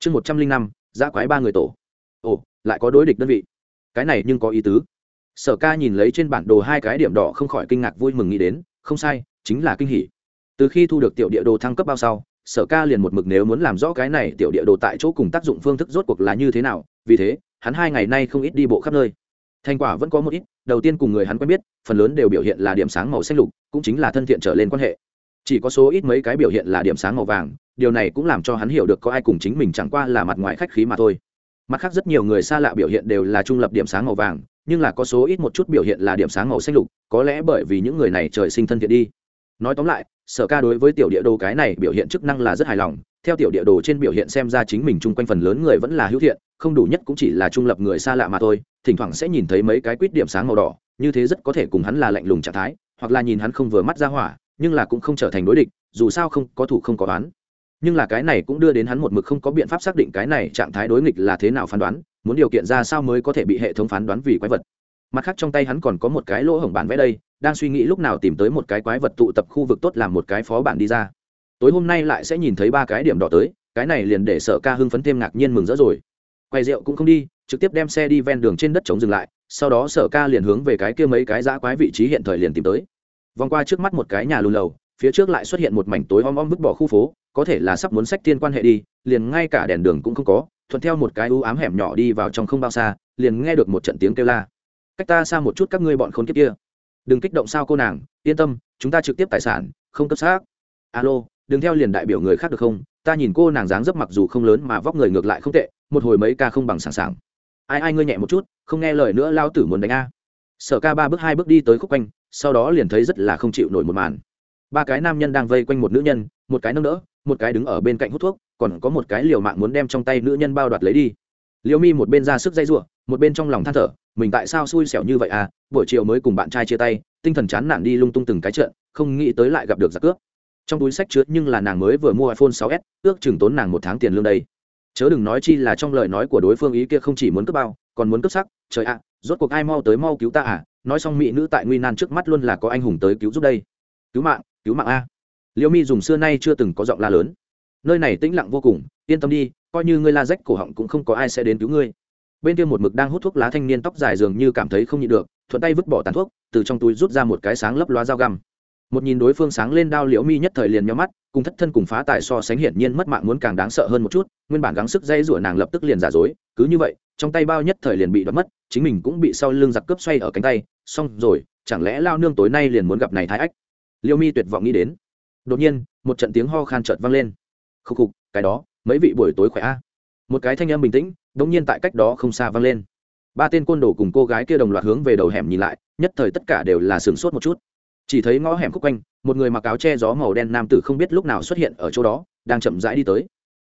chương một trăm linh năm, giã quái ba người tổ. Ồ, lại có đối địch đơn vị. Cái này nhưng có ý tứ. Sở ca nhìn lấy trên bản đồ hai cái điểm đỏ không khỏi kinh ngạc vui mừng nghĩ đến, không sai, chính là kinh hỷ từ khi thu được tiểu địa đồ thăng cấp bao sau, sở ca liền một mực nếu muốn làm rõ cái này tiểu địa đồ tại chỗ cùng tác dụng phương thức rốt cuộc là như thế nào, vì thế, hắn hai ngày nay không ít đi bộ khắp nơi. Thành quả vẫn có một ít, đầu tiên cùng người hắn quen biết, phần lớn đều biểu hiện là điểm sáng màu xanh lục, cũng chính là thân thiện trở lên quan hệ chỉ có số ít mấy cái biểu hiện là điểm sáng màu vàng, điều này cũng làm cho hắn hiểu được có ai cùng chính mình chẳng qua là mặt ngoài khách khí mà thôi. Mặt khác rất nhiều người xa lạ biểu hiện đều là trung lập điểm sáng màu vàng, nhưng là có số ít một chút biểu hiện là điểm sáng màu xanh lục, có lẽ bởi vì những người này trời sinh thân thiện đi. Nói tóm lại, sở ca đối với tiểu địa đồ cái này biểu hiện chức năng là rất hài lòng, theo tiểu địa đồ trên biểu hiện xem ra chính mình chung quanh phần lớn người vẫn là hữu thiện, không đủ nhất cũng chỉ là trung lập người xa lạ mà thôi, thỉnh thoảng sẽ nhìn thấy mấy cái quýt điểm sáng màu đỏ, như thế rất có thể cùng hắn là lạnh lùng trạng thái, hoặc là nhìn hắn không vừa mắt ra hỏa nhưng là cũng không trở thành đối địch, dù sao không có thủ không có đoán nhưng là cái này cũng đưa đến hắn một mực không có biện pháp xác định cái này trạng thái đối nghịch là thế nào phán đoán, muốn điều kiện ra sao mới có thể bị hệ thống phán đoán vì quái vật. Mặt khác trong tay hắn còn có một cái lỗ hổng bản vẽ đây, đang suy nghĩ lúc nào tìm tới một cái quái vật tụ tập khu vực tốt làm một cái phó bản đi ra. Tối hôm nay lại sẽ nhìn thấy ba cái điểm đỏ tới, cái này liền để sở ca hưng phấn thêm ngạc nhiên mừng rỡ rồi. Quay rượu cũng không đi, trực tiếp đem xe đi ven đường trên đất trống dừng lại, sau đó sở ca liền hướng về cái kia mấy cái giã quái vị trí hiện thời liền tìm tới vòng qua trước mắt một cái nhà lùn lầu, phía trước lại xuất hiện một mảnh tối om om vứt bỏ khu phố, có thể là sắp muốn sách tiên quan hệ đi, liền ngay cả đèn đường cũng không có, thuận theo một cái u ám hẻm nhỏ đi vào trong không bao xa, liền nghe được một trận tiếng kêu la. Cách ta xa một chút các ngươi bọn khốn kiếp kia. Đừng kích động sao cô nàng, yên tâm, chúng ta trực tiếp tài sản, không cấp xác. Alo, đừng theo liền đại biểu người khác được không? Ta nhìn cô nàng dáng dấp mặc dù không lớn mà vóc người ngược lại không tệ, một hồi mấy ca không bằng sẵn sàng ai ai ngươi nhẹ một chút, không nghe lời nữa, lao tử muốn đánh a. Sở ca ba bước hai bước đi tới khúc quanh sau đó liền thấy rất là không chịu nổi một màn. Ba cái nam nhân đang vây quanh một nữ nhân, một cái nâng đỡ, một cái đứng ở bên cạnh hút thuốc, còn có một cái liều mạng muốn đem trong tay nữ nhân bao đoạt lấy đi. Liêu mi một bên ra sức dây giụa, một bên trong lòng than thở, mình tại sao xui xẻo như vậy à? Buổi chiều mới cùng bạn trai chia tay, tinh thần chán nản đi lung tung từng cái trận, không nghĩ tới lại gặp được giặc cướp. Trong túi sách chứa nhưng là nàng mới vừa mua iphone 6s ước chừng tốn nàng một tháng tiền lương đây. Chớ đừng nói chi là trong lời nói của đối phương ý kia không chỉ muốn cướp bao, còn muốn cướp sắc trời ạ, rốt cuộc ai mau tới mau cứu ta à? Nói xong mỹ nữ tại nguy nan trước mắt luôn là có anh hùng tới cứu giúp đây. Cứu mạng cứu mạng a. Liêu mi dùng xưa nay chưa từng có giọng la lớn. Nơi này tĩnh lặng vô cùng, yên tâm đi, coi như ngươi la rách cổ họng cũng không có ai sẽ đến cứu ngươi. Bên kia một mực đang hút thuốc lá thanh niên tóc dài dường như cảm thấy không nhịn được, thuận tay vứt bỏ tàn thuốc, từ trong túi rút ra một cái sáng lấp loa dao găm. Một nhìn đối phương sáng lên đao liễu mi nhất thời liền nhó mắt, cùng thất thân cùng phá tài so sánh hiển nhiên mất mạng muốn càng đáng sợ hơn một chút, nguyên bản gắng sức dây rủa nàng lập tức liền giả dối, cứ như vậy trong tay bao nhất thời liền bị đoạt mất, chính mình cũng bị sau lưng giặc cướp xoay ở cánh tay, xong rồi, chẳng lẽ lao nương tối nay liền muốn gặp này thái ách? Liêu mi tuyệt vọng nghĩ đến. Đột nhiên, một trận tiếng ho khan chợt vang lên. Khúc khục, cái đó, mấy vị buổi tối khỏe a? Một cái thanh âm bình tĩnh, đột nhiên tại cách đó không xa vang lên. Ba tên côn đồ cùng cô gái kia đồng loạt hướng về đầu hẻm nhìn lại, nhất thời tất cả đều là sửng sốt một chút. Chỉ thấy ngõ hẻm khúc quanh, một người mặc áo che gió màu đen nam tử không biết lúc nào xuất hiện ở chỗ đó, đang chậm rãi đi tới.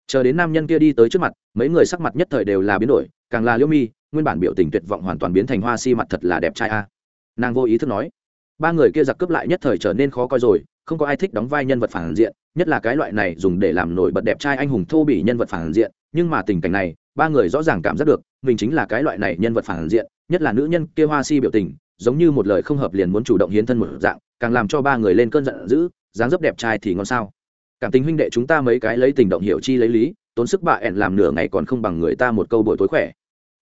Chờ đến nam nhân kia đi tới trước mặt, mấy người sắc mặt nhất thời đều là biến đổi càng là liễu mi, nguyên bản biểu tình tuyệt vọng hoàn toàn biến thành hoa si mặt thật là đẹp trai a. Nàng vô ý thức nói, ba người kia giặc cướp lại nhất thời trở nên khó coi rồi, không có ai thích đóng vai nhân vật phản diện, nhất là cái loại này dùng để làm nổi bật đẹp trai anh hùng thô bỉ nhân vật phản diện, nhưng mà tình cảnh này, ba người rõ ràng cảm giác được, mình chính là cái loại này nhân vật phản diện, nhất là nữ nhân kia hoa si biểu tình, giống như một lời không hợp liền muốn chủ động hiến thân một dạng, càng làm cho ba người lên cơn giận dữ, dáng dấp đẹp trai thì ngon sao. Cảm tình huynh đệ chúng ta mấy cái lấy tình động hiểu chi lấy lý, tốn sức bạ ẹn làm nửa ngày còn không bằng người ta một câu buổi tối khỏe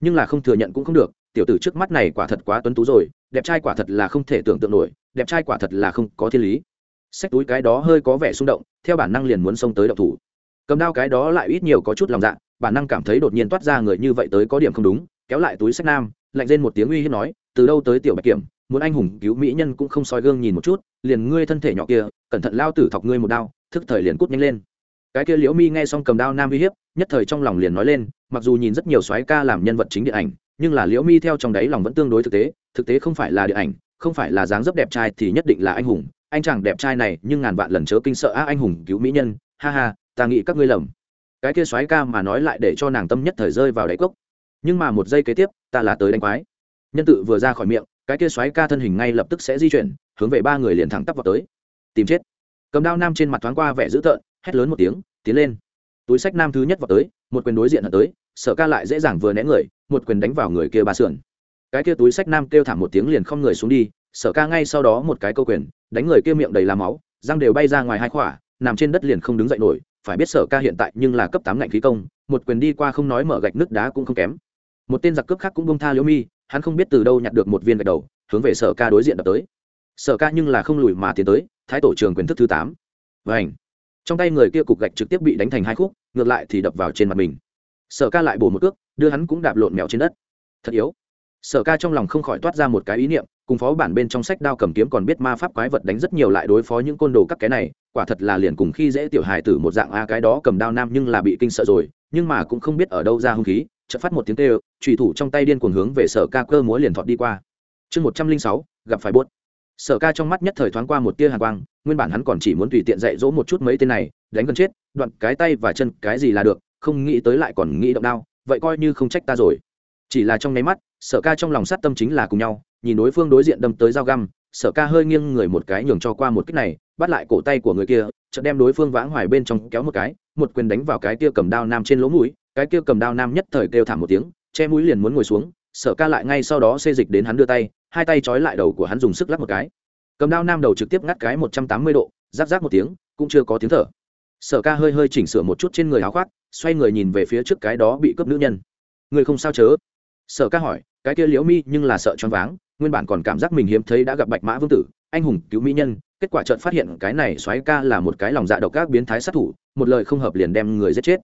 nhưng là không thừa nhận cũng không được, tiểu tử trước mắt này quả thật quá tuấn tú rồi, đẹp trai quả thật là không thể tưởng tượng nổi, đẹp trai quả thật là không có thiên lý. Xách túi cái đó hơi có vẻ xung động, theo bản năng liền muốn xông tới đậu thủ. Cầm đao cái đó lại ít nhiều có chút lòng dạ bản năng cảm thấy đột nhiên toát ra người như vậy tới có điểm không đúng, kéo lại túi sách nam, lạnh lên một tiếng uy hiếp nói, từ đâu tới tiểu bạch kiểm, muốn anh hùng cứu mỹ nhân cũng không soi gương nhìn một chút, liền ngươi thân thể nhỏ kia, cẩn thận lao tử thọc ngươi một đao, thức thời liền cút nhanh lên. Cái kia liễu mi nghe xong cầm đao nam uy hiếp, nhất thời trong lòng liền nói lên mặc dù nhìn rất nhiều soái ca làm nhân vật chính điện ảnh, nhưng là liễu mi theo trong đáy lòng vẫn tương đối thực tế thực tế không phải là điện ảnh, không phải là dáng dấp đẹp trai thì nhất định là anh hùng. Anh chàng đẹp trai này, nhưng ngàn vạn lần chớ kinh sợ á, anh hùng cứu mỹ nhân, ha ha, ta nghĩ các ngươi lầm. Cái kia soái ca mà nói lại để cho nàng tâm nhất thời rơi vào đáy cốc. Nhưng mà một giây kế tiếp, ta là tới đánh quái. Nhân tự vừa ra khỏi miệng, cái kia soái ca thân hình ngay lập tức sẽ di chuyển, hướng về ba người liền thẳng tắp vào tới. Tìm chết. Cầm đao nam trên mặt thoáng qua vẻ dữ tợn, hét lớn một tiếng, tiến lên túi sách nam thứ nhất vào tới, một quyền đối diện hận tới, sở ca lại dễ dàng vừa né người, một quyền đánh vào người kia ba sườn. Cái kia túi sách nam kêu thảm một tiếng liền không người xuống đi, sở ca ngay sau đó một cái câu quyền, đánh người kia miệng đầy làm máu, răng đều bay ra ngoài hai khỏa, nằm trên đất liền không đứng dậy nổi, phải biết sở ca hiện tại nhưng là cấp tám ngạnh khí công, một quyền đi qua không nói mở gạch nước đá cũng không kém. Một tên giặc cướp khác cũng bông tha liễu mi, hắn không biết từ đâu nhặt được một viên gạch đầu, hướng về sở ca đối diện đập tới. Sở ca nhưng là không lùi mà tiến tới, thái tổ trường quyền thức thứ tám. Và ảnh trong tay người kia cục gạch trực tiếp bị đánh thành hai khúc ngược lại thì đập vào trên mặt mình. Sở ca lại bổ một cước, đưa hắn cũng đạp lộn mèo trên đất. Thật yếu. Sở ca trong lòng không khỏi toát ra một cái ý niệm, cùng phó bản bên trong sách đao cầm kiếm còn biết ma pháp quái vật đánh rất nhiều lại đối phó những côn đồ các cái này, quả thật là liền cùng khi dễ tiểu hài tử một dạng a, cái đó cầm đao nam nhưng là bị kinh sợ rồi, nhưng mà cũng không biết ở đâu ra hung khí, chợt phát một tiếng kêu trùy thủ trong tay điên cuồng hướng về sở ca cơ múa liền thọt đi qua. Chương một trăm linh sáu, gặp phải buốt sở ca trong mắt nhất thời thoáng qua một tia hàn quang, nguyên bản hắn còn chỉ muốn tùy tiện dạy dỗ một chút mấy tên này, đánh gần chết, đoạn cái tay và chân cái gì là được, không nghĩ tới lại còn nghĩ động đao, vậy coi như không trách ta rồi. Chỉ là trong nháy mắt, sở ca trong lòng sát tâm chính là cùng nhau, nhìn đối phương đối diện đâm tới dao găm, sở ca hơi nghiêng người một cái nhường cho qua một cách này, bắt lại cổ tay của người kia, chợt đem đối phương vãng hoài bên trong kéo một cái, một quyền đánh vào cái kia cầm đao nam trên lỗ mũi, cái kia cầm đao nam nhất thời kêu thảm một tiếng, che mũi liền muốn ngồi xuống sở ca lại ngay sau đó xê dịch đến hắn đưa tay, hai tay trói lại đầu của hắn dùng sức lắc một cái. Cầm đao nam đầu trực tiếp ngắt cái một trăm tám mươi độ giáp giáp một tiếng, cũng chưa có tiếng thở. Sở ca hơi hơi chỉnh sửa một chút trên người áo khoác, xoay người nhìn về phía trước cái đó bị cướp nữ nhân. Người không sao chớ? Sở ca hỏi, cái kia liễu mi nhưng là sợ choáng váng, nguyên bản còn cảm giác mình hiếm thấy đã gặp bạch mã vương tử, anh hùng cứu mỹ nhân, kết quả chợt phát hiện cái này xoáy ca là một cái lòng dạ độc các biến thái sát thủ, một lời không hợp liền đem người giết chết.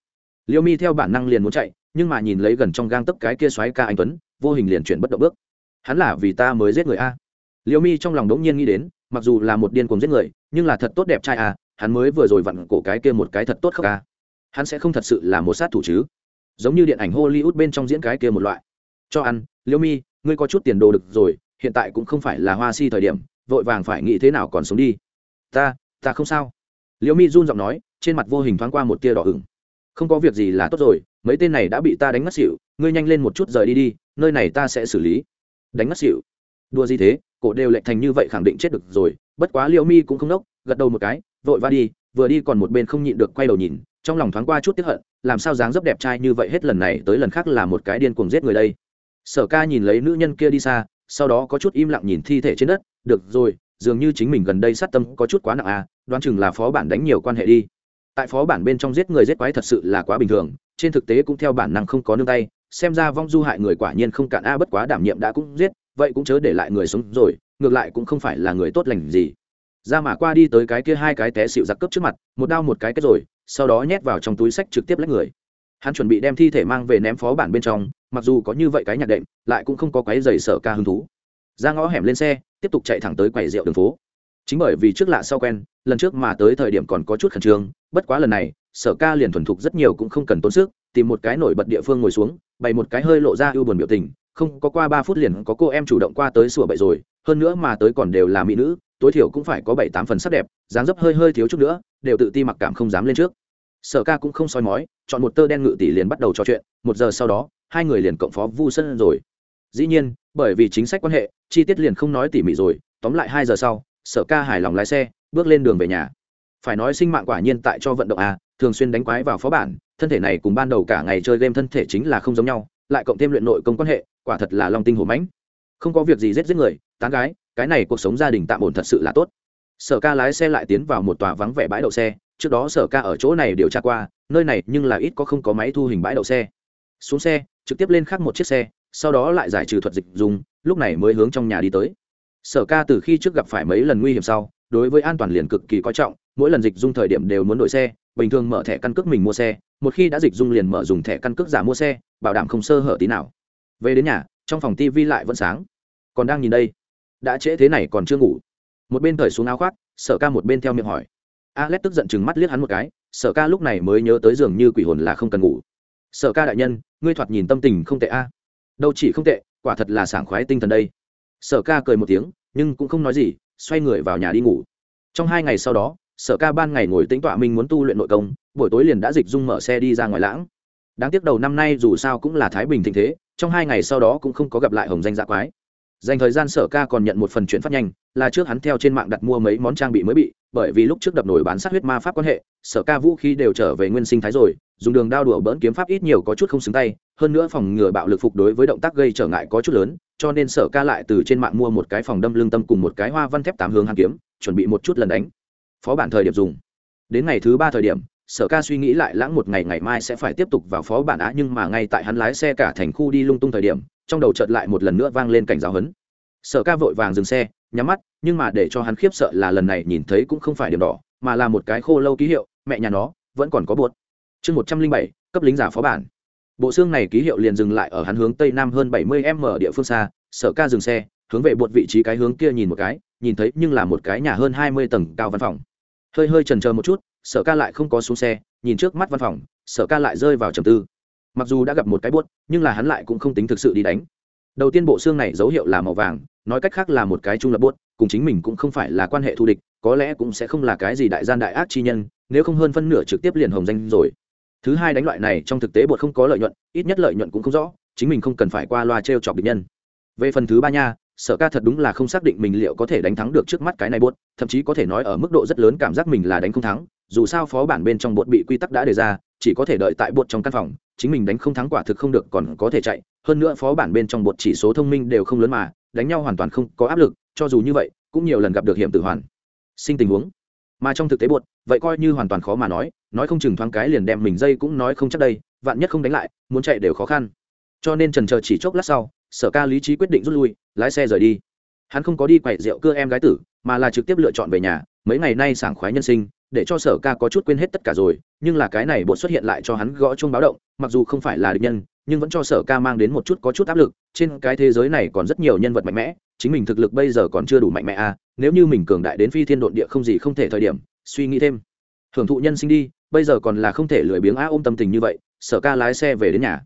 Liễu mi theo bản năng liền muốn chạy, nhưng mà nhìn lấy gần trong gang tấc cái kia xoáy ca anh tuấn vô hình liền chuyển bất động bước. Hắn là vì ta mới giết người a. Liễu mi trong lòng đống nhiên nghĩ đến, mặc dù là một điên cuồng giết người, nhưng là thật tốt đẹp trai à? hắn mới vừa rồi vặn cổ cái kia một cái thật tốt khóc a. Hắn sẽ không thật sự là một sát thủ chứ? Giống như điện ảnh hollywood bên trong diễn cái kia một loại. Cho ăn liễu mi, ngươi có chút tiền đồ được rồi, hiện tại cũng không phải là hoa si thời điểm, vội vàng phải nghĩ thế nào còn sống đi. Ta ta không sao. Liễu mi run giọng nói, trên mặt vô hình thoáng qua một tia đỏ ửng. Không có việc gì là tốt rồi, mấy tên này đã bị ta đánh ngất xỉu, ngươi nhanh lên một chút rời đi đi nơi này ta sẽ xử lý. Đánh mất xỉu. Đua gì thế? Cổ đều lệnh thành như vậy khẳng định chết được rồi. Bất quá liễu mi cũng không đốc, gật đầu một cái, vội va đi, vừa đi còn một bên không nhịn được quay đầu nhìn, trong lòng thoáng qua chút tiếp hận, làm sao dáng dấp đẹp trai như vậy hết lần này tới lần khác là một cái điên cuồng giết người đây. Sở ca nhìn lấy nữ nhân kia đi xa, sau đó có chút im lặng nhìn thi thể trên đất, được rồi, dường như chính mình gần đây sát tâm có chút quá nặng à đoán chừng là phó bản đánh nhiều quan hệ đi. Tại phó bản bên trong giết người giết quái thật sự là quá bình thường, trên thực tế cũng theo bản năng không có nương tay xem ra vong du hại người quả nhiên không cạn a, bất quá đảm nhiệm đã cũng giết, vậy cũng chớ để lại người sống rồi, ngược lại cũng không phải là người tốt lành gì. Ra mà qua đi tới cái kia hai cái té xịu giặc cướp trước mặt, một đao một cái kết rồi, sau đó nhét vào trong túi sách trực tiếp lấy người. Hắn chuẩn bị đem thi thể mang về ném phó bản bên trong, mặc dù có như vậy cái nhạc đệm, lại cũng không có cái giày sở ca hứng thú. Ra ngõ hẻm lên xe, tiếp tục chạy thẳng tới quầy rượu đường phố. Chính bởi vì trước lạ sau quen, lần trước mà tới thời điểm còn có chút khẩn trương, bất quá lần này, sở ca liền thuần thục rất nhiều cũng không cần tốn sức tìm một cái nổi bật địa phương ngồi xuống, bày một cái hơi lộ ra ưu buồn biểu tình, không có qua ba phút liền có cô em chủ động qua tới sửa bậy rồi, hơn nữa mà tới còn đều là mỹ nữ, tối thiểu cũng phải có bảy tám phần sắc đẹp, dáng dấp hơi hơi thiếu chút nữa, đều tự ti mặc cảm không dám lên trước. Sở ca cũng không soi mói, chọn một tơ đen ngự tỷ liền bắt đầu trò chuyện, một giờ sau đó, hai người liền cộng phó vu sân rồi. Dĩ nhiên, bởi vì chính sách quan hệ, chi tiết liền không nói tỉ mỉ rồi, tóm lại hai giờ sau, sở ca hài lòng lái xe, bước lên đường về nhà. Phải nói sinh mạng quả nhiên tại cho vận động a thường xuyên đánh quái vào phó bản thân thể này cùng ban đầu cả ngày chơi game thân thể chính là không giống nhau, lại cộng thêm luyện nội công quan hệ, quả thật là long tinh hổ mãnh. Không có việc gì giết giết người, tán gái, cái này cuộc sống gia đình tạm ổn thật sự là tốt. Sở ca lái xe lại tiến vào một tòa vắng vẻ bãi đậu xe, trước đó sở ca ở chỗ này điều tra qua, nơi này nhưng là ít có không có máy thu hình bãi đậu xe. Xuống xe, trực tiếp lên khác một chiếc xe, sau đó lại giải trừ thuật dịch dùng, lúc này mới hướng trong nhà đi tới. Sở ca từ khi trước gặp phải mấy lần nguy hiểm sau, đối với an toàn liền cực kỳ coi trọng, mỗi lần dịch dung thời điểm đều muốn đổi xe bình thường mở thẻ căn cước mình mua xe, một khi đã dịch dung liền mở dùng thẻ căn cước giả mua xe, bảo đảm không sơ hở tí nào. Về đến nhà, trong phòng tv lại vẫn sáng. Còn đang nhìn đây. Đã trễ thế này còn chưa ngủ. Một bên cởi xuống áo khoác, sở ca một bên theo miệng hỏi. Alex tức giận chừng mắt liếc hắn một cái, sở ca lúc này mới nhớ tới giường như quỷ hồn là không cần ngủ. Sở ca đại nhân, ngươi thoạt nhìn tâm tình không tệ a. Đâu chỉ không tệ, quả thật là sảng khoái tinh thần đây. Sở ca cười một tiếng, nhưng cũng không nói gì, xoay người vào nhà đi ngủ. Trong hai ngày sau đó sở ca ban ngày ngồi tính tọa minh muốn tu luyện nội công, buổi tối liền đã dịch dung mở xe đi ra ngoài lãng. Đáng tiếc đầu năm nay dù sao cũng là thái bình thịnh thế, trong hai ngày sau đó cũng không có gặp lại hồng danh dạ quái. Dành thời gian sở ca còn nhận một phần chuyển phát nhanh, là trước hắn theo trên mạng đặt mua mấy món trang bị mới bị, bởi vì lúc trước đập nổi bán sát huyết ma pháp quan hệ, sở ca vũ khí đều trở về nguyên sinh thái rồi, dùng đường đao đùa bỡn kiếm pháp ít nhiều có chút không xứng tay, hơn nữa phòng ngừa bạo lực phục đối với động tác gây trở ngại có chút lớn, cho nên sở ca lại từ trên mạng mua một cái phòng đâm lương tâm cùng một cái hoa văn thép tám hướng hàn kiếm, chuẩn bị một chút lần đánh phó bản thời điểm dùng. Đến ngày thứ ba thời điểm, sở ca suy nghĩ lại lãng một ngày ngày mai sẽ phải tiếp tục vào phó bản á, nhưng mà ngay tại hắn lái xe cả thành khu đi lung tung thời điểm, trong đầu chợt lại một lần nữa vang lên cảnh giáo hấn sở ca vội vàng dừng xe, nhắm mắt, nhưng mà để cho hắn khiếp sợ là lần này nhìn thấy cũng không phải điểm đỏ, mà là một cái khô lâu ký hiệu, mẹ nhà nó, vẫn còn có bột. Chương một trăm linh bảy, cấp lính giả phó bản. Bộ xương này ký hiệu liền dừng lại ở hắn hướng tây nam hơn bảy mươi m địa phương xa, sở ca dừng xe, hướng về buột vị trí cái hướng kia nhìn một cái, nhìn thấy nhưng là một cái nhà hơn hai mươi tầng cao văn phòng hơi hơi trần chờ một chút, sở ca lại không có xuống xe, nhìn trước mắt văn phòng, sở ca lại rơi vào trầm tư. Mặc dù đã gặp một cái buốt, nhưng là hắn lại cũng không tính thực sự đi đánh. Đầu tiên bộ xương này dấu hiệu là màu vàng, nói cách khác là một cái trung lập buốt, cùng chính mình cũng không phải là quan hệ thù địch, có lẽ cũng sẽ không là cái gì đại gian đại ác chi nhân, nếu không hơn phân nửa trực tiếp liền hồng danh rồi. Thứ hai đánh loại này trong thực tế bột không có lợi nhuận, ít nhất lợi nhuận cũng không rõ, chính mình không cần phải qua loa t r e o chọc địch nhân. Về phần thứ ba nha sở ca thật đúng là không xác định mình liệu có thể đánh thắng được trước mắt cái này bột thậm chí có thể nói ở mức độ rất lớn cảm giác mình là đánh không thắng, dù sao phó bản bên trong bột bị quy tắc đã đề ra, chỉ có thể đợi tại bột trong căn phòng, chính mình đánh không thắng quả thực không được còn có thể chạy, hơn nữa phó bản bên trong bột chỉ số thông minh đều không lớn mà, đánh nhau hoàn toàn không có áp lực, cho dù như vậy, cũng nhiều lần gặp được hiểm tử hoàn. Sinh tình huống. Mà trong thực tế bột vậy coi như hoàn toàn khó mà nói nói không chừng thoáng cái liền đem mình dây cũng nói không chắc đây, vạn nhất không đánh lại, muốn chạy đều khó khăn. Cho nên trần chờ chỉ chốc lát sau sở ca lý trí quyết định rút lui, lái xe rời đi. Hắn không có đi quậy rượu cưa em gái tử, mà là trực tiếp lựa chọn về nhà. Mấy ngày nay sảng khoái nhân sinh, để cho sở ca có chút quên hết tất cả rồi, nhưng là cái này bột xuất hiện lại cho hắn gõ chung báo động, mặc dù không phải là địch nhân, nhưng vẫn cho sở ca mang đến một chút có chút áp lực. Trên cái thế giới này còn rất nhiều nhân vật mạnh mẽ, chính mình thực lực bây giờ còn chưa đủ mạnh mẽ à nếu như mình cường đại đến phi thiên độn địa không gì không thể thời điểm, suy nghĩ thêm. Hưởng thụ nhân sinh đi, bây giờ còn là không thể lười biếng á ôm tâm tình như vậy, sở ca lái xe về đến nhà.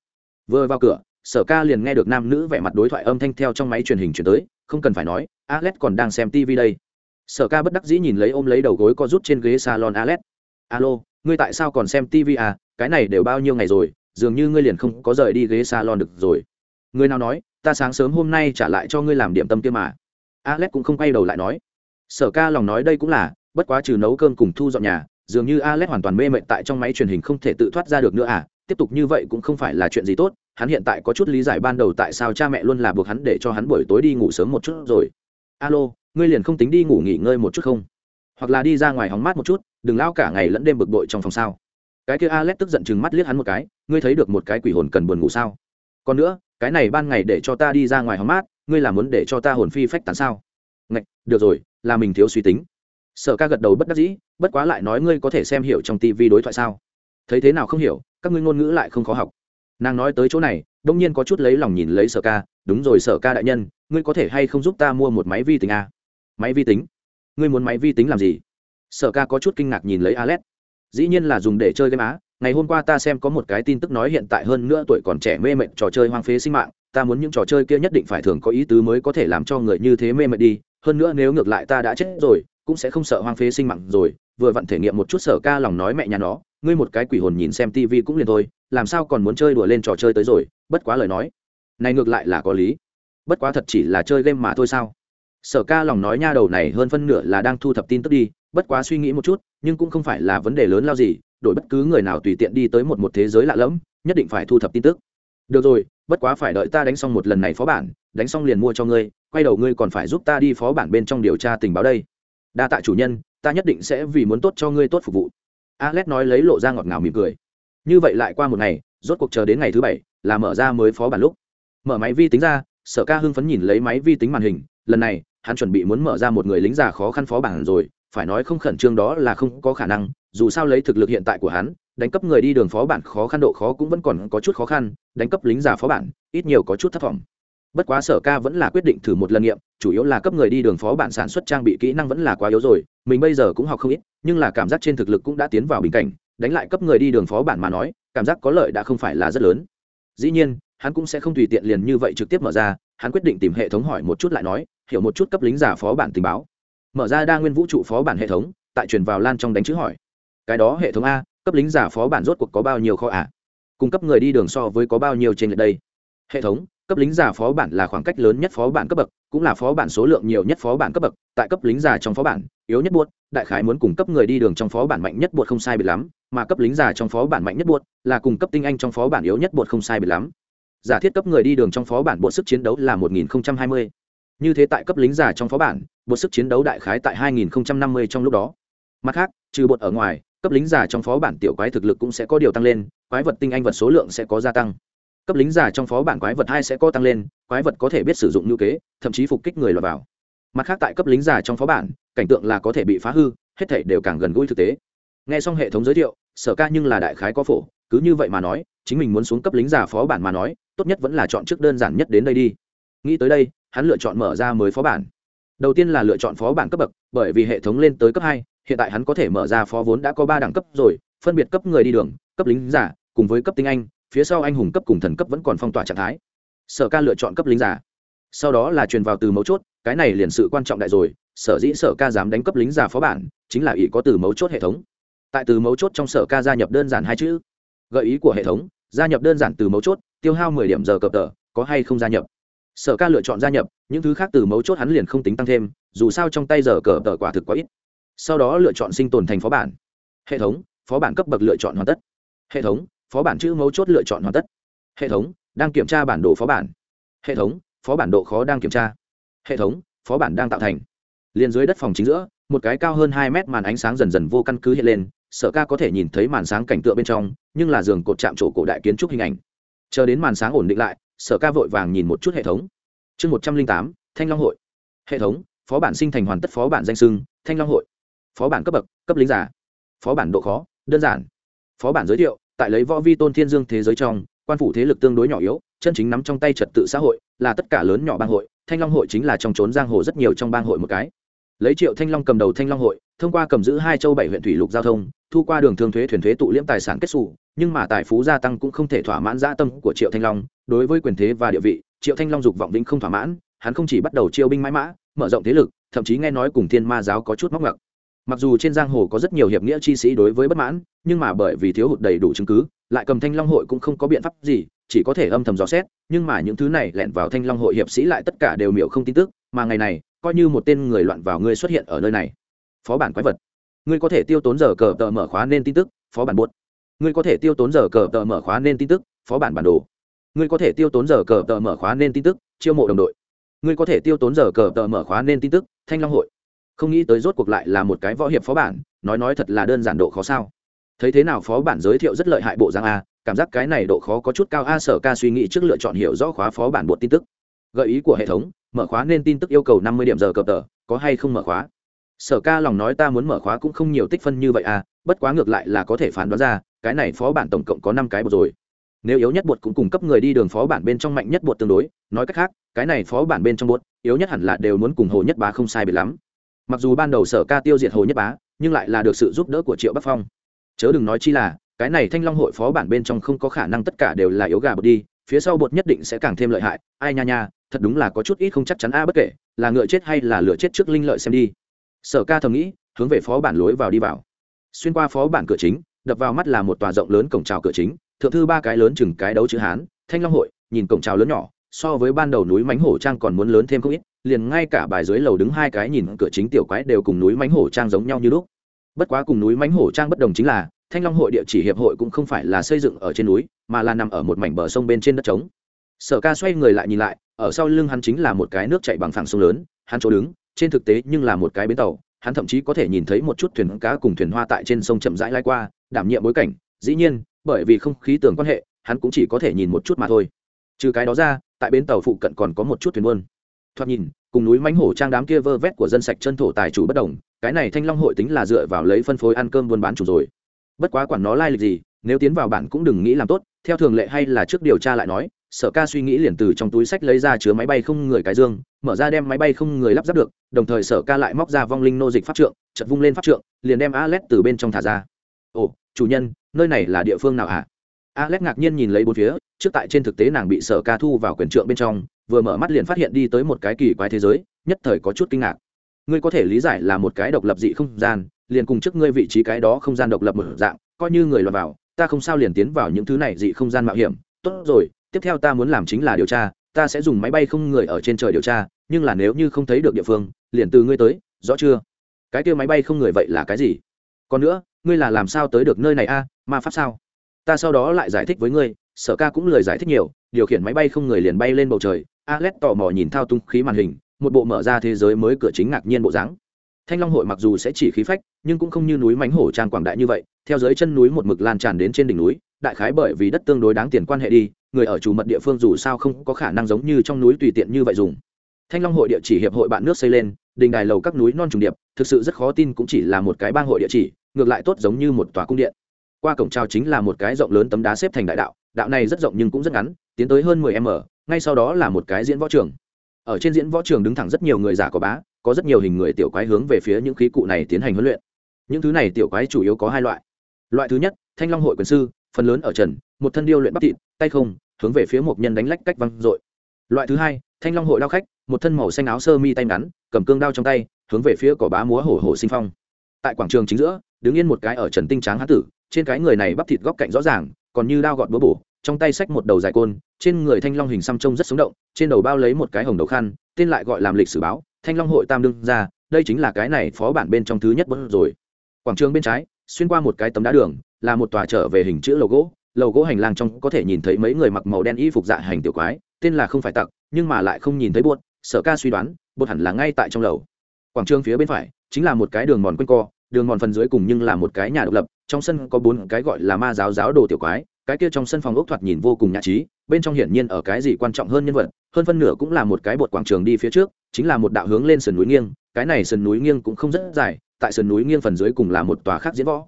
Vừa vào cửa sở ca liền nghe được nam nữ vẻ mặt đối thoại âm thanh theo trong máy truyền hình chuyển tới, không cần phải nói, alex còn đang xem tv đây. Sở ca bất đắc dĩ nhìn lấy ôm lấy đầu gối co rút trên ghế salon alex. Alo, ngươi tại sao còn xem tv à? Cái này đều bao nhiêu ngày rồi, dường như ngươi liền không có rời đi ghế salon được rồi. Người nào nói, ta sáng sớm hôm nay trả lại cho ngươi làm điểm tâm kia mà. Alex cũng không quay đầu lại nói. Sở ca lòng nói đây cũng là, bất quá trừ nấu cơm cùng thu dọn nhà, dường như alex hoàn toàn mê mệt tại trong máy truyền hình không thể tự thoát ra được nữa à? Tiếp tục như vậy cũng không phải là chuyện gì tốt hắn hiện tại có chút lý giải ban đầu tại sao cha mẹ luôn là buộc hắn để cho hắn buổi tối đi ngủ sớm một chút rồi. Alo, ngươi liền không tính đi ngủ nghỉ ngơi một chút không? Hoặc là đi ra ngoài hóng mát một chút, đừng lao cả ngày lẫn đêm bực bội trong phòng sao. Cái kia alex tức giận chừng mắt liếc hắn một cái, ngươi thấy được một cái quỷ hồn cần buồn ngủ sao? Còn nữa, cái này ban ngày để cho ta đi ra ngoài hóng mát, ngươi là muốn để cho ta hồn phi phách tán sao? Ngạch, được rồi, là mình thiếu suy tính. Sở ca gật đầu bất đắc dĩ, bất quá lại nói ngươi có thể xem hiểu trong tv đối thoại sao? Thấy thế nào không hiểu, các ngươi ngôn ngữ lại không khó học nàng nói tới chỗ này đông nhiên có chút lấy lòng nhìn lấy sở ca, đúng rồi sở ca đại nhân, ngươi có thể hay không giúp ta mua một máy vi tính a máy vi tính? Ngươi muốn máy vi tính làm gì? Sở ca có chút kinh ngạc nhìn lấy alex. Dĩ nhiên là dùng để chơi game á, ngày hôm qua ta xem có một cái tin tức nói hiện tại hơn nữa tuổi còn trẻ mê mệt trò chơi hoang phế sinh mạng, ta muốn những trò chơi kia nhất định phải thường có ý tứ mới có thể làm cho người như thế mê mệt đi, hơn nữa nếu ngược lại ta đã chết rồi, cũng sẽ không sợ hoang phế sinh mạng rồi. Vừa vặn thể nghiệm một chút sở ca lòng nói mẹ nhà nó ngươi một cái quỷ hồn nhìn xem tivi cũng liền thôi, làm sao còn muốn chơi đùa lên trò chơi tới rồi, bất quá lời nói. Này ngược lại là có lý. Bất quá thật chỉ là chơi game mà thôi sao? Sở ca lòng nói nha đầu này hơn phân nửa là đang thu thập tin tức đi, bất quá suy nghĩ một chút, nhưng cũng không phải là vấn đề lớn lao gì, đổi bất cứ người nào tùy tiện đi tới một một thế giới lạ lẫm, nhất định phải thu thập tin tức. Được rồi, bất quá phải đợi ta đánh xong một lần này phó bản, đánh xong liền mua cho ngươi, quay đầu ngươi còn phải giúp ta đi phó bản bên trong điều tra tình báo đây. Đa tạ chủ nhân, ta nhất định sẽ vì muốn tốt cho ngươi tốt phục vụ alex nói lấy lộ ra ngọt ngào mỉm cười. Như vậy lại qua một ngày, rốt cuộc chờ đến ngày thứ bảy, là mở ra mới phó bản lúc. Mở máy vi tính ra, sở ca hưng phấn nhìn lấy máy vi tính màn hình, lần này, hắn chuẩn bị muốn mở ra một người lính già khó khăn phó bản rồi, phải nói không khẩn trương đó là không có khả năng, dù sao lấy thực lực hiện tại của hắn, đánh cấp người đi đường phó bản khó khăn độ khó cũng vẫn còn có chút khó khăn, đánh cấp lính già phó bản, ít nhiều có chút thất vọng bất quá sở ca vẫn là quyết định thử một lần nghiệm, chủ yếu là cấp người đi đường phó bản sản xuất trang bị kỹ năng vẫn là quá yếu rồi, mình bây giờ cũng học không ít, nhưng là cảm giác trên thực lực cũng đã tiến vào bình cảnh, đánh lại cấp người đi đường phó bản mà nói, cảm giác có lợi đã không phải là rất lớn. Dĩ nhiên, hắn cũng sẽ không tùy tiện liền như vậy trực tiếp mở ra, hắn quyết định tìm hệ thống hỏi một chút lại nói, hiểu một chút cấp lính giả phó bản tình báo. Mở ra đa nguyên vũ trụ phó bản hệ thống, tại truyền vào lan trong đánh chữ hỏi. Cái đó hệ thống a, cấp lính giả phó bản rốt cuộc có bao nhiêu kho ạ à? cung cấp người đi đường so với có bao nhiêu trên lệch đây? Hệ thống cấp lính giả phó bản là khoảng cách lớn nhất phó bản cấp bậc, cũng là phó bản số lượng nhiều nhất phó bản cấp bậc. Tại cấp lính giả trong phó bản, yếu nhất buốt, đại khái muốn cung cấp người đi đường trong phó bản mạnh nhất buốt không sai biệt lắm, mà cấp lính giả trong phó bản mạnh nhất buốt là cung cấp tinh anh trong phó bản yếu nhất buốt không sai biệt lắm. Giả thiết cấp người đi đường trong phó bản bộ sức chiến đấu là một nghìn hai mươi. Như thế tại cấp lính giả trong phó bản bộ sức chiến đấu đại khái tại hai nghìn năm mươi trong lúc đó. Mặt khác, trừ bột ở ngoài, cấp lính giả trong phó bản tiểu quái thực lực cũng sẽ có điều tăng lên, quái vật tinh anh vật số lượng sẽ có gia tăng cấp lính giả trong phó bản quái vật hai sẽ có tăng lên, quái vật có thể biết sử dụng ngữ kế, thậm chí phục kích người lọt vào. Mặt khác tại cấp lính giả trong phó bản, cảnh tượng là có thể bị phá hư, hết thể đều càng gần gũi thực tế. Nghe xong hệ thống giới thiệu, sở ca nhưng là đại khái có phổ, cứ như vậy mà nói, chính mình muốn xuống cấp lính giả phó bản mà nói, tốt nhất vẫn là chọn trước đơn giản nhất đến đây đi. Nghĩ tới đây, hắn lựa chọn mở ra mới phó bản. Đầu tiên là lựa chọn phó bản cấp bậc, bởi vì hệ thống lên tới cấp hai, hiện tại hắn có thể mở ra phó vốn đã có ba đẳng cấp rồi, phân biệt cấp người đi đường, cấp lính giả cùng với cấp tinh anh phía sau anh hùng cấp cùng thần cấp vẫn còn phong tỏa trạng thái. Sở ca lựa chọn cấp lính giả. Sau đó là truyền vào từ mấu chốt, cái này liền sự quan trọng đại rồi, sở dĩ sở ca dám đánh cấp lính giả phó bản, chính là ý có từ mấu chốt hệ thống. Tại từ mấu chốt trong sở ca gia nhập đơn giản hai chữ. Gợi ý của hệ thống, gia nhập đơn giản từ mấu chốt, tiêu hao mười điểm giờ cập tờ, có hay không gia nhập. Sở ca lựa chọn gia nhập, những thứ khác từ mấu chốt hắn liền không tính tăng thêm, dù sao trong tay giờ cờ tờ quả thực quá ít. Sau đó lựa chọn sinh tồn thành phó bản. Hệ thống, phó bản cấp bậc lựa chọn hoàn tất. Hệ thống phó bản chữ mấu chốt lựa chọn hoàn tất. Hệ thống, đang kiểm tra bản đồ phó bản. Hệ thống, phó bản độ khó đang kiểm tra. Hệ thống, phó bản đang tạo thành. Liền dưới đất phòng chính giữa, một cái cao hơn hai mét màn ánh sáng dần dần vô căn cứ hiện lên, sở ca có thể nhìn thấy màn sáng cảnh tượng bên trong, nhưng là giường cột chạm trổ cổ đại kiến trúc hình ảnh. Chờ đến màn sáng ổn định lại, sở ca vội vàng nhìn một chút hệ thống. Chương một trăm linh tám, thanh long hội. Hệ thống, phó bản sinh thành hoàn tất phó bản danh sưng, thanh long hội. Phó bản cấp bậc, cấp lính giả. Phó bản độ khó, đơn giản. Phó bản giới thiệu tại lấy võ vi tôn thiên dương thế giới trong, quan phủ thế lực tương đối nhỏ yếu, chân chính nắm trong tay trật tự xã hội là tất cả lớn nhỏ bang hội, thanh long hội chính là trong trốn giang hồ rất nhiều trong bang hội một cái. Lấy triệu thanh long cầm đầu thanh long hội, thông qua cầm giữ hai châu bảy huyện thủy lục giao thông, thu qua đường thương thuế thuyền thuế tụ liễm tài sản kết xù, nhưng mà tài phú gia tăng cũng không thể thỏa mãn gia tâm của triệu thanh long. Đối với quyền thế và địa vị, triệu thanh long dục vọng vĩnh không thỏa mãn, hắn không chỉ bắt đầu chiêu binh mãi mã, mở rộng thế lực, thậm chí nghe nói cùng thiên ma giáo có chút móc ngặc mặc dù trên giang hồ có rất nhiều hiệp nghĩa chi sĩ đối với bất mãn, nhưng mà bởi vì thiếu hụt đầy đủ chứng cứ, lại cầm thanh long hội cũng không có biện pháp gì, chỉ có thể âm thầm dò xét, nhưng mà những thứ này lẻn vào thanh long hội hiệp sĩ lại tất cả đều miểu không tin tức, mà ngày này, coi như một tên người loạn vào ngươi xuất hiện ở nơi này. Phó bản quái vật, ngươi có thể tiêu tốn giờ cờ tờ mở khóa nên tin tức, phó bản buốt. Ngươi có thể tiêu tốn giờ cờ tờ mở khóa nên tin tức, phó bản bản đồ. Ngươi có thể tiêu tốn giờ cờ tờ mở khóa nên tin tức, chiêu mộ đồng đội. Ngươi có thể tiêu tốn giờ cờ tờ mở khóa nên tin tức, thanh long hội không nghĩ tới rốt cuộc lại là một cái võ hiệp phó bản, nói nói thật là đơn giản độ khó sao. Thấy thế nào phó bản giới thiệu rất lợi hại bộ giang a, cảm giác cái này độ khó có chút cao a, sở ca suy nghĩ trước lựa chọn hiểu rõ khóa phó bản bột tin tức. Gợi ý của hệ thống, mở khóa nên tin tức yêu cầu năm mươi điểm giờ cập tờ, có hay không mở khóa? Sở ca lòng nói ta muốn mở khóa cũng không nhiều tích phân như vậy à bất quá ngược lại là có thể phán đoán ra, cái này phó bản tổng cộng có năm cái bột rồi. Nếu yếu nhất bột cũng cung cấp người đi đường phó bản bên trong mạnh nhất bột tương đối, nói cách khác, cái này phó bản bên trong bột, yếu nhất hẳn là đều muốn cùng hồ nhất bá không sai biệt lắm mặc dù ban đầu sở ca tiêu diệt hồ nhất bá, nhưng lại là được sự giúp đỡ của triệu bắc phong. Chớ đừng nói chi là, cái này thanh long hội phó bản bên trong không có khả năng tất cả đều là yếu gà bột đi, phía sau bột nhất định sẽ càng thêm lợi hại. Ai nha nha, thật đúng là có chút ít không chắc chắn a, bất kể, là ngựa chết hay là lửa chết trước linh lợi xem đi. Sở ca thầm nghĩ, hướng về phó bản lối vào đi vào. Xuyên qua phó bản cửa chính, đập vào mắt là một tòa rộng lớn cổng trào cửa chính, thượng thư ba cái lớn chừng cái đấu chữ hán, thanh long hội, nhìn cổng trào lớn nhỏ, so với ban đầu núi mánh hổ trang còn muốn lớn thêm không ít liền ngay cả bài dưới lầu đứng hai cái nhìn cửa chính tiểu quái đều cùng núi mánh hổ trang giống nhau như lúc. Bất quá cùng núi mánh hổ trang bất đồng chính là, thanh long hội địa chỉ hiệp hội cũng không phải là xây dựng ở trên núi, mà là nằm ở một mảnh bờ sông bên trên đất trống. Sở ca xoay người lại nhìn lại, ở sau lưng hắn chính là một cái nước chạy bằng phẳng sông lớn, hắn chỗ đứng, trên thực tế nhưng là một cái bến tàu, hắn thậm chí có thể nhìn thấy một chút thuyền cá cùng thuyền hoa tại trên sông chậm rãi lai qua, đảm nhiệm bối cảnh. Dĩ nhiên, bởi vì không khí tường quan hệ, hắn cũng chỉ có thể nhìn một chút mà thôi. Trừ cái đó ra, tại bến tàu phụ cận còn có một chút thuyền buôn. Thoạt nhìn cùng núi mánh hổ trang đám kia vơ vét của dân sạch chân thổ tài chủ bất đồng, cái này thanh long hội tính là dựa vào lấy phân phối ăn cơm buôn bán chủ rồi bất quá quản nó lai lịch gì, nếu tiến vào bản cũng đừng nghĩ làm tốt, theo thường lệ hay là trước điều tra lại nói, sở ca suy nghĩ liền từ trong túi sách lấy ra chứa máy bay không người cái dương, mở ra đem máy bay không người lắp ráp được, đồng thời sở ca lại móc ra vong linh nô dịch pháp trượng chật vung lên pháp trượng, liền đem alex từ bên trong thả ra ồ, chủ nhân, nơi này là địa phương nào hả à? Alex ngạc nhiên nhìn lấy bốn phía, trước tại trên thực tế nàng bị sở ca thu vào quyền trượng bên trong, vừa mở mắt liền phát hiện đi tới một cái kỳ quái thế giới, nhất thời có chút kinh ngạc. Ngươi có thể lý giải là một cái độc lập dị không gian, liền cùng trước ngươi vị trí cái đó không gian độc lập một dạng, coi như người lọt vào, ta không sao liền tiến vào những thứ này dị không gian mạo hiểm. Tốt rồi, tiếp theo ta muốn làm chính là điều tra, ta sẽ dùng máy bay không người ở trên trời điều tra, nhưng là nếu như không thấy được địa phương, liền từ ngươi tới, rõ chưa? Cái kia máy bay không người vậy là cái gì? Còn nữa, ngươi là làm sao tới được nơi này a? Ma pháp sao? Ta sau đó lại giải thích với ngươi, sở ca cũng lời giải thích nhiều, điều khiển máy bay không người liền bay lên bầu trời, alex tò mò nhìn thao tung khí màn hình, một bộ mở ra thế giới mới cửa chính ngạc nhiên bộ dáng. Thanh long hội mặc dù sẽ chỉ khí phách, nhưng cũng không như núi mánh hổ tràn quảng đại như vậy, theo dưới chân núi một mực lan tràn đến trên đỉnh núi, đại khái bởi vì đất tương đối đáng tiền quan hệ đi, người ở chủ mật địa phương dù sao không có khả năng giống như trong núi tùy tiện như vậy dùng. Thanh long hội địa chỉ hiệp hội bạn nước xây lên, đình đài lầu các núi non trùng điệp, thực sự rất khó tin cũng chỉ là một cái bang hội địa chỉ, ngược lại tốt giống như một tòa cung điện qua cổng trào chính là một cái rộng lớn tấm đá xếp thành đại đạo đạo này rất rộng nhưng cũng rất ngắn, tiến tới hơn mười m, ngay sau đó là một cái diễn võ trường. Ở trên diễn võ trường đứng thẳng rất nhiều người giả có bá, có rất nhiều hình người tiểu quái hướng về phía những khí cụ này tiến hành huấn luyện. Những thứ này tiểu quái chủ yếu có hai loại. Loại thứ nhất, thanh long hội quyền sư, phần lớn ở trần, một thân điêu luyện bắp thịt, tay không, hướng về phía một nhân đánh lách cách văng dội. Loại thứ hai, thanh long hội đao khách, một thân màu xanh áo sơ mi tay ngắn, cầm cương đao trong tay, hướng về phía cỏ bá múa hổ hổ sinh phong. Tại quảng trường chính giữa, đứng yên một cái ở trần tinh tráng hán tử trên cái người này bắp thịt góc cạnh rõ ràng, còn như đao gọt búa bổ, trong tay xách một đầu dài côn, trên người thanh long hình xăm trông rất sống động, trên đầu bao lấy một cái hồng đầu khăn, tên lại gọi làm lịch sử báo, thanh long hội tam đương ra, đây chính là cái này phó bản bên trong thứ nhất bớt rồi. Quảng trường bên trái, xuyên qua một cái tấm đá đường, là một tòa trở về hình chữ lầu gỗ lầu gỗ hành lang trong có thể nhìn thấy mấy người mặc màu đen y phục dạ hành tiểu quái, tên là không phải tặc, nhưng mà lại không nhìn thấy buốt, sở ca suy đoán bột hẳn là ngay tại trong lầu. Quảng trường phía bên phải, chính là một cái đường mòn quanh co, đường mòn phần dưới cùng nhưng là một cái nhà độc lập trong sân có bốn cái gọi là ma giáo giáo đồ tiểu quái, cái kia trong sân phòng ốc thoạt nhìn vô cùng nhã trí, bên trong hiển nhiên ở cái gì quan trọng hơn nhân vật, hơn phân nửa cũng là một cái bột quảng trường đi phía trước, chính là một đạo hướng lên sườn núi nghiêng, cái này sườn núi nghiêng cũng không rất dài, tại sườn núi nghiêng phần dưới cùng là một tòa khác diễn võ.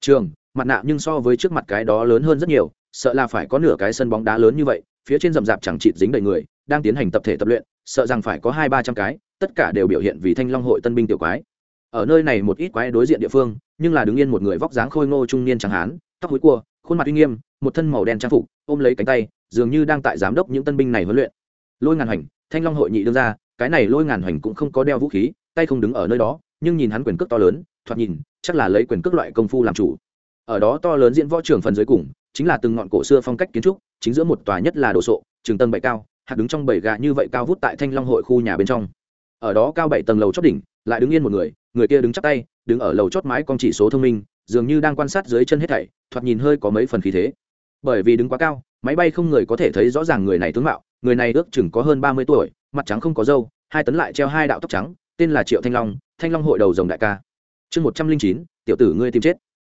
Trường, mặt nạ nhưng so với trước mặt cái đó lớn hơn rất nhiều, sợ là phải có nửa cái sân bóng đá lớn như vậy, phía trên rậm rạp chẳng chịt dính đầy người, đang tiến hành tập thể tập luyện, sợ rằng phải có hai ba trăm cái, tất cả đều biểu hiện vì thanh long hội tân binh tiểu quái ở nơi này một ít quái đối diện địa phương, nhưng là đứng yên một người vóc dáng khôi ngô trung niên chẳng hán, tóc hối cua, khuôn mặt uy nghiêm, một thân màu đen trang phục, ôm lấy cánh tay, dường như đang tại giám đốc những tân binh này huấn luyện. Lôi ngàn hoành, thanh long hội nhị đương ra cái này lôi ngàn hoành cũng không có đeo vũ khí, tay không đứng ở nơi đó, nhưng nhìn hắn quyền cước to lớn, thoạt nhìn, chắc là lấy quyền cước loại công phu làm chủ. Ở đó to lớn diễn võ trường phần dưới cùng, chính là từng ngọn cổ xưa phong cách kiến trúc, chính giữa một tòa nhất là đồ sộ, trường tân bảy cao, hạt đứng trong bảy gà như vậy cao vút tại thanh long hội khu nhà bên trong. Ở đó cao bảy tầng lầu chót đỉnh lại đứng yên một người người kia đứng chắc tay, đứng ở lầu chót mái con chỉ số thông minh, dường như đang quan sát dưới chân hết thảy, thoạt nhìn hơi có mấy phần khí thế. Bởi vì đứng quá cao, máy bay không người có thể thấy rõ ràng người này tướng mạo, người này ước chừng có hơn ba mươi tuổi, mặt trắng không có râu, hai tấn lại treo hai đạo tóc trắng, tên là triệu thanh long thanh long hội đầu dòng đại ca. Chương một trăm linh chín, tiểu tử ngươi tìm chết.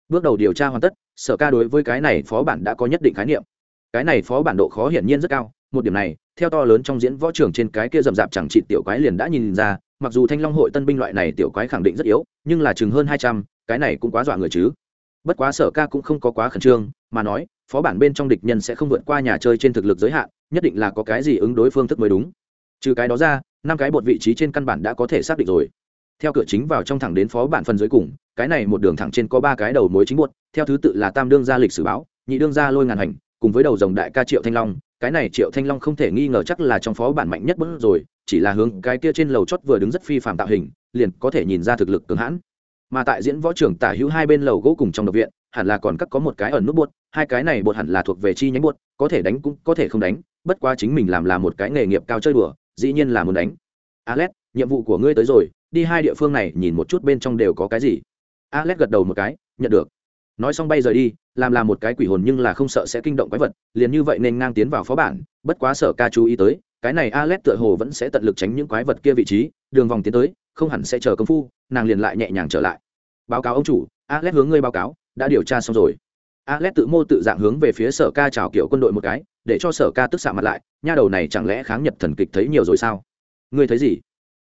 Bước đầu điều tra hoàn tất, sở ca đối với cái này phó bản đã có nhất định khái niệm. Cái này phó bản độ khó hiển nhiên rất cao, một điểm này theo to lớn trong diễn võ trường trên cái kia rậm rạp chẳng trị tiểu quái liền đã nhìn ra, mặc dù thanh long hội tân binh loại này tiểu quái khẳng định rất yếu, nhưng là chừng hơn hai trăm, cái này cũng quá dọa người chứ. Bất quá sở ca cũng không có quá khẩn trương, mà nói, phó bản bên trong địch nhân sẽ không vượt qua nhà chơi trên thực lực giới hạn, nhất định là có cái gì ứng đối phương thức mới đúng. Trừ cái đó ra, năm cái bột vị trí trên căn bản đã có thể xác định rồi. Theo cửa chính vào trong thẳng đến phó bản phần dưới cùng, cái này một đường thẳng trên có ba cái đầu mối chính bột, theo thứ tự là tam đương gia lịch sử báo, nhị đương gia lôi ngàn hành, cùng với đầu dòng đại ca triệu thanh long cái này triệu thanh long không thể nghi ngờ chắc là trong phó bản mạnh nhất bớt rồi, chỉ là hướng cái kia trên lầu chót vừa đứng rất phi phạm tạo hình, liền có thể nhìn ra thực lực cường hãn. Mà tại diễn võ trưởng tả hữu hai bên lầu gỗ cùng trong độc viện, hẳn là còn các có một cái ẩn nút bột, hai cái này bột hẳn là thuộc về chi nhánh bột, có thể đánh cũng có thể không đánh, bất quá chính mình làm là một cái nghề nghiệp cao chơi đùa, dĩ nhiên là muốn đánh. Alex, nhiệm vụ của ngươi tới rồi, đi hai địa phương này nhìn một chút bên trong đều có cái gì. Alex gật đầu một cái, nhận được nói xong bay rời đi, làm là một cái quỷ hồn nhưng là không sợ sẽ kinh động quái vật, liền như vậy nên ngang tiến vào phó bản, bất quá sở ca chú ý tới, cái này alex tựa hồ vẫn sẽ tận lực tránh những quái vật kia vị trí, đường vòng tiến tới, không hẳn sẽ chờ công phu, nàng liền lại nhẹ nhàng trở lại. Báo cáo ông chủ, alex hướng ngươi báo cáo, đã điều tra xong rồi. Alex tự mô tự dạng hướng về phía sở ca chào kiểu quân đội một cái, để cho sở ca tức xạ mặt lại, nha đầu này chẳng lẽ kháng nhật thần kịch thấy nhiều rồi sao? Ngươi thấy gì?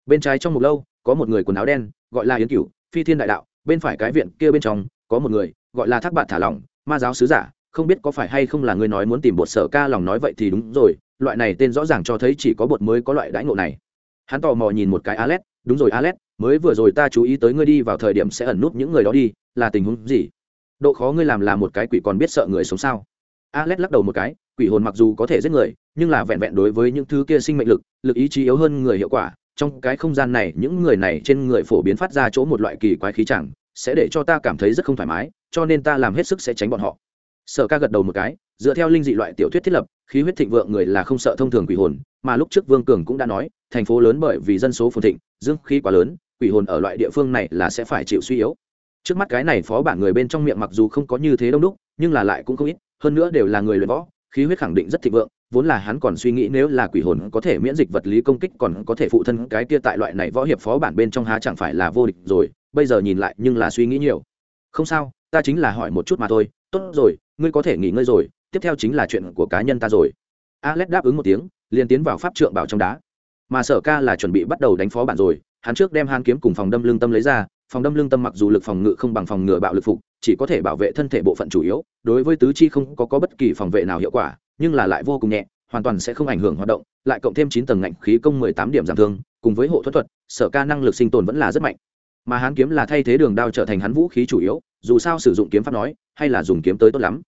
Bên trái trong một lâu, có một người quần áo đen, gọi là yến cửu, phi thiên đại đạo, bên phải cái viện kia bên trong, có một người gọi là thác bạn thả lỏng ma giáo sứ giả không biết có phải hay không là ngươi nói muốn tìm bột sở ca lòng nói vậy thì đúng rồi loại này tên rõ ràng cho thấy chỉ có bột mới có loại đãi ngộ này. Hắn tò mò nhìn một cái Alet, đúng rồi Alet, mới vừa rồi ta chú ý tới ngươi đi vào thời điểm sẽ ẩn nút những người đó đi là tình huống gì? Độ khó ngươi làm là một cái quỷ còn biết sợ người sống sao? Alet lắc đầu một cái quỷ hồn mặc dù có thể giết người nhưng là vẹn vẹn đối với những thứ kia sinh mệnh lực lực ý chí yếu hơn người hiệu quả trong cái không gian này những người này trên người phổ biến phát ra chỗ một loại kỳ quái khí chẳng sẽ để cho ta cảm thấy rất không thoải mái cho nên ta làm hết sức sẽ tránh bọn họ. Sở ca gật đầu một cái, dựa theo linh dị loại tiểu thuyết thiết lập, khí huyết thịnh vượng người là không sợ thông thường quỷ hồn, mà lúc trước vương cường cũng đã nói, thành phố lớn bởi vì dân số phồn thịnh, dương khí quá lớn, quỷ hồn ở loại địa phương này là sẽ phải chịu suy yếu. Trước mắt cái này phó bản người bên trong miệng mặc dù không có như thế đông đúc, nhưng là lại cũng không ít, hơn nữa đều là người luyện võ, khí huyết khẳng định rất thịnh vượng, vốn là hắn còn suy nghĩ nếu là quỷ hồn có thể miễn dịch vật lý công kích còn có thể phụ thân cái kia tại loại này võ hiệp phó bản bên trong há chẳng phải là vô địch rồi, bây giờ nhìn lại nhưng là suy nghĩ nhiều. Không sao ta chính là hỏi một chút mà thôi. Tốt rồi ngươi có thể nghỉ ngơi rồi tiếp theo chính là chuyện của cá nhân ta rồi. Alex đáp ứng một tiếng liền tiến vào pháp trượng bảo trong đá. Mà sở ca là chuẩn bị bắt đầu đánh phó bản rồi hắn trước đem hàn kiếm cùng phòng đâm lương tâm lấy ra phòng đâm lương tâm mặc dù lực phòng ngự không bằng phòng ngừa bạo lực phục chỉ có thể bảo vệ thân thể bộ phận chủ yếu đối với tứ chi không có, có bất kỳ phòng vệ nào hiệu quả nhưng là lại vô cùng nhẹ hoàn toàn sẽ không ảnh hưởng hoạt động lại cộng thêm chín tầng ngạnh khí công mười tám điểm giảm thương cùng với hộ thuật thuật sở ca năng lực sinh tồn vẫn là rất mạnh mà hắn kiếm là thay thế đường đao trở thành hắn vũ khí chủ yếu, dù sao sử dụng kiếm pháp nói, hay là dùng kiếm tới tốt lắm.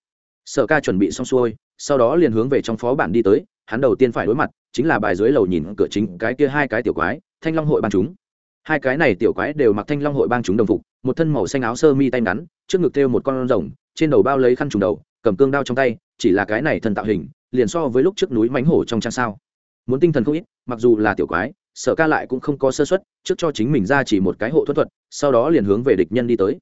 Sở ca chuẩn bị xong xuôi, sau đó liền hướng về trong phó bản đi tới, hắn đầu tiên phải đối mặt, chính là bài dưới lầu nhìn cửa chính cái kia hai cái tiểu quái, thanh long hội ban chúng. Hai cái này tiểu quái đều mặc thanh long hội bang chúng đồng phục, một thân màu xanh áo sơ mi tay ngắn, trước ngực thêu một con rồng, trên đầu bao lấy khăn trùng đầu, cầm cương đao trong tay, chỉ là cái này thần tạo hình, liền so với lúc trước núi mánh hổ trong trang sao. Muốn tinh thần không ít, mặc dù là tiểu quái sở ca lại cũng không có sơ xuất trước cho chính mình ra chỉ một cái hộ thuẫn thuật, sau đó liền hướng về địch nhân đi tới.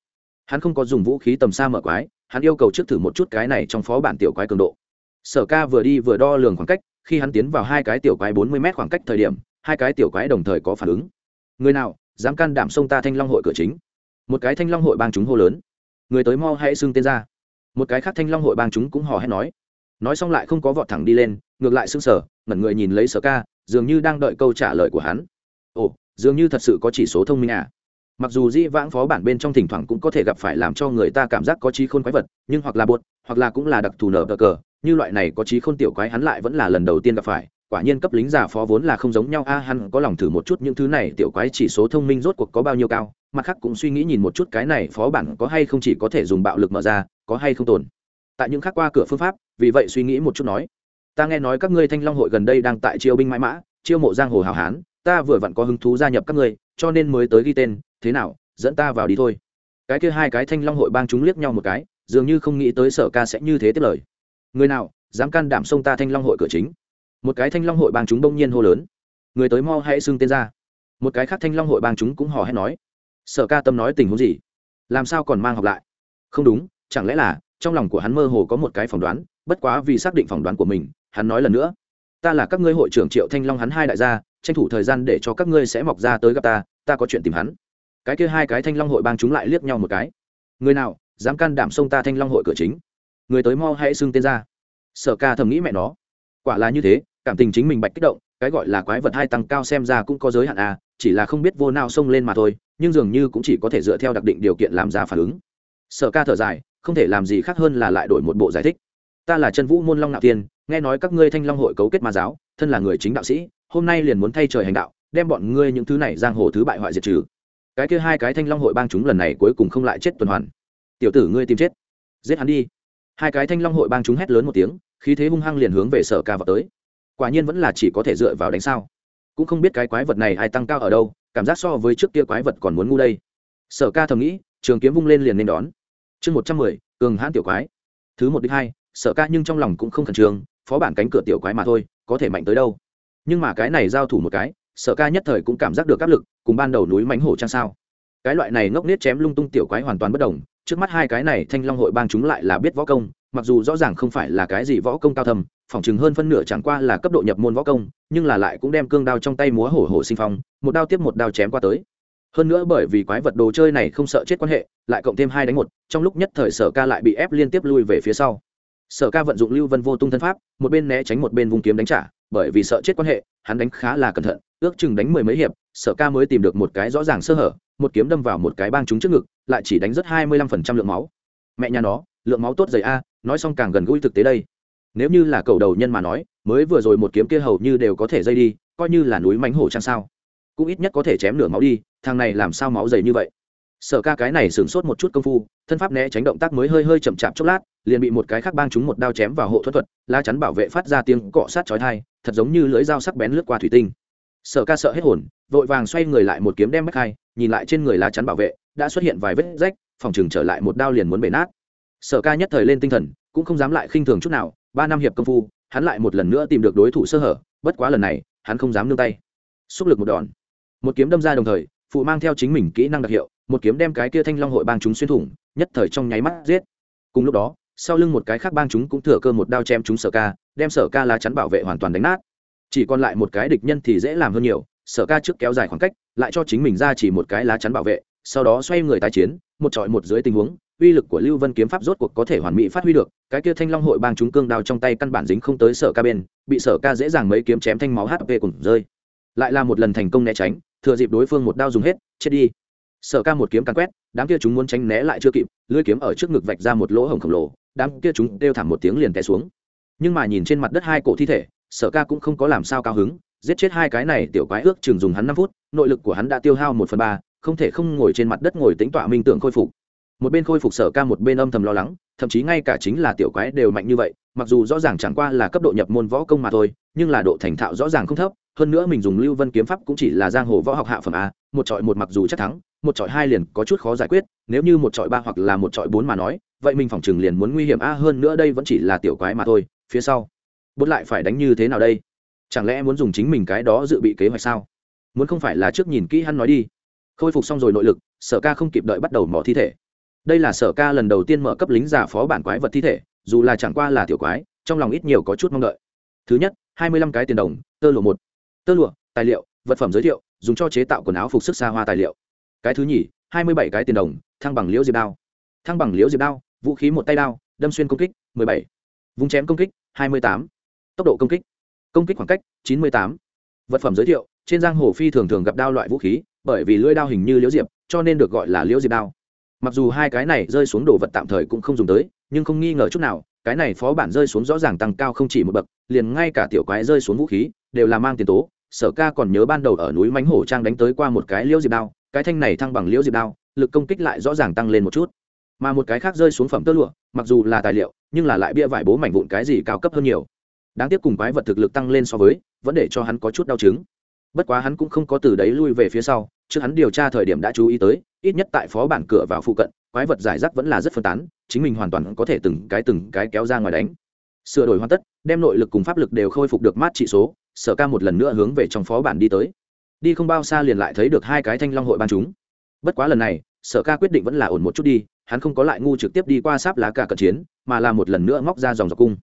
Hắn không có dùng vũ khí tầm xa mở quái, hắn yêu cầu trước thử một chút cái này trong phó bản tiểu quái cường độ. Sở ca vừa đi vừa đo lường khoảng cách, khi hắn tiến vào hai cái tiểu quái bốn mươi m khoảng cách thời điểm, hai cái tiểu quái đồng thời có phản ứng. Người nào, dám can đảm xông ta thanh long hội cửa chính? Một cái thanh long hội bang chúng hô lớn. Người tới mau hãy xưng tên ra. Một cái khác thanh long hội bang chúng cũng hò hét nói. Nói xong lại không có vọt thẳng đi lên, ngược lại xưng sở, ngẩn người nhìn lấy sở ca dường như đang đợi câu trả lời của hắn. Ồ, dường như thật sự có chỉ số thông minh à. Mặc dù dĩ vãng phó bản bên trong thỉnh thoảng cũng có thể gặp phải làm cho người ta cảm giác có trí khôn quái vật, nhưng hoặc là bột, hoặc là cũng là đặc thù nở cờ cờ, như loại này có trí khôn tiểu quái hắn lại vẫn là lần đầu tiên gặp phải, quả nhiên cấp lính giả phó vốn là không giống nhau, a, hắn có lòng thử một chút những thứ này, tiểu quái chỉ số thông minh rốt cuộc có bao nhiêu cao, mặt khác cũng suy nghĩ nhìn một chút cái này phó bản có hay không chỉ có thể dùng bạo lực mở ra, có hay không tồn. Tại những khác qua cửa phương pháp, vì vậy suy nghĩ một chút nói ta nghe nói các ngươi thanh long hội gần đây đang tại chiêu binh mãi mã, chiêu mộ giang hồ hào hán, ta vừa vặn có hứng thú gia nhập các ngươi, cho nên mới tới ghi tên, thế nào, dẫn ta vào đi thôi. Cái kia hai cái thanh long hội bang chúng liếc nhau một cái, dường như không nghĩ tới sở ca sẽ như thế tiếp lời. Người nào, dám can đảm xông ta thanh long hội cửa chính? Một cái thanh long hội bang chúng đông nhiên hô lớn. Người tới mau hãy xưng tên ra. Một cái khác thanh long hội bang chúng cũng hò hét nói. Sở ca tâm nói tình huống gì? Làm sao còn mang học lại? Không đúng, chẳng lẽ là, trong lòng của hắn mơ hồ có một cái phỏng đoán, bất quá vì xác định phỏng đoán của mình hắn nói lần nữa, ta là các ngươi hội trưởng triệu thanh long hắn hai đại gia, tranh thủ thời gian để cho các ngươi sẽ mọc ra tới gặp ta ta có chuyện tìm hắn. Cái kia hai cái thanh long hội bang chúng lại liếc nhau một cái. Người nào, dám can đảm xông ta thanh long hội cửa chính? Người tới mo hãy xưng tên ra. Sở ca thầm nghĩ mẹ nó. Quả là như thế, cảm tình chính mình bạch kích động, cái gọi là quái vật hai tăng cao xem ra cũng có giới hạn à chỉ là không biết vô nào xông lên mà thôi, nhưng dường như cũng chỉ có thể dựa theo đặc định điều kiện làm ra phản ứng. Sở ca thở dài, không thể làm gì khác hơn là lại đổi một bộ giải thích. Ta là chân vũ môn long nạo tiên nghe nói các ngươi thanh long hội cấu kết ma giáo, thân là người chính đạo sĩ, hôm nay liền muốn thay trời hành đạo, đem bọn ngươi những thứ này giang hồ thứ bại hoại diệt trừ. Cái kia hai cái thanh long hội bang chúng lần này cuối cùng không lại chết tuần hoàn. Tiểu tử ngươi tìm chết. Giết hắn đi. Hai cái thanh long hội bang chúng hét lớn một tiếng, khí thế hung hăng liền hướng về sở ca vào tới. Quả nhiên vẫn là chỉ có thể dựa vào đánh sao. Cũng không biết cái quái vật này ai tăng cao ở đâu, cảm giác so với trước kia quái vật còn muốn ngu đây. Sở ca thầm nghĩ, trường kiếm vung lên liền nên đón. Chương một trăm mười, cường hãn tiểu quái. Thứ một đích hai, sở ca nhưng trong lòng cũng không khẩn trương phó bản cánh cửa tiểu quái mà thôi, có thể mạnh tới đâu. Nhưng mà cái này giao thủ một cái, sở ca nhất thời cũng cảm giác được áp lực, cùng ban đầu núi mánh hổ trang sao. Cái loại này ngốc nết chém lung tung tiểu quái hoàn toàn bất đồng, trước mắt hai cái này thanh long hội bang chúng lại là biết võ công, mặc dù rõ ràng không phải là cái gì võ công cao thầm phỏng chừng hơn phân nửa chẳng qua là cấp độ nhập môn võ công, nhưng là lại cũng đem cương đao trong tay múa hổ hổ sinh phong, một đao tiếp một đao chém qua tới. Hơn nữa bởi vì quái vật đồ chơi này không sợ chết quan hệ, lại cộng thêm hai đánh một, trong lúc nhất thời sở ca lại bị ép liên tiếp lui về phía sau sở ca vận dụng lưu vân vô tung thân pháp, một bên né tránh một bên vung kiếm đánh trả, bởi vì sợ chết quan hệ, hắn đánh khá là cẩn thận, ước chừng đánh mười mấy hiệp, sở ca mới tìm được một cái rõ ràng sơ hở, một kiếm đâm vào một cái bang trúng trước ngực, lại chỉ đánh rất hai mươi lăm phần trăm lượng máu. Mẹ nhà nó, lượng máu tốt dày a, nói xong càng gần gũi thực tế đây. Nếu như là cầu đầu nhân mà nói, mới vừa rồi một kiếm kia hầu như đều có thể dây đi, coi như là núi mánh hổ chăng sao? Cũng ít nhất có thể chém nửa máu đi, thằng này làm sao máu dày như vậy? Sở ca cái này sửng sốt một chút công phu, thân pháp né tránh động tác mới hơi hơi chậm chạp chốc lát, liền bị một cái khác bang chúng một đao chém vào hộ thuật thuật la chắn bảo vệ phát ra tiếng cọ sát chói thai thật giống như lưỡi dao sắc bén lướt qua thủy tinh. Sở ca sợ hết hồn, vội vàng xoay người lại một kiếm đem bách hai, nhìn lại trên người lá chắn bảo vệ, đã xuất hiện vài vết rách, phòng chừng trở lại một đao liền muốn bể nát. Sở ca nhất thời lên tinh thần, cũng không dám lại khinh thường chút nào, ba năm hiệp công phu, hắn lại một lần nữa tìm được đối thủ sơ hở, bất quá lần này, hắn không dám nương tay. Xúc lực một đòn. Một kiếm đâm ra đồng thời, phụ mang theo chính mình kỹ năng đặc hiệu một kiếm đem cái kia thanh long hội bang chúng xuyên thủng, nhất thời trong nháy mắt giết. Cùng lúc đó, sau lưng một cái khác bang chúng cũng thừa cơ một đao chém chúng sở ca, đem sở ca lá chắn bảo vệ hoàn toàn đánh nát. Chỉ còn lại một cái địch nhân thì dễ làm hơn nhiều, sở ca trước kéo dài khoảng cách, lại cho chính mình ra chỉ một cái lá chắn bảo vệ, sau đó xoay người tái chiến, một trọi một dưới tình huống, uy lực của lưu vân kiếm pháp rốt cuộc có thể hoàn mỹ phát huy được, cái kia thanh long hội bang chúng cương đao trong tay căn bản dính không tới sở ca bên, bị sở ca dễ dàng mấy kiếm chém thanh máu hp cùng rơi. Lại là một lần thành công né tránh, thừa dịp đối phương một đao dùng hết, chết đi sở ca một kiếm càn quét, đám kia chúng muốn tránh né lại chưa kịp, lưỡi kiếm ở trước ngực vạch ra một lỗ hổng khổng lồ, đám kia chúng đeo thảm một tiếng liền té xuống. Nhưng mà nhìn trên mặt đất hai cổ thi thể, sở ca cũng không có làm sao cao hứng, giết chết hai cái này tiểu quái ước chừng dùng hắn năm phút, nội lực của hắn đã tiêu hao một phần ba, không thể không ngồi trên mặt đất ngồi tính tọa minh tưởng khôi phục. Một bên khôi phục sở ca một bên âm thầm lo lắng, thậm chí ngay cả chính là tiểu quái đều mạnh như vậy, mặc dù rõ ràng chẳng qua là cấp độ nhập môn võ công mà thôi, nhưng là độ thành thạo rõ ràng không thấp, hơn nữa mình dùng lưu vân kiếm pháp cũng chỉ là giang hồ võ học hạ phẩm a, một trọi một mặc dù chắc thắng một trọi hai liền có chút khó giải quyết, nếu như một trọi ba hoặc là một trọi bốn mà nói, vậy mình phỏng chừng liền muốn nguy hiểm a, hơn nữa đây vẫn chỉ là tiểu quái mà thôi, phía sau. Bốt lại phải đánh như thế nào đây? Chẳng lẽ muốn dùng chính mình cái đó dự bị kế hoạch sao? Muốn không phải là trước nhìn kỹ hắn nói đi. Khôi phục xong rồi nội lực, sở ca không kịp đợi bắt đầu mỏ thi thể. Đây là sở ca lần đầu tiên mở cấp lính giả phó bản quái vật thi thể, dù là chẳng qua là tiểu quái, trong lòng ít nhiều có chút mong đợi. Thứ nhất, hai mươi lăm cái tiền đồng, tơ lụa một. Tơ lụa, tài liệu, vật phẩm giới thiệu, dùng cho chế tạo quần áo phục sức xa hoa tài liệu cái thứ nhì, hai mươi bảy cái tiền đồng, thăng bằng liễu diệp đao. Thăng bằng liễu diệp đao, vũ khí một tay đao, đâm xuyên công kích, mười bảy. Vùng chém công kích, hai mươi tám. Tốc độ công kích. Công kích khoảng cách, chín mươi tám. Vật phẩm giới thiệu, trên giang hồ phi thường thường gặp đao loại vũ khí, bởi vì lưỡi đao hình như liễu diệp, cho nên được gọi là liễu diệp đao. Mặc dù hai cái này rơi xuống đồ vật tạm thời cũng không dùng tới, nhưng không nghi ngờ chút nào, cái này phó bản rơi xuống rõ ràng tăng cao không chỉ một bậc, liền ngay cả tiểu quái rơi xuống vũ khí, đều là mang tiền tố. Sở ca còn nhớ ban đầu ở núi mánh hổ trang đánh tới qua một cái liễu diệp đao cái thanh này thăng bằng liễu diệp đao, lực công kích lại rõ ràng tăng lên một chút. Mà một cái khác rơi xuống phẩm tơ lụa, mặc dù là tài liệu, nhưng là lại bia vải bố mảnh vụn cái gì cao cấp hơn nhiều. Đáng tiếc cùng quái vật thực lực tăng lên so với, vẫn để cho hắn có chút đau chứng. Bất quá hắn cũng không có từ đấy lui về phía sau trước hắn điều tra thời điểm đã chú ý tới, ít nhất tại phó bản cửa vào phụ cận, quái vật giải rác vẫn là rất phân tán, chính mình hoàn toàn có thể từng cái từng cái kéo ra ngoài đánh. Sửa đổi hoàn tất, đem nội lực cùng pháp lực đều khôi phục được mát trị số, sở ca một lần nữa hướng về trong phó bản đi tới đi không bao xa liền lại thấy được hai cái thanh long hội ban chúng. Bất quá lần này, sở ca quyết định vẫn là ổn một chút đi, hắn không có lại ngu trực tiếp đi qua sáp lá cả cận chiến, mà là một lần nữa móc ra dòng dọc cung.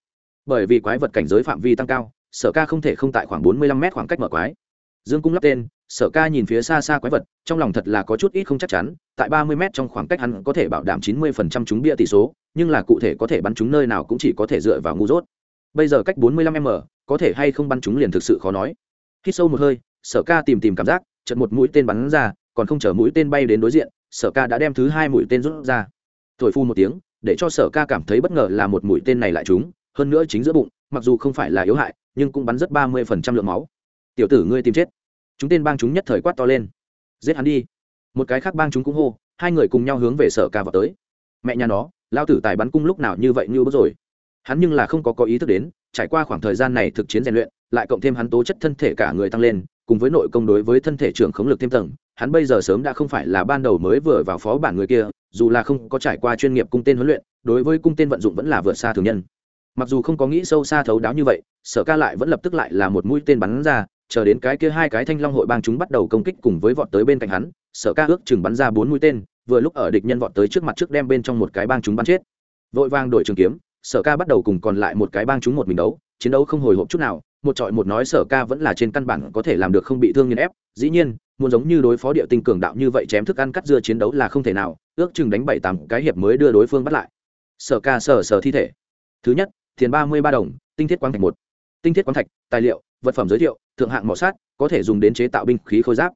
Bởi vì quái vật cảnh giới phạm vi tăng cao, sở ca không thể không tại khoảng bốn mươi lăm mét khoảng cách mở quái. Dương cung lắp tên, sở ca nhìn phía xa xa quái vật, trong lòng thật là có chút ít không chắc chắn, tại ba mươi mét trong khoảng cách hắn có thể bảo đảm chín mươi phần trăm chúng bia tỷ số, nhưng là cụ thể có thể bắn chúng nơi nào cũng chỉ có thể dựa vào ngu dốt. Bây giờ cách bốn mươi lăm m, có thể hay không bắn chúng liền thực sự khó nói. Hít sâu một hơi sở ca tìm tìm cảm giác chật một mũi tên bắn ra, còn không chở mũi tên bay đến đối diện, sở ca đã đem thứ hai mũi tên rút ra. Thổi phu một tiếng, để cho sở ca cảm thấy bất ngờ là một mũi tên này lại trúng, hơn nữa chính giữa bụng, mặc dù không phải là yếu hại, nhưng cũng bắn rất ba mươi phần trăm lượng máu. Tiểu tử ngươi tìm chết. Chúng tên bang chúng nhất thời quát to lên. Giết hắn đi. Một cái khác bang chúng cũng hô, hai người cùng nhau hướng về sở ca vào tới. Mẹ nhà nó, lao tử tài bắn cung lúc nào như vậy như bớt rồi? Hắn nhưng là không có có ý thức đến, trải qua khoảng thời gian này thực chiến rèn luyện, lại cộng thêm hắn tố chất thân thể cả người tăng lên cùng với nội công đối với thân thể trưởng khống lực thêm tầng, hắn bây giờ sớm đã không phải là ban đầu mới vừa vào phó bản người kia, dù là không có trải qua chuyên nghiệp cung tên huấn luyện, đối với cung tên vận dụng vẫn là vượt xa thường nhân. Mặc dù không có nghĩ sâu xa thấu đáo như vậy, sở ca lại vẫn lập tức lại là một mũi tên bắn ra, chờ đến cái kia hai cái thanh long hội bang chúng bắt đầu công kích cùng với vọt tới bên cạnh hắn, sở ca ước chừng bắn ra bốn mũi tên, vừa lúc ở địch nhân vọt tới trước mặt trước đem bên trong một cái bang chúng bắn chết. Vội vang đổi trường kiếm, sở ca bắt đầu cùng còn lại một cái bang chúng một mình đấu, chiến đấu không hồi hộp chút nào một trọi một nói sở ca vẫn là trên căn bản có thể làm được không bị thương nghiền ép. Dĩ nhiên, muốn giống như đối phó địa tinh cường đạo như vậy chém thức ăn cắt dưa chiến đấu là không thể nào, ước chừng đánh bảy tám cái hiệp mới đưa đối phương bắt lại. Sở ca sở sở thi thể. Thứ nhất, tiền ba mươi ba đồng, tinh thiết quang thạch một. Tinh thiết quang thạch, tài liệu, vật phẩm giới thiệu, thượng hạng mỏ sát, có thể dùng đến chế tạo binh khí khôi giáp.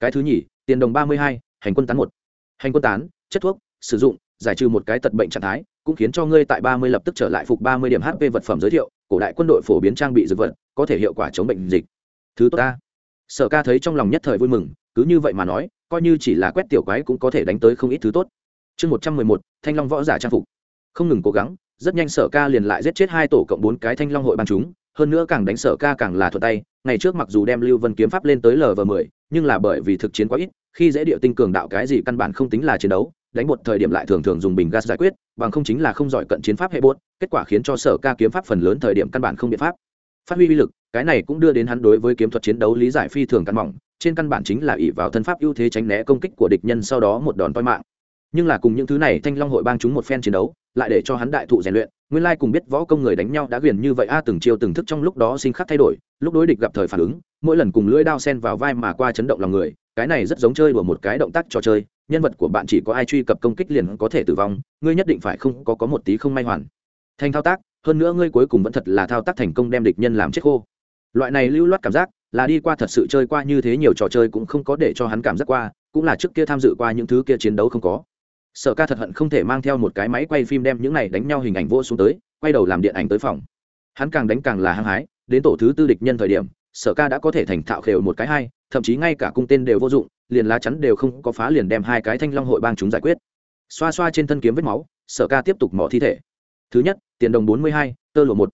Cái thứ nhì, tiền đồng ba mươi hai, hành quân tán một. Hành quân tán, chất thuốc, sử dụng, giải trừ một cái tật bệnh trạng thái cũng khiến cho ngươi tại ba mươi lập tức trở lại phục ba mươi điểm hp vật phẩm giới thiệu, cổ đại quân đội phổ biến trang bị dược vật, có thể hiệu quả chống bệnh dịch. Thứ tốt ta. Sở ca thấy trong lòng nhất thời vui mừng, cứ như vậy mà nói, coi như chỉ là quét tiểu quái cũng có thể đánh tới không ít thứ tốt. Chương một trăm mười một, thanh long võ giả trang phục. Không ngừng cố gắng, rất nhanh sở ca liền lại giết chết hai tổ cộng bốn cái thanh long hội bàn chúng, hơn nữa càng đánh sở ca càng là thuận tay, ngày trước mặc dù đem lưu vân kiếm pháp lên tới lv mười, nhưng là bởi vì thực chiến quá ít, khi dễ địa tinh cường đạo cái gì căn bản không tính là chiến đấu đánh bột thời điểm lại thường thường dùng bình gas giải quyết, bằng không chính là không giỏi cận chiến pháp hệ bột, kết quả khiến cho sở ca kiếm pháp phần lớn thời điểm căn bản không biện pháp. Phát huy uy lực, cái này cũng đưa đến hắn đối với kiếm thuật chiến đấu lý giải phi thường căn mỏng, trên căn bản chính là ỷ vào thân pháp ưu thế tránh né công kích của địch nhân sau đó một đòn toi mạng. Nhưng là cùng những thứ này thanh long hội bang chúng một phen chiến đấu, lại để cho hắn đại thụ rèn luyện, nguyên lai cùng biết võ công người đánh nhau đã quyền như vậy a, từng chiêu từng thức trong lúc đó sinh khắc thay đổi, lúc đối địch gặp thời phản ứng, mỗi lần cùng lưỡi đao sen vào vai mà qua chấn động lòng người, cái này rất giống chơi đùa một cái động tác trò chơi nhân vật của bạn chỉ có ai truy cập công kích liền có thể tử vong, ngươi nhất định phải không có có một tí không may hoàn. Thành thao tác, hơn nữa ngươi cuối cùng vẫn thật là thao tác thành công đem địch nhân làm chết khô. Loại này lưu loát cảm giác, là đi qua thật sự chơi qua như thế nhiều trò chơi cũng không có để cho hắn cảm giác qua, cũng là trước kia tham dự qua những thứ kia chiến đấu không có. Sở ca thật hận không thể mang theo một cái máy quay phim đem những này đánh nhau hình ảnh vô xuống tới, quay đầu làm điện ảnh tới phòng. Hắn càng đánh càng là hăng hái, đến tổ thứ tư địch nhân thời điểm, sở ca đã có thể thành thạo khều một cái hai thậm chí ngay cả cung tên đều vô dụng liền lá chắn đều không có phá liền đem hai cái thanh long hội bang chúng giải quyết. Xoa xoa trên thân kiếm vết máu, sở ca tiếp tục mỏ thi thể. Thứ nhất, tiền đồng bốn mươi hai, tơ lụa một.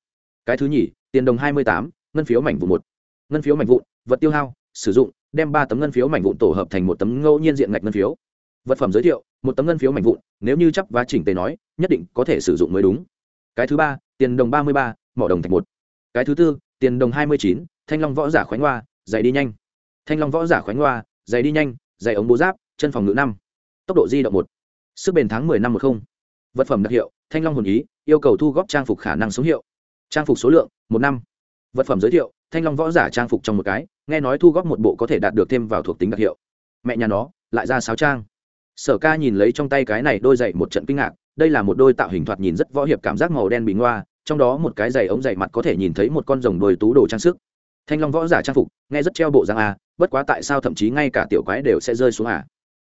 Cái thứ nhì, tiền đồng hai mươi tám, ngân phiếu mảnh vụn một. Ngân phiếu mảnh vụn, vật tiêu hao, sử dụng, đem ba tấm ngân phiếu mảnh vụn tổ hợp thành một tấm ngẫu nhiên diện ngạch ngân phiếu. Vật phẩm giới thiệu, một tấm ngân phiếu mảnh vụn, nếu như chấp và chỉnh tề nói, nhất định có thể sử dụng mới đúng. Cái thứ ba, tiền đồng ba mươi ba, mỏ đồng thạch một. Cái thứ tư, tiền đồng hai mươi chín, thanh long võ giả khoánh hoa dạy đi nhanh. Thanh long võ giả khoánh hoa giày đi nhanh, giày ống bố giáp, chân phòng ngự năm, tốc độ di động một, sức bền tháng mười năm một không. Vật phẩm đặc hiệu, thanh long hồn ý, yêu cầu thu góp trang phục khả năng số hiệu. Trang phục số lượng, một năm. Vật phẩm giới thiệu, thanh long võ giả trang phục trong một cái, nghe nói thu góp một bộ có thể đạt được thêm vào thuộc tính đặc hiệu. Mẹ nhà nó, lại ra sáo trang. Sở ca nhìn lấy trong tay cái này đôi giày một trận kinh ngạc, đây là một đôi tạo hình thoạt nhìn rất võ hiệp cảm giác màu đen bị ngoa, trong đó một cái giày ống giày mặt có thể nhìn thấy một con rồng đồi tú đồ trang sức thanh long võ giả trang phục, nghe rất treo bộ giang a à, bất quá tại sao thậm chí ngay cả tiểu quái đều sẽ rơi xuống à?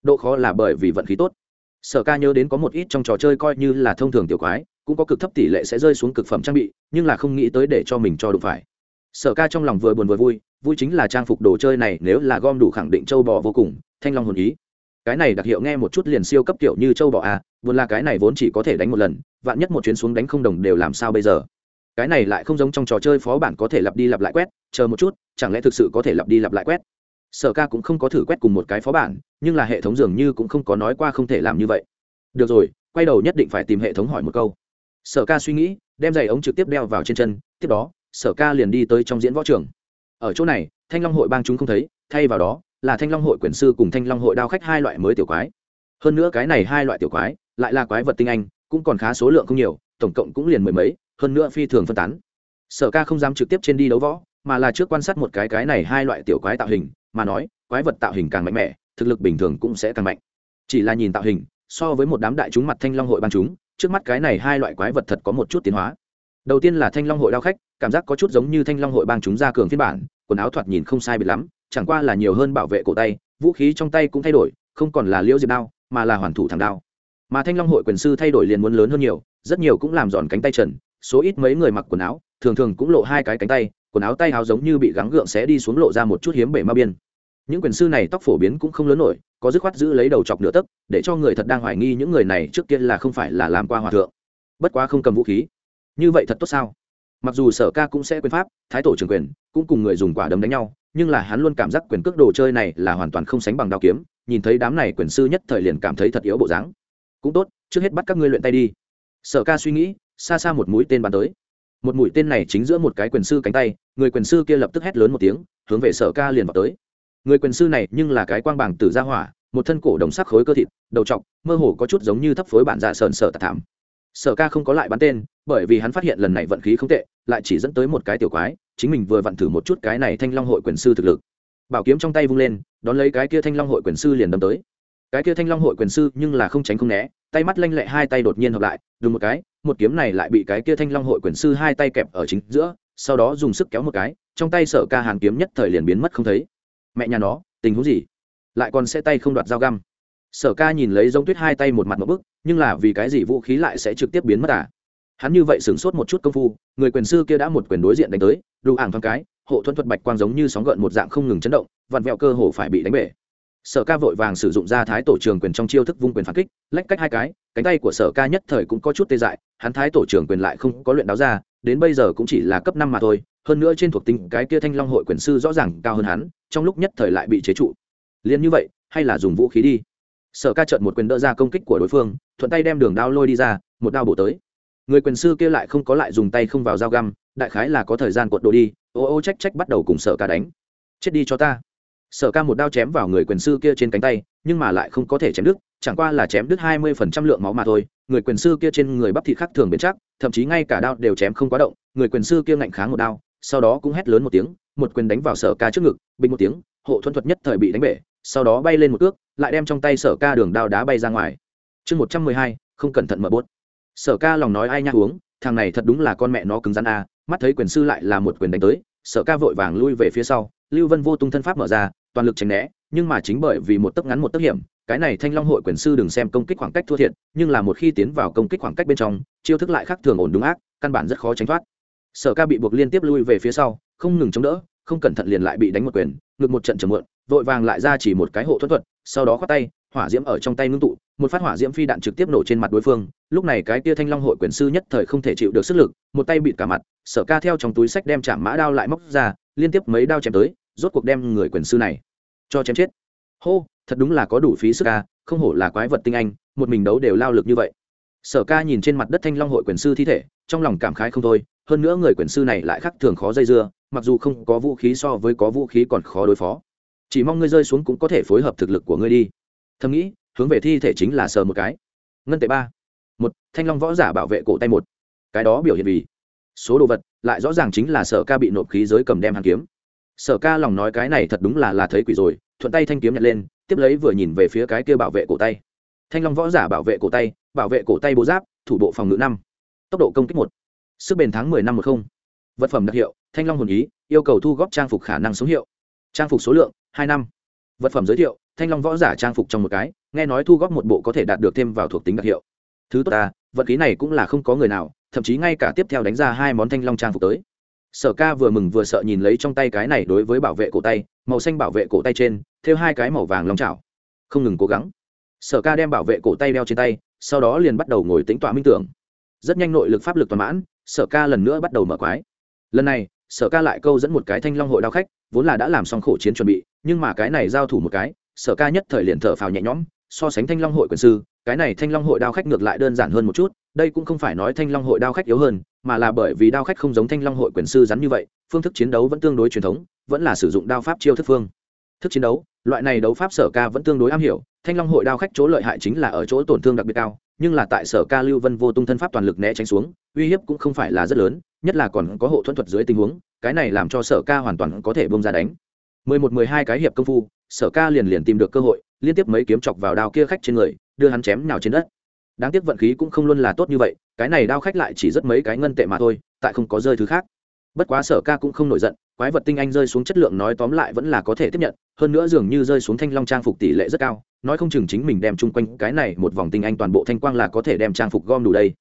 Độ khó là bởi vì vận khí tốt. Sở ca nhớ đến có một ít trong trò chơi coi như là thông thường tiểu quái, cũng có cực thấp tỷ lệ sẽ rơi xuống cực phẩm trang bị, nhưng là không nghĩ tới để cho mình cho đủ phải. Sở ca trong lòng vừa buồn vừa vui vui chính là trang phục đồ chơi này nếu là gom đủ khẳng định châu bò vô cùng, thanh long hồn ý. Cái này đặc hiệu nghe một chút liền siêu cấp kiểu như châu bò à buồn là cái này vốn chỉ có thể đánh một lần, vạn nhất một chuyến xuống đánh không đồng đều làm sao bây giờ? Cái này lại không giống trong trò chơi phó bản có thể lặp đi lặp lại quét, chờ một chút, chẳng lẽ thực sự có thể lặp đi lặp lại quét? Sở ca cũng không có thử quét cùng một cái phó bản, nhưng là hệ thống dường như cũng không có nói qua không thể làm như vậy. Được rồi, quay đầu nhất định phải tìm hệ thống hỏi một câu. Sở ca suy nghĩ, đem giày ống trực tiếp đeo vào trên chân, tiếp đó, sở ca liền đi tới trong diễn võ trường. Ở chỗ này, thanh long hội bang chúng không thấy, thay vào đó, là thanh long hội quyền sư cùng thanh long hội đao khách hai loại mới tiểu quái. Hơn nữa cái này hai loại tiểu quái, lại là quái vật tinh anh, cũng còn khá số lượng không nhiều, tổng cộng cũng liền mười mấy hơn nữa phi thường phân tán. Sở ca không dám trực tiếp trên đi đấu võ, mà là trước quan sát một cái cái này hai loại tiểu quái tạo hình, mà nói, quái vật tạo hình càng mạnh mẽ, thực lực bình thường cũng sẽ càng mạnh. Chỉ là nhìn tạo hình, so với một đám đại chúng mặt thanh long hội ban chúng, trước mắt cái này hai loại quái vật thật có một chút tiến hóa. Đầu tiên là thanh long hội đao khách, cảm giác có chút giống như thanh long hội bang chúng ra cường phiên bản, quần áo thoạt nhìn không sai biệt lắm, chẳng qua là nhiều hơn bảo vệ cổ tay, vũ khí trong tay cũng thay đổi, không còn là liễu diệp đao, mà là hoàn thủ thẳng đao. Mà thanh long hội quyền sư thay đổi liền muốn lớn hơn nhiều, rất nhiều cũng làm giòn cánh tay trần số ít mấy người mặc quần áo, thường thường cũng lộ hai cái cánh tay, quần áo tay áo giống như bị gắng gượng sẽ đi xuống lộ ra một chút hiếm bể ma biên. Những quyền sư này tóc phổ biến cũng không lớn nổi, có dứt khoát giữ lấy đầu chọc nửa tấc, để cho người thật đang hoài nghi những người này trước kia là không phải là làm qua hòa thượng. Bất quá không cầm vũ khí. Như vậy thật tốt sao? Mặc dù sở ca cũng sẽ quyền pháp, thái tổ trường quyền, cũng cùng người dùng quả đấm đánh nhau, nhưng là hắn luôn cảm giác quyền cước đồ chơi này là hoàn toàn không sánh bằng đao kiếm, nhìn thấy đám này quyền sư nhất thời liền cảm thấy thật yếu bộ dáng. Cũng tốt, trước hết bắt các ngươi luyện tay đi. Sở ca suy nghĩ xa xa một mũi tên bắn tới. Một mũi tên này chính giữa một cái quyền sư cánh tay, người quyền sư kia lập tức hét lớn một tiếng, hướng về sở ca liền vào tới. Người quyền sư này nhưng là cái quang bảng tử gia hỏa, một thân cổ đồng sắc khối cơ thịt, đầu t mơ hồ có chút giống như thấp phối bản dạ sờn sở tạc thảm. Sở ca không có lại bắn tên, bởi vì hắn phát hiện lần này vận khí không tệ, lại chỉ dẫn tới một cái tiểu quái, chính mình vừa vặn thử một chút cái này thanh long hội quyền sư thực lực. Bảo kiếm trong tay vung lên, đón lấy cái kia thanh long hội quyền sư liền đâm tới. Cái kia thanh long hội quyền sư nhưng là không tránh không né, tay mắt lanh lẹ hai tay đột nhiên hợp lại, đùng một cái một kiếm này lại bị cái kia thanh long hội quyền sư hai tay kẹp ở chính giữa, sau đó dùng sức kéo một cái, trong tay sở ca hàn kiếm nhất thời liền biến mất không thấy. Mẹ nhà nó, tình huống gì? Lại còn sẽ tay không đoạt dao găm. Sở ca nhìn lấy giống tuyết hai tay một mặt một bức, nhưng là vì cái gì vũ khí lại sẽ trực tiếp biến mất à? Hắn như vậy sửng sốt một chút công phu, người quyền sư kia đã một quyền đối diện đánh tới, đủ ảng thoáng cái, hộ thuẫn thuật bạch quang giống như sóng gợn một dạng không ngừng chấn động, vặn vẹo cơ hồ phải bị đánh bể. Sở ca vội vàng sử dụng ra thái tổ trường quyền trong chiêu thức vung quyền phản kích, lách cách hai cái, cánh tay của sở ca nhất thời cũng có chút tê dại hắn thái tổ trưởng quyền lại không có luyện đáo ra, đến bây giờ cũng chỉ là cấp năm mà thôi, hơn nữa trên thuộc tính cái kia thanh long hội quyền sư rõ ràng cao hơn hắn, trong lúc nhất thời lại bị chế trụ. Liền như vậy, hay là dùng vũ khí đi. Sở ca trận một quyền đỡ ra công kích của đối phương, thuận tay đem đường đao lôi đi ra, một đao bổ tới. Người quyền sư kia lại không có lại dùng tay không vào dao găm, đại khái là có thời gian cuộn đồ đi, ô ô trách trách bắt đầu cùng sở ca đánh. Chết đi cho ta sở ca một đao chém vào người quyền sư kia trên cánh tay, nhưng mà lại không có thể chém đứt, chẳng qua là chém đứt hai mươi phần trăm lượng máu mà thôi. Người quyền sư kia trên người bắp thịt khác thường biến chắc, thậm chí ngay cả đao đều chém không quá động. Người quyền sư kia ngạnh kháng một đao, sau đó cũng hét lớn một tiếng, một quyền đánh vào sở ca trước ngực, bình một tiếng, hộ thuẫn thuật nhất thời bị đánh bể, sau đó bay lên một cước, lại đem trong tay sở ca đường đao đá bay ra ngoài. Chương một trăm mười hai, không cẩn thận mở bốt. Sở ca lòng nói ai nhắc uống thằng này thật đúng là con mẹ nó cứng rắn a mắt thấy quyền sư lại là một quyền đánh tới, sở ca vội vàng lui về phía sau, lưu vân vô tung thân pháp mở ra toàn lực tránh né, nhưng mà chính bởi vì một tấc ngắn một tấc hiểm, cái này thanh long hội quyền sư đừng xem công kích khoảng cách thua thiệt, nhưng là một khi tiến vào công kích khoảng cách bên trong, chiêu thức lại khác thường ổn đúng ác, căn bản rất khó tránh thoát. Sở ca bị buộc liên tiếp lui về phía sau, không ngừng chống đỡ, không cẩn thận liền lại bị đánh một quyền, ngược một trận chầm mượn vội vàng lại ra chỉ một cái hộ thuẫn thuật, sau đó khoát tay, hỏa diễm ở trong tay ngưng tụ, một phát hỏa diễm phi đạn trực tiếp nổ trên mặt đối phương, lúc này cái tia thanh long hội quyền sư nhất thời không thể chịu được sức lực, một tay bịt cả mặt, sở ca theo trong túi sách đem chạm mã đao lại móc ra, liên tiếp mấy đao chém tới rốt cuộc đem người quyền sư này cho chém chết. Hô, thật đúng là có đủ phí sức ca không hổ là quái vật tinh anh, một mình đấu đều lao lực như vậy. Sở ca nhìn trên mặt đất thanh long hội quyền sư thi thể, trong lòng cảm khái không thôi, hơn nữa người quyền sư này lại khắc thường khó dây dưa, mặc dù không có vũ khí so với có vũ khí còn khó đối phó. Chỉ mong ngươi rơi xuống cũng có thể phối hợp thực lực của ngươi đi. Thầm nghĩ, hướng về thi thể chính là sờ một cái. Ngân tệ ba. Một, thanh long võ giả bảo vệ cổ tay một. Cái đó biểu hiện vì số đồ vật, lại rõ ràng chính là sở ca bị nộp khí giới cầm đem hàng kiếm sở ca lòng nói cái này thật đúng là là thấy quỷ rồi, thuận tay thanh kiếm nhặt lên, tiếp lấy vừa nhìn về phía cái kia bảo vệ cổ tay. Thanh long võ giả bảo vệ cổ tay, bảo vệ cổ tay bố giáp, thủ bộ phòng ngự năm, tốc độ công kích một, sức bền tháng mười năm một không. Vật phẩm đặc hiệu, thanh long hồn ý, yêu cầu thu góp trang phục khả năng số hiệu. Trang phục số lượng, hai năm. Vật phẩm giới thiệu, thanh long võ giả trang phục trong một cái, nghe nói thu góp một bộ có thể đạt được thêm vào thuộc tính đặc hiệu. Thứ tốt ta vật khí này cũng là không có người nào, thậm chí ngay cả tiếp theo đánh ra hai món thanh long trang phục tới sở ca vừa mừng vừa sợ nhìn lấy trong tay cái này đối với bảo vệ cổ tay, màu xanh bảo vệ cổ tay trên thêu hai cái màu vàng long trào không ngừng cố gắng. Sở ca đem bảo vệ cổ tay đeo trên tay, sau đó liền bắt đầu ngồi tính tọa minh tưởng. Rất nhanh nội lực pháp lực toàn mãn, sở ca lần nữa bắt đầu mở quái. Lần này, sở ca lại câu dẫn một cái thanh long hội đao khách, vốn là đã làm xong khổ chiến chuẩn bị, nhưng mà cái này giao thủ một cái, sở ca nhất thời liền thở phào nhẹ nhõm, so sánh thanh long hội quyền sư, cái này thanh long hội đao khách ngược lại đơn giản hơn một chút đây cũng không phải nói thanh long hội đao khách yếu hơn, mà là bởi vì đao khách không giống thanh long hội quyền sư rắn như vậy, phương thức chiến đấu vẫn tương đối truyền thống, vẫn là sử dụng đao pháp chiêu thức phương. Thức chiến đấu, loại này đấu pháp sở ca vẫn tương đối am hiểu, thanh long hội đao khách chỗ lợi hại chính là ở chỗ tổn thương đặc biệt cao, nhưng là tại sở ca lưu vân vô tung thân pháp toàn lực né tránh xuống, uy hiếp cũng không phải là rất lớn, nhất là còn có hộ thuẫn thuật dưới tình huống, cái này làm cho sở ca hoàn toàn có thể bông ra đánh. Mười một, mười hai cái hiệp công phu, sở ca liền liền tìm được cơ hội, liên tiếp mấy kiếm chọc vào đao kia khách trên người, đưa hắn chém nhào trên đất đáng tiếc vận khí cũng không luôn là tốt như vậy, cái này đao khách lại chỉ rất mấy cái ngân tệ mà thôi, tại không có rơi thứ khác. Bất quá sở ca cũng không nổi giận, quái vật tinh anh rơi xuống chất lượng nói tóm lại vẫn là có thể tiếp nhận, hơn nữa dường như rơi xuống thanh long trang phục tỷ lệ rất cao, nói không chừng chính mình đem chung quanh cái này một vòng tinh anh toàn bộ thanh quang là có thể đem trang phục gom đủ đây.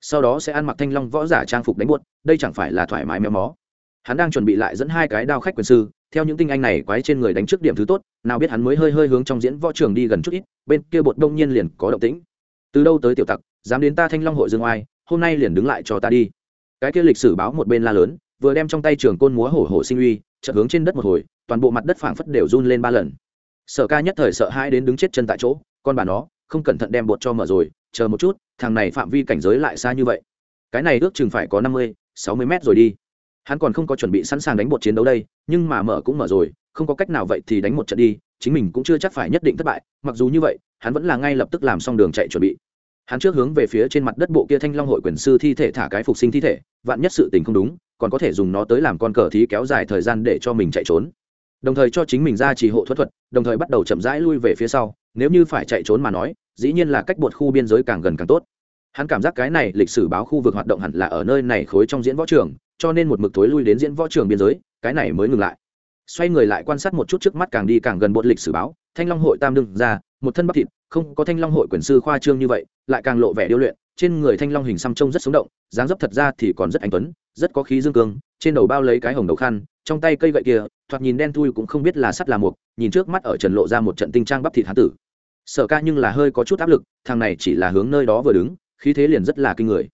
Sau đó sẽ ăn mặc thanh long võ giả trang phục đánh buốt, đây chẳng phải là thoải mái méo mó. Hắn đang chuẩn bị lại dẫn hai cái đao khách quyền sư, theo những tinh anh này quái trên người đánh trước điểm thứ tốt, nào biết hắn mới hơi hơi hướng trong diễn võ trường đi gần chút ít, bên kia bột đông nhiên liền có động tĩnh từ đâu tới tiểu tặc, dám đến ta thanh long hội dương oai, hôm nay liền đứng lại cho ta đi. Cái kia lịch sử báo một bên la lớn, vừa đem trong tay trường côn múa hổ hổ sinh uy, chợt hướng trên đất một hồi, toàn bộ mặt đất phảng phất đều run lên ba lần. Sở ca nhất thời sợ hãi đến đứng chết chân tại chỗ, con bà nó, không cẩn thận đem bột cho mở rồi, chờ một chút, thằng này phạm vi cảnh giới lại xa như vậy. Cái này ước chừng phải có năm mươi, sáu mươi mét rồi đi. Hắn còn không có chuẩn bị sẵn sàng đánh bột chiến đấu đây, nhưng mà mở cũng mở rồi, không có cách nào vậy thì đánh một trận đi, chính mình cũng chưa chắc phải nhất định thất bại, mặc dù như vậy, hắn vẫn là ngay lập tức làm xong đường chạy chuẩn bị hắn trước hướng về phía trên mặt đất bộ kia thanh long hội quyền sư thi thể thả cái phục sinh thi thể, vạn nhất sự tình không đúng, còn có thể dùng nó tới làm con cờ thí kéo dài thời gian để cho mình chạy trốn. Đồng thời cho chính mình ra chỉ hộ thuật thuật, đồng thời bắt đầu chậm rãi lui về phía sau, nếu như phải chạy trốn mà nói, dĩ nhiên là cách bột khu biên giới càng gần càng tốt. Hắn cảm giác cái này lịch sử báo khu vực hoạt động hẳn là ở nơi này khối trong diễn võ trường, cho nên một mực thối lui đến diễn võ trường biên giới, cái này mới ngừng lại. Xoay người lại quan sát một chút trước mắt càng đi càng gần bột lịch sử báo, thanh long hội tam đương ra một thân bắp thịt, không có thanh long hội quyền sư khoa trương như vậy, lại càng lộ vẻ điêu luyện, trên người thanh long hình xăm trông rất sống động, dáng dấp thật ra thì còn rất anh tuấn, rất có khí dương cương, trên đầu bao lấy cái hồng đầu khăn, trong tay cây gậy kia, thoạt nhìn đen thui cũng không biết là sắt là mục nhìn trước mắt ở trần lộ ra một trận tinh trang bắp thịt hán tử. Sở ca nhưng là hơi có chút áp lực, thằng này chỉ là hướng nơi đó vừa đứng, khí thế liền rất là kinh người.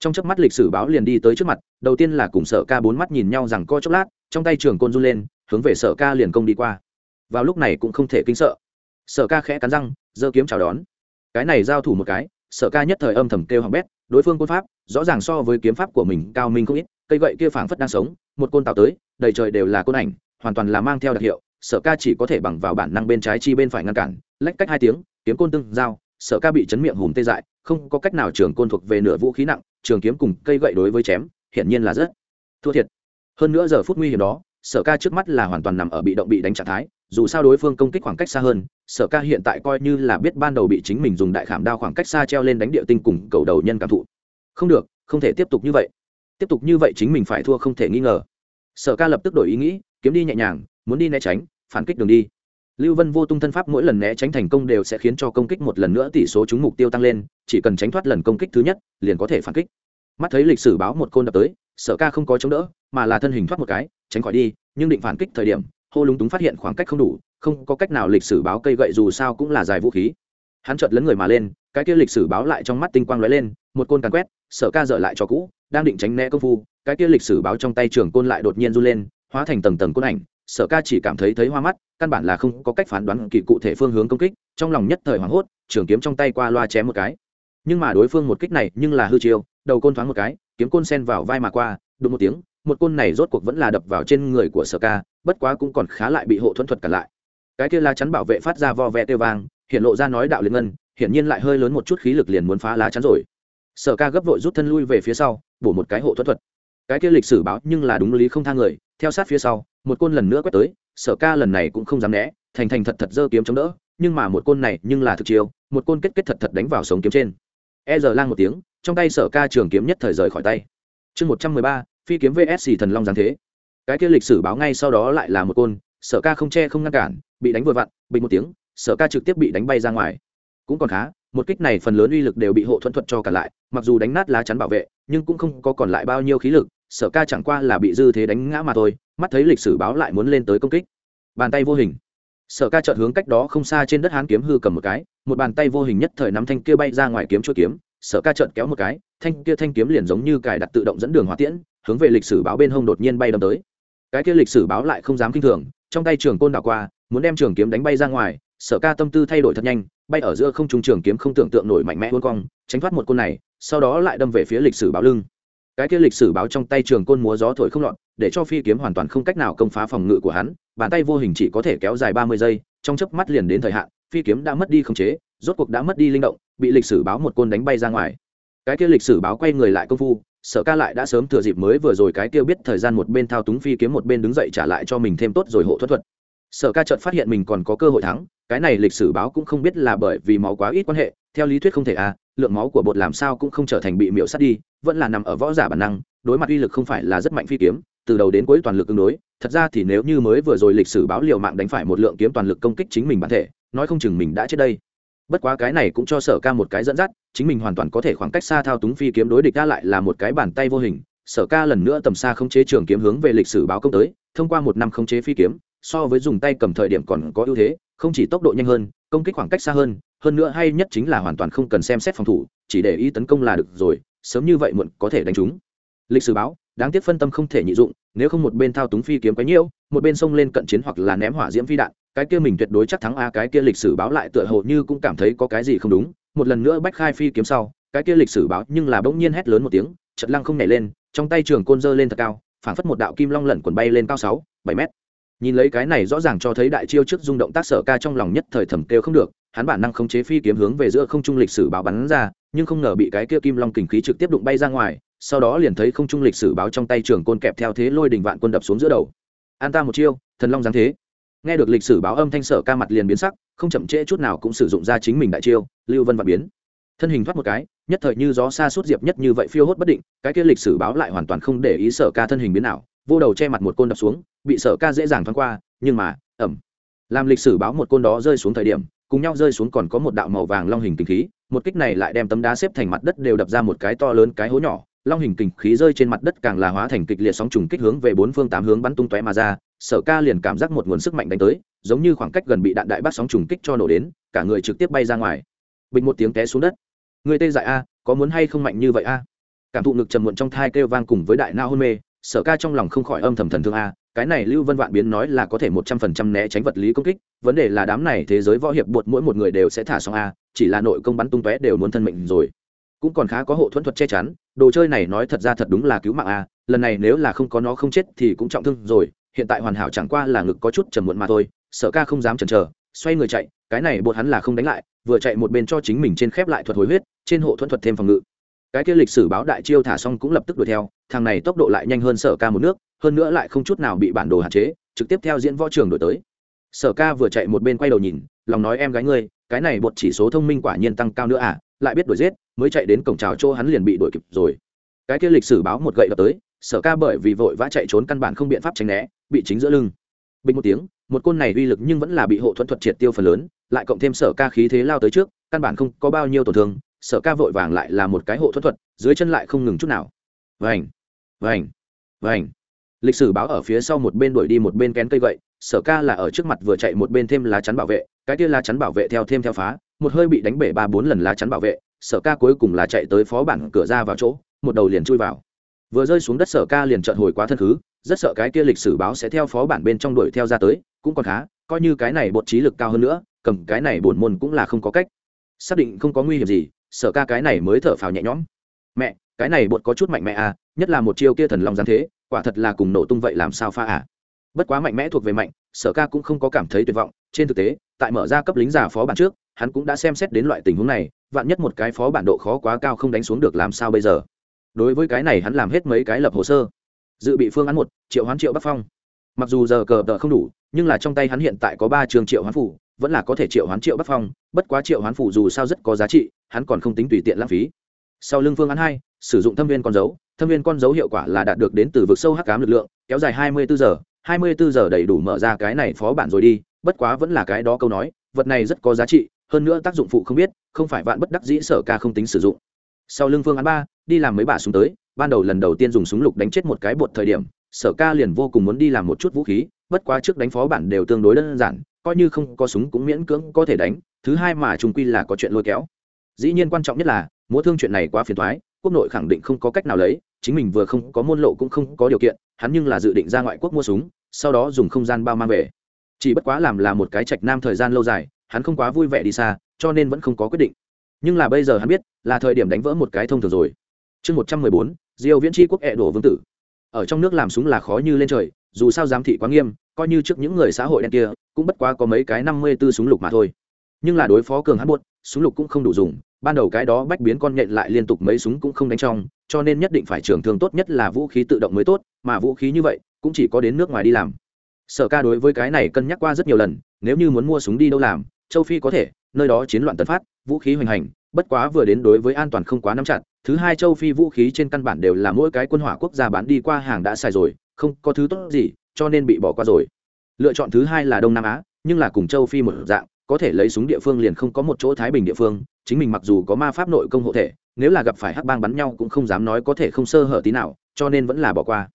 Trong chớp mắt lịch sử báo liền đi tới trước mặt, đầu tiên là cùng sở ca bốn mắt nhìn nhau rằng co chốc lát, trong tay trường côn run lên, hướng về sở ca liền công đi qua. Vào lúc này cũng không thể kinh sợ sở ca khẽ cắn răng, giơ kiếm chào đón. Cái này giao thủ một cái, sở ca nhất thời âm thầm kêu hỏng bét, đối phương côn pháp, rõ ràng so với kiếm pháp của mình cao minh không ít, cây gậy kia phảng phất đang sống, một côn tạo tới, đầy trời đều là côn ảnh, hoàn toàn là mang theo đặc hiệu, sở ca chỉ có thể bằng vào bản năng bên trái chi bên phải ngăn cản, lách cách hai tiếng, kiếm côn tương giao, sở ca bị chấn miệng hùm tê dại, không có cách nào trường côn thuộc về nửa vũ khí nặng, trường kiếm cùng cây gậy đối với chém, hiển nhiên là rất thua thiệt. Hơn nữa giờ phút nguy hiểm đó, sở ca trước mắt là hoàn toàn nằm ở bị động bị đánh trạng thái, dù sao đối phương công kích khoảng cách xa hơn sở ca hiện tại coi như là biết ban đầu bị chính mình dùng đại khảm đao khoảng cách xa treo lên đánh địa tinh cùng cầu đầu nhân cảm thụ. Không được, không thể tiếp tục như vậy. Tiếp tục như vậy chính mình phải thua không thể nghi ngờ. Sở ca lập tức đổi ý nghĩ, kiếm đi nhẹ nhàng, muốn đi né tránh, phản kích đường đi. Lưu vân vô tung thân pháp mỗi lần né tránh thành công đều sẽ khiến cho công kích một lần nữa tỷ số trúng mục tiêu tăng lên, chỉ cần tránh thoát lần công kích thứ nhất, liền có thể phản kích. Mắt thấy lịch sử báo một côn đập tới, sở ca không có chống đỡ, mà là thân hình thoát một cái, tránh khỏi đi, nhưng định phản kích thời điểm hô lúng túng phát hiện khoảng cách không đủ, không có cách nào lịch sử báo cây gậy dù sao cũng là dài vũ khí. Hắn chợt lấn người mà lên, cái kia lịch sử báo lại trong mắt tinh quang lóe lên, một côn càn quét, sở ca dở lại cho cũ, đang định tránh né công phu, cái kia lịch sử báo trong tay trường côn lại đột nhiên run lên, hóa thành tầng tầng côn ảnh, sở ca chỉ cảm thấy thấy hoa mắt, căn bản là không có cách phán đoán kỳ cụ thể phương hướng công kích, trong lòng nhất thời hoảng hốt, trường kiếm trong tay qua loa chém một cái. Nhưng mà đối phương một kích này nhưng là hư chiêu, đầu côn thoáng một cái, kiếm côn sen vào vai mà qua, đụng một tiếng một côn này rốt cuộc vẫn là đập vào trên người của sở ca, bất quá cũng còn khá lại bị hộ thuẫn thuật cản lại. Cái kia lá chắn bảo vệ phát ra vo ve tiêu vang, hiện lộ ra nói đạo liên ngân, hiển nhiên lại hơi lớn một chút khí lực liền muốn phá lá chắn rồi. Sở ca gấp vội rút thân lui về phía sau, bổ một cái hộ thuẫn thuật. Cái kia lịch sử báo nhưng là đúng lý không thang người, theo sát phía sau, một côn lần nữa quét tới, sở ca lần này cũng không dám né, thành thành thật thật giơ kiếm chống đỡ, nhưng mà một côn này nhưng là thực chiêu, một côn kết kết thật thật đánh vào sống kiếm trên. E giờ lang một tiếng, trong tay sở ca trường kiếm nhất thời rời khỏi tay. Chương một trăm mười ba phi kiếm vsc thần long giáng thế. Cái kia lịch sử báo ngay sau đó lại là một côn, sở ca không che không ngăn cản, bị đánh vừa vặn, bình một tiếng, sở ca trực tiếp bị đánh bay ra ngoài. Cũng còn khá, một kích này phần lớn uy lực đều bị hộ thuận thuật cho cả lại, mặc dù đánh nát lá chắn bảo vệ, nhưng cũng không có còn lại bao nhiêu khí lực, sở ca chẳng qua là bị dư thế đánh ngã mà thôi, mắt thấy lịch sử báo lại muốn lên tới công kích. Bàn tay vô hình. Sở ca chợt hướng cách đó không xa trên đất hán kiếm hư cầm một cái, một bàn tay vô hình nhất thời nắm thanh kia bay ra ngoài kiếm chuỗi kiếm, sở ca chợt kéo một cái, thanh kia thanh kiếm liền giống như cài đặt tự động dẫn đường hỏa tiễn hướng về lịch sử báo bên hông đột nhiên bay đâm tới. Cái kia lịch sử báo lại không dám kinh thường, trong tay trường côn đảo qua, muốn đem trường kiếm đánh bay ra ngoài, sở ca tâm tư thay đổi thật nhanh, bay ở giữa không trung trường kiếm không tưởng tượng nổi mạnh mẽ huân cong, tránh thoát một côn này, sau đó lại đâm về phía lịch sử báo lưng. Cái kia lịch sử báo trong tay trường côn múa gió thổi không lọt, để cho phi kiếm hoàn toàn không cách nào công phá phòng ngự của hắn, bàn tay vô hình chỉ có thể kéo dài ba mươi giây, trong chớp mắt liền đến thời hạn, phi kiếm đã mất đi khống chế, rốt cuộc đã mất đi linh động, bị lịch sử báo một côn đánh bay ra ngoài. Cái kia lịch sử báo quay người lại công phu sở ca lại đã sớm thừa dịp mới vừa rồi cái kia biết thời gian một bên thao túng phi kiếm một bên đứng dậy trả lại cho mình thêm tốt rồi hộ thuật thuật. Sở ca chợt phát hiện mình còn có cơ hội thắng, cái này lịch sử báo cũng không biết là bởi vì máu quá ít quan hệ, theo lý thuyết không thể à lượng máu của bột làm sao cũng không trở thành bị miễu sát đi, vẫn là nằm ở võ giả bản năng, đối mặt uy lực không phải là rất mạnh phi kiếm, từ đầu đến cuối toàn lực ứng đối, thật ra thì nếu như mới vừa rồi lịch sử báo liều mạng đánh phải một lượng kiếm toàn lực công kích chính mình bản thể, nói không chừng mình đã chết đây bất quá cái này cũng cho sở ca một cái dẫn dắt, chính mình hoàn toàn có thể khoảng cách xa thao túng phi kiếm đối địch ra lại là một cái bàn tay vô hình. Sở ca lần nữa tầm xa không chế trường kiếm hướng về lịch sử báo công tới, thông qua một năm không chế phi kiếm, so với dùng tay cầm thời điểm còn có ưu thế, không chỉ tốc độ nhanh hơn, công kích khoảng cách xa hơn hơn nữa hay nhất chính là hoàn toàn không cần xem xét phòng thủ, chỉ để ý tấn công là được rồi, sớm như vậy muộn có thể đánh chúng lịch sử báo đáng tiếc phân tâm không thể nhị dụng, nếu không một bên thao túng phi kiếm quấy nhiễu, một bên xông lên cận chiến hoặc là ném hỏa diễm phi đạn, cái kia mình tuyệt đối chắc thắng a, cái kia lịch sử báo lại tựa hồ như cũng cảm thấy có cái gì không đúng. Một lần nữa bách khai phi kiếm sau, cái kia lịch sử báo nhưng là bỗng nhiên hét lớn một tiếng, chật lăng không nhảy lên, trong tay trường côn dơ lên thật cao phảng phất một đạo kim long lẩn quần bay lên cao sáu, bảy mét. Nhìn lấy cái này rõ ràng cho thấy đại chiêu trước rung động tác sở ca trong lòng nhất thời thầm kêu không được, hắn bản năng khống chế phi kiếm hướng về giữa không trung lịch sử báo bắn ra, nhưng không ngờ bị cái kia kim long kình khí trực tiếp đụng bay ra ngoài sau đó liền thấy không trung lịch sử báo trong tay trường côn kẹp theo thế lôi đình vạn quân đập xuống giữa đầu. An ta một chiêu, thần long giáng thế. Nghe được lịch sử báo âm thanh sở ca mặt liền biến sắc, không chậm trễ chút nào cũng sử dụng ra chính mình đại chiêu, lưu vân vạn biến. Thân hình thoát một cái, nhất thời như gió xa suốt diệp nhất như vậy phiêu hốt bất định, cái kia lịch sử báo lại hoàn toàn không để ý sở ca thân hình biến nào vô đầu che mặt một côn đập xuống, bị sở ca dễ dàng thoáng qua, nhưng mà ẩm làm lịch sử báo một côn đó rơi xuống thời điểm, cùng nhau rơi xuống còn có một đạo màu vàng long hình tình khí một kích này lại đem tấm đá xếp thành mặt đất đều đập ra một cái to lớn cái hố nhỏ, long hình kình khí rơi trên mặt đất càng là hóa thành kịch liệt sóng trùng kích hướng về bốn phương tám hướng bắn tung tóe mà ra, sở ca liền cảm giác một nguồn sức mạnh đánh tới, giống như khoảng cách gần bị đạn đại bác sóng trùng kích cho nổ đến, cả người trực tiếp bay ra ngoài. Bình một tiếng té xuống đất. Người tê dại a, có muốn hay không mạnh như vậy a? Cảm thụ ngực trầm muộn trong thai kêu vang cùng với đại nao hôn mê sở ca trong lòng không khỏi âm thầm thần thương a, cái này lưu vân vạn biến nói là có thể một trăm phần trăm né tránh vật lý công kích, vấn đề là đám này thế giới võ hiệp bột mỗi một người đều sẽ thả xong a, chỉ là nội công bắn tung tóe đều muốn thân mệnh rồi. Cũng còn khá có hộ thuẫn thuật che chắn, đồ chơi này nói thật ra thật đúng là cứu mạng a, lần này nếu là không có nó không chết thì cũng trọng thương rồi, hiện tại hoàn hảo chẳng qua là ngực có chút trầm muộn mà thôi, sở ca không dám chần chờ, xoay người chạy, cái này bột hắn là không đánh lại, vừa chạy một bên cho chính mình trên khép lại thuật hồi huyết, trên hộ thuẫn thuật thêm phòng ngự cái kia lịch sử báo đại chiêu thả xong cũng lập tức đuổi theo, thằng này tốc độ lại nhanh hơn sở ca một nước, hơn nữa lại không chút nào bị bản đồ hạn chế, trực tiếp theo diễn võ trường đổi tới. Sở ca vừa chạy một bên quay đầu nhìn, lòng nói em gái ngươi, cái này bột chỉ số thông minh quả nhiên tăng cao nữa à lại biết đuổi giết, mới chạy đến cổng trào chỗ hắn liền bị đuổi kịp rồi. Cái kia lịch sử báo một gậy đập tới, sở ca bởi vì vội vã chạy trốn căn bản không biện pháp tránh né, bị chính giữa lưng. Bình một tiếng, một côn này uy lực nhưng vẫn là bị hộ thuẫn thuật triệt tiêu phần lớn, lại cộng thêm sở ca khí thế lao tới trước, căn bản không có bao nhiêu tổn thương sở ca vội vàng lại là một cái hộ thuật thuật dưới chân lại không ngừng chút nào. Vành vành vành. Lịch sử báo ở phía sau một bên đuổi đi một bên kén cây gậy sở ca là ở trước mặt vừa chạy một bên thêm lá chắn bảo vệ cái kia lá chắn bảo vệ theo thêm theo phá một hơi bị đánh bể ba bốn lần lá chắn bảo vệ sở ca cuối cùng là chạy tới phó bản cửa ra vào chỗ một đầu liền chui vào. Vừa rơi xuống đất sở ca liền trợn hồi quá thân thứ, rất sợ cái kia lịch sử báo sẽ theo phó bản bên trong đuổi theo ra tới cũng còn khá coi như cái này bột trí lực cao hơn nữa cầm cái này bổn môn cũng là không có cách. Xác định không có nguy hiểm gì sở ca cái này mới thở phào nhẹ nhõm. Mẹ, cái này bột có chút mạnh mẽ à nhất là một chiêu kia thần long giáng thế, quả thật là cùng nổ tung vậy làm sao pha à. Bất quá mạnh mẽ thuộc về mạnh, sở ca cũng không có cảm thấy tuyệt vọng, trên thực tế, tại mở ra cấp lính giả phó bản trước, hắn cũng đã xem xét đến loại tình huống này, vạn nhất một cái phó bản độ khó quá cao không đánh xuống được làm sao bây giờ. Đối với cái này hắn làm hết mấy cái lập hồ sơ. Dự bị phương án một, triệu hoán triệu bắc phong. Mặc dù giờ cờ tờ không đủ, nhưng là trong tay hắn hiện tại có ba trường triệu hoán phủ vẫn là có thể triệu hoán triệu bắc phong, bất quá triệu hoán phủ dù sao rất có giá trị, hắn còn không tính tùy tiện lãng phí. Sau lưng phương án hai, sử dụng thâm viên con dấu, thâm viên con dấu hiệu quả là đạt được đến từ vực sâu hắc cám lực lượng, kéo dài hai mươi bốn giờ, hai mươi bốn giờ đầy đủ mở ra cái này phó bản rồi đi, bất quá vẫn là cái đó câu nói, vật này rất có giá trị, hơn nữa tác dụng phụ không biết, không phải vạn bất đắc dĩ sở ca không tính sử dụng. Sau lưng phương án ba, đi làm mấy bà súng tới, ban đầu lần đầu tiên dùng súng lục đánh chết một cái bột thời điểm, sở ca liền vô cùng muốn đi làm một chút vũ khí, bất quá trước đánh phó bản đều tương đối đơn giản coi như không có súng cũng miễn cưỡng có thể đánh, thứ hai mà trung quy là có chuyện lôi kéo. Dĩ nhiên quan trọng nhất là, múa thương chuyện này quá phiền thoái quốc nội khẳng định không có cách nào lấy, chính mình vừa không có môn lộ cũng không có điều kiện, hắn nhưng là dự định ra ngoại quốc mua súng, sau đó dùng không gian bao mang về. Chỉ bất quá làm là một cái trạch nam thời gian lâu dài, hắn không quá vui vẻ đi xa, cho nên vẫn không có quyết định. Nhưng là bây giờ hắn biết, là thời điểm đánh vỡ một cái thông thường rồi. Chương một trăm mười bốn, diêu viễn tri quốc ẹ đổ vương tử. Ở trong nước làm súng là khó như lên trời dù sao giám thị quá nghiêm, coi như trước những người xã hội đen kia, cũng bất quá có mấy cái năm mươi 54 súng lục mà thôi. Nhưng là đối phó cường hắn buốt, súng lục cũng không đủ dùng, ban đầu cái đó bách biến con nhện lại liên tục mấy súng cũng không đánh trong, cho nên nhất định phải trường thương tốt nhất là vũ khí tự động mới tốt, mà vũ khí như vậy, cũng chỉ có đến nước ngoài đi làm. Sở ca đối với cái này cân nhắc qua rất nhiều lần, nếu như muốn mua súng đi đâu làm, châu phi có thể, nơi đó chiến loạn tấn phát, vũ khí hoành hành, bất quá vừa đến đối với an toàn không quá nắm chặt, thứ hai châu phi vũ khí trên căn bản đều là mỗi cái quân hỏa quốc gia bán đi qua hàng đã xài rồi không có thứ tốt gì, cho nên bị bỏ qua rồi. Lựa chọn thứ hai là đông nam á, nhưng là cùng châu phi một dạng, có thể lấy súng địa phương liền không có một chỗ thái bình địa phương, chính mình mặc dù có ma pháp nội công hộ thể, nếu là gặp phải hắc bang bắn nhau cũng không dám nói có thể không sơ hở tí nào, cho nên vẫn là bỏ qua.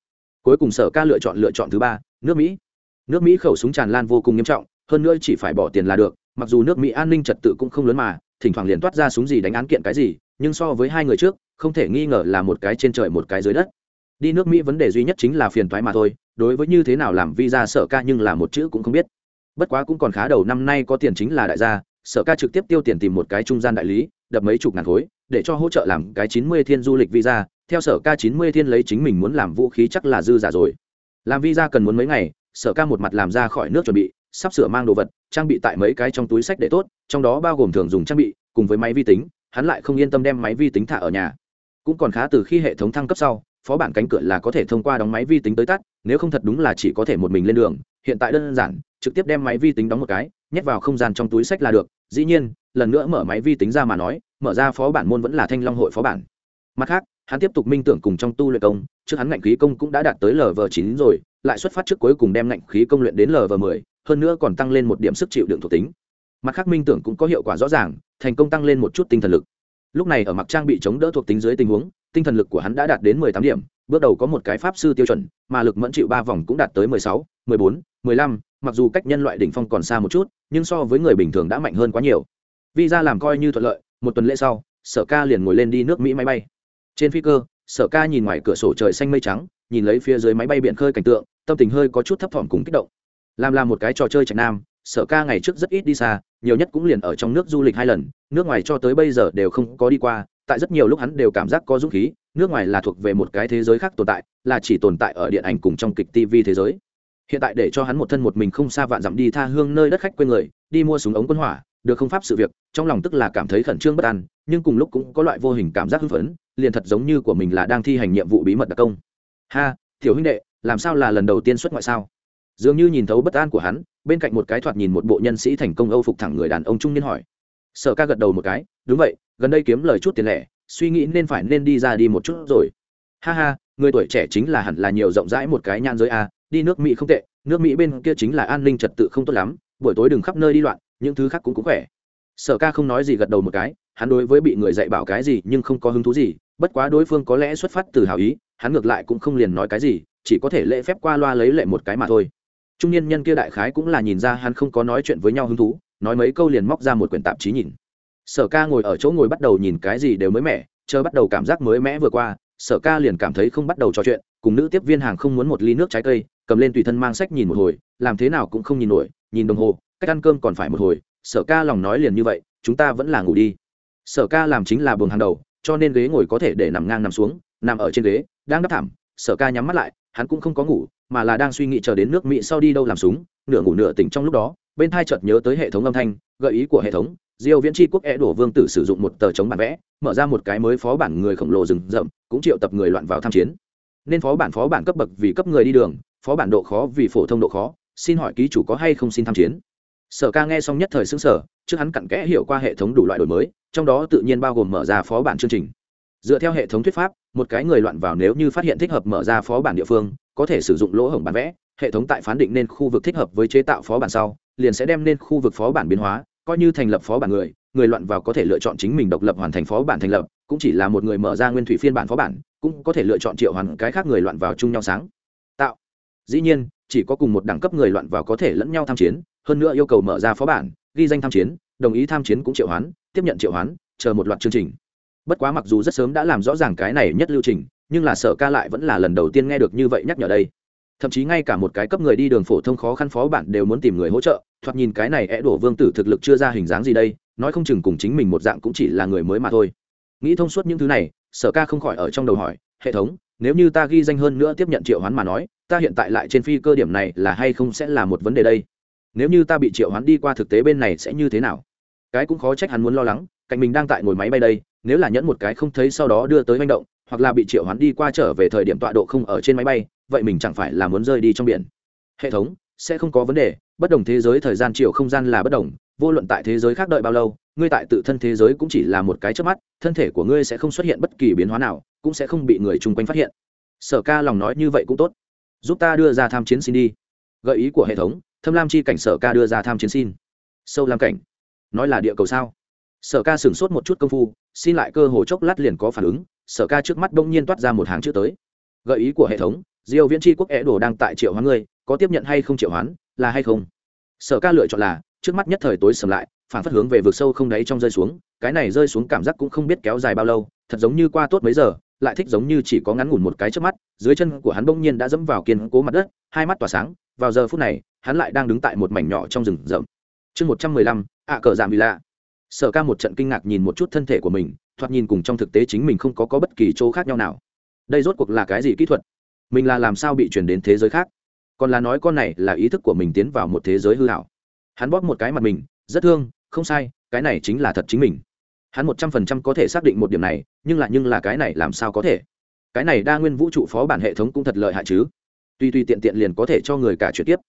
Cuối cùng sở ca lựa chọn lựa chọn thứ ba, nước mỹ. Nước mỹ khẩu súng tràn lan vô cùng nghiêm trọng, hơn nữa chỉ phải bỏ tiền là được, mặc dù nước mỹ an ninh trật tự cũng không lớn mà, thỉnh thoảng liền toát ra súng gì đánh án kiện cái gì, nhưng so với hai người trước, không thể nghi ngờ là một cái trên trời một cái dưới đất đi nước mỹ vấn đề duy nhất chính là phiền thoái mà thôi, đối với như thế nào làm visa sở ca nhưng là một chữ cũng không biết. Bất quá cũng còn khá đầu năm nay có tiền chính là đại gia, sở ca trực tiếp tiêu tiền tìm một cái trung gian đại lý, đập mấy chục ngàn khối, để cho hỗ trợ làm cái chín mươi thiên du lịch visa, theo sở ca chín mươi thiên lấy chính mình muốn làm vũ khí chắc là dư giả rồi. Làm visa cần muốn mấy ngày, sở ca một mặt làm ra khỏi nước chuẩn bị, sắp sửa mang đồ vật, trang bị tại mấy cái trong túi sách để tốt, trong đó bao gồm thường dùng trang bị, cùng với máy vi tính, hắn lại không yên tâm đem máy vi tính thả ở nhà. Cũng còn khá từ khi hệ thống thăng cấp sau phó bản cánh cửa là có thể thông qua đóng máy vi tính tới tắt, nếu không thật đúng là chỉ có thể một mình lên đường, hiện tại đơn giản, trực tiếp đem máy vi tính đóng một cái, nhét vào không gian trong túi sách là được, dĩ nhiên, lần nữa mở máy vi tính ra mà nói, mở ra phó bản môn vẫn là thanh long hội phó bản. Mặt khác, hắn tiếp tục minh tưởng cùng trong tu luyện công, trước hắn ngạnh khí công cũng đã đạt tới lv chín rồi, lại xuất phát trước cuối cùng đem ngạnh khí công luyện đến lv mười, hơn nữa còn tăng lên một điểm sức chịu đựng thuộc tính. Mặt khác minh tưởng cũng có hiệu quả rõ ràng, thành công tăng lên một chút tinh thần lực. Lúc này ở mặc trang bị chống đỡ thuộc tính dưới tình huống tinh thần lực của hắn đã đạt đến mười tám điểm, bước đầu có một cái pháp sư tiêu chuẩn, mà lực mẫn chịu ba vòng cũng đạt tới mười sáu, mười bốn, mười lăm, mặc dù cách nhân loại đỉnh phong còn xa một chút, nhưng so với người bình thường đã mạnh hơn quá nhiều. Vì ra làm coi như thuận lợi, một tuần lễ sau, sở ca liền ngồi lên đi nước mỹ máy bay. Trên phi cơ, sở ca nhìn ngoài cửa sổ trời xanh mây trắng, nhìn lấy phía dưới máy bay biển khơi cảnh tượng, tâm tình hơi có chút thấp thỏm cùng kích động. Làm làm một cái trò chơi trạch nam, sở ca ngày trước rất ít đi xa, nhiều nhất cũng liền ở trong nước du lịch hai lần, nước ngoài cho tới bây giờ đều không có đi qua tại rất nhiều lúc hắn đều cảm giác có dũng khí, nước ngoài là thuộc về một cái thế giới khác tồn tại, là chỉ tồn tại ở điện ảnh cùng trong kịch tv thế giới. Hiện tại để cho hắn một thân một mình không xa vạn dặm đi tha hương nơi đất khách quê người, đi mua súng ống quân hỏa, được không pháp sự việc, trong lòng tức là cảm thấy khẩn trương bất an, nhưng cùng lúc cũng có loại vô hình cảm giác hưng phấn, liền thật giống như của mình là đang thi hành nhiệm vụ bí mật đặc công. Ha, tiểu huynh đệ, làm sao là lần đầu tiên xuất ngoại sao? Dường như nhìn thấu bất an của hắn, bên cạnh một cái thoạt nhìn một bộ nhân sĩ thành công âu phục thẳng người đàn ông trung niên hỏi sở ca gật đầu một cái, đúng vậy, gần đây kiếm lời chút tiền lẻ, suy nghĩ nên phải nên đi ra đi một chút rồi. Ha ha, người tuổi trẻ chính là hẳn là nhiều rộng rãi một cái nhan giới a, đi nước mỹ không tệ, nước mỹ bên kia chính là an ninh trật tự không tốt lắm, buổi tối đừng khắp nơi đi loạn, những thứ khác cũng cũng khỏe. Sở ca không nói gì gật đầu một cái, hắn đối với bị người dạy bảo cái gì nhưng không có hứng thú gì, bất quá đối phương có lẽ xuất phát từ hào ý, hắn ngược lại cũng không liền nói cái gì, chỉ có thể lễ phép qua loa lấy lệ một cái mà thôi. Trung niên nhân kia đại khái cũng là nhìn ra hắn không có nói chuyện với nhau hứng thú nói mấy câu liền móc ra một quyển tạp chí nhìn. Sở ca ngồi ở chỗ ngồi bắt đầu nhìn cái gì đều mới mẻ, chờ bắt đầu cảm giác mới mẻ vừa qua, sở ca liền cảm thấy không bắt đầu trò chuyện, cùng nữ tiếp viên hàng không muốn một ly nước trái cây, cầm lên tùy thân mang sách nhìn một hồi, làm thế nào cũng không nhìn nổi, nhìn đồng hồ, cách ăn cơm còn phải một hồi, sở ca lòng nói liền như vậy, chúng ta vẫn là ngủ đi. Sở ca làm chính là buồng hàng đầu, cho nên ghế ngồi có thể để nằm ngang nằm xuống, nằm ở trên ghế, đang đắp thảm, sở ca nhắm mắt lại, hắn cũng không có ngủ, mà là đang suy nghĩ chờ đến nước mỹ sau đi đâu làm súng, nửa ngủ nửa tỉnh trong lúc đó bên thai chợt nhớ tới hệ thống âm thanh, gợi ý của hệ thống, diêu viễn tri quốc e đổ vương tử sử dụng một tờ chống bản vẽ, mở ra một cái mới phó bản người khổng lồ rừng rậm, cũng triệu tập người loạn vào tham chiến. Nên phó bản phó bản cấp bậc vì cấp người đi đường, phó bản độ khó vì phổ thông độ khó, xin hỏi ký chủ có hay không xin tham chiến? Sở ca nghe xong nhất thời xứng sở trước hắn cặn kẽ hiểu qua hệ thống đủ loại đổi mới, trong đó tự nhiên bao gồm mở ra phó bản chương trình. Dựa theo hệ thống thuyết pháp, một cái người loạn vào nếu như phát hiện thích hợp mở ra phó bản địa phương, có thể sử dụng lỗ hổng bản vẽ, hệ thống tại phán định nên khu vực thích hợp với chế tạo phó bản sau liền sẽ đem nên khu vực phó bản biến hóa, coi như thành lập phó bản người người loạn vào có thể lựa chọn chính mình độc lập hoàn thành phó bản thành lập, cũng chỉ là một người mở ra nguyên thủy phiên bản phó bản, cũng có thể lựa chọn triệu hoàn cái khác người loạn vào chung nhau sáng. Tạo. Dĩ nhiên, chỉ có cùng một đẳng cấp người loạn vào có thể lẫn nhau tham chiến, hơn nữa yêu cầu mở ra phó bản, ghi danh tham chiến, đồng ý tham chiến cũng triệu hoán, tiếp nhận triệu hoán, chờ một loạt chương trình. Bất quá mặc dù rất sớm đã làm rõ ràng cái này nhất lưu trình, nhưng là sở ca lại vẫn là lần đầu tiên nghe được như vậy nhắc nhở đây thậm chí ngay cả một cái cấp người đi đường phổ thông khó khăn phó bản đều muốn tìm người hỗ trợ. Thoạt nhìn cái này é đổ vương tử thực lực chưa ra hình dáng gì đây, nói không chừng cùng chính mình một dạng cũng chỉ là người mới mà thôi. Nghĩ thông suốt những thứ này, sở ca không khỏi ở trong đầu hỏi, hệ thống, nếu như ta ghi danh hơn nữa tiếp nhận triệu hoán mà nói, ta hiện tại lại trên phi cơ điểm này là hay không sẽ là một vấn đề đây? Nếu như ta bị triệu hoán đi qua thực tế bên này sẽ như thế nào? Cái cũng khó trách hắn muốn lo lắng, cạnh mình đang tại ngồi máy bay đây, nếu là nhẫn một cái không thấy sau đó đưa tới manh động hoặc là bị triệu hoán đi qua trở về thời điểm tọa độ không ở trên máy bay, vậy mình chẳng phải là muốn rơi đi trong biển. Hệ thống, sẽ không có vấn đề, bất đồng thế giới thời gian, chiều không gian là bất đồng, vô luận tại thế giới khác đợi bao lâu, ngươi tại tự thân thế giới cũng chỉ là một cái trước mắt, thân thể của ngươi sẽ không xuất hiện bất kỳ biến hóa nào, cũng sẽ không bị người chung quanh phát hiện. Sở ca lòng nói như vậy cũng tốt. Giúp ta đưa ra tham chiến xin đi. Gợi ý của hệ thống, thâm lam chi cảnh sở ca đưa ra tham chiến xin. Sâu lam cảnh. Nói là địa cầu sao? Sở ca sửng sốt một chút công phu, xin lại cơ hồ chốc lát liền có phản ứng sở ca trước mắt bỗng nhiên toát ra một hàng chữ tới. Gợi ý của hệ thống, diêu viễn tri quốc é đồ đang tại triệu hoán ngươi, có tiếp nhận hay không triệu hoán, là hay không? Sở ca lựa chọn là, trước mắt nhất thời tối sầm lại, phản phất hướng về vực sâu không đáy trong rơi xuống, cái này rơi xuống cảm giác cũng không biết kéo dài bao lâu, thật giống như qua tốt mấy giờ, lại thích giống như chỉ có ngắn ngủn một cái trước mắt, dưới chân của hắn bỗng nhiên đã dẫm vào kiên cố mặt đất, hai mắt tỏa sáng, vào giờ phút này, hắn lại đang đứng tại một mảnh nhỏ trong rừng rậm. Chương một trăm mười lăm, ạ cờ giảm vì lạ sở ca một trận kinh ngạc nhìn một chút thân thể của mình thoạt nhìn cùng trong thực tế chính mình không có, có bất kỳ chỗ khác nhau nào. Đây rốt cuộc là cái gì kỹ thuật? Mình là làm sao bị chuyển đến thế giới khác? Còn là nói con này là ý thức của mình tiến vào một thế giới hư hảo. Hắn bóp một cái mặt mình rất thương không sai cái này chính là thật chính mình. Hắn một trăm phần trăm có thể xác định một điểm này nhưng là nhưng là cái này làm sao có thể? Cái này đa nguyên vũ trụ phó bản hệ thống cũng thật lợi hại chứ? Tuy tuy tiện tiện liền có thể cho người cả chuyển tiếp.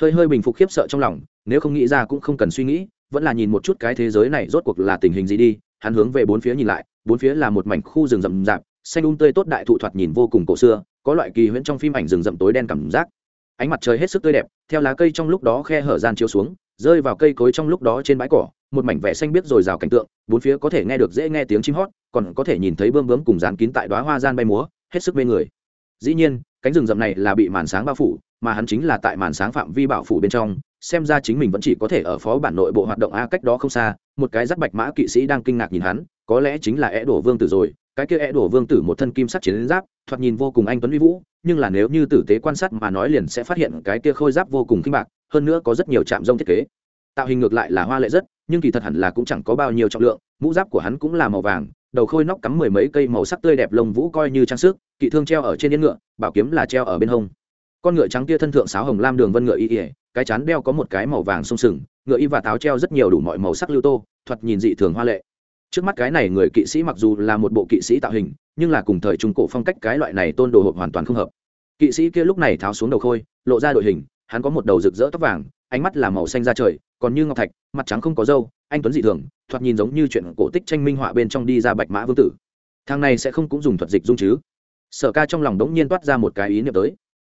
Hơi hơi bình phục khiếp sợ trong lòng nếu không nghĩ ra cũng không cần suy nghĩ vẫn là nhìn một chút cái thế giới này rốt cuộc là tình hình gì đi, hắn hướng về bốn phía nhìn lại, bốn phía là một mảnh khu rừng rậm rạp, xanh um tươi tốt đại thụ thoạt nhìn vô cùng cổ xưa, có loại kỳ huyễn trong phim ảnh rừng rậm tối đen cảm giác. Ánh mặt trời hết sức tươi đẹp, theo lá cây trong lúc đó khe hở gian chiếu xuống, rơi vào cây cối trong lúc đó trên bãi cỏ, một mảnh vẻ xanh biếc rồi rào cảnh tượng, bốn phía có thể nghe được dễ nghe tiếng chim hót, còn có thể nhìn thấy bươm bướm cùng dán kín tại đoá hoa gian bay múa, hết sức mê người. Dĩ nhiên, cánh rừng rậm này là bị màn sáng bao phủ, mà hắn chính là tại màn sáng phạm vi bảo phủ bên trong xem ra chính mình vẫn chỉ có thể ở phó bản nội bộ hoạt động a cách đó không xa, một cái rắc bạch mã kỵ sĩ đang kinh ngạc nhìn hắn, có lẽ chính là é đổ vương tử rồi. Cái kia é đổ vương tử một thân kim sắc chiến giáp, thoạt nhìn vô cùng anh tuấn uy vũ, nhưng là nếu như tử tế quan sát mà nói liền sẽ phát hiện cái kia khôi giáp vô cùng kinh bạc, hơn nữa có rất nhiều trạm rông thiết kế. Tạo hình ngược lại là hoa lệ rất, nhưng kỳ thật hẳn là cũng chẳng có bao nhiêu trọng lượng, mũ giáp của hắn cũng là màu vàng, đầu khôi nóc cắm mười mấy cây màu sắc tươi đẹp lông vũ coi như trang sức, kỵ thương treo ở trên yên ngựa, bảo kiếm là treo ở bên hông. Con ngựa trắng kia thân thượng sáo hồng lam đường vân ngựa y ỉa cái chán đeo có một cái màu vàng sông sừng, ngựa y và táo treo rất nhiều đủ mọi màu sắc lưu tô, thoạt nhìn dị thường hoa lệ. Trước mắt cái này người kỵ sĩ mặc dù là một bộ kỵ sĩ tạo hình, nhưng là cùng thời trung cổ phong cách cái loại này tôn đồ hộp hoàn toàn không hợp. Kỵ sĩ kia lúc này tháo xuống đầu khôi, lộ ra đội hình, hắn có một đầu rực rỡ tóc vàng, ánh mắt là màu xanh da trời, còn như ngọc thạch, mặt trắng không có râu, anh tuấn dị thường, thoạt nhìn giống như chuyện cổ tích tranh minh họa bên trong đi ra bạch mã vương tử. Thằng này sẽ không cũng dùng thuật dịch dung chứ? Sở ca trong lòng đống nhiên toát ra một cái ý niệm tới.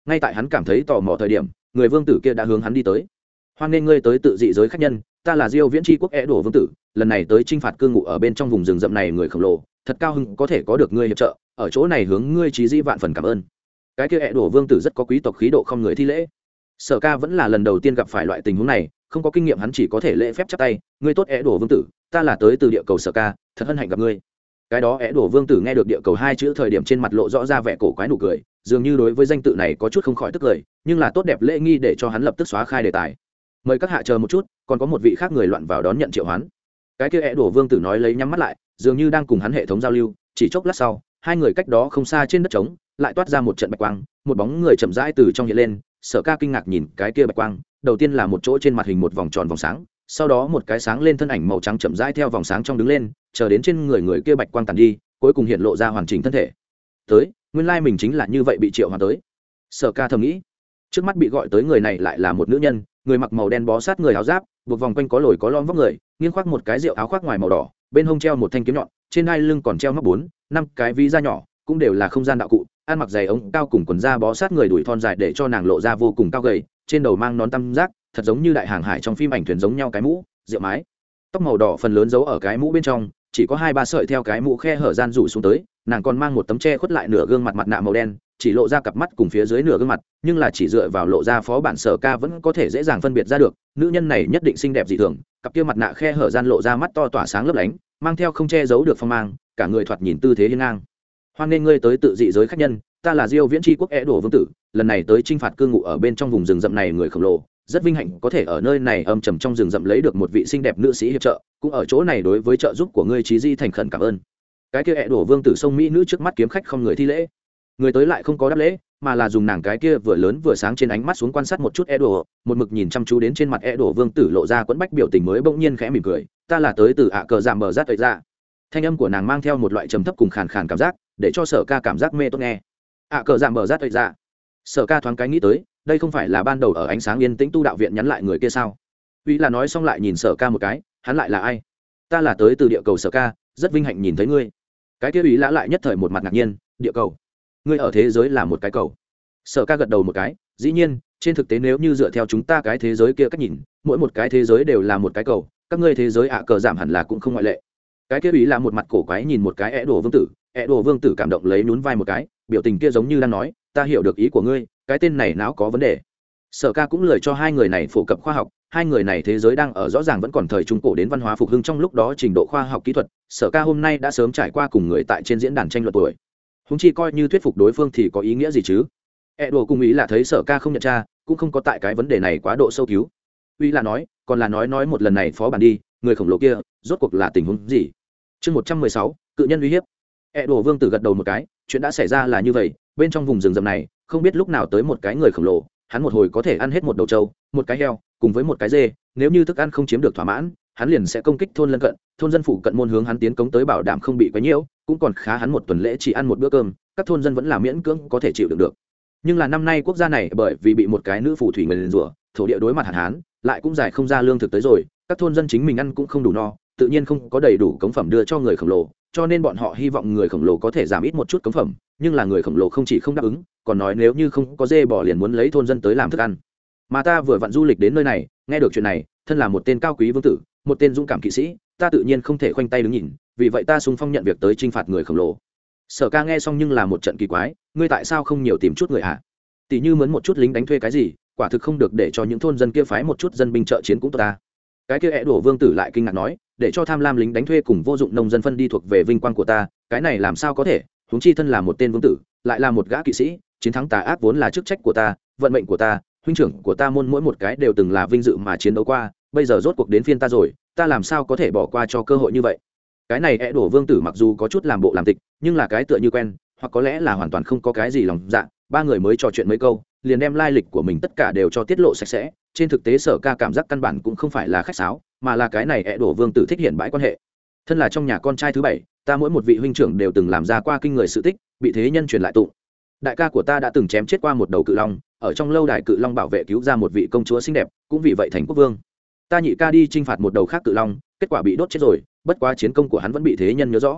Ngay tại hắn cảm thấy tò mò thời điểm người vương tử kia đã hướng hắn đi tới. Hoan nghênh ngươi tới tự dị giới khách nhân, ta là diêu viễn tri quốc é đổ vương tử, lần này tới chinh phạt cư ngụ ở bên trong vùng rừng rậm này người khổng lồ, thật cao hưng có thể có được ngươi hiệp trợ, ở chỗ này hướng ngươi trí dĩ vạn phần cảm ơn. Cái kia é đổ vương tử rất có quý tộc khí độ không người thi lễ. Sở ca vẫn là lần đầu tiên gặp phải loại tình huống này, không có kinh nghiệm hắn chỉ có thể lễ phép chắp tay, ngươi tốt é đổ vương tử, ta là tới từ địa cầu sở ca, thật hân hạnh gặp ngươi. Cái đó é đổ vương tử nghe được địa cầu hai chữ thời điểm trên mặt lộ rõ ra vẻ cổ quái nụ cười dường như đối với danh tự này có chút không khỏi tức cười nhưng là tốt đẹp lễ nghi để cho hắn lập tức xóa khai đề tài. Mời các hạ chờ một chút, còn có một vị khác người loạn vào đón nhận triệu hoán. Cái kia é đổ vương tử nói lấy nhắm mắt lại, dường như đang cùng hắn hệ thống giao lưu, chỉ chốc lát sau, hai người cách đó không xa trên đất trống, lại toát ra một trận bạch quang, một bóng người chậm rãi từ trong hiện lên, sở ca kinh ngạc nhìn cái kia bạch quang, đầu tiên là một chỗ trên mặt hình một vòng tròn vòng sáng, sau đó một cái sáng lên thân ảnh màu trắng chậm rãi theo vòng sáng trong đứng lên, chờ đến trên người người kia bạch quang tàn đi, cuối cùng hiện lộ ra hoàn chỉnh thân thể. Tới nguyên lai mình chính là như vậy bị triệu hòa tới. Sở ca thầm nghĩ. Trước mắt bị gọi tới người này lại là một nữ nhân, người mặc màu đen bó sát người áo giáp, buộc vòng quanh có lồi có lom vóc người, nghiêng khoác một cái rượu áo khoác ngoài màu đỏ, bên hông treo một thanh kiếm nhọn, trên hai lưng còn treo móc bốn, năm cái ví da nhỏ, cũng đều là không gian đạo cụ, ăn mặc giày ống cao cùng quần da bó sát người đuổi thon dài để cho nàng lộ ra vô cùng cao gầy, trên đầu mang nón tam giác, thật giống như đại hàng hải trong phim ảnh thuyền giống nhau cái mũ, rượu mái. Tóc màu đỏ phần lớn giấu ở cái mũ bên trong, chỉ có hai ba sợi theo cái mũ khe hở gian rủ xuống tới nàng còn mang một tấm che khuất lại nửa gương mặt mặt nạ màu đen, chỉ lộ ra cặp mắt cùng phía dưới nửa gương mặt, nhưng là chỉ dựa vào lộ ra phó bản sở ca vẫn có thể dễ dàng phân biệt ra được, nữ nhân này nhất định xinh đẹp dị thường, cặp kia mặt nạ khe hở gian lộ ra mắt to tỏa sáng lấp lánh, mang theo không che giấu được phong mang, cả người thoạt nhìn tư thế hiên ngang. Hoan nghênh ngươi tới tự dị giới khách nhân, ta là diêu viễn tri quốc é đổ vương tử, lần này tới trinh phạt cư ngụ ở bên trong vùng rừng rậm này người khổng lồ, rất vinh hạnh có thể ở nơi này âm trầm trong rừng rậm lấy được một vị xinh đẹp nữ sĩ hiệp trợ, cũng ở chỗ này đối với trợ giúp của ngươi trí di thành khẩn cảm ơn cái kia ẹ đổ vương tử sông mỹ nữ trước mắt kiếm khách không người thi lễ. Người tới lại không có đáp lễ, mà là dùng nàng cái kia vừa lớn vừa sáng trên ánh mắt xuống quan sát một chút e đồ một mực nhìn chăm chú đến trên mặt e đồ vương tử lộ ra quẫn bách biểu tình mới bỗng nhiên khẽ mỉm cười, ta là tới từ ạ cờ giảm mở rát ấy ra thanh âm của nàng mang theo một loại trầm thấp cùng khàn khàn cảm giác, để cho sở ca cảm giác mê tốt nghe. Ạ cờ giảm mở rát ấy ra sở ca thoáng cái nghĩ tới, đây không phải là ban đầu ở ánh sáng yên tĩnh tu đạo viện nhắn lại người kia sao? Uy là nói xong lại nhìn sở ca một cái, hắn lại là ai? Ta là tới từ địa cầu sở ca, rất vinh hạnh nhìn thấy ngươi cái kia ý lã lại nhất thời một mặt ngạc nhiên, địa cầu. Ngươi ở thế giới là một cái cầu. Sở ca gật đầu một cái, dĩ nhiên, trên thực tế nếu như dựa theo chúng ta cái thế giới kia cách nhìn, mỗi một cái thế giới đều là một cái cầu, các ngươi thế giới ạ cờ giảm hẳn là cũng không ngoại lệ. Cái kia ý là một mặt cổ quái nhìn một cái é đồ vương tử é đồ vương tử cảm động lấy nhún vai một cái, biểu tình kia giống như đang nói, ta hiểu được ý của ngươi, cái tên này não có vấn đề. Sở ca cũng lời cho hai người này phổ cập khoa học hai người này thế giới đang ở rõ ràng vẫn còn thời trung cổ đến văn hóa phục hưng trong lúc đó trình độ khoa học kỹ thuật, sở ca hôm nay đã sớm trải qua cùng người tại trên diễn đàn tranh luận tuổi. Húng chi coi như thuyết phục đối phương thì có ý nghĩa gì chứ? E đồ cùng ý là thấy sở ca không nhận ra, cũng không có tại cái vấn đề này quá độ sâu cứu. Uy là nói, còn là nói nói một lần này phó bản đi, người khổng lồ kia, rốt cuộc là tình huống gì? Chương một trăm mười sáu, cự nhân uy hiếp. E đồ vương tử gật đầu một cái, chuyện đã xảy ra là như vậy, bên trong vùng rừng rậm này, không biết lúc nào tới một cái người khổng lồ, hắn một hồi có thể ăn hết một đầu trâu, một cái heo cùng với một cái dê, nếu như thức ăn không chiếm được thỏa mãn, hắn liền sẽ công kích thôn lân cận, thôn dân phụ cận môn hướng hắn tiến cống tới bảo đảm không bị quấy nhiễu, cũng còn khá hắn một tuần lễ chỉ ăn một bữa cơm, các thôn dân vẫn là miễn cưỡng có thể chịu đựng được. Nhưng là năm nay quốc gia này bởi vì bị một cái nữ phù thủy người liền rủa, thổ địa đối mặt hạn hán, lại cũng giải không ra lương thực tới rồi, các thôn dân chính mình ăn cũng không đủ no, tự nhiên không có đầy đủ cống phẩm đưa cho người khổng lồ, cho nên bọn họ hy vọng người khổng lồ có thể giảm ít một chút cống phẩm, nhưng là người khổng lồ không chỉ không đáp ứng, còn nói nếu như không có dê bỏ liền muốn lấy thôn dân tới làm thức ăn mà ta vừa vặn du lịch đến nơi này, nghe được chuyện này, thân là một tên cao quý vương tử, một tên dũng cảm kỵ sĩ, ta tự nhiên không thể khoanh tay đứng nhìn, vì vậy ta sung phong nhận việc tới t r i n h phạt người khổng lồ. Sở ca nghe xong nhưng là một trận kỳ quái, ngươi tại sao không nhiều tìm chút người à tỷ như mướn một chút lính đánh thuê cái gì, quả thực không được để cho những thôn dân kia phái một chút dân binh trợ chiến cũng tốt ta. Cái kia é đổ vương tử lại kinh ngạc nói, để cho tham lam lính đánh thuê cùng vô dụng nông dân phân đi thuộc về vinh quang của ta, cái này làm sao có thể? Huống chi thân là một tên vương tử, lại là một gã kỵ sĩ, chiến thắng tà ác vốn là chức trách của ta, vận mệnh của ta huynh trưởng của ta môn mỗi một cái đều từng là vinh dự mà chiến đấu qua, bây giờ rốt cuộc đến phiên ta rồi, ta làm sao có thể bỏ qua cho cơ hội như vậy? Cái này é đổ vương tử mặc dù có chút làm bộ làm tịch, nhưng là cái tựa như quen, hoặc có lẽ là hoàn toàn không có cái gì lòng dạ ba người mới trò chuyện mấy câu, liền đem lai lịch của mình tất cả đều cho tiết lộ sạch sẽ, trên thực tế sở ca cảm giác căn bản cũng không phải là khách sáo, mà là cái này é đổ vương tử thích hiện bãi quan hệ. Thân là trong nhà con trai thứ bảy, ta mỗi một vị huynh trưởng đều từng làm ra qua kinh người sự tích, bị thế nhân truyền lại tụng. Đại ca của ta đã từng chém chết qua một đầu cự long ở trong lâu đài cự long bảo vệ cứu ra một vị công chúa xinh đẹp, cũng vì vậy thành quốc vương. Ta nhị ca đi t r i n h phạt một đầu khác cự long, kết quả bị đốt chết rồi, bất quá chiến công của hắn vẫn bị thế nhân nhớ rõ.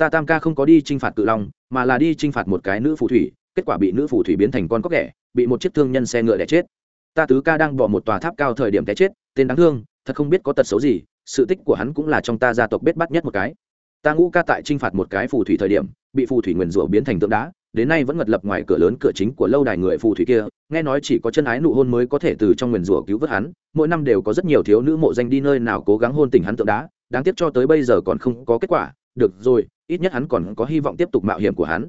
Ta tam ca không có đi t r i n h phạt cự long, mà là đi t r i n h phạt một cái nữ phù thủy, kết quả bị nữ phù thủy biến thành con cóc ghẻ, bị một chiếc thương nhân xe ngựa đẻ chết. Ta tứ ca đang bỏ một tòa tháp cao thời điểm té chết, tên đáng thương, thật không biết có tật xấu gì, sự tích của hắn cũng là trong ta gia tộc bết bắt nhất một cái. Ta ngũ ca tại t r i n h phạt một cái phù thủy thời điểm, bị phù thủy nguyền rủa biến thành tượng đá đến nay vẫn ngật lập ngoài cửa lớn cửa chính của lâu đài người phù thủy kia, nghe nói chỉ có chân ái nụ hôn mới có thể từ trong nguyền rủa cứu vớt hắn, mỗi năm đều có rất nhiều thiếu nữ mộ danh đi nơi nào cố gắng hôn tình hắn tượng đá, đáng tiếc cho tới bây giờ còn không có kết quả, được rồi, ít nhất hắn còn có hy vọng tiếp tục mạo hiểm của hắn.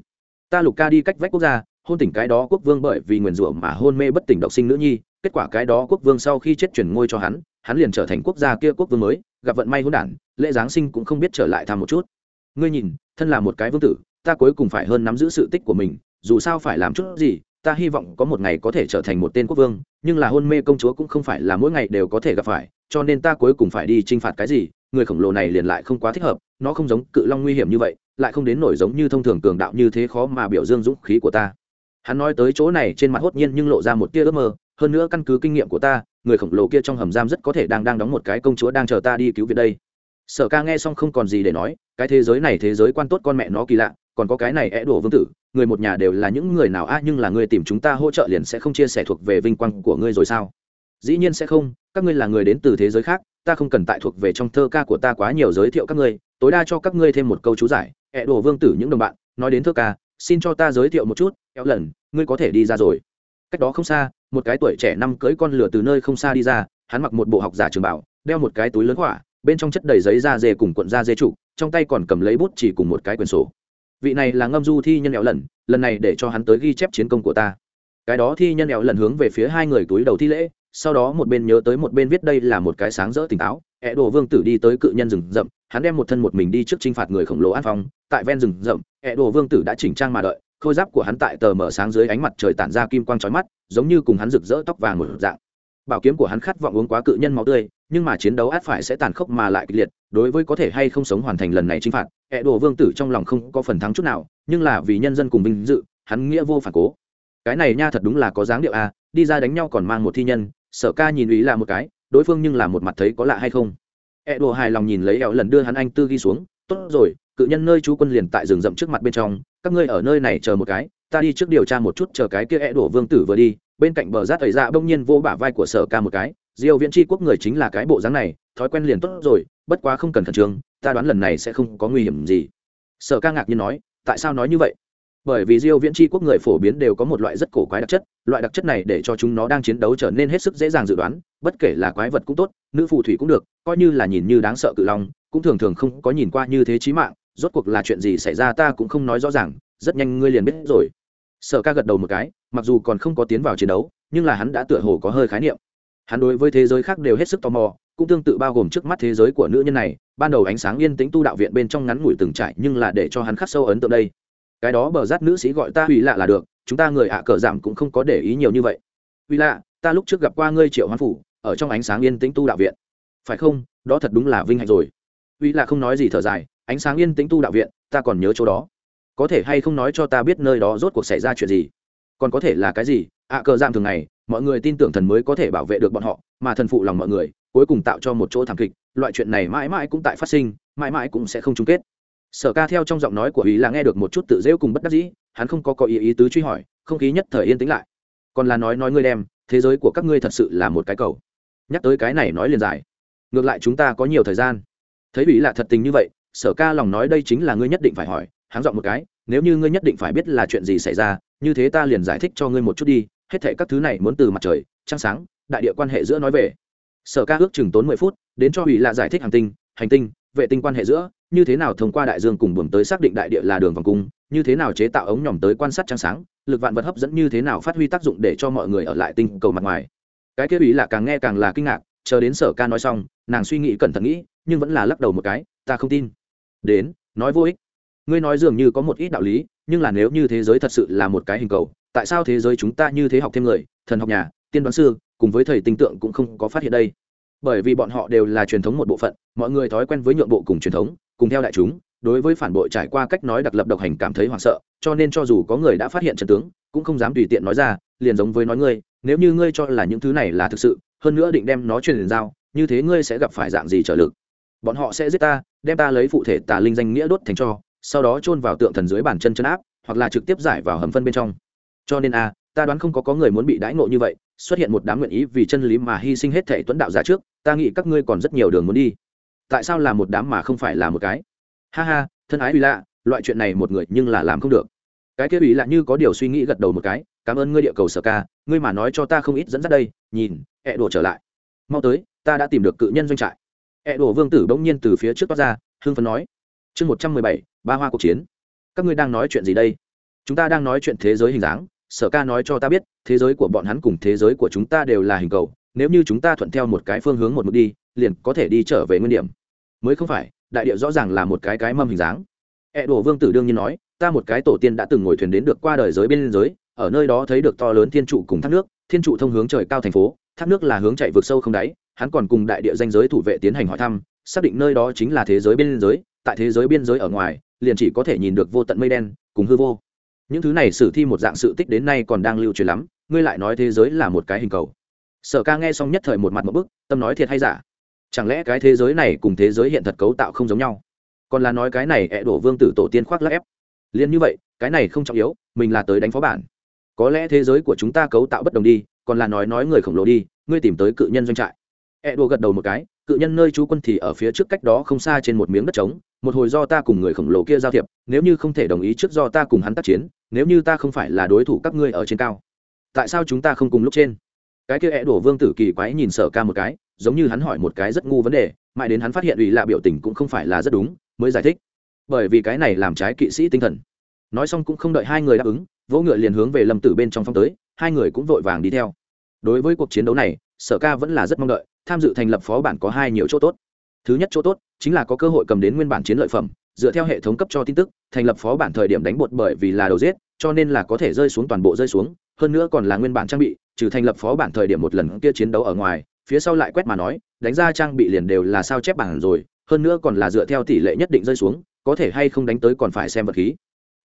Ta lục ca đi cách vách quốc gia, hôn tỉnh cái đó quốc vương bởi vì nguyền rủa mà hôn mê bất tỉnh độc sinh nữ nhi, kết quả cái đó quốc vương sau khi chết chuyển ngôi cho hắn hắn liền trở thành quốc gia kia quốc vương mới, gặp vận may hôn đản, lễ giáng sinh cũng không biết trở lại thăm một chút. Ngươi nhìn, thân là một cái vương tử ta cuối cùng phải hơn nắm giữ sự tích của mình, dù sao phải làm chút gì, ta hy vọng có một ngày có thể trở thành một tên quốc vương, nhưng là hôn mê công chúa cũng không phải là mỗi ngày đều có thể gặp phải, cho nên ta cuối cùng phải đi t r i n h phạt cái gì, người khổng lồ này liền lại không quá thích hợp, nó không giống cự long nguy hiểm như vậy, lại không đến nổi giống như thông thường cường đạo như thế khó mà biểu dương dũng khí của ta. Hắn nói tới chỗ này trên mặt hốt nhiên nhưng lộ ra một tia ước mơ, hơn nữa căn cứ kinh nghiệm của ta, người khổng lồ kia trong hầm giam rất có thể đang đang đóng một cái công chúa đang chờ ta đi cứu việc đây. Sở ca nghe xong không còn gì để nói, cái thế giới này thế giới quan tốt con mẹ nó kỳ lạ còn có cái này é đổ vương tử, người một nhà đều là những người nào a, nhưng là người tìm chúng ta hỗ trợ liền sẽ không chia sẻ thuộc về vinh quang của ngươi rồi sao? Dĩ nhiên sẽ không, các ngươi là người đến từ thế giới khác, ta không cần tại thuộc về trong thơ ca của ta quá nhiều giới thiệu các ngươi, tối đa cho các ngươi thêm một câu chú giải ẹ đổ vương tử những đồng bạn, nói đến thơ ca, xin cho ta giới thiệu một chút kéo lần, ngươi có thể đi ra rồi. Cách đó không xa, một cái tuổi trẻ năm cưỡi con lửa từ nơi không xa đi ra, hắn mặc một bộ học giả trường bảo, đeo một cái túi lớn hỏa bên trong chất đầy giấy da dê cùng cuộn da dê trụ, trong tay còn cầm lấy bút chỉ cùng một cái quyển sổ vị này là ngâm du thi nhân éo lần lần này để cho hắn tới ghi chép chiến công của ta. Cái đó thi nhân éo lần hướng về phía hai người túi đầu thi lễ, sau đó một bên nhớ tới một bên viết đây là một cái sáng rỡ tỉnh táo ẹ đồ vương tử đi tới cự nhân rừng rậm, hắn đem một thân một mình đi trước t r i n h phạt người khổng lồ an phong, tại ven rừng rậm ẹ đồ vương tử đã chỉnh trang mà đợi, khôi giáp của hắn tại tờ mở sáng dưới ánh mặt trời tản ra kim quang trói mắt, giống như cùng hắn rực rỡ tóc vàng một dạng. Bảo kiếm của hắn khát vọng uống quá cự nhân máu tươi nhưng mà chiến đấu át phải sẽ tàn khốc mà lại kịch liệt, đối với có thể hay không sống hoàn thành lần này chinh phạt ẹ đồ vương tử trong lòng không có phần thắng chút nào, nhưng là vì nhân dân cùng vinh dự, hắn nghĩa vô phản cố. Cái này nha thật đúng là có dáng điệu a đi ra đánh nhau còn mang một thi nhân, sở ca nhìn ý là một cái, đối phương nhưng là một mặt thấy có lạ hay không. Ẹ đồ hài lòng nhìn lấy ẹo lần đưa hắn anh tư ghi xuống, tốt rồi, cự nhân nơi chú quân liền tại rừng rậm trước mặt bên trong, các ngươi ở nơi này chờ một cái, ta đi trước điều tra một chút, chờ cái kia ẹ đổ vương tử vừa đi, bên cạnh bờ rát ấy dạ bỗng nhiên vô bả vai của sở ca một cái diêu viễn tri quốc người chính là cái bộ dáng này, thói quen liền tốt rồi, bất quá không cần khẩn trương, ta đoán lần này sẽ không có nguy hiểm gì. Sở ca ngạc nhiên nói, tại sao nói như vậy? Bởi vì diêu viễn tri quốc người phổ biến đều có một loại rất cổ quái đặc chất, loại đặc chất này để cho chúng nó đang chiến đấu trở nên hết sức dễ dàng dự đoán, bất kể là quái vật cũng tốt, nữ phù thủy cũng được, coi như là nhìn như đáng sợ cự long, cũng thường thường không có nhìn qua như thế chí mạng, rốt cuộc là chuyện gì xảy ra ta cũng không nói rõ ràng, rất nhanh ngươi liền biết rồi. Sở ca gật đầu một cái, mặc dù còn không có tiến vào chiến đấu, nhưng là hắn đã tựa hồ có hơi khái niệm hắn đối với thế giới khác đều hết sức tò mò, cũng tương tự bao gồm trước mắt thế giới của nữ nhân này, ban đầu ánh sáng yên tĩnh tu đạo viện bên trong ngắn ngủi từng trải nhưng là để cho hắn khắc sâu ấn tượng đây. Cái đó bờ rát nữ sĩ gọi ta hủy lạ là được, chúng ta người ạ cờ giảm cũng không có để ý nhiều như vậy. Hủy lạ, ta lúc trước gặp qua ngươi triệu hoán phủ, ở trong ánh sáng yên tĩnh tu đạo viện. Phải không? Đó thật đúng là vinh hạnh rồi. Hủy lạ không nói gì thở dài, ánh sáng yên tĩnh tu đạo viện, ta còn nhớ chỗ đó. Có thể hay không nói cho ta biết nơi đó rốt cuộc xảy ra chuyện gì? Còn có thể là cái gì? Ạ cờ giảm thường ngày, mọi người tin tưởng thần mới có thể bảo vệ được bọn họ, mà thần phụ lòng mọi người, cuối cùng tạo cho một chỗ thảm kịch, loại chuyện này mãi mãi cũng tại phát sinh, mãi mãi cũng sẽ không chung kết. Sở ca theo trong giọng nói của ý là nghe được một chút tự rêu cùng bất đắc dĩ, hắn không có có ý ý tứ truy hỏi, không khí nhất thời yên tĩnh lại. Còn là nói nói ngươi đem, thế giới của các ngươi thật sự là một cái cầu. Nhắc tới cái này nói liền dài. Ngược lại chúng ta có nhiều thời gian. Thấy ý là thật tình như vậy, sở ca lòng nói đây chính là ngươi nhất định phải hỏi, hắn giọng một cái, nếu như ngươi nhất định phải biết là chuyện gì xảy ra như thế ta liền giải thích cho ngươi một chút đi, hết thệ các thứ này muốn từ mặt trời, trăng sáng, đại địa quan hệ giữa nói về. Sở ca ước chừng tốn mười phút, đến cho ủy lạ giải thích hành tinh hành tinh, vệ tinh quan hệ giữa, như thế nào thông qua đại dương cùng buồm tới xác định đại địa là đường vòng cung, như thế nào chế tạo ống nhòm tới quan sát trăng sáng, lực vạn vật hấp dẫn như thế nào phát huy tác dụng để cho mọi người ở lại tinh cầu mặt ngoài. Cái kia ủy là càng nghe càng là kinh ngạc, chờ đến sở ca nói xong, nàng suy nghĩ cẩn thận nghĩ, nhưng vẫn là lắc đầu một cái, ta không tin. Đến, nói vô ích ngươi nói dường như có một ít đạo lý, nhưng là nếu như thế giới thật sự là một cái hình cầu, tại sao thế giới chúng ta như thế học thêm người, thần học nhà, tiên đoán sư, cùng với thầy tinh tượng cũng không có phát hiện đây? Bởi vì bọn họ đều là truyền thống một bộ phận, mọi người thói quen với nhượng bộ cùng truyền thống, cùng theo đại chúng, đối với phản bội trải qua cách nói đặc lập độc hành cảm thấy hoảng sợ, cho nên cho dù có người đã phát hiện trận tướng, cũng không dám tùy tiện nói ra, liền giống với nói ngươi, nếu như ngươi cho là những thứ này là thực sự, hơn nữa định đem nó truyền giao, như thế ngươi sẽ gặp phải dạng gì trở lực? Bọn họ sẽ giết ta, đem ta lấy phụ thể tà linh danh nghĩa đốt thành cho sau đó chôn vào tượng thần dưới bàn chân chân áp, hoặc là trực tiếp giải vào hầm phân bên trong. Cho nên a, ta đoán không có có người muốn bị đãi ngộ như vậy, xuất hiện một đám nguyện ý vì chân lý mà hy sinh hết thể tuấn đạo giả trước, ta nghĩ các ngươi còn rất nhiều đường muốn đi. Tại sao là một đám mà không phải là một cái? Ha ha, thân ái ủy lạ, loại chuyện này một người nhưng là làm không được. Cái kia ủy lạ như có điều suy nghĩ gật đầu một cái, cảm ơn ngươi địa cầu sở ca, ngươi mà nói cho ta không ít dẫn dắt đây, nhìn, ẹ đổ trở lại. Mau tới, ta đã tìm được cự nhân doanh trại. Ẹ đổ vương tử bỗng nhiên từ phía trước toát ra hương phấn nói. Chương một trăm mười bảy ba hoa cuộc chiến. Các ngươi đang nói chuyện gì đây? Chúng ta đang nói chuyện thế giới hình dáng, sở ca nói cho ta biết, thế giới của bọn hắn cùng thế giới của chúng ta đều là hình cầu, nếu như chúng ta thuận theo một cái phương hướng một mực đi, liền có thể đi trở về nguyên điểm. Mới không phải, đại địa rõ ràng là một cái cái mâm hình dáng. Ẹ、e、đổ đổ vương tử đương nhiên nói, ta một cái tổ tiên đã từng ngồi thuyền đến được qua đời giới bên giới, ở nơi đó thấy được to lớn thiên trụ cùng thác nước, thiên trụ thông hướng trời cao thành phố, thác nước là hướng chạy vượt sâu không đáy, hắn còn cùng đại địa danh giới thủ vệ tiến hành hỏi thăm, xác định nơi đó chính là thế giới biên giới, tại thế giới biên giới ở ngoài liền chỉ có thể nhìn được vô tận mây đen cùng hư vô. Những thứ này sử thi một dạng sự tích đến nay còn đang lưu truyền lắm, ngươi lại nói thế giới là một cái hình cầu. Sở ca nghe xong nhất thời một mặt một bức, tâm nói thiệt hay giả? Chẳng lẽ cái thế giới này cùng thế giới hiện thật cấu tạo không giống nhau? Còn là nói cái này ẹ đổ vương tử tổ tiên khoác lắc ép. Liền như vậy, cái này không trọng yếu, mình là tới đánh phó bản. Có lẽ thế giới của chúng ta cấu tạo bất đồng đi, còn là nói nói người khổng lồ đi, ngươi tìm tới cự nhân doanh trại. Ẹ đổ gật đầu một cái cự nhân nơi chú quân thì ở phía trước cách đó không xa trên một miếng đất trống, một hồi do ta cùng người khổng lồ kia giao thiệp, nếu như không thể đồng ý trước do ta cùng hắn tác chiến, nếu như ta không phải là đối thủ các ngươi ở trên cao, tại sao chúng ta không cùng lúc trên? Cái kia é đổ vương tử kỳ quái nhìn sở ca một cái, giống như hắn hỏi một cái rất ngu vấn đề, mãi đến hắn phát hiện ủy lạ biểu tình cũng không phải là rất đúng, mới giải thích. Bởi vì cái này làm trái kỵ sĩ tinh thần. Nói xong cũng không đợi hai người đáp ứng, vỗ ngựa liền hướng về lâm tử bên trong phong tới, hai người cũng vội vàng đi theo. Đối với cuộc chiến đấu này, sở ca vẫn là rất mong đợi tham dự thành lập phó bản có hai nhiều chỗ tốt. Thứ nhất chỗ tốt chính là có cơ hội cầm đến nguyên bản chiến lợi phẩm, dựa theo hệ thống cấp cho tin tức, thành lập phó bản thời điểm đánh bột bởi vì là đầu giết, cho nên là có thể rơi xuống toàn bộ rơi xuống, hơn nữa còn là nguyên bản trang bị, trừ thành lập phó bản thời điểm một lần kia chiến đấu ở ngoài, phía sau lại quét mà nói, đánh ra trang bị liền đều là sao chép bản rồi, hơn nữa còn là dựa theo tỷ lệ nhất định rơi xuống, có thể hay không đánh tới còn phải xem vật khí.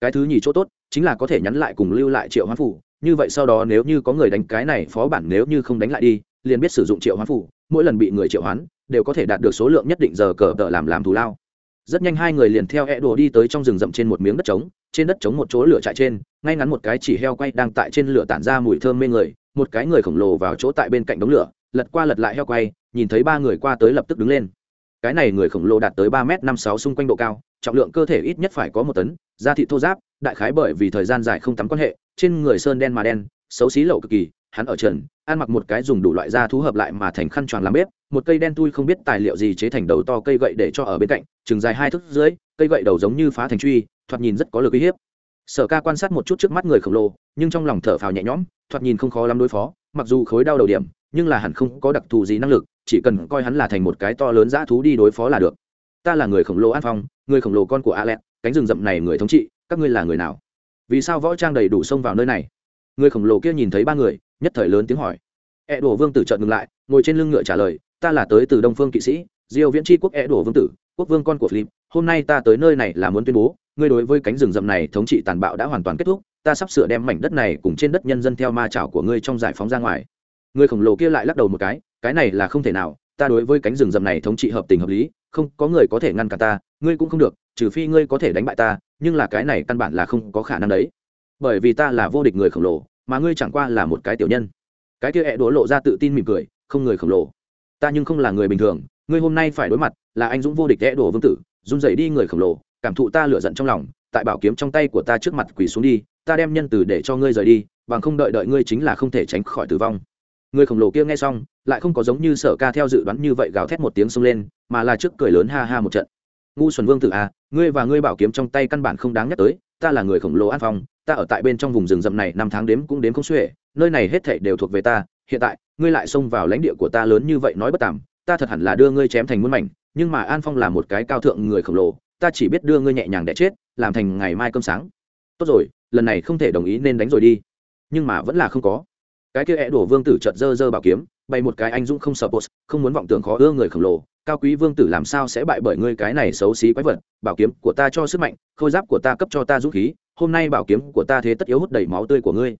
Cái thứ nhì chỗ tốt chính là có thể nhắn lại cùng lưu lại triệu hoán phủ, như vậy sau đó nếu như có người đánh cái này phó bản nếu như không đánh lại đi, liền biết sử dụng triệu hoán phủ mỗi lần bị người triệu hoán, đều có thể đạt được số lượng nhất định giờ cờ tờ làm làm thù lao. Rất nhanh hai người liền theo e đồ đi tới trong rừng rậm trên một miếng đất trống, trên đất trống một chỗ lửa trại trên, ngay ngắn một cái chỉ heo quay đang tại trên lửa tản ra mùi thơm mê người, một cái người khổng lồ vào chỗ tại bên cạnh đống lửa, lật qua lật lại heo quay, nhìn thấy ba người qua tới lập tức đứng lên. Cái này người khổng lồ đạt tới ba m năm sáu xung quanh độ cao, trọng lượng cơ thể ít nhất phải có một tấn, da thị thô giáp đại khái bởi vì thời gian dài không tắm quan hệ, trên người sơn đen mà đen, xấu xí lậu cực kỳ hắn ở trần, ăn mặc một cái dùng đủ loại da thú hợp lại mà thành khăn choàng làm bếp, một cây đen tui không biết tài liệu gì chế thành đầu to cây gậy để cho ở bên cạnh, chừng dài hai thước dưới, cây gậy đầu giống như phá thành truy, thoạt nhìn rất có lực uy hiếp. Sở ca quan sát một chút trước mắt người khổng lồ, nhưng trong lòng thở phào nhẹ nhõm, thoạt nhìn không khó lắm đối phó, mặc dù khối đau đầu điểm, nhưng là hẳn không có đặc thù gì năng lực, chỉ cần coi hắn là thành một cái to lớn dã thú đi đối phó là được. Ta là người khổng lồ an phong, người khổng lồ con của a lẹt cánh rừng rậm này người thống trị, các ngươi là người nào? Vì sao võ trang đầy đủ xông vào nơi này? Người khổng lồ kia nhìn thấy ba người nhất thời lớn tiếng hỏi. E đổ vương tử trợn ngừng lại, ngồi trên lưng ngựa trả lời, ta là tới từ đông phương kỵ sĩ, diêu viễn tri quốc e đổ vương tử, quốc vương con của philip, hôm nay ta tới nơi này là muốn tuyên bố, ngươi đối với cánh rừng rậm này thống trị tàn bạo đã hoàn toàn kết thúc, ta sắp sửa đem mảnh đất này cùng trên đất nhân dân theo ma chảo của ngươi trong giải phóng ra ngoài. Người khổng lồ kia lại lắc đầu một cái cái này là không thể nào, ta đối với cánh rừng rậm này thống trị hợp tình hợp lý, không, có người có thể ngăn cản ta, ngươi cũng không được, trừ phi ngươi có thể đánh bại ta, nhưng là cái này căn bản là không có khả năng đấy. Bởi vì ta là vô địch người khổng lồ mà ngươi chẳng qua là một cái tiểu nhân. Cái kia hẹ đổ lộ ra tự tin mỉm cười, không người khổng lồ. Ta nhưng không là người bình thường, ngươi hôm nay phải đối mặt, là anh dũng vô địch hẹ đổ vương tử, run dậy đi người khổng lồ, cảm thụ ta lựa giận trong lòng, tại bảo kiếm trong tay của ta trước mặt quỳ xuống đi, ta đem nhân từ để cho ngươi rời đi, bằng không đợi đợi ngươi chính là không thể tránh khỏi tử vong. Người khổng lồ kia nghe xong, lại không có giống như sở ca theo dự đoán như vậy gào thét một tiếng xông lên, mà là trước cười lớn ha ha một trận. Ngu xuẩn vương tử à ngươi và ngươi bảo kiếm trong tay căn bản không đáng nhắc tới ta là người khổng lồ an phong, ta ở tại bên trong vùng rừng rậm này năm tháng đếm cũng đếm không xuể, nơi này hết thảy đều thuộc về ta, hiện tại, ngươi lại xông vào lãnh địa của ta lớn như vậy nói bất tàm, ta thật hẳn là đưa ngươi chém thành muôn mảnh, nhưng mà an phong là một cái cao thượng người khổng lồ, ta chỉ biết đưa ngươi nhẹ nhàng để chết, làm thành ngày mai cơm sáng. Tốt rồi, lần này không thể đồng ý nên đánh rồi đi, nhưng mà vẫn là không có cái kia é đổ vương tử chợt dơ dơ bảo kiếm, bày một cái anh dũng không sợ bột, không muốn vọng tưởng khó ưa người khổng lồ. Cao quý vương tử làm sao sẽ bại bởi ngươi cái này xấu xí quái vật? Bảo kiếm của ta cho sức mạnh, khôi giáp của ta cấp cho ta dũng khí, hôm nay bảo kiếm của ta thế tất yếu hút đầy máu tươi của ngươi.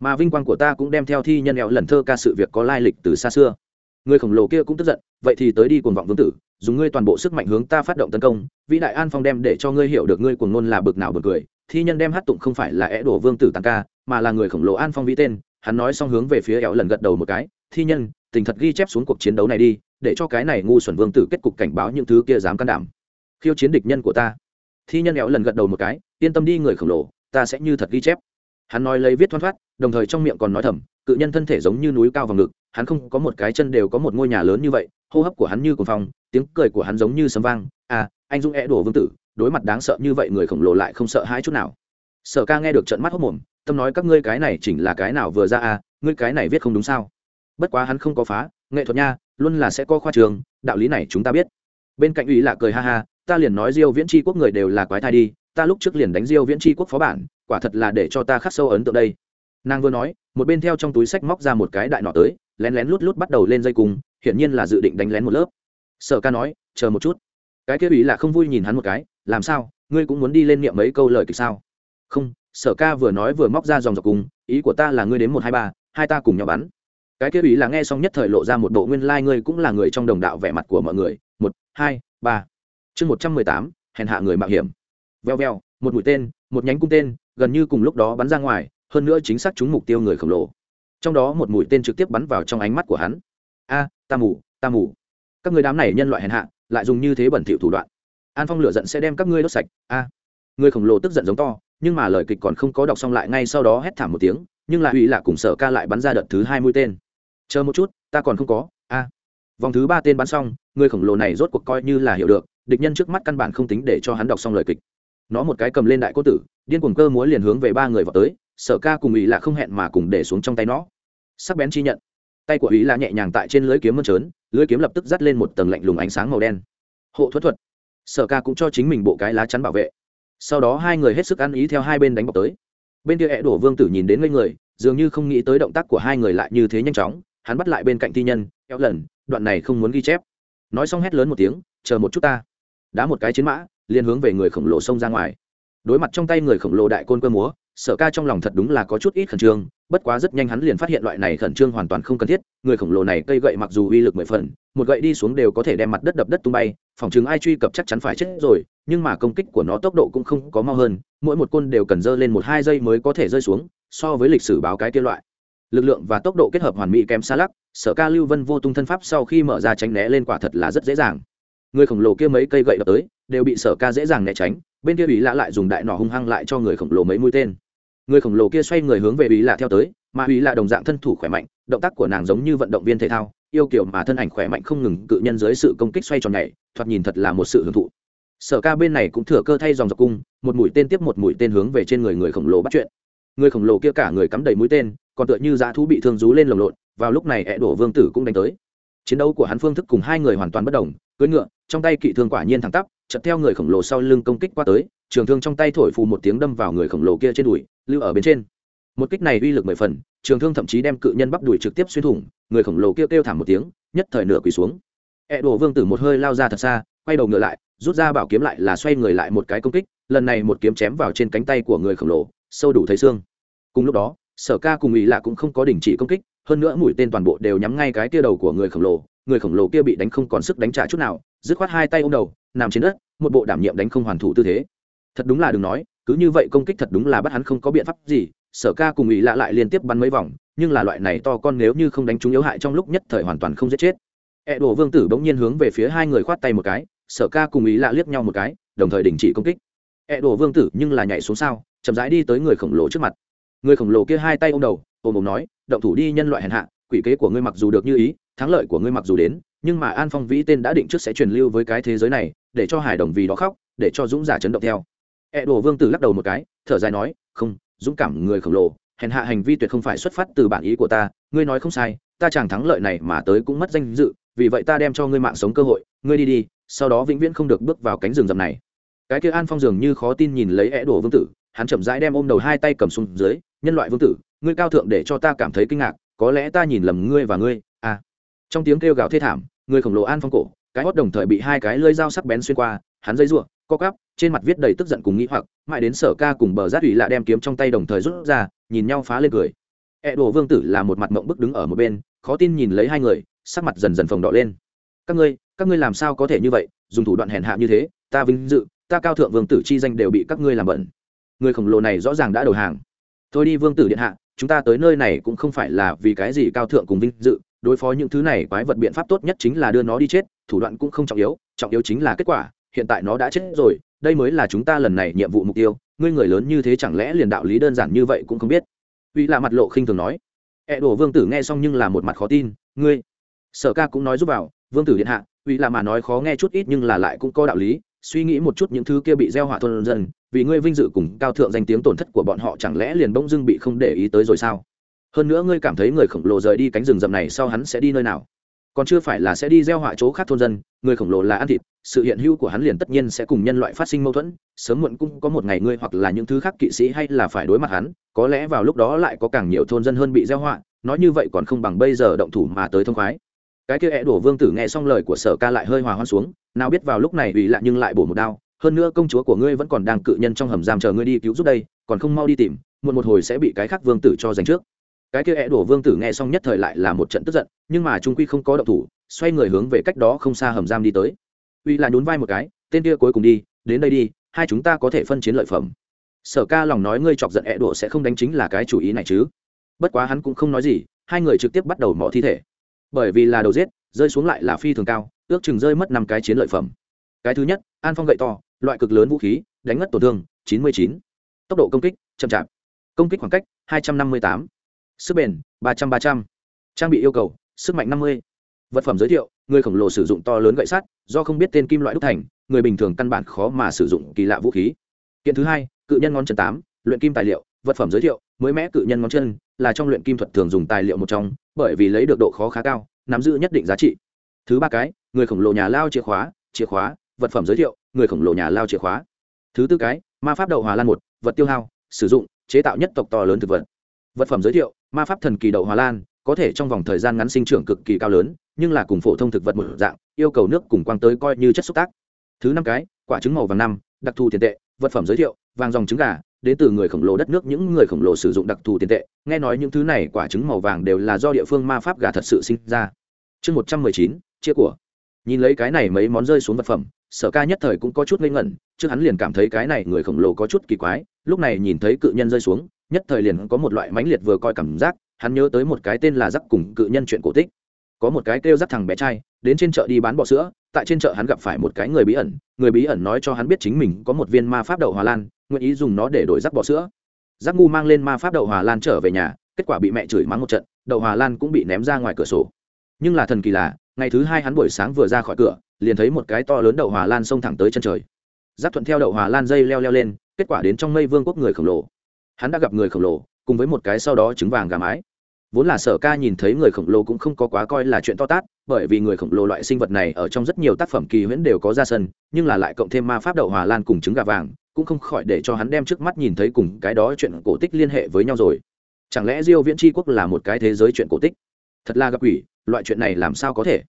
Mà vinh quang của ta cũng đem theo thi nhân éo lần thơ ca sự việc có lai lịch từ xa xưa. Người khổng lồ kia cũng tức giận, vậy thì tới đi cuồng vọng vương tử, dùng ngươi toàn bộ sức mạnh hướng ta phát động tấn công. Vĩ đại an phong đem để cho ngươi hiểu được ngươi cuồng ngôn là bực nào bực cười, thi nhân đem hát tụng không phải là é đổ vương tử tàng ca, mà là người khổng lồ an phong vĩ tên hắn nói xong hướng về phía éo lần gật đầu một cái, thi nhân, tình thật ghi chép xuống cuộc chiến đấu này đi, để cho cái này ngu xuẩn vương tử kết cục cảnh báo những thứ kia dám can đảm. Khiêu chiến địch nhân của ta. Thi nhân éo lần gật đầu một cái, yên tâm đi người khổng lồ, ta sẽ như thật ghi chép. Hắn nói lấy viết thoăn thoát, đồng thời trong miệng còn nói thầm, cự nhân thân thể giống như núi cao vào ngực, hắn không có một cái chân đều có một ngôi nhà lớn như vậy, hô hấp của hắn như cồn phong, tiếng cười của hắn giống như sấm vang à anh dũng é đổ vương tử, đối mặt đáng sợ như vậy người khổng lồ lại không sợ hãi chút nào. Sở ca nghe được trận mắt hốc mồm tâm nói các ngươi cái này chỉnh là cái nào vừa ra à ngươi cái này viết không đúng sao? Bất quá hắn không có phá, nghệ thuật nha, luôn là sẽ có khoa trường, đạo lý này chúng ta biết. Bên cạnh ủy là cười ha ha, ta liền nói diêu viễn tri quốc người đều là quái thai đi, ta lúc trước liền đánh diêu viễn tri quốc phó bản, quả thật là để cho ta khắc sâu ấn tượng đây. Nàng vừa nói, một bên theo trong túi sách móc ra một cái đại nọ tới, lén lén lút lút bắt đầu lên dây cùng hiển nhiên là dự định đánh lén một lớp. Sở ca nói, chờ một chút. Cái kia ủy là không vui nhìn hắn một cái, làm sao? Ngươi cũng muốn đi lên niệm mấy câu lời kịch sao? Không sở ca vừa nói vừa móc ra dòng dọc cùng, ý của ta là ngươi đến một hai ba, hai ta cùng nhau bắn. Cái kia ý là nghe xong nhất thời lộ ra một bộ nguyên lai、like、ngươi cũng là người trong đồng đạo vẻ mặt của mọi người. Một, hai, ba. Chương một trăm mười tám, hèn hạ người mạo hiểm. Veo veo, một mũi tên, một nhánh cung tên, gần như cùng lúc đó bắn ra ngoài, hơn nữa chính xác trúng mục tiêu người khổng lồ. Trong đó một mũi tên trực tiếp bắn vào trong ánh mắt của hắn. A, ta mù ta mù. Các người đám này nhân loại hèn hạ, lại dùng như thế bẩn thỉu thủ đoạn. An phong lửa giận sẽ đem các ngươi đốt sạch. A. Người khổng lồ tức giận giống to nhưng mà lời kịch còn không có đọc xong lại ngay sau đó hét thảm một tiếng, nhưng lại uy là cùng sở ca lại bắn ra đợt thứ hai mũi tên. Chờ một chút, ta còn không có, a. Vòng thứ ba tên bắn xong, người khổng lồ này rốt cuộc coi như là hiểu được, địch nhân trước mắt căn bản không tính để cho hắn đọc xong lời kịch. Nó một cái cầm lên đại cô tử, điên cuồng cơ múa liền hướng về ba người vào tới, sở ca cùng ý là không hẹn mà cùng để xuống trong tay nó. Sắc bén chi nhận. Tay của ý là nhẹ nhàng tại trên lưới kiếm mơn trớn, lưới kiếm lập tức dắt lên một tầng lạnh lùng ánh sáng màu đen. Hộ thuật thuật. Sở ca cũng cho chính mình bộ cái lá chắn bảo vệ sau đó hai người hết sức ăn ý theo hai bên đánh bọc tới. Bên kia hẹ đổ vương tử nhìn đến ngây người, dường như không nghĩ tới động tác của hai người lại như thế nhanh chóng, hắn bắt lại bên cạnh thi nhân, kéo lần, đoạn này không muốn ghi chép. Nói xong hét lớn một tiếng, chờ một chút ta. Đá một cái chiến mã, liền hướng về người khổng lồ xông ra ngoài. Đối mặt trong tay người khổng lồ đại côn cơ múa sở ca trong lòng thật đúng là có chút ít khẩn trương, bất quá rất nhanh hắn liền phát hiện loại này khẩn trương hoàn toàn không cần thiết, người khổng lồ này cây gậy mặc dù uy lực mười phần, một gậy đi xuống đều có thể đem mặt đất đập đất tung bay, phòng chứng ai truy cập chắc chắn phải chết rồi, nhưng mà công kích của nó tốc độ cũng không có mau hơn, mỗi một côn đều cần dơ lên một hai giây mới có thể rơi xuống, so với lịch sử báo cái kia loại. Lực lượng và tốc độ kết hợp hoàn mỹ kém xa lắc, sở ca lưu vân vô tung thân pháp sau khi mở ra tránh né lên quả thật là rất dễ dàng. Người khổng lồ kia mấy cây gậy đập tới, đều bị sở ca dễ dàng né tránh, bên kia ủy lạ lại dùng đại nỏ hung hăng lại cho người khổng lồ mấy mũi tên người khổng lồ kia xoay người hướng về ủy lạ theo tới, mà ủy lạ đồng dạng thân thủ khỏe mạnh, động tác của nàng giống như vận động viên thể thao, yêu kiểu mà thân ảnh khỏe mạnh không ngừng cự nhân dưới sự công kích xoay tròn nhảy, thoạt nhìn thật là một sự hưởng thụ. Sở ca bên này cũng thừa cơ thay dòng dọc cung, một mũi tên tiếp một mũi tên hướng về trên người người khổng lồ bắt chuyện. Người khổng lồ kia cả người cắm đầy mũi tên, còn tựa như dã thú bị thương rú lên lồng lộn, vào lúc này ẹ đổ vương tử cũng đánh tới. Chiến đấu của hắn phương thức cùng hai người hoàn toàn bất đồng, cưỡi ngựa, trong tay kỵ thương quả nhiên thẳng tắp chật theo người khổng lồ sau lưng công kích qua tới trường thương trong tay thổi phù một tiếng đâm vào người khổng lồ kia trên đùi lưu ở bên trên. Một kích này uy lực mười phần trường thương thậm chí đem cự nhân bắp đùi trực tiếp xuyên thủng người khổng lồ kia kêu, kêu thảm một tiếng nhất thời nửa quỳ xuống. E Ẹ đổ vương tử một hơi lao ra thật xa quay đầu ngựa lại rút ra bảo kiếm lại là xoay người lại một cái công kích lần này một kiếm chém vào trên cánh tay của người khổng lồ sâu đủ thấy xương. Cùng lúc đó sở ca cùng ý lạ cũng không có đình chỉ công kích hơn nữa mũi tên toàn bộ đều nhắm ngay cái kia đầu của người khổng lồ người khổng lồ kia bị đánh không còn sức đánh trả chút nào dứt khoát hai tay ô m đầu nằm trên đất một bộ đảm nhiệm đánh không hoàn thủ tư thế thật đúng là đừng nói, cứ như vậy công kích thật đúng là bắt hắn không có biện pháp gì, sở ca cùng ý lạ lại liên tiếp bắn mấy vòng, nhưng là loại này to con nếu như không đánh trúng yếu hại trong lúc nhất thời hoàn toàn không giết chết. E đồ vương tử bỗng nhiên hướng về phía hai người khoát tay một cái, sở ca cùng ý lạ liếc nhau một cái, đồng thời đình chỉ công kích. E đồ vương tử nhưng là nhảy xuống sao, chậm rãi đi tới người khổng lồ trước mặt. Người khổng lồ kia hai tay ô m đầu, ôm ôm nói, động thủ đi nhân loại hèn hạ, quỷ kế của ngươi mặc dù được như ý, thắng lợi của ngươi mặc dù đến, nhưng mà an phong vĩ tên đã định trước sẽ truyền lưu với cái thế giới này, để cho hải đồng vì đó khóc, để cho dũng giả chấn động theo. E đồ vương tử lắc đầu một cái, thở dài nói, không, dũng cảm người khổng lồ, hèn hạ hành vi tuyệt không phải xuất phát từ bản ý của ta, ngươi nói không sai, ta chẳng thắng lợi này mà tới cũng mất danh dự, vì vậy ta đem cho ngươi mạng sống cơ hội, ngươi đi đi, sau đó vĩnh viễn không được bước vào cánh rừng rậm này. Cái kia an phong dường như khó tin nhìn lấy é đồ vương tử, hắn chậm rãi đem ôm đầu hai tay cầm xuống dưới, nhân loại vương tử, ngươi cao thượng để cho ta cảm thấy kinh ngạc, có lẽ ta nhìn lầm ngươi và ngươi à. Trong tiếng kêu gào thê thảm, người khổng lồ an phong cổ, cái hót đồng thời bị hai cái lưỡi dao sắc bén xuyên qua, hắn dây ruộng co cắp trên mặt viết đầy tức giận cùng nghĩ hoặc, mãi đến sở ca cùng bờ giáp ủy lạ đem kiếm trong tay đồng thời rút ra, nhìn nhau phá lên cười. Ẹ đồ vương tử là một mặt mộng bức đứng ở một bên, khó tin nhìn lấy hai người, sắc mặt dần dần phồng đỏ lên. Các ngươi các ngươi làm sao có thể như vậy, dùng thủ đoạn hèn hạ như thế, ta vinh dự, ta cao thượng vương tử chi danh đều bị các ngươi làm bẩn. Người khổng lồ này rõ ràng đã đầu hàng. Thôi đi vương tử điện hạ, chúng ta tới nơi này cũng không phải là vì cái gì cao thượng cùng vinh dự, đối phó những thứ này quái vật biện pháp tốt nhất chính là đưa nó đi chết, thủ đoạn cũng không trọng yếu trọng yếu chính là kết quả, hiện tại nó đã chết rồi đây mới là chúng ta lần này nhiệm vụ mục tiêu, ngươi người lớn như thế chẳng lẽ liền đạo lý đơn giản như vậy cũng không biết? Uy là mặt lộ khinh thường nói. Ẹ đổ vương tử nghe xong nhưng là một mặt khó tin, ngươi. Sở ca cũng nói giúp vào, vương tử điện hạ, uy là mà nói khó nghe chút ít nhưng là lại cũng có đạo lý, suy nghĩ một chút những thứ kia bị gieo hỏa thôn dân, vì ngươi vinh dự cùng cao thượng danh tiếng tổn thất của bọn họ chẳng lẽ liền bỗng dưng bị không để ý tới rồi sao? Hơn nữa ngươi cảm thấy người khổng lồ rời đi cánh rừng rậm này sau hắn sẽ đi nơi nào? Còn chưa phải là sẽ đi gieo họa chỗ khác thôn dân, người khổng lồ là ăn thịt, sự hiện hữu của hắn liền tất nhiên sẽ cùng nhân loại phát sinh mâu thuẫn, sớm muộn cũng có một ngày ngươi hoặc là những thứ khác kỵ sĩ hay là phải đối mặt hắn, có lẽ vào lúc đó lại có càng nhiều thôn dân hơn bị gieo họa, nói như vậy còn không bằng bây giờ động thủ mà tới thông khoái. Cái kia é đổ vương tử nghe xong lời của sở ca lại hơi hòa hoan xuống, nào biết vào lúc này ủy lại nhưng lại bổ một đao, hơn nữa công chúa của ngươi vẫn còn đang cự nhân trong hầm giam chờ ngươi đi cứu giúp đây, còn không mau đi tìm một một hồi sẽ bị cái khác vương tử cho giành trước cái kia é đổ vương tử nghe xong nhất thời lại là một trận tức giận, nhưng mà trung quy không có động thủ, xoay người hướng về cách đó không xa hầm giam đi tới. Uy là nhún vai một cái, tên kia cuối cùng đi, đến đây đi, hai chúng ta có thể phân chiến lợi phẩm. Sở ca lòng nói ngươi chọc giận é đổ sẽ không đánh chính là cái chủ ý này chứ. Bất quá hắn cũng không nói gì, hai người trực tiếp bắt đầu mỏ thi thể. Bởi vì là đầu giết, rơi xuống lại là phi thường cao, ước chừng rơi mất năm cái chiến lợi phẩm. Cái thứ nhất, an phong gậy to, loại cực lớn vũ khí, đánh ngất tổn thương 99. tốc độ công kích, chậm chạp. Công kích khoảng cách 258 sức bền 300 300. trang bị yêu cầu, sức mạnh 50. vật phẩm giới thiệu, người khổng lồ sử dụng to lớn gậy sắt, do không biết tên kim loại đúc thành, người bình thường căn bản khó mà sử dụng kỳ lạ vũ khí kiện thứ hai, cự nhân ngón chân tám, luyện kim tài liệu, vật phẩm giới thiệu, mới mẽ cự nhân ngón chân, là trong luyện kim thuật thường dùng tài liệu một trong, bởi vì lấy được độ khó khá cao, nắm giữ nhất định giá trị thứ ba cái, người khổng lồ nhà lao chìa khóa chìa khóa, vật phẩm giới thiệu, người khổng lồ nhà lao chìa khóa thứ tư cái, ma pháp đậu hòa lan một, vật tiêu hao, sử dụng, chế tạo nhất tộc to lớn thực vật vật phẩm giới thiệu ma pháp thần kỳ đậu hòa lan, có thể trong vòng thời gian ngắn sinh trưởng cực kỳ cao lớn, nhưng là cùng phổ thông thực vật một dạng, yêu cầu nước cùng quang tới coi như chất xúc tác. Thứ năm cái, quả trứng màu vàng năm, đặc thù tiền tệ, vật phẩm giới thiệu, vàng dòng trứng gà, đến từ người khổng lồ đất nước những người khổng lồ sử dụng đặc thù tiền tệ. Nghe nói những thứ này quả trứng màu vàng đều là do địa phương ma pháp gà thật sự sinh ra. Chương một trăm mười chín, chia của. Nhìn lấy cái này mấy món rơi xuống vật phẩm, sở ca nhất thời cũng có chút ngây ngẩn chứ hắn liền cảm thấy cái này người khổng lồ có chút kỳ quái, lúc này nhìn thấy cự nhân rơi xuống nhất thời liền có một loại mãnh liệt vừa coi cảm giác, hắn nhớ tới một cái tên là giắc cùng cự nhân chuyện cổ tích. Có một cái kêu dắt thằng bé trai, đến trên chợ đi bán bọ sữa, tại trên chợ hắn gặp phải một cái người bí ẩn, người bí ẩn nói cho hắn biết chính mình có một viên ma pháp đậu hòa lan, nguyện ý dùng nó để đổi dắt bọ sữa. Dắt ngu mang lên ma pháp đậu hòa lan trở về nhà, kết quả bị mẹ chửi mắng một trận, đậu hòa lan cũng bị ném ra ngoài cửa sổ. Nhưng là thần kỳ là, ngày thứ hai hắn buổi sáng vừa ra khỏi cửa, liền thấy một cái to lớn đậu hòa lan xông thẳng tới chân trời. Giáp thuận theo đậu hòa lan dây leo leo lên, kết quả đến trong mây vương quốc người khổng lồ hắn đã gặp người khổng lồ, cùng với một cái sau đó trứng vàng gà mái. Vốn là sở ca nhìn thấy người khổng lồ cũng không có quá coi là chuyện to tát, bởi vì người khổng lồ loại sinh vật này ở trong rất nhiều tác phẩm kỳ huyễn đều có ra sân, nhưng là lại cộng thêm ma pháp đậu hòa lan cùng trứng gà vàng, cũng không khỏi để cho hắn đem trước mắt nhìn thấy cùng cái đó chuyện cổ tích liên hệ với nhau rồi. Chẳng lẽ diêu viễn tri quốc là một cái thế giới chuyện cổ tích? Thật là gặp quỷ, loại chuyện này làm sao có thể?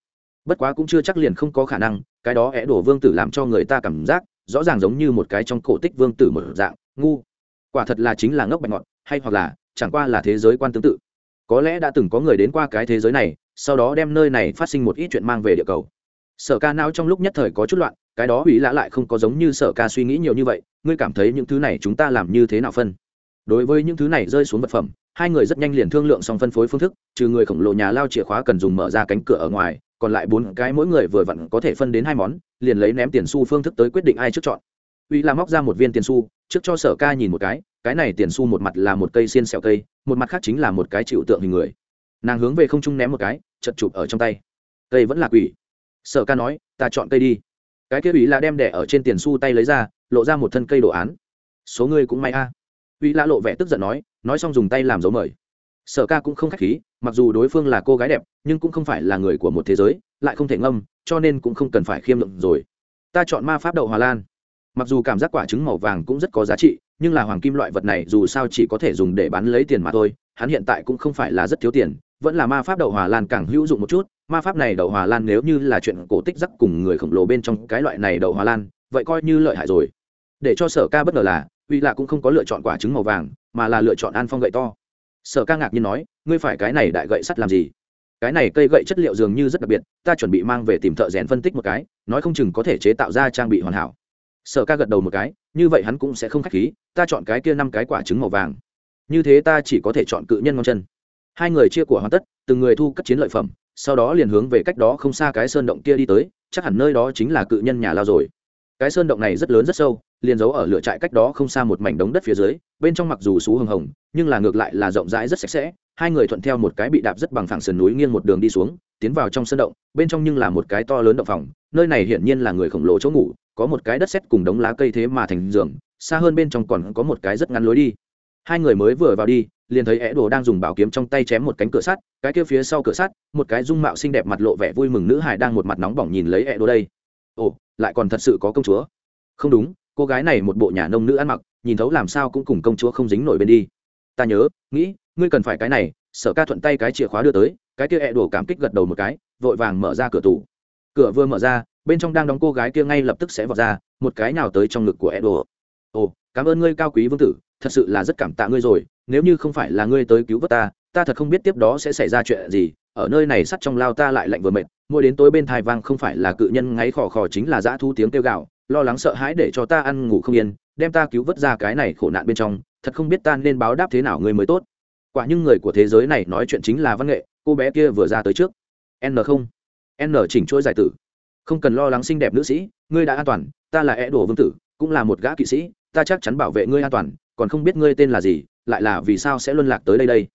Bất quá cũng chưa chắc liền không có khả năng, cái đó é đổ vương tử làm cho người ta cảm giác, rõ ràng giống như một cái trong cổ tích vương tử một dạng, ngu quả thật là chính là ngốc bạch ngọt hay hoặc là, chẳng qua là thế giới quan tương tự. Có lẽ đã từng có người đến qua cái thế giới này, sau đó đem nơi này phát sinh một ít chuyện mang về địa cầu. Sở ca não trong lúc nhất thời có chút loạn, cái đó ủy lã lại không có giống như sở ca suy nghĩ nhiều như vậy, ngươi cảm thấy những thứ này chúng ta làm như thế nào phân? Đối với những thứ này rơi xuống vật phẩm, hai người rất nhanh liền thương lượng xong phân phối phương thức, trừ người khổng lồ nhà lao chìa khóa cần dùng mở ra cánh cửa ở ngoài, còn lại bốn cái mỗi người vừa vặn có thể phân đến hai món, liền lấy ném tiền xu phương thức tới quyết định ai trước chọn. Uy la móc ra một viên tiền xu trước cho sở ca nhìn một cái cái này tiền xu một mặt là một cây xiên xẹo cây, một mặt khác chính là một cái chịu tượng hình người. Nàng hướng về không trung ném một cái, chật chụp ở trong tay. Cây vẫn là quỷ. Sở ca nói, ta chọn cây đi. Cái kia ủy là đem đẻ ở trên tiền xu tay lấy ra, lộ ra một thân cây đồ án. Số ngươi cũng may a. À. ủy là lộ vẻ tức giận nói nói xong dùng tay làm dấu mời. Sở ca cũng không k h á c h khí, mặc dù đối phương là cô gái đẹp, nhưng cũng không phải là người của một thế giới, lại không thể ngâm, cho nên cũng không cần phải khiêm lượng rồi. Ta chọn ma pháp đậu hòa lan mặc dù cảm giác quả trứng màu vàng cũng rất có giá trị, nhưng là hoàng kim loại vật này dù sao chỉ có thể dùng để bán lấy tiền mà thôi, hắn hiện tại cũng không phải là rất thiếu tiền, vẫn là ma pháp đậu hòa lan càng hữu dụng một chút. Ma pháp này đậu hòa lan nếu như là chuyện cổ tích rắc cùng người khổng lồ bên trong cái loại này đậu hòa lan, vậy coi như lợi hại rồi. Để cho sở ca bất ngờ là, uy lạ cũng không có lựa chọn quả trứng màu vàng, mà là lựa chọn an phong gậy to. Sở ca ngạc nhiên nói, ngươi phải cái này đại gậy sắt làm gì? Cái này cây gậy chất liệu dường như rất đặc biệt, ta chuẩn bị mang về tìm thợ rèn phân tích một cái, nói không chừng có thể chế tạo ra trang bị hoàn hảo sở ca gật đầu một cái, như vậy hắn cũng sẽ không k h á c h khí, ta chọn cái kia năm cái quả trứng màu vàng. Như thế ta chỉ có thể chọn cự nhân ngon chân. Hai người chia của hoàn tất, từng người thu cất chiến lợi phẩm, sau đó liền hướng về cách đó không xa cái sơn động kia đi tới, chắc hẳn nơi đó chính là cự nhân nhà lao rồi. Cái sơn động này rất lớn rất sâu, liền giấu ở lửa trại cách đó không xa một mảnh đống đất phía dưới, bên trong mặc dù xú hồng hồng, nhưng là ngược lại là rộng rãi rất sạch sẽ. Hai người thuận theo một cái bị đạp rất bằng phẳng sườn núi nghiêng một đường đi xuống, tiến vào trong sơn động, bên trong nhưng là một cái to lớn động phòng, nơi này hiển nhiên là người khổng lồ chỗ ngủ có một cái đất sét cùng đống lá cây thế mà thành giường, xa hơn bên trong còn có một cái rất ngắn lối đi. Hai người mới vừa vào đi, liền thấy é đồ đang dùng bảo kiếm trong tay chém một cánh cửa sắt, cái kia phía sau cửa sắt, một cái dung mạo xinh đẹp mặt lộ vẻ vui mừng nữ hải đang một mặt nóng bỏng nhìn lấy é đồ đây. Ồ, lại còn thật sự có công chúa. Không đúng, cô gái này một bộ nhà nông nữ ăn mặc, nhìn thấu làm sao cũng cùng công chúa không dính nổi bên đi. Ta nhớ, nghĩ, ngươi cần phải cái này. Sở ca thuận tay cái chìa khóa đưa tới, cái kia ẹ đồ cảm kích gật đầu một cái, vội vàng mở ra cửa tủ. Cửa vừa mở ra bên trong đang đóng cô gái kia ngay lập tức sẽ vọt ra, một cái nào tới trong ngực của ẹ ồ, cảm ơn ngươi, cao quý vương tử, thật sự là rất cảm tạ ngươi rồi, nếu như không phải là ngươi tới cứu vớt ta ta thật không biết tiếp đó sẽ xảy ra chuyện gì, ở nơi này sắt trong lao ta lại lạnh vừa mệt, mỗi đến tối bên thai vang không phải là cự nhân ngáy khò khò chính là dã thu tiếng kêu gạo lo lắng sợ hãi để cho ta ăn ngủ không yên, đem ta cứu vớt ra cái này khổ nạn bên trong, thật không biết ta nên báo đáp thế nào ngươi mới tốt. Quả nhưng người của thế giới này nói chuyện chính là văn nghệ, cô bé kia vừa ra tới trước. N không. N chỉnh chuỗi giải tử không cần lo lắng xinh đẹp nữ sĩ, ngươi đã an toàn, ta là é đồ vương tử, cũng là một gã kỵ sĩ, ta chắc chắn bảo vệ ngươi an toàn, còn không biết ngươi tên là gì, lại là vì sao sẽ luân lạc tới đây đây.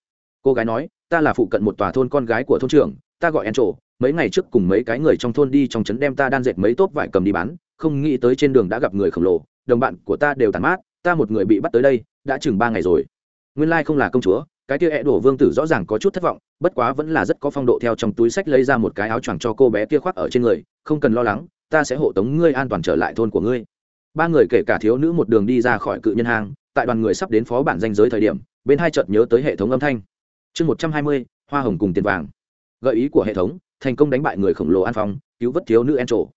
Cô gái nói, ta là phụ cận một tòa thôn con gái của thôn trưởng, ta gọi en trổ mấy ngày trước cùng mấy cái người trong thôn đi trong trấn đem ta đan dệt mấy tốp vải cầm đi bán, không nghĩ tới trên đường đã gặp người khổng lồ, đồng bạn của ta đều tàn mát, ta một người bị bắt tới đây, đã chừng ba ngày rồi. Nguyên lai không là công chúa cái kia ẹ đổ vương tử rõ ràng có chút thất vọng, bất quá vẫn là rất có phong độ theo trong túi sách lấy ra một cái áo choàng cho cô bé kia khoác ở trên người, không cần lo lắng, ta sẽ hộ tống ngươi an toàn trở lại thôn của ngươi. Ba người kể cả thiếu nữ một đường đi ra khỏi cự nhân hang, tại đoàn người sắp đến phó bản danh giới thời điểm, bên hai chợt nhớ tới hệ thống âm thanh. Chương một trăm hai mươi, hoa hồng cùng tiền vàng. Gợi ý của hệ thống, thành công đánh bại người khổng lồ an phong, cứu vớt thiếu nữ en trổ.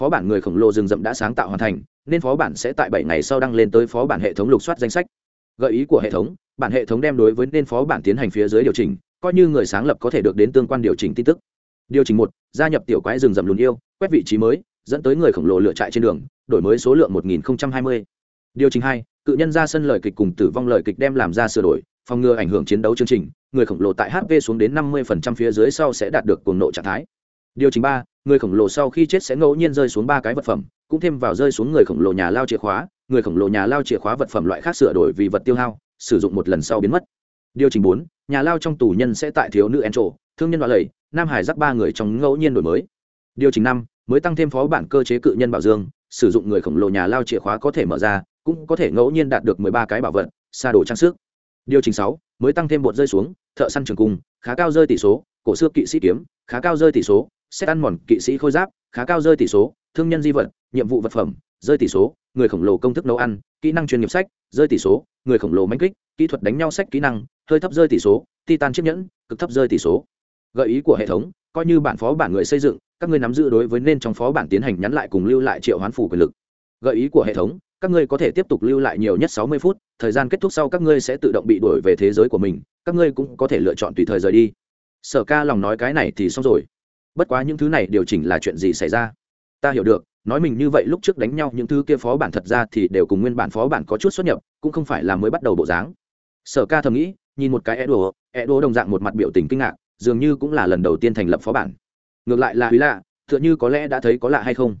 Phó bản người khổng lồ rừng rậm đã sáng tạo hoàn thành, nên phó bản sẽ tại bảy ngày sau đăng lên tới phó bản hệ thống lục soát danh sách. Gợi ý của hệ thống bản hệ thống đem đối với nên phó bản tiến hành phía dưới điều chỉnh, coi như người sáng lập có thể được đến tương quan điều chỉnh tin tức. Điều chỉnh một, gia nhập tiểu quái rừng rậm lùn yêu, quét vị trí mới, dẫn tới người khổng lồ lựa trại trên đường, đổi mới số lượng 1020. điều chỉnh hai, cự nhân ra sân lời kịch cùng tử vong lời kịch đem làm ra sửa đổi, phòng ngừa ảnh hưởng chiến đấu chương trình, người khổng lồ tại hp xuống đến 50% phía dưới sau sẽ đạt được cuồng nộ trạng thái. Điều chỉnh ba, người khổng lồ sau khi chết sẽ ngẫu nhiên rơi xuống ba cái vật phẩm, cũng thêm vào rơi xuống người khổng lồ nhà lao chìa khóa, người khổng lồ nhà lao chìa khóa vật phẩm loại khác sửa đổi vì vật tiêu hao sử dụng một lần sau biến mất. Điều chỉnh bốn, nhà lao trong tù nhân sẽ tại thiếu nữ en trộ thương nhân đoạn lầy nam hải giác ba người trong ngẫu nhiên đổi mới. Điều chỉnh năm, mới tăng thêm phó bản cơ chế cự nhân bảo dương, sử dụng người khổng lồ nhà lao chìa khóa có thể mở ra, cũng có thể ngẫu nhiên đạt được mười ba cái bảo vật, xa đồ trang sức. Điều chỉnh sáu, mới tăng thêm bột rơi xuống, thợ săn trường cung, khá cao rơi tỷ số, cổ xưa kỵ sĩ kiếm, khá cao rơi tỷ số, xét ăn mòn kỵ sĩ khôi giáp, khá cao rơi tỷ số, thương nhân di vật, nhiệm vụ vật phẩm, rơi tỷ số, người khổng lồ công thức nấu ăn, kỹ năng chuyên nghiệp sách, rơi tỷ số người khổng lồ manh kích, kỹ thuật đánh nhau sách kỹ năng, hơi thấp rơi tỷ số, titan chiếc nhẫn, cực thấp rơi tỷ số. Gợi ý của hệ thống, coi như bản phó bản người xây dựng, các ngươi nắm giữ đối với nên trong phó bản tiến hành nhắn lại cùng lưu lại triệu hoán phủ quyền lực. Gợi ý của hệ thống, các ngươi có thể tiếp tục lưu lại nhiều nhất sáu mươi phút, thời gian kết thúc sau các ngươi sẽ tự động bị đổi về thế giới của mình, các ngươi cũng có thể lựa chọn tùy thời rời đi. Sở ca lòng nói cái này thì xong rồi. Bất quá những thứ này điều chỉnh là chuyện gì xảy ra? Ta hiểu được nói mình như vậy lúc trước đánh nhau, những thứ kia phó bản thật ra thì đều cùng nguyên bản phó bản có chút xuất nhập, cũng không phải là mới bắt đầu bộ dáng. Sở ca thầm nghĩ, nhìn một cái edo edo đồng dạng một mặt biểu tình kinh ngạc, dường như cũng là lần đầu tiên thành lập phó bản. Ngược lại là huy lạ, tựa như có lẽ đã thấy có lạ hay không?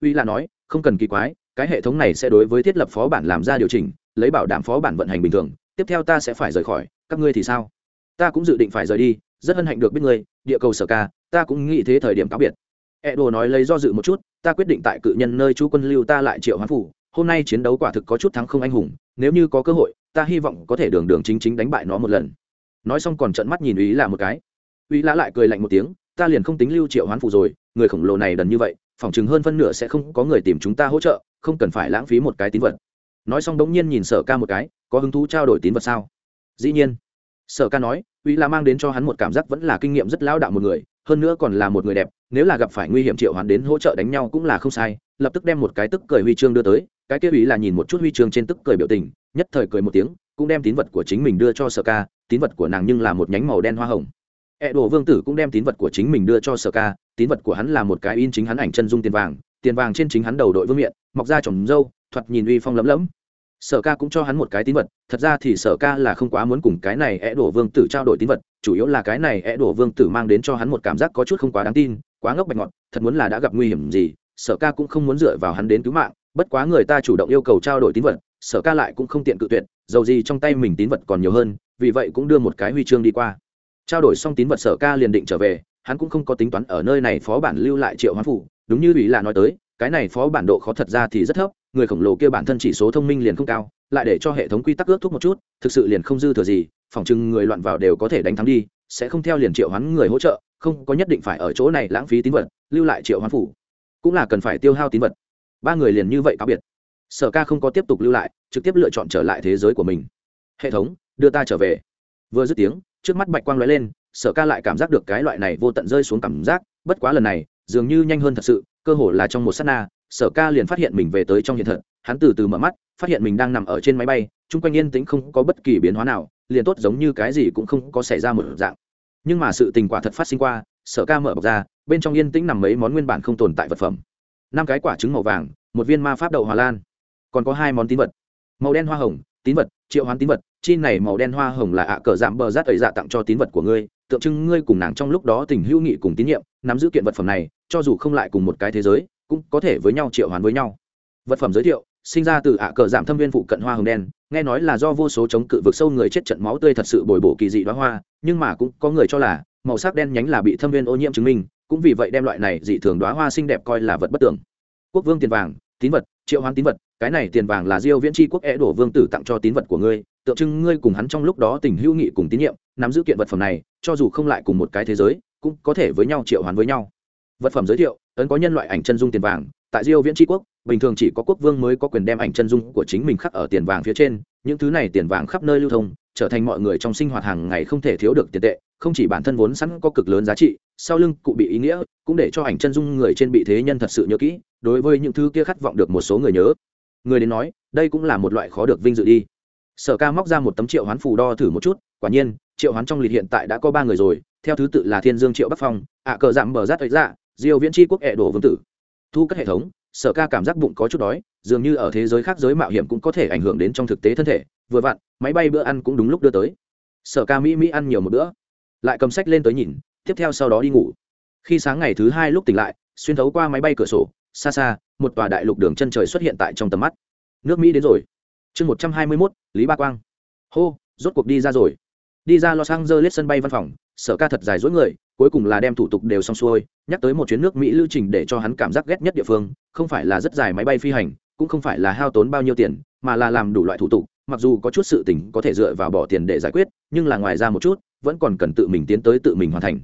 Huy lạ nói, không cần kỳ quái, cái hệ thống này sẽ đối với thiết lập phó bản làm ra điều chỉnh, lấy bảo đảm phó bản vận hành bình thường, tiếp theo ta sẽ phải rời khỏi, các ngươi thì sao? Ta cũng dự định phải rời đi, rất hân hạnh được biết ngươi, địa cầu sở ca, ta cũng nghĩ thế thời điểm cáo biệt e đồ nói lấy do dự một chút, ta quyết định tại cự nhân nơi chú quân lưu ta lại triệu hoán phủ. Hôm nay chiến đấu quả thực có chút thắng không anh hùng. Nếu như có cơ hội, ta hy vọng có thể đường đường chính chính đánh bại nó một lần. Nói xong còn trợn mắt nhìn Uy là một cái. Uy lã lại cười lạnh một tiếng, ta liền không tính lưu triệu hoán phủ rồi, người khổng lồ này đần như vậy phỏng chừng hơn phân nửa sẽ không có người tìm chúng ta hỗ trợ, không cần phải lãng phí một cái tín vật. Nói xong đống nhiên nhìn sở ca một cái, có hứng thú trao đổi tín vật sao? Dĩ nhiên. Sở ca nói, uy lã mang đến cho hắn một cảm giác vẫn là kinh nghiệm rất lão đạo một người, hơn nữa còn là một người đẹp nếu là gặp phải nguy hiểm triệu hoán đến hỗ trợ đánh nhau cũng là không sai, lập tức đem một cái tức cười huy chương đưa tới, cái kia ý là nhìn một chút huy chương trên tức cười biểu tình, nhất thời cười một tiếng, cũng đem tín vật của chính mình đưa cho sở ca, tín vật của nàng nhưng là một nhánh màu đen hoa hồng. E đồ vương tử cũng đem tín vật của chính mình đưa cho sở ca, tín vật của hắn là một cái in chính hắn ảnh chân dung tiền vàng tiền vàng trên chính hắn đầu đội vương miện, mọc ra trồng râu thoạt nhìn uy phong lấm lấm sở ca cũng cho hắn một cái tín vật, thật ra thì sở ca là không quá muốn cùng cái này e é đổ vương tử trao đổi tín vật, chủ yếu là cái này e é đổ vương tử mang đến cho hắn một cảm giác có chút không quá đáng tin quá ngốc bạch ngọt thật muốn là đã gặp nguy hiểm gì, sở ca cũng không muốn dựa vào hắn đến cứu mạng, bất quá người ta chủ động yêu cầu trao đổi tín vật, sở ca lại cũng không tiện cự tuyệt, dầu gì trong tay mình tín vật còn nhiều hơn, vì vậy cũng đưa một cái huy chương đi qua. Trao đổi xong tín vật sở ca liền định trở về, hắn cũng không có tính toán ở nơi này phó bản lưu lại triệu hoán phủ, đúng như ủy là nói tới, cái này phó bản độ khó thật ra thì rất thấp, người khổng lồ kia bản thân chỉ số thông minh liền không cao, lại để cho hệ thống quy tắc ước thúc một chút, thực sự liền không dư thừa gì, phòng chừng người loạn vào đều có thể đánh thắng đi, sẽ không theo liền triệu hoán người hỗ trợ không có nhất định phải ở chỗ này lãng phí tín vật, lưu lại triệu hoán phủ. Cũng là cần phải tiêu hao tín vật. Ba người liền như vậy cáo biệt. Sở ca không có tiếp tục lưu lại, trực tiếp lựa chọn trở lại thế giới của mình. Hệ thống, đưa ta trở về. Vừa dứt tiếng, trước mắt bạch quang lóe lên, sở ca lại cảm giác được cái loại này vô tận rơi xuống cảm giác, bất quá lần này, dường như nhanh hơn thật sự, cơ hồ là trong một s á t na, sở ca liền phát hiện mình về tới trong hiện thật, hắn từ từ mở mắt, phát hiện mình đang nằm ở trên máy bay, chung quanh yên tĩnh không có bất kỳ biến hóa nào, liền tốt giống như cái gì cũng không có xảy ra một dạng nhưng mà sự tình quả thật phát sinh qua, sở ca mở bọc ra, bên trong yên tĩnh nằm mấy món nguyên bản không tồn tại vật phẩm. Năm cái quả trứng màu vàng, một viên ma pháp đậu hòa lan. Còn có hai món tín vật. Màu đen hoa hồng, tín vật, triệu hoán tín vật, chi này màu đen hoa hồng là ạ cờ giảm bờ rát ấy dạ tặng cho tín vật của ngươi, tượng trưng ngươi cùng nàng trong lúc đó tình hữu nghị cùng tín nhiệm, nắm giữ kiện vật phẩm này, cho dù không lại cùng một cái thế giới, cũng có thể với nhau triệu hoán với nhau. Vật phẩm giới thiệu, sinh ra từ ạ cờ giảm thâm viên phụ cận hoa hồng đen nghe nói là do vô số chống cự vực sâu người chết trận máu tươi thật sự bồi bổ kỳ dị đoá hoa, nhưng mà cũng có người cho là, màu sắc đen nhánh là bị thâm viên ô nhiễm chứng minh, cũng vì vậy đem loại này dị thường đoá hoa xinh đẹp coi là vật bất tưởng quốc vương tiền vàng, tín vật, triệu hoán tín vật, cái này tiền vàng là diêu viễn tri quốc é đổ vương tử tặng cho tín vật của ngươi, tượng trưng ngươi cùng hắn trong lúc đó tình hữu nghị cùng tín nhiệm, nắm giữ kiện vật phẩm này, cho dù không lại cùng một cái thế giới, cũng có thể với nhau triệu hoán với nhau. Vật phẩm giới thiệu, ấn có nhân loại ảnh chân dung tiền vàng, tại diêu viễn tri quốc bình thường chỉ có quốc vương mới có quyền đem ảnh chân dung của chính mình khắc ở tiền vàng phía trên, những thứ này tiền vàng khắp nơi lưu thông, trở thành mọi người trong sinh hoạt hàng ngày không thể thiếu được tiền tệ, không chỉ bản thân vốn sẵn có cực lớn giá trị, sau lưng cụ bị ý nghĩa, cũng để cho ảnh chân dung người trên bị thế nhân thật sự nhớ kỹ, đối với những thứ kia khát vọng được một số người nhớ. Người đến nói, đây cũng là một loại khó được vinh dự đi. Sở ca móc ra một tấm triệu hoán phù đo thử một chút, quả nhiên, triệu hoán trong lịch hiện tại đã có ba người rồi, theo thứ tự là thiên dương triệu bắc phong, ạ cờ giảm bờ rát ấy dạ diêu viễn tri quốc ẹ đổ vương tử. Thu các hệ thống sở ca cảm giác bụng có chút đói, dường như ở thế giới khác giới mạo hiểm cũng có thể ảnh hưởng đến trong thực tế thân thể, vừa vặn, máy bay bữa ăn cũng đúng lúc đưa tới. Sở ca mỹ mỹ ăn nhiều một bữa, lại cầm sách lên tới nhìn, tiếp theo sau đó đi ngủ. Khi sáng ngày thứ hai lúc tỉnh lại, xuyên thấu qua máy bay cửa sổ, xa xa, một tòa đại lục đường chân trời xuất hiện tại trong tầm mắt. Nước mỹ đến rồi. Chương một trăm hai mươi mốt, lý ba quang. Hô, rốt cuộc đi ra rồi. Đi ra los angeles sân bay văn phòng, sở ca thật dài dối người cuối cùng là đem thủ tục đều xong xuôi, nhắc tới một chuyến nước mỹ lưu trình để cho hắn cảm giác ghét nhất địa phương, không phải là rất dài máy bay phi hành, cũng không phải là hao tốn bao nhiêu tiền, mà là làm đủ loại thủ tục, mặc dù có chút sự tình có thể dựa vào bỏ tiền để giải quyết, nhưng là ngoài ra một chút, vẫn còn cần tự mình tiến tới tự mình hoàn thành.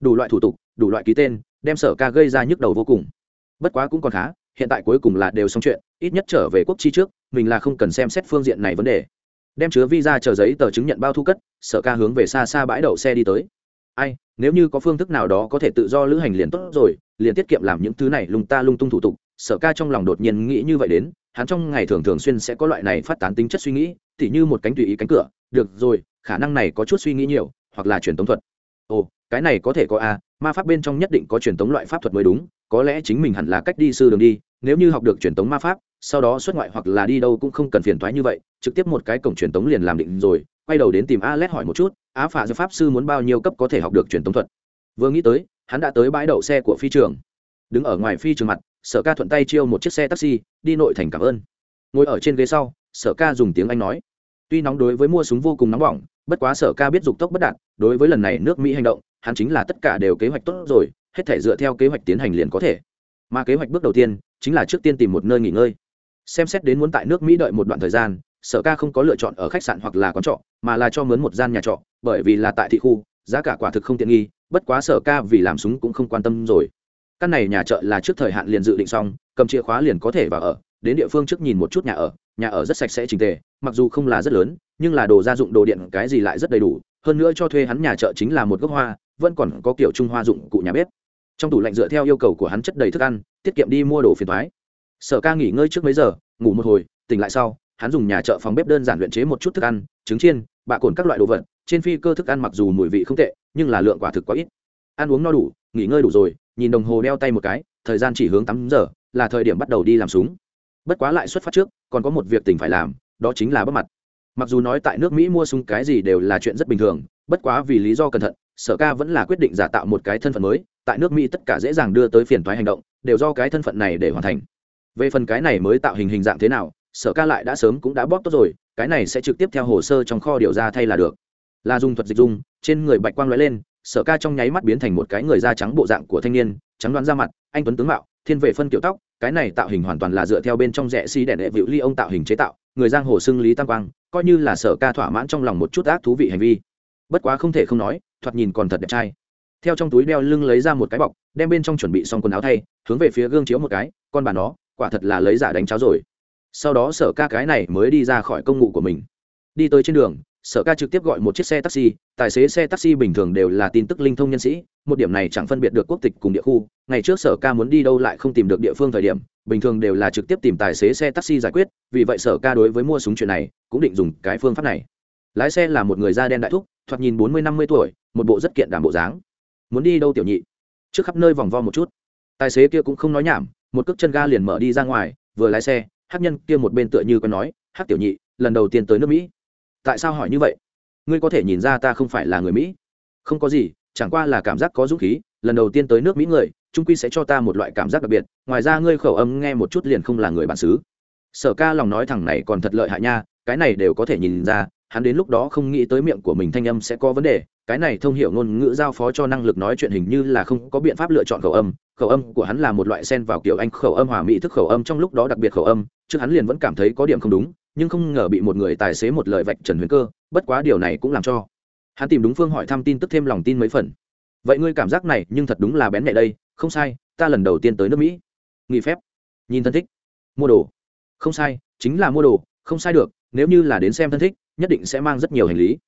Đủ loại thủ tục, đủ loại ký tên, đem sở ca gây ra nhức đầu vô cùng. Bất quá cũng còn khá, hiện tại cuối cùng là đều xong chuyện, ít nhất trở về quốc chi trước, mình là không cần xem xét phương diện này vấn đề. Đem chứa visa chờ giấy tờ chứng nhận bao thu cất, sở ca hướng về xa xa bãi đậu xe đi tới ai, nếu như có phương thức nào đó có thể tự do lữ hành liền tốt rồi, liền tiết kiệm làm những thứ này lung ta lung tung thủ tục, sở ca trong lòng đột nhiên nghĩ như vậy đến, hắn trong ngày thường thường xuyên sẽ có loại này phát tán tính chất suy nghĩ, tỉ như một cánh tùy ý cánh cửa, được rồi, khả năng này có chút suy nghĩ nhiều, hoặc là truyền tống thuật. Ồ, cái này có thể có a ma pháp bên trong nhất định có truyền tống loại pháp thuật mới đúng, có lẽ chính mình hẳn là cách đi sư đường đi, nếu như học được truyền tống ma pháp, sau đó xuất ngoại hoặc là đi đâu cũng không cần phiền thoái như vậy, trực tiếp một cái cổng truyền tống liền làm định rồi, quay đầu đến tìm a l hỏi một chút á phả do pháp sư muốn bao nhiêu cấp có thể học được truyền tống thuật. Vừa nghĩ tới, hắn đã tới bãi đậu xe của phi trường. Đứng ở ngoài phi trường mặt, sở ca thuận tay chiêu một chiếc xe taxi, đi nội thành cảm ơn. Ngồi ở trên ghế sau, sở ca dùng tiếng anh nói, tuy nóng đối với mua súng vô cùng nóng bỏng, bất quá sở ca biết dục tốc bất đạt, đối với lần này nước mỹ hành động, hắn chính là tất cả đều kế hoạch tốt rồi, hết thể dựa theo kế hoạch tiến hành liền có thể. Mà kế hoạch bước đầu tiên, chính là trước tiên tìm một nơi nghỉ ngơi. Xem xét đến muốn tại nước mỹ đợi một đoạn thời gian, sở ca không có lựa chọn ở khách sạn hoặc là quán trọ mà là cho mướn một gian nhà trọ, bởi vì là tại thị khu, giá cả quả thực không tiện nghi, bất quá sở ca vì làm súng cũng không quan tâm rồi. Căn này nhà trọ là trước thời hạn liền dự định xong, cầm chìa khóa liền có thể vào ở, đến địa phương trước nhìn một chút nhà ở nhà ở rất sạch sẽ trình tề, mặc dù không là rất lớn, nhưng là đồ gia dụng đồ điện cái gì lại rất đầy đủ, hơn nữa cho thuê hắn nhà chợ chính là một gốc hoa, vẫn còn có kiểu trung hoa dụng cụ nhà bếp. Trong tủ lạnh dựa theo yêu cầu của hắn chất đầy thức ăn, tiết kiệm đi mua đồ phiền thoái sở ca nghỉ ngơi trước mấy giờ, ngủ một hồi, tỉnh lại sau, hắn dùng nhà chợ phòng bếp đơn giản luyện chế một chút thức ăn trứng chiên, bạ cồn các loại đồ vật, trên phi cơ thức ăn mặc dù mùi vị không tệ, nhưng là lượng quả thực quá ít. Ăn uống no đủ, nghỉ ngơi đủ rồi, nhìn đồng hồ đeo tay một cái, thời gian chỉ hướng tám giờ, là thời điểm bắt đầu đi làm súng. Bất quá lại xuất phát trước, còn có một việc tỉnh phải làm, đó chính là bắt mặt. Mặc dù nói tại nước mỹ mua súng cái gì đều là chuyện rất bình thường, bất quá vì lý do cẩn thận, sở ca vẫn là quyết định giả tạo một cái thân phận mới, tại nước mỹ tất cả dễ dàng đưa tới phiền thoái hành động, đều do cái thân phận này để hoàn thành. Về phần cái này mới tạo hình hình dạng thế nào, sở ca lại đã sớm cũng đã bóp tốt rồi cái này sẽ trực tiếp theo hồ sơ trong kho điều ra thay là được. Là dùng thuật dịch dung, trên người bạch quang lóe lên, sở ca trong nháy mắt biến thành một cái người da trắng bộ dạng của thanh niên, trắng đoán da mặt, anh tuấn tướng mạo, thiên vệ phân kiểu tóc, cái này tạo hình hoàn toàn là dựa theo bên trong rẽ xi si đèn đệ vịu ly ông tạo hình chế tạo, người giang hồ xưng lý tam quang, coi như là sở ca thỏa mãn trong lòng một chút ác thú vị hành vi. Bất quá không thể không nói, thoạt nhìn còn thật đẹp trai. Theo trong túi đeo lưng lấy ra một cái bọc, đem bên trong chuẩn bị xong quần áo thay, hướng về phía gương chiếu một cái, con bà nó, quả thật là lấy giả đánh cháo rồi sau đó sở ca cái này mới đi ra khỏi công ngụ của mình. Đi tới trên đường, sở ca trực tiếp gọi một chiếc xe taxi, tài xế xe taxi bình thường đều là tin tức linh thông nhân sĩ, một điểm này chẳng phân biệt được quốc tịch cùng địa khu, ngày trước sở ca muốn đi đâu lại không tìm được địa phương thời điểm, bình thường đều là trực tiếp tìm tài xế xe taxi giải quyết, vì vậy sở ca đối với mua súng chuyện này, cũng định dùng cái phương pháp này. Lái xe là một người da đen đại thúc, thoạt nhìn bốn mươi năm mươi tuổi, một bộ rất kiện đảm bộ dáng. Muốn đi đâu tiểu nhị? Trước khắp nơi vòng vo một chút. Tài xế kia cũng không nói nhảm, một cước chân ga liền mở đi ra ngoài, vừa lái xe hát nhân kia một bên tựa như có nói hát tiểu nhị, lần đầu tiên tới nước mỹ. Tại sao hỏi như vậy? Ngươi có thể nhìn ra ta không phải là người mỹ? Không có gì, chẳng qua là cảm giác có dũng khí, lần đầu tiên tới nước mỹ người trung quy sẽ cho ta một loại cảm giác đặc biệt, ngoài ra ngươi khẩu âm nghe một chút liền không là người bản xứ. Sở ca lòng nói thằng này còn thật lợi hại nha, cái này đều có thể nhìn ra, hắn đến lúc đó không nghĩ tới miệng của mình thanh âm sẽ có vấn đề, cái này thông hiểu ngôn ngữ giao phó cho năng lực nói chuyện hình như là không có biện pháp lựa chọn khẩu âm khẩu âm của hắn là một loại sen vào kiểu anh khẩu âm hòa mỹ thức khẩu âm trong lúc đó đặc biệt khẩu âm trước hắn liền vẫn cảm thấy có điểm không đúng, nhưng không ngờ bị một người tài xế một lời vạch trần huyền cơ, bất quá điều này cũng làm cho hắn tìm đúng phương hỏi thăm tin tức thêm lòng tin mấy phần. Vậy ngươi cảm giác này nhưng thật đúng là bén mẹ đây, không sai, ta lần đầu tiên tới nước mỹ. Nghỉ phép. Nhìn thân thích. Mua đồ. Không sai, chính là mua đồ, không sai được, nếu như là đến xem thân thích, nhất định sẽ mang rất nhiều hành lý.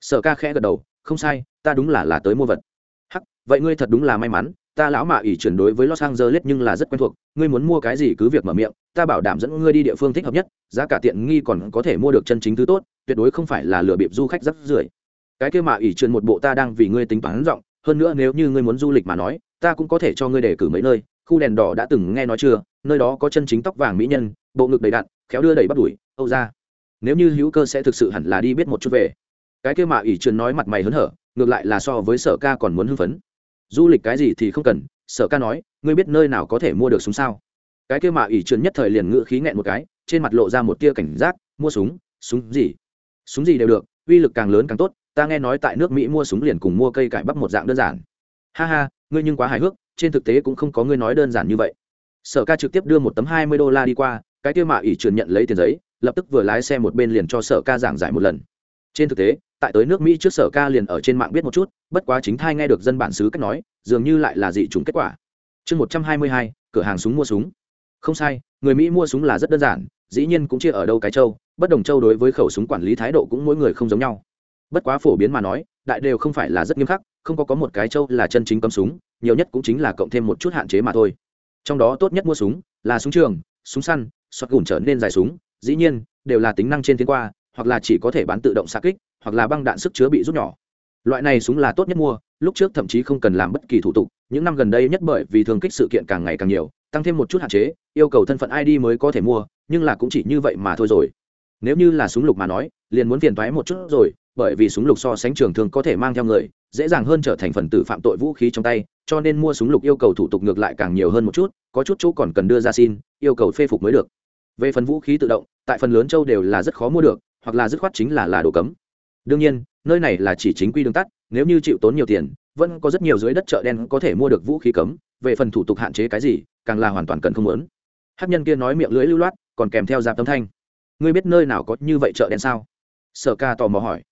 Sở ca khẽ gật đầu, không sai, ta đúng là là tới mua vật. Hắc, vậy ngươi thật đúng là may mắn ta lão mạ ỷ chuyển đối với los angeles nhưng là rất quen thuộc, ngươi muốn mua cái gì cứ việc mở miệng, ta bảo đảm dẫn ngươi đi địa phương thích hợp nhất, giá cả tiện nghi còn có thể mua được chân chính thứ tốt, tuyệt đối không phải là lừa bịp du khách rất rưởi. Cái kia mạ ỷ chuyển một bộ ta đang vì ngươi tính toán rộng hơn nữa nếu như ngươi muốn du lịch mà nói, ta cũng có thể cho ngươi đề cử mấy nơi, khu đèn đỏ đã từng nghe nói chưa, nơi đó có chân chính tóc vàng mỹ nhân, bộ ngực đầy đặn, khéo đưa đầy bắt đuổi, âu ra. Nếu như hữu cơ sẽ thực sự hẳn là đi biết một chút về. Cái kia mạ ỷ truyền nói mặt mày hớn hở, ngược lại là so với sở ca còn muốn hưng phấn du lịch cái gì thì không cần, sở ca nói, ngươi biết nơi nào có thể mua được súng sao? Cái kia mà ỷ truyền nhất thời liền ngự khí nghẹn một cái, trên mặt lộ ra một tia cảnh giác, mua súng súng gì? Súng gì đều được, uy lực càng lớn càng tốt, ta nghe nói tại nước mỹ mua súng liền cùng mua cây cải bắp một dạng đơn giản. Ha ha, ngươi nhưng quá hài hước, trên thực tế cũng không có ngươi nói đơn giản như vậy. Sở ca trực tiếp đưa một tấm hai mươi đô la đi qua, cái kia mà ỷ truyền nhận lấy tiền giấy, lập tức vừa lái xe một bên liền cho sở ca giảng giải một lần trên thực tế, tại tới nước mỹ trước sở ca liền ở trên mạng biết một chút, bất quá chính thai nghe được dân bản xứ cách nói, dường như lại là dị t kết quả. Chương một trăm hai mươi hai, cửa hàng súng mua súng. Không sai, người mỹ mua súng là rất đơn giản, dĩ nhiên cũng chia ở đâu cái châu, bất đồng châu đối với khẩu súng quản lý thái độ cũng mỗi người không giống nhau. Bất quá phổ biến mà nói, đại đều không phải là rất nghiêm khắc, không có có một cái châu là chân chính cấm súng, nhiều nhất cũng chính là cộng thêm một chút hạn chế mà thôi. Trong đó tốt nhất mua súng là súng trường, súng săn xoát gùn trở nên dài súng, dĩ nhiên, đều là tính năng trên tiến qua hoặc là chỉ có thể bán tự động xa kích, hoặc là băng đạn sức chứa bị rút nhỏ. Loại này súng là tốt nhất mua, lúc trước thậm chí không cần làm bất kỳ thủ tục, những năm gần đây nhất bởi vì thường kích sự kiện càng ngày càng nhiều, tăng thêm một chút hạn chế, yêu cầu thân phận id mới có thể mua, nhưng là cũng chỉ như vậy mà thôi rồi. Nếu như là súng lục mà nói, liền muốn phiền thoái một chút rồi, bởi vì súng lục so sánh trường thường có thể mang theo người, dễ dàng hơn trở thành phần tử phạm tội vũ khí trong tay, cho nên mua súng lục yêu cầu thủ tục ngược lại càng nhiều hơn một chút, có chút chỗ còn cần đưa ra xin, yêu cầu phê phục mới được. Về phần vũ khí tự động, tại phần lớn châu đều là rất khó mua được hoặc là dứt khoát chính là là đồ cấm. Đương nhiên, nơi này là chỉ chính quy đường tắt, nếu như chịu tốn nhiều tiền, vẫn có rất nhiều dưới đất chợ đen có thể mua được vũ khí cấm, về phần thủ tục hạn chế cái gì, càng là hoàn toàn cần không muốn. Hát nhân kia nói miệng lưỡi lưu loát, còn kèm theo giáp tấm thanh. Ngươi biết nơi nào có như vậy chợ đen sao? Sở ca tò mò hỏi.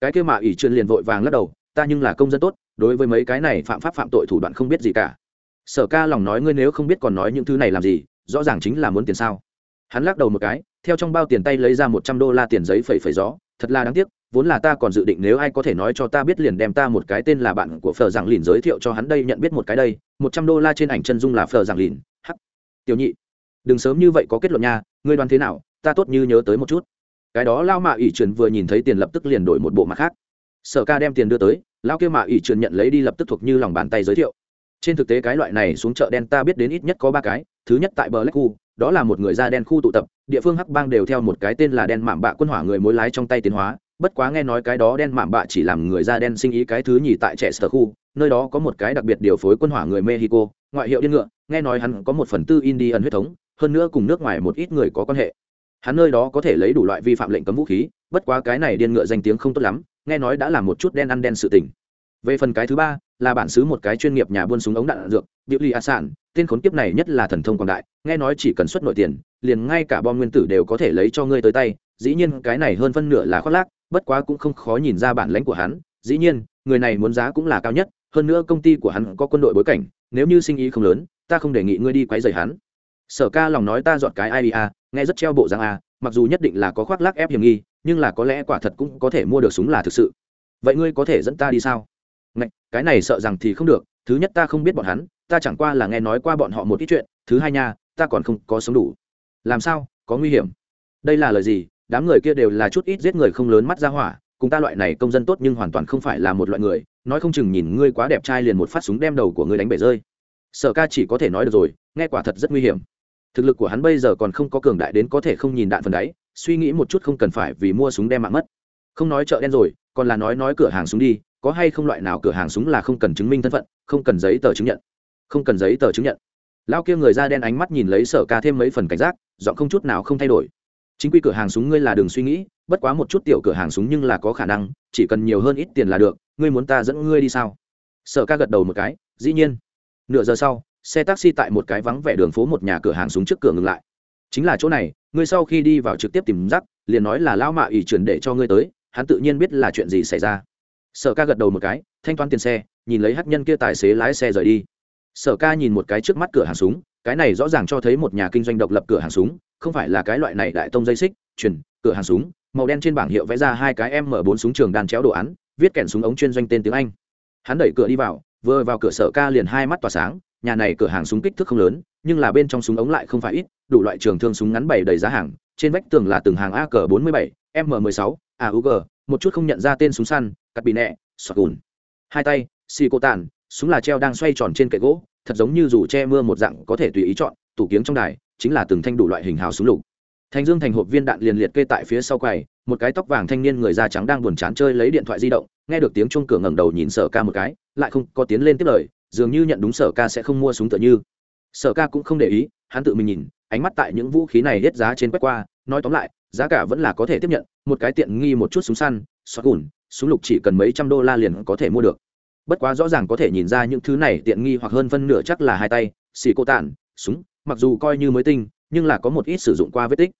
Cái kia mà ủy truyền liền vội vàng lắc đầu, ta nhưng là công dân tốt, đối với mấy cái này phạm pháp phạm tội thủ đoạn không biết gì cả. Sở ca lòng nói ngươi nếu không biết còn nói những thứ này làm gì, rõ ràng chính là muốn tiền sao? Hắn lắc đầu một cái, theo trong bao tiền tay lấy ra một trăm đô la tiền giấy phẩy phẩy gió. Thật là đáng tiếc, vốn là ta còn dự định nếu ai có thể nói cho ta biết liền đem ta một cái tên là bạn của phờ giảng lìn giới thiệu cho hắn đây nhận biết một cái đây. Một trăm đô la trên ảnh chân dung là phờ giảng lìn. Hắc tiểu nhị, đừng sớm như vậy có kết luận nha, ngươi đoán thế nào? Ta tốt như nhớ tới một chút. Cái đó lao mạ ủy truyền vừa nhìn thấy tiền lập tức liền đổi một bộ mặt khác. Sở ca đem tiền đưa tới lao kia mạ ủy truyền nhận lấy đi lập tức thuộc như lòng bàn tay giới thiệu. Trên thực tế cái loại này xuống chợ đen ta biết đến ít nhất có ba cái, thứ nhất tại bờ lách khu đó là một người da đen khu tụ tập, địa phương hắc bang đều theo một cái tên là đen mạm bạ quân hỏa người mối lái trong tay tiến hóa, bất quá nghe nói cái đó đen mạm bạ chỉ làm người da đen sinh ý cái thứ nhì tại trẻ sở khu, nơi đó có một cái đặc biệt điều phối quân hỏa người mexico, ngoại hiệu điên ngựa, nghe nói hắn có một phần tư indian huyết thống, hơn nữa cùng nước ngoài một ít người có quan hệ. Hắn nơi đó có thể lấy đủ loại vi phạm lệnh cấm vũ khí, bất quá cái này điên ngựa danh tiếng không tốt lắm, nghe nói đã làm một chút đen ăn đen sự tình. Về phần cái thứ ba, là bản xứ một cái chuyên nghiệp nhà buôn súng ống đạn dược biểu ly a sản tên khốn kiếp này nhất là thần thông quảng đại nghe nói chỉ cần xuất nội tiền liền ngay cả bom nguyên tử đều có thể lấy cho ngươi tới tay dĩ nhiên cái này hơn phân nửa là khoác lác bất quá cũng không khó nhìn ra bản lãnh của hắn dĩ nhiên người này muốn giá cũng là cao nhất hơn nữa công ty của hắn có quân đội bối cảnh nếu như sinh ý không lớn ta không đề nghị ngươi đi quấy rầy hắn. Sở ca lòng nói ta dọn cái ia nghe rất treo bộ rằng a mặc dù nhất định là có khoác lác ép hiểm nghi nhưng là có lẽ quả thật cũng có thể mua được súng là thực sự. Vậy ngươi có thể dẫn ta đi sao? Ngạch, cái này sợ rằng thì không được thứ nhất ta không biết bọn hắn ta chẳng qua là nghe nói qua bọn họ một ít chuyện, thứ hai nha, ta còn không có sống đủ. Làm sao? Có nguy hiểm. Đây là lời gì? Đám người kia đều là chút ít giết người không lớn mắt ra hỏa, cùng ta loại này công dân tốt nhưng hoàn toàn không phải là một loại người. Nói không chừng nhìn ngươi quá đẹp trai liền một phát súng đem đầu của ngươi đánh bể rơi. Sở ca chỉ có thể nói được rồi, nghe quả thật rất nguy hiểm. Thực lực của hắn bây giờ còn không có cường đại đến có thể không nhìn đạn phần đáy, suy nghĩ một chút không cần phải vì mua súng đem mạng mất. Không nói chợ đen rồi, còn là nói nói cửa hàng súng đi, có hay không loại nào cửa hàng súng là không cần chứng minh thân phận, không cần giấy tờ chứng nhận không cần giấy tờ chứng nhận. Lao kia người da đen ánh mắt nhìn lấy sở ca thêm mấy phần cảnh giác dọn không chút nào không thay đổi. Chính quy cửa hàng súng ngươi là đường suy nghĩ, bất quá một chút tiểu cửa hàng súng nhưng là có khả năng, chỉ cần nhiều hơn ít tiền là được, ngươi muốn ta dẫn ngươi đi sao? Sở ca gật đầu một cái, dĩ nhiên. Nửa giờ sau, xe taxi tại một cái vắng vẻ đường phố một nhà cửa hàng súng trước cửa ngừng lại. Chính là chỗ này, ngươi sau khi đi vào trực tiếp tìm rắc, liền nói là lao mạ ủy chuyển để cho ngươi tới, hắn tự nhiên biết là chuyện gì xảy ra. Sở ca gật đầu một cái, thanh toán tiền xe, nhìn lấy hát nhân kia tài xế lái xe rời đi sở ca nhìn một cái trước mắt cửa hàng súng, cái này rõ ràng cho thấy một nhà kinh doanh độc lập cửa hàng súng, không phải là cái loại này đại tông dây xích chuyển cửa hàng súng, màu đen trên bảng hiệu vẽ ra hai cái m bốn súng trường đàn chéo đồ án, viết kèn súng ống chuyên doanh tên tiếng anh. Hắn đẩy cửa đi vào, vừa vào cửa sở ca liền hai mắt tỏa sáng, nhà này cửa hàng súng kích thước không lớn, nhưng là bên trong súng ống lại không phải ít, đủ loại trường thương súng ngắn bày đầy giá hàng, trên vách tường là từng hàng ak bốn mươi bảy, m m sáu aug một chút không nhận ra tên súng săn, cắt bị nẹ, sọt gùn. Hai tay, xì cô tàn súng là treo đang xoay tròn trên kệ gỗ, thật giống như dù che mưa một dạng có thể tùy ý chọn, tủ kiếng trong đài chính là từng thanh đủ loại hình hào súng lục. Thành dương thành hộp viên đạn liền liệt kê tại phía sau quầy, một cái tóc vàng thanh niên người da trắng đang buồn chán chơi lấy điện thoại di động, nghe được tiếng chuông cửa ngẩng đầu nhìn sở ca một cái, lại không có tiến lên tiếp lời, dường như nhận đúng sở ca sẽ không mua súng tựa như. Sở ca cũng không để ý, hắn tự mình nhìn, ánh mắt tại những vũ khí này hết giá trên quét qua, nói tóm lại, giá cả vẫn là có thể tiếp nhận, một cái tiện nghi một chút súng săn xoát gùn, súng lục chỉ cần mấy trăm đô la liền có thể mua được bất quá rõ ràng có thể nhìn ra những thứ này tiện nghi hoặc hơn phân nửa chắc là hai tay, xì cô tản, súng, mặc dù coi như mới tinh, nhưng là có một ít sử dụng qua vết tích.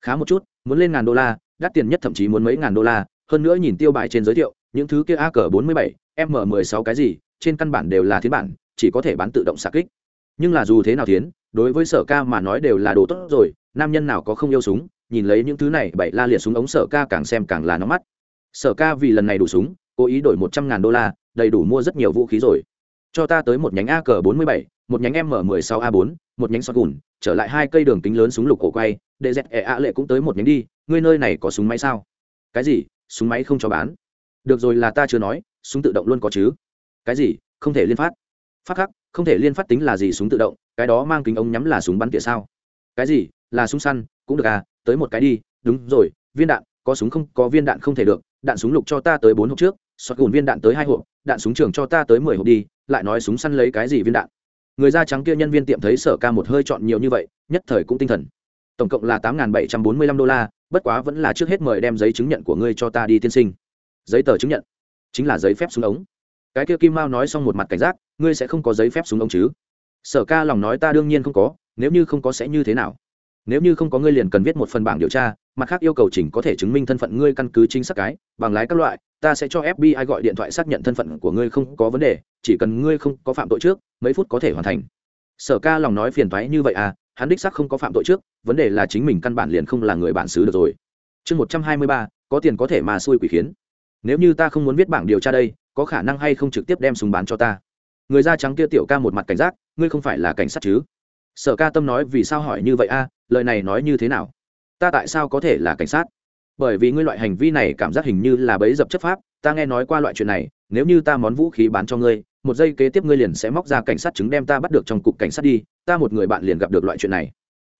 Khá một chút, muốn lên ngàn đô la, đắt tiền nhất thậm chí muốn mấy ngàn đô la, hơn nữa nhìn tiêu bài trên giới thiệu, những thứ kia a cờ bốn mươi bảy, m mười sáu cái gì, trên căn bản đều là thiến bản, chỉ có thể bán tự động xạ kích. Nhưng là dù thế nào thiến đối với sở ca mà nói đều là đồ tốt rồi, nam nhân nào có không yêu súng, nhìn lấy những thứ này, bảy la liệt súng ống sở ca càng xem càng là nóng mắt. Sở ca vì lần này đủ súng, cố ý đổi một trăm ngàn đô la đầy đủ mua rất nhiều vũ khí rồi. Cho ta tới một nhánh a cờ bốn mươi bảy, một nhánh m mười sáu a bốn, một nhánh sọt gùn, trở lại hai cây đường kính lớn súng lục cổ quay để dẹt ẹ ạ lệ cũng tới một nhánh đi, ngươi nơi này có súng máy sao? Cái gì? Súng máy không cho bán. Được rồi là ta chưa nói, súng tự động luôn có chứ. Cái gì? Không thể liên phát. Phát khắc, không thể liên phát tính là gì súng tự động, cái đó mang kính ống nhắm là súng bắn tỉa sao? Cái gì? Là súng săn, cũng được à tới một cái đi. Đúng rồi, viên đạn, có súng không, có viên đạn không thể được, đạn súng lục cho ta tới bốn hộp trước sọt gùn viên đạn tới hai hộp, đạn súng trường cho ta tới mười hộp đi, lại nói súng săn lấy cái gì viên đạn? Người da trắng kia nhân viên tiệm thấy sở ca một hơi chọn nhiều như vậy, nhất thời cũng tinh thần. Tổng cộng là tám bảy trăm bốn mươi lăm đô la, bất quá vẫn là trước hết mời đem giấy chứng nhận của ngươi cho ta đi tiên sinh. Giấy tờ chứng nhận, chính là giấy phép súng ống. Cái kia kim mao nói xong một mặt cảnh giác, ngươi sẽ không có giấy phép súng ống chứ? Sở ca lòng nói ta đương nhiên không có, nếu như không có sẽ như thế nào? Nếu như không có ngươi liền cần viết một phần bảng điều tra mặt khác yêu cầu chỉnh có thể chứng minh thân phận ngươi căn cứ chính xác cái, bằng lái các loại, ta sẽ cho fbi gọi điện thoại xác nhận thân phận của ngươi không có vấn đề, chỉ cần ngươi không có phạm tội trước, mấy phút có thể hoàn thành. Sở ca lòng nói phiền thoái như vậy à hắn đích xác không có phạm tội trước, vấn đề là chính mình căn bản liền không là người bản xứ được rồi. Chương một trăm hai mươi ba, có tiền có thể mà xui quỷ khiến. Nếu như ta không muốn viết bảng điều tra đây, có khả năng hay không trực tiếp đem súng bán cho ta? Người da trắng kia tiểu ca một mặt cảnh giác, ngươi không phải là cảnh sát chứ? Sở ca tâm nói vì sao hỏi như vậy a, lời này nói như thế nào? Ta tại sao có thể là cảnh sát? Bởi vì ngươi loại hành vi này cảm giác hình như là bấy dập chấp pháp, ta nghe nói qua loại chuyện này, nếu như ta món vũ khí bán cho ngươi, một giây kế tiếp ngươi liền sẽ móc ra cảnh sát chứng đem ta bắt được trong cục cảnh sát đi, ta một người bạn liền gặp được loại chuyện này.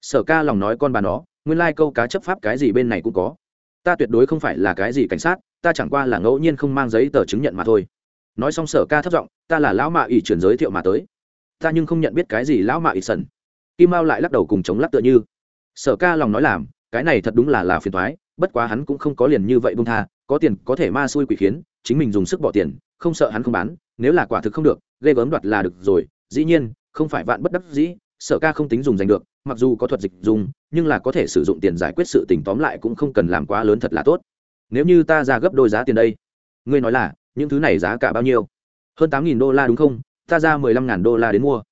Sở ca lòng nói con bà nó, nguyên lai、like、câu cá chấp pháp cái gì bên này cũng có. Ta tuyệt đối không phải là cái gì cảnh sát, ta chẳng qua là ngẫu nhiên không mang giấy tờ chứng nhận mà thôi. Nói xong sở ca thất giọng, ta là lão mạ ỷ chuyển giới thiệu mà tới. Ta nhưng không nhận biết cái gì lão mạ ỷ sần. Kim mao lại lắc đầu cùng chống lắc tựa như. Sở ca lòng nói làm cái này thật đúng là là phiền toái, bất quá hắn cũng không có liền như vậy bông tha có tiền có thể ma xui quỷ khiến chính mình dùng sức bỏ tiền không sợ hắn không bán nếu là quả thực không được ghê gớm đoạt là được rồi dĩ nhiên không phải vạn bất đắc dĩ sở ca không tính dùng giành được mặc dù có thuật dịch dùng nhưng là có thể sử dụng tiền giải quyết sự tình tóm lại cũng không cần làm quá lớn thật là tốt. Nếu như ta ra gấp đôi giá tiền đây ngươi nói là những thứ này giá cả bao nhiêu? Hơn tám nghìn đô la đúng không? Ta ra mười lăm ngàn đô la đến mua.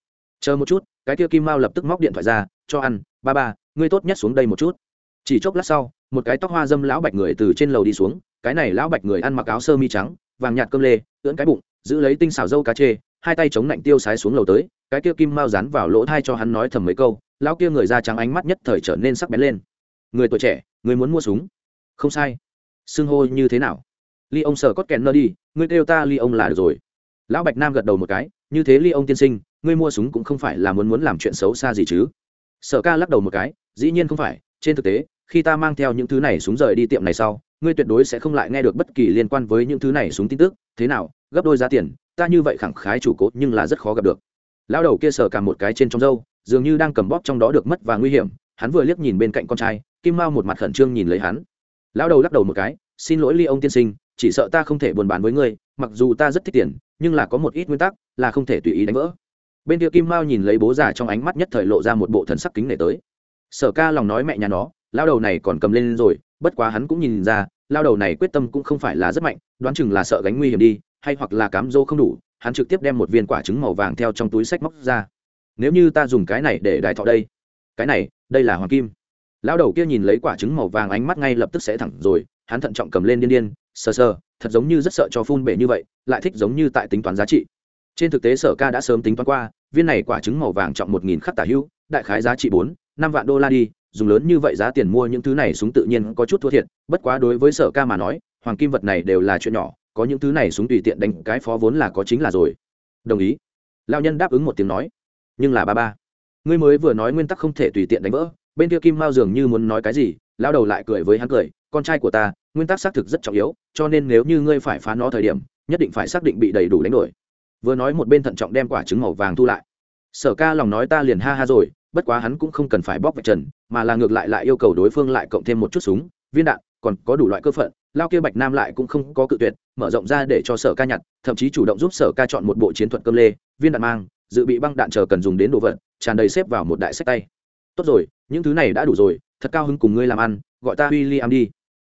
Chờ một chút cái kia kim mao lập tức móc điện thoại ra cho ăn ba ba ngươi tốt nhất xuống đây một chút chỉ chốc lát sau, một cái tóc hoa dâm lão bạch người từ trên lầu đi xuống, cái này lão bạch người ăn mặc áo sơ mi trắng, vàng nhạt cơm lê, ưỡn cái bụng, giữ lấy tinh xảo dâu cá chê, hai tay chống lạnh tiêu sái xuống lầu tới, cái kia kim mao dán vào lỗ thai cho hắn nói thầm mấy câu, lão kia người da trắng ánh mắt nhất thời trở nên sắc bén lên. Người tuổi trẻ, người muốn mua súng. Không sai. Xưng hô như thế nào? Ly ông sờ cốt kèn nơ đi, ngươi kêu ta ly ông là được rồi. Lão bạch nam gật đầu một cái, như thế ly ông tiên sinh, ngươi mua súng cũng không phải là muốn muốn làm chuyện xấu xa gì chứ. Sở ca lắc đầu một cái, dĩ nhiên không phải trên thực tế khi ta mang theo những thứ này súng rời đi tiệm này sau ngươi tuyệt đối sẽ không lại nghe được bất kỳ liên quan với những thứ này súng tin tức. Thế nào gấp đôi giá tiền ta như vậy khẳng khái chủ cố nhưng là rất khó gặp được. Lão đầu kia sờ cả một cái trên trong dâu, dường như đang cầm bóp trong đó được mất và nguy hiểm hắn vừa liếc nhìn bên cạnh con trai kim mao một mặt khẩn trương nhìn lấy hắn. Lão đầu lắc đầu một cái xin lỗi ly ông tiên sinh chỉ sợ ta không thể buồn bán với ngươi mặc dù ta rất thích tiền nhưng là có một ít nguyên tắc là không thể tùy ý đánh vỡ. Bên kia kim mao nhìn lấy bố già trong ánh mắt nhất thời lộ ra một bộ thần sắc kính nể tới sở ca lòng nói mẹ nhà nó, lao đầu này còn cầm lên rồi, bất quá hắn cũng nhìn ra, lao đầu này quyết tâm cũng không phải là rất mạnh, đoán chừng là sợ gánh nguy hiểm đi, hay hoặc là cám dỗ không đủ, hắn trực tiếp đem một viên quả trứng màu vàng theo trong túi sách móc ra. Nếu như ta dùng cái này để đài thọ đây, cái này, đây là hoàng kim. Lão đầu kia nhìn lấy quả trứng màu vàng ánh mắt ngay lập tức sẽ thẳng rồi, hắn thận trọng cầm lên điên điên, sờ sờ, thật giống như rất sợ cho phun bể như vậy, lại thích giống như tại tính toán giá trị. Trên thực tế sở ca đã sớm tính toán qua, viên này quả trứng màu vàng trọng một nghìn khắc tả hữu đại khái giá trị bốn năm vạn đô la đi, dùng lớn như vậy giá tiền mua những thứ này súng tự nhiên có chút thua thiệt, bất quá đối với sở ca mà nói, hoàng kim vật này đều là chuyện nhỏ, có những thứ này súng tùy tiện đánh cái phó vốn là có chính là rồi. Đồng ý. Lao nhân đáp ứng một tiếng nói. Nhưng là ba ba, ngươi mới vừa nói nguyên tắc không thể tùy tiện đánh vỡ, bên kia kim mao dường như muốn nói cái gì lao đầu lại cười với hắn cười, con trai của ta, nguyên tắc xác thực rất trọng yếu, cho nên nếu như ngươi phải phá nó thời điểm, nhất định phải xác định bị đầy đủ đánh đổi. Vừa nói một bên thận trọng đem quả trứng màu vàng thu lại. Sở ca lòng nói ta liền ha ha rồi bất quá hắn cũng không cần phải bóc vạch trần, mà là ngược lại lại yêu cầu đối phương lại cộng thêm một chút súng, viên đạn, còn có đủ loại cơ phận, lao kia bạch nam lại cũng không có cự tuyệt, mở rộng ra để cho sở ca nhặt, thậm chí chủ động giúp sở ca chọn một bộ chiến thuật cơm lê, viên đạn mang, dự bị băng đạn chờ cần dùng đến đồ vật, tràn đầy xếp vào một đại sách tay. Tốt rồi, những thứ này đã đủ rồi, thật cao hứng cùng ngươi làm ăn, gọi ta w i l l i am đi.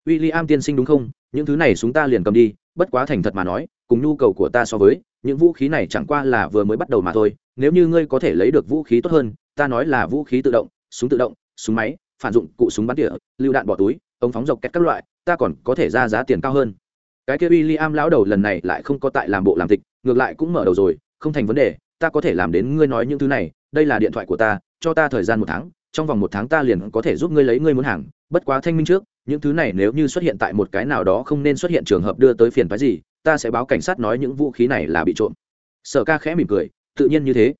W i l l i am tiên sinh đúng không? Những thứ này chúng ta liền cầm đi, bất quá thành thật mà nói, cùng nhu cầu của ta so với, những vũ khí này chẳng qua là vừa mới bắt đầu mà thôi, nếu như ngươi có thể lấy được vũ khí tốt hơn ta nói là vũ khí tự động, súng tự động, súng máy, phản dụng cụ súng bắn tỉa, lưu đạn bỏ túi, ống phóng dọc kẹt các loại, ta còn có thể ra giá tiền cao hơn. Cái kia w i l l i am lão đầu lần này lại không có tại làm bộ làm tịch, ngược lại cũng mở đầu rồi, không thành vấn đề, ta có thể làm đến ngươi nói những thứ này, đây là điện thoại của ta, cho ta thời gian một tháng, trong vòng một tháng ta liền có thể giúp ngươi lấy ngươi muốn hàng, bất quá thanh minh trước, những thứ này nếu như xuất hiện tại một cái nào đó không nên xuất hiện trường hợp đưa tới phiền phái gì, ta sẽ báo cảnh sát nói những vũ khí này là bị trộm. Sở ca khẽ mỉm cười, tự nhiên như thế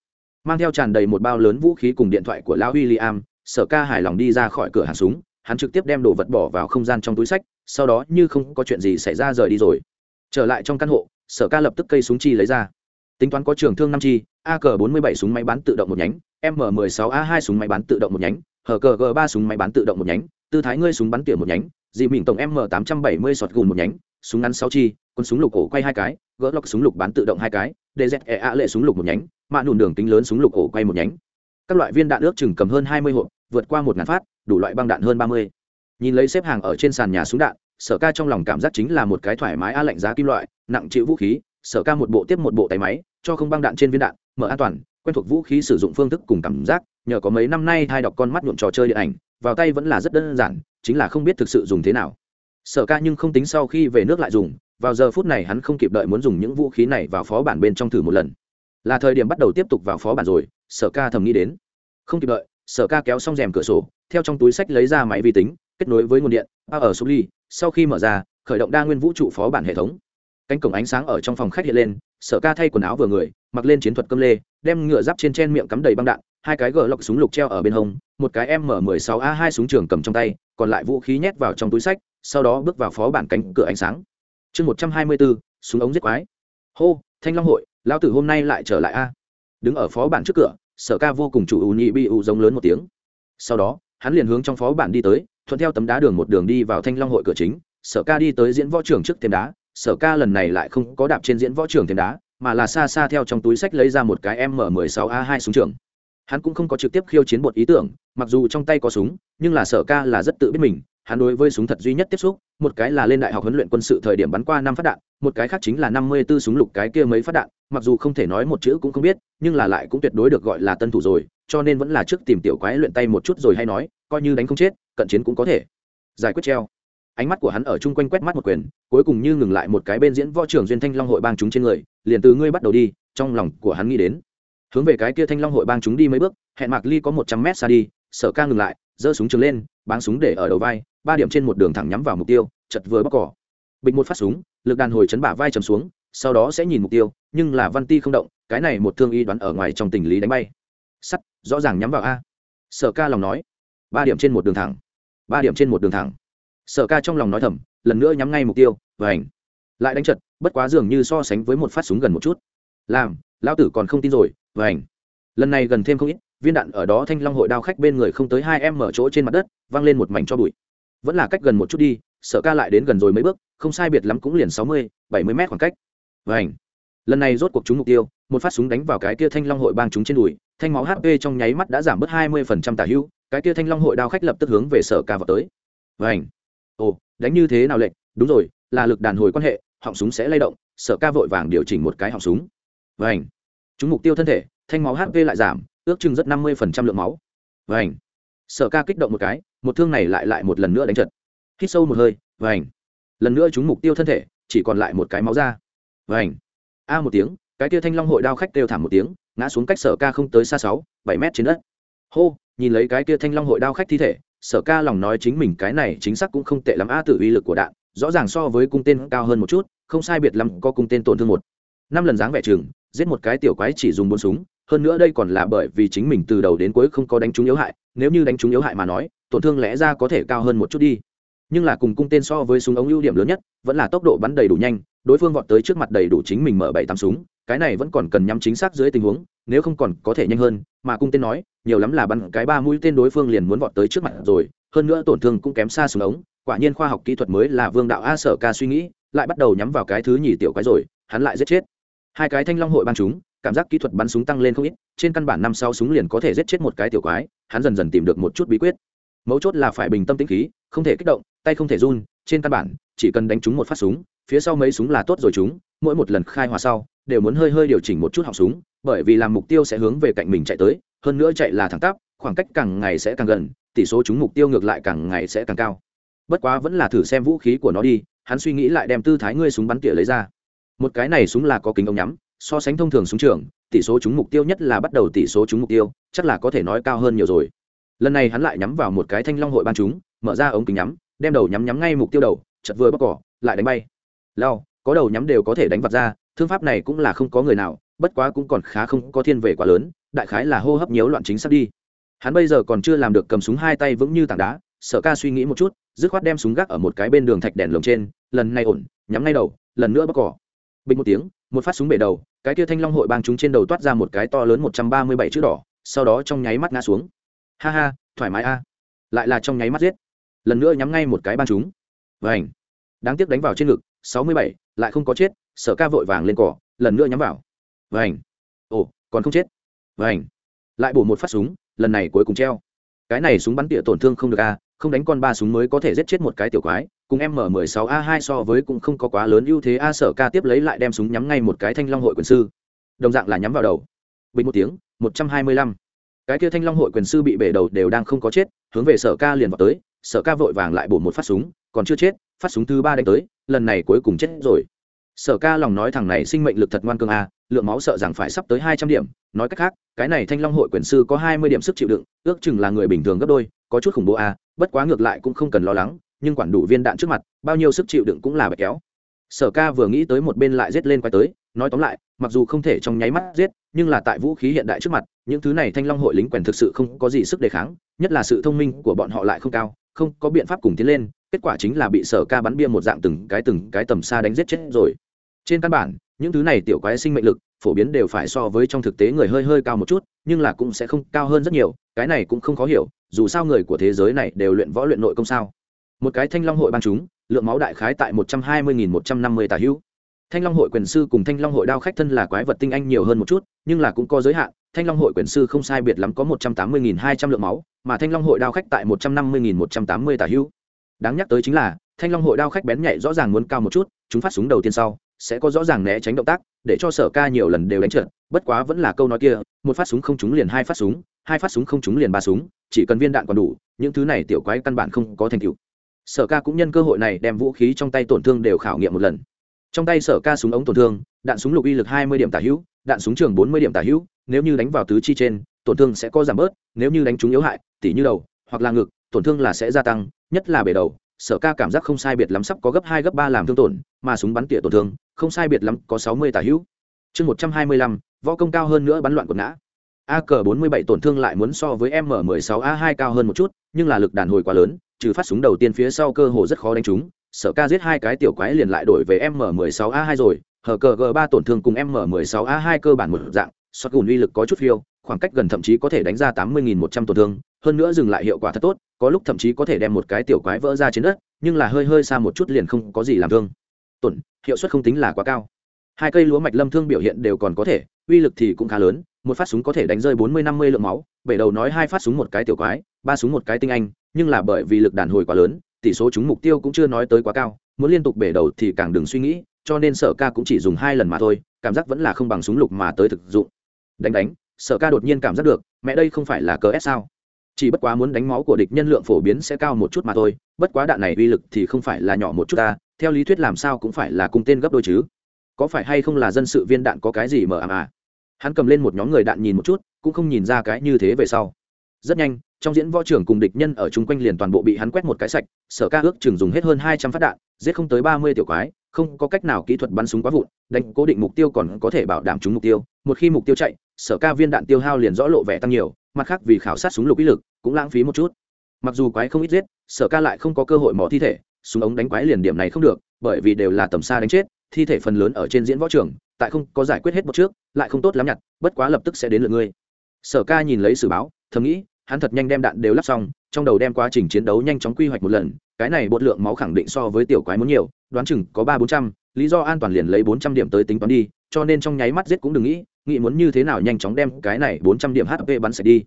mang theo tràn đầy một bao lớn vũ khí cùng điện thoại của lão William, sở ca hài lòng đi ra khỏi cửa hàng súng hắn trực tiếp đem đồ vật bỏ vào không gian trong túi sách sau đó như không có chuyện gì xảy ra rời đi rồi. Trở lại trong căn hộ sở ca lập tức cây súng chi lấy ra. Tính toán có trường thương năm chi ak 47 súng máy bán tự động một nhánh m 16 a 2 súng máy bán tự động một nhánh hg 3 súng máy bán tự động một nhánh tư thái ngươi súng bắn tỉa một nhánh dị mịn tổng m 870 sọt gùn một nhánh súng ngắn sáu chi, quân súng lục ổ quay hai cái, gỡ lọc súng lục bán tự động hai cái dze lệ súng lục một nhánh, mạ nùn đường tính lớn súng lục ổ quay một nhánh. Các loại viên đạn ước chừng cầm hơn hai mươi hộp, vượt qua một ngàn phát, đủ loại băng đạn hơn ba mươi. Nhìn lấy xếp hàng ở trên sàn nhà súng đạn, sở ca trong lòng cảm giác chính là một cái thoải mái a lạnh giá kim loại, nặng chịu vũ khí, sở ca một bộ tiếp một bộ tay máy, cho không băng đạn trên viên đạn, mở an toàn, quen thuộc vũ khí sử dụng phương thức cùng cảm giác, nhờ có mấy năm nay hai đọc con mắt nhuộm trò chơi điện ảnh, vào tay vẫn là rất đơn giản, chính là không biết thực sự dùng thế nào sở ca nhưng không tính sau khi về nước lại dùng, vào giờ phút này hắn không kịp đợi muốn dùng những vũ khí này vào phó bản bên trong thử một lần. Là thời điểm bắt đầu tiếp tục vào phó bản rồi, sở ca thầm nghĩ đến. Không kịp đợi, sở ca kéo xong rèm cửa sổ, theo trong túi sách lấy ra máy vi tính, kết nối với nguồn điện ba ở số ly sau khi mở ra, khởi động đa nguyên vũ trụ phó bản hệ thống. Cánh cổng ánh sáng ở trong phòng khách hiện lên, sở ca thay quần áo vừa người, mặc lên chiến thuật cơm lê, đem ngựa giáp trên trên miệng cắm đầy băng đạn, hai cái gờ lọc súng lục treo ở bên hông, một cái m 16 a 2 súng trường cầm trong tay, còn lại vũ khí nhét vào trong túi sách sau đó bước vào phó bản cánh cửa ánh sáng. Chương một trăm hai mươi bốn súng ống giết quái. Hô, thanh long hội, lão tử hôm nay lại trở lại a. Đứng ở phó bản trước cửa, sở ca vô cùng chủ ù nhị bị ù giống lớn một tiếng. Sau đó, hắn liền hướng trong phó bản đi tới, thuận theo tấm đá đường một đường đi vào thanh long hội cửa chính. Sở ca đi tới diễn võ trường trước thêm đá. Sở ca lần này lại không có đạp trên diễn võ trường thêm đá, mà là xa xa theo trong túi sách lấy ra một cái m 16 a 2 súng trường. Hắn cũng không có trực tiếp khiêu chiến một ý tưởng, mặc dù trong tay có súng, nhưng là sở ca là rất tự biết mình hắn đối với súng thật duy nhất tiếp xúc, một cái là lên đại học huấn luyện quân sự thời điểm bắn qua năm phát đạn, một cái khác chính là năm mươi 54 súng lục cái kia mấy phát đạn, mặc dù không thể nói một chữ cũng không biết, nhưng là lại cũng tuyệt đối được gọi là tân thủ rồi, cho nên vẫn là trước tìm tiểu quái luyện tay một chút rồi hay nói, coi như đánh không chết, cận chiến cũng có thể. Giải quyết treo. Ánh mắt của hắn ở chung quanh quét mắt một quyền, cuối cùng như ngừng lại một cái bên diễn võ trưởng duyên thanh long hội bang chúng trên người, liền từ ngươi bắt đầu đi, trong lòng của hắn nghĩ đến. Hướng về cái kia thanh long hội bang chúng đi mấy bước, hẹn mạc ly có một trăm mét xa đi, sở ca ngừng lại giơ súng trường lên, báng súng để ở đầu vai, ba điểm trên một đường thẳng nhắm vào mục tiêu, chật vừa bóc cỏ. Bịch một phát súng, lực đàn hồi chấn bả vai chầm xuống, sau đó sẽ nhìn mục tiêu, nhưng là văn ti không động, cái này một thương y đoán ở ngoài trong tình lý đánh bay. Sắt, rõ ràng nhắm vào a. Sở ca lòng nói, ba điểm trên một đường thẳng, ba điểm trên một đường thẳng. Sở ca trong lòng nói thầm, lần nữa nhắm ngay mục tiêu, và ảnh. Lại đánh chật, bất quá dường như so sánh với một phát súng gần một chút. Làm, lão tử còn không tin rồi, và ảnh. Lần này gần thêm không ít viên đạn ở đó thanh long hội đao khách bên người không tới hai em mở chỗ trên mặt đất văng lên một mảnh cho bụi. Vẫn là cách gần một chút đi, sở ca lại đến gần rồi mấy bước, không sai biệt lắm cũng liền sáu mươi, bảy mươi mét khoảng cách. Vảnh lần này rốt cuộc chúng mục tiêu, một phát súng đánh vào cái kia thanh long hội bang chúng trên đùi, thanh máu hp trong nháy mắt đã giảm bớt hai mươi phần trăm tả hữu, cái kia thanh long hội đao khách lập tức hướng về sở ca vào tới. Vảnh ồ, đánh như thế nào lệnh đúng rồi, là lực đàn hồi quan hệ, họng súng sẽ lay động, sở ca vội vàng điều chỉnh một cái họng súng. Vảnh chúng mục tiêu thân thể, thanh máu hp lại giảm ước chừng rất năm mươi phần trăm lượng máu Vành. sở ca kích động một cái, một thương này lại lại một lần nữa đánh trật hít sâu một hơi, Vành. lần nữa chúng mục tiêu thân thể, chỉ còn lại một cái máu ra Vành. a một tiếng, cái kia thanh long hội đao khách kêu thảm một tiếng, ngã xuống cách sở ca không tới xa sáu, bảy mét trên đất hô, nhìn lấy cái kia thanh long hội đao khách thi thể, sở ca lòng nói chính mình cái này chính xác cũng không tệ lắm, a tự uy lực của đạn, rõ ràng so với cung tên cao hơn một chút, không sai biệt lắm có cung tên tổn thương một năm lần dáng vẻ trường, giết một cái tiểu quái chỉ dùng bốn súng hơn nữa đây còn là bởi vì chính mình từ đầu đến cuối không có đánh trúng yếu hại, nếu như đánh trúng yếu hại mà nói, tổn thương lẽ ra có thể cao hơn một chút đi. Nhưng là cùng cung tên so với súng ống ưu điểm lớn nhất, vẫn là tốc độ bắn đầy đủ nhanh, đối phương vọt tới trước mặt đầy đủ chính mình mở bảy tám súng, cái này vẫn còn cần nhắm chính xác dưới tình huống, nếu không còn có thể nhanh hơn, mà cung tên nói, nhiều lắm là bắn cái ba mũi tên đối phương liền muốn vọt tới trước mặt rồi, hơn nữa tổn thương cũng kém xa súng ống, quả nhiên khoa học kỹ thuật mới là vương đạo a sở ca suy nghĩ, lại bắt đầu nhắm vào cái thứ nhì tiểu quái rồi, hắn lại giết chết. Hai cái thanh long hội ban chúng cảm giác kỹ thuật bắn súng tăng lên không ít, trên căn bản năm sau súng liền có thể giết chết một cái tiểu quái, hắn dần dần tìm được một chút bí quyết. Mấu chốt là phải bình tâm tĩnh khí, không thể kích động, tay không thể run, trên căn bản, chỉ cần đánh trúng một phát súng, phía sau mấy súng là tốt rồi chúng, mỗi một lần khai hòa sau, đều muốn hơi hơi điều chỉnh một chút họng súng, bởi vì làm mục tiêu sẽ hướng về cạnh mình chạy tới, hơn nữa chạy là thẳng tắp, khoảng cách càng ngày sẽ càng gần, tỷ số chúng mục tiêu ngược lại càng ngày sẽ càng cao. Bất quá vẫn là thử xem vũ khí của nó đi, hắn suy nghĩ lại đem tư thái ngươi súng bắn tỉa lấy ra. Một cái này súng là có kính ống nhắm so sánh thông thường súng trường, tỷ số chúng mục tiêu nhất là bắt đầu tỷ số chúng mục tiêu, chắc là có thể nói cao hơn nhiều rồi. Lần này hắn lại nhắm vào một cái thanh long hội ban chúng, mở ra ống kính nhắm, đem đầu nhắm nhắm ngay mục tiêu đầu, chật vừa bóc cỏ, lại đánh bay. Lao, có đầu nhắm đều có thể đánh vặt ra, thương pháp này cũng là không có người nào, bất quá cũng còn khá không có thiên về quá lớn, đại khái là hô hấp nhiễu loạn chính sắp đi. Hắn bây giờ còn chưa làm được cầm súng hai tay vững như tảng đá sợ ca suy nghĩ một chút, dứt khoát đem súng gác ở một cái bên đường thạch đèn lồng trên, lần này ổn, nhắm ngay đầu, lần nữa bóc cỏ bình một tiếng, một phát súng bể đầu, cái kia thanh long hội bang chúng trên đầu toát ra một cái to lớn một trăm ba mươi bảy chữ đỏ, sau đó trong nháy mắt ngã xuống. Ha ha, thoải mái a. Lại là trong nháy mắt giết. Lần nữa nhắm ngay một cái bang chúng. Và ảnh đáng tiếc đánh vào trên ngực, sáu mươi bảy, lại không có chết, sở ca vội vàng lên cỏ, lần nữa nhắm vào. Và ảnh ồ, còn không chết. Và ảnh lại bổ một phát súng, lần này cuối cùng treo. Cái này súng bắn tỉa tổn thương không được a, không đánh con ba súng mới có thể giết chết một cái tiểu quái cùng m 16 a 2 so với cũng không có quá lớn ưu thế, a sở ca tiếp lấy lại đem súng nhắm ngay một cái thanh long hội quyền sư. Đồng dạng là nhắm vào đầu. Bình một tiếng 125. cái kia thanh long hội quyền sư bị bể đầu đều đang không có chết, hướng về sở ca liền vào tới, sở ca vội vàng lại bổ một phát súng, còn chưa chết, phát súng thứ ba đánh tới, lần này cuối cùng chết rồi. Sở ca lòng nói thằng này sinh mệnh lực thật ngoan cường a lượng máu sợ rằng phải sắp tới hai trăm điểm, nói cách khác, cái này thanh long hội quyền sư có hai mươi điểm sức chịu đựng, ước chừng là người bình thường gấp đôi, có chút khủng bố a bất quá ngược lại cũng không cần lo lắng nhưng quản đủ viên đạn trước mặt, bao nhiêu sức chịu đựng cũng là bạch kéo. Sở ca vừa nghĩ tới một bên lại giết lên quay tới, nói tóm lại, mặc dù không thể trong nháy mắt giết, nhưng là tại vũ khí hiện đại trước mặt, những thứ này thanh long hội lính quèn thực sự không có gì sức đề kháng, nhất là sự thông minh của bọn họ lại không cao, không có biện pháp cùng tiến lên, kết quả chính là bị sở ca bắn bia một dạng từng cái từng cái tầm xa đánh giết chết rồi. Trên căn bản, những thứ này tiểu quái sinh mệnh lực, phổ biến đều phải so với trong thực tế người hơi hơi cao một chút, nhưng là cũng sẽ không cao hơn rất nhiều, cái này cũng không khó hiểu, dù sao người của thế giới này đều luyện võ luyện nội công sao? Một cái thanh long hội ban chúng, lượng máu đại khái tại một trăm hai mươi nghìn một trăm năm mươi tà hữu. Thanh long hội quyền sư cùng thanh long hội đao khách thân là quái vật tinh anh nhiều hơn một chút, nhưng là cũng có giới hạn, thanh long hội quyền sư không sai biệt lắm có một trăm tám mươi nghìn hai trăm lượng máu, mà thanh long hội đao khách tại một trăm năm mươi nghìn một trăm tám mươi tà hữu. Đáng nhắc tới chính là, thanh long hội đao khách bén nhạy rõ ràng muốn cao một chút, chúng phát súng đầu tiên sau, sẽ có rõ ràng né tránh động tác, để cho sở ca nhiều lần đều đánh trượt, bất quá vẫn là câu nói kia, một phát súng không trúng liền hai phát súng, hai phát súng không trúng liền ba súng, chỉ cần viên đạn còn đủ, những thứ này tiểu quái căn bản không có thành tựu sở ca cũng nhân cơ hội này đem vũ khí trong tay tổn thương đều khảo nghiệm một lần. Trong tay sở ca súng ống tổn thương, đạn súng lục uy lực hai mươi điểm tả hữu, đạn súng trường bốn mươi điểm tả hữu, nếu như đánh vào tứ chi trên, tổn thương sẽ có giảm bớt, nếu như đánh trúng yếu hại, tỉ như đầu, hoặc là ngực, tổn thương là sẽ gia tăng, nhất là bể đầu. Sở ca cảm giác không sai biệt lắm sắp có gấp hai, gấp ba làm thương tổn, mà súng bắn tỉa tổn thương, không sai biệt lắm có sáu mươi tả hữu. Chương một trăm hai mươi lăm, võ công cao hơn nữa bắn loạn quần ngã a cờ bốn mươi bảy tổn thương lại muốn so với M16A2 cao hơn một chút, nhưng là lực đàn hồi quá lớn, trừ phát súng đầu tiên phía sau cơ hồ rất khó đánh trúng. Sở ca giết hai cái tiểu quái liền lại đổi về M16A2 rồi Hở cờ G3 tổn thương cùng M16A2 cơ bản một dạng sọt gùn uy lực có chút phiêu, khoảng cách gần thậm chí có thể đánh ra tám mươi nghìn một trăm tổn thương, hơn nữa dừng lại hiệu quả thật tốt, có lúc thậm chí có thể đem một cái tiểu quái vỡ ra trên đất, nhưng là hơi hơi xa một chút liền không có gì làm thương. Tổn, hiệu suất không tính là quá cao. Hai cây lúa mạch lâm thương biểu hiện đều còn có thể, uy lực thì cũng khá lớn một phát súng có thể đánh rơi bốn mươi, năm mươi lượng máu, bể đầu nói hai phát súng một cái tiểu quái, ba súng một cái tinh anh, nhưng là bởi vì lực đàn hồi quá lớn, tỷ số chúng mục tiêu cũng chưa nói tới quá cao, muốn liên tục bể đầu thì càng đừng suy nghĩ, cho nên sở ca cũng chỉ dùng hai lần mà thôi, cảm giác vẫn là không bằng súng lục mà tới thực dụng. Đánh đánh, sở ca đột nhiên cảm giác được, mẹ đây không phải là cờ s sao? Chỉ bất quá muốn đánh máu của địch nhân lượng phổ biến sẽ cao một chút mà thôi, bất quá đạn này uy lực thì không phải là nhỏ một chút ta, theo lý thuyết làm sao cũng phải là cùng tên gấp đôi chứ. Có phải hay không là dân sự viên đạn có cái gì mờ ảm à? Hắn cầm lên một nhóm người đạn nhìn một chút, cũng không nhìn ra cái như thế về sau. Rất nhanh, trong diễn võ trưởng cùng địch nhân ở chung quanh liền toàn bộ bị hắn quét một cái sạch, sở ca ước chừng dùng hết hơn hai trăm phát đạn, giết không tới ba mươi tiểu quái, không có cách nào kỹ thuật bắn súng quá vụn, đánh cố định mục tiêu còn có thể bảo đảm chúng mục tiêu. Một khi mục tiêu chạy, sở ca viên đạn tiêu hao liền rõ lộ vẻ tăng nhiều, mặt khác vì khảo sát súng lục ý lực, cũng lãng phí một chút. Mặc dù quái không ít giết, sở ca lại không có cơ hội mỏ thi thể, súng ống đánh quái liền điểm này không được, bởi vì đều là tầm xa đánh chết, thi thể phần lớn ở trên diễn võ trường tại không có giải quyết hết một trước, lại không tốt lắm nhặt, bất quá lập tức sẽ đến lượt ngươi. Sở ca nhìn lấy sử báo, thầm nghĩ, hắn thật nhanh đem đạn đều lắp xong, trong đầu đem quá trình chiến đấu nhanh chóng quy hoạch một lần, cái này bột lượng máu khẳng định so với tiểu quái muốn nhiều, đoán chừng có ba bốn trăm, lý do an toàn liền lấy bốn trăm điểm tới tính toán đi, cho nên trong nháy mắt giết cũng đừng nghĩ nghĩ muốn như thế nào nhanh chóng đem cái này bốn trăm điểm hp bắn sạch đi.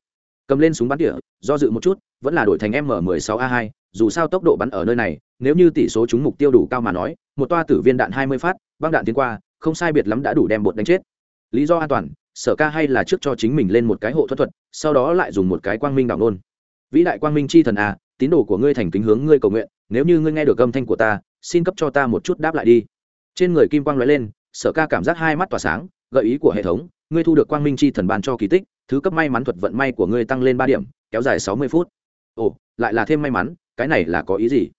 Cầm lên súng bắn tỉa, do dự một chút, vẫn là đổi thành m 16 a 2 dù sao tốc độ bắn ở nơi này, nếu như tỷ số trúng mục tiêu đủ cao mà nói, một toa tử viên đạn hai mươi phát, băng đạn tiến qua không sai biệt lắm đã đủ đem bột đánh chết. Lý do an toàn sở ca hay là trước cho chính mình lên một cái hộ thuật thuật sau đó lại dùng một cái quang minh đạo nôn. Vĩ đại quang minh c h i thần à, tín đồ của ngươi thành kính hướng ngươi cầu nguyện nếu như ngươi nghe được âm thanh của ta xin cấp cho ta một chút đáp lại đi. Trên người kim quang l ó e lên sở ca cảm giác hai mắt tỏa sáng gợi ý của hệ thống ngươi thu được quang minh c h i thần ban cho kỳ tích thứ cấp may mắn thuật vận may của ngươi tăng lên ba điểm kéo dài sáu mươi phút. Ồ lại là thêm may mắn cái này là có ý gì?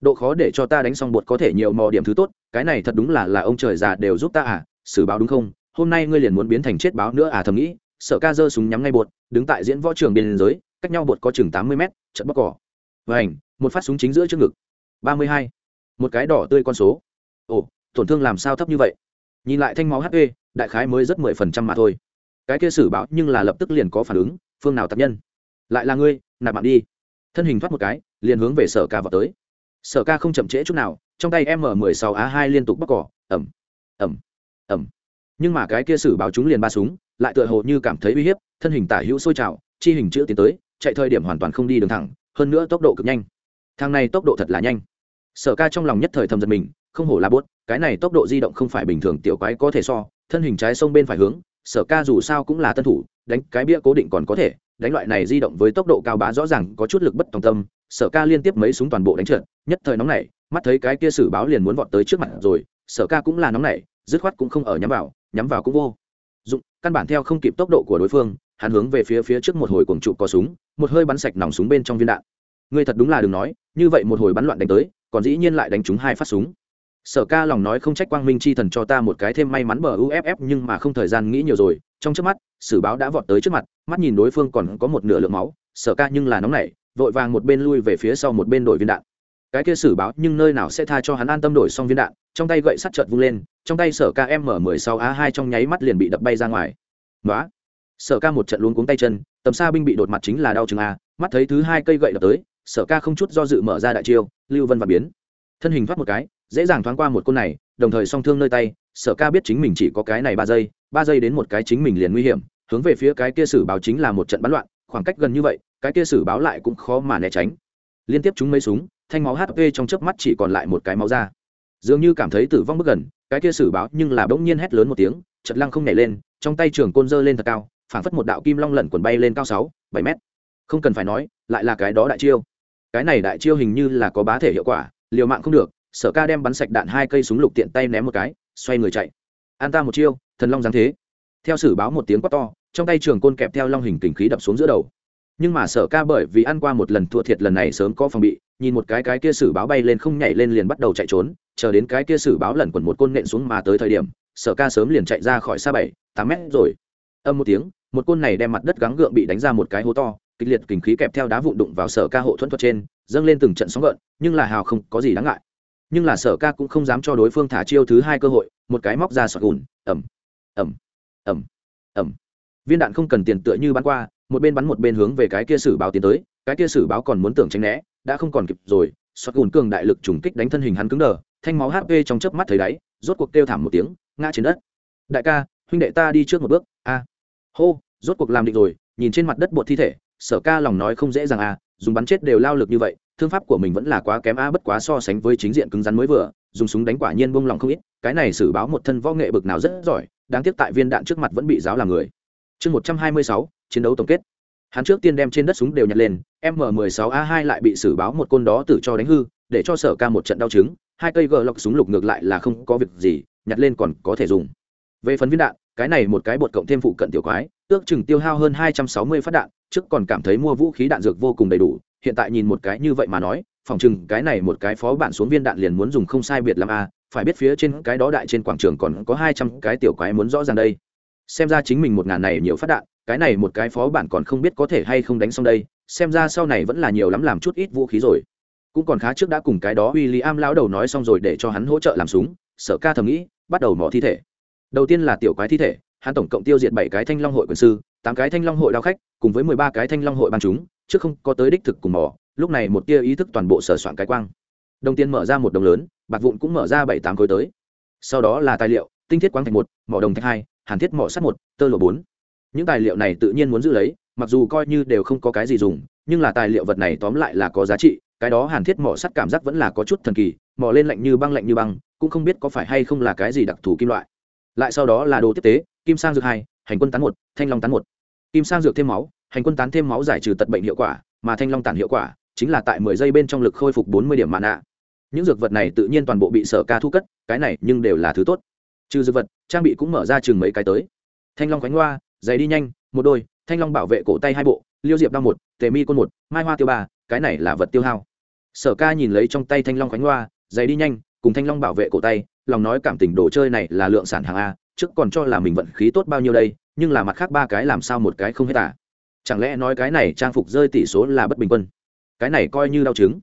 Độ khó để cho ta đánh xong bột có thể nhiều mò điểm thứ tốt cái này thật đúng là là ông trời già đều giúp ta à xử báo đúng không? Hôm nay ngươi liền muốn biến thành chết báo nữa à thầm nghĩ, sợ ca giơ súng nhắm ngay bột, đứng tại diễn võ trường biên giới, cách nhau bột có chừng tám mươi mét trận bóc cỏ. Và ảnh một phát súng chính giữa trước ngực. Ba mươi hai. Một cái đỏ tươi con số. Ồ, tổn thương làm sao thấp như vậy? Nhìn lại thanh máu hp đại khái mới rất mười phần trăm mà thôi. Cái kia xử báo nhưng là lập tức liền có phản ứng, phương nào tập nhân? Lại là ngươi, nạp mạng đi. Thân hình thoát một cái, liền hướng về sở ca vào tới sở ca không chậm trễ chút nào, trong tay m 1 6 a 2 liên tục bóc cỏ ẩm ẩm ẩm nhưng mà cái kia sử báo chúng liền ba súng, lại tựa hồ như cảm thấy uy hiếp, thân hình tả hữu sôi trào, chi hình chữ tiến tới, chạy thời điểm hoàn toàn không đi đường thẳng, hơn nữa tốc độ cực nhanh. Thang này tốc độ thật là nhanh. Sở ca trong lòng nhất thời thầm giật mình, không hổ là bốt, cái này tốc độ di động không phải bình thường tiểu quái có thể so, thân hình trái sông bên phải hướng, sở ca dù sao cũng là tân thủ, đánh cái bia cố định còn có thể đánh loại này di động với tốc độ cao bá rõ ràng có chút lực bất tòng tâm, sở ca liên tiếp mấy súng toàn bộ đánh trượt, nhất thời nóng này mắt thấy cái kia sử báo liền muốn vọt tới trước mặt rồi, sở ca cũng là nóng nảy, dứt khoát cũng không ở nhắm vào nhắm vào cũng vô dụng, căn bản theo không kịp tốc độ của đối phương, hắn hướng về phía phía trước một hồi cuồng trụ có súng, một hơi bắn sạch nòng súng bên trong viên đạn. Ngươi thật đúng là đừng nói, như vậy một hồi bắn loạn đánh tới, còn dĩ nhiên lại đánh trúng hai phát súng sở ca lòng nói không trách quang minh chi thần cho ta một cái thêm may mắn bờ uff nhưng mà không thời gian nghĩ nhiều rồi. Trong trước mắt, sử báo đã vọt tới trước mặt, mắt nhìn đối phương còn có một nửa lượng máu. Sở ca nhưng là nóng nảy, vội vàng một bên lui về phía sau một bên đổi viên đạn. Cái kia sử báo nhưng nơi nào sẽ tha cho hắn an tâm đổi xong viên đạn. Trong tay gậy sắt chợt vung lên, trong tay sở ca m 16 a 2 trong nháy mắt liền bị đập bay ra ngoài. Nói sở ca một trận luống cuống tay chân, tầm xa binh bị đột mặt chính là đau chừng a. Mắt thấy thứ hai cây gậy đập tới, sở ca không chút do dự mở ra đại chiêu, lưu vân và biến. Thân hình thoát một cái dễ dàng thoáng qua một côn này, đồng thời song thương nơi tay, sở ca biết chính mình chỉ có cái này ba giây ba giây đến một cái chính mình liền nguy hiểm, hướng về phía cái kia sử báo chính là một trận bắn loạn, khoảng cách gần như vậy, cái kia sử báo lại cũng khó mà né tránh. Liên tiếp chúng mấy súng, thanh máu hp trong chớp mắt chỉ còn lại một cái máu ra dường như cảm thấy tử vong bước gần, cái kia sử báo nhưng là bỗng nhiên hét lớn một tiếng chật lăng không nhảy lên, trong tay trường côn dơ lên thật cao phảng phất một đạo kim long lẩn quần bay lên cao sáu, bảy mét. Không cần phải nói, lại là cái đó đại chiêu. Cái này đại chiêu hình như là có bá thể hiệu quả, liều mạng không được sở ca đem bắn sạch đạn hai cây súng lục tiện tay ném một cái, xoay người chạy. An ta một chiêu, thần long giáng thế. Theo sử báo một tiếng quát to, trong tay trường côn kẹp theo long hình kình khí đập xuống giữa đầu. Nhưng mà sở ca bởi vì ăn qua một lần thua thiệt lần này sớm có phòng bị, nhìn một cái cái kia sử báo bay lên không nhảy lên liền bắt đầu chạy trốn, chờ đến cái kia sử báo lẩn quẩn một côn nện xuống mà tới thời điểm, sở ca sớm liền chạy ra khỏi xa bảy, tám mét rồi. Âm một tiếng, một côn này đem mặt đất gắng gượng bị đánh ra một cái hố to, kịch liệt kình khí kẹp theo đá vụn đụng vào sở ca hộ thuẫn thuật trên, dâng lên từng trận sóng gợn, nhưng là hào không có gì đáng ngại nhưng là sở ca cũng không dám cho đối phương thả chiêu thứ hai cơ hội, một cái móc ra sọt gùn ẩm ẩm ẩm ẩm viên đạn không cần tiền tựa như bắn qua, một bên bắn một bên hướng về cái kia sử báo tiến tới, cái kia sử báo còn muốn tưởng tránh né, đã không còn kịp rồi, sọt gùn cường đại lực trùng kích đánh thân hình hắn cứng đờ, thanh máu hp trong chớp mắt thấy đáy, rốt cuộc kêu thảm một tiếng, ngã trên đất. Đại ca, huynh đệ ta đi trước một bước, a. Hô, rốt cuộc làm định rồi, nhìn trên mặt đất bột thi thể, sở ca lòng nói không dễ dàng a dùng bắn chết đều lao lực như vậy thương pháp của mình vẫn là quá kém a bất quá so sánh với chính diện cứng rắn mới vừa, dùng súng đánh quả nhiên bông lòng không ít, cái này xử báo một thân võ nghệ bực nào rất giỏi, đáng tiếc tại viên đạn trước mặt vẫn bị giáo làm người. Chương một trăm hai mươi sáu, chiến đấu tổng kết. Hắn trước tiên đem trên đất súng đều nhặt lên, m 16 a 2 lại bị xử báo một côn đó tử cho đánh hư, để cho sở ca một trận đau chứng, hai cây gờ lọc súng lục ngược lại là không có việc gì, nhặt lên còn có thể dùng. Về phần viên đạn, cái này một cái bột cộng thêm phụ cận tiểu quái, ước chừng tiêu hao hơn hai trăm sáu mươi phát đạn, trước còn cảm thấy mua vũ khí đạn dược vô cùng đầy đủ hiện tại nhìn một cái như vậy mà nói, phòng chừng cái này một cái phó bản xuống viên đạn liền muốn dùng không sai biệt lắm a, phải biết phía trên cái đó đại trên quảng trường còn có hai trăm cái tiểu quái muốn rõ ràng đây. Xem ra chính mình một ngàn này nhiều phát đạn, cái này một cái phó bản còn không biết có thể hay không đánh xong đây, xem ra sau này vẫn là nhiều lắm làm chút ít vũ khí rồi. Cũng còn khá trước đã cùng cái đó w i l l i am lão đầu nói xong rồi để cho hắn hỗ trợ làm súng sợ ca thầm nghĩ, bắt đầu mỏ thi thể. Đầu tiên là tiểu quái thi thể, hắn tổng cộng tiêu diệt bảy cái thanh long hội quyền sư, tám cái thanh long hội đao khách, cùng với mười ba cái thanh long hội ban chúng chứ không có tới đích thực cùng mỏ lúc này một tia ý thức toàn bộ sở soạn cái quang. Đồng tiền mở ra một đồng lớn, bạc vụn cũng mở ra bảy tám khối tới. Sau đó là tài liệu, tinh thiết quang thạch một, mỏ đồng thạch hai, hàn thiết mỏ sắt một, tơ lụa bốn. Những tài liệu này tự nhiên muốn giữ lấy, mặc dù coi như đều không có cái gì dùng, nhưng là tài liệu vật này tóm lại là có giá trị, cái đó hàn thiết mỏ sắt cảm giác vẫn là có chút thần kỳ, mỏ lên lạnh như băng lạnh như băng, cũng không biết có phải hay không là cái gì đặc thù kim loại. Lại sau đó là đồ tiếp tế, kim sang dược hai, hành quân tán một, thanh long tán một. Kim sang dược thêm máu hành quân tán thêm máu giải trừ tật bệnh hiệu quả, mà thanh long tản hiệu quả chính là tại mười giây bên trong lực khôi phục bốn mươi điểm mạn nạ những dược vật này tự nhiên toàn bộ bị sở ca thu cất, cái này nhưng đều là thứ tốt. Trừ dược vật, trang bị cũng mở ra chừng mấy cái tới. Thanh long khánh hoa, giày đi nhanh, một đôi, thanh long bảo vệ cổ tay hai bộ, liêu diệp đao một, tề mi côn một, mai hoa tiêu ba, cái này là vật tiêu hao. Sở ca nhìn lấy trong tay thanh long khánh hoa, giày đi nhanh, cùng thanh long bảo vệ cổ tay, lòng nói cảm tình đồ chơi này là lượng sản hàng a, trước còn cho là mình vận khí tốt bao nhiêu đây, nhưng là mặt khác ba cái làm sao một cái không hết à chẳng lẽ nói cái này trang phục rơi tỷ số là bất bình quân? Cái này coi như đau chứng.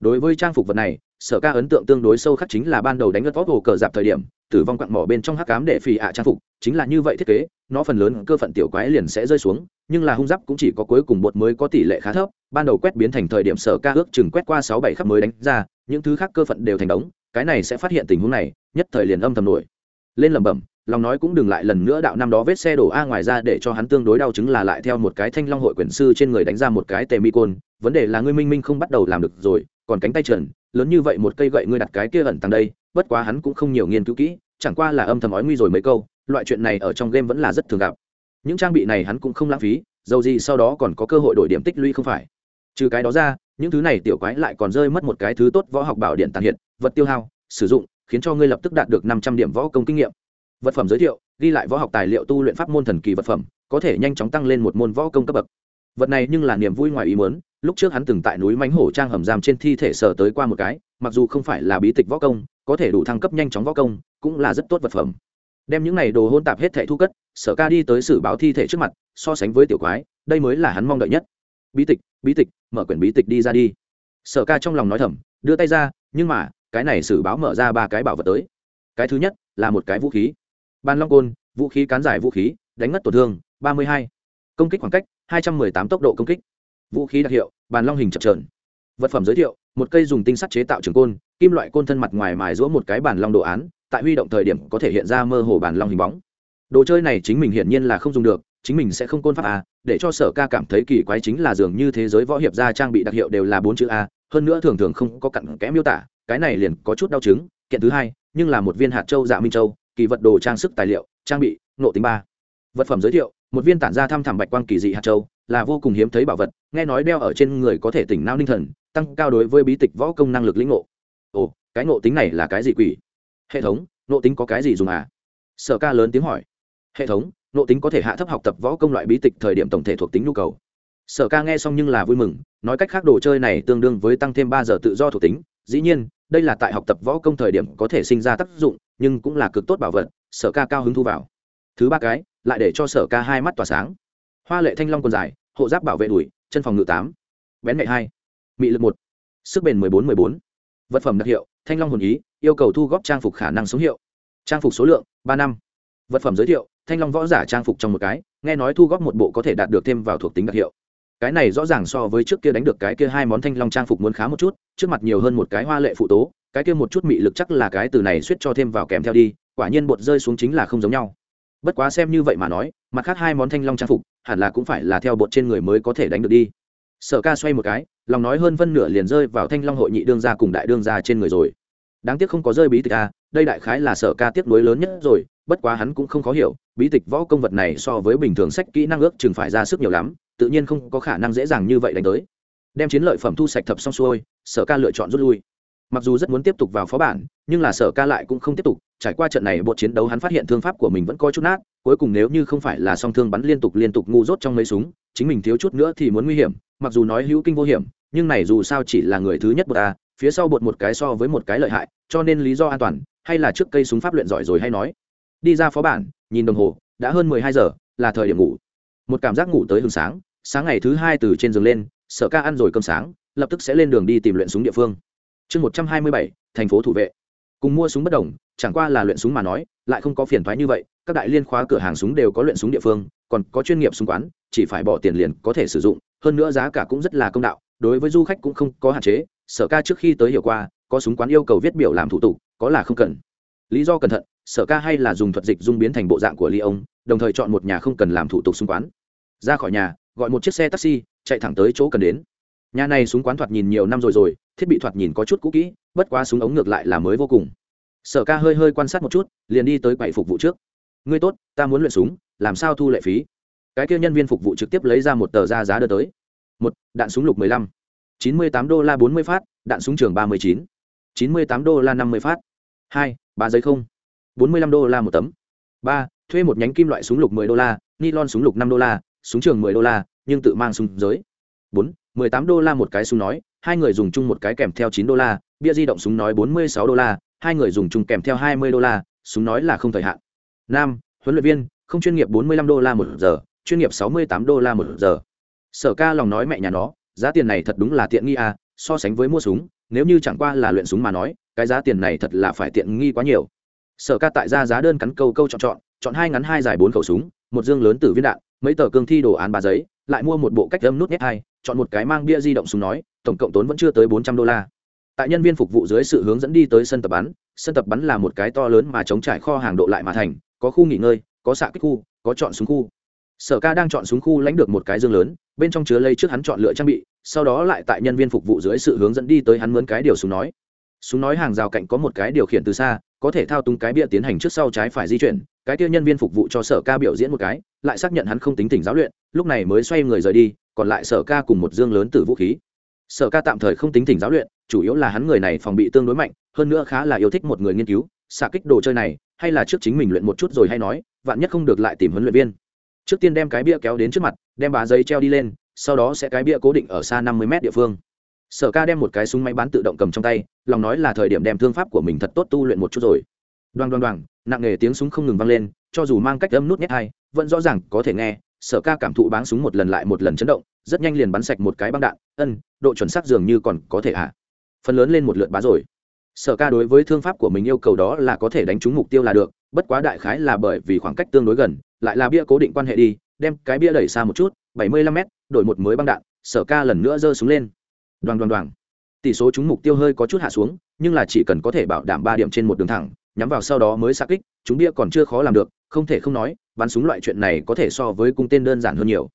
Đối với trang phục vật này, sở ca ấn tượng tương đối sâu khắc chính là ban đầu đánh ngất vóc hồ cờ dạp thời điểm, tử vong quặng mỏ bên trong hắc cám để phì ạ trang phục, chính là như vậy thiết kế, nó phần lớn cơ phận tiểu quái liền sẽ rơi xuống, nhưng là hung giáp cũng chỉ có cuối cùng bột mới có tỷ lệ khá thấp, ban đầu quét biến thành thời điểm sở ca ước chừng quét qua sáu bảy khắp mới đánh ra, những thứ khác cơ phận đều thành đống, cái này sẽ phát hiện tình huống này, nhất thời liền âm thầm nổi. Lên lẩm bẩm lòng nói cũng đừng lại lần nữa đạo năm đó vết xe đổ a ngoài ra để cho hắn tương đối đau chứng là lại theo một cái thanh long hội quyền sư trên người đánh ra một cái tề mi côn. Vấn đề là ngươi minh minh không bắt đầu làm được rồi, còn cánh tay trần, lớn như vậy một cây gậy ngươi đặt cái kia ẩn tăng đây, bất quá hắn cũng không nhiều nghiên cứu kỹ, chẳng qua là âm thầm ói nguy rồi mấy câu, loại chuyện này ở trong game vẫn là rất thường gặp. Những trang bị này hắn cũng không lãng phí, dầu gì sau đó còn có cơ hội đổi điểm tích lũy không phải. Trừ cái đó ra, những thứ này tiểu quái lại còn rơi mất một cái thứ tốt võ học bảo điện tàn hiện, vật tiêu hao, sử dụng, khiến cho ngươi lập tức đạt được năm trăm điểm võ công kinh nghiệm vật phẩm giới thiệu, ghi lại võ học tài liệu tu luyện pháp môn thần kỳ vật phẩm, có thể nhanh chóng tăng lên một môn võ công cấp bậc. Vật này nhưng là niềm vui ngoài ý muốn, lúc trước hắn từng tại núi mánh hổ trang hầm giam trên thi thể sở tới qua một cái, mặc dù không phải là bí tịch võ công, có thể đủ thăng cấp nhanh chóng võ công, cũng là rất tốt vật phẩm. Đem những này đồ hôn tạp hết thẻ thu cất, sở ca đi tới sử báo thi thể trước mặt, so sánh với tiểu quái, đây mới là hắn mong đợi nhất. Bí tịch bí tịch, mở quyển bí tịch đi ra đi. Sở ca trong lòng nói thầm, đưa tay ra, nhưng mà, cái này sử báo mở ra ba cái bảo vật tới. Cái thứ nhất là một cái vũ khí ban long côn, vũ khí cán giải vũ khí, đánh ngất tổn thương, ba mươi hai. Công kích khoảng cách, hai trăm m ư ơ i tám tốc độ công kích. Vũ khí đặc hiệu, bàn long hình chập trờn vật phẩm giới thiệu, một cây dùng tinh sắt chế tạo trường côn, kim loại côn thân mặt ngoài mài giũa một cái bàn long đồ án, tại huy động thời điểm có thể hiện ra mơ hồ bàn long hình bóng. Đồ chơi này chính mình hiển nhiên là không dùng được, chính mình sẽ không côn pháp a, để cho sở ca cảm thấy kỳ quái chính là dường như thế giới võ hiệp gia trang bị đặc hiệu đều là bốn chữ a, hơn nữa thường thường không có cặn kẽ miêu tả, cái này liền có chút đau chứng, kiện thứ hai, nhưng là một viên hạt châu dạ minh châu kỳ vật đồ trang sức tài liệu, trang bị nộ tính ba. Vật phẩm giới thiệu, một viên tản ra thăm thẳm bạch quang kỳ dị hạt châu, là vô cùng hiếm thấy bảo vật, nghe nói đeo ở trên người có thể tỉnh não ninh thần, tăng cao đối với bí tịch võ công năng lực lĩnh ngộ. Ồ, cái nộ tính này là cái gì quỷ? Hệ thống nộ tính có cái gì dùng à? Sở ca lớn tiếng hỏi. Hệ thống nộ tính có thể hạ thấp học tập võ công loại bí tịch thời điểm tổng thể thuộc tính nhu cầu. Sở ca nghe xong nhưng là vui mừng, nói cách khác đồ chơi này tương đương với tăng thêm ba giờ tự do thuộc tính dĩ nhiên, đây là tại học tập võ công thời điểm có thể sinh ra tác dụng, nhưng cũng là cực tốt bảo vật, sở ca cao hứng thu vào. Thứ ba cái, lại để cho sở ca hai mắt tỏa sáng. Hoa lệ thanh long còn dài, hộ giáp bảo vệ đùi, chân phòng ngự tám. Bén mẹ hai. Mị lực một. Sức bền mười bốn mười bốn. Vật phẩm đặc hiệu, thanh long hồn ý, yêu cầu thu góp trang phục khả năng số hiệu. Trang phục số lượng, ba năm. Vật phẩm giới thiệu, thanh long võ giả trang phục trong một cái, nghe nói thu góp một bộ có thể đạt được thêm vào thuộc tính đặc hiệu cái này rõ ràng so với trước kia đánh được cái kia hai món thanh long trang phục muốn khá một chút, trước mặt nhiều hơn một cái hoa lệ phụ tố, cái kia một chút mị lực chắc là cái từ này suýt cho thêm vào kèm theo đi, quả nhiên bột rơi xuống chính là không giống nhau. Bất quá xem như vậy mà nói, mặt khác hai món thanh long trang phục, hẳn là cũng phải là theo bột trên người mới có thể đánh được đi. Sở ca xoay một cái, lòng nói hơn phân nửa liền rơi vào thanh long hội nhị đương gia cùng đại đương gia trên người rồi. Đáng tiếc không có rơi bí tịch a đây đại khái là sở ca tiếc nuối lớn nhất rồi, bất quá hắn cũng không khó hiểu, bí tịch võ công vật này so với bình thường sách kỹ năng ước chừng phải ra sức nhiều lắm tự nhiên không có khả năng dễ dàng như vậy đánh tới. Đem chiến lợi phẩm thu sạch thập xong xuôi, sở ca lựa chọn rút lui. Mặc dù rất muốn tiếp tục vào phó bản, nhưng là sở ca lại cũng không tiếp tục, trải qua trận này bộ chiến đấu hắn phát hiện thương pháp của mình vẫn có chút nát, cuối cùng nếu như không phải là song thương bắn liên tục liên tục ngu dốt trong mấy súng, chính mình thiếu chút nữa thì muốn nguy hiểm, mặc dù nói hữu kinh vô hiểm, nhưng này dù sao chỉ là người thứ nhất bột a, phía sau bột một cái so với một cái lợi hại, cho nên lý do an toàn, hay là trước cây súng pháp luyện giỏi rồi hay nói. Đi ra phó bản, nhìn đồng hồ, đã hơn mười hai giờ, là thời điểm ngủ. Một cảm giác ngủ tới hừng sáng sáng ngày thứ hai từ trên giường lên, sở ca ăn rồi cơm sáng, lập tức sẽ lên đường đi tìm luyện súng địa phương. Chương một trăm hai mươi bảy, thành phố thủ vệ. Cùng mua súng bất đồng, chẳng qua là luyện súng mà nói, lại không có phiền thoái như vậy, các đại liên khóa cửa hàng súng đều có luyện súng địa phương, còn có chuyên nghiệp súng quán, chỉ phải bỏ tiền liền có thể sử dụng, hơn nữa giá cả cũng rất là công đạo, đối với du khách cũng không có hạn chế, sở ca trước khi tới hiểu qua, có súng quán yêu cầu viết biểu làm thủ tục, có là không cần. Lý do cẩn thận, sở ca hay là dùng thuật dịch dung biến thành bộ dạng của ly ông, đồng thời chọn một nhà không cần làm thủ tục súng quán ra khỏi nhà, gọi một chiếc xe taxi, chạy thẳng tới chỗ cần đến. Nhà này súng quán thoạt nhìn nhiều năm rồi rồi, thiết bị thoạt nhìn có chút cũ kỹ, bất quá súng ống ngược lại là mới vô cùng. Sở ca hơi hơi quan sát một chút, liền đi tới quầy phục vụ trước. Ngươi tốt, ta muốn luyện súng, làm sao thu lệ phí? Cái kia nhân viên phục vụ trực tiếp lấy ra một tờ ra giá đưa tới. Một, đạn súng lục mười lăm, chín mươi tám đô la bốn mươi phát, đạn súng trường ba mươi chín chín mươi tám đô la năm mươi phát. Hai, ba giấy không, bốn mươi lăm đô la một tấm. Ba, thuê một nhánh kim loại súng lục mười đô la ni lon súng lục năm đô la súng trường mười đô la, nhưng tự mang súng giới. Bốn, mười tám đô la một cái súng nói, hai người dùng chung một cái kèm theo chín đô la, bia di động súng nói bốn mươi sáu đô la, hai người dùng chung kèm theo hai mươi đô la, súng nói là không thời hạn. Năm huấn luyện viên, không chuyên nghiệp bốn mươi lăm đô la một giờ, chuyên nghiệp sáu mươi tám đô la một giờ. Sở ca lòng nói mẹ nhà nó, giá tiền này thật đúng là tiện nghi à so sánh với mua súng, nếu như chẳng qua là luyện súng mà nói, cái giá tiền này thật là phải tiện nghi quá nhiều. Sở ca tại ra giá đơn cắn câu câu chọn chọn chọn hai ngắn hai dài bốn khẩu súng, một dương lớn từ viên đạn mấy tờ cương thi đồ án bà giấy, lại mua một bộ cách âm nút nhét hai, chọn một cái mang bia di động súng nói, tổng cộng tốn vẫn chưa tới bốn trăm đô la. Tại nhân viên phục vụ dưới sự hướng dẫn đi tới sân tập bắn, sân tập bắn là một cái to lớn mà chống trải kho hàng độ lại mà thành, có khu nghỉ ngơi, có xạ kích khu, có chọn súng khu. Sở ca đang chọn súng khu lãnh được một cái dương lớn, bên trong chứa lây trước hắn chọn lựa trang bị, sau đó lại tại nhân viên phục vụ dưới sự hướng dẫn đi tới hắn mướn cái điều súng nói. Súng nói hàng rào cạnh có một cái điều khiển từ xa, có thể thao túng cái bia tiến hành trước sau trái phải di chuyển, cái kia nhân viên phục vụ cho sở ca biểu diễn một cái lại xác nhận hắn không tính tỉnh giáo luyện, lúc này mới xoay người rời đi, còn lại sở ca cùng một dương lớn từ vũ khí. Sở ca tạm thời không tính thỉnh giáo luyện, chủ yếu là hắn người này phòng bị tương đối mạnh, hơn nữa khá là yêu thích một người nghiên cứu, xạ kích đồ chơi này, hay là trước chính mình luyện một chút rồi hay nói, vạn nhất không được lại tìm huấn luyện viên. Trước tiên đem cái bia kéo đến trước mặt, đem bà giấy treo đi lên, sau đó sẽ cái bia cố định ở xa năm mươi mét địa phương. Sở ca đem một cái súng máy bán tự động cầm trong tay, lòng nói là thời điểm đem thương pháp của mình thật tốt tu luyện một chút rồi. Đoan đoan đoan nặng nghề tiếng súng không ngừng vang lên, cho dù mang cách âm nút nhét hai vẫn rõ ràng có thể nghe, sở ca cảm thụ báng súng một lần lại một lần chấn động, rất nhanh liền bắn sạch một cái băng đạn, ân, độ chuẩn xác dường như còn có thể à phần lớn lên một lượt bá rồi. Sở ca đối với thương pháp của mình yêu cầu đó là có thể đánh trúng mục tiêu là được, bất quá đại khái là bởi vì khoảng cách tương đối gần, lại là bia cố định quan hệ đi, đem cái bia đẩy xa một chút, bảy mươi lăm m đổi một mới băng đạn, sở ca lần nữa giơ súng lên. Đoàn đoàn đoàn tỷ số trúng mục tiêu hơi có chút hạ xuống, nhưng là chỉ cần có thể bảo đảm ba điểm trên một đường thẳng, nhắm vào sau đó mới xa kích, chúng bia còn chưa khó làm được, không thể không nói bắn súng loại chuyện này có thể so với cung tên đơn giản hơn nhiều.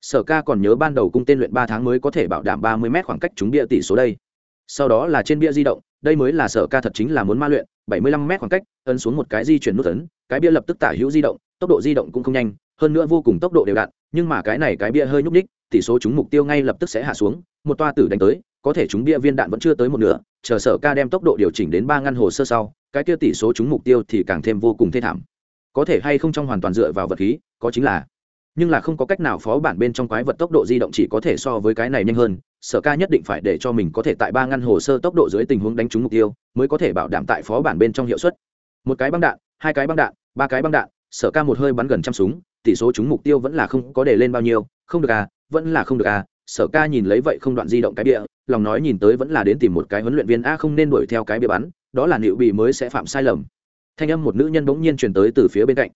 Sở ca còn nhớ ban đầu cung tên luyện ba tháng mới có thể bảo đảm ba mươi m khoảng cách chúng bia tỷ số đây. Sau đó là trên bia di động, đây mới là sở ca thật chính là muốn ma luyện, bảy mươi lăm m khoảng cách, ấn xuống một cái di chuyển nút ấn, cái bia lập tức tả hữu di động, tốc độ di động cũng không nhanh, hơn nữa vô cùng tốc độ đều đặn nhưng mà cái này cái bia hơi nhúc ních tỷ số chúng mục tiêu ngay lập tức sẽ hạ xuống, một toa tử đánh tới, có thể chúng bia viên đạn vẫn chưa tới một nửa, chờ sở ca đem tốc độ điều chỉnh đến ba ngăn hồ sơ sau, cái kia tỷ số chúng mục tiêu thì càng thêm vô cùng thê thảm có thể hay không trong hoàn toàn dựa vào vật khí, có chính là. Nhưng là không có cách nào phó bản bên trong quái vật tốc độ di động chỉ có thể so với cái này nhanh hơn, sở ca nhất định phải để cho mình có thể tại ba ngăn hồ sơ tốc độ dưới tình huống đánh trúng mục tiêu, mới có thể bảo đảm tại phó bản bên trong hiệu suất. Một cái băng đạn, hai cái băng đạn, ba cái băng đạn, sở ca một hơi bắn gần trăm súng, tỷ số trúng mục tiêu vẫn là không có để lên bao nhiêu, không được à vẫn là không được à sở ca nhìn lấy vậy không đoạn di động cái bịa, lòng nói nhìn tới vẫn là đến tìm một cái huấn luyện viên a không nên đuổi theo cái bịa bắn, đó là liệu bị mới sẽ phạm sai lầm thanh âm một nữ nhân bỗng nhiên truyền tới từ phía bên cạnh.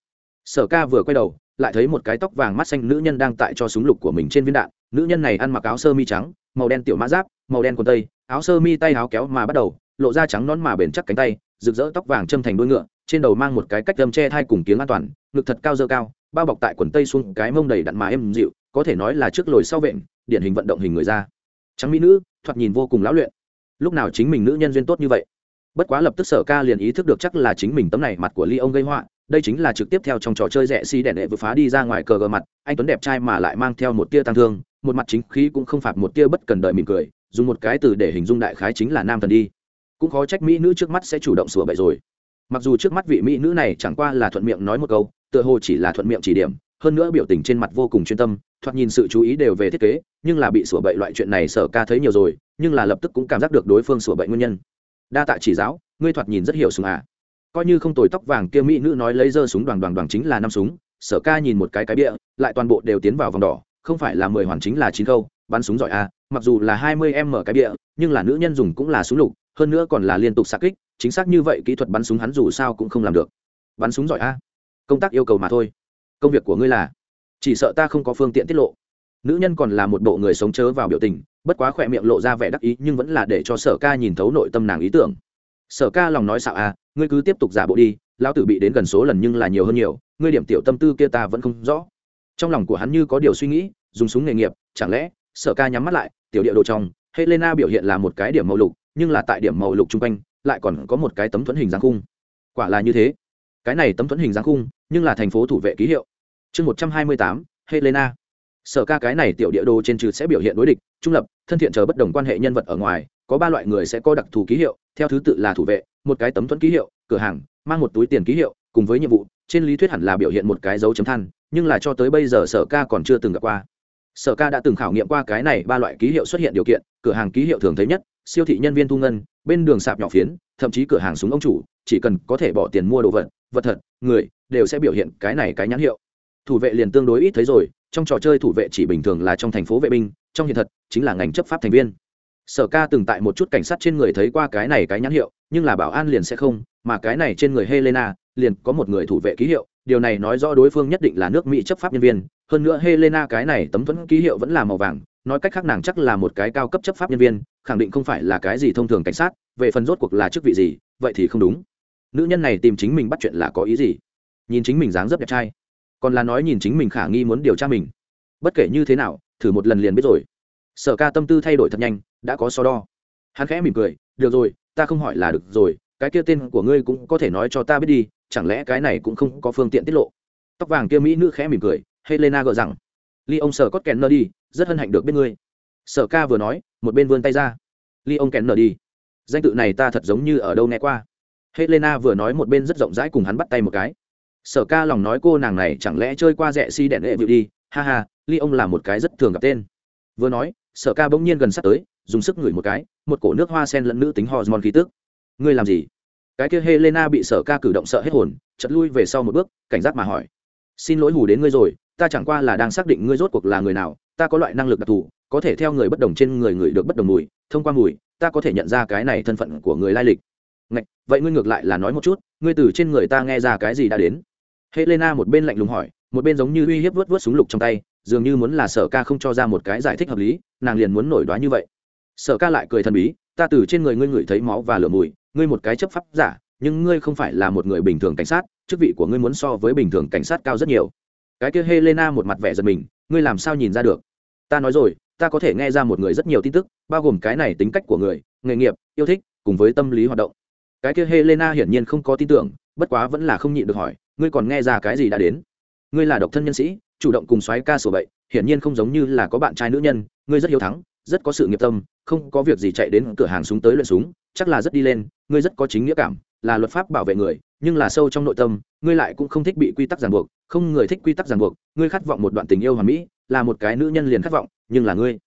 Sở ca vừa quay đầu, lại thấy một cái tóc vàng mắt xanh nữ nhân đang tại cho súng lục của mình trên viên đạn. Nữ nhân này ăn mặc áo sơ mi trắng, màu đen tiểu mã giáp, màu đen quần tây, áo sơ mi tay áo kéo mà bắt đầu, lộ ra trắng nón mà bền chắc cánh tay, rực rỡ tóc vàng châm thành đuôi ngựa, trên đầu mang một cái cách đâm che thai cùng kiếng an toàn, ngực thật cao dơ cao, bao bọc tại quần tây xuống cái mông đầy đặn mà êm dịu, có thể nói là trước lồi sau vện, điển hình vận động hình người ra trắng mỹ nữ, thoạt nhìn vô cùng lão luyện. Lúc nào chính mình nữ nhân duyên tốt như vậy? Bất quá lập tức sở ca liền ý thức được chắc là chính mình tấm này mặt của ly ông gây họa, đây chính là trực tiếp theo trong trò chơi rẻ xi si đèn đệ vừa phá đi ra ngoài cờ gờ mặt, anh tuấn đẹp trai mà lại mang theo một tia tăng thương, một mặt chính khí cũng không phạt một tia bất cần đợi mỉm cười, dùng một cái từ để hình dung đại khái chính là nam thần đi. Cũng khó trách mỹ nữ trước mắt sẽ chủ động sửa bậy rồi. Mặc dù trước mắt vị mỹ nữ này chẳng qua là thuận miệng nói một câu, tựa hồ chỉ là thuận miệng chỉ điểm, hơn nữa biểu tình trên mặt vô cùng chuyên tâm, thoạt nhìn sự chú ý đều về thiết kế, nhưng là bị sửa bậy loại chuyện này sở ca thấy nhiều rồi, nhưng là lập tức cũng cảm giác được đối phương sửa bậy nguyên nhân đa tạ chỉ giáo, ngươi thoạt nhìn rất hiểu súng à. Coi như không tồi tóc vàng kia mỹ nữ nói lấy dơ súng đoàn đoàn đoàn chính là năm súng, sở ca nhìn một cái cái bịa, lại toàn bộ đều tiến vào vòng đỏ, không phải là mười hoàn chính là chín câu, bắn súng giỏi à? mặc dù là hai mươi em mở cái bịa, nhưng là nữ nhân dùng cũng là súng lục, hơn nữa còn là liên tục xa kích, chính xác như vậy kỹ thuật bắn súng hắn dù sao cũng không làm được. Bắn súng giỏi a công tác yêu cầu mà thôi. Công việc của ngươi là, chỉ sợ ta không có phương tiện tiết lộ. Nữ nhân còn là một bộ người sống chớ vào biểu tình bất quá khỏe miệng lộ ra vẻ đắc ý, nhưng vẫn là để cho sở ca nhìn thấu nội tâm nàng ý tưởng. Sở ca lòng nói xạo à ngươi cứ tiếp tục giả bộ đi, lão tử bị đến gần số lần nhưng là nhiều hơn nhiều, ngươi điểm tiểu tâm tư kia ta vẫn không rõ. Trong lòng của hắn như có điều suy nghĩ, dùng súng nghề nghiệp, chẳng lẽ, sở ca nhắm mắt lại, tiểu địa đồ trong, helena biểu hiện là một cái điểm màu lục, nhưng là tại điểm màu lục chung quanh, lại còn có một cái tấm thuẫn hình dáng khung. Quả là như thế. Cái này tấm thuẫn hình dáng khung, nhưng là thành phố thủ vệ ký hiệu. Chương một trăm hai mươi tám, helena. Sở ca cái này tiểu địa đồ trên trừ sẽ biểu hiện đối địch trung lập, thân thiện chờ bất đồng quan hệ nhân vật ở ngoài, có ba loại người sẽ có đặc thù ký hiệu, theo thứ tự là thủ vệ, một cái tấm thuẫn ký hiệu, cửa hàng, mang một túi tiền ký hiệu, cùng với nhiệm vụ, trên lý thuyết hẳn là biểu hiện một cái dấu chấm than, nhưng là cho tới bây giờ sở ca còn chưa từng gặp qua. Sở ca đã từng khảo nghiệm qua cái này ba loại ký hiệu xuất hiện điều kiện, cửa hàng ký hiệu thường thấy nhất, siêu thị nhân viên thu ngân, bên đường sạp nhỏ phiến, thậm chí cửa hàng súng ông chủ, chỉ cần có thể bỏ tiền mua đồ vật vật thật, người, đều sẽ biểu hiện cái này cái nhãn hiệu. Thủ vệ liền tương đối ít thấy rồi, trong trò chơi thủ vệ chỉ bình thường là trong thành phố vệ binh trong hiện thật, chính là ngành chấp pháp thành viên. Sở ca từng tại một chút cảnh sát trên người thấy qua cái này cái nhãn hiệu, nhưng là bảo an liền sẽ không, mà cái này trên người helena, liền có một người thủ vệ ký hiệu, điều này nói rõ đối phương nhất định là nước mỹ chấp pháp nhân viên. Hơn nữa helena cái này tấm thuẫn ký hiệu vẫn là màu vàng, nói cách khác nàng chắc là một cái cao cấp chấp pháp nhân viên, khẳng định không phải là cái gì thông thường cảnh sát, về phần rốt cuộc là chức vị gì, vậy thì không đúng. Nữ nhân này tìm chính mình bắt chuyện là có ý gì? Nhìn chính mình dáng dấp đẹp trai. Còn là nói nhìn chính mình khả nghi muốn điều tra mình bất kể như thế nào, thử một lần liền biết rồi. Sở ca tâm tư thay đổi thật nhanh, đã có so đo. Hắn khẽ mỉm cười, được rồi, ta không hỏi là được rồi, cái kia tên của ngươi cũng có thể nói cho ta biết đi, chẳng lẽ cái này cũng không có phương tiện tiết lộ? Tóc vàng kia mỹ nữ khẽ mỉm cười, helena gợ rằng ly ông sở cốt kèn nơ đi, rất hân hạnh được biết ngươi. Sở ca vừa nói, một bên vươn tay ra. Ly ông kèn nơ đi, danh tự này ta thật giống như ở đâu nghe qua. Helena vừa nói một bên rất rộng rãi cùng hắn bắt tay một cái. Sở ca lòng nói cô nàng này chẳng lẽ chơi qua rẻ si đèn lệ vịu đi, ha ha ly ông là một cái rất thường gặp tên. Vừa nói sở ca bỗng nhiên gần sát tới dùng sức ngửi một cái một cổ nước hoa sen lẫn nữ tính hormone khí tức. Ngươi làm gì? Cái kia helena bị sở ca cử động sợ hết hồn chật lui về sau một bước cảnh giác mà hỏi. Xin lỗi hù đến ngươi rồi ta chẳng qua là đang xác định ngươi rốt cuộc là người nào ta có loại năng lực đặc thù có thể theo người bất đồng trên người người được bất đồng mùi thông qua mùi ta có thể nhận ra cái này thân phận của người lai lịch. Ngạch, vậy ngươi ngược lại là nói một chút ngươi từ trên người ta nghe ra cái gì đã đến? Helena một bên lạnh lùng hỏi một bên giống như uy hiếp vớt vớt súng lục trong tay dường như muốn là sở ca không cho ra một cái giải thích hợp lý, nàng liền muốn nổi đoá như vậy. Sở ca lại cười thần bí, ta từ trên người ngươi ngửi thấy máu và lửa mùi, ngươi một cái chấp pháp giả, nhưng ngươi không phải là một người bình thường cảnh sát, chức vị của ngươi muốn so với bình thường cảnh sát cao rất nhiều. Cái kia helena một mặt vẻ giật mình, ngươi làm sao nhìn ra được? Ta nói rồi, ta có thể nghe ra một người rất nhiều tin tức, bao gồm cái này tính cách của người, nghề nghiệp, yêu thích, cùng với tâm lý hoạt động. Cái kia helena hiển nhiên không có tin tưởng, bất quá vẫn là không nhịn được hỏi, ngươi còn nghe ra cái gì đã đến? Ngươi là độc thân nhân sĩ chủ động cùng soái ca sổ bậy, hiển nhiên không giống như là có bạn trai nữ nhân, ngươi rất hiếu thắng, rất có sự nghiệp tâm, không có việc gì chạy đến cửa hàng súng tới luyện súng, chắc là rất đi lên, ngươi rất có chính nghĩa cảm, là luật pháp bảo vệ người, nhưng là sâu trong nội tâm, ngươi lại cũng không thích bị quy tắc ràng buộc, không người thích quy tắc ràng buộc, ngươi khát vọng một đoạn tình yêu hoàn mỹ, là một cái nữ nhân liền khát vọng, nhưng là ngươi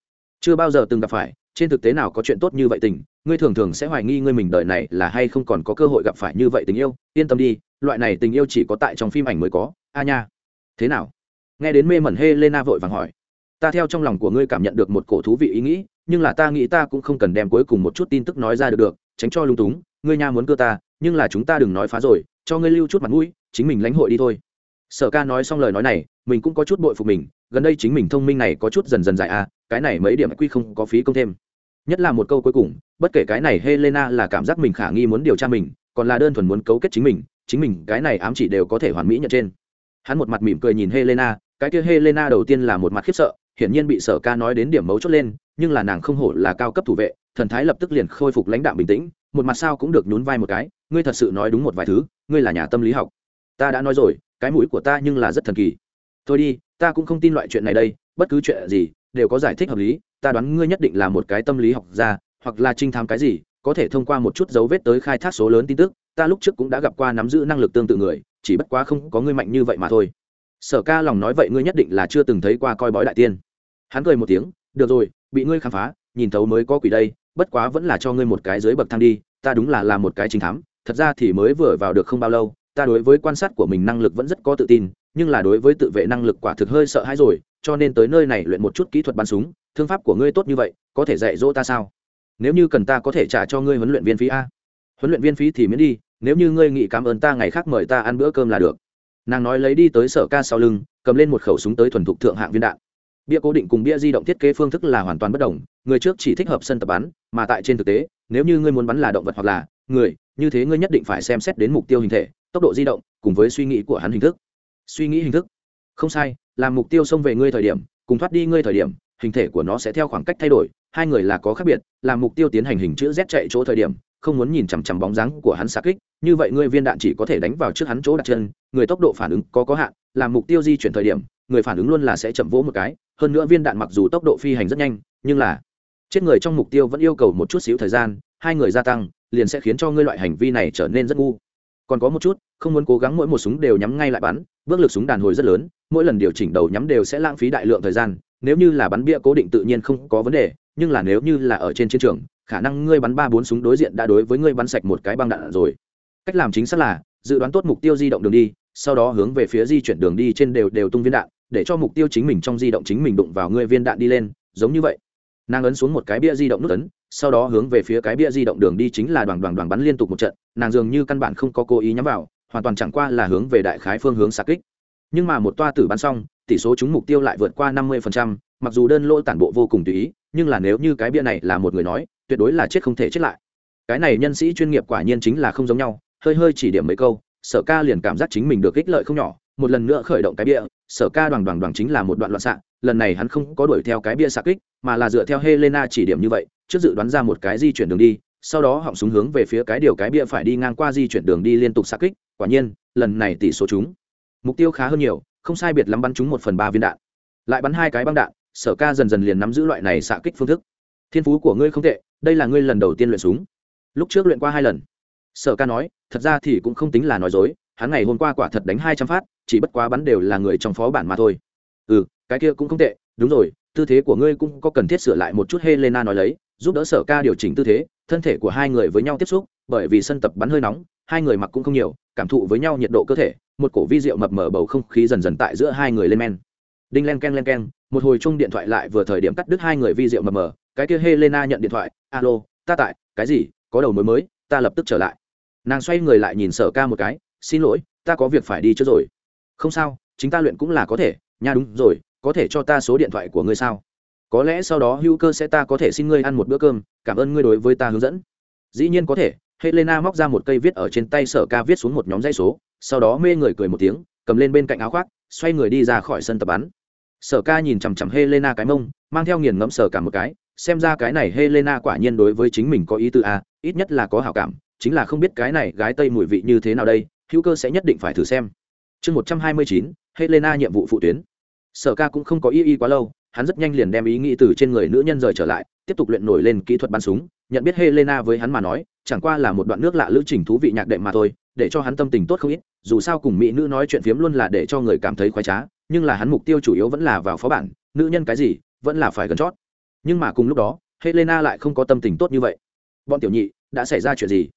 chưa bao giờ từng gặp phải, trên thực tế nào có chuyện tốt như vậy tình, ngươi thường thường sẽ hoài nghi ngươi mình đời này là hay không còn có cơ hội gặp phải như vậy tình yêu, yên tâm đi, loại này tình yêu chỉ có tại trong phim ảnh mới có, a nha. Thế nào? Nghe đến mê mẩn helena vội vàng hỏi. Ta theo trong lòng của ngươi cảm nhận được một cổ thú vị ý nghĩ, nhưng là ta nghĩ ta cũng không cần đem cuối cùng một chút tin tức nói ra được được, tránh cho lung túng, ngươi nha muốn cưa ta, nhưng là chúng ta đừng nói phá rồi, cho ngươi lưu chút mặt mũi, chính mình lãnh hội đi thôi. Sở ca nói xong lời nói này, mình cũng có chút bội phục mình, gần đây chính mình thông minh này có chút dần dần dài à cái này mấy điểm quy không có phí công thêm. Nhất là một câu cuối cùng, bất kể cái này helena là cảm giác mình khả nghi muốn điều tra mình, còn là đơn thuần muốn cấu kết chính mình chính mình cái này ám chỉ đều có thể hoàn mỹ nhận trên. Hắn một mặt mỉm cười nhìn helena cái kia helena đầu tiên là một mặt khiếp sợ, hiển nhiên bị sở ca nói đến điểm mấu chốt lên, nhưng là nàng không hổ là cao cấp thủ vệ, thần thái lập tức liền khôi phục lãnh đạo bình tĩnh, một mặt sao cũng được nhún vai một cái, ngươi thật sự nói đúng một vài thứ, ngươi là nhà tâm lý học. Ta đã nói rồi, cái mũi của ta nhưng là rất thần kỳ. Thôi đi, ta cũng không tin loại chuyện này đây, bất cứ chuyện gì đều có giải thích hợp lý, ta đoán ngươi nhất định là một cái tâm lý học gia, hoặc là trinh thám cái gì, có thể thông qua một chút dấu vết tới khai thác số lớn tin tức, ta lúc trước cũng đã gặp qua nắm giữ năng lực tương tự người, chỉ bất quá không có ngươi mạnh như vậy mà thôi sở ca lòng nói vậy ngươi nhất định là chưa từng thấy qua coi bói đại tiên. Hắn cười một tiếng, được rồi, bị ngươi khám phá, nhìn thấu mới có quỷ đây, bất quá vẫn là cho ngươi một cái dưới bậc thang đi, ta đúng là làm một cái chính thám, thật ra thì mới vừa vào được không bao lâu, ta đối với quan sát của mình năng lực vẫn rất có tự tin, nhưng là đối với tự vệ năng lực quả thực hơi sợ hãi rồi, cho nên tới nơi này luyện một chút kỹ thuật bắn súng, thương pháp của ngươi tốt như vậy, có thể dạy dỗ ta sao? Nếu như cần ta có thể trả cho ngươi huấn luyện viên phí a. Huấn luyện viên phí thì miễn đi, nếu như ngươi nghĩ cảm ơn ta ngày khác mời ta ăn bữa cơm là được nàng nói lấy đi tới sở ca sau lưng, cầm lên một khẩu súng tới thuần thục thượng hạng viên đạn. Bia cố định cùng bia di động thiết kế phương thức là hoàn toàn bất đồng, người trước chỉ thích hợp sân tập bắn, mà tại trên thực tế, nếu như ngươi muốn bắn là động vật hoặc là người, như thế ngươi nhất định phải xem xét đến mục tiêu hình thể, tốc độ di động, cùng với suy nghĩ của hắn hình thức. Suy nghĩ hình thức? Không sai, làm mục tiêu xông về ngươi thời điểm, cùng thoát đi ngươi thời điểm, hình thể của nó sẽ theo khoảng cách thay đổi, hai người là có khác biệt, làm mục tiêu tiến hành hình chữ z chạy chỗ thời điểm không muốn nhìn chằm chằm bóng dáng của hắn xa kích, như vậy ngươi viên đạn chỉ có thể đánh vào trước hắn chỗ đặt chân, người tốc độ phản ứng có có hạn, làm mục tiêu di chuyển thời điểm, người phản ứng luôn là sẽ chậm vỗ một cái, hơn nữa viên đạn mặc dù tốc độ phi hành rất nhanh, nhưng là chết người trong mục tiêu vẫn yêu cầu một chút xíu thời gian, hai người gia tăng, liền sẽ khiến cho ngươi loại hành vi này trở nên rất ngu. Còn có một chút, không muốn cố gắng mỗi một súng đều nhắm ngay lại bắn, bước lực súng đàn hồi rất lớn, mỗi lần điều chỉnh đầu nhắm đều sẽ lãng phí đại lượng thời gian, nếu như là bắn bia cố định tự nhiên không có vấn đề, nhưng là nếu như là ở trên chiến trường khả năng ngươi bắn ba bốn súng đối diện đã đối với ngươi bắn sạch một cái băng đạn rồi. Cách làm chính xác là, dự đoán tốt mục tiêu di động đường đi, sau đó hướng về phía di chuyển đường đi trên đều đều tung viên đạn, để cho mục tiêu chính mình trong di động chính mình đụng vào ngươi viên đạn đi lên, giống như vậy. Nàng ấn xuống một cái bia di động nút ấn, sau đó hướng về phía cái bia di động đường đi chính là đoàn đoàn đoàn bắn liên tục một trận, nàng dường như căn bản không có cố ý nhắm vào, hoàn toàn chẳng qua là hướng về đại khái phương hướng xa kích. Nhưng mà một toa tử bắn xong, tỷ số trúng mục tiêu lại vượt qua năm mươi mặc dù đơn lỗ tản bộ vô cùng tùy ý, nhưng là nếu như cái bia này là một người nói tuyệt đối là chết không thể chết lại. Cái này nhân sĩ chuyên nghiệp quả nhiên chính là không giống nhau, hơi hơi chỉ điểm mấy câu, sở ca liền cảm giác chính mình được ích lợi không nhỏ, một lần nữa khởi động cái bia, sở ca đoàn đoàn đoàn chính là một đoạn loạn xạ, lần này hắn không có đuổi theo cái bia xạ kích, mà là dựa theo helena chỉ điểm như vậy, trước dự đoán ra một cái di chuyển đường đi, sau đó họng súng hướng về phía cái điều cái bia phải đi ngang qua di chuyển đường đi liên tục xạ kích, quả nhiên, lần này tỷ số chúng mục tiêu khá hơn nhiều, không sai biệt lắm bắn chúng một phần ba viên đạn. Lại bắn hai cái băng đạn, sở ca dần dần liền nắm giữ loại này xạ kích phương thức. Thiên phú của ngươi không tệ đây là ngươi lần đầu tiên luyện súng. Lúc trước luyện qua hai lần. Sở ca nói, thật ra thì cũng không tính là nói dối, hắn ngày hôm qua quả thật đánh hai trăm phát, chỉ bất quá bắn đều là người trong phó bản mà thôi. Ừ cái kia cũng không tệ, đúng rồi, tư thế của ngươi cũng có cần thiết sửa lại một chút helena nói lấy, giúp đỡ sở ca điều chỉnh tư thế, thân thể của hai người với nhau tiếp xúc, bởi vì sân tập bắn hơi nóng, hai người mặc cũng không nhiều, cảm thụ với nhau nhiệt độ cơ thể, một cổ vi rượu mập mở bầu không khí dần dần tại giữa hai người lên men. Đinh len k e n len k e n một hồi chung điện thoại lại vừa thời điểm cắt đứt hai người vi rượu mập mờ cái kia helena nhận điện thoại, alo, ta tại, cái gì, có đầu mối mới, ta lập tức trở lại. Nàng xoay người lại nhìn sở ca một cái, xin lỗi, ta có việc phải đi trước rồi. Không sao, chính ta luyện cũng là có thể, nha đúng rồi, có thể cho ta số điện thoại của ngươi sao? Có lẽ sau đó hữu cơ sẽ ta có thể xin ngươi ăn một bữa cơm, cảm ơn ngươi đối với ta hướng dẫn. Dĩ nhiên có thể. Helena móc ra một cây viết ở trên tay sở ca viết xuống một nhóm dây số, sau đó mê người cười một tiếng, cầm lên bên cạnh áo khoác, xoay người đi ra khỏi sân tập bắn. Sở ca nhìn chằm chằm helena cái mông, mang theo nghiền ngẫm sở cả một cái xem ra cái này helena quả nhiên đối với chính mình có ý tư a ít nhất là có hảo cảm, chính là không biết cái này gái tây mùi vị như thế nào đây, hữu cơ sẽ nhất định phải thử xem. Chương một trăm hai mươi chín, helena nhiệm vụ phụ tuyến. Sở ca cũng không có y y quá lâu, hắn rất nhanh liền đem ý nghĩ từ trên người nữ nhân rời trở lại, tiếp tục luyện nổi lên kỹ thuật bắn súng, nhận biết helena với hắn mà nói, chẳng qua là một đoạn nước lạ lữ trình thú vị nhạc đệm mà thôi, để cho hắn tâm tình tốt không ít, dù sao cùng mỹ nữ nói chuyện phiếm luôn là để cho người cảm thấy khoái trá, nhưng là hắn mục tiêu chủ yếu vẫn là vào phó bản, nữ nhân cái gì, vẫn là phải gần chót nhưng mà cùng lúc đó, helena lại không có tâm tình tốt như vậy. Bọn tiểu nhị, đã xảy ra chuyện gì?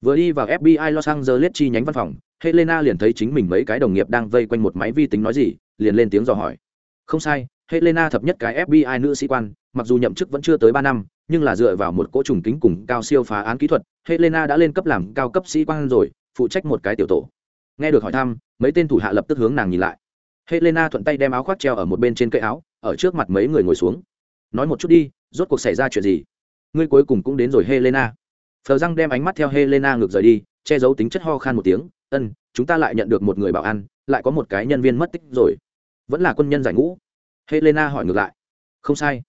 Vừa đi vào fbi los angeles chi nhánh văn phòng, helena liền thấy chính mình mấy cái đồng nghiệp đang vây quanh một máy vi tính nói gì, liền lên tiếng dò hỏi. Không sai, helena thập nhất cái fbi nữ sĩ quan, mặc dù nhậm chức vẫn chưa tới ba năm, nhưng là dựa vào một cỗ trùng kính cùng cao siêu phá án kỹ thuật, helena đã lên cấp làm cao cấp sĩ quan rồi, phụ trách một cái tiểu tổ. Nghe được hỏi thăm, mấy tên thủ hạ lập tức hướng nàng nhìn lại. Helena thuận tay đem áo khoác treo ở một bên trên cây áo, ở trước mặt mấy người ngồi xuống nói một chút đi, rốt cuộc xảy ra chuyện gì? Ngươi cuối cùng cũng đến rồi, helena. Phờ răng đem ánh mắt theo helena ngược rời đi, che giấu tính chất ho khan một tiếng. Ân, chúng ta lại nhận được một người bảo an, lại có một cái nhân viên mất tích rồi. Vẫn là quân nhân giải ngũ. Helena hỏi ngược lại. Không sai.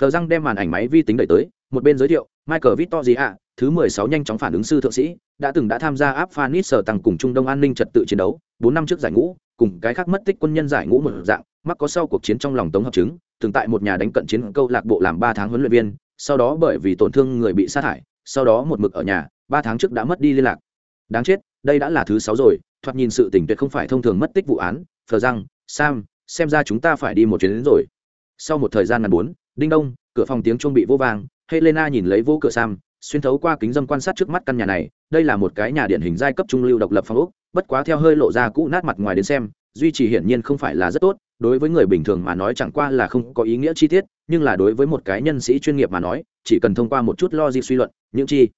Phờ răng đem màn ảnh máy vi tính đẩy tới, một bên giới thiệu, michael victor ạ thứ mười sáu nhanh chóng phản ứng sư thượng sĩ, đã từng đã tham gia áp phanis sở tăng cùng trung đông an ninh trật tự chiến đấu, bốn năm trước giải ngũ, cùng cái khác mất tích quân nhân giải ngũ một dạng, mắc có sau cuộc chiến trong lòng tống hợp chứng từng tại một nhà đánh cận chiến câu lạc bộ làm ba tháng huấn luyện viên, sau đó bởi vì tổn thương người bị sát hại sau đó một mực ở nhà, ba tháng trước đã mất đi liên lạc. Đáng chết, đây đã là thứ sáu rồi, thoạt nhìn sự tình tuyệt không phải thông thường mất tích vụ án, thờ răng, sam, xem ra chúng ta phải đi một chuyến đến rồi. Sau một thời gian ngắn bốn, đinh đông, cửa phòng tiếng chuông bị vô vang, helena nhìn lấy vô cửa sam, xuyên thấu qua kính dâm quan sát trước mắt căn nhà này, đây là một cái nhà điển hình giai cấp trung lưu độc lập phòng ốc, bất quá theo hơi lộ ra cũ nát mặt ngoài đến xem, duy trì hiển nhiên không phải là rất tốt đối với người bình thường mà nói chẳng qua là không có ý nghĩa chi tiết, nhưng là đối với một cái nhân sĩ chuyên nghiệp mà nói, chỉ cần thông qua một chút logic suy luận, những chi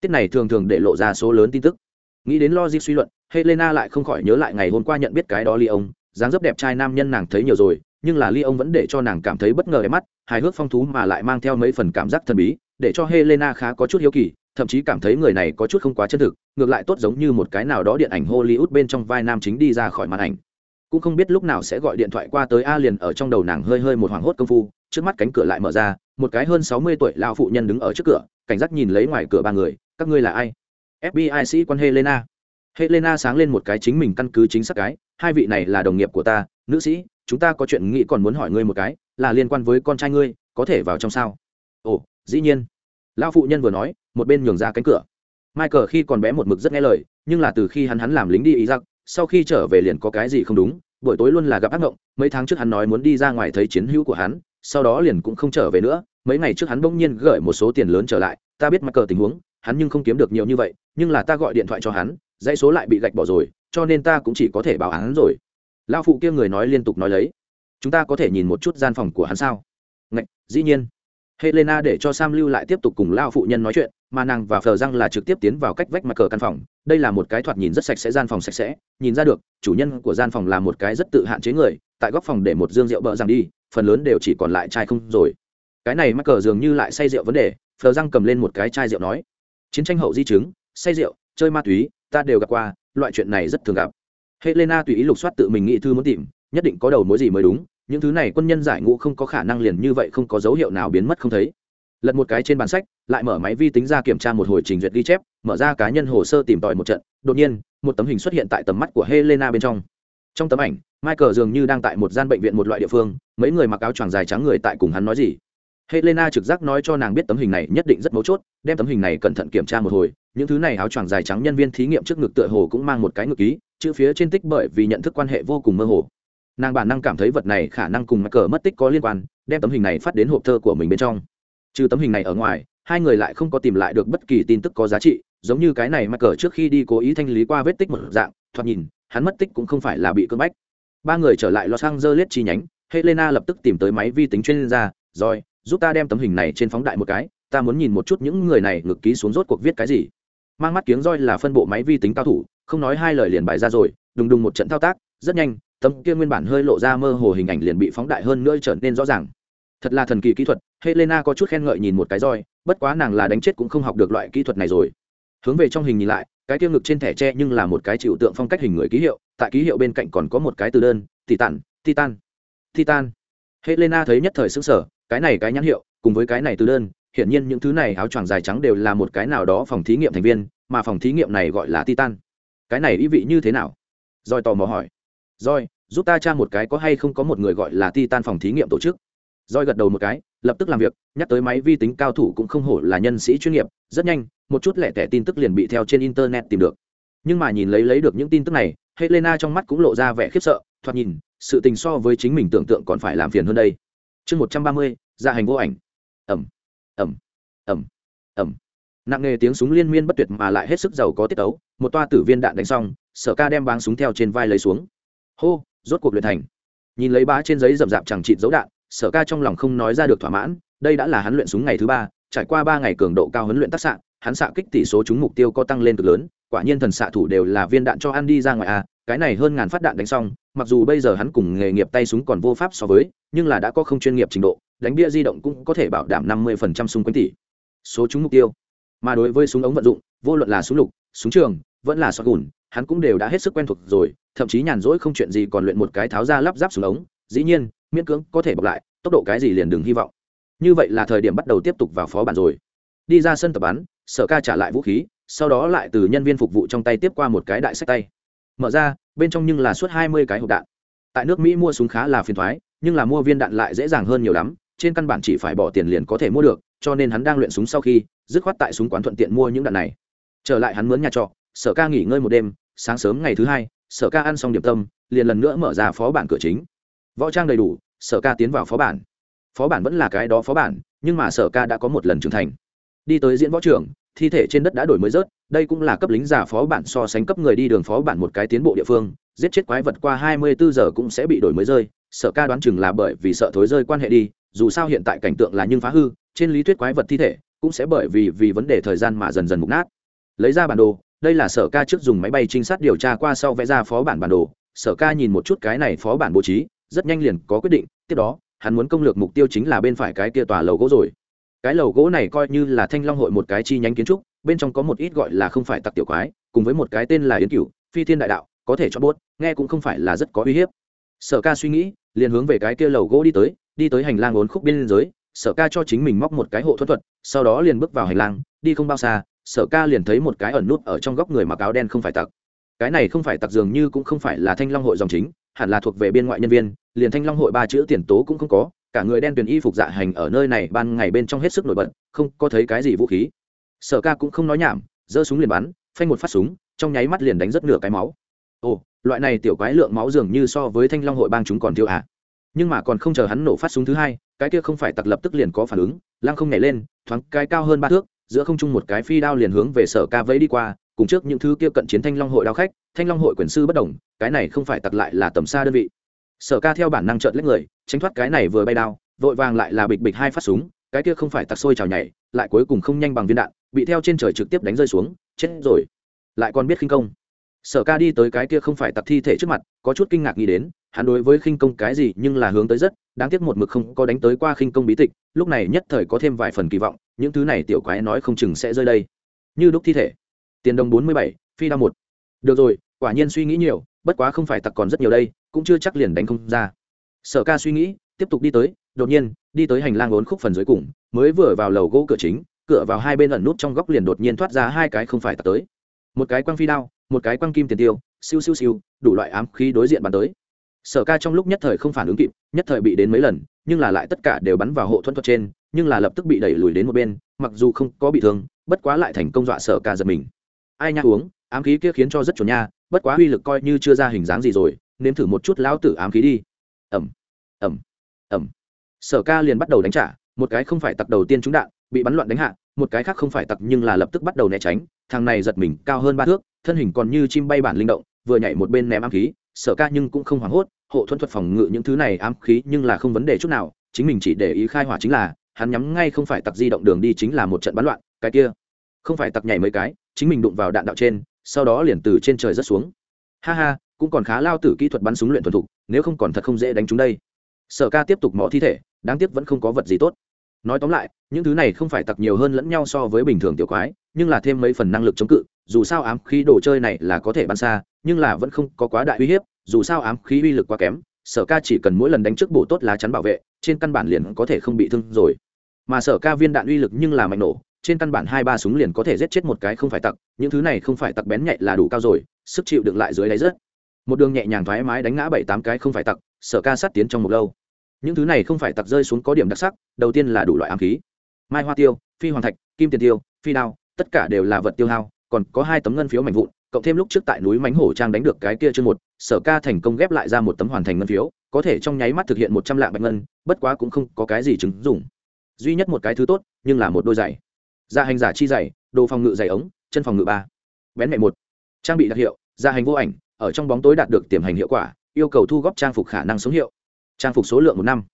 tiết này thường thường để lộ ra số lớn tin tức. Nghĩ đến logic suy luận, helena lại không khỏi nhớ lại ngày hôm qua nhận biết cái đó ly ông, dáng dấp đẹp trai nam nhân nàng thấy nhiều rồi, nhưng là ly ông vẫn để cho nàng cảm thấy bất ngờ đẹp mắt, hài hước phong thú mà lại mang theo mấy phần cảm giác thần bí, để cho helena khá có chút hiếu kỳ, thậm chí cảm thấy người này có chút không quá chân thực, ngược lại tốt giống như một cái nào đó điện ảnh hollywood bên trong vai nam chính đi ra khỏi màn ảnh cũng không biết lúc nào sẽ gọi điện thoại qua tới a liền ở trong đầu nàng hơi hơi một hoảng hốt công phu, trước mắt cánh cửa lại mở ra, một cái hơn sáu mươi tuổi lao phụ nhân đứng ở trước cửa, cảnh giác nhìn lấy ngoài cửa ba người, các ngươi là ai? Fbi sĩ quan helena. Helena sáng lên một cái chính mình căn cứ chính xác cái, hai vị này là đồng nghiệp của ta, nữ sĩ, chúng ta có chuyện nghĩ còn muốn hỏi ngươi một cái, là liên quan với con trai ngươi, có thể vào trong sao? Ồ, dĩ nhiên. Lão phụ nhân vừa nói, một bên nhường ra cánh cửa. Michael khi còn bé một mực rất nghe lời, nhưng là từ khi hắn hắn làm lính đi ý giặc sau khi trở về liền có cái gì không đúng buổi tối luôn là gặp ác mộng mấy tháng trước hắn nói muốn đi ra ngoài thấy chiến hữu của hắn, sau đó liền cũng không trở về nữa, mấy ngày trước hắn bỗng nhiên gửi một số tiền lớn trở lại, ta biết michael tình huống, hắn nhưng không kiếm được nhiều như vậy, nhưng là ta gọi điện thoại cho hắn, dãy số lại bị gạch bỏ rồi, cho nên ta cũng chỉ có thể báo án rồi. Lao phụ kia người nói liên tục nói lấy. Chúng ta có thể nhìn một chút gian phòng của hắn sao? Ngạch, dĩ nhiên helena để cho sam lưu lại tiếp tục cùng lao phụ nhân nói chuyện, mà nàng và phờ răng là trực tiếp tiến vào cách vách mặt cờ căn phòng. Đây là một cái thoạt nhìn rất sạch sẽ, gian phòng sạch sẽ. Nhìn ra được, chủ nhân của gian phòng là một cái rất tự hạn chế người, tại góc phòng để một dương rượu bợ rằng đi, phần lớn đều chỉ còn lại chai không rồi. Cái này mắc cờ dường như lại say rượu vấn đề, phờ răng cầm lên một cái chai rượu nói, chiến tranh hậu di chứng, say rượu, chơi ma túy, ta đều gặp qua, loại chuyện này rất thường gặp. Helena tùy ý lục soát tự mình nghĩ thư muốn tìm, nhất định có đầu mối gì mới đúng những thứ này quân nhân giải ngũ không có khả năng liền như vậy không có dấu hiệu nào biến mất không thấy. Lật một cái trên bản sách, lại mở máy vi tính ra kiểm tra một hồi trình duyệt ghi chép, mở ra cá nhân hồ sơ tìm tòi một trận, đột nhiên, một tấm hình xuất hiện tại tầm mắt của helena bên trong. Trong tấm ảnh, michael dường như đang tại một gian bệnh viện một loại địa phương, mấy người mặc áo choàng dài trắng người tại cùng hắn nói gì. Helena trực giác nói cho nàng biết tấm hình này nhất định rất mấu chốt, đem tấm hình này cẩn thận kiểm tra một hồi, những thứ này áo choàng dài trắng nhân viên thí nghiệm trước ngực tựa hồ cũng mang một cái ngực ký, chữ phía trên tích bởi vì nhận thức quan hệ vô cùng mơ hồ nàng bản năng cảm thấy vật này khả năng cùng mắc cờ mất tích có liên quan, đem tấm hình này phát đến hộp thơ của mình bên trong. Trừ tấm hình này ở ngoài, hai người lại không có tìm lại được bất kỳ tin tức có giá trị, giống như cái này mắc cờ trước khi đi cố ý thanh lý qua vết tích một dạng, thoạt nhìn, hắn mất tích cũng không phải là bị cưỡng bách. Ba người trở lại los angeles chi nhánh, helena lập tức tìm tới máy vi tính chuyên gia, rồi, giúp ta đem tấm hình này trên phóng đại một cái, ta muốn nhìn một chút những người này ngực ký xuống rốt cuộc viết cái gì. Mang mắt kiếng roi là phân bộ máy vi tính cao thủ, không nói hai lời liền bài ra rồi, đùng đùng một trận thao tác, rất nhanh tấm kia nguyên bản hơi lộ ra mơ hồ hình ảnh liền bị phóng đại hơn nữa trở nên rõ ràng. Thật là thần kỳ kỹ thuật, helena có chút khen ngợi nhìn một cái roi, bất quá nàng là đánh chết cũng không học được loại kỹ thuật này rồi. Hướng về trong hình nhìn lại, cái tiêu ngực trên thẻ tre nhưng là một cái chịu tượng phong cách hình người ký hiệu, tại ký hiệu bên cạnh còn có một cái từ đơn, titan titan titan. Helena thấy nhất thời xứng sở cái này cái nhãn hiệu, cùng với cái này từ đơn, hiển nhiên những thứ này áo choàng dài trắng đều là một cái nào đó phòng thí nghiệm thành viên, mà phòng thí nghiệm này gọi là titan. Cái này ý vị như thế nào? Roi tò mò hỏi roi giúp ta tra một cái có hay không có một người gọi là titan phòng thí nghiệm tổ chức. Roi gật đầu một cái, lập tức làm việc, nhắc tới máy vi tính cao thủ cũng không hổ là nhân sĩ chuyên nghiệp, rất nhanh, một chút lẻ tẻ tin tức liền bị theo trên internet tìm được. Nhưng mà nhìn lấy lấy được những tin tức này, helena trong mắt cũng lộ ra vẻ khiếp sợ, thoạt nhìn, sự tình so với chính mình tưởng tượng còn phải làm phiền hơn đây. Chương một trăm ba mươi gia hành vô ảnh. Ẩm ẩm ẩm ẩm nặng nghề tiếng súng liên miên bất tuyệt mà lại hết sức giàu có tiết tấu, một toa tử viên đạn đánh xong, sở ca đem báng súng theo trên vai lấy xuống hô, rốt cuộc luyện thành. Nhìn lấy bá trên giấy rậm rạp chẳng chịt dấu đạn, sở ca trong lòng không nói ra được thỏa mãn, đây đã là hắn luyện súng ngày thứ ba, trải qua ba ngày cường độ cao huấn luyện tác xạ, hắn xạ kích tỷ số trúng mục tiêu có tăng lên cực lớn, quả nhiên thần xạ thủ đều là viên đạn cho ăn đi ra ngoài a cái này hơn ngàn phát đạn đánh xong, mặc dù bây giờ hắn cùng nghề nghiệp tay súng còn vô pháp so với, nhưng là đã có không chuyên nghiệp trình độ, đánh bia di động cũng có thể bảo đảm năm mươi phần trăm xung quanh tỷ số trúng mục tiêu. Mà đối với súng ống vận dụng, vô luận là súng lục, súng trường, vẫn là sọt gùn hắn cũng đều đã hết sức quen thuộc rồi, thậm chí nhàn rỗi không chuyện gì còn luyện một cái tháo ra lắp ráp súng ống. Dĩ nhiên, miễn cưỡng có thể bọc lại, tốc độ cái gì liền đừng hy vọng. Như vậy là thời điểm bắt đầu tiếp tục vào phó bản rồi. Đi ra sân tập bắn, sở ca trả lại vũ khí, sau đó lại từ nhân viên phục vụ trong tay tiếp qua một cái đại sách tay. Mở ra, bên trong nhưng là suốt hai mươi cái hộp đạn. Tại nước mỹ mua súng khá là phiền thoái, nhưng là mua viên đạn lại dễ dàng hơn nhiều lắm, trên căn bản chỉ phải bỏ tiền liền có thể mua được, cho nên hắn đang luyện súng sau khi, dứt khoát tại súng quán thuận tiện mua những đạn này. Trở lại hắn mướn nhà trọ, sở ca nghỉ ngơi một đêm sáng sớm ngày thứ hai, sở ca ăn xong điểm tâm, liền lần nữa mở ra phó bản cửa chính. Võ trang đầy đủ, sở ca tiến vào phó bản. Phó bản vẫn là cái đó phó bản, nhưng mà sở ca đã có một lần trưởng thành. Đi tới diễn võ trưởng thi thể trên đất đã đổi mới rớt, đây cũng là cấp lính giả phó bản so sánh cấp người đi đường phó bản một cái tiến bộ địa phương, giết chết quái vật qua hai mươi bốn giờ cũng sẽ bị đổi mới rơi, sở ca đoán chừng là bởi vì sợ thối rơi quan hệ đi, dù sao hiện tại cảnh tượng là nhưng phá hư, trên lý thuyết quái vật thi thể cũng sẽ bởi vì vì vấn đề thời gian mà dần dần mục nát. Lấy ra bản đồ đây là sở ca trước dùng máy bay trinh sát điều tra qua sau vẽ ra phó bản bản đồ. Sở ca nhìn một chút cái này phó bản bố trí, rất nhanh liền có quyết định, tiếp đó, hắn muốn công lược mục tiêu chính là bên phải cái kia tòa lầu gỗ rồi. Cái lầu gỗ này coi như là thanh long hội một cái chi nhánh kiến trúc, bên trong có một ít gọi là không phải tặc tiểu quái, cùng với một cái tên là yến cửu, phi thiên đại đạo, có thể cho bốt, nghe cũng không phải là rất có uy hiếp. Sở ca suy nghĩ, liền hướng về cái kia lầu gỗ đi tới đi tới hành lang ốn khúc biên giới sở ca cho chính mình móc một cái hộ thuẫn thuật, sau đó liền bước vào hành lang, đi không bao xa sở ca liền thấy một cái ẩn nút ở trong góc người mặc áo đen không phải tặc. Cái này không phải tặc dường như cũng không phải là thanh long hội dòng chính, hẳn là thuộc về biên ngoại nhân viên, liền thanh long hội ba chữ tiền tố cũng không có, cả người đen tuyển y phục dạ hành ở nơi này ban ngày bên trong hết sức nổi bật, không có thấy cái gì vũ khí. Sở ca cũng không nói nhảm, giơ súng liền bắn, phanh một phát súng, trong nháy mắt liền đánh rất nửa cái máu. Ồ, loại này tiểu quái lượng máu dường như so với thanh long hội bang chúng còn thiếu ạ à. nhưng mà còn không chờ hắn nổ phát súng thứ hai, cái kia không phải tặc lập tức liền có phản ứng, lăng không nhảy lên, thoáng cái cao hơn ba thước giữa không trung một cái phi đao liền hướng về sở ca vẫy đi qua, cùng trước những thứ kia cận chiến thanh long hội đao khách, thanh long hội quyền sư bất đồng, cái này không phải tặc lại là tầm xa đơn vị. Sở ca theo bản năng trợn lấy người, tránh thoát cái này vừa bay đao, vội vàng lại là bịch bịch hai phát súng, cái kia không phải tặc sôi trào nhảy, lại cuối cùng không nhanh bằng viên đạn, bị theo trên trời trực tiếp đánh rơi xuống, chết rồi. Lại còn biết khinh công. Sở ca đi tới cái kia không phải tặc thi thể trước mặt, có chút kinh ngạc nghĩ đến hắn đối với khinh công cái gì nhưng là hướng tới rất đáng tiếc một mực không có đánh tới qua khinh công bí tịch, lúc này nhất thời có thêm vài phần kỳ vọng, những thứ này tiểu quái nói không chừng sẽ rơi đây. Như đúc thi thể. Tiền đồng bốn mươi bảy, phi đao một. Được rồi, quả nhiên suy nghĩ nhiều, bất quá không phải tặc còn rất nhiều đây, cũng chưa chắc liền đánh không ra. Sở ca suy nghĩ, tiếp tục đi tới, đột nhiên, đi tới hành lang ốn khúc phần dưới cùng, mới vừa vào lầu gỗ cửa chính, cửa vào hai bên ẩn nút trong góc liền đột nhiên thoát ra hai cái không phải tặc tới. Một cái quang phi đao, một cái quang kim tiền tiêu, siêu siêu siêu, đủ loại ám khí đối diện bàn tới sở ca trong lúc nhất thời không phản ứng kịp, nhất thời bị đến mấy lần, nhưng là lại tất cả đều bắn vào hộ thuẫn thuật trên, nhưng là lập tức bị đẩy lùi đến một bên, mặc dù không có bị thương, bất quá lại thành công dọa sở ca giật mình. Ai nha uống, ám khí kia khiến cho rất chuẩn nha, bất quá uy lực coi như chưa ra hình dáng gì rồi, nếm thử một chút lão tử ám khí đi. Ẩm ẩm ẩm sở ca liền bắt đầu đánh trả, một cái không phải tặc đầu tiên trúng đạn, bị bắn loạn đánh hạ, một cái khác không phải tặc nhưng là lập tức bắt đầu né tránh, thằng này giật mình cao hơn ba thước, thân hình còn như chim bay bản linh động, vừa nhảy một bên ném ám khí sở ca nhưng cũng không hoảng hốt, hộ thuẫn thuật phòng ngự những thứ này ám khí nhưng là không vấn đề chút nào, chính mình chỉ để ý khai hỏa chính là, hắn nhắm ngay không phải tặc di động đường đi chính là một trận bắn loạn, cái kia, không phải tặc nhảy mấy cái, chính mình đụng vào đạn đạo trên, sau đó liền từ trên trời rất xuống. Ha ha, cũng còn khá lao tử kỹ thuật bắn súng luyện thuần thục, nếu không còn thật không dễ đánh chúng đây. Sở ca tiếp tục mỏ thi thể, đáng tiếc vẫn không có vật gì tốt. Nói tóm lại, những thứ này không phải tặc nhiều hơn lẫn nhau so với bình thường tiểu quái nhưng là thêm mấy phần năng lực chống cự, dù sao ám khí đồ chơi này là có thể bắn xa, nhưng là vẫn không có quá đại uy hiếp, dù sao ám khí uy lực quá kém, sở ca chỉ cần mỗi lần đánh trước bổ tốt lá chắn bảo vệ, trên căn bản liền có thể không bị thương rồi. Mà sở ca viên đạn uy lực nhưng là mạnh nổ, trên căn bản hai ba súng liền có thể giết chết một cái không phải tặc, những thứ này không phải tặc bén nhạy là đủ cao rồi, sức chịu đựng lại dưới đáy rớt. Một đường nhẹ nhàng thoải mái đánh ngã bảy tám cái không phải tặc, sở ca sát tiến trong một lâu. Những thứ này không phải tặc rơi xuống có điểm đặc sắc, đầu tiên là đủ loại ám khí. Mai hoa tiêu, phi hoàng thạch, kim tiền tiêu, phi đao tất cả đều là vật tiêu hao, còn có hai tấm ngân phiếu mảnh vụn, cộng thêm lúc trước tại núi mánh hổ trang đánh được cái kia chương một, sở ca thành công ghép lại ra một tấm hoàn thành ngân phiếu, có thể trong nháy mắt thực hiện một trăm lạng bạch ngân, bất quá cũng không có cái gì chứng dùng duy nhất một cái thứ tốt, nhưng là một đôi giày. Gia hành giả chi giày, đồ phòng ngự giày ống, chân phòng ngự ba. Bén mẹ một. Trang bị đặc hiệu, gia hành vô ảnh, ở trong bóng tối đạt được tiềm hành hiệu quả, yêu cầu thu góp trang phục khả năng sống hiệu. Trang phục số lượng một năm.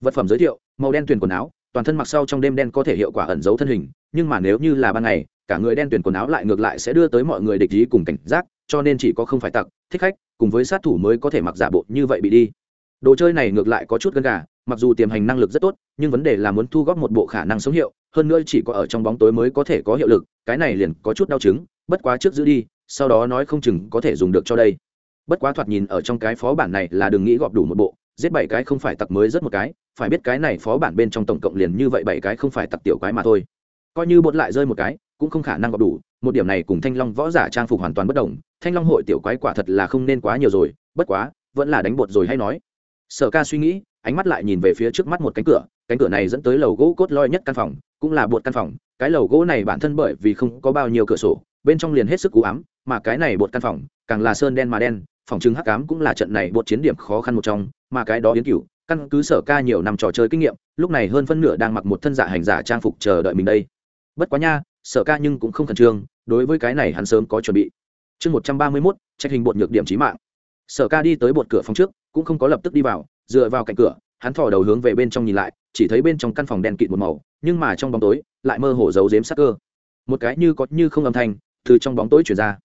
Vật phẩm giới thiệu, màu đen tuyền quần áo, toàn thân mặc sau trong đêm đen có thể hiệu quả ẩn giấu thân hình nhưng mà nếu như là ban ngày, cả người đen tuyển quần áo lại ngược lại sẽ đưa tới mọi người địch ý cùng cảnh giác, cho nên chỉ có không phải tặc, thích khách, cùng với sát thủ mới có thể mặc giả bộ như vậy bị đi. Đồ chơi này ngược lại có chút gân gà, mặc dù tiềm hành năng lực rất tốt, nhưng vấn đề là muốn thu góp một bộ khả năng sống hiệu, hơn nữa chỉ có ở trong bóng tối mới có thể có hiệu lực, cái này liền có chút đau chứng, bất quá trước giữ đi, sau đó nói không chừng có thể dùng được cho đây. Bất quá thoạt nhìn ở trong cái phó bản này là đừng nghĩ gọp đủ một bộ, giết bảy cái không phải tặc mới rất một cái, phải biết cái này phó bản bên trong tổng cộng liền như vậy bảy cái không phải tặc tiểu cái mà thôi coi như bột lại rơi một cái, cũng không khả năng gặp đủ. Một điểm này cùng thanh long võ giả trang phục hoàn toàn bất đồng. Thanh long hội tiểu quái quả thật là không nên quá nhiều rồi, bất quá, vẫn là đánh bột rồi hay nói. Sở ca suy nghĩ, ánh mắt lại nhìn về phía trước mắt một cánh cửa. Cánh cửa này dẫn tới lầu gỗ cốt loi nhất căn phòng, cũng là bột căn phòng. Cái lầu gỗ này bản thân bởi vì không có bao nhiêu cửa sổ, bên trong liền hết sức cú ám, mà cái này bột căn phòng, càng là sơn đen mà đen, phòng chứng hắc ám cũng là trận này bột chiến điểm khó khăn một trong, mà cái đó yến cửu, căn cứ sở ca nhiều năm trò chơi kinh nghiệm, lúc này hơn phân nửa đang mặc một thân giả hành giả trang phục chờ đợi mình đây bất quá nha, sở ca nhưng cũng không khẩn trương, đối với cái này hắn sớm có chuẩn bị. Chương một trăm ba mươi mốt, trách hình bột nhược điểm trí mạng. Sở ca đi tới bột cửa phòng trước, cũng không có lập tức đi vào, dựa vào cạnh cửa, hắn thò đầu hướng về bên trong nhìn lại, chỉ thấy bên trong căn phòng đèn kịt một màu, nhưng mà trong bóng tối, lại mơ hồ giấu giếm sắc cơ. Một cái như có như không âm thanh, từ trong bóng tối chuyển ra.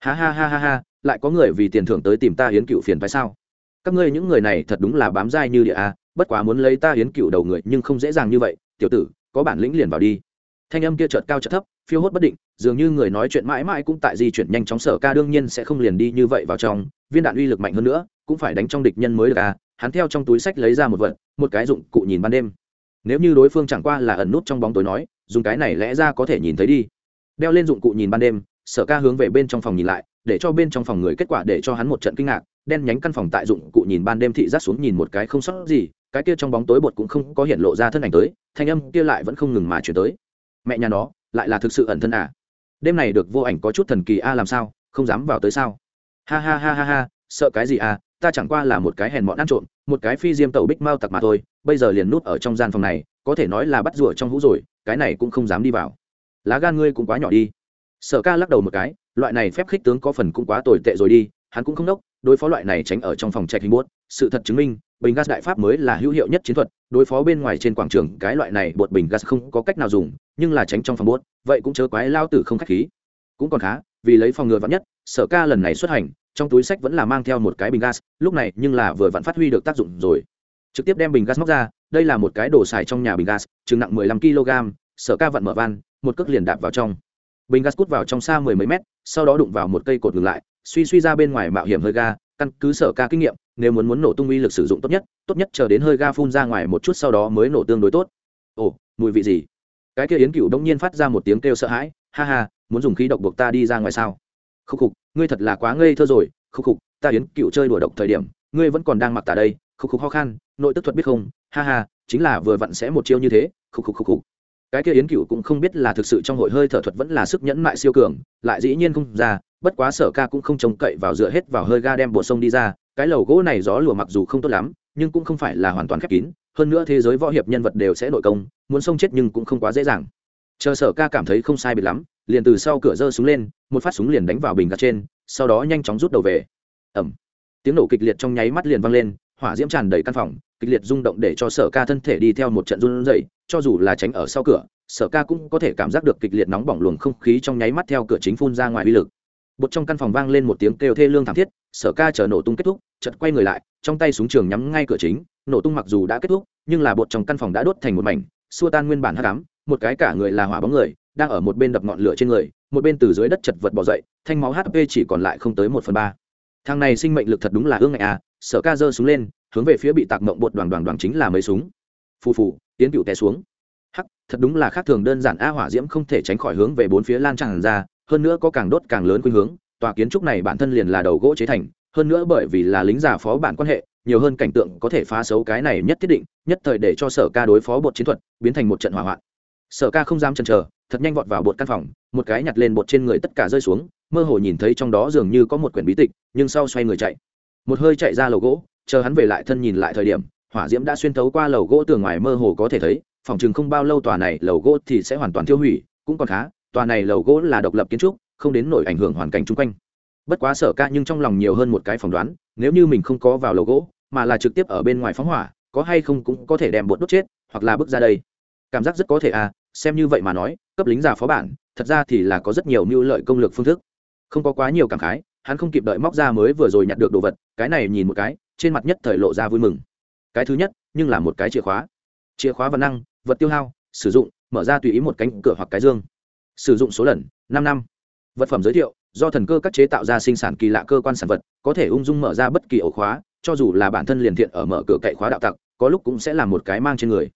Ha ha ha ha ha, lại có người vì tiền thưởng tới tìm ta hiến cựu phiền phải sao? Các ngươi những người này thật đúng là bám dai như địa a, bất quá muốn lấy ta hiến cựu đầu người nhưng không dễ dàng như vậy, tiểu tử, có bản lĩnh liền vào đi thanh âm kia chợt cao chợt thấp, phiêu hốt bất định, dường như người nói chuyện mãi mãi cũng tại di chuyển nhanh chóng sở ca đương nhiên sẽ không liền đi như vậy vào trong, viên đạn uy lực mạnh hơn nữa, cũng phải đánh trong địch nhân mới được à hắn theo trong túi sách lấy ra một vật, một cái dụng cụ nhìn ban đêm. Nếu như đối phương chẳng qua là ẩn nút trong bóng tối nói, dùng cái này lẽ ra có thể nhìn thấy đi. Đeo lên dụng cụ nhìn ban đêm, sở ca hướng về bên trong phòng nhìn lại, để cho bên trong phòng người kết quả để cho hắn một trận kinh ngạc, đen nhánh căn phòng tại dụng cụ nhìn ban đêm thị giác xuống nhìn một cái không sót gì, cái kia trong bóng tối bột cũng không có hiện lộ ra thân ảnh tới, thanh âm kia lại vẫn không ngừng mà chuyển tới mẹ nhà nó, lại là thực sự ẩn thân à? Đêm này được vô ảnh có chút thần kỳ a, làm sao? Không dám vào tới sao? Ha ha ha ha ha, sợ cái gì à? Ta chẳng qua là một cái hèn mọn ăn trộm, một cái phi diêm tẩu bích mau tặc mà thôi, bây giờ liền nút ở trong gian phòng này, có thể nói là bắt rùa trong hũ rồi, cái này cũng không dám đi vào. Lá gan ngươi cũng quá nhỏ đi. Sở ca lắc đầu một cái, loại này phép khích tướng có phần cũng quá tồi tệ rồi đi, hắn cũng không đốc, đối phó loại này tránh ở trong phòng trạch hình buốt, sự thật chứng minh bình gas đại pháp mới là hữu hiệu nhất chiến thuật, đối phó bên ngoài trên quảng trường, cái loại này bột bình gas không có cách nào dùng, nhưng là tránh trong phòng bốt. vậy cũng chớ quái lao tử không khách khí cũng còn khá, vì lấy phòng ngừa vắn nhất, sở ca lần này xuất hành, trong túi sách vẫn là mang theo một cái bình gas, lúc này nhưng là vừa vặn phát huy được tác dụng rồi trực tiếp đem bình gas móc ra, đây là một cái đồ xài trong nhà bình gas, chừng nặng 15 kg sở ca vặn mở van, một cước liền đạp vào trong bình gas cút vào trong xa mười mấy mét, sau đó đụng vào một cây cột ngừng lại, suy suy ra bên ngoài mạo hiểm hơi ga căn cứ sở ca kinh nghiệm, nếu muốn muốn nổ tung uy lực sử dụng tốt nhất tốt nhất chờ đến hơi ga phun ra ngoài một chút sau đó mới nổ tương đối tốt. Ồ, mùi vị gì? Cái kia yến cựu đông nhiên phát ra một tiếng kêu sợ hãi, ha ha, muốn dùng khí độc buộc ta đi ra ngoài sao? Khúc khục, ngươi thật là quá ngây thơ rồi, khúc khục, ta yến cựu chơi đùa độc thời điểm, ngươi vẫn còn đang mặc tả đây, khúc khục ho khan, nội tức thuật biết không? Ha ha, chính là vừa vặn sẽ một chiêu như thế, Khúc khục khúc khục cái kia yến cựu cũng không biết là thực sự trong hội hơi thở thuật vẫn là sức nhẫn mại siêu cường, lại dĩ nhiên không ra, bất quá sở ca cũng không trông cậy vào dựa hết vào hơi ga đem bộ sông đi ra, cái lầu gỗ này gió lùa mặc dù không tốt lắm, nhưng cũng không phải là hoàn toàn khép kín, hơn nữa thế giới võ hiệp nhân vật đều sẽ nội công, muốn sông chết nhưng cũng không quá dễ dàng. Chờ sở ca cảm thấy không sai biệt lắm, liền từ sau cửa giơ súng lên, một phát súng liền đánh vào bình gạt trên, sau đó nhanh chóng rút đầu về. Ẩm tiếng nổ kịch liệt trong nháy mắt liền vang lên hỏa diễm tràn đầy căn phòng, kịch liệt rung động để cho sở ca thân thể đi theo một trận run dậy cho dù là tránh ở sau cửa, sở ca cũng có thể cảm giác được kịch liệt nóng bỏng luồng không khí trong nháy mắt theo cửa chính phun ra ngoài uy lực. Bột trong căn phòng vang lên một tiếng kêu thê lương thảm thiết, sở ca chờ nổ tung kết thúc chật quay người lại, trong tay súng trường nhắm ngay cửa chính, nổ tung mặc dù đã kết thúc, nhưng là bột trong căn phòng đã đốt thành một mảnh, xua tan nguyên bản hắc ám, một cái cả người là hỏa bóng người, đang ở một bên đập ngọn lửa trên người, một bên từ dưới đất chật vật bỏ dậy, thanh máu hp chỉ còn lại không tới một phần ba. Thằng này sinh mệnh lực thật đúng là ương ngại à sở ca giơ súng lên, hướng về phía bị tạc mộng bột đoàn đoàn đoàn chính là mấy súng. Phù phù, tiến cựu té xuống. Hắc, thật đúng là khác thường đơn giản, a hỏa diễm không thể tránh khỏi hướng về bốn phía lan tràn ra, hơn nữa có càng đốt càng lớn khuynh hướng, tòa kiến trúc này bản thân liền là đầu gỗ chế thành, hơn nữa bởi vì là lính giả phó bản quan hệ, nhiều hơn cảnh tượng có thể phá xấu cái này nhất thiết định, nhất thời để cho sở ca đối phó bột chiến thuật, biến thành một trận hỏa hoạn. Sở ca không dám chần chờ, thật nhanh vọt vào bột căn phòng, một cái nhặt lên bột trên người tất cả rơi xuống, mơ hồ nhìn thấy trong đó dường như có một quyển bí tịch, nhưng sau xoay người chạy một hơi chạy ra lầu gỗ, chờ hắn về lại thân nhìn lại thời điểm, hỏa diễm đã xuyên thấu qua lầu gỗ tường ngoài mơ hồ có thể thấy, phòng chừng không bao lâu tòa này lầu gỗ thì sẽ hoàn toàn tiêu hủy, cũng còn khá, tòa này lầu gỗ là độc lập kiến trúc, không đến nổi ảnh hưởng hoàn cảnh chung quanh. Bất quá sở ca nhưng trong lòng nhiều hơn một cái phỏng đoán, nếu như mình không có vào lầu gỗ, mà là trực tiếp ở bên ngoài phóng hỏa, có hay không cũng có thể đem bột đốt chết, hoặc là bước ra đây. Cảm giác rất có thể à xem như vậy mà nói, cấp lính già phó bản, thật ra thì là có rất nhiều mưu lợi công lược phương thức. Không có quá nhiều cảm khái hắn không kịp đợi móc ra mới vừa rồi nhặt được đồ vật, cái này nhìn một cái, trên mặt nhất thời lộ ra vui mừng. Cái thứ nhất, nhưng là một cái chìa khóa. Chìa khóa văn năng, vật tiêu hao, sử dụng, mở ra tùy ý một cánh cửa hoặc cái dương. Sử dụng số lần, năm năm. Vật phẩm giới thiệu, do thần cơ các chế tạo ra sinh sản kỳ lạ cơ quan sản vật, có thể ung dung mở ra bất kỳ ổ khóa, cho dù là bản thân liền thiện ở mở cửa cậy khóa đạo tặc, có lúc cũng sẽ là một cái mang trên người.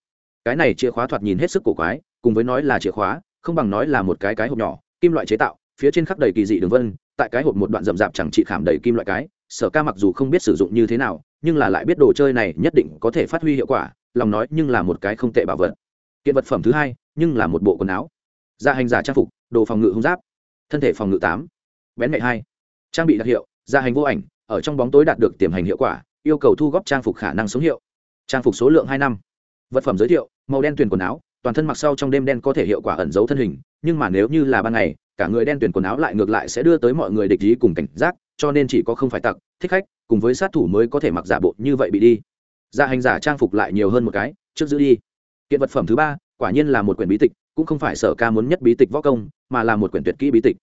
Cái này chìa khóa thoạt nhìn hết sức cổ quái, cùng với nói là chìa khóa, không bằng nói là một cái cái hộp nhỏ, kim loại chế tạo, phía trên khắp đầy kỳ dị đường vân tại cái hộp một đoạn rậm rạp chẳng trị khảm đầy kim loại cái, sở ca mặc dù không biết sử dụng như thế nào, nhưng là lại biết đồ chơi này nhất định có thể phát huy hiệu quả, lòng nói nhưng là một cái không tệ bảo vật. Kiện vật phẩm thứ hai, nhưng là một bộ quần áo. Gia hành giả trang phục, đồ phòng ngự hung giáp. Thân thể phòng ngự tám. Bén mẹ hai. Trang bị đặc hiệu gia hành vô ảnh, ở trong bóng tối đạt được tiềm hành hiệu quả, yêu cầu thu góp trang phục khả năng sống hiệu. Trang phục số lượng hai năm. Vật phẩm giới thiệu, màu đen tuyển quần áo toàn thân mặc sau trong đêm đen có thể hiệu quả ẩn giấu thân hình, nhưng mà nếu như là ban ngày, cả người đen tuyển quần áo lại ngược lại sẽ đưa tới mọi người địch ý cùng cảnh giác, cho nên chỉ có không phải tặc, thích khách, cùng với sát thủ mới có thể mặc giả bộ như vậy bị đi. Dạ hành giả trang phục lại nhiều hơn một cái, trước giữ đi. Kiện vật phẩm thứ ba, quả nhiên là một quyển bí tịch, cũng không phải sở ca muốn nhất bí tịch võ công, mà là một quyển tuyệt kỹ bí tịch.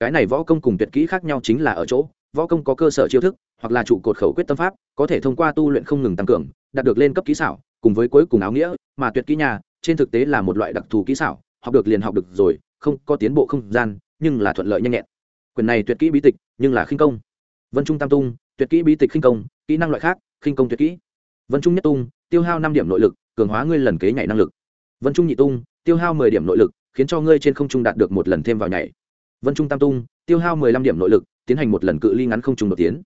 Cái này võ công cùng tuyệt kỹ khác nhau chính là ở chỗ, võ công có cơ sở chiêu thức, hoặc là trụ cột khẩu quyết tâm pháp, có thể thông qua tu luyện không ngừng tăng cường, đạt được lên cấp kỹ xảo, cùng với cuối cùng áo nghĩa, mà tuyệt kỹ nhà trên thực tế là một loại đặc thù kỹ xảo, học được liền học được rồi, không có tiến bộ không gian, nhưng là thuận lợi nhanh nhẹn. Quyền này tuyệt kỹ bí tịch, nhưng là khinh công. Vân trung tam tung, tuyệt kỹ bí tịch khinh công, kỹ năng loại khác, khinh công tuyệt kỹ. Vân trung nhất tung, tiêu hao năm điểm nội lực, cường hóa ngươi lần kế nhảy năng lực. Vân trung nhị tung, tiêu hao mười điểm nội lực, khiến cho ngươi trên không trung đạt được một lần thêm vào nhảy. Vân trung tam tung, tiêu hao mười lăm điểm nội lực, tiến hành một lần cự ly ngắn không trung đột tiến.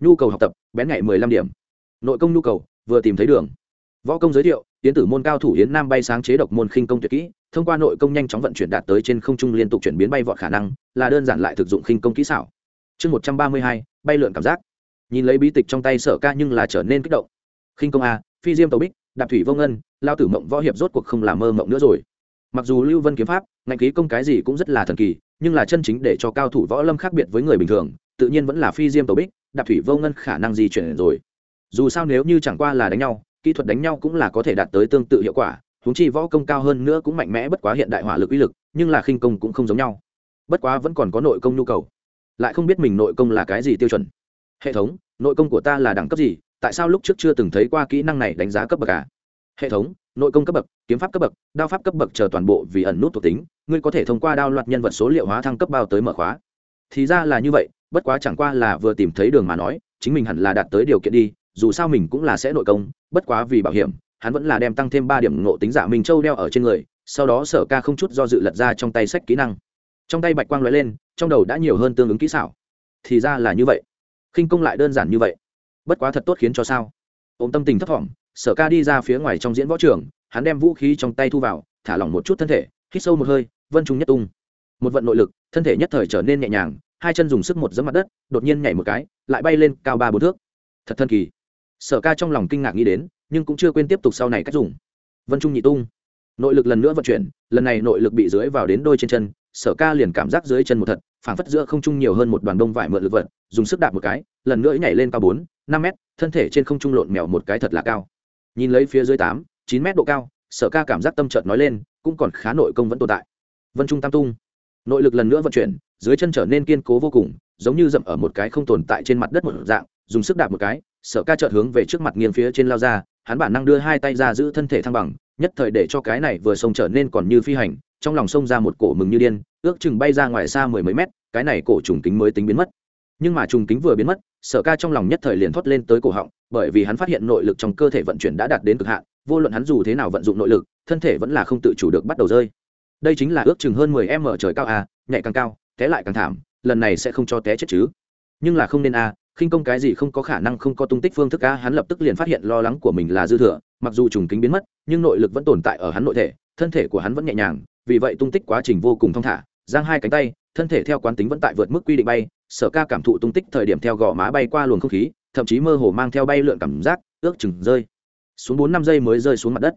Nhu cầu học tập, bén nhảy mười lăm điểm. Nội công nhu cầu, vừa tìm thấy đường. Võ công giới thiệu tiến tử môn cao thủ yến nam bay sáng chế độc môn khinh công tuyệt kỹ, thông qua nội công nhanh chóng vận chuyển đạt tới trên không trung liên tục chuyển biến bay vọt khả năng, là đơn giản lại thực dụng khinh công kỹ xảo. Chương một trăm ba mươi hai, bay lượn cảm giác. Nhìn lấy bí tịch trong tay sở ca nhưng là trở nên kích động. Khinh công a, phi diêm tàu bích, đạp thủy vô ngân, lao tử mộng võ hiệp rốt cuộc không làm mơ mộng nữa rồi. Mặc dù lưu vân kiếm pháp, ngạnh khí công cái gì cũng rất là thần kỳ, nhưng là chân chính để cho cao thủ võ lâm khác biệt với người bình thường, tự nhiên vẫn là phi diêm tàu bích, đạp thủy vô ngân khả năng di chuyển rồi. Dù sao nếu như chẳng qua là đánh nhau kỹ thuật đánh nhau cũng là có thể đạt tới tương tự hiệu quả húng chi võ công cao hơn nữa cũng mạnh mẽ bất quá hiện đại hỏa lực uy lực, nhưng là khinh công cũng không giống nhau. Bất quá vẫn còn có nội công nhu cầu. Lại không biết mình nội công là cái gì tiêu chuẩn. Hệ thống, nội công của ta là đẳng cấp gì? Tại sao lúc trước chưa từng thấy qua kỹ năng này đánh giá cấp bậc à? hệ thống, nội công cấp bậc, kiếm pháp cấp bậc, đao pháp cấp bậc chờ toàn bộ vì ẩn nút thuộc tính, ngươi có thể thông qua đao loạt nhân vật số liệu hóa thăng cấp bao tới mở khóa. Thì ra là như vậy, bất quá chẳng qua là vừa tìm thấy đường mà nói, chính mình hẳn là đạt tới điều kiện đi dù sao mình cũng là sẽ nội công, bất quá vì bảo hiểm, hắn vẫn là đem tăng thêm ba điểm ngộ tính giả minh châu đeo ở trên người, sau đó sở ca không chút do dự lật ra trong tay sách kỹ năng. Trong tay bạch quang l ó e lên, trong đầu đã nhiều hơn tương ứng kỹ xảo. Thì ra là như vậy. Khinh công lại đơn giản như vậy. Bất quá thật tốt khiến cho sao? Ôm tâm tình thấp thỏm, sở ca đi ra phía ngoài trong diễn võ trường, hắn đem vũ khí trong tay thu vào, thả lỏng một chút thân thể, hít sâu một hơi, vân trung nhất tung. Một vận nội lực, thân thể nhất thời trở nên nhẹ nhàng, hai chân dùng sức một dẫm mặt đất, đột nhiên nhảy một cái, lại bay lên cao ba bốn thước. Thật thân kỳ sở ca trong lòng kinh ngạc nghĩ đến, nhưng cũng chưa quên tiếp tục sau này cách dùng. Vân trung nhị tung. Nội lực lần nữa vận chuyển, lần này nội lực bị dưới vào đến đôi trên chân, sở ca liền cảm giác dưới chân một thật, phảng phất giữa không trung nhiều hơn một đoàn đông vải mượn lực vận, dùng sức đạp một cái, lần nữa nhảy lên cao bốn, năm mét, thân thể trên không trung lộn mèo một cái thật là cao. Nhìn lấy phía dưới tám, chín mét độ cao, sở ca cảm giác tâm trợt nói lên, cũng còn khá nội công vẫn tồn tại. Vân trung tam tung. Nội lực lần nữa vận chuyển, dưới chân trở nên kiên cố vô cùng, giống như dậm ở một cái không tồn tại trên mặt đất một dạng, dùng sức đạp một cái sở ca chợt hướng về trước mặt nghiêng phía trên lao ra, hắn bản năng đưa hai tay ra giữ thân thể thăng bằng, nhất thời để cho cái này vừa sông trở nên còn như phi hành, trong lòng sông ra một cổ mừng như điên, ước chừng bay ra ngoài xa mười mấy mét, cái này cổ trùng kính mới tính biến mất. Nhưng mà trùng kính vừa biến mất, sở ca trong lòng nhất thời liền thoát lên tới cổ họng, bởi vì hắn phát hiện nội lực trong cơ thể vận chuyển đã đạt đến cực hạn, vô luận hắn dù thế nào vận dụng nội lực, thân thể vẫn là không tự chủ được bắt đầu rơi. Đây chính là ước chừng hơn mười m trời cao a nhảy càng cao, té lại càng thảm, lần này sẽ không cho té chết chứ. Nhưng là không nên a khinh công cái gì không có khả năng không có tung tích phương thức a, hắn lập tức liền phát hiện lo lắng của mình là dư thừa, mặc dù trùng kính biến mất, nhưng nội lực vẫn tồn tại ở hắn nội thể, thân thể của hắn vẫn nhẹ nhàng, vì vậy tung tích quá trình vô cùng thong thả, giang hai cánh tay, thân thể theo quán tính vẫn tại vượt mức quy định bay, sở ca cảm thụ tung tích thời điểm theo gò má bay qua luồng không khí, thậm chí mơ hồ mang theo bay lượn cảm giác, ước chừng rơi. Xuống bốn năm giây mới rơi xuống mặt đất.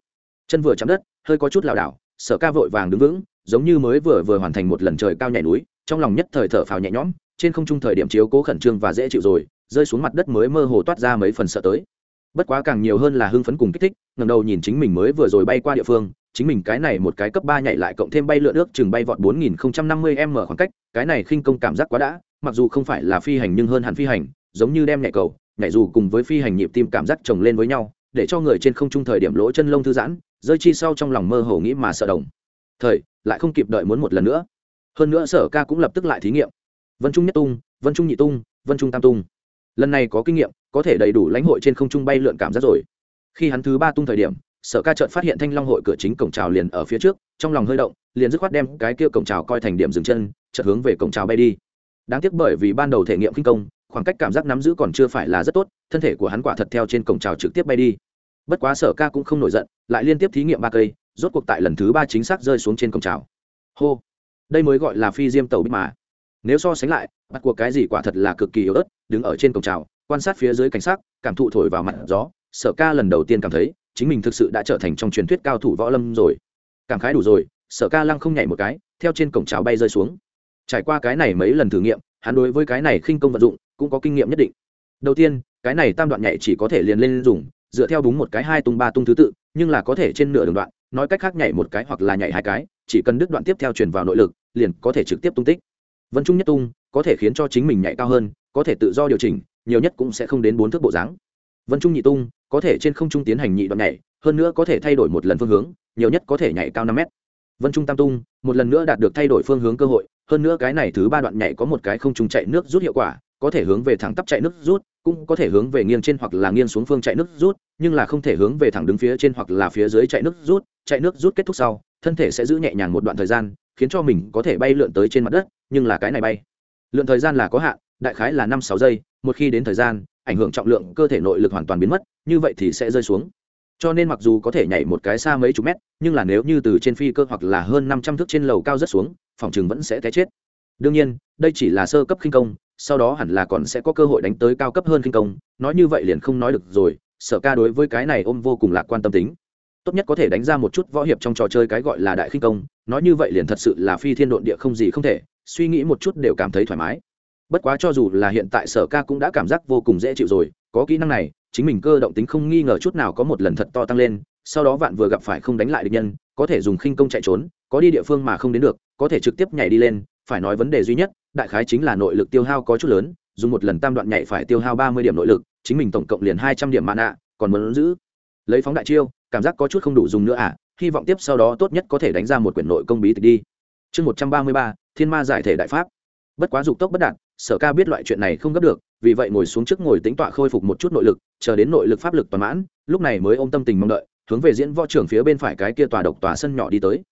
Chân vừa chạm đất, hơi có chút lảo đảo, sở ca vội vàng đứng vững, giống như mới vừa vừa hoàn thành một lần trời cao nhảy núi, trong lòng nhất thời thở phào nhẹ nhõm trên không trung thời điểm chiếu cố khẩn trương và dễ chịu rồi, rơi xuống mặt đất mới mơ hồ toát ra mấy phần sợ tới. Bất quá càng nhiều hơn là hưng phấn cùng kích thích ngầm đầu nhìn chính mình mới vừa rồi bay qua địa phương, chính mình cái này một cái cấp ba nhảy lại cộng thêm bay lượn nước chừng bay vọt bốn nghìn năm mươi m khoảng cách, cái này khinh công cảm giác quá đã, mặc dù không phải là phi hành nhưng hơn hẳn phi hành, giống như đem nhảy cầu, nhảy dù cùng với phi hành nhịp tim cảm giác chồng lên với nhau, để cho người trên không trung thời điểm lỗ chân lông thư giãn, rơi chi sau trong lòng mơ hồ nghĩ mà sợ đồng. Thời, lại không kịp đợi muốn một lần nữa. Hơn nữa sở ca cũng lập tức lại thí nghiệm vân trung nhất tung, vân trung nhị tung, vân trung tam tung. Lần này có kinh nghiệm, có thể đầy đủ lãnh hội trên không trung bay lượn cảm giác rồi. Khi hắn thứ ba tung thời điểm, sở ca trợn phát hiện thanh long hội cửa chính cổng trào liền ở phía trước, trong lòng hơi động, liền dứt khoát đem cái kia cổng trào coi thành điểm dừng chân, chợt hướng về cổng trào bay đi. Đáng tiếc bởi vì ban đầu thể nghiệm kinh công, khoảng cách cảm giác nắm giữ còn chưa phải là rất tốt, thân thể của hắn quả thật theo trên cổng trào trực tiếp bay đi. Bất quá sở ca cũng không nổi giận, lại liên tiếp thí nghiệm ba cây, rốt cuộc tại lần thứ ba chính xác rơi xuống trên cổng trào hô. Đây mới gọi là phi diêm tàu bích mà nếu so sánh lại, mặt cuộc cái gì quả thật là cực kỳ yếu ớt, đứng ở trên cổng trào quan sát phía dưới cảnh sát cảm thụ thổi vào mặt gió, sở ca lần đầu tiên cảm thấy, chính mình thực sự đã trở thành trong truyền thuyết cao thủ võ lâm rồi. Cảm khái đủ rồi, sở ca lăng không nhảy một cái, theo trên cổng trào bay rơi xuống. Trải qua cái này mấy lần thử nghiệm, hắn đối với cái này khinh công vận dụng, cũng có kinh nghiệm nhất định. Đầu tiên, cái này tam đoạn nhảy chỉ có thể liền lên dùng, dựa theo đúng một cái hai tung ba tung thứ tự, nhưng là có thể trên nửa đường đoạn, nói cách khác nhảy một cái hoặc là nhảy hai cái, chỉ cần đứt đoạn tiếp theo truyền vào nội lực, liền có thể trực tiếp tung tích vân trung nhất tung, có thể khiến cho chính mình nhảy cao hơn, có thể tự do điều chỉnh, nhiều nhất cũng sẽ không đến bốn thước bộ dáng. Vân trung nhị tung, có thể trên không trung tiến hành nhị đoạn nhảy, hơn nữa có thể thay đổi một lần phương hướng, nhiều nhất có thể nhảy cao năm mét. Vân trung tam tung, một lần nữa đạt được thay đổi phương hướng cơ hội, hơn nữa cái này thứ ba đoạn nhảy có một cái không trung chạy nước rút hiệu quả, có thể hướng về thẳng tắp chạy nước rút, cũng có thể hướng về nghiêng trên hoặc là nghiêng xuống phương chạy nước rút, nhưng là không thể hướng về thẳng đứng phía trên hoặc là phía dưới chạy nước rút. Chạy nước rút kết thúc sau, thân thể sẽ giữ nhẹ nhàng một đoạn thời gian khiến cho mình có thể bay lượn tới trên mặt đất, nhưng là cái này bay. Lượn thời gian là có hạn, đại khái là năm sáu giây, một khi đến thời gian, ảnh hưởng trọng lượng cơ thể nội lực hoàn toàn biến mất, như vậy thì sẽ rơi xuống. Cho nên mặc dù có thể nhảy một cái xa mấy chục mét, nhưng là nếu như từ trên phi cơ hoặc là hơn năm trăm thước trên lầu cao rất xuống, phòng chừng vẫn sẽ té chết. Đương nhiên, đây chỉ là sơ cấp khinh công, sau đó hẳn là còn sẽ có cơ hội đánh tới cao cấp hơn khinh công, nói như vậy liền không nói được rồi, sở ca đối với cái này ôm vô cùng lạc quan tâm tính tốt nhất có thể đánh ra một chút võ hiệp trong trò chơi cái gọi là đại khinh công, nói như vậy liền thật sự là phi thiên độn địa không gì không thể, suy nghĩ một chút đều cảm thấy thoải mái. Bất quá cho dù là hiện tại sở ca cũng đã cảm giác vô cùng dễ chịu rồi, có kỹ năng này, chính mình cơ động tính không nghi ngờ chút nào có một lần thật to tăng lên, sau đó vạn vừa gặp phải không đánh lại địch nhân, có thể dùng khinh công chạy trốn, có đi địa phương mà không đến được, có thể trực tiếp nhảy đi lên, phải nói vấn đề duy nhất, đại khái chính là nội lực tiêu hao có chút lớn, dùng một lần tam đoạn nhảy phải tiêu hao ba mươi điểm nội lực, chính mình tổng cộng liền hai trăm điểm mạ nạ còn muốn giữ. Lấy phóng đại chiêu cảm giác có chút không đủ dùng nữa à hy vọng tiếp sau đó tốt nhất có thể đánh ra một quyển nội công bí tịch đi. Chương một trăm ba mươi ba, thiên ma giải thể đại pháp. Bất quá dục tốc bất đạt, sở ca biết loại chuyện này không gấp được, vì vậy ngồi xuống trước ngồi tính tọa khôi phục một chút nội lực, chờ đến nội lực pháp lực toàn mãn, lúc này mới ôm tâm tình mong đợi, hướng về diễn võ trưởng phía bên phải cái kia tòa độc tòa sân nhỏ đi tới.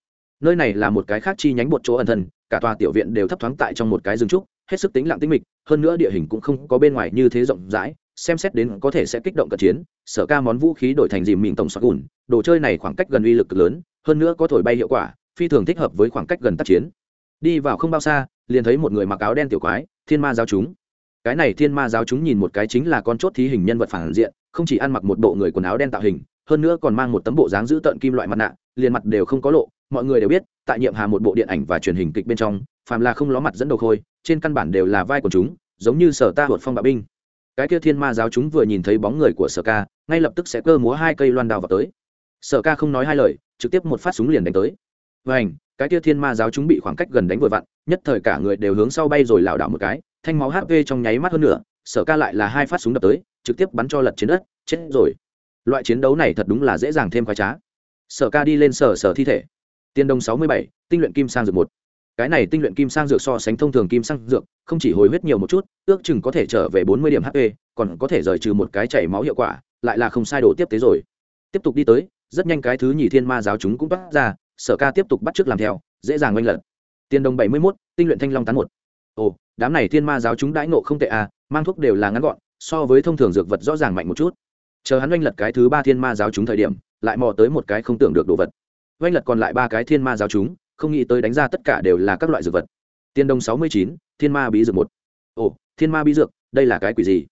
Nơi này là một cái khác chi nhánh một chỗ ẩn thân, cả tòa tiểu viện đều thấp thoáng tại trong một cái rừng trúc, hết sức tính lặng tĩnh mịch, hơn nữa địa hình cũng không có bên ngoài như thế rộng rãi xem xét đến có thể sẽ kích động cận chiến, sở ca món vũ khí đổi thành dìm mình tổng sọc ùn đồ chơi này khoảng cách gần uy lực lớn, hơn nữa có thổi bay hiệu quả, phi thường thích hợp với khoảng cách gần tác chiến. Đi vào không bao xa, liền thấy một người mặc áo đen tiểu quái, thiên ma giáo chúng. Cái này thiên ma giáo chúng nhìn một cái chính là con chốt thí hình nhân vật phản diện, không chỉ ăn mặc một bộ người quần áo đen tạo hình, hơn nữa còn mang một tấm bộ dáng giữ tợn kim loại mặt nạ, liền mặt đều không có lộ, mọi người đều biết, tại nhiệm hà một bộ điện ảnh và truyền hình kịch bên trong, phàm là không ló mặt dẫn đầu khôi, trên căn bản đều là vai của chúng, giống như sở ta hột phong bạo binh cái kia thiên ma giáo chúng vừa nhìn thấy bóng người của sở ca, ngay lập tức sẽ cơ múa hai cây loan đào vào tới. Sở ca không nói hai lời, trực tiếp một phát súng liền đánh tới. Và ảnh cái kia thiên ma giáo chúng bị khoảng cách gần đánh vừa vặn, nhất thời cả người đều hướng sau bay rồi lảo đảo một cái, thanh máu hp trong nháy mắt hơn nữa sở ca lại là hai phát súng đập tới, trực tiếp bắn cho lật trên đất, chết rồi. Loại chiến đấu này thật đúng là dễ dàng thêm khoái trá. Sở ca đi lên sở sở thi thể. Tiên đông sáu mươi bảy, tinh luyện kim sang dược một cái này tinh luyện kim sang dược so sánh thông thường kim sang dược, không chỉ hồi huyết nhiều một chút, ước chừng có thể trở về bốn mươi điểm hp còn có thể rời trừ một cái chảy máu hiệu quả, lại là không sai đồ tiếp tế rồi. Tiếp tục đi tới, rất nhanh cái thứ nhì thiên ma giáo chúng cũng bắt ra, sở ca tiếp tục bắt t làm theo, dễ dàng oanh lật. Tiền đồng bảy mươi mốt, tinh luyện thanh long tán một. Ồ, đám này thiên ma giáo chúng đãi nộ không tệ à mang thuốc đều là ngắn gọn, so với thông thường dược vật rõ ràng mạnh một chút. Chờ hắn oanh lật cái thứ ba thiên ma giáo chúng thời điểm, lại mò tới một cái không tưởng được đồ vật. Oanh lật còn lại ba cái thiên ma giáo chúng không nghĩ tới đánh ra tất cả đều là các loại dược vật. Tiên đông sáu mươi chín, thiên ma bí dược một. Ồ, thiên ma bí dược, đây là cái quỷ gì?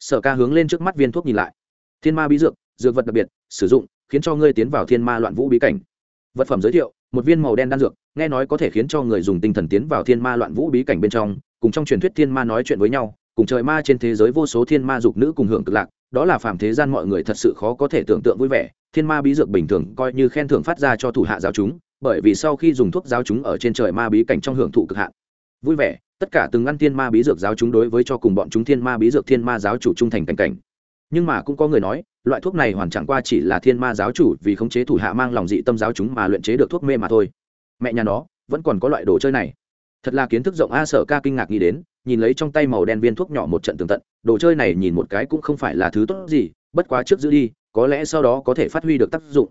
Sở ca hướng lên trước mắt viên thuốc nhìn lại. Thiên ma bí dược dược vật đặc biệt, sử dụng, khiến cho ngươi tiến vào thiên ma loạn vũ bí cảnh. Vật phẩm giới thiệu, một viên màu đen đan dược, nghe nói có thể khiến cho người dùng tinh thần tiến vào thiên ma loạn vũ bí cảnh bên trong, cùng trong truyền thuyết thiên ma nói chuyện với nhau, cùng trời ma trên thế giới vô số thiên ma dục nữ cùng hưởng cực lạc, đó là phàm thế gian mọi người thật sự khó có thể tưởng tượng vui vẻ thiên ma bí dược bình thường coi như khen thưởng phát ra cho thủ hạ giáo chúng, bởi vì sau khi dùng thuốc giáo chúng ở trên trời ma bí cảnh trong hưởng thụ cực hạn. Vui vẻ, tất cả từng ăn thiên ma bí dược giáo chúng đối với cho cùng bọn chúng thiên ma bí dược thiên ma giáo chủ trung thành cảnh cảnh. Nhưng mà cũng có người nói, loại thuốc này hoàn chẳng qua chỉ là thiên ma giáo chủ vì khống chế thủ hạ mang lòng dị tâm giáo chúng mà luyện chế được thuốc mê mà thôi. Mẹ nhà nó, vẫn còn có loại đồ chơi này. Thật là kiến thức rộng a sở ca kinh ngạc nghĩ đến, nhìn lấy trong tay màu đen viên thuốc nhỏ một trận tường tận, đồ chơi này nhìn một cái cũng không phải là thứ tốt gì, bất quá trước giữ đi có lẽ sau đó có thể phát huy được tác dụng.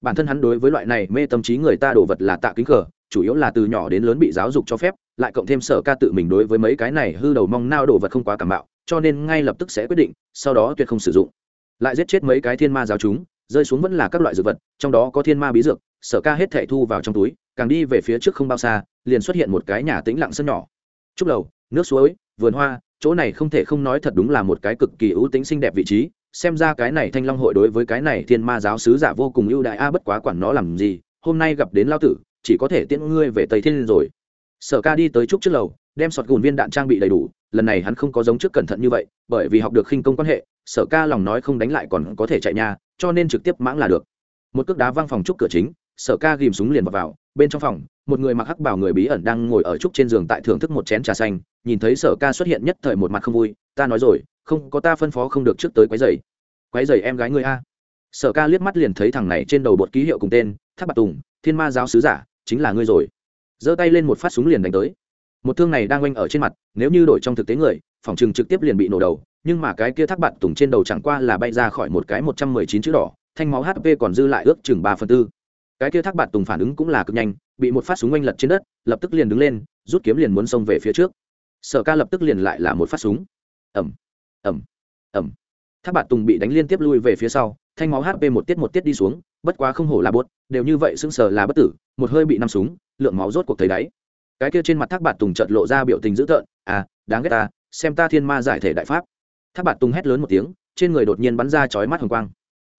Bản thân hắn đối với loại này mê tâm trí người ta đổ vật là tạ kính cờ, chủ yếu là từ nhỏ đến lớn bị giáo dục cho phép, lại cộng thêm sở ca tự mình đối với mấy cái này hư đầu mong nao đổ vật không quá cảm bạo cho nên ngay lập tức sẽ quyết định, sau đó tuyệt không sử dụng. Lại giết chết mấy cái thiên ma giáo chúng, rơi xuống vẫn là các loại dược vật, trong đó có thiên ma bí dược, sở ca hết thảy thu vào trong túi, càng đi về phía trước không bao xa, liền xuất hiện một cái nhà tĩnh lặng sân nhỏ. Trúc lầu nước suối, vườn hoa, chỗ này không thể không nói thật đúng là một cái cực kỳ ưu tính xinh đẹp vị trí xem ra cái này thanh long hội đối với cái này thiên ma giáo sứ giả vô cùng ưu đại a bất quá quản nó làm gì hôm nay gặp đến lao tử chỉ có thể tiễn ngươi về tây thiên rồi. Sở ca đi tới trúc trước lầu đem sọt gùn viên đạn trang bị đầy đủ lần này hắn không có giống trước cẩn thận như vậy bởi vì học được khinh công quan hệ sở ca lòng nói không đánh lại còn có thể chạy nhà cho nên trực tiếp mãng là được. Một cước đá văng phòng trúc cửa chính sở ca ghìm súng liền vào, vào bên trong phòng một người mặc hắc bảo người bí ẩn đang ngồi ở trúc trên giường tại thưởng thức một chén trà xanh, nhìn thấy sở ca xuất hiện nhất thời một mặt không vui, ta nói rồi, không, có ta phân phó không được trước tới quấy dày quấy dày em gái ngươi a? Sở ca liếc mắt liền thấy thằng này trên đầu bột ký hiệu cùng tên tháp bạc tùng, thiên ma giáo sứ giả, chính là ngươi rồi. Giơ tay lên một phát súng liền đánh tới. Một thương này đang oanh ở trên mặt, nếu như đổi trong thực tế người, phòng trừng trực tiếp liền bị nổ đầu, nhưng mà cái kia thác bạt tùng trên đầu chẳng qua là bay ra khỏi một cái một trăm mười chín chữ đỏ, thanh máu hp còn dư lại ước chừng ba phần tư. Cái kia thác bạt tùng phản ứng cũng là cực nhanh bị một phát súng oanh lật trên đất, lập tức liền đứng lên, rút kiếm liền muốn xông về phía trước. Sở ca lập tức liền lại là một phát súng. Ẩm ẩm ẩm thác bạt tùng bị đánh liên tiếp lui về phía sau, thanh máu hp một tiết một tiết đi xuống, bất quá không hổ là bốt đều như vậy sững sờ là bất tử, một hơi bị năm súng, lượng máu rốt cuộc thấy đáy. Cái kia trên mặt thác bạt tùng chợt lộ ra biểu tình dữ tợn à đáng ghét ta, xem ta thiên ma giải thể đại pháp. Thác bạt tùng hét lớn một tiếng, trên người đột nhiên bắn ra chói mắt hồng quang.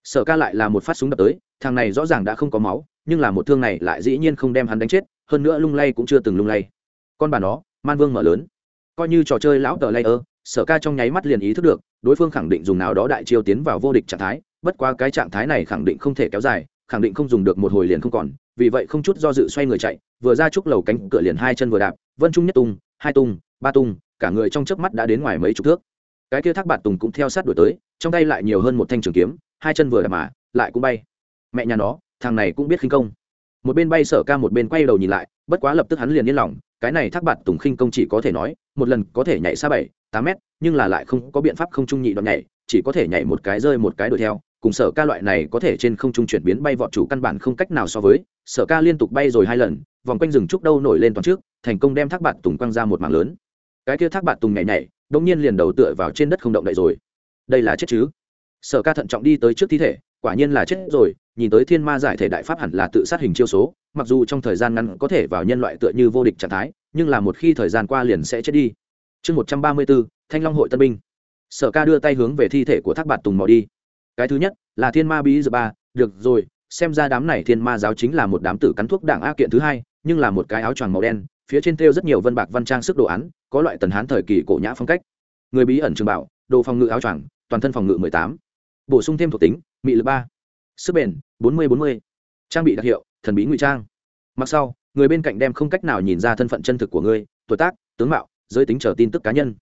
Sở ca lại là một phát súng đập tới, thằng này rõ ràng đã không có máu nhưng là một thương này lại dĩ nhiên không đem hắn đánh chết, hơn nữa lung lay cũng chưa từng lung lay. Con bà nó, man vương mở lớn. Coi như trò chơi lão tờ lay ơ, sở ca trong nháy mắt liền ý thức được, đối phương khẳng định dùng nào đó đại chiêu tiến vào vô địch trạng thái, bất quá cái trạng thái này khẳng định không thể kéo dài, khẳng định không dùng được một hồi liền không còn, vì vậy không chút do dự xoay người chạy, vừa ra chúc lầu cánh cửa liền hai chân vừa đạp, vân trung nhất tung, hai tung, ba tung, cả người trong chớp mắt đã đến ngoài mấy chục thước. Cái kia thác bạt tùng cũng theo sát đuổi tới, trong tay lại nhiều hơn một thanh trường kiếm, hai chân vừa đạp mà, lại cũng bay. Mẹ nhà nó thằng này cũng biết khinh công. Một bên bay sở ca một bên quay đầu nhìn lại, bất quá lập tức hắn liền yên lòng, cái này thác bạt tùng khinh công chỉ có thể nói, một lần có thể nhảy xa bảy, tám mét, nhưng là lại không có biện pháp không trung nhị đoạn nhảy, chỉ có thể nhảy một cái rơi một cái đuổi theo, cùng sở ca loại này có thể trên không trung chuyển biến bay vọt chủ căn bản không cách nào so với, sở ca liên tục bay rồi hai lần, vòng quanh rừng trúc đâu nổi lên toàn trước, thành công đem thác bạt tùng quăng ra một mạng lớn. Cái kia thác bạt tùng nhảy nhảy đông nhiên liền đầu tựa vào trên đất không động đậy rồi. Đây là chết chứ? Sở ca thận trọng đi tới trước thi thể quả nhiên là chết rồi, nhìn tới thiên ma giải thể đại pháp hẳn là tự sát hình chiêu số, mặc dù trong thời gian ngắn có thể vào nhân loại tựa như vô địch trạng thái, nhưng là một khi thời gian qua liền sẽ chết đi. Chương một trăm ba mươi bốn, thanh long hội tân binh. Sở ca đưa tay hướng về thi thể của thác bạt tùng mò đi. Cái thứ nhất, là thiên ma bí dược ba, được rồi, xem ra đám này thiên ma giáo chính là một đám tử cắn thuốc đảng a kiện thứ hai, nhưng là một cái áo choàng màu đen, phía trên thêu rất nhiều vân bạc văn trang sức đồ án, có loại tần hán thời kỳ cổ nhã phong cách. Người bí ẩn trường bảo, đồ phòng ngự áo choàng, toàn thân phòng ngự mười tám. Bổ sung thêm thuộc tính mị lực ba, sức bền bốn mươi bốn mươi, trang bị đặc hiệu, thần bí ngụy trang. Mặc sau, người bên cạnh đem không cách nào nhìn ra thân phận chân thực của ngươi, tuổi tác, tướng mạo, giới tính trở tin tức cá nhân.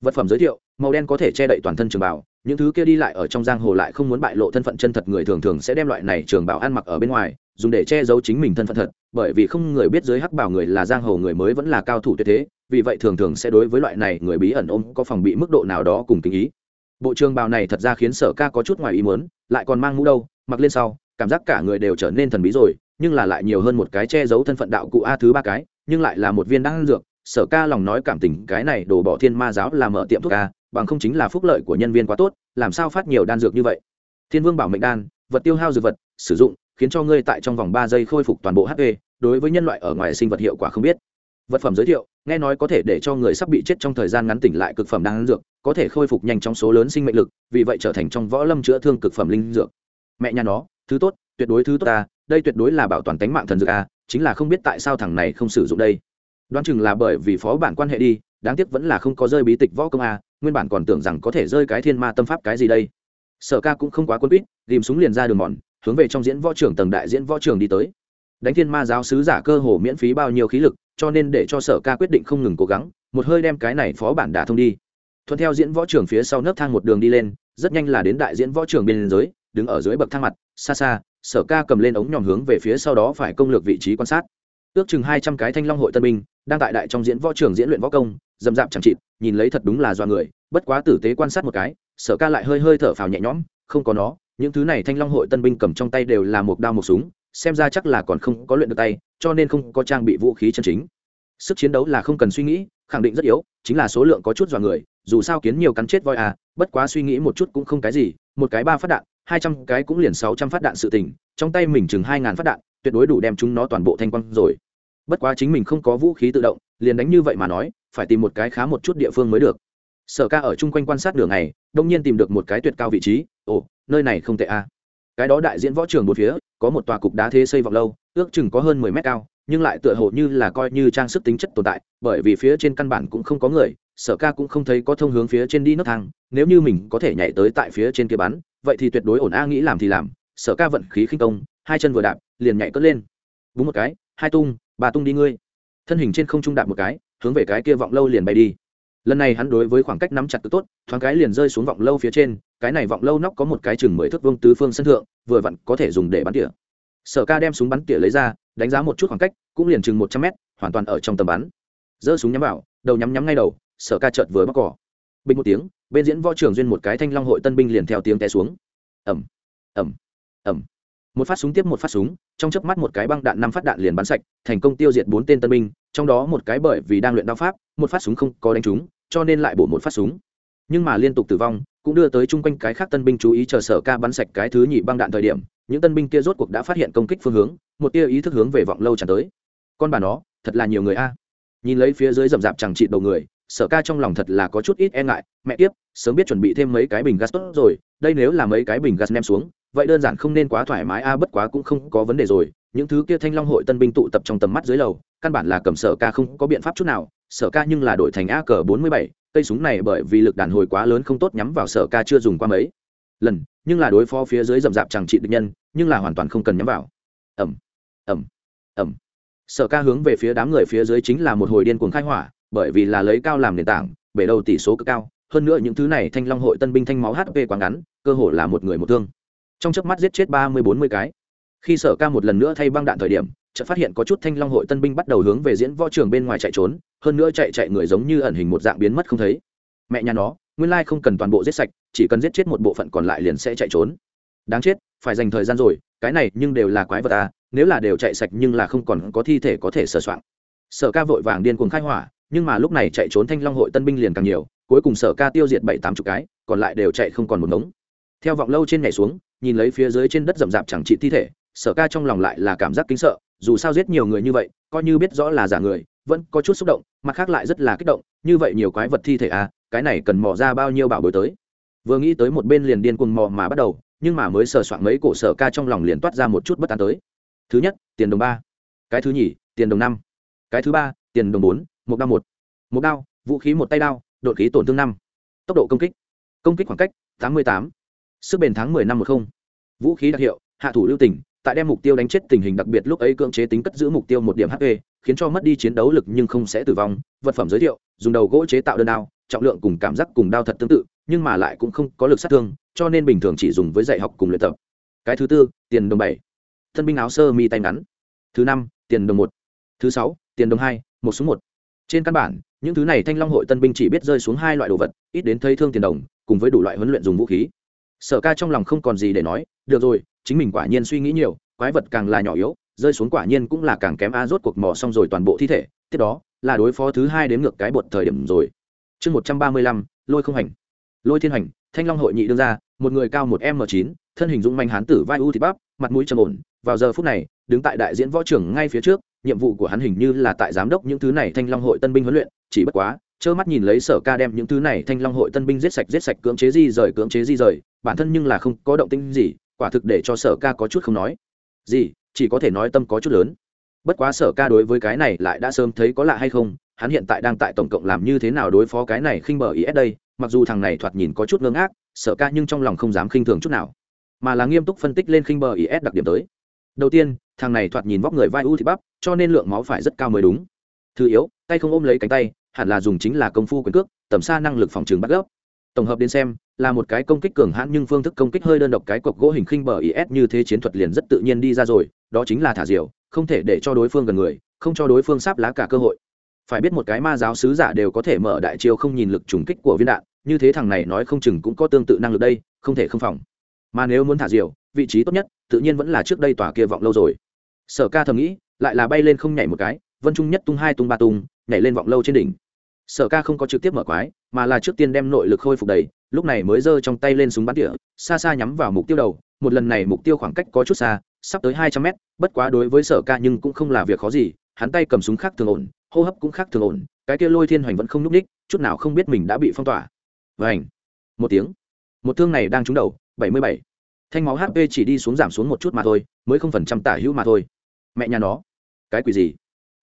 Vật phẩm giới thiệu, màu đen có thể che đậy toàn thân trường bảo những thứ kia đi lại ở trong giang hồ lại không muốn bại lộ thân phận chân thật người thường thường sẽ đem loại này trường bảo ăn mặc ở bên ngoài, dùng để che giấu chính mình thân phận thật, bởi vì không người biết dưới hắc bảo người là giang hồ người mới vẫn là cao thủ tuyệt thế, vì vậy thường thường sẽ đối với loại này người bí ẩn ôm có phòng bị mức độ nào đó cùng tình ý bộ trường bào này thật ra khiến sở ca có chút ngoài ý muốn, lại còn mang mũ đâu, mặc lên sau, cảm giác cả người đều trở nên thần bí rồi, nhưng là lại nhiều hơn một cái che giấu thân phận đạo cụ a thứ ba cái, nhưng lại là một viên đan dược. Sở ca lòng nói cảm tình cái này đổ bỏ thiên ma giáo là mở tiệm thuốc a, bằng không chính là phúc lợi của nhân viên quá tốt, làm sao phát nhiều đan dược như vậy? Thiên vương bảo mệnh đan, vật tiêu hao dược vật, sử dụng, khiến cho ngươi tại trong vòng ba giây khôi phục toàn bộ hp đối với nhân loại ở ngoài sinh vật hiệu quả không biết vật phẩm giới thiệu, nghe nói có thể để cho người sắp bị chết trong thời gian ngắn tỉnh lại cực phẩm đan dược, có thể khôi phục nhanh trong số lớn sinh mệnh lực, vì vậy trở thành trong võ lâm chữa thương cực phẩm linh dược. Mẹ nhà nó, thứ tốt, tuyệt đối thứ tốt ta, đây tuyệt đối là bảo toàn tánh mạng thần dược a, chính là không biết tại sao thằng này không sử dụng đây. Đoán chừng là bởi vì phó bản quan hệ đi, đáng tiếc vẫn là không có rơi bí tịch võ công a, nguyên bản còn tưởng rằng có thể rơi cái thiên ma tâm pháp cái gì đây. Sở ca cũng không quá quân quýt tìm súng liền ra đường mòn, hướng về trong diễn võ trưởng tầng đại diễn võ trường đi tới. Đánh thiên ma giáo sứ giả cơ hồ miễn phí bao nhiêu khí lực cho nên để cho sở ca quyết định không ngừng cố gắng, một hơi đem cái này phó bản đả thông đi. Thuận theo diễn võ trường phía sau nấc thang một đường đi lên, rất nhanh là đến đại diễn võ trường biên giới, đứng ở dưới bậc thang mặt, xa xa, sở ca cầm lên ống nhòm hướng về phía sau đó phải công lược vị trí quan sát. Ước chừng hai trăm cái thanh long hội tân binh, đang tại đại trong diễn võ trường diễn luyện võ công, dầm dạp chẳng chịt, nhìn lấy thật đúng là do người, bất quá tử tế quan sát một cái, sở ca lại hơi hơi thở phào nhẹ nhõm, không có nó, những thứ này thanh long hội tân binh cầm trong tay đều là một đao một súng xem ra chắc là còn không có luyện được tay, cho nên không có trang bị vũ khí chân chính. Sức chiến đấu là không cần suy nghĩ, khẳng định rất yếu, chính là số lượng có chút dọa người, dù sao kiến nhiều cắn chết voi à bất quá suy nghĩ một chút cũng không cái gì, một cái ba phát đạn, hai trăm cái cũng liền sáu trăm phát đạn sự tình, trong tay mình chừng hai ngàn phát đạn, tuyệt đối đủ đem chúng nó toàn bộ thanh quang rồi. Bất quá chính mình không có vũ khí tự động, liền đánh như vậy mà nói, phải tìm một cái khá một chút địa phương mới được. Sở ca ở chung quanh quan sát đường này đông nhiên tìm được một cái tuyệt cao vị trí, ồ, nơi này không tệ à cái đó đại diễn võ trường một phía, có một tòa cục đá thế xây vọng lâu, ước chừng có hơn mười mét cao, nhưng lại tựa hồ như là coi như trang sức tính chất tồn tại, bởi vì phía trên căn bản cũng không có người, sở ca cũng không thấy có thông hướng phía trên đi nấc thang, nếu như mình có thể nhảy tới tại phía trên kia bắn, vậy thì tuyệt đối ổn a, nghĩ làm thì làm. Sở ca vận khí khinh công, hai chân vừa đạp, liền nhảy cất lên. Búng một cái, hai tung, ba tung đi ngươi. Thân hình trên không trung đạp một cái, hướng về cái kia vọng lâu liền bay đi. Lần này hắn đối với khoảng cách nắm chặt tự tốt, thoáng cái liền rơi xuống vọng lâu phía trên cái này vọng lâu nóc có một cái chừng mười thước vương tứ phương sân thượng, vừa vặn có thể dùng để bắn tỉa. Sở ca đem súng bắn tỉa lấy ra, đánh giá một chút khoảng cách, cũng liền chừng một trăm mét, hoàn toàn ở trong tầm bắn. Giơ súng nhắm vào, đầu nhắm nhắm ngay đầu, sở ca chợt vừa bóc cỏ. Bình một tiếng, bên diễn võ trường duyên một cái thanh long hội tân binh liền theo tiếng té xuống. Ẩm ẩm ẩm một phát súng tiếp một phát súng, trong chớp mắt một cái băng đạn năm phát đạn liền bắn sạch, thành công tiêu diệt bốn tên tân binh, trong đó một cái bởi vì đang luyện đao pháp, một phát súng không có đánh trúng, cho nên lại bổ một phát súng. Nhưng mà liên tục tử vong cũng đưa tới chung quanh cái khác tân binh chú ý chờ sở ca bắn sạch cái thứ nhị băng đạn thời điểm, những tân binh kia rốt cuộc đã phát hiện công kích phương hướng, một tia ý thức hướng về vọng lâu tràn tới. Con bà nó, thật là nhiều người a. Nhìn lấy phía dưới rậm rạp chẳng trị đầu người, sở ca trong lòng thật là có chút ít e ngại, mẹ tiếp sớm biết chuẩn bị thêm mấy cái bình gas tốt rồi, đây nếu là mấy cái bình gas nem xuống, vậy đơn giản không nên quá thoải mái a, bất quá cũng không có vấn đề rồi. Những thứ kia thanh long hội tân binh tụ tập trong tầm mắt dưới lầu, căn bản là cầm sở ca không có biện pháp chút nào, sở ca nhưng là đổi thành a cờ bốn mươi bảy cây súng này bởi vì lực đàn hồi quá lớn không tốt nhắm vào sở ca chưa dùng qua mấy lần, nhưng là đối phó phía dưới rậm rạp chẳng trị địch nhân, nhưng là hoàn toàn không cần nhắm vào. Ẩm ẩm ẩm sở ca hướng về phía đám người phía dưới chính là một hồi điên cuồng khai hỏa, bởi vì là lấy cao làm nền tảng, bể đầu tỷ số cực cao, hơn nữa những thứ này thanh long hội tân binh thanh máu hp quá ngắn, cơ hội là một người một thương. Trong chớp mắt giết chết ba mươi bốn mươi cái. Khi sở ca một lần nữa thay băng đạn thời điểm chợt phát hiện có chút thanh long hội tân binh bắt đầu hướng về diễn võ trường bên ngoài chạy trốn, hơn nữa chạy chạy người giống như ẩn hình một dạng biến mất không thấy. Mẹ nhà nó, nguyên lai không cần toàn bộ giết sạch, chỉ cần giết chết một bộ phận còn lại liền sẽ chạy trốn. Đáng chết, phải dành thời gian rồi, cái này nhưng đều là quái vật à nếu là đều chạy sạch nhưng là không còn có thi thể có thể sờ soạn sở ca vội vàng điên cuồng khai hỏa, nhưng mà lúc này chạy trốn thanh long hội tân binh liền càng nhiều, cuối cùng sở ca tiêu diệt bảy tám chục cái, còn lại đều chạy không còn một ngống. Theo vọng lâu trên nhảy xuống, nhìn lấy phía dưới trên đất rậm rạp chẳng trị thi thể, sở ca trong lòng lại là cảm giác kính sợ dù sao giết nhiều người như vậy, coi như biết rõ là giả người, vẫn có chút xúc động, mặt khác lại rất là kích động, như vậy nhiều quái vật thi thể à cái này cần mò ra bao nhiêu bảo bối tới. Vừa nghĩ tới một bên liền điên cuồng mò mà bắt đầu, nhưng mà mới sờ soạn mấy cổ sở ca trong lòng liền toát ra một chút bất an tới. Thứ nhất, tiền đồng ba. Cái thứ nhì, tiền đồng năm. Cái thứ ba, tiền đồng bốn một đao một. Một đao, vũ khí một tay đao, đột khí tổn thương năm. Tốc độ công kích. Công kích khoảng cách tám mươi tám. Sức bền tháng mười năm một không. Vũ khí đặc hiệu, hạ thủ lưu tỉnh tại đem mục tiêu đánh chết tình hình đặc biệt lúc ấy cưỡng chế tính cất giữ mục tiêu một điểm hp khiến cho mất đi chiến đấu lực nhưng không sẽ tử vong. Vật phẩm giới thiệu, dùng đầu gỗ chế tạo đơn đao, trọng lượng cùng cảm giác cùng đao thật tương tự, nhưng mà lại cũng không có lực sát thương, cho nên bình thường chỉ dùng với dạy học cùng luyện tập. Cái thứ tư, tiền đồng bảy. Thân binh áo sơ mi tay ngắn. Thứ năm, tiền đồng một. Thứ sáu, tiền đồng hai, một số một. Trên căn bản, những thứ này thanh long hội tân binh chỉ biết rơi xuống hai loại đồ vật, ít đến thấy thương tiền đồng, cùng với đủ loại huấn luyện dùng vũ khí. Sở ca trong lòng không còn gì để nói, được rồi chính mình quả nhiên suy nghĩ nhiều, quái vật càng là nhỏ yếu, rơi xuống quả nhiên cũng là càng kém a, rốt cuộc mò xong rồi toàn bộ thi thể, tiếp đó là đối phó thứ hai đến ngược cái bột thời điểm rồi. Chương một trăm ba mươi lăm, lôi không hành. Lôi thiên hành, thanh long hội nhị đương ra một người cao một m chín, thân hình dũng manh hán tử vai u thịt bắp, mặt mũi trầm ổn. Vào giờ phút này, đứng tại đại diễn võ trưởng ngay phía trước, nhiệm vụ của hắn hình như là tại giám đốc những thứ này thanh long hội tân binh huấn luyện, chỉ bất quá, trơ mắt nhìn lấy sở ca đem những thứ này thanh long hội tân binh giết sạch giết sạch, cưỡng chế di rời, cưỡng chế di rời, bản thân nhưng là không có động tĩnh gì quả thực để cho sở ca có chút không nói. Gì, chỉ có thể nói tâm có chút lớn. Bất quá sở ca đối với cái này lại đã sớm thấy có lạ hay không, hắn hiện tại đang tại tổng cộng làm như thế nào đối phó cái này khinh bờ ý s đây, mặc dù thằng này thoạt nhìn có chút ngơ ngác, sở ca nhưng trong lòng không dám khinh thường chút nào. Mà là nghiêm túc phân tích lên khinh bờ ý s đặc điểm tới. Đầu tiên, thằng này thoạt nhìn vóc người vai u thì bắp, cho nên lượng máu phải rất cao mới đúng. Thứ yếu, tay không ôm lấy cánh tay, hẳn là dùng chính là công phu quyền cước, tầm xa năng lực phòng trường bắt gốc tổng hợp đến xem, là một cái công kích cường hãn nhưng phương thức công kích hơi đơn độc, cái cọc gỗ hình khinh bờ is như thế chiến thuật liền rất tự nhiên đi ra rồi, đó chính là thả diều, không thể để cho đối phương gần người, không cho đối phương sáp lá cả cơ hội. Phải biết một cái ma giáo sứ giả đều có thể mở đại chiêu không nhìn lực trùng kích của viên đạn, như thế thằng này nói không chừng cũng có tương tự năng lực đây, không thể không phòng. Mà nếu muốn thả diều, vị trí tốt nhất, tự nhiên vẫn là trước đây tòa kia vọng lâu rồi. Sở ca thầm nghĩ, lại là bay lên không nhảy một cái, vân trung nhất tung hai tung ba tung, nhảy lên vọng lâu trên đỉnh sở ca không có trực tiếp mở quái, mà là trước tiên đem nội lực khôi phục đầy, lúc này mới giơ trong tay lên súng bắn tỉa, xa xa nhắm vào mục tiêu đầu. Một lần này mục tiêu khoảng cách có chút xa, sắp tới hai trăm mét, bất quá đối với sở ca nhưng cũng không là việc khó gì, hắn tay cầm súng khác thường ổn, hô hấp cũng khác thường ổn, cái kia lôi thiên hoành vẫn không n ú c ních, chút nào không biết mình đã bị phong tỏa. Và ảnh một tiếng, một thương này đang trúng đầu, bảy mươi bảy. Thanh máu hp chỉ đi xuống giảm xuống một chút mà thôi, mới không phần trăm tả hữu mà thôi. Mẹ nhà nó, cái quỷ gì?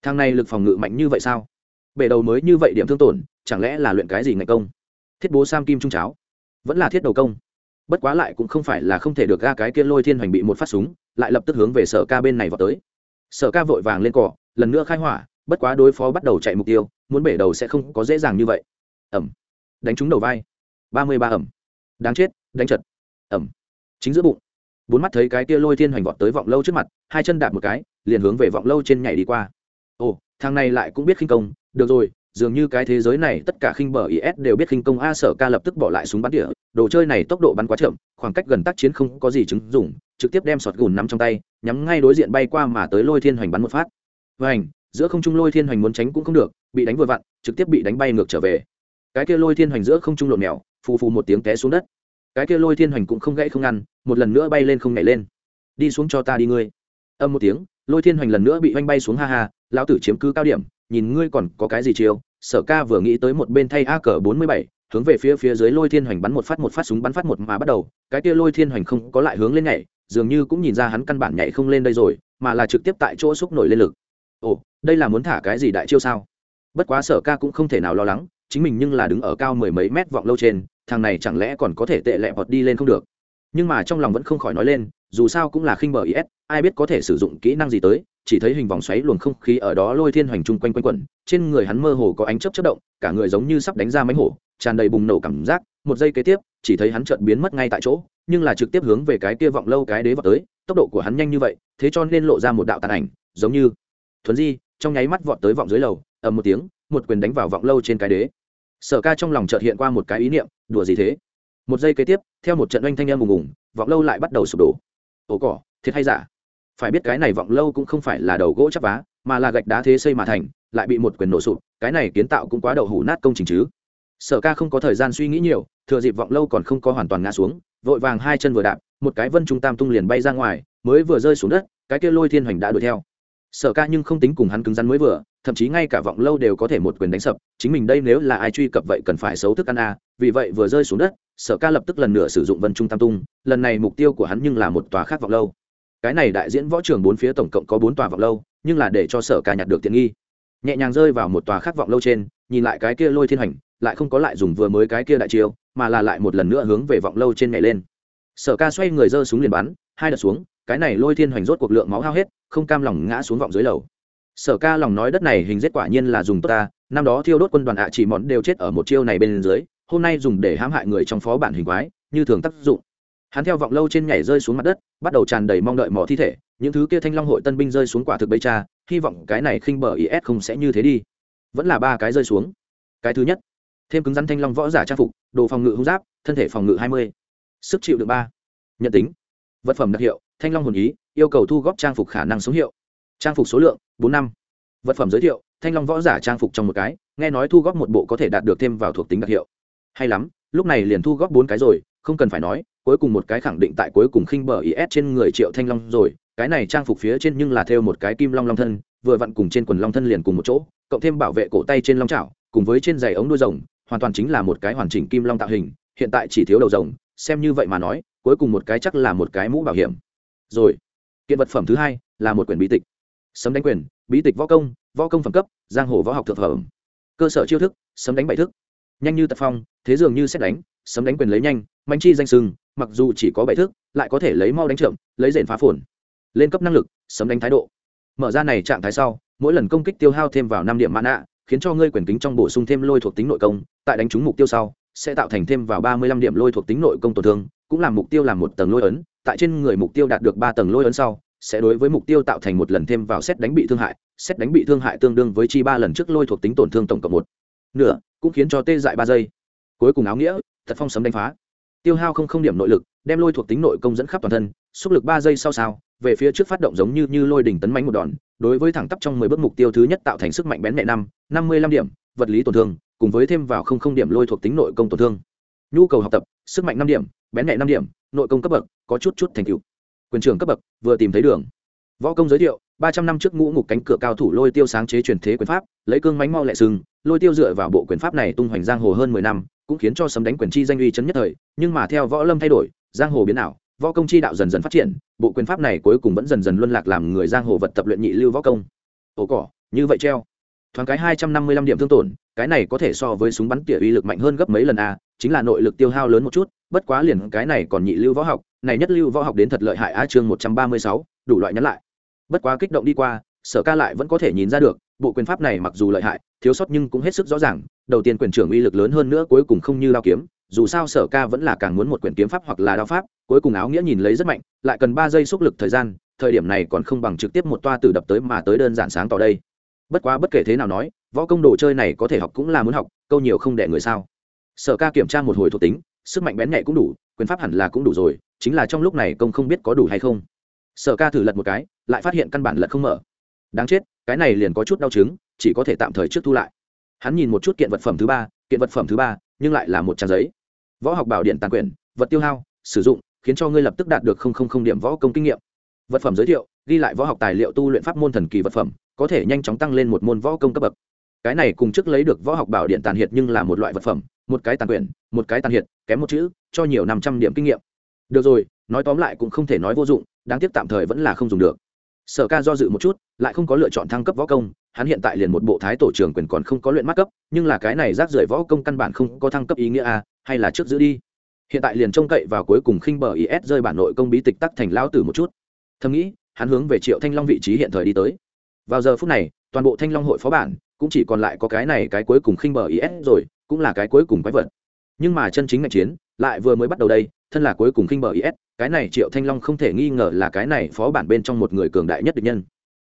Thang này lực phòng ngự mạnh như vậy sao? Bể đầu mới như vậy điểm thương tổn, chẳng lẽ là luyện cái gì ngày công? Thiết bố sam kim trung cháo. Vẫn là thiết đầu công. Bất quá lại cũng không phải là không thể được ga cái kia lôi thiên hoành bị một phát súng, lại lập tức hướng về sở ca bên này vào tới. Sở ca vội vàng lên cỏ, lần nữa khai hỏa, bất quá đối phó bắt đầu chạy mục tiêu, muốn bể đầu sẽ không có dễ dàng như vậy. Ẩm. Đánh trúng đầu vai. ba mươi ba ẩm. Đáng chết, đánh chật. Ẩm. Chính giữa bụng. Bốn mắt thấy cái kia lôi thiên hoành vọt tới vọng lâu trước mặt, hai chân đạp một cái, liền hướng về vọng lâu trên nhảy đi qua. Ồ, thằng này lại cũng biết khinh công được rồi, dường như cái thế giới này tất cả khinh bờ is đều biết khinh công a sở ca lập tức bỏ lại súng bắn địa. Đồ chơi này tốc độ bắn quá chậm, khoảng cách gần tác chiến không có gì chứng dụng, trực tiếp đem sọt gùn nắm trong tay, nhắm ngay đối diện bay qua mà tới lôi thiên hoành bắn một phát. Hoành, giữa không trung lôi thiên hoành muốn tránh cũng không được, bị đánh vừa vặn, trực tiếp bị đánh bay ngược trở về. Cái kia lôi thiên hoành giữa không trung lộn mèo phù phù một tiếng té xuống đất. Cái kia lôi thiên hoành cũng không gãy không ăn một lần nữa bay lên không nhảy lên. Đi xuống cho ta đi ngươi. Âm một tiếng, lôi thiên hoành lần nữa bị oanh bay xuống, ha ha, lão tử chiếm cứ cao điểm nhìn ngươi còn có cái gì chiêu, sở ca vừa nghĩ tới một bên thay a cờ bốn mươi bảy, hướng về phía phía dưới lôi thiên hoành bắn một phát một phát súng bắn phát một mà bắt đầu, cái kia lôi thiên hoành không có lại hướng lên nhảy, dường như cũng nhìn ra hắn căn bản nhảy không lên đây rồi, mà là trực tiếp tại chỗ xúc nổi lên lực. Ồ, đây là muốn thả cái gì đại chiêu sao? Bất quá sở ca cũng không thể nào lo lắng, chính mình nhưng là đứng ở cao mười mấy mét vọng lâu trên, thằng này chẳng lẽ còn có thể tệ lẹ bọt đi lên không được? Nhưng mà trong lòng vẫn không khỏi nói lên, dù sao cũng là khinh bờ is ai biết có thể sử dụng kỹ năng gì tới chỉ thấy hình vòng xoáy luồng không khí ở đó lôi thiên hoành chung quanh quanh quẩn, trên người hắn mơ hồ có ánh chớp chất động, cả người giống như sắp đánh ra mánh hổ, tràn đầy bùng nổ cảm giác, một giây kế tiếp, chỉ thấy hắn chợt biến mất ngay tại chỗ, nhưng là trực tiếp hướng về cái kia vọng lâu cái đế vào tới, tốc độ của hắn nhanh như vậy, thế cho nên lộ ra một đạo tàn ảnh, giống như thuấn di, trong nháy mắt vọt tới vọng dưới lầu, ầm một tiếng, một quyền đánh vào vọng lâu trên cái đế. Sở ca trong lòng chợt hiện qua một cái ý niệm, đùa gì thế? Một giây kế tiếp, theo một trận oanh thanh em ùng ùng, vọng lâu lại bắt đầu sụp đổ. Ồ cỏ, thiệt hay giả? Phải biết cái này vọng lâu cũng không phải là đầu gỗ chắp vá, mà là gạch đá thế xây mà thành, lại bị một quyền nổ sụp, cái này kiến tạo cũng quá đậu hủ nát công trình chứ. Sở ca không có thời gian suy nghĩ nhiều, thừa dịp vọng lâu còn không có hoàn toàn ngã xuống, vội vàng hai chân vừa đạp, một cái vân trung tam tung liền bay ra ngoài, mới vừa rơi xuống đất, cái kia lôi thiên hoành đã đuổi theo. Sở ca nhưng không tính cùng hắn cứng rắn mới vừa, thậm chí ngay cả vọng lâu đều có thể một quyền đánh sập, chính mình đây nếu là ai truy cập vậy cần phải xấu thức ăn a vì vậy vừa rơi xuống đất, sở ca lập tức lần nữa sử dụng vân trung tam tung, lần này mục tiêu của hắn nhưng là một tòa khác vọng lâu cái này đại diễn võ trường bốn phía tổng cộng có bốn tòa vọng lâu, nhưng là để cho sở ca nhặt được tiện nghi. Nhẹ nhàng rơi vào một tòa khác vọng lâu trên, nhìn lại cái kia lôi thiên hành, lại không có lại dùng vừa mới cái kia đại chiêu, mà là lại một lần nữa hướng về vọng lâu trên nhảy lên. Sở ca xoay người giơ súng liền bắn, hai đợt xuống, cái này lôi thiên hoành rốt cuộc lượng máu hao hết, không cam lòng ngã xuống vọng dưới lầu. Sở ca lòng nói đất này hình rết quả nhiên là dùng tốt ta, năm đó thiêu đốt quân đoàn ạ chỉ món đều chết ở một chiêu này bên dưới, hôm nay dùng để hãm hại người trong phó bản hình quái, như thường tác dụng hắn theo vọng lâu trên nhảy rơi xuống mặt đất, bắt đầu tràn đầy mong đợi mỏ thi thể, những thứ kia thanh long hội tân binh rơi xuống quả thực bấy cha, hy vọng cái này khinh bờ is không sẽ như thế đi. Vẫn là ba cái rơi xuống. Cái thứ nhất, thêm cứng rắn thanh long võ giả trang phục, đồ phòng ngự hung giáp, thân thể phòng ngự hai mươi, sức chịu được ba. Nhận tính, vật phẩm đặc hiệu, thanh long hồn ý, yêu cầu thu góp trang phục khả năng sống hiệu. Trang phục số lượng, bốn năm. Vật phẩm giới thiệu, thanh long võ giả trang phục trong một cái, nghe nói thu góp một bộ có thể đạt được thêm vào thuộc tính đặc hiệu. Hay lắm, lúc này liền thu góp bốn cái rồi không cần phải nói, cuối cùng một cái khẳng định tại cuối cùng khinh bờ is trên người triệu thanh long rồi. Cái này trang phục phía trên nhưng là theo một cái kim long long thân, vừa vặn cùng trên quần long thân liền cùng một chỗ, cộng thêm bảo vệ cổ tay trên long trào cùng với trên giày ống đuôi rồng, hoàn toàn chính là một cái hoàn chỉnh kim long tạo hình, hiện tại chỉ thiếu đầu rồng, xem như vậy mà nói, cuối cùng một cái chắc là một cái mũ bảo hiểm. Rồi, kiện vật phẩm thứ hai là một quyển bí tịch. Sấm đánh quyền, bí tịch võ công võ công phẩm cấp, giang hồ võ học thượng phẩm. Cơ sở chiêu thức, sấm đánh bảy thức. Nhanh như tập phong, thế dường như xét đánh, sấm đánh quyền lấy nhanh mánh chi danh sưng, mặc dù chỉ có bảy thức lại có thể lấy mau đánh trượm lấy rền phá phồn. Lên cấp năng lực, sấm đánh thái độ. Mở ra này trạng thái sau, mỗi lần công kích tiêu hao thêm vào năm điểm mã nạ khiến cho ngươi quyền kính trong bổ sung thêm lôi thuộc tính nội công, tại đánh trúng mục tiêu sau, sẽ tạo thành thêm vào ba mươi lăm điểm lôi thuộc tính nội công tổn thương, cũng làm mục tiêu làm một tầng lôi ấn, tại trên người mục tiêu đạt được ba tầng lôi ấn sau, sẽ đối với mục tiêu tạo thành một lần thêm vào xét đánh bị thương hại, xét đánh bị thương hại tương đương với chi ba lần trước lôi thuộc tính tổn thương tổng cộng một nửa, cũng khiến cho tê dại ba giây. Cuối cùng áo nghĩa, thật phong sấm đánh phá tiêu hao không không điểm nội lực, đem lôi thuộc tính nội công dẫn khắp toàn thân, xúc lực ba giây sau sao, về phía trước phát động giống như như lôi đỉnh tấn mánh một đòn, đối với thẳng tắp trong mười bước mục tiêu thứ nhất tạo thành sức mạnh bén mẹ năm năm mươi lăm điểm, vật lý tổn thương, cùng với thêm vào không không điểm lôi thuộc tính nội công tổn thương. Nhu cầu học tập, sức mạnh năm điểm, bén mẹ năm điểm, nội công cấp bậc, có chút chút thành tựu. Quyền trưởng cấp bậc, vừa tìm thấy đường. Võ công giới thiệu, ba trăm năm trước ngũ ngục cánh cửa cao thủ lôi tiêu sáng chế truyền thế quyền pháp, lấy cương mánh mau lệ sừng, lôi tiêu dựa vào bộ quyền pháp này tung hoành giang hồ hơn mười năm cũng khiến cho sấm đánh quyền chi danh uy chấn nhất thời, nhưng mà theo võ lâm thay đổi, giang hồ biến ảo, võ công chi đạo dần dần phát triển, bộ quyền pháp này cuối cùng vẫn dần dần luân lạc làm người giang hồ vật tập luyện nhị lưu võ công. Ổ cỏ, như vậy treo. Thoáng cái hai trăm năm mươi lăm điểm thương tổn, cái này có thể so với súng bắn tỉa uy lực mạnh hơn gấp mấy lần a, chính là nội lực tiêu hao lớn một chút, bất quá liền cái này còn nhị lưu võ học, này nhất lưu võ học đến thật lợi hại a, chương một trăm ba mươi sáu, đủ loại nhắn lại. Bất quá kích động đi qua, sở ca lại vẫn có thể nhìn ra được, bộ quyền pháp này mặc dù lợi hại, thiếu sót nhưng cũng hết sức rõ ràng đầu tiên quyền trưởng uy lực lớn hơn nữa cuối cùng không như đao kiếm, dù sao sở ca vẫn là càng muốn một quyển kiếm pháp hoặc là đao pháp, cuối cùng áo nghĩa nhìn lấy rất mạnh, lại cần ba giây xúc lực thời gian, thời điểm này còn không bằng trực tiếp một toa từ đập tới mà tới đơn giản sáng tỏ đây. Bất quá bất kể thế nào nói, võ công đồ chơi này có thể học cũng là muốn học, câu nhiều không đẻ người sao. Sở ca kiểm tra một hồi thuộc tính, sức mạnh bén nhẹ cũng đủ, quyền pháp hẳn là cũng đủ rồi, chính là trong lúc này công không biết có đủ hay không. Sở ca thử lật một cái, lại phát hiện căn bản lật không mở. Đáng chết, cái này liền có chút đau chứng, chỉ có thể tạm thời trước thu lại hắn nhìn một chút kiện vật phẩm thứ ba, kiện vật phẩm thứ ba, nhưng lại là một trang giấy. Võ học bảo điện tàn quyền vật tiêu hao, sử dụng, khiến cho ngươi lập tức đạt được không không không điểm võ công kinh nghiệm. Vật phẩm giới thiệu, ghi lại võ học tài liệu tu luyện pháp môn thần kỳ vật phẩm, có thể nhanh chóng tăng lên một môn võ công cấp bậc. Cái này cùng trước lấy được võ học bảo điện tàn hiệt nhưng là một loại vật phẩm, một cái tàn quyền một cái tàn hiệt, kém một chữ, cho nhiều năm trăm điểm kinh nghiệm. Được rồi, nói tóm lại cũng không thể nói vô dụng, đáng tiếc tạm thời vẫn là không dùng được. Sở ca do dự một chút, lại không có lựa chọn thăng cấp võ công hắn hiện tại liền một bộ thái tổ trưởng quyền còn không có luyện mắt cấp, nhưng là cái này rác rưởi võ công căn bản không có thăng cấp ý nghĩa a hay là trước giữ đi. Hiện tại liền trông cậy vào cuối cùng khinh bờ is rơi bản nội công bí tịch tắc thành lao tử một chút. Thầm nghĩ, hắn hướng về triệu thanh long vị trí hiện thời đi tới. Vào giờ phút này, toàn bộ thanh long hội phó bản cũng chỉ còn lại có cái này cái cuối cùng khinh bờ is rồi, cũng là cái cuối cùng quái vật. Nhưng mà chân chính ngạch chiến lại vừa mới bắt đầu đây, thân là cuối cùng khinh bờ is cái này triệu thanh long không thể nghi ngờ là cái này phó bản bên trong một người cường đại nhất địch nhân.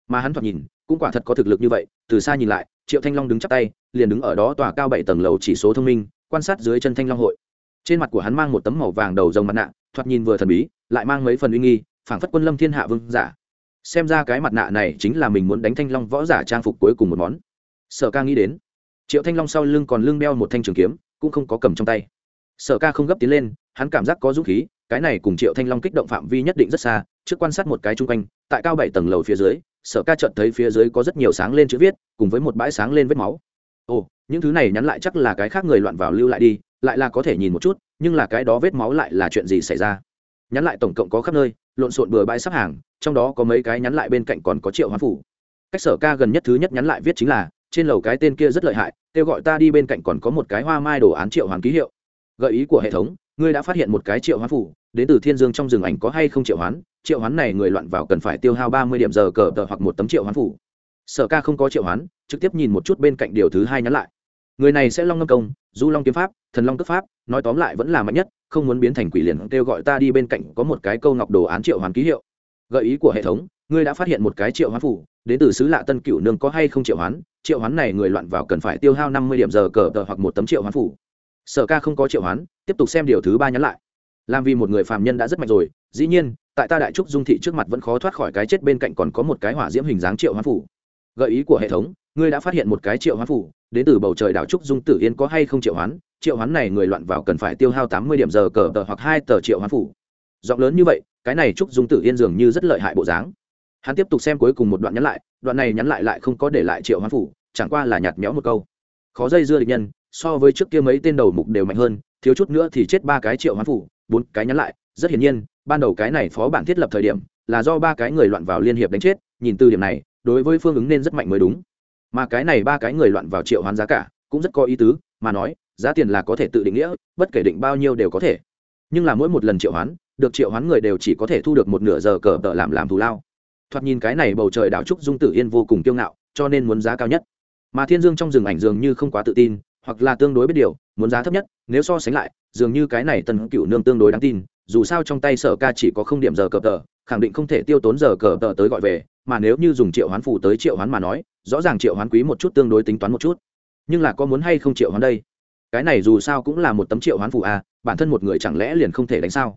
Mà hắn thoạt nhìn cũng quả thật có thực lực như vậy, từ xa nhìn lại, triệu thanh long đứng chắp tay, liền đứng ở đó tòa cao bảy tầng lầu chỉ số thông minh, quan sát dưới chân thanh long hội. Trên mặt của hắn mang một tấm màu vàng đầu rồng mặt nạ, thoạt nhìn vừa thần bí, lại mang mấy phần uy nghi, phảng phất quân lâm thiên hạ vương giả. Xem ra cái mặt nạ này chính là mình muốn đánh thanh long võ giả trang phục cuối cùng một món. Sở ca nghĩ đến. Triệu thanh long sau lưng còn lưng đeo một thanh trường kiếm, cũng không có cầm trong tay. Sở ca không gấp tiến lên, hắn cảm giác có dũng khí cái này cùng triệu thanh long kích động phạm vi nhất định rất xa, trước quan sát một cái chung quanh, tại cao bảy tầng lầu phía dưới, sở ca chợt thấy phía dưới có rất nhiều sáng lên chữ viết, cùng với một bãi sáng lên vết máu. Ồ, những thứ này nhắn lại chắc là cái khác người loạn vào lưu lại đi, lại là có thể nhìn một chút, nhưng là cái đó vết máu lại là chuyện gì xảy ra? Nhắn lại tổng cộng có khắp nơi, lộn xộn bừa bãi sắp hàng, trong đó có mấy cái nhắn lại bên cạnh còn có triệu hoán phủ. Cách sở ca gần nhất thứ nhất nhắn lại viết chính là, trên lầu cái tên kia rất lợi hại, kêu gọi ta đi bên cạnh còn có một cái hoa mai đồ án triệu hoàng ký hiệu. Gợi ý của hệ thống ngươi đã phát hiện một cái triệu hoán phủ, đến từ thiên dương trong rừng ảnh có hay không triệu hoán? Triệu hoán này người loạn vào cần phải tiêu hao ba mươi điểm giờ cờ tờ hoặc một tấm triệu hoán phủ. Sở ca không có triệu hoán, trực tiếp nhìn một chút bên cạnh điều thứ hai nhắn lại. Người này sẽ long ngâm công, du long kiếm pháp, thần long cấp pháp, nói tóm lại vẫn là mạnh nhất, không muốn biến thành quỷ liền kêu gọi ta đi bên cạnh có một cái câu ngọc đồ án triệu hoán ký hiệu. Gợi ý của hệ thống, ngươi đã phát hiện một cái triệu hoán phủ, đến từ xứ lạ tân cửu nương có hay không triệu hoán? Triệu hoán này người loạn vào cần phải tiêu hao năm mươi điểm giờ cờ tờ hoặc một tấm triệu hoán phủ sở ca không có triệu hoán, tiếp tục xem điều thứ ba nhắn lại. Làm vì một người phàm nhân đã rất mạnh rồi, dĩ nhiên, tại ta đại trúc dung thị trước mặt vẫn khó thoát khỏi cái chết bên cạnh còn có một cái hỏa diễm hình dáng triệu hoán phủ. Gợi ý của hệ thống, ngươi đã phát hiện một cái triệu hoán phủ, đến từ bầu trời đảo trúc dung tử yên có hay không triệu hoán triệu hoán này người loạn vào cần phải tiêu hao tám mươi điểm giờ cờ tờ hoặc hai tờ triệu hoán phủ. Giọng lớn như vậy, cái này trúc dung tử yên dường như rất lợi hại bộ dáng. Hắn tiếp tục xem cuối cùng một đoạn nhắn lại, đoạn này nhắn lại lại không có để lại triệu hoán phủ, chẳng qua là nhạt méo một câu. Khó dây dưa địch nhân so với trước kia mấy tên đầu mục đều mạnh hơn, thiếu chút nữa thì chết ba cái triệu hoán phủ, bốn cái nhắn lại. Rất hiển nhiên, ban đầu cái này phó bản thiết lập thời điểm là do ba cái người loạn vào liên hiệp đánh chết, nhìn từ điểm này, đối với phương ứng nên rất mạnh mới đúng. Mà cái này ba cái người loạn vào triệu hoán giá cả cũng rất có ý tứ, mà nói, giá tiền là có thể tự định nghĩa, bất kể định bao nhiêu đều có thể. Nhưng là mỗi một lần triệu hoán, được triệu hoán người đều chỉ có thể thu được một nửa giờ cờ tờ làm làm thù lao. Thoạt nhìn cái này bầu trời đảo trúc dung tử yên vô cùng kiêu ngạo, cho nên muốn giá cao nhất. Mà thiên dương trong rừng ảnh dường như không quá tự tin hoặc là tương đối biết điều, muốn giá thấp nhất, nếu so sánh lại, dường như cái này tần cựu nương tương đối đáng tin, dù sao trong tay sở ca chỉ có không điểm giờ cờ tờ, khẳng định không thể tiêu tốn giờ cờ tờ tới gọi về, mà nếu như dùng triệu hoán phủ tới triệu hoán mà nói, rõ ràng triệu hoán quý một chút tương đối tính toán một chút. Nhưng là có muốn hay không triệu hoán đây? Cái này dù sao cũng là một tấm triệu hoán phủ à? bản thân một người chẳng lẽ liền không thể đánh sao?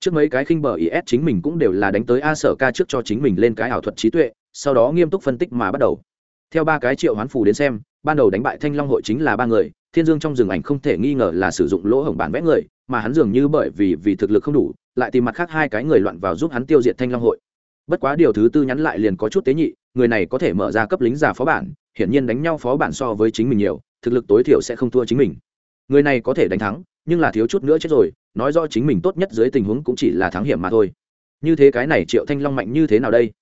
Trước mấy cái khinh bờ is chính mình cũng đều là đánh tới a sở ca trước cho chính mình lên cái ảo thuật trí tuệ, sau đó nghiêm túc phân tích mà bắt đầu. Theo ba cái triệu hoán phủ đến xem ban đầu đánh bại thanh long hội chính là ba người, thiên dương trong rừng ảnh không thể nghi ngờ là sử dụng lỗ hổng bản vẽ người, mà hắn dường như bởi vì vì thực lực không đủ, lại tìm mặt khác hai cái người loạn vào giúp hắn tiêu diệt thanh long hội. Bất quá điều thứ tư nhắn lại liền có chút tế nhị, người này có thể mở ra cấp lính giả phó bản, hiển nhiên đánh nhau phó bản so với chính mình nhiều, thực lực tối thiểu sẽ không thua chính mình. Người này có thể đánh thắng, nhưng là thiếu chút nữa chết rồi, nói rõ chính mình tốt nhất dưới tình huống cũng chỉ là thắng hiểm mà thôi. Như thế cái này triệu thanh long mạnh như thế nào đây?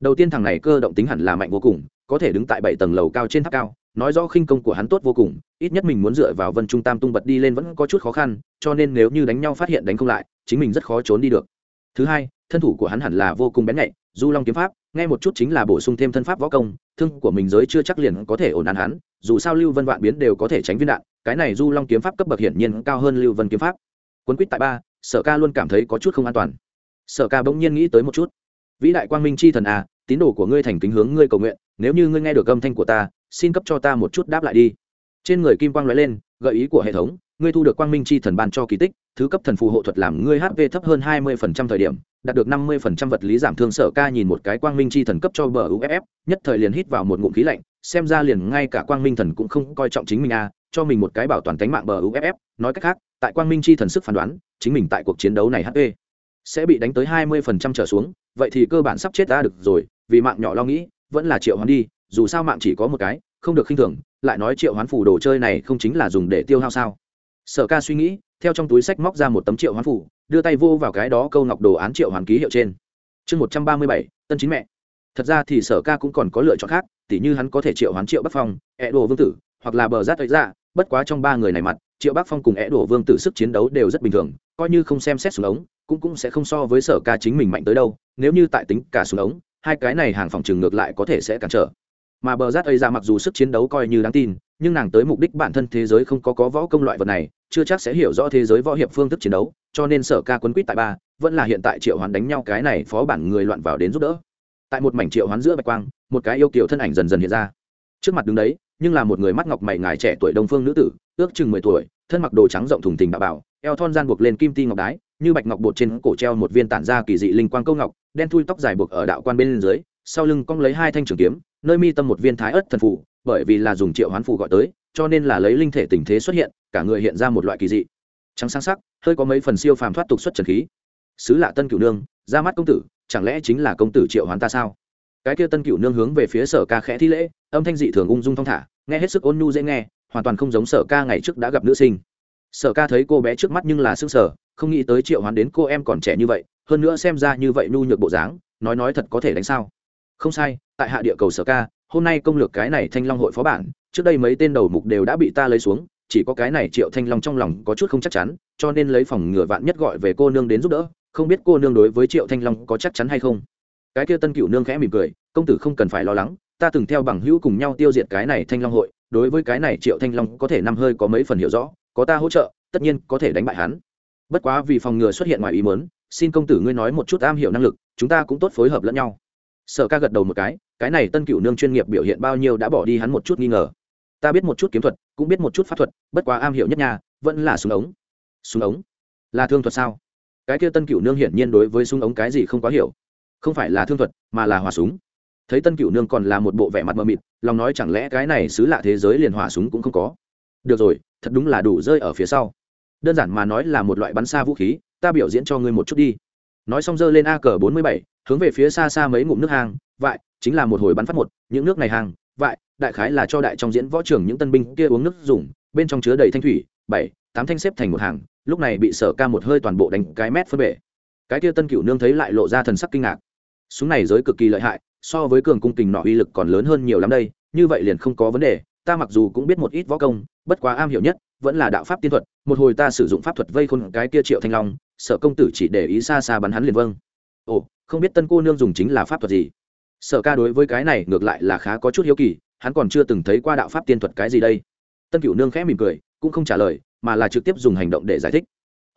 Đầu tiên thằng này cơ động tính hẳn là mạnh vô cùng, có thể đứng tại bảy tầng lầu cao trên tháp cao nói rõ khinh công của hắn tốt vô cùng, ít nhất mình muốn dựa vào vân trung tam tung bật đi lên vẫn có chút khó khăn, cho nên nếu như đánh nhau phát hiện đánh không lại, chính mình rất khó trốn đi được. Thứ hai, thân thủ của hắn hẳn là vô cùng bén nhạy, du long kiếm pháp, nghe một chút chính là bổ sung thêm thân pháp võ công, thương của mình giới chưa chắc liền có thể ổn án hắn, dù sao lưu vân vạn biến đều có thể tránh viên đạn, cái này du long kiếm pháp cấp bậc hiển nhiên cao hơn lưu vân kiếm pháp. Quấn quýt tại ba, sở ca luôn cảm thấy có chút không an toàn. Sở ca bỗng nhiên nghĩ tới một chút. Vĩ đại quang minh c h i thần à tín đồ của ngươi thành kính hướng ngươi cầu nguyện, nếu như ngươi nghe được âm thanh của ta xin cấp cho ta một chút đáp lại đi. Trên người kim quang nói lên gợi ý của hệ thống ngươi thu được quang minh chi thần ban cho kỳ tích thứ cấp thần phù hộ thuật làm ngươi hp thấp hơn hai mươi thời điểm đạt được năm mươi vật lý giảm thương sở ca nhìn một cái quang minh chi thần cấp cho bờ uff nhất thời liền hít vào một ngụm khí lạnh xem ra liền ngay cả quang minh thần cũng không coi trọng chính mình a à, cho mình một cái bảo toàn cánh mạng bờ uff nói cách khác tại quang minh chi thần sức phán đoán chính mình tại cuộc chiến đấu này hp sẽ bị đánh tới hai mươi trở xuống vậy thì cơ bản sắp chết ra được rồi vì mạng nhỏ lo nghĩ vẫn là triệu hoán đi dù sao mạng chỉ có một cái, không được khinh thường, lại nói triệu hoán phủ đồ chơi này không chính là dùng để tiêu hao sao? Sở ca suy nghĩ, theo trong túi sách móc ra một tấm triệu hoán phủ, đưa tay vô vào cái đó câu ngọc đồ án triệu hoàn ký hiệu trên. Chương một trăm ba mươi bảy, tân chính mẹ. Thật ra thì sở ca cũng còn có lựa chọn khác, tỉ như hắn có thể triệu hoán triệu bắc phong ẹ đồ vương tử, hoặc là bờ rát ấy ra, bất quá trong ba người này mặt, triệu bắc phong cùng ẹ đồ vương tử sức chiến đấu đều rất bình thường, coi như không xem xét xuống ống, cũng cũng sẽ không so với sở ca chính mình mạnh tới đâu, nếu như tại tính cả xuống ống, hai cái này hàng phòng trường ngược lại có thể sẽ cản trở mà bờ rát ấy ra mặc dù sức chiến đấu coi như đáng tin, nhưng nàng tới mục đích bản thân thế giới không có có võ công loại vật này, chưa chắc sẽ hiểu rõ thế giới võ hiệp phương thức chiến đấu, cho nên sở ca quấn quýt tại ba, vẫn là hiện tại triệu hoán đánh nhau cái này phó bản người loạn vào đến giúp đỡ. Tại một mảnh triệu hoán giữa bạch quang, một cái yêu kiểu thân ảnh dần dần hiện ra. Trước mặt đứng đấy, nhưng là một người mắt ngọc mày ngài trẻ tuổi đông phương nữ tử, ước chừng mười tuổi, thân mặc đồ trắng rộng thùng tình đạo bảo, eo thon gian buộc lên kim ti ngọc đái, như bạch ngọc bột trên cổ treo một viên tản ra kỳ dị linh quang câu ngọc, đen thui tóc dài buộc ở đạo quan bên dưới sau lưng cong lấy hai thanh trường kiếm, nơi mi tâm một viên thái ớt thần phù, bởi vì là dùng triệu hoán phù gọi tới, cho nên là lấy linh thể tình thế xuất hiện, cả người hiện ra một loại kỳ dị. Trắng sáng sắc, hơi có mấy phần siêu phàm thoát tục xuất trần khí. Sứ lạ tân cửu nương, ra mắt công tử, chẳng lẽ chính là công tử triệu hoán ta sao? Cái kia tân cửu nương hướng về phía sở ca khẽ thi lễ, âm thanh dị thường ung dung thong thả, nghe hết sức ôn nhu dễ nghe, hoàn toàn không giống sở ca ngày trước đã gặp nữ sinh. Sở ca thấy cô bé trước mắt nhưng là s sở không nghĩ tới triệu hoán đến cô em còn trẻ như vậy, hơn nữa xem ra như vậy nhu nhược bộ dáng, nói nói thật có thể đánh sao? Không sai, tại hạ địa cầu sở ca, hôm nay công lược cái này thanh long hội phó bản, trước đây mấy tên đầu mục đều đã bị ta lấy xuống, chỉ có cái này triệu thanh long trong lòng có chút không chắc chắn, cho nên lấy phòng ngừa vạn nhất gọi về cô nương đến giúp đỡ, không biết cô nương đối với triệu thanh long có chắc chắn hay không. Cái kia tân cựu nương khẽ mỉm cười, công tử không cần phải lo lắng, ta từng theo bằng hữu cùng nhau tiêu diệt cái này thanh long hội, đối với cái này triệu thanh long có thể năm hơi có mấy phần hiểu rõ, có ta hỗ trợ, tất nhiên có thể đánh bại hắn. Bất quá vì phòng ngừa xuất hiện ngoài ý mớn xin công tử ngươi nói một chút am hiểu năng lực, chúng ta cũng tốt phối hợp lẫn nhau sở ca gật đầu một cái cái này tân cựu nương chuyên nghiệp biểu hiện bao nhiêu đã bỏ đi hắn một chút nghi ngờ. Ta biết một chút kiếm thuật, cũng biết một chút pháp thuật, bất quá am hiểu nhất nhà vẫn là súng ống. Súng ống? Là thương thuật sao? Cái kia tân cựu nương hiển nhiên đối với súng ống cái gì không quá hiểu. Không phải là thương thuật, mà là hỏa súng. Thấy tân cựu nương còn là một bộ vẻ mặt mờ mịt, lòng nói chẳng lẽ cái này xứ lạ thế giới liền hỏa súng cũng không có? Được rồi, thật đúng là đủ rơi ở phía sau. Đơn giản mà nói là một loại bắn xa vũ khí, ta biểu diễn cho ngươi một chút đi nói xong giơ lên a cờ bốn mươi bảy, hướng về phía xa xa mấy ngụm nước hàng vại, chính là một hồi bắn phát một, những nước này hàng, vại, đại khái là cho đại trong diễn võ trưởng những tân binh kia uống nước dùng, bên trong chứa đầy thanh thủy, bảy, tám thanh xếp thành một hàng, lúc này bị sở ca một hơi toàn bộ đánh cái mét phân bể. Cái kia tân cửu nương thấy lại lộ ra thần sắc kinh ngạc. Súng này giới cực kỳ lợi hại, so với cường cung kình nọ uy lực còn lớn hơn nhiều lắm đây, như vậy liền không có vấn đề, ta mặc dù cũng biết một ít võ công, bất quá am hiểu nhất vẫn là đạo pháp tiên thuật, một hồi ta sử dụng pháp thuật vây khôn cái kia triệu thanh long sở công tử chỉ để ý xa xa bắn hắn liền vâng. Ồ, không biết tân cô nương dùng chính là pháp thuật gì? Sở ca đối với cái này ngược lại là khá có chút hiếu kỳ, hắn còn chưa từng thấy qua đạo pháp tiên thuật cái gì đây. Tân cửu nương khẽ mỉm cười, cũng không trả lời, mà là trực tiếp dùng hành động để giải thích.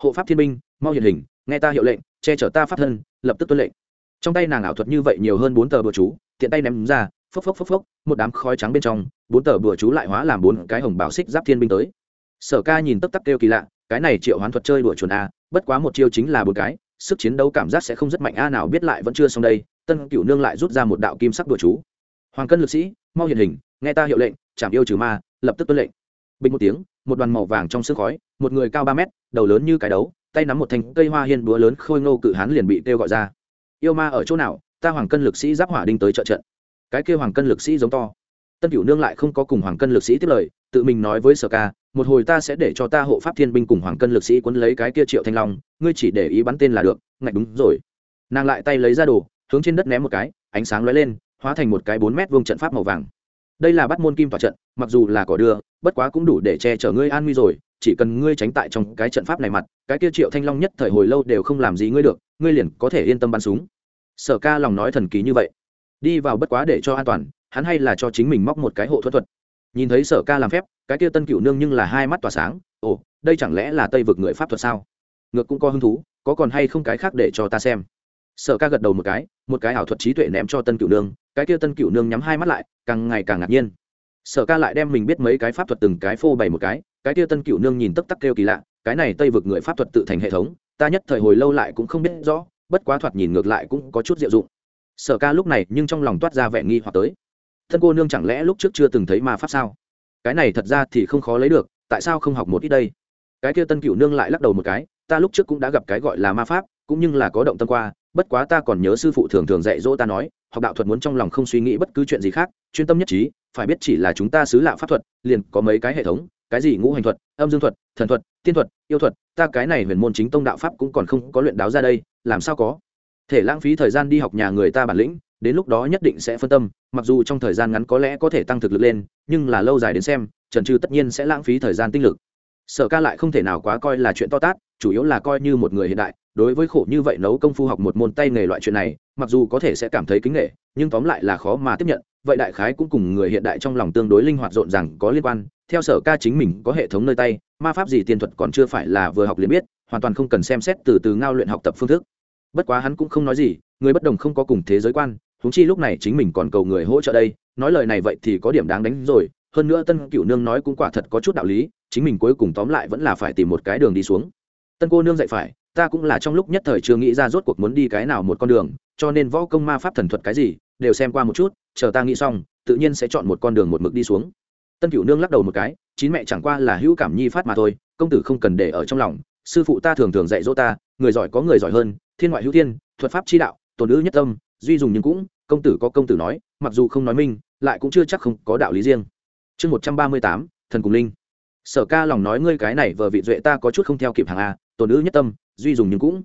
Hộ pháp thiên minh mau hiện hình, nghe ta hiệu lệnh, che chở ta pháp thân, lập tức tuân lệnh. Trong tay nàng ảo thuật như vậy nhiều hơn bốn tờ bừa chú, tiện tay ném ra, phốc phốc phốc phốc, một đám khói trắng bên trong, bốn tờ bừa chú lại hóa làm bốn cái hồng bảo xích giáp thiên binh tới. Sở ca nhìn tấp tắc kêu kỳ lạ, cái này triệu hoán thuật chơi đùa chuồn a bất quá một chiêu chính là bốn cái, sức chiến đấu cảm giác sẽ không rất mạnh, a nào biết lại vẫn chưa xong đây, tân cửu nương lại rút ra một đạo kim sắc đùa chú. Hoàng cân lực sĩ, mau hiện hình, nghe ta hiệu lệnh chạm yêu trừ ma, lập tức tuân lệnh. Bình một tiếng, một đoàn màu vàng trong sương khói, một người cao ba mét, đầu lớn như cái đấu, tay nắm một thanh cây hoa hiên búa lớn khôi ngô cự hán liền bị kêu gọi ra. Yêu ma ở chỗ nào? Ta hoàng cân lực sĩ giáp hỏa đinh tới trợ trận. Cái kêu hoàng cân lực sĩ giống to tân cửu nương lại không có cùng hoàng cân lực sĩ tiếp lời, tự mình nói với sở ca, một hồi ta sẽ để cho ta hộ pháp thiên binh cùng hoàng cân lực sĩ quấn lấy cái kia triệu thanh long, ngươi chỉ để ý bắn tên là được. Ngạch đúng rồi. Nàng lại tay lấy ra đồ, hướng trên đất ném một cái, ánh sáng lóe lên, hóa thành một cái bốn mét vuông trận pháp màu vàng. Đây là bắt môn kim tỏa trận, mặc dù là cỏ đưa, bất quá cũng đủ để che chở ngươi an nguy rồi, chỉ cần ngươi tránh tại trong cái trận pháp này mặt, cái kia triệu thanh long nhất thời hồi lâu đều không làm gì ngươi được, ngươi liền có thể yên tâm bắn súng. Sở ca lòng nói thần kỳ như vậy. Đi vào bất quá để cho an toàn hắn hay là cho chính mình móc một cái hộ thuật thuật. Nhìn thấy sở ca làm phép, cái kia tân cựu nương nhưng là hai mắt tỏa sáng, ồ, đây chẳng lẽ là tây vực người pháp thuật sao? Ngược cũng có hứng thú, có còn hay không cái khác để cho ta xem. Sở ca gật đầu một cái một cái ảo thuật trí tuệ ném cho tân cựu nương, cái kia tân cựu nương nhắm hai mắt lại, càng ngày càng ngạc nhiên. Sở ca lại đem mình biết mấy cái pháp thuật từng cái phô bày một cái cái kia tân cựu nương nhìn tấp tắc kêu kỳ lạ, cái này tây vực người pháp thuật tự thành hệ thống, ta nhất thời hồi lâu lại cũng không biết rõ, bất quá thoạt nhìn ngược lại cũng có chút diệu dụng. Sở ca lúc này nhưng trong lòng toát ra vẻ nghi hoặc tới thân cô nương chẳng lẽ lúc trước chưa từng thấy ma pháp sao? Cái này thật ra thì không khó lấy được, tại sao không học một ít đây? Cái kia tân cựu nương lại lắc đầu một cái, ta lúc trước cũng đã gặp cái gọi là ma pháp, cũng như là có động tâm qua, bất quá ta còn nhớ sư phụ thường thường dạy dỗ ta nói, học đạo thuật muốn trong lòng không suy nghĩ bất cứ chuyện gì khác, chuyên tâm nhất trí, phải biết chỉ là chúng ta xứ lạ pháp thuật, liền có mấy cái hệ thống, cái gì ngũ hành thuật, âm dương thuật, thần thuật, tiên thuật, yêu thuật, ta cái này huyền môn chính tông đạo pháp cũng còn không có luyện đáo ra đây, làm sao có? Thể lãng phí thời gian đi học nhà người ta bản lĩnh đến lúc đó nhất định sẽ phân tâm, mặc dù trong thời gian ngắn có lẽ có thể tăng thực lực lên, nhưng là lâu dài đến xem, trần trừ tất nhiên sẽ lãng phí thời gian tinh lực. Sở ca lại không thể nào quá coi là chuyện to tát, chủ yếu là coi như một người hiện đại, đối với khổ như vậy nấu công phu học một môn tay nghề loại chuyện này, mặc dù có thể sẽ cảm thấy kính nghệ, nhưng tóm lại là khó mà tiếp nhận, vậy đại khái cũng cùng người hiện đại trong lòng tương đối linh hoạt rộn rằng có liên quan. Theo sở ca chính mình có hệ thống nơi tay, ma pháp gì tiên thuật còn chưa phải là vừa học liền biết, hoàn toàn không cần xem xét từ từ ngao luyện học tập phương thức. Bất quá hắn cũng không nói gì, người bất đồng không có cùng thế giới quan huống chi lúc này chính mình còn cầu người hỗ trợ đây, nói lời này vậy thì có điểm đáng đánh rồi. Hơn nữa tân cựu nương nói cũng quả thật có chút đạo lý, chính mình cuối cùng tóm lại vẫn là phải tìm một cái đường đi xuống. Tân cô nương dạy phải, ta cũng là trong lúc nhất thời chưa nghĩ ra rốt cuộc muốn đi cái nào một con đường, cho nên võ công ma pháp thần thuật cái gì, đều xem qua một chút, chờ ta nghĩ xong, tự nhiên sẽ chọn một con đường một mực đi xuống. Tân cửu nương lắc đầu một cái, chín mẹ chẳng qua là hữu cảm nhi phát mà thôi, công tử không cần để ở trong lòng, sư phụ ta thường thường dạy dỗ ta, người giỏi có người giỏi hơn, thiên ngoại hữu thiên, thuật pháp chi đạo, tồn nữ nhất tâm duy dùng nhưng cũng, công tử có công tử nói, mặc dù không nói minh, lại cũng chưa chắc không có đạo lý riêng. Chương một trăm ba mươi tám, thần cùng linh. Sở ca lòng nói ngươi cái này vờ vị duệ ta có chút không theo kịp hàng a tồn nữ nhất tâm, duy dùng nhưng cũng.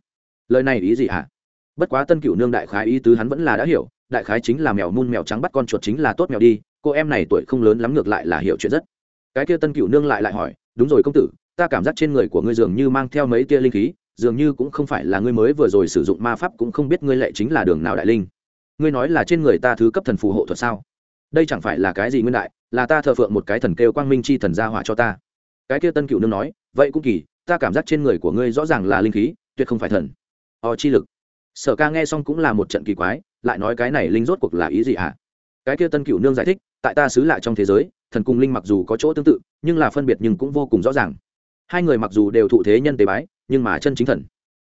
Lời này ý gì hả? Bất quá tân cựu nương đại khái ý tứ hắn vẫn là đã hiểu, đại khái chính là mèo mun mèo trắng bắt con chuột chính là tốt mèo đi, cô em này tuổi không lớn lắm ngược lại là hiểu chuyện rất. Cái kia tân cựu nương lại lại hỏi, đúng rồi công tử, ta cảm giác trên người của ngươi dường như mang theo mấy tia linh khí dường như cũng không phải là ngươi mới vừa rồi sử dụng ma pháp cũng không biết ngươi lệ chính là đường nào đại linh. Ngươi nói là trên người ta thứ cấp thần phù hộ thuật sao? Đây chẳng phải là cái gì nguyên đại, là ta thờ phượng một cái thần kêu quang minh chi thần gia hỏa cho ta. Cái kia tân cựu nương nói, vậy cũng kỳ, ta cảm giác trên người của ngươi rõ ràng là linh khí, tuyệt không phải thần. O chi lực. Sở ca nghe xong cũng là một trận kỳ quái, lại nói cái này linh rốt cuộc là ý gì hả? Cái kia tân cựu nương giải thích, tại ta xứ lạ trong thế giới, thần cùng linh mặc dù có chỗ tương tự, nhưng là phân biệt nhưng cũng vô cùng rõ ràng. Hai người mặc dù đều thụ thế nhân tế bái nhưng mà chân chính thần.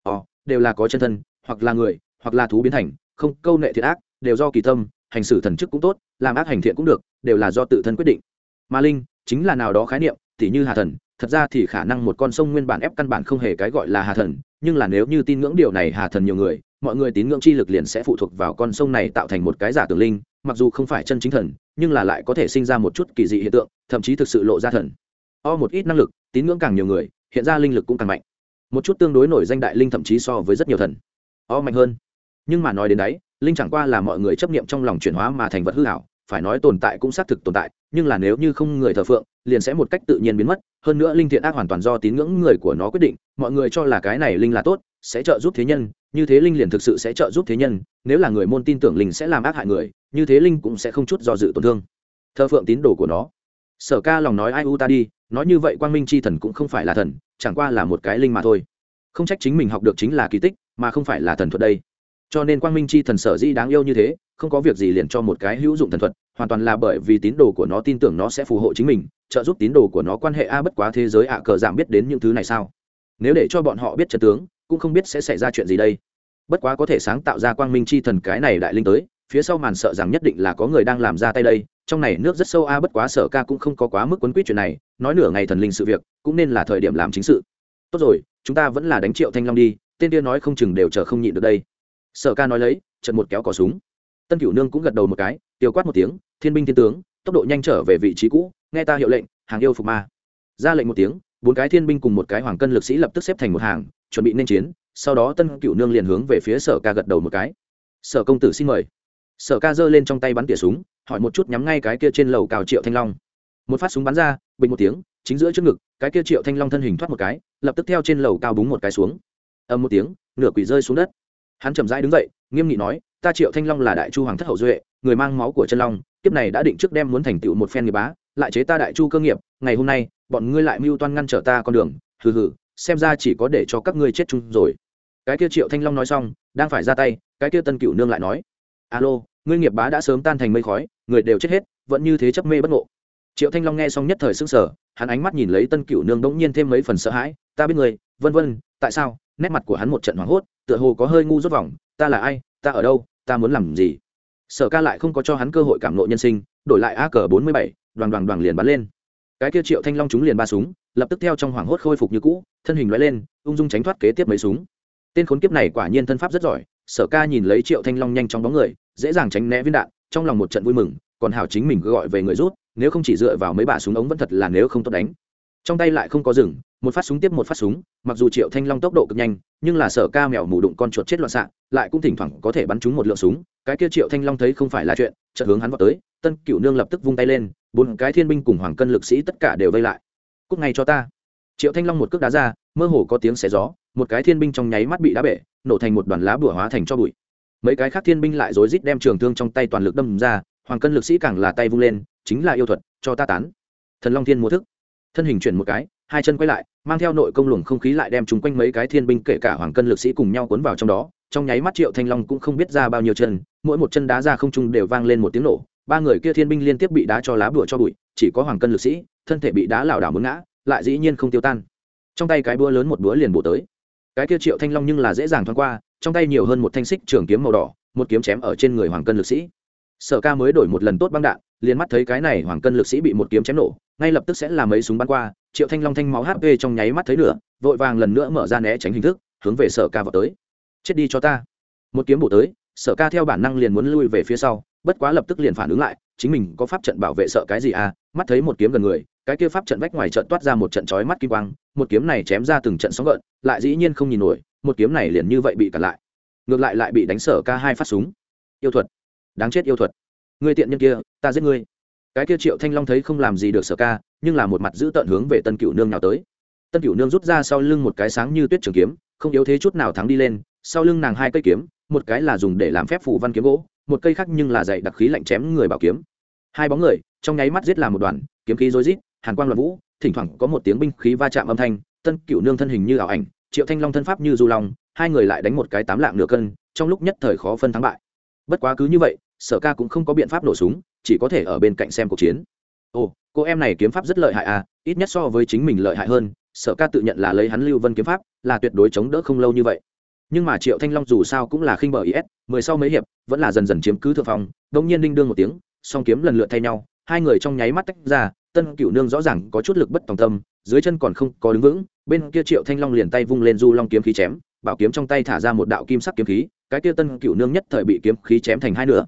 Ồ, đều là có chân thân, hoặc là người, hoặc là thú biến thành, không, câu nệ thiện ác, đều do kỳ tâm, hành xử thần chức cũng tốt, làm ác hành thiện cũng được, đều là do tự thân quyết định. Ma linh, chính là nào đó khái niệm, tỉ như hà thần, thật ra thì khả năng một con sông nguyên bản ép căn bản không hề cái gọi là hà thần, nhưng là nếu như tin ngưỡng điều này hà thần nhiều người, mọi người tín ngưỡng chi lực liền sẽ phụ thuộc vào con sông này tạo thành một cái giả tưởng linh, mặc dù không phải chân chính thần, nhưng là lại có thể sinh ra một chút kỳ dị hiện tượng, thậm chí thực sự lộ ra thần. O một ít năng lực, tín ngưỡng càng nhiều người, hiện ra linh lực cũng càng mạnh một chút tương đối nổi danh đại linh thậm chí so với rất nhiều thần. O mạnh hơn. Nhưng mà nói đến đấy, linh chẳng qua là mọi người chấp niệm trong lòng chuyển hóa mà thành vật hư hảo phải nói tồn tại cũng xác thực tồn tại, nhưng là nếu như không người thờ phượng, liền sẽ một cách tự nhiên biến mất, hơn nữa linh thiện ác hoàn toàn do tín ngưỡng người của nó quyết định, mọi người cho là cái này linh là tốt, sẽ trợ giúp thế nhân, như thế linh liền thực sự sẽ trợ giúp thế nhân, nếu là người môn tin tưởng linh sẽ làm ác hại người, như thế linh cũng sẽ không chút do dự tổn thương. Thờ phượng tín đồ của nó sở ca lòng nói ai u ta đi, nói như vậy quang minh c h i thần cũng không phải là thần, chẳng qua là một cái linh mà thôi. Không trách chính mình học được chính là kỳ tích, mà không phải là thần thuật đây. Cho nên quang minh c h i thần sở di đáng yêu như thế, không có việc gì liền cho một cái hữu dụng thần thuật, hoàn toàn là bởi vì tín đồ của nó tin tưởng nó sẽ phù hộ chính mình, trợ giúp tín đồ của nó quan hệ a bất quá thế giới ạ cờ giảm biết đến những thứ này sao. Nếu để cho bọn họ biết trật tướng, cũng không biết sẽ xảy ra chuyện gì đây. Bất quá có thể sáng tạo ra quang minh c h i thần cái này đại linh tới, phía sau màn sợ rằng nhất định là có người đang làm ra tay đây trong này nước rất sâu a, bất quá sở ca cũng không có quá mức quấn quýt chuyện này, nói nửa ngày thần linh sự việc, cũng nên là thời điểm làm chính sự. Tốt rồi, chúng ta vẫn là đánh triệu thanh long đi, tên kia nói không chừng đều chờ không nhịn được đây. Sở ca nói lấy trận một kéo cỏ súng. Tân cửu nương cũng gật đầu một cái, tiêu quát một tiếng, thiên binh thiên tướng, tốc độ nhanh trở về vị trí cũ, nghe ta hiệu lệnh, hàng yêu phục ma. Ra lệnh một tiếng, bốn cái thiên binh cùng một cái hoàng cân lực sĩ lập tức xếp thành một hàng, chuẩn bị nên chiến, sau đó tân cửu nương liền hướng về phía sở ca gật đầu một cái. Sở công tử xin mời. Sở ca giơ lên trong tay bắn tỉa súng hỏi một chút nhắm ngay cái kia trên lầu cào triệu thanh long. Một phát súng bắn ra, bình một tiếng, chính giữa trước ngực, cái kia triệu thanh long thân hình thoát một cái, lập tức theo trên lầu cao búng một cái xuống. Ầm một tiếng, nửa quỷ rơi xuống đất. Hắn chậm rãi đứng dậy, nghiêm nghị nói, ta triệu thanh long là đại chu hoàng thất hậu duệ, người mang máu của chân long, kiếp này đã định trước đem muốn thành tựu một phen nghiệp bá, lại chế ta đại chu cơ nghiệp, ngày hôm nay, bọn ngươi lại mưu toan ngăn trở ta con đường, hừ hừ, xem ra chỉ có để cho các ngươi chết chung rồi. Cái kia triệu thanh long nói xong, đang phải ra tay, cái kia tân cựu nương lại nói, alo, ngươi nghiệp bá đã sớm tan thành mây khói người đều chết hết, vẫn như thế chấp mê bất ngộ. Triệu thanh long nghe xong nhất thời s ư n g sở hắn ánh mắt nhìn lấy tân cựu nương đống nhiên thêm mấy phần sợ hãi, ta biết người, vân vân, tại sao? Nét mặt của hắn một trận hoảng hốt, tựa hồ có hơi ngu rút vòng, ta là ai? Ta ở đâu? Ta muốn làm gì? Sở ca lại không có cho hắn cơ hội cảm nộ nhân sinh, đổi lại a cờ bốn mươi bảy, đoàn đoàn đoàn liền bắn lên. Cái kia triệu thanh long chúng liền ba súng, lập tức theo trong hoảng hốt khôi phục như cũ, thân hình loại lên, ung dung tránh thoát kế tiếp mấy súng. Tên khốn kiếp này quả nhiên thân pháp rất giỏi, sở ca nhìn lấy triệu thanh long nhanh trong bóng người, dễ dàng tránh né viên đạn trong lòng một trận vui mừng, còn hảo chính mình gọi về người rút, nếu không chỉ dựa vào mấy bà súng ống vẫn thật là nếu không tốt đánh. Trong tay lại không có rừng, một phát súng tiếp một phát súng, mặc dù triệu thanh long tốc độ cực nhanh, nhưng là sở ca mèo mù đụng con chuột chết loạn xạ, lại cũng thỉnh thoảng có thể bắn trúng một lượng súng, cái kia triệu thanh long thấy không phải là chuyện, chợt hướng hắn vào tới, tân cựu nương lập tức vung tay lên, bốn cái thiên binh cùng hoàng cân lực sĩ tất cả đều vây lại. Cúc ngay cho ta. Triệu thanh long một cước đá ra, mơ hồ có tiếng xé gió, một cái thiên binh trong nháy mắt bị đá bể, nổ thành một đoàn lá bùa hóa thành cho bụi mấy cái khác thiên binh lại rối rít đem trường thương trong tay toàn lực đâm ra, hoàng cân lực sĩ càng là tay vung lên, chính là yêu thuật, cho ta tán. Thần long thiên múa thức. Thân hình chuyển một cái, hai chân quay lại, mang theo nội công luồng không khí lại đem chúng quanh mấy cái thiên binh kể cả hoàng cân lực sĩ cùng nhau cuốn vào trong đó. Trong nháy mắt triệu thanh long cũng không biết ra bao nhiêu chân, mỗi một chân đá ra không trung đều vang lên một tiếng nổ. Ba người kia thiên binh liên tiếp bị đá cho lá bụa cho bụi, chỉ có hoàng cân lực sĩ, thân thể bị đá lảo đảo muốn ngã, lại dĩ nhiên không tiêu tan. Trong tay cái búa lớn một búa liền bổ tới. Cái kia triệu thanh long nhưng là dễ dàng thoáng qua trong tay nhiều hơn một thanh xích trường kiếm màu đỏ, một kiếm chém ở trên người hoàng cân lực sĩ. Sở ca mới đổi một lần tốt băng đạn, liền mắt thấy cái này hoàng cân lực sĩ bị một kiếm chém nổ, ngay lập tức sẽ làm mấy súng bắn qua, triệu thanh long thanh máu hp trong nháy mắt thấy lửa, vội vàng lần nữa mở ra né tránh hình thức, hướng về sở ca vào tới. Chết đi cho ta. Một kiếm bổ tới, sở ca theo bản năng liền muốn lui về phía sau, bất quá lập tức liền phản ứng lại, chính mình có pháp trận bảo vệ sợ cái gì à mắt thấy một kiếm gần người cái kia pháp trận vách ngoài trận toát ra một trận chói mắt kim quang, một kiếm này chém ra từng trận sóng gợn, lại dĩ nhiên không nhìn nổi, một kiếm này liền như vậy bị cản lại. Ngược lại lại bị đánh sở ca hai phát súng. Yêu thuật. Đáng chết yêu thuật. Ngươi tiện nhân kia, ta giết ngươi. Cái kia triệu thanh long thấy không làm gì được sở ca, nhưng là một mặt giữ tận hướng về tân cửu nương nào tới. Tân cửu nương rút ra sau lưng một cái sáng như tuyết trường kiếm, không yếu thế chút nào thắng đi lên, sau lưng nàng hai cây kiếm, một cái là dùng để làm phép phù văn kiếm gỗ, một cây khác nhưng là dạy đặc khí lạnh chém người bảo kiếm. Hai bóng người, trong nháy mắt giết làm một đoàn, kiếm khí rối rít hàn quang loạn vũ, thỉnh thoảng có một tiếng binh khí va chạm âm thanh, tân Cựu nương thân hình như ảo ảnh, triệu thanh long thân pháp như du long, hai người lại đánh một cái tám lạng nửa cân, trong lúc nhất thời khó phân thắng bại. Bất quá cứ như vậy, sở ca cũng không có biện pháp nổ súng, chỉ có thể ở bên cạnh xem cuộc chiến. Ồ, cô em này kiếm pháp rất lợi hại à ít nhất so với chính mình lợi hại hơn, sở ca tự nhận là lấy hắn lưu vân kiếm pháp, là tuyệt đối chống đỡ không lâu như vậy. Nhưng mà triệu thanh long dù sao cũng là khinh bờ is mười sau mấy hiệp, vẫn là dần dần chiếm cứ thượng phong đông nhiên đinh đương một tiếng, song kiếm lần lượt thay nhau, hai người trong nháy mắt tách ra tân cựu nương rõ ràng có chút lực bất tòng tâm, dưới chân còn không có đứng vững, bên kia triệu thanh long liền tay vung lên du long kiếm khí chém, bảo kiếm trong tay thả ra một đạo kim sắc kiếm khí, cái kia tân cựu nương nhất thời bị kiếm khí chém thành hai nửa.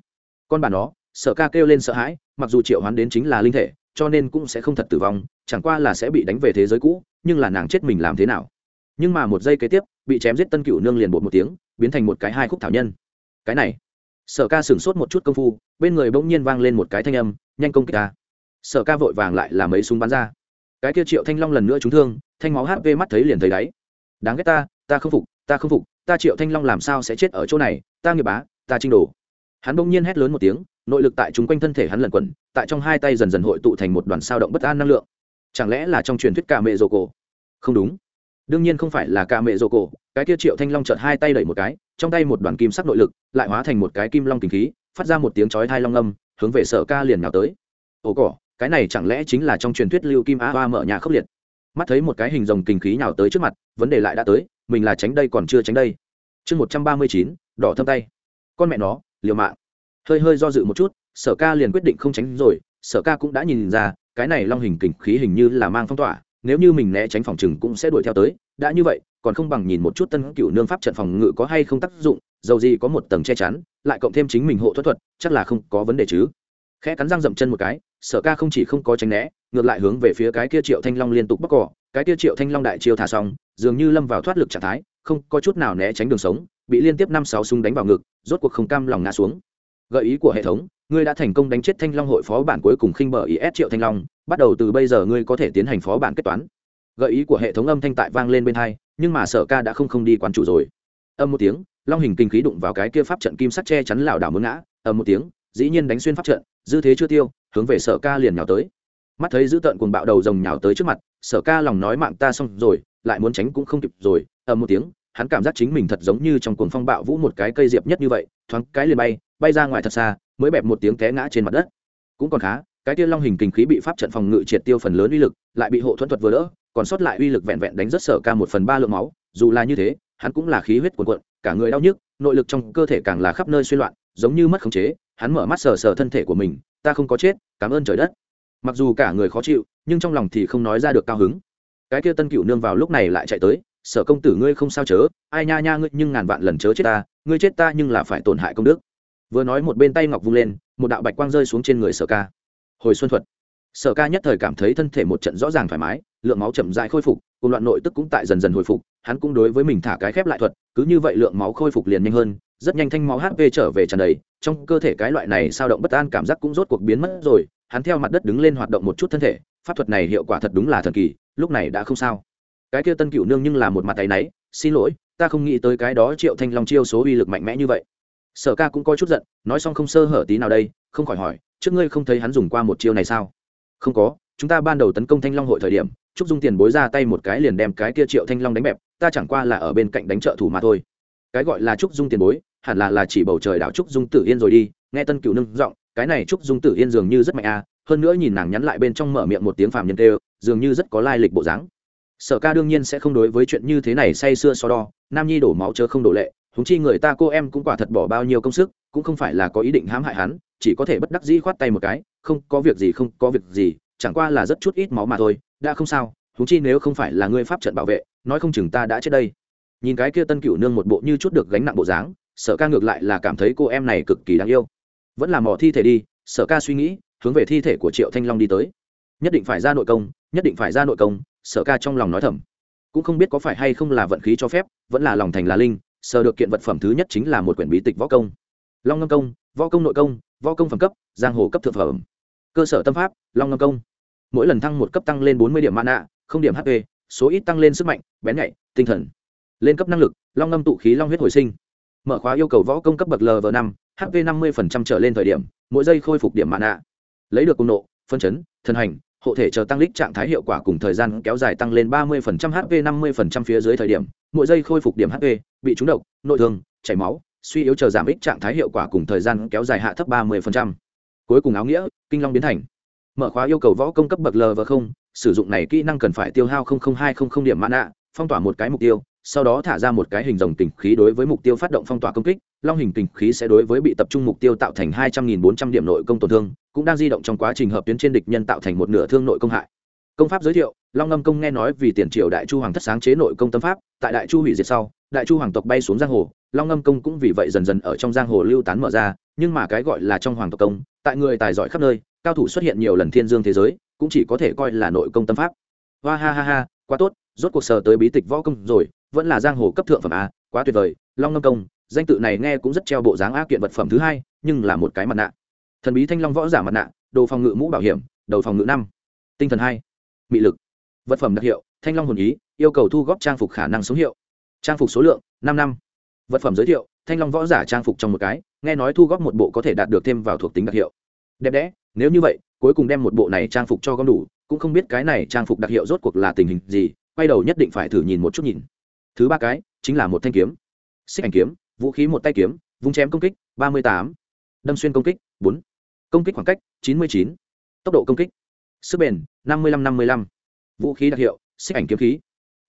Con bà nó, sợ ca kêu lên sợ hãi, mặc dù triệu hoán đến chính là linh thể, cho nên cũng sẽ không thật tử vong, chẳng qua là sẽ bị đánh về thế giới cũ, nhưng là nàng chết mình làm thế nào? Nhưng mà một giây kế tiếp, bị chém giết tân cựu nương liền bột một tiếng, biến thành một cái hai khúc thảo nhân. Cái này sở ca sửng sốt một chút công phu, bên người bỗng nhiên vang lên một cái thanh âm, nhanh công kích ta! Sở ca vội vàng lại làm mấy súng bắn ra. Cái kia triệu thanh long lần nữa trúng thương, thanh máu hp mắt thấy liền thấy đáy. Đáng ghét ta ta không phục, ta không phục, ta triệu thanh long làm sao sẽ chết ở chỗ này, ta nghiệp bá, ta trinh đồ. Hắn bỗng nhiên hét lớn một tiếng, nội lực tại chúng quanh thân thể hắn lẩn quẩn, tại trong hai tay dần dần hội tụ thành một đoàn sao động bất an năng lượng. Chẳng lẽ là trong truyền thuyết cả mẹ rồ cổ? Không đúng. Đương nhiên không phải là cả mẹ rồ cổ, cái kia triệu thanh long chợt hai tay đẩy một cái, trong tay một đoàn kim sắc nội lực, lại hóa thành một cái kim long kinh khí, phát ra một tiếng chói thai long âm, hướng về sở ca liền nào tới. Ồ cỏ cái này chẳng lẽ chính là trong truyền thuyết lưu kim a hoa mở nhà khốc liệt? Mắt thấy một cái hình rồng kinh khí nào tới trước mặt, vấn đề lại đã tới, mình là tránh đây còn chưa tránh đây. Chương một trăm ba mươi chín, đỏ thâm tay. Con mẹ nó, liều mạng. Hơi hơi do dự một chút, sở ca liền quyết định không tránh rồi, sở ca cũng đã nhìn ra, cái này long hình kình khí hình như là mang phong tỏa, nếu như mình né tránh phòng chừng cũng sẽ đuổi theo tới. Đã như vậy, còn không bằng nhìn một chút tân cựu nương pháp trận phòng ngự có hay không tác dụng, dầu gì có một tầng che chắn, lại cộng thêm chính mình hộ thuật thuật, chắc là không có vấn đề chứ khẽ cắn răng dậm chân một cái, sở ca không chỉ không có tránh né, ngược lại hướng về phía cái kia triệu thanh long liên tục bóc cỏ. Cái kia triệu thanh long đại chiêu thả xong, dường như lâm vào thoát lực trạng thái, không có chút nào né tránh đường sống, bị liên tiếp năm sáu súng đánh vào ngực, rốt cuộc không cam lòng ngã xuống. Gợi ý của hệ thống, ngươi đã thành công đánh chết thanh long hội phó bản cuối cùng khinh bờ is triệu thanh long, bắt đầu từ bây giờ ngươi có thể tiến hành phó bản kết toán. Gợi ý của hệ thống âm thanh tại vang lên bên hai, nhưng mà sở ca đã không không đi quán chủ rồi. Âm một tiếng, long hình kinh khí đụng vào cái kia pháp trận kim sắt che chắn lảo đảo muốn ngã. Âm một tiếng, dĩ nhiên đánh xuyên pháp trận dư thế chưa tiêu, hướng về sở ca liền nhào tới. Mắt thấy dữ tợn cuồng bạo đầu rồng nhào tới trước mặt, sở ca lòng nói mạng ta xong rồi, lại muốn tránh cũng không kịp rồi, ầm một tiếng, hắn cảm giác chính mình thật giống như trong cuồng phong bạo vũ một cái cây diệp nhất như vậy, thoáng cái liền bay bay ra ngoài thật xa, mới bẹp một tiếng té ngã trên mặt đất. Cũng còn khá, cái kia long hình kinh khí bị pháp trận phòng ngự triệt tiêu phần lớn uy lực, lại bị hộ thuẫn thuật vừa đỡ, còn sót lại uy lực vẹn vẹn đánh rất sở ca một phần ba lượng máu, dù là như thế, hắn cũng là khí huyết cuồn cuộn, cả người đau nhức, nội lực trong cơ thể càng là khắp nơi suy loạn, giống như mất khống chế hắn mở mắt sờ sờ thân thể của mình, ta không có chết, cảm ơn trời đất. Mặc dù cả người khó chịu, nhưng trong lòng thì không nói ra được cao hứng. Cái kia tân cựu nương vào lúc này lại chạy tới, sở công tử ngươi không sao chớ, ai nha nha ngươi, nhưng ngàn vạn lần chớ chết ta, ngươi chết ta nhưng là phải tổn hại công đức. Vừa nói một bên tay ngọc vung lên, một đạo bạch quang rơi xuống trên người sở ca. Hồi xuân thuật. Sở ca nhất thời cảm thấy thân thể một trận rõ ràng thoải mái, lượng máu chậm dại khôi phục, cùng loạn nội tức cũng tại dần dần hồi phục, hắn cũng đối với mình thả cái khép lại thuật, cứ như vậy lượng máu khôi phục liền nhanh hơn rất nhanh thanh máu hp trở về tràn đầy. Trong cơ thể cái loại này sao động bất an cảm giác cũng rốt cuộc biến mất rồi. Hắn theo mặt đất đứng lên hoạt động một chút thân thể. Pháp thuật này hiệu quả thật đúng là thần kỳ, lúc này đã không sao. Cái kia tân cựu nương nhưng là một mặt tay náy, xin lỗi, ta không nghĩ tới cái đó triệu thanh long chiêu số uy lực mạnh mẽ như vậy. Sở ca cũng có chút giận, nói xong không sơ hở tí nào đây, không khỏi hỏi, trước ngươi không thấy hắn dùng qua một chiêu này sao? Không có, chúng ta ban đầu tấn công thanh long hội thời điểm, trúc dung tiền bối ra tay một cái liền đem cái kia triệu thanh long đánh bẹp, ta chẳng qua là ở bên cạnh đánh trợ thủ mà thôi. Cái gọi là trúc dung tiền bối hẳn là là chỉ bầu trời đảo trúc dung tử yên rồi đi, nghe tân cửu nâng giọng, cái này trúc dung tử yên dường như rất mạnh a, hơn nữa nhìn nàng nhắn lại bên trong mở miệng một tiếng phàm nhân tê dường như rất có lai lịch bộ dáng. Sở ca đương nhiên sẽ không đối với chuyện như thế này say sưa so đo, nam nhi đổ máu chớ không đổ lệ húng chi người ta cô em cũng quả thật bỏ bao nhiêu công sức, cũng không phải là có ý định hãm hại hắn, chỉ có thể bất đắc dĩ khoát tay một cái, không có việc gì, không có việc gì, chẳng qua là rất chút ít máu mà thôi, đã không sao húng chi nếu không phải là ngươi pháp trận bảo vệ, nói không chừng ta đã chết đây. Nhìn cái kia tân cựu nương một bộ như chút được gánh nặng bộ dáng sở ca ngược lại là cảm thấy cô em này cực kỳ đáng yêu. Vẫn là mỏ thi thể đi, sở ca suy nghĩ, hướng về thi thể của triệu thanh long đi tới. Nhất định phải ra nội công, nhất định phải ra nội công, sở ca trong lòng nói thầm. Cũng không biết có phải hay không là vận khí cho phép, vẫn là lòng thành là linh sở được kiện vật phẩm thứ nhất chính là một quyển bí tịch võ công. Long ngâm công, võ công nội công, võ công phẩm cấp, giang hồ cấp thượng phẩm. Cơ sở tâm pháp, long ngâm công. Mỗi lần thăng một cấp tăng lên bốn mươi điểm mana, không điểm hp số ít tăng lên sức mạnh, bén nhạy, tinh thần. Lên cấp năng lực, long ngâm tụ khí long huyết hồi sinh mở khóa yêu cầu võ công cấp bậc lv năm hp năm mươi trở lên thời điểm, mỗi giây khôi phục điểm mana lấy được cung nộ, phân chấn thân hành, hộ thể chờ tăng lích trạng thái hiệu quả cùng thời gian kéo dài tăng lên ba mươi hp năm mươi phía dưới thời điểm, mỗi giây khôi phục điểm hp bị trúng độc, nội thương, chảy máu, suy yếu chờ giảm ích trạng thái hiệu quả cùng thời gian kéo dài hạ thấp ba mươi cuối cùng áo nghĩa, kinh long biến thành. Mở khóa yêu cầu võ công cấp bậc lv không, sử dụng này kỹ năng cần phải tiêu hao hai trăm linh điểm mana phong tỏa một cái mục tiêu sau đó thả ra một cái hình rồng kình khí đối với mục tiêu phát động phong tỏa công kích, long hình kình khí sẽ đối với bị tập trung mục tiêu tạo thành hai trăm nghìn bốn trăm điểm nội công tổn thương, cũng đang di động trong quá trình hợp tuyến trên địch nhân tạo thành một nửa thương nội công hại. Công pháp giới thiệu, long ngâm công nghe nói vì tiền triều đại chu hoàng thất sáng chế nội công tâm pháp, tại đại chu hủy diệt sau, đại chu hoàng tộc bay xuống giang hồ, long ngâm công cũng vì vậy dần dần ở trong giang hồ lưu tán mở ra, nhưng mà cái gọi là trong hoàng tộc công, tại người tài giỏi khắp nơi, cao thủ xuất hiện nhiều lần thiên dương thế giới, cũng chỉ có thể coi là nội công tâm pháp. Hoa ha ha ha quá tốt, rốt cuộc sở tới bí tịch võ công rồi, vẫn là giang hồ cấp thượng phẩm a, quá tuyệt vời, long ngâm công, danh tự này nghe cũng rất treo bộ dáng á kiện vật phẩm thứ hai, nhưng là một cái mặt nạ. Thần bí thanh long võ giả mặt nạ, đồ phòng ngự mũ bảo hiểm, đầu phòng ngự năm, tinh thần hai, mị lực. Vật phẩm đặc hiệu, thanh long hồn ý, yêu cầu thu góp trang phục khả năng sống hiệu. Trang phục số lượng, năm năm. Vật phẩm giới thiệu, thanh long võ giả trang phục trong một cái, nghe nói thu góp một bộ có thể đạt được thêm vào thuộc tính đặc hiệu. Đẹp đẽ, nếu như vậy, cuối cùng đem một bộ này trang phục cho gom đủ cũng không biết cái này trang phục đặc hiệu rốt cuộc là tình hình gì, quay đầu nhất định phải thử nhìn một chút nhìn. Thứ ba cái, chính là một thanh kiếm. Xích ảnh kiếm, vũ khí một tay kiếm, vung chém công kích, ba mươi tám. Đâm xuyên công kích, bốn. Công kích khoảng cách, chín mươi chín. Tốc độ công kích, sức bền, năm mươi năm năm mươi năm vũ khí đặc hiệu, xích ảnh kiếm khí.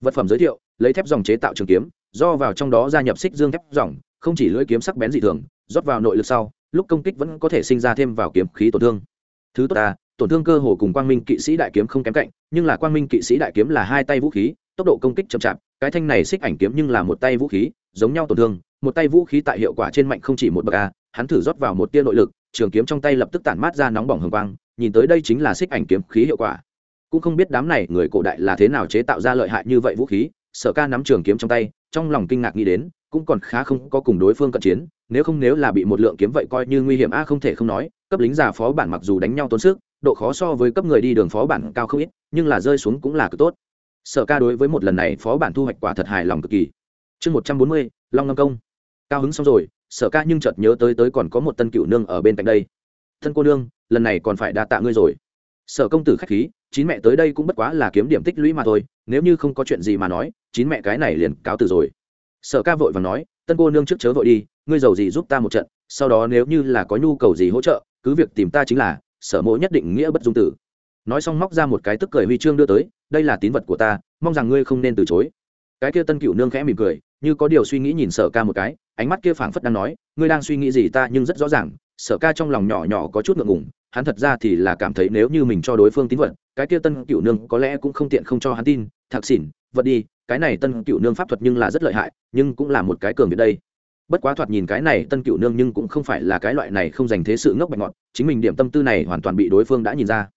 Vật phẩm giới thiệu, lấy thép dòng chế tạo trường kiếm, do vào trong đó gia nhập xích dương thép dòng, không chỉ lưỡi kiếm sắc bén dị thường, rót vào nội lực sau, lúc công kích vẫn có thể sinh ra thêm vào kiếm khí tổn thương. Thứ tốt ta tổn thương cơ hồ cùng quang minh kỵ sĩ đại kiếm không kém cạnh, nhưng là quang minh kỵ sĩ đại kiếm là hai tay vũ khí, tốc độ công kích chậm chạp, cái thanh này xích ảnh kiếm nhưng là một tay vũ khí, giống nhau tổn thương, một tay vũ khí tại hiệu quả trên mạnh không chỉ một bậc a, hắn thử rót vào một tia nội lực, trường kiếm trong tay lập tức tản mát ra nóng bỏng hồng quang, nhìn tới đây chính là xích ảnh kiếm khí hiệu quả. Cũng không biết đám này người cổ đại là thế nào chế tạo ra lợi hại như vậy vũ khí, sở ca nắm trường kiếm trong tay, trong lòng kinh ngạc nghĩ đến, cũng còn khá không có cùng đối phương cận chiến, nếu không nếu là bị một lượng kiếm vậy coi như nguy hiểm a, không thể không nói cấp lính già phó bản mặc dù đánh nhau tốn sức, độ khó so với cấp người đi đường phó bản cao không ít, nhưng là rơi xuống cũng là cực tốt. Sở ca đối với một lần này phó bản thu hoạch quả thật hài lòng cực kỳ. Chương một trăm bốn mươi, long ngâm công. Cao hứng xong rồi, sở ca nhưng chợt nhớ tới tới còn có một tân cựu nương ở bên cạnh đây. Thân cô nương, lần này còn phải đa tạ ngươi rồi. Sở công tử k h á c h khí, chín mẹ tới đây cũng bất quá là kiếm điểm tích lũy mà thôi, nếu như không có chuyện gì mà nói, chín mẹ cái này liền cáo từ rồi. Sở ca vội và nói, tân cô nương trước chớ vội đi, ngươi giàu gì giúp ta một trận, sau đó nếu như là có nhu cầu gì hỗ trợ cứ việc tìm ta chính là, sở mộ nhất định nghĩa bất dung tử. Nói xong móc ra một cái tức cười huy chương đưa tới, đây là tín vật của ta, mong rằng ngươi không nên từ chối. Cái kia tân cựu nương khẽ mỉm cười, như có điều suy nghĩ nhìn sở ca một cái, ánh mắt kia phảng phất đang nói, ngươi đang suy nghĩ gì ta nhưng rất rõ ràng, sở ca trong lòng nhỏ nhỏ có chút ngượng ngùng, hắn thật ra thì là cảm thấy nếu như mình cho đối phương tín vật, cái kia tân cựu nương có lẽ cũng không tiện không cho hắn tin, thạc xỉn, vật đi, cái này tân cựu nương pháp thuật nhưng là rất lợi hại, nhưng cũng là một cái cường việt đây bất quá thoạt nhìn cái này tân cựu nương nhưng cũng không phải là cái loại này không dành thế sự ngốc bạch ngọt chính mình điểm tâm tư này hoàn toàn bị đối phương đã nhìn ra.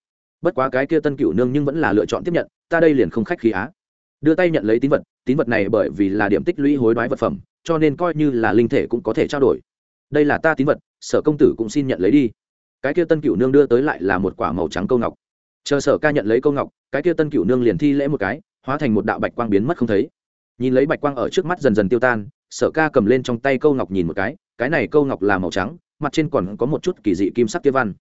Bất quá cái kia tân cựu nương nhưng vẫn là lựa chọn tiếp nhận, ta đây liền không khách khí á. Đưa tay nhận lấy tín vật tín vật này bởi vì là điểm tích lũy hối đoái vật phẩm, cho nên coi như là linh thể cũng có thể trao đổi. Đây là ta tín vật, sở công tử cũng xin nhận lấy đi. Cái kia tân cựu nương đưa tới lại là một quả màu trắng câu ngọc. Chờ sở ca nhận lấy câu ngọc, cái kia tân cựu nương liền thi lễ một cái, hóa thành một đạo bạch quang biến mất không thấy. Nhìn lấy bạch quang ở trước mắt dần dần tiêu tan sở ca cầm lên trong tay câu ngọc nhìn một cái cái này câu ngọc là màu trắng, mặt trên còn có một chút kỳ dị kim sắc kia văn.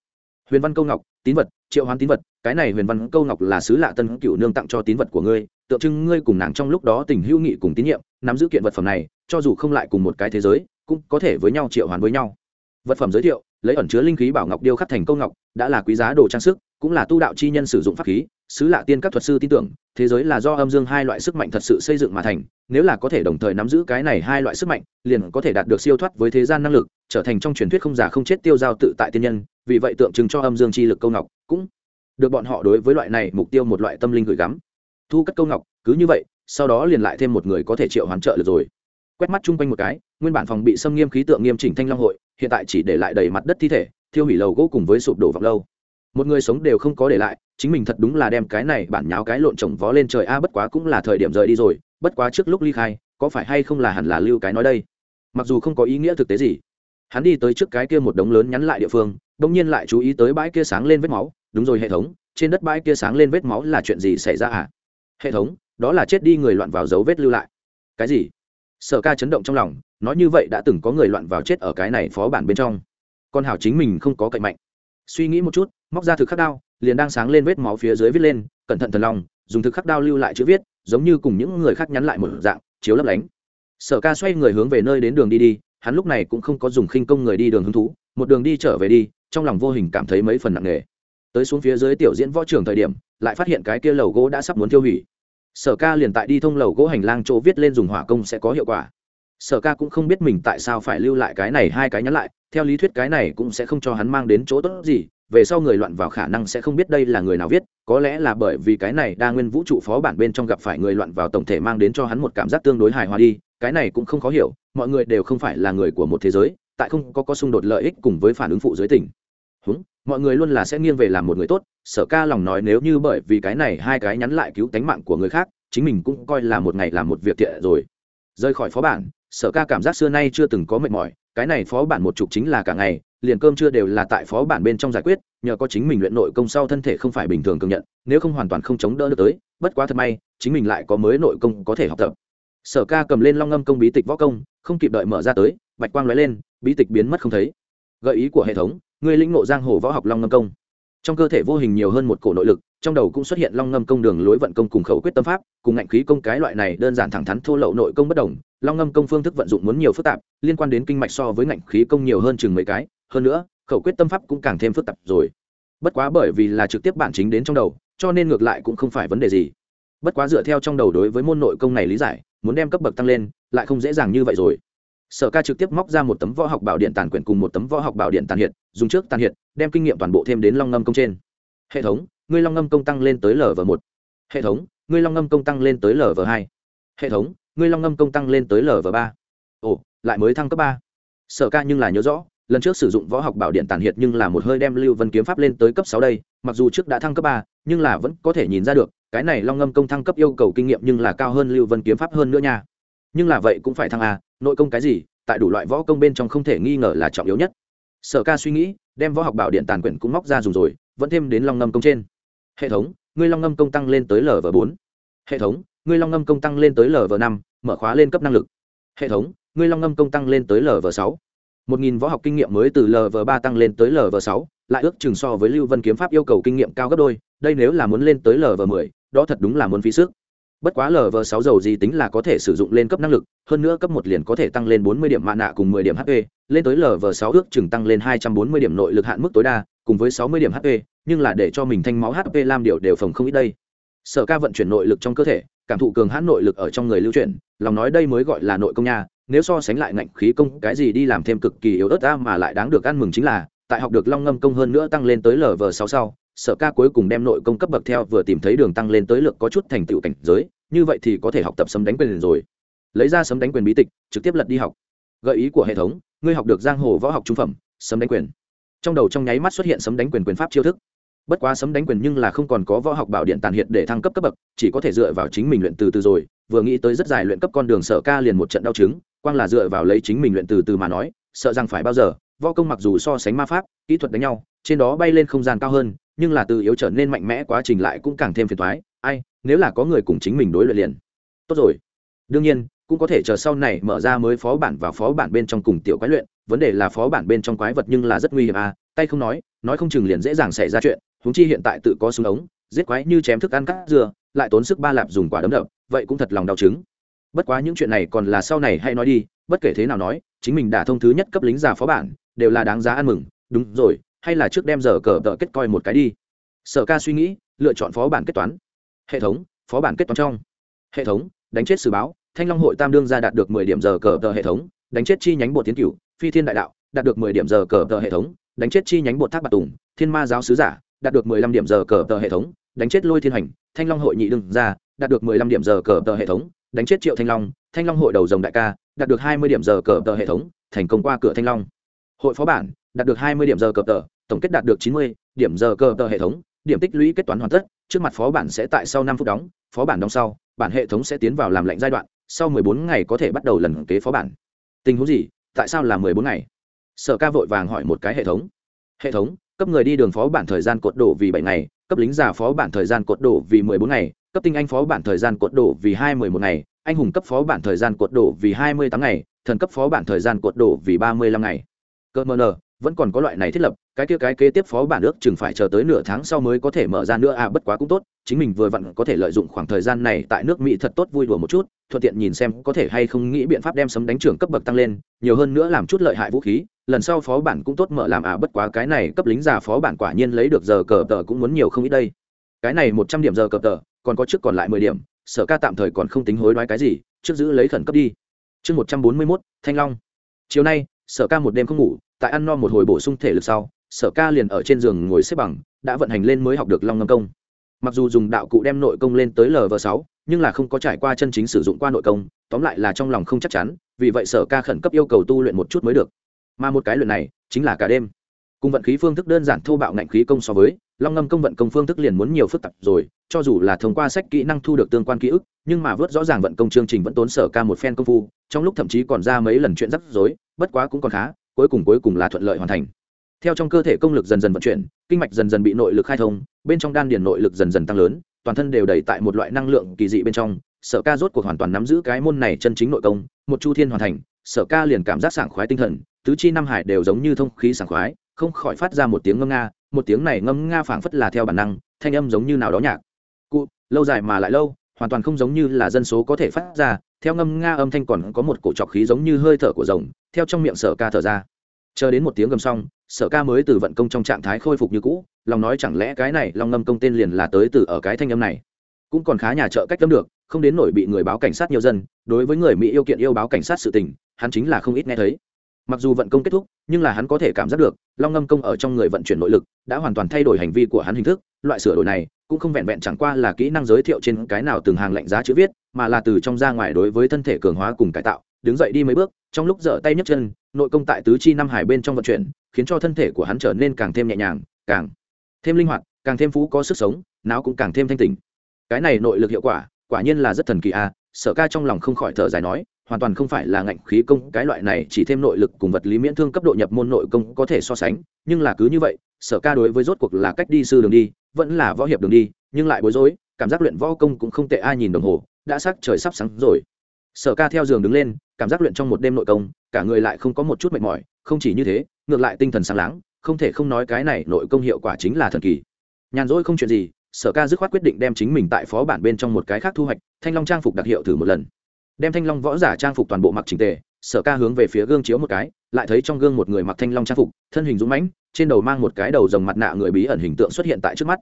Huyền văn câu ngọc, tín vật, triệu hoán tín vật, cái này huyền văn câu ngọc là sứ lạ tân cựu nương tặng cho tín vật của ngươi, tượng trưng ngươi cùng nàng trong lúc đó tình hữu nghị cùng tín nhiệm, nắm giữ kiện vật phẩm này, cho dù không lại cùng một cái thế giới, cũng có thể với nhau triệu hoán với nhau. Vật phẩm giới thiệu, lấy ẩn chứa linh khí bảo ngọc điêu khắc thành câu ngọc, đã là quý giá đồ trang sức, cũng là tu đạo chi nhân sử dụng pháp khí, sứ lạ tiên các thuật sư tin tưởng, thế giới là do âm dương hai loại sức mạnh thật sự xây dựng mà thành nếu là có thể đồng thời nắm giữ cái này hai loại sức mạnh, liền có thể đạt được siêu thoát với thế gian năng lực, trở thành trong truyền thuyết không giả không chết tiêu giao tự tại tiên nhân, vì vậy tượng trưng cho âm dương chi lực câu ngọc cũng được bọn họ đối với loại này mục tiêu một loại tâm linh gửi gắm. Thu cất câu ngọc, cứ như vậy, sau đó liền lại thêm một người có thể triệu hoán trợ được rồi. Quét mắt chung quanh một cái, nguyên bản phòng bị xâm nghiêm khí tượng nghiêm chỉnh thanh long hội, hiện tại chỉ để lại đầy mặt đất thi thể, thiêu hủy lầu gỗ cùng với sụp đổ vọng lâu. Một người sống đều không có để lại, chính mình thật đúng là đem cái này bản nháo cái lộn trồng vó lên trời, a, bất quá cũng là thời điểm rời đi rồi bất quá trước lúc ly khai, có phải hay không là hẳn là lưu cái nói đây? Mặc dù không có ý nghĩa thực tế gì, hắn đi tới trước cái kia một đống lớn nhắn lại địa phương đông nhiên lại chú ý tới bãi kia sáng lên vết máu. Đúng rồi, hệ thống, trên đất bãi kia sáng lên vết máu là chuyện gì xảy ra à? Hệ thống, đó là chết đi người loạn vào dấu vết lưu lại. Cái gì? Sở ca chấn động trong lòng, nói như vậy đã từng có người loạn vào chết ở cái này phó bản bên trong. Con hảo chính mình không có cậy mạnh. Suy nghĩ một chút, móc ra thực khắc đao, liền đang sáng lên vết máu phía dưới viết lên, cẩn thận thần lòng dùng thực khắc đao lưu lại chữ viết, giống như cùng những người khác nhắn lại một dạng, chiếu lấp lánh. Sở ca xoay người hướng về nơi đến đường đi đi, hắn lúc này cũng không có dùng khinh công người đi đường hứng thú, một đường đi trở về đi, trong lòng vô hình cảm thấy mấy phần nặng nề. Tới xuống phía dưới tiểu diễn võ trường thời điểm, lại phát hiện cái kia lầu gỗ đã sắp muốn tiêu hủy. Sở ca liền tại đi thông lầu gỗ hành lang chỗ viết lên dùng hỏa công sẽ có hiệu quả. Sở ca cũng không biết mình tại sao phải lưu lại cái này hai cái nhắn lại, theo lý thuyết cái này cũng sẽ không cho hắn mang đến chỗ tốt gì về sau người loạn vào khả năng sẽ không biết đây là người nào viết, có lẽ là bởi vì cái này đa nguyên vũ trụ phó bản bên trong gặp phải người loạn vào tổng thể mang đến cho hắn một cảm giác tương đối hài hòa đi, cái này cũng không khó hiểu, mọi người đều không phải là người của một thế giới, tại không có có xung đột lợi ích cùng với phản ứng phụ giới tỉnh húng, mọi người luôn là sẽ nghiêng về làm một người tốt, sở ca lòng nói nếu như bởi vì cái này hai cái nhắn lại cứu tánh mạng của người khác, chính mình cũng coi là một ngày làm một việc thiện rồi. Rời khỏi phó bản, sở ca cảm giác xưa nay chưa từng có mệt mỏi, cái này phó bản một chục chính là cả ngày liền cơm chưa đều là tại phó bản bên trong giải quyết, nhờ có chính mình luyện nội công sau thân thể không phải bình thường công nhận, nếu không hoàn toàn không chống đỡ được tới, bất quá thật may, chính mình lại có mới nội công có thể học tập. Sở ca cầm lên long ngâm công bí tịch võ công, không kịp đợi mở ra tới, bạch quang lóe lên, bí tịch biến mất không thấy. Gợi ý của hệ thống, người lĩnh ngộ giang hồ võ học long ngâm công. Trong cơ thể vô hình nhiều hơn một cổ nội lực, trong đầu cũng xuất hiện long ngâm công đường lối vận công cùng khẩu quyết tâm pháp, cùng ngạnh khí công cái loại này đơn giản thẳng thắn thô lậu nội công bất đồng, long ngâm công phương thức vận dụng muốn nhiều phức tạp, liên quan đến kinh mạch so với ngạnh khí công nhiều hơn chừng mấy cái hơn nữa, khẩu quyết tâm pháp cũng càng thêm phức tạp rồi. Bất quá bởi vì là trực tiếp bản chính đến trong đầu, cho nên ngược lại cũng không phải vấn đề gì. Bất quá dựa theo trong đầu đối với môn nội công này lý giải, muốn đem cấp bậc tăng lên, lại không dễ dàng như vậy rồi. Sở ca trực tiếp móc ra một tấm võ học bảo điện tàn quyển cùng một tấm võ học bảo điện tàn hiện, dùng trước tàn hiện, đem kinh nghiệm toàn bộ thêm đến long ngâm công trên. Hệ thống, ngươi long ngâm công tăng lên tới lv một. Hệ thống, ngươi long ngâm công tăng lên tới lv hai. Hệ thống, ngươi long ngâm công tăng lên tới lv ba. Ồ, lại mới thăng cấp ba. Sở ca nhưng là nhớ rõ lần trước sử dụng võ học bảo điện tàn hiện nhưng là một hơi đem lưu vân kiếm pháp lên tới cấp sáu đây, mặc dù trước đã thăng cấp ba, nhưng là vẫn có thể nhìn ra được, cái này long ngâm công thăng cấp yêu cầu kinh nghiệm nhưng là cao hơn lưu vân kiếm pháp hơn nữa nha. Nhưng là vậy cũng phải thăng a, nội công cái gì, tại đủ loại võ công bên trong không thể nghi ngờ là trọng yếu nhất. Sở ca suy nghĩ, đem võ học bảo điện tàn quyển cũng móc ra dùng rồi, vẫn thêm đến long ngâm công trên. Hệ thống, ngươi long ngâm công tăng lên tới lv bốn. Hệ thống, ngươi long ngâm công tăng lên tới lv năm, mở khóa lên cấp năng lực. Hệ thống, ngươi long ngâm công tăng lên tới lv sáu một nghìn võ học kinh nghiệm mới từ lv ba tăng lên tới lv sáu, lại ước chừng so với lưu vân kiếm pháp yêu cầu kinh nghiệm cao gấp đôi, đây nếu là muốn lên tới lv mười, đó thật đúng là muốn phí sức. Bất quá lv sáu dầu gì tính là có thể sử dụng lên cấp năng lực, hơn nữa cấp một liền có thể tăng lên bốn mươi điểm mạ nạ cùng mười điểm hp lên tới lv sáu ước chừng tăng lên hai trăm bốn mươi điểm nội lực hạn mức tối đa, cùng với sáu mươi điểm hp nhưng là để cho mình thanh máu hp làm điều đều phòng không ít đây. Sở ca vận chuyển nội lực trong cơ thể, cảm thụ cường hãn nội lực ở trong người lưu chuyển, lòng nói đây mới gọi là nội công nha nếu so sánh lại ngạnh khí công, cái gì đi làm thêm cực kỳ yếu ớt ta mà lại đáng được ăn mừng chính là, tại học được long ngâm công hơn nữa tăng lên tới lv sáu sau, sở ca cuối cùng đem nội công cấp bậc theo vừa tìm thấy đường tăng lên tới lượng có chút thành tựu cảnh giới, như vậy thì có thể học tập sấm đánh quyền rồi. Lấy ra sấm đánh quyền bí tịch, trực tiếp lật đi học. Gợi ý của hệ thống, ngươi học được giang hồ võ học trung phẩm, sấm đánh quyền. Trong đầu trong nháy mắt xuất hiện sấm đánh quyền quyền pháp chiêu thức. Bất quá sấm đánh quyền nhưng là không còn có võ học bảo điện tàn hiện để thăng cấp cấp bậc, chỉ có thể dựa vào chính mình luyện từ từ rồi, vừa nghĩ tới rất dài luyện cấp con đường sở ca liền một trận đau chứng quang là dựa vào lấy chính mình luyện từ từ mà nói, sợ rằng phải bao giờ, võ công mặc dù so sánh ma pháp, kỹ thuật đánh nhau, trên đó bay lên không gian cao hơn, nhưng là từ yếu trở nên mạnh mẽ quá trình lại cũng càng thêm phiền thoái ai, nếu là có người cùng chính mình đối luyện liền. Tốt rồi. Đương nhiên, cũng có thể chờ sau này mở ra mới phó bản và phó bản bên trong cùng tiểu quái luyện, vấn đề là phó bản bên trong quái vật nhưng là rất nguy hiểm à tay không nói nói không chừng liền dễ dàng xảy ra chuyện húng chi hiện tại tự có súng ống, giết quái như chém thức ăn cắt dừa, lại tốn sức ba lạp dùng quả đấm đập, vậy cũng thật lòng đau chứng bất quá những chuyện này còn là sau này hay nói đi, bất kể thế nào nói, chính mình đã thông thứ nhất cấp lính già phó bản, đều là đáng giá ăn mừng. Đúng rồi, hay là trước đem giờ cờ tờ kết coi một cái đi. Sở ca suy nghĩ, lựa chọn phó bản kết toán. Hệ thống, phó bản kết toán trong. Hệ thống, đánh chết sử báo, thanh long hội tam đương ra đạt được mười điểm giờ cờ tờ hệ thống, đánh chết chi nhánh bộ tiến cửu, phi thiên đại đạo, đạt được mười điểm giờ cờ tờ hệ thống, đánh chết chi nhánh bộ thác bạc tùng, thiên ma giáo sứ giả, đạt được mười lăm điểm giờ cờ tờ hệ thống, đánh chết lôi thiên hành, thanh long hội nhị đương ra đạt được mười lăm điểm giờ cờ tờ hệ thống đánh chết triệu thanh long thanh long hội đầu dòng đại ca, đạt được hai mươi điểm giờ cờ tờ hệ thống, thành công qua cửa thanh long. Hội phó bản, đạt được hai mươi điểm giờ cờ tờ, tổng kết đạt được chín mươi điểm giờ cờ tờ hệ thống, điểm tích lũy kết toán hoàn tất, trước mặt phó bản sẽ tại sau năm phút đóng, phó bản đóng sau, bản hệ thống sẽ tiến vào làm lệnh giai đoạn, sau mười bốn ngày có thể bắt đầu lần kế phó bản. Tình huống gì? Tại sao là mười bốn ngày? Sở ca vội vàng hỏi một cái hệ thống. Hệ thống, cấp người đi đường phó bản thời gian cột đổ vì bảy ngày, cấp lính già phó bản thời gian cột đổ vì mười bốn ngày cấp tinh anh phó bản thời gian cột đổ vì hai mười một ngày, anh hùng cấp phó bản thời gian cột đổ vì hai mươi tám ngày, thần cấp phó bản thời gian cột đổ vì ba mươi lăm ngày. Cơ mờ nờ, vẫn còn có loại này thiết lập, cái kia cái kế tiếp phó bản ước chừng phải chờ tới nửa tháng sau mới có thể mở ra nữa. À bất quá cũng tốt, chính mình vừa vặn có thể lợi dụng khoảng thời gian này tại nước mỹ thật tốt vui đùa một chút, thuận tiện nhìn xem có thể hay không nghĩ biện pháp đem sấm đánh trưởng cấp bậc tăng lên, nhiều hơn nữa làm chút lợi hại vũ khí, lần sau phó bản cũng tốt mở làm. À bất quá cái này cấp lính già phó bản quả nhiên lấy được giờ cờ tờ cũng muốn nhiều không ít đây. Cái này một trăm điểm giờ cờ tờ còn có trước còn lại mười điểm, sở ca tạm thời còn không tính hối đoái cái gì, trước giữ lấy khẩn cấp đi. Chương một trăm bốn mươi mốt, thanh long. Chiều nay, sở ca một đêm không ngủ, tại ăn no một hồi bổ sung thể lực sau, sở ca liền ở trên giường ngồi xếp bằng, đã vận hành lên mới học được long ngâm công. Mặc dù dùng đạo cụ đem nội công lên tới lv sáu, nhưng là không có trải qua chân chính sử dụng qua nội công, tóm lại là trong lòng không chắc chắn, vì vậy sở ca khẩn cấp yêu cầu tu luyện một chút mới được. Mà một cái luyện này, chính là cả đêm. Cùng vận khí phương thức đơn giản thô bạo ngạnh khí công so với long ngâm công vận công phương thức liền muốn nhiều phức tạp rồi, cho dù là thông qua sách kỹ năng thu được tương quan ký ức, nhưng mà vớt rõ ràng vận công chương trình vẫn tốn sở ca một phen công phu, trong lúc thậm chí còn ra mấy lần chuyện rắc rối, bất quá cũng còn khá, cuối cùng cuối cùng là thuận lợi hoàn thành. Theo trong cơ thể công lực dần dần vận chuyển, kinh mạch dần dần bị nội lực khai thông, bên trong đan điền nội lực dần dần tăng lớn, toàn thân đều đầy tại một loại năng lượng kỳ dị bên trong. Sở ca rốt cuộc hoàn toàn nắm giữ cái môn này chân chính nội công, một chu thiên hoàn thành, sở ca liền cảm giác sảng khoái tinh thần, tứ chi năm hải đều giống như thông khí sảng khoái, không khỏi phát ra một tiếng ngâm nga một tiếng này ngâm nga phảng phất là theo bản năng, thanh âm giống như nào đó nhạc. Cụ, lâu dài mà lại lâu, hoàn toàn không giống như là dân số có thể phát ra, theo ngâm nga âm thanh còn có một cổ trọc khí giống như hơi thở của rồng, theo trong miệng sở ca thở ra. Chờ đến một tiếng gầm xong, sở ca mới từ vận công trong trạng thái khôi phục như cũ, lòng nói chẳng lẽ cái này long ngâm công tên liền là tới từ ở cái thanh âm này? Cũng còn khá nhà trợ cách tâm được, không đến nổi bị người báo cảnh sát nhiều dân, đối với người mỹ yêu kiện yêu báo cảnh sát sự tình, hắn chính là không ít nghe thấy mặc dù vận công kết thúc, nhưng là hắn có thể cảm giác được, long ngâm công ở trong người vận chuyển nội lực đã hoàn toàn thay đổi hành vi của hắn hình thức, loại sửa đổi này cũng không vẹn vẹn chẳng qua là kỹ năng giới thiệu trên cái nào từng hàng lạnh giá chữ viết, mà là từ trong ra ngoài đối với thân thể cường hóa cùng cải tạo, đứng dậy đi mấy bước, trong lúc dở tay nhấc chân, nội công tại tứ chi năm hải bên trong vận chuyển, khiến cho thân thể của hắn trở nên càng thêm nhẹ nhàng, càng thêm linh hoạt, càng thêm phú có sức sống, não cũng càng thêm thanh tình cái này nội lực hiệu quả quả nhiên là rất thần kỳ à. sở ca trong lòng không khỏi thở dài nói hoàn toàn không phải là ngạnh khí công, cái loại này chỉ thêm nội lực cùng vật lý miễn thương cấp độ nhập môn nội công có thể so sánh, nhưng là cứ như vậy, sở ca đối với rốt cuộc là cách đi sư đường đi, vẫn là võ hiệp đường đi, nhưng lại bối rối, cảm giác luyện võ công cũng không tệ ai nhìn đồng hồ, đã sắc trời sắp sáng rồi. Sở ca theo giường đứng lên, cảm giác luyện trong một đêm nội công, cả người lại không có một chút mệt mỏi, không chỉ như thế, ngược lại tinh thần sáng láng, không thể không nói cái này nội công hiệu quả chính là thần kỳ. Nhàn rỗi không chuyện gì, sở ca dứt khoát quyết định đem chính mình tại phó bản bên trong một cái khác thu hoạch, thanh long trang phục đặc hiệu thử một lần đem thanh long võ giả trang phục toàn bộ mặc trình tề, sở ca hướng về phía gương chiếu một cái, lại thấy trong gương một người mặc thanh long trang phục, thân hình dũng mãnh, trên đầu mang một cái đầu rồng mặt nạ người bí ẩn hình tượng xuất hiện tại trước mắt.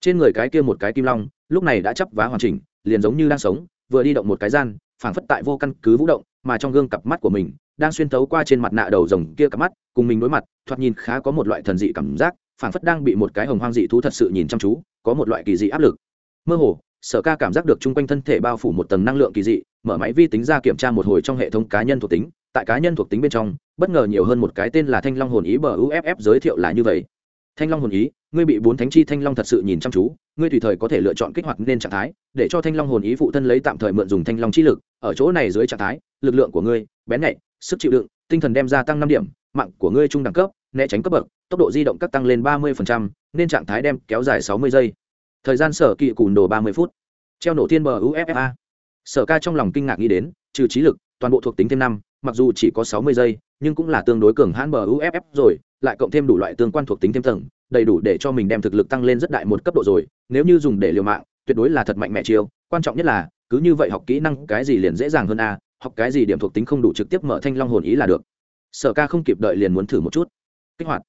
Trên người cái kia một cái kim long, lúc này đã chấp vá hoàn chỉnh, liền giống như đang sống, vừa đi động một cái gian, phảng phất tại vô căn cứ vũ động, mà trong gương cặp mắt của mình, đang xuyên thấu qua trên mặt nạ đầu rồng kia cặp mắt, cùng mình đối mặt, thoạt nhìn khá có một loại thần dị cảm giác, phảng phất đang bị một cái hồng hoang dị thú thật sự nhìn chăm chú, có một loại kỳ dị áp lực. Mơ hồ, sở ca cảm giác được chung quanh thân thể bao phủ một tầng năng lượng kỳ dị mở máy vi tính ra kiểm tra một hồi trong hệ thống cá nhân thuộc tính, tại cá nhân thuộc tính bên trong, bất ngờ nhiều hơn một cái tên là thanh long hồn ý bờ uff giới thiệu là như vậy. Thanh long hồn ý, ngươi bị bốn thánh chi thanh long thật sự nhìn chăm chú, ngươi tùy thời có thể lựa chọn kích hoạt nên trạng thái, để cho thanh long hồn ý phụ thân lấy tạm thời mượn dùng thanh long chi lực, ở chỗ này dưới trạng thái, lực lượng của ngươi, bén nhạy, sức chịu đựng, tinh thần đem ra tăng năm điểm, mạng của ngươi trung đẳng cấp, né tránh cấp bậc, tốc độ di động các tăng lên ba mươi nên trạng thái đem kéo dài sáu mươi giây. Thời gian sở kỵ cùn đồ ba mươi phút. Treo nổ thiên bờ uffa sở ca trong lòng kinh ngạc nghĩ đến, trừ trí lực, toàn bộ thuộc tính thêm năm, mặc dù chỉ có sáu mươi giây, nhưng cũng là tương đối cường hãn bờ uff rồi, lại cộng thêm đủ loại tương quan thuộc tính thêm tầng, đầy đủ để cho mình đem thực lực tăng lên rất đại một cấp độ rồi. Nếu như dùng để liều mạng, tuyệt đối là thật mạnh mẽ chiêu. Quan trọng nhất là, cứ như vậy học kỹ năng, cái gì liền dễ dàng hơn a, học cái gì điểm thuộc tính không đủ trực tiếp mở thanh long hồn ý là được. Sở ca không kịp đợi liền muốn thử một chút. Kích hoạt.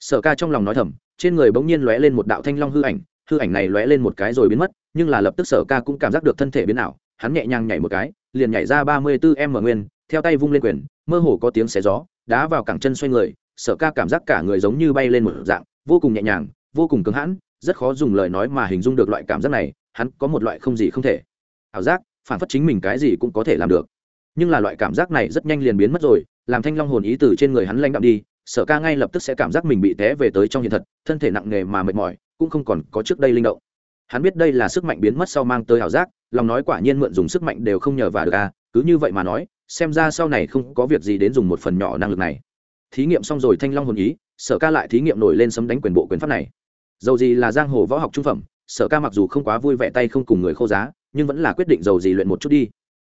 Sở ca trong lòng nói thầm, trên người bỗng nhiên lóe lên một đạo thanh long hư ảnh hư ảnh này lóe lên một cái rồi biến mất, nhưng là lập tức sở ca cũng cảm giác được thân thể biến ảo hắn nhẹ nhàng nhảy một cái, liền nhảy ra ba mươi bốn m nguyên, theo tay vung lên quyền, mơ hồ có tiếng xé gió, đá vào cẳng chân xoay người, sở ca cảm giác cả người giống như bay lên một dạng, vô cùng nhẹ nhàng, vô cùng cứng hãn, rất khó dùng lời nói mà hình dung được loại cảm giác này, hắn có một loại không gì không thể. Ảo giác, phản phất chính mình cái gì cũng có thể làm được. Nhưng là loại cảm giác này rất nhanh liền biến mất rồi, làm thanh long hồn ý từ trên người hắn lanh đạm đi, sở ca ngay lập tức sẽ cảm giác mình bị té về tới trong hiện thật, thân thể nặng nề mà mệt mỏi, cũng không còn có trước đây linh động. Hắn biết đây là sức mạnh biến mất sau mang tới ảo giác lòng nói quả nhiên mượn dùng sức mạnh đều không nhờ vào được a cứ như vậy mà nói, xem ra sau này không có việc gì đến dùng một phần nhỏ năng lực này. Thí nghiệm xong rồi thanh long hồn ý, sở ca lại thí nghiệm nổi lên sấm đánh quyền bộ quyền pháp này. Dầu gì là giang hồ võ học trung phẩm, sở ca mặc dù không quá vui vẻ tay không cùng người khô giá, nhưng vẫn là quyết định dầu gì luyện một chút đi.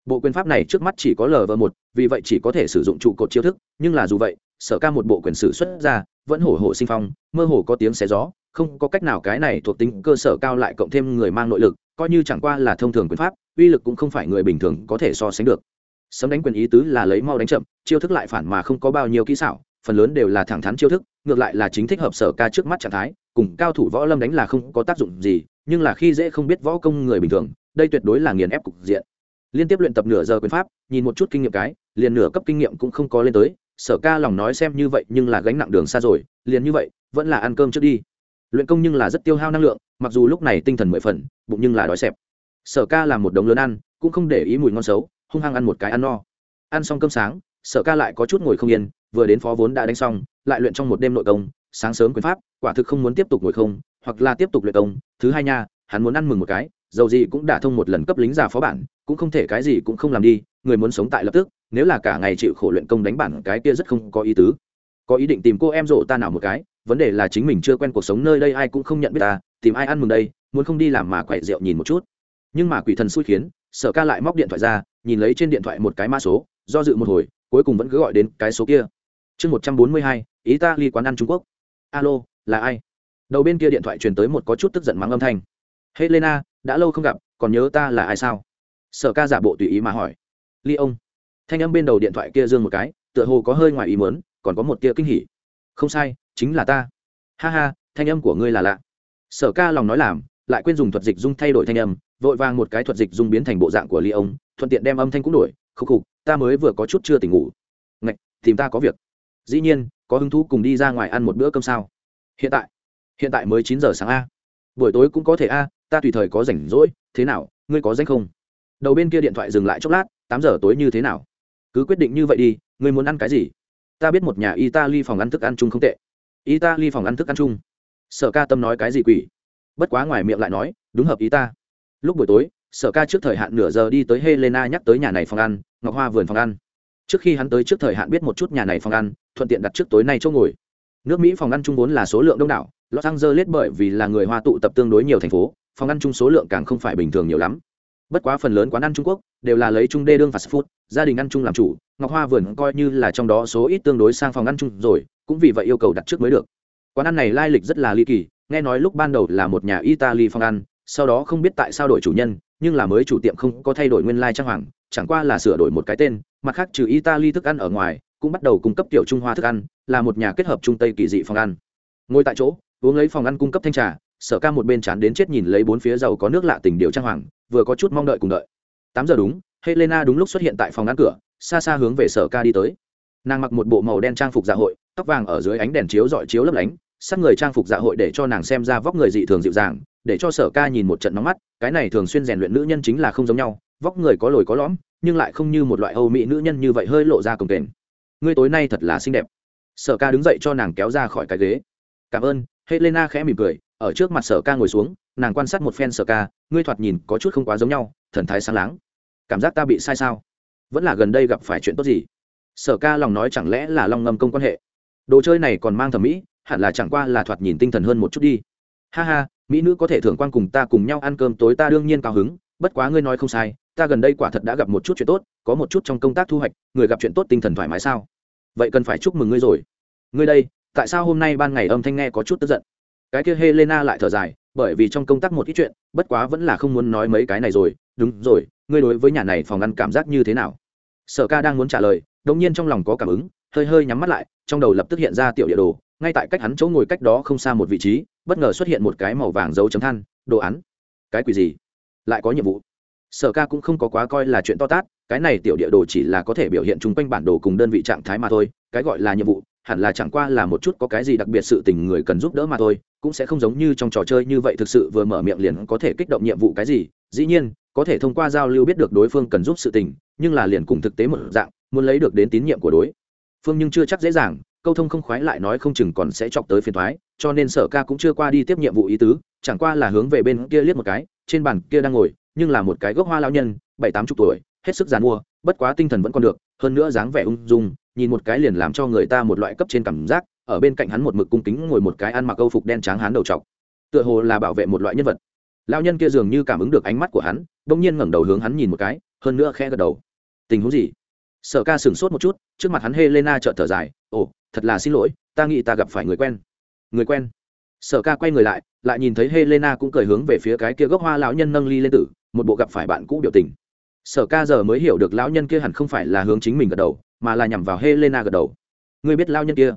Bộ quyền pháp này trước mắt chỉ có lv một, vì vậy chỉ có thể sử dụng trụ cột chiêu thức, nhưng là dù vậy, sở ca một bộ quyền sử xuất ra, vẫn hổ hổ sinh phong, mơ hồ có tiếng xé gió, không có cách nào cái này thuộc tính cơ sở cao lại cộng thêm người mang nội lực coi như chẳng qua là thông thường quyền pháp, uy lực cũng không phải người bình thường có thể so sánh được. Sấm đánh quyền ý tứ là lấy mau đánh chậm, chiêu thức lại phản mà không có bao nhiêu kỹ xảo, phần lớn đều là thẳng thắn chiêu thức, ngược lại là chính thích hợp sở ca trước mắt trạng thái, cùng cao thủ võ lâm đánh là không có tác dụng gì, nhưng là khi dễ không biết võ công người bình thường, đây tuyệt đối là nghiền ép cục diện. Liên tiếp luyện tập nửa giờ quyền pháp, nhìn một chút kinh nghiệm cái, liền nửa cấp kinh nghiệm cũng không có lên tới, sở ca lòng nói xem như vậy nhưng là gánh nặng đường xa rồi, liền như vậy, vẫn là ăn cơm trước đi luyện công nhưng là rất tiêu hao năng lượng, mặc dù lúc này tinh thần mười phần, bụng nhưng là đói xẹp. Sở ca làm một đống lớn ăn, cũng không để ý mùi ngon xấu, hung hăng ăn một cái ăn no. Ăn xong cơm sáng, sở ca lại có chút ngồi không yên, vừa đến phó vốn đã đánh xong, lại luyện trong một đêm nội công, sáng sớm quyền pháp, quả thực không muốn tiếp tục ngồi không, hoặc là tiếp tục luyện công. Thứ hai nha, hắn muốn ăn mừng một cái, dầu gì cũng đã thông một lần cấp lính già phó bản, cũng không thể cái gì cũng không làm đi, người muốn sống tại lập tức, nếu là cả ngày chịu khổ luyện công đánh bản cái kia rất không có ý tứ. Có ý định tìm cô em rộ ta nào một cái vấn đề là chính mình chưa quen cuộc sống nơi đây ai cũng không nhận biết ta, tìm ai ăn mừng đây, muốn không đi làm mà quậy rượu nhìn một chút. Nhưng mà quỷ thần xui khiến, sở ca lại móc điện thoại ra, nhìn lấy trên điện thoại một cái mã số, do dự một hồi, cuối cùng vẫn cứ gọi đến cái số kia. Chương một trăm bốn mươi hai ý ta ly quán ăn trung quốc. Alo, là ai? Đầu bên kia điện thoại truyền tới một có chút tức giận mắng âm thanh. Helena, đã lâu không gặp, còn nhớ ta là ai sao? Sở ca giả bộ tùy ý mà hỏi. Ly ông thanh âm bên đầu điện thoại kia dương một cái, tựa hồ có hơi ngoài ý mớn còn có một tia kinh hỉ. Không sai chính là ta. Ha ha, thanh âm của ngươi là lạ. Sở ca lòng nói làm, lại quên dùng thuật dịch dung thay đổi thanh âm, vội vàng một cái thuật dịch dung biến thành bộ dạng của ly ông, thuận tiện đem âm thanh cũng đổi, khúc khục, ta mới vừa có chút chưa tỉnh ngủ. Ngạch, tìm ta có việc. Dĩ nhiên, có hứng thú cùng đi ra ngoài ăn một bữa cơm sao? Hiện tại hiện tại mới chín giờ sáng a. Buổi tối cũng có thể a, ta tùy thời có rảnh rỗi, thế nào, ngươi có danh không? Đầu bên kia điện thoại dừng lại chốc lát, tám giờ tối như thế nào? Cứ quyết định như vậy đi, ngươi muốn ăn cái gì? Ta biết một nhà italy phòng ăn thức ăn chung không tệ. Ý ta ly phòng ăn thức ăn chung. Sở ca tâm nói cái gì quỷ? Bất quá ngoài miệng lại nói, đúng hợp ý ta. Lúc buổi tối, sở ca trước thời hạn nửa giờ đi tới helena nhắc tới nhà này phòng ăn, ngọc hoa vườn phòng ăn. Trước khi hắn tới trước thời hạn biết một chút nhà này phòng ăn, thuận tiện đặt trước tối nay chỗ ngồi. Nước mỹ phòng ăn chung vốn là số lượng đông đảo, los angeles bởi vì là người hoa tụ tập tương đối nhiều thành phố, phòng ăn chung số lượng càng không phải bình thường nhiều lắm. Bất quá phần lớn quán ăn trung quốc đều là lấy chung đê đương fast food, gia đình ăn chung làm chủ, ngọc hoa vườn coi như là trong đó số ít tương đối sang phòng ăn chung rồi cũng vì vậy yêu cầu đặt trước mới được. Quán ăn này lai lịch rất là ly kỳ, nghe nói lúc ban đầu là một nhà italy phong ăn, sau đó không biết tại sao đổi chủ nhân, nhưng là mới chủ tiệm không có thay đổi nguyên lai trang hoàng, chẳng qua là sửa đổi một cái tên, mặt khác trừ italy thức ăn ở ngoài, cũng bắt đầu cung cấp tiểu trung hoa thức ăn, là một nhà kết hợp trung tây kỳ dị phòng ăn. Ngồi tại chỗ, uống lấy phòng ăn cung cấp thanh trà, sở ca một bên chán đến chết nhìn lấy bốn phía giàu có nước lạ tình điều trang hoàng, vừa có chút mong đợi cùng đợi. Tám giờ đúng, helena đúng lúc xuất hiện tại phòng ăn cửa, xa xa hướng về sở ca đi tới. Nàng mặc một bộ màu đen trang phục dạ hội tóc vàng ở dưới ánh đèn chiếu dọi chiếu lấp lánh, sắc người trang phục dạ hội để cho nàng xem ra vóc người dị thường dịu dàng, để cho sở ca nhìn một trận nóng mắt, cái này thường xuyên rèn luyện nữ nhân chính là không giống nhau, vóc người có lồi có lõm, nhưng lại không như một loại âu mỹ nữ nhân như vậy hơi lộ ra cồng kềnh. Ngươi tối nay thật là xinh đẹp. Sở ca đứng dậy cho nàng kéo ra khỏi cái ghế. Cảm ơn, helena khẽ mỉm cười, ở trước mặt sở ca ngồi xuống, nàng quan sát một phen sở ca, ngươi thoạt nhìn có chút không quá giống nhau, thần thái sáng láng. Cảm giác ta bị sai sao? Vẫn là gần đây gặp phải chuyện tốt gì? Sở ca lòng nói chẳng lẽ là long ngâm công quan hệ? Đồ chơi này còn mang thẩm mỹ, hẳn là chẳng qua là thoạt nhìn tinh thần hơn một chút đi. Ha ha, mỹ nữ có thể thưởng quan cùng ta cùng nhau ăn cơm tối ta đương nhiên cao hứng, bất quá ngươi nói không sai, ta gần đây quả thật đã gặp một chút chuyện tốt, có một chút trong công tác thu hoạch, người gặp chuyện tốt tinh thần thoải mái sao? Vậy cần phải chúc mừng ngươi rồi. Ngươi đây, tại sao hôm nay ban ngày âm thanh nghe có chút tức giận? Cái kia helena lại thở dài, bởi vì trong công tác một ít chuyện, bất quá vẫn là không muốn nói mấy cái này rồi. Đúng rồi, ngươi đối với nhà này phòng ăn cảm giác như thế nào? Sở ca đang muốn trả lời đông nhiên trong lòng có cảm ứng hơi hơi nhắm mắt lại, trong đầu lập tức hiện ra tiểu địa đồ, ngay tại cách hắn chỗ ngồi cách đó không xa một vị trí, bất ngờ xuất hiện một cái màu vàng dấu chấm than, đồ án. Cái quỷ gì? Lại có nhiệm vụ. Sở ca cũng không có quá coi là chuyện to tát, cái này tiểu địa đồ chỉ là có thể biểu hiện chung quanh bản đồ cùng đơn vị trạng thái mà thôi, cái gọi là nhiệm vụ, hẳn là chẳng qua là một chút có cái gì đặc biệt sự tình người cần giúp đỡ mà thôi, cũng sẽ không giống như trong trò chơi như vậy thực sự vừa mở miệng liền có thể kích động nhiệm vụ cái gì, dĩ nhiên, có thể thông qua giao lưu biết được đối phương cần giúp sự tình, nhưng là liền cùng thực tế một dạng, muốn lấy được đến tín nhiệm của đối phương nhưng chưa chắc dễ dàng, câu thông không khoái lại nói không chừng còn sẽ chọc tới phiền thoái, cho nên sở ca cũng chưa qua đi tiếp nhiệm vụ ý tứ, chẳng qua là hướng về bên kia liếc một cái, trên bàn kia đang ngồi, nhưng là một cái gốc hoa lao nhân, bảy tám chục tuổi, hết sức dàn mua, bất quá tinh thần vẫn còn được, hơn nữa dáng vẻ ung dung, nhìn một cái liền làm cho người ta một loại cấp trên cảm giác, ở bên cạnh hắn một mực cung kính ngồi một cái ăn mặc câu phục đen trắng hắn đầu trọc. Tựa hồ là bảo vệ một loại nhân vật. Lao nhân kia dường như cảm ứng được ánh mắt của hắn đ ỗ n g nhiên ngẩng đầu hướng hắn nhìn một cái, hơn nữa khe gật đầu. Tình huống gì? Sở ca sửng sốt một chút, trước mặt hắn helena trợn thở dài, ồ, thật là xin lỗi, ta nghĩ ta gặp phải người quen. Người quen? Sở ca quay người lại lại nhìn thấy helena cũng cười hướng về phía cái kia gốc hoa lão nhân nâng ly lên tử, một bộ gặp phải bạn cũ biểu tình. Sở ca giờ mới hiểu được lão nhân kia hẳn không phải là hướng chính mình gật đầu, mà là nhằm vào helena gật đầu. Ngươi biết lão nhân kia?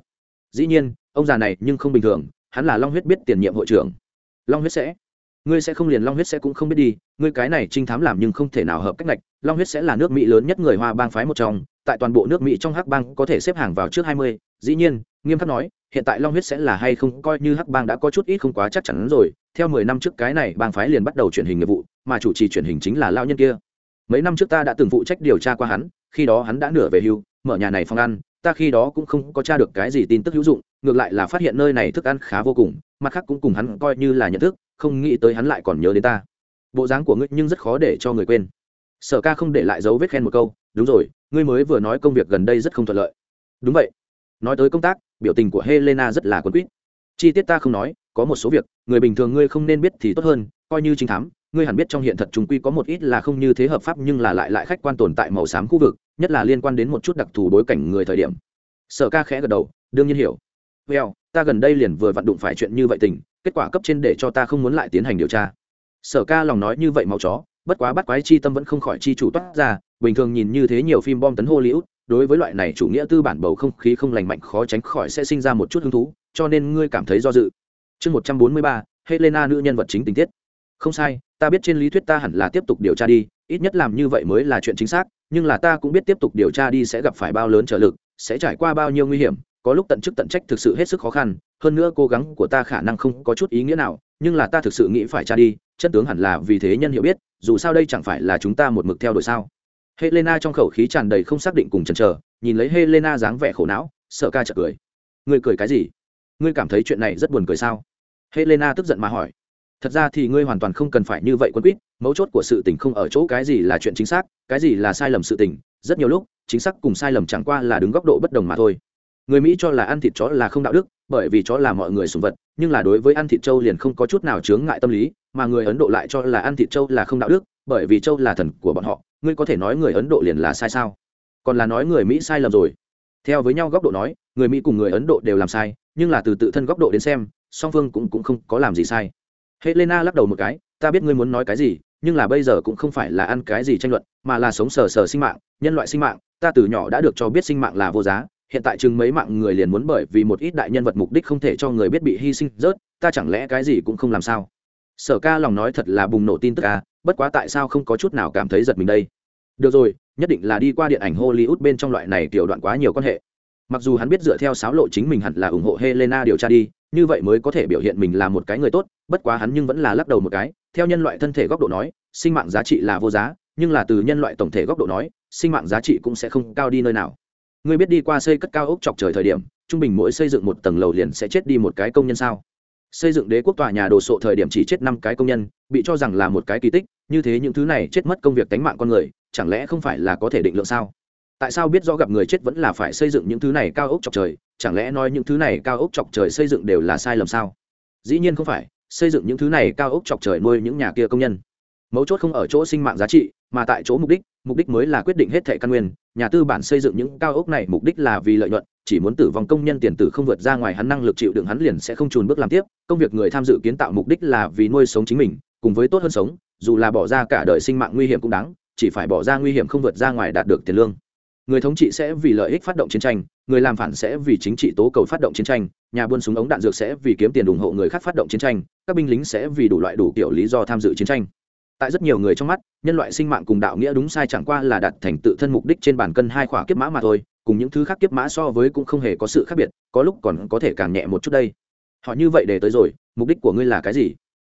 Dĩ nhiên, ông già này nhưng không bình thường, hắn là long huyết biết tiền nhiệm hội trưởng. Long huyết sẽ ngươi sẽ không liền long huyết sẽ cũng không biết đi, ngươi cái này trinh thám làm nhưng không thể nào hợp cách ngạch, long huyết sẽ là nước mỹ lớn nhất người hoa bang phái một trong, tại toàn bộ nước mỹ trong hắc bang có thể xếp hàng vào trước hai mươi, dĩ nhiên, nghiêm khắc nói, hiện tại long huyết sẽ là hay không coi như hắc bang đã có chút ít không quá chắc chắn rồi, theo mười năm trước cái này bang phái liền bắt đầu truyền hình nghiệp vụ, mà chủ trì truyền hình chính là lao nhân kia. Mấy năm trước ta đã từng phụ trách điều tra qua hắn, khi đó hắn đã nửa về hưu, mở nhà này phòng ăn ta khi đó cũng không có tra được cái gì tin tức hữu dụng, ngược lại là phát hiện nơi này thức ăn khá vô cùng, mặt khác cũng cùng hắn coi như là nhận thức, không nghĩ tới hắn lại còn nhớ đến ta. Bộ dáng của ngươi nhưng rất khó để cho người quên. Sở ca không để lại dấu vết khen một câu, đúng rồi, ngươi mới vừa nói công việc gần đây rất không thuận lợi. Đúng vậy. Nói tới công tác, biểu tình của helena rất là quấn quýt. Chi tiết ta không nói, có một số việc, người bình thường ngươi không nên biết thì tốt hơn, coi như trinh thám, ngươi hẳn biết trong hiện thật chúng quy có một ít là không như thế hợp pháp nhưng là lại lại khách quan tồn tại màu xám khu vực nhất là liên quan đến một chút đặc thù bối cảnh người thời điểm. Sở ca khẽ gật đầu, đương nhiên hiểu. Well, ta gần đây liền vừa vặn đụng phải chuyện như vậy tình, kết quả cấp trên để cho ta không muốn lại tiến hành điều tra. Sở ca lòng nói như vậy máu chó, bất quá bắt quái chi tâm vẫn không khỏi chi chủ toát ra, bình thường nhìn như thế nhiều phim bom tấn hollywood, đối với loại này chủ nghĩa tư bản bầu không khí không lành mạnh khó tránh khỏi sẽ sinh ra một chút hứng thú, cho nên ngươi cảm thấy do dự. Chương một trăm bốn mươi ba, helena nữ nhân vật chính tình tiết. Không sai, ta biết trên lý thuyết ta hẳn là tiếp tục điều tra đi, ít nhất làm như vậy mới là chuyện chính xác nhưng là ta cũng biết tiếp tục điều tra đi sẽ gặp phải bao lớn trở lực, sẽ trải qua bao nhiêu nguy hiểm, có lúc tận chức tận trách thực sự hết sức khó khăn, hơn nữa cố gắng của ta khả năng không có chút ý nghĩa nào, nhưng là ta thực sự nghĩ phải tra đi, chân tướng hẳn là vì thế nhân hiểu biết, dù sao đây chẳng phải là chúng ta một mực theo đuổi sao. Helena trong khẩu khí tràn đầy không xác định cùng chần chờ, nhìn lấy helena dáng vẻ khổ não, sợ ca chợt cười. Ngươi cười cái gì? Ngươi cảm thấy chuyện này rất buồn cười sao? Helena tức giận mà hỏi thật ra thì ngươi hoàn toàn không cần phải như vậy quân quýt mấu chốt của sự tình không ở chỗ cái gì là chuyện chính xác cái gì là sai lầm sự tình rất nhiều lúc chính xác cùng sai lầm chẳng qua là đứng góc độ bất đồng mà thôi. Người mỹ cho là ăn thịt chó là không đạo đức bởi vì chó là mọi người sùng vật nhưng là đối với ăn thịt trâu liền không có chút nào chướng ngại tâm lý mà người ấn độ lại cho là ăn thịt trâu là không đạo đức bởi vì trâu là thần của bọn họ ngươi có thể nói người ấn độ liền là sai sao? Còn là nói người mỹ sai lầm rồi. Theo với nhau góc độ nói người mỹ cùng người ấn độ đều làm sai nhưng là từ tự thân góc độ đến xem song phương cũng, cũng không có làm gì sai helena lắc đầu một cái, ta biết ngươi muốn nói cái gì, nhưng là bây giờ cũng không phải là ăn cái gì tranh luận, mà là sống sờ sờ sinh mạng, nhân loại sinh mạng. Ta từ nhỏ đã được cho biết sinh mạng là vô giá. Hiện tại chừng mấy mạng người liền muốn bởi vì một ít đại nhân vật mục đích không thể cho người biết bị hy sinh rớt, ta chẳng lẽ cái gì cũng không làm sao? Sở ca lòng nói thật là bùng nổ tin tức ca bất quá tại sao không có chút nào cảm thấy giật mình đây? Được rồi, nhất định là đi qua điện ảnh hollywood bên trong loại này tiểu đoạn quá nhiều quan hệ. Mặc dù hắn biết dựa theo sáo lộ chính mình hẳn là ủng hộ helena điều tra đi như vậy mới có thể biểu hiện mình là một cái người tốt, bất quá hắn nhưng vẫn là lắc đầu một cái, theo nhân loại thân thể góc độ nói, sinh mạng giá trị là vô giá, nhưng là từ nhân loại tổng thể góc độ nói, sinh mạng giá trị cũng sẽ không cao đi nơi nào. Ngươi biết đi qua xây cất cao ốc chọc trời thời điểm, trung bình mỗi xây dựng một tầng lầu liền sẽ chết đi một cái công nhân sao? Xây dựng đế quốc tòa nhà đồ sộ thời điểm chỉ chết năm cái công nhân, bị cho rằng là một cái kỳ tích, như thế những thứ này chết mất công việc tánh mạng con người, chẳng lẽ không phải là có thể định lượng sao? Tại sao biết rõ gặp người chết vẫn là phải xây dựng những thứ này cao ốc chọc trời chẳng lẽ nói những thứ này cao ốc chọc trời xây dựng đều là sai lầm sao? Dĩ nhiên không phải, xây dựng những thứ này cao ốc chọc trời nuôi những nhà kia công nhân. Mấu chốt không ở chỗ sinh mạng giá trị, mà tại chỗ mục đích mục đích mới là quyết định hết thẻ căn nguyên. Nhà tư bản xây dựng những cao ốc này mục đích là vì lợi nhuận, chỉ muốn tử vong công nhân tiền tử không vượt ra ngoài hắn năng lực chịu đựng hắn liền sẽ không trùn bước làm tiếp. Công việc người tham dự kiến tạo mục đích là vì nuôi sống chính mình, cùng với tốt hơn sống, dù là bỏ ra cả đời sinh mạng nguy hiểm cũng đáng, chỉ phải bỏ ra nguy hiểm không vượt ra ngoài đạt được tiền lương. Người thống trị sẽ vì lợi ích phát động chiến tranh người làm phản sẽ vì chính trị tố cầu phát động chiến tranh, nhà buôn súng ống đạn dược sẽ vì kiếm tiền ủng hộ người khác phát động chiến tranh, các binh lính sẽ vì đủ loại đủ kiểu lý do tham dự chiến tranh. Tại rất nhiều người trong mắt, nhân loại sinh mạng cùng đạo nghĩa đúng sai chẳng qua là đặt thành tự thân mục đích trên bản cân hai khỏa kiếp mã mà thôi, cùng những thứ khác kiếp mã so với cũng không hề có sự khác biệt, có lúc còn có thể càng nhẹ một chút đây. Họ như vậy để tới rồi, mục đích của ngươi là cái gì?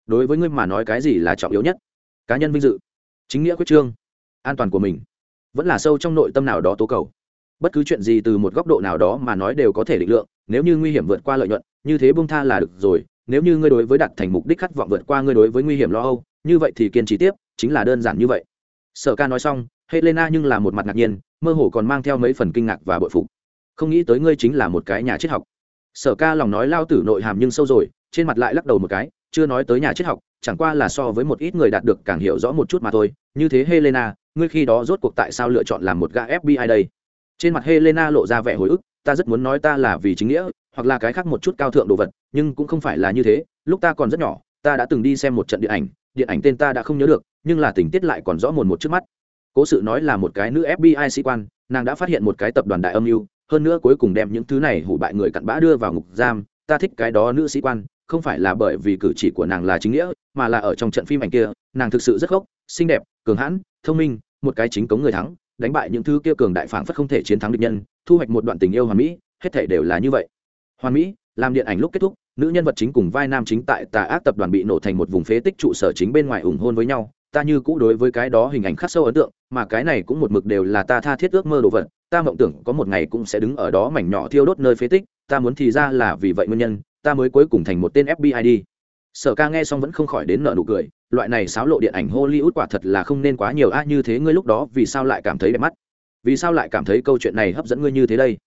Đối với ngươi mà nói cái gì là trọng yếu nhất? Cá nhân vinh dự, chính nghĩa quyết trương, an toàn của mình, vẫn là sâu trong nội tâm nào đó tố cầu bất cứ chuyện gì từ một góc độ nào đó mà nói đều có thể định lượng, nếu như nguy hiểm vượt qua lợi nhuận, như thế bông tha là được rồi, nếu như ngươi đối với đặt thành mục đích khát vọng vượt qua ngươi đối với nguy hiểm lo âu, như vậy thì kiên trì tiếp, chính là đơn giản như vậy. Sở ca nói xong, helena nhưng là một mặt ngạc nhiên, mơ hồ còn mang theo mấy phần kinh ngạc và bội phục. Không nghĩ tới ngươi chính là một cái nhà triết học. Sở ca lòng nói lao tử nội hàm nhưng sâu rồi, trên mặt lại lắc đầu một cái, chưa nói tới nhà triết học, chẳng qua là so với một ít người đạt được càng hiểu rõ một chút mà thôi. Như thế helena, ngươi khi đó rốt cuộc tại sao lựa chọn làm một gã fbi đây? Trên mặt helena lộ ra vẻ hồi ức, ta rất muốn nói ta là vì chính nghĩa, hoặc là cái khác một chút cao thượng đồ vật, nhưng cũng không phải là như thế. Lúc ta còn rất nhỏ, ta đã từng đi xem một trận điện ảnh điện ảnh tên ta đã không nhớ được, nhưng là tình tiết lại còn rõ mồn một trước mắt. Cố sự nói là một cái nữ fbi sĩ quan, nàng đã phát hiện một cái tập đoàn đại âm mưu, hơn nữa cuối cùng đem những thứ này hủ bại người cặn bã đưa vào ngục giam. Ta thích cái đó nữ sĩ quan, không phải là bởi vì cử chỉ của nàng là chính nghĩa, mà là ở trong trận phim ảnh kia, nàng thực sự rất gốc xinh đẹp, cường hãn, thông minh, một cái chính cống người thắng đánh bại những thứ kia cường đại phảng phất không thể chiến thắng địch nhân, thu hoạch một đoạn tình yêu hoàn mỹ, hết thể đều là như vậy. Hoàn mỹ, làm điện ảnh lúc kết thúc, nữ nhân vật chính cùng vai nam chính tại tà ác tập đoàn bị nổ thành một vùng phế tích trụ sở chính bên ngoài ủng hôn với nhau. Ta như cũ đối với cái đó hình ảnh khắc sâu ấn tượng, mà cái này cũng một mực đều là ta tha thiết ước mơ đồ vật. Ta mộng tưởng có một ngày cũng sẽ đứng ở đó mảnh nhỏ thiêu đốt nơi phế tích. Ta muốn thì ra là vì vậy nguyên nhân, ta mới cuối cùng thành một tên fbi đi sở ca nghe xong vẫn không khỏi đến nợ nụ cười, loại này xáo lộ điện ảnh hollywood quả thật là không nên quá nhiều a như thế ngươi lúc đó vì sao lại cảm thấy đẹp mắt? Vì sao lại cảm thấy câu chuyện này hấp dẫn ngươi như thế đây?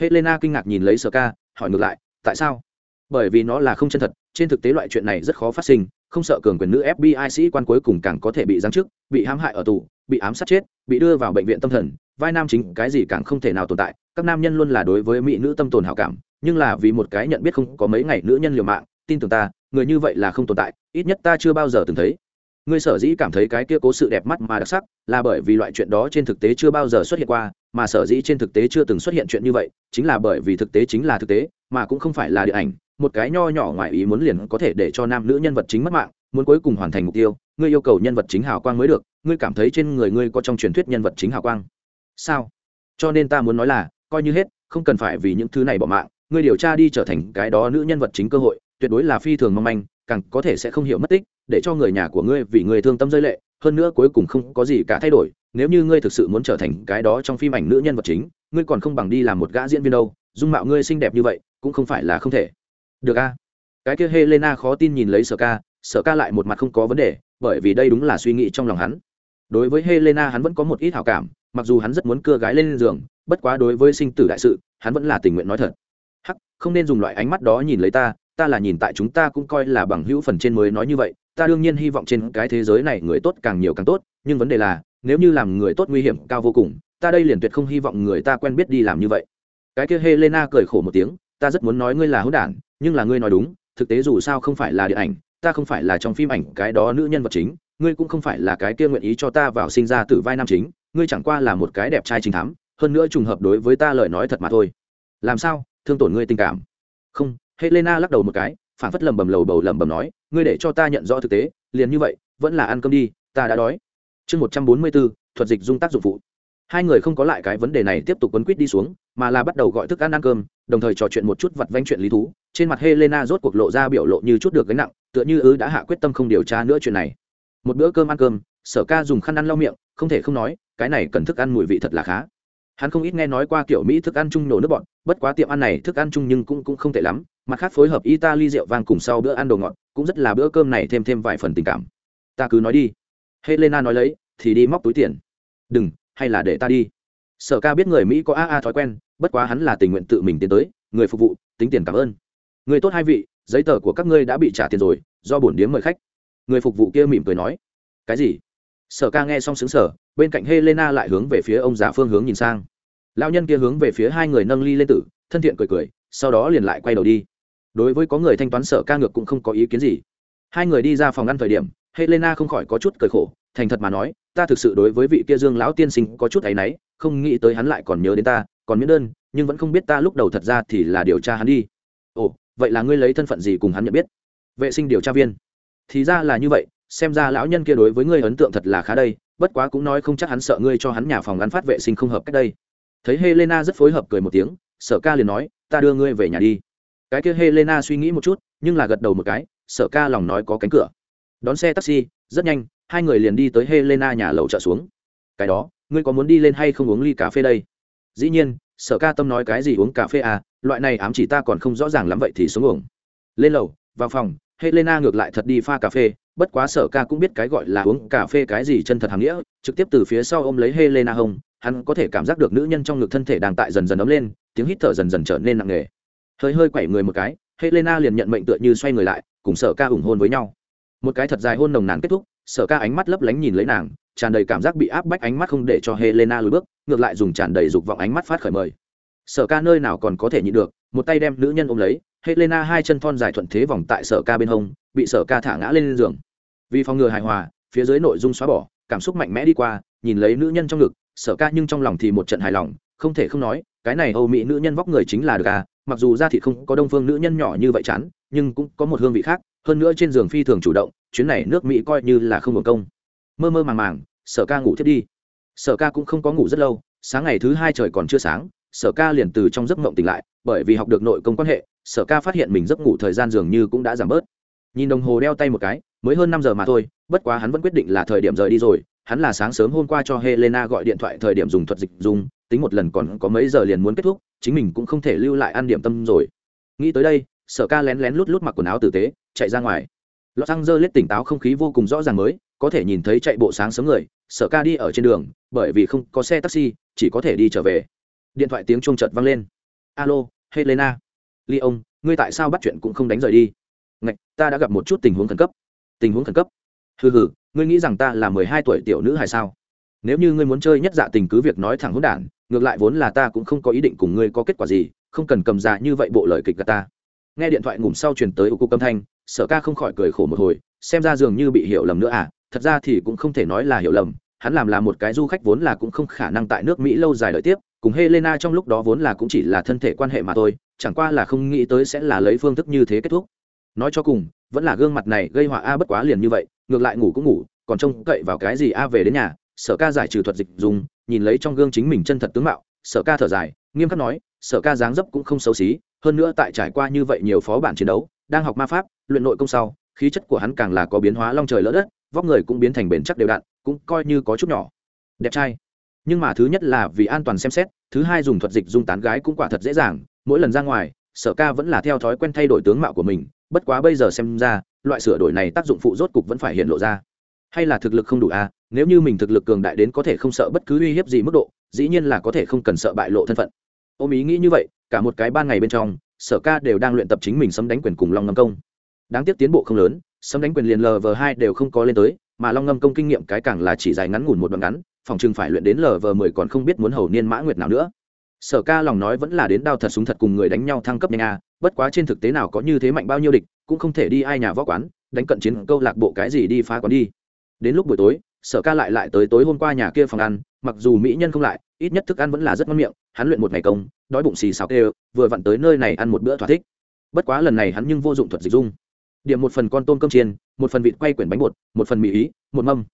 Helena kinh ngạc nhìn lấy sở ca, hỏi ngược lại, tại sao? Bởi vì nó là không chân thật, trên thực tế loại chuyện này rất khó phát sinh, không sợ cường quyền nữ fbi sĩ quan cuối cùng càng có thể bị giáng chức, bị hãm hại ở tù, bị ám sát chết, bị đưa vào bệnh viện tâm thần, vai nam chính cái gì càng không thể nào tồn tại, các nam nhân luôn là đối với mỹ nữ tâm tồn hảo cảm, nhưng là vì một cái nhận biết không có mấy ngày nữ nhân liều mạng, tin tưởng ta người như vậy là không tồn tại, ít nhất ta chưa bao giờ từng thấy. Ngươi sở dĩ cảm thấy cái kia cố sự đẹp mắt mà đặc sắc, là bởi vì loại chuyện đó trên thực tế chưa bao giờ xuất hiện qua, mà sở dĩ trên thực tế chưa từng xuất hiện chuyện như vậy, chính là bởi vì thực tế chính là thực tế, mà cũng không phải là điện ảnh. Một cái nho nhỏ ngoài ý muốn liền có thể để cho nam nữ nhân vật chính mất mạng, muốn cuối cùng hoàn thành mục tiêu, ngươi yêu cầu nhân vật chính hào quang mới được, ngươi cảm thấy trên người ngươi có trong truyền thuyết nhân vật chính hào quang. Sao? Cho nên ta muốn nói là, coi như hết, không cần phải vì những thứ này bỏ mạng, ngươi điều tra đi trở thành cái đó nữ nhân vật chính cơ hội tuyệt đối là phi thường mong manh, càng có thể sẽ không hiểu mất tích, để cho người nhà của ngươi vì người thương tâm rơi lệ, hơn nữa cuối cùng không có gì cả thay đổi, nếu như ngươi thực sự muốn trở thành cái đó trong phim ảnh nữ nhân vật chính, ngươi còn không bằng đi làm một gã diễn viên đâu, dung mạo ngươi xinh đẹp như vậy, cũng không phải là không thể. Được a. Cái kia helena khó tin nhìn lấy sở ca sở ca lại một mặt không có vấn đề, bởi vì đây đúng là suy nghĩ trong lòng hắn. Đối với helena hắn vẫn có một ít hảo cảm, mặc dù hắn rất muốn cưa gái lên giường, bất quá đối với sinh tử đại sự, hắn vẫn là tình nguyện nói thật. Hắc, không nên dùng loại ánh mắt đó nhìn lấy ta ta là nhìn tại chúng ta cũng coi là bằng hữu phần trên mới nói như vậy, ta đương nhiên hy vọng trên cái thế giới này người tốt càng nhiều càng tốt, nhưng vấn đề là, nếu như làm người tốt nguy hiểm cao vô cùng, ta đây liền tuyệt không hy vọng người ta quen biết đi làm như vậy. Cái kia helena cười khổ một tiếng, ta rất muốn nói ngươi là hữu đản, nhưng là ngươi nói đúng, thực tế dù sao không phải là điện ảnh, ta không phải là trong phim ảnh cái đó nữ nhân vật chính, ngươi cũng không phải là cái kia nguyện ý cho ta vào sinh ra từ vai nam chính, ngươi chẳng qua là một cái đẹp trai chính thám hơn nữa trùng hợp đối với ta lời nói thật mà thôi. Làm sao? Thương tổn ngươi tình cảm. Không helena lắc đầu một cái, phản phất lầm bầm lầu bầu lầm bầm nói, ngươi để cho ta nhận rõ thực tế, liền như vậy, vẫn là ăn cơm đi, ta đã đói. Chương một trăm bốn mươi bốn, thuật dịch dung tác dụng phụ. Hai người không có lại cái vấn đề này tiếp tục quấn quýt đi xuống, mà là bắt đầu gọi thức ăn ăn cơm, đồng thời trò chuyện một chút vặt vanh chuyện lý thú. Trên mặt helena rốt cuộc lộ ra biểu lộ như chút được gánh nặng, tựa như ứ đã hạ quyết tâm không điều tra nữa chuyện này. Một bữa cơm ăn cơm, sở ca dùng khăn ăn lau miệng, không thể không nói, cái này cần thức ăn mùi vị thật là khá. Hắn không ít nghe nói qua kiểu mỹ thức ăn chung nổ nước bọn bất quá tiệm ăn này thức ăn chung nhưng cũng cũng không tệ lắm mặt khác phối hợp italy rượu vang cùng sau bữa ăn đồ ngọt, cũng rất là bữa cơm này thêm thêm vài phần tình cảm. Ta cứ nói đi. Helena nói lấy, thì đi móc túi tiền. Đừng, hay là để ta đi. Sở ca biết người mỹ có a a thói quen, bất quá hắn là tình nguyện tự mình tiến tới, người phục vụ, tính tiền cảm ơn. Người tốt hai vị, giấy tờ của các ngươi đã bị trả tiền rồi, do bổn điếm mời khách. Người phục vụ kia mỉm cười nói. Cái gì? Sở ca nghe xong xứng sở, bên cạnh helena lại hướng về phía ông già phương hướng nhìn sang. Lao nhân kia hướng về phía hai người nâng ly lên tử, thân thiện cười cười, sau đó liền lại quay đầu đi đối với có người thanh toán sở ca ngược cũng không có ý kiến gì. Hai người đi ra phòng ăn thời điểm, helena không khỏi có chút cười khổ, thành thật mà nói, ta thực sự đối với vị kia dương lão tiên sinh có chút áy náy, không nghĩ tới hắn lại còn nhớ đến ta, còn miễn đơn, nhưng vẫn không biết ta lúc đầu thật ra thì là điều tra hắn đi. Ồ, vậy là ngươi lấy thân phận gì cùng hắn nhận biết? Vệ sinh điều tra viên. Thì ra là như vậy, xem ra lão nhân kia đối với ngươi ấn tượng thật là khá đây, bất quá cũng nói không chắc hắn sợ ngươi cho hắn nhà phòng ngắn phát vệ sinh không hợp cách đây. Thấy helena rất phối hợp cười một tiếng, sở ca liền nói, ta đưa ngươi về nhà đi cái kia helena suy nghĩ một chút, nhưng là gật đầu một cái, sở ca lòng nói có cánh cửa. Đón xe taxi, rất nhanh, hai người liền đi tới helena nhà lầu trở xuống. Cái đó, ngươi có muốn đi lên hay không uống ly cà phê đây? Dĩ nhiên, sở ca tâm nói cái gì uống cà phê à loại này ám chỉ ta còn không rõ ràng lắm vậy thì xuống uống. Lên lầu, vào phòng, helena ngược lại thật đi pha cà phê, bất quá sở ca cũng biết cái gọi là uống cà phê cái gì chân thật hàng nghĩa, trực tiếp từ phía sau ôm lấy helena hông, hắn có thể cảm giác được nữ nhân trong ngực thân thể đang tại dần dần ấm lên, tiếng hít thở dần dần trở nên nặng nề hơi hơi quẩy người một cái, helena liền nhận mệnh tựa như xoay người lại, cùng sở ca ủng hôn với nhau. Một cái thật dài hôn nồng nàn kết thúc, sở ca ánh mắt lấp lánh nhìn lấy nàng, tràn đầy cảm giác bị áp bách ánh mắt không để cho helena lùi bước, ngược lại dùng tràn đầy dục vọng ánh mắt phát khởi mời. Sở ca nơi nào còn có thể nhịn được, một tay đem nữ nhân ôm lấy, helena hai chân thon dài thuận thế vòng tại sở ca bên hông, bị sở ca thả ngã lên giường. Vì phòng ngừa hài hòa, phía dưới nội dung xóa bỏ, cảm xúc mạnh mẽ đi qua, nhìn lấy nữ nhân trong ngực, sở ca nhưng trong lòng thì một trận hài lòng, không thể không nói, cái này âu mỹ nữ nhân vóc người chính là được à mặc dù da thị không có đông phương nữ nhân nhỏ như vậy chán, nhưng cũng có một hương vị khác, hơn nữa trên giường phi thường chủ động, chuyến này nước mỹ coi như là không hưởng công. Mơ mơ màng màng, sở ca ngủ thiết đi. Sở ca cũng không có ngủ rất lâu, sáng ngày thứ hai trời còn chưa sáng, sở ca liền từ trong giấc mộng tỉnh lại, bởi vì học được nội công quan hệ, sở ca phát hiện mình giấc ngủ thời gian dường như cũng đã giảm bớt. Nhìn đồng hồ đeo tay một cái, mới hơn năm giờ mà thôi, bất quá hắn vẫn quyết định là thời điểm rời đi rồi hắn là sáng sớm hôm qua cho helena gọi điện thoại thời điểm dùng thuật dịch dùng, tính một lần còn có mấy giờ liền muốn kết thúc, chính mình cũng không thể lưu lại ăn điểm tâm rồi. Nghĩ tới đây, sở ca lén lén lút lút mặc quần áo tử tế, chạy ra ngoài. Lọt xăng dơ lết tỉnh táo không khí vô cùng rõ ràng mới, có thể nhìn thấy chạy bộ sáng sớm người, sở ca đi ở trên đường, bởi vì không có xe taxi, chỉ có thể đi trở về. Điện thoại tiếng chuông chợt vang lên. Alo, helena. Ly ông, ngươi tại sao bắt chuyện cũng không đánh rời đi? Ngạch, ta đã gặp một chút tình huống khẩn cấp. Tình huống khẩn cấp? Hừ hừ ngươi nghĩ rằng ta là mười hai tuổi tiểu nữ hay sao? Nếu như ngươi muốn chơi nhất dạ tình cứ việc nói thẳng hỗn đản, ngược lại vốn là ta cũng không có ý định cùng ngươi có kết quả gì, không cần cầm dạ như vậy bộ lời kịch gà ta. Nghe điện thoại ngủm sau truyền tới ô cục âm thanh, sở ca không khỏi cười khổ một hồi, xem ra dường như bị hiểu lầm nữa à thật ra thì cũng không thể nói là hiểu lầm, hắn làm là một cái du khách vốn là cũng không khả năng tại nước mỹ lâu dài đợi tiếp, cùng helena trong lúc đó vốn là cũng chỉ là thân thể quan hệ mà thôi, chẳng qua là không nghĩ tới sẽ là lấy phương thức như thế kết thúc. Nói cho cùng, vẫn là gương mặt này gây họa a bất quá liền như vậy ngược lại ngủ cũng ngủ, còn trông cậy vào cái gì a về đến nhà, sở ca giải trừ thuật dịch dùng, nhìn lấy trong gương chính mình chân thật tướng mạo, sở ca thở dài, nghiêm khắc nói, sở ca dáng dấp cũng không xấu xí, hơn nữa tại trải qua như vậy nhiều phó bản chiến đấu, đang học ma pháp, luyện nội công sau, khí chất của hắn càng là có biến hóa long trời lỡ đất, vóc người cũng biến thành bền chắc đều đặn, cũng coi như có chút nhỏ. Đẹp trai. Nhưng mà thứ nhất là vì an toàn xem xét, thứ hai dùng thuật dịch dung tán gái cũng quả thật dễ dàng, mỗi lần ra ngoài, sở ca vẫn là theo thói quen thay đổi tướng mạo của mình, bất quá bây giờ xem ra loại sửa đổi này tác dụng phụ rốt cục vẫn phải hiện lộ ra. Hay là thực lực không đủ à nếu như mình thực lực cường đại đến có thể không sợ bất cứ uy hiếp gì mức độ, dĩ nhiên là có thể không cần sợ bại lộ thân phận. Ôm ý nghĩ như vậy, cả một cái ban ngày bên trong, sở ca đều đang luyện tập chính mình sấm đánh quyền cùng long ngâm công. Đáng tiếc tiến bộ không lớn, sấm đánh quyền liền lv hai đều không có lên tới, mà long ngâm công kinh nghiệm cái càng là chỉ dài ngắn ngủn một đoạn ngắn, phòng chừng phải luyện đến lv mười còn không biết muốn hầu niên mã nguyệt nào nữa. Sở ca lòng nói vẫn là đến đao thật súng thật cùng người đánh nhau thăng cấp nhanh a bất quá trên thực tế nào có như thế mạnh bao nhiêu địch cũng không thể đi ai nhà võ quán, đánh cận chiến câu lạc bộ cái gì đi phá quán đi. Đến lúc buổi tối, sở ca lại lại tới tối hôm qua nhà kia phòng ăn, mặc dù mỹ nhân không lại, ít nhất thức ăn vẫn là rất ngon miệng, hắn luyện một ngày công, đói bụng xì xào kêu vừa vặn tới nơi này ăn một bữa thỏa thích. Bất quá lần này hắn nhưng vô dụng thuật dịch dung. Điểm một phần con tôm cơm chiên, một phần vịt quay quyển bánh bột, một phần mì ý, một mâm.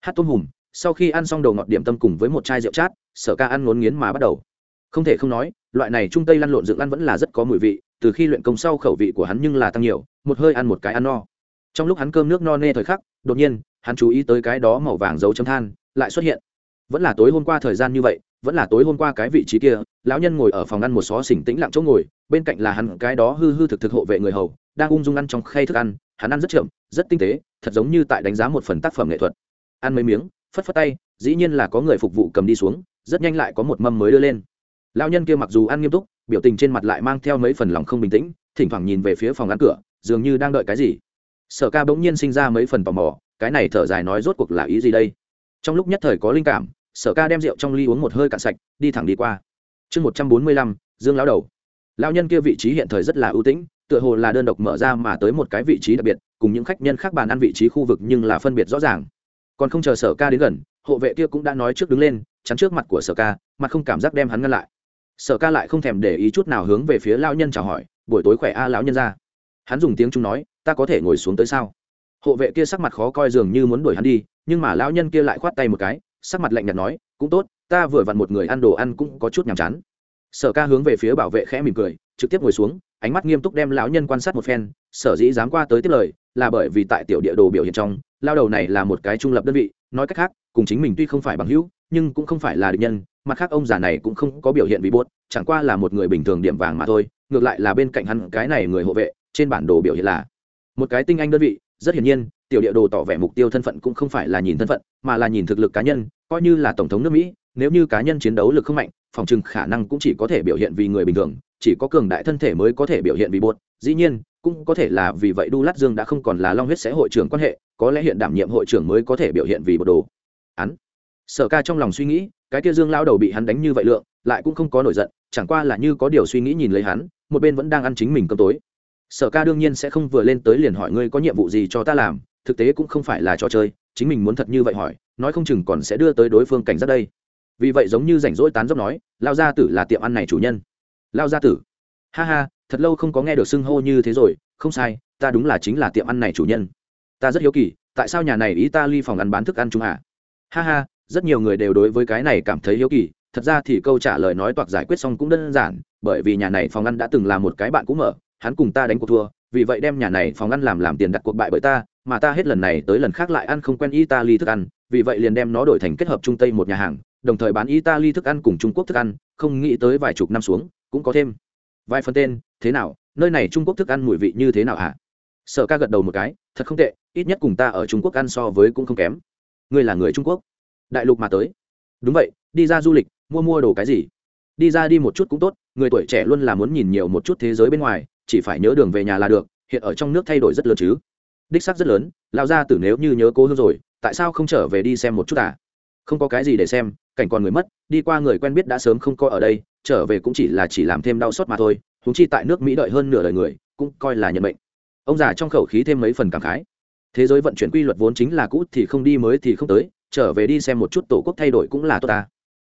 Hát tôm hùm, sau khi ăn xong đầu ngọt điểm tâm cùng với một chai rượu chát, sở ca ăn ngốn nghiến mà bắt đầu. Không thể không nói, loại này trung tây lăn lộn dựng ăn vẫn là rất có mùi vị từ khi luyện công sau khẩu vị của hắn nhưng là tăng nhiều, một hơi ăn một cái ăn no. Trong lúc hắn cơm nước no nê thời khắc, đột nhiên, hắn chú ý tới cái đó màu vàng dấu chấm than, lại xuất hiện. Vẫn là tối hôm qua thời gian như vậy, vẫn là tối hôm qua cái vị trí kia, lão nhân ngồi ở phòng ăn một xó xỉnh tĩnh lặng chỗ ngồi, bên cạnh là hắn cái đó hư hư thực thực hộ vệ người hầu, đang ung dung ăn trong khay thức ăn, hắn ăn rất chậm, rất tinh tế, thật giống như tại đánh giá một phần tác phẩm nghệ thuật. Ăn mấy miếng, phất phất tay, dĩ nhiên là có người phục vụ cầm đi xuống, rất nhanh lại có một mâm mới đưa lên. Lão nhân kia mặc dù ăn nghiêm túc biểu tình trên mặt lại mang theo mấy phần lòng không bình tĩnh, thỉnh thoảng nhìn về phía phòng ăn cửa, dường như đang đợi cái gì. Sở ca bỗng nhiên sinh ra mấy phần tò mò, cái này thở dài nói rốt cuộc là ý gì đây? Trong lúc nhất thời có linh cảm, sở ca đem rượu trong ly uống một hơi cạn sạch, đi thẳng đi qua. Chương một trăm bốn mươi lăm, dương lão đầu. Lão nhân kia vị trí hiện thời rất là ưu tĩnh, tựa hồ là đơn độc mở ra mà tới một cái vị trí đặc biệt, cùng những khách nhân khác bàn ăn vị trí khu vực nhưng là phân biệt rõ ràng. Còn không chờ sở ca đến gần, hộ vệ kia cũng đã nói trước đứng lên, chắn trước mặt của sở ca mặt không cảm giác đem hắn ngăn lại sở ca lại không thèm để ý chút nào hướng về phía lão nhân chào hỏi, buổi tối khỏe a, lão nhân ra hắn dùng tiếng trung nói, ta có thể ngồi xuống tới sao? Hộ vệ kia sắc mặt khó coi dường như muốn đuổi hắn đi, nhưng mà lão nhân kia lại khoát tay một cái, sắc mặt lạnh nhạt nói, cũng tốt, ta vừa vặn một người ăn đồ ăn cũng có chút nhàm chán. Sở ca hướng về phía bảo vệ khẽ mỉm cười, trực tiếp ngồi xuống, ánh mắt nghiêm túc đem lão nhân quan sát một phen, sở dĩ dám qua tới tiếp lời, là bởi vì tại tiểu địa đồ biểu hiện trong, lao đầu này là một cái trung lập đơn vị, nói cách khác, cùng chính mình tuy không phải bằng hữu, nhưng cũng không phải là địch nhân mặt khác ông già này cũng không có biểu hiện bị buốt, chẳng qua là một người bình thường điểm vàng mà thôi, ngược lại là bên cạnh hắn cái này người hộ vệ, trên bản đồ biểu hiện là một cái tinh anh đơn vị, rất hiển nhiên, tiểu địa đồ tỏ vẻ mục tiêu thân phận cũng không phải là nhìn thân phận, mà là nhìn thực lực cá nhân, coi như là tổng thống nước mỹ, nếu như cá nhân chiến đấu lực không mạnh, phòng trừng khả năng cũng chỉ có thể biểu hiện vì người bình thường, chỉ có cường đại thân thể mới có thể biểu hiện vì bột dĩ nhiên, cũng có thể là vì vậy đu lát dương đã không còn là long huyết sẽ hội trưởng quan hệ, có lẽ hiện đảm nhiệm hội trưởng mới có thể biểu hiện vì bộ đồ. Án sở ca trong lòng suy nghĩ, cái kia dương lao đầu bị hắn đánh như vậy lượng, lại cũng không có nổi giận, chẳng qua là như có điều suy nghĩ nhìn lấy hắn, một bên vẫn đang ăn chính mình cơm tối. Sở ca đương nhiên sẽ không vừa lên tới liền hỏi ngươi có nhiệm vụ gì cho ta làm, thực tế cũng không phải là trò chơi, chính mình muốn thật như vậy hỏi, nói không chừng còn sẽ đưa tới đối phương cảnh giác đây. Vì vậy giống như rảnh rỗi tán dốc nói lao gia tử là tiệm ăn này chủ nhân. Lao gia tử? Ha ha, thật lâu không có nghe được xưng hô như thế rồi, không sai, ta đúng là chính là tiệm ăn này chủ nhân. Ta rất hiếu kỳ, tại sao nhà này ý ta ly phòng ăn bán thức ăn chúng à ha ha rất nhiều người đều đối với cái này cảm thấy hiếu kỳ, thật ra thì câu trả lời nói toạc giải quyết xong cũng đơn giản, bởi vì nhà này phòng ăn đã từng là một cái bạn cũ mở, hắn cùng ta đánh cuộc thua, vì vậy đem nhà này phòng ăn làm làm tiền đặt cuộc bại bởi ta, mà ta hết lần này tới lần khác lại ăn không quen italy thức ăn, vì vậy liền đem nó đổi thành kết hợp trung tây một nhà hàng, đồng thời bán italy thức ăn cùng trung quốc thức ăn, không nghĩ tới vài chục năm xuống, cũng có thêm. Vài phần tên, thế nào, nơi này trung quốc thức ăn mùi vị như thế nào hả? Sở ca gật đầu một cái, thật không tệ, ít nhất cùng ta ở trung quốc ăn so với cũng không kém. Ngươi là người trung quốc? Đại lục mà tới. Đúng vậy, đi ra du lịch, mua mua đồ cái gì? Đi ra đi một chút cũng tốt, người tuổi trẻ luôn là muốn nhìn nhiều một chút thế giới bên ngoài, chỉ phải nhớ đường về nhà là được, hiện ở trong nước thay đổi rất lớn chứ. Đích sắc rất lớn lao ra tử nếu như nhớ cố hương rồi, tại sao không trở về đi xem một chút à? Không có cái gì để xem, cảnh còn người mất, đi qua người quen biết đã sớm không coi ở đây, trở về cũng chỉ là chỉ làm thêm đau xót mà thôi húng chi tại nước mỹ đợi hơn nửa đời người, cũng coi là nhận bệnh ông già trong khẩu khí thêm mấy phần cảm khái. Thế giới vận chuyển quy luật vốn chính là cũ thì không đi mới thì không tới trở về đi xem một chút tổ quốc thay đổi cũng là tốt ta.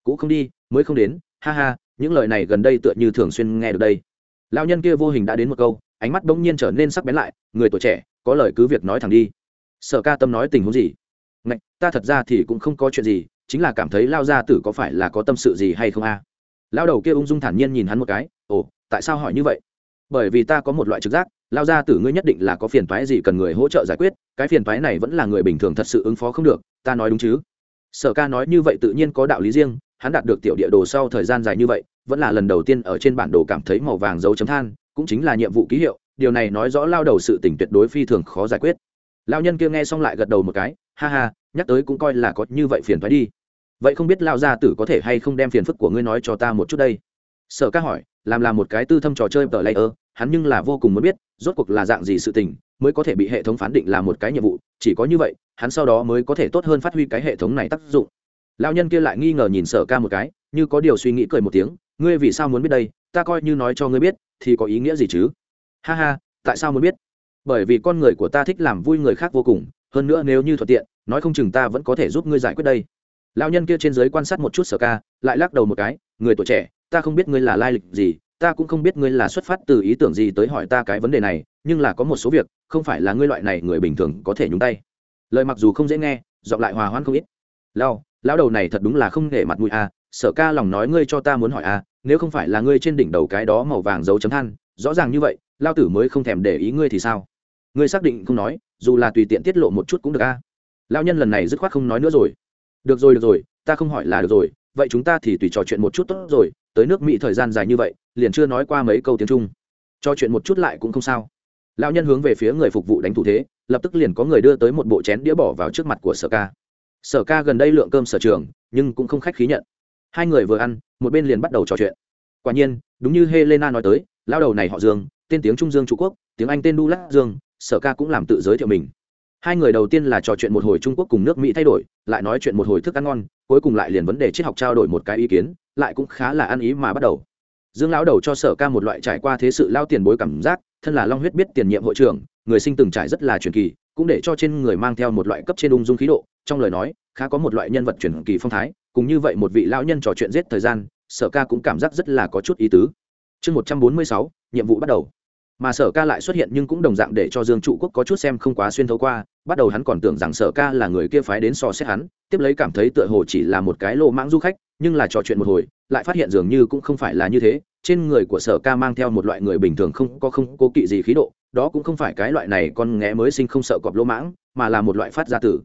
Cũ không đi, mới không đến, ha ha, những lời này gần đây tựa như thường xuyên nghe được đây. Lao nhân kia vô hình đã đến một câu, ánh mắt bỗng nhiên trở nên sắc bén lại, người tuổi trẻ, có lời cứ việc nói thẳng đi. Sở ca tâm nói tình huống gì? Ngạch, ta thật ra thì cũng không có chuyện gì, chính là cảm thấy lao gia tử có phải là có tâm sự gì hay không a? Lao đầu kia ung dung thản nhiên nhìn hắn một cái, ồ, tại sao hỏi như vậy? Bởi vì ta có một loại trực giác lao gia tử ngươi nhất định là có phiền toái gì cần người hỗ trợ giải quyết, cái phiền toái này vẫn là người bình thường thật sự ứng phó không được, ta nói đúng chứ? Sở ca nói như vậy tự nhiên có đạo lý riêng, hắn đạt được tiểu địa đồ sau thời gian dài như vậy, vẫn là lần đầu tiên ở trên bản đồ cảm thấy màu vàng dấu chấm than, cũng chính là nhiệm vụ ký hiệu, điều này nói rõ lao đầu sự tỉnh tuyệt đối phi thường khó giải quyết. Lao nhân kia nghe xong lại gật đầu một cái, ha ha, nhắc tới cũng coi là có như vậy phiền thoái đi. Vậy không biết lao gia tử có thể hay không đem phiền phức của ngươi nói cho ta một chút đây? Sở ca hỏi, làm là một cái tư thâm trò chơi tờ layer hắn nhưng là vô cùng muốn biết, rốt cuộc là dạng gì sự tình, mới có thể bị hệ thống phán định là một cái nhiệm vụ. Chỉ có như vậy, hắn sau đó mới có thể tốt hơn phát huy cái hệ thống này tác dụng. Lão nhân kia lại nghi ngờ nhìn sở ca một cái, như có điều suy nghĩ cười một tiếng, ngươi vì sao muốn biết đây? Ta coi như nói cho ngươi biết, thì có ý nghĩa gì chứ? Ha ha, tại sao muốn biết? Bởi vì con người của ta thích làm vui người khác vô cùng, hơn nữa nếu như thuận tiện, nói không chừng ta vẫn có thể giúp ngươi giải quyết đây. Lão nhân kia trên giới quan sát một chút sở ca, lại lắc đầu một cái, người tuổi trẻ, ta không biết ngươi là lai lịch gì ta cũng không biết ngươi là xuất phát từ ý tưởng gì tới hỏi ta cái vấn đề này nhưng là có một số việc không phải là ngươi loại này người bình thường có thể nhúng tay. Lời mặc dù không dễ nghe giọng lại hòa hoãn không ít. Lao lão đầu này thật đúng là không để mặt mũi a à, sở ca lòng nói ngươi cho ta muốn hỏi a à, nếu không phải là ngươi trên đỉnh đầu cái đó màu vàng dấu chấm than rõ ràng như vậy lao tử mới không thèm để ý ngươi thì sao? Ngươi xác định không nói dù là tùy tiện tiết lộ một chút cũng được a à. lao nhân lần này dứt khoát không nói nữa rồi. Được rồi được rồi ta không hỏi là được rồi vậy chúng ta thì tùy trò chuyện một chút tốt rồi tới nước mỹ thời gian dài như vậy, liền chưa nói qua mấy câu tiếng trung. Cho chuyện một chút lại cũng không sao. Lão nhân hướng về phía người phục vụ đánh thủ thế, lập tức liền có người đưa tới một bộ chén đĩa bỏ vào trước mặt của sở ca. Sở ca gần đây lượng cơm sở trường, nhưng cũng không khách khí nhận. Hai người vừa ăn, một bên liền bắt đầu trò chuyện. Quả nhiên, đúng như helena nói tới lao đầu này họ dương, tên tiếng trung dương trung quốc, tiếng anh tên đu lát dương, sở ca cũng làm tự giới thiệu mình hai người đầu tiên là trò chuyện một hồi trung quốc cùng nước mỹ thay đổi, lại nói chuyện một hồi thức ăn ngon, cuối cùng lại liền vấn đề triết học trao đổi một cái ý kiến, lại cũng khá là ăn ý mà bắt đầu. Dương lão đầu cho sở ca một loại trải qua thế sự lao tiền bối cảm giác, thân là long huyết biết tiền nhiệm hội trưởng, người sinh từng trải rất là truyền kỳ, cũng để cho trên người mang theo một loại cấp trên ung dung khí độ, trong lời nói, khá có một loại nhân vật truyền kỳ phong thái, cùng như vậy một vị lão nhân trò chuyện giết thời gian, sở ca cũng cảm giác rất là có chút ý tứ. Chương một trăm bốn mươi sáu, nhiệm vụ bắt đầu mà sở ca lại xuất hiện nhưng cũng đồng dạng để cho dương trụ quốc có chút xem không quá xuyên thấu qua, bắt đầu hắn còn tưởng rằng sở ca là người kia phái đến so xét hắn, tiếp lấy cảm thấy tựa hồ chỉ là một cái lô mãng du khách, nhưng là trò chuyện một hồi, lại phát hiện dường như cũng không phải là như thế, trên người của sở ca mang theo một loại người bình thường không có không cố kỵ gì khí độ, đó cũng không phải cái loại này con nghé mới sinh không sợ cọp lỗ mãng, mà là một loại phát ra tử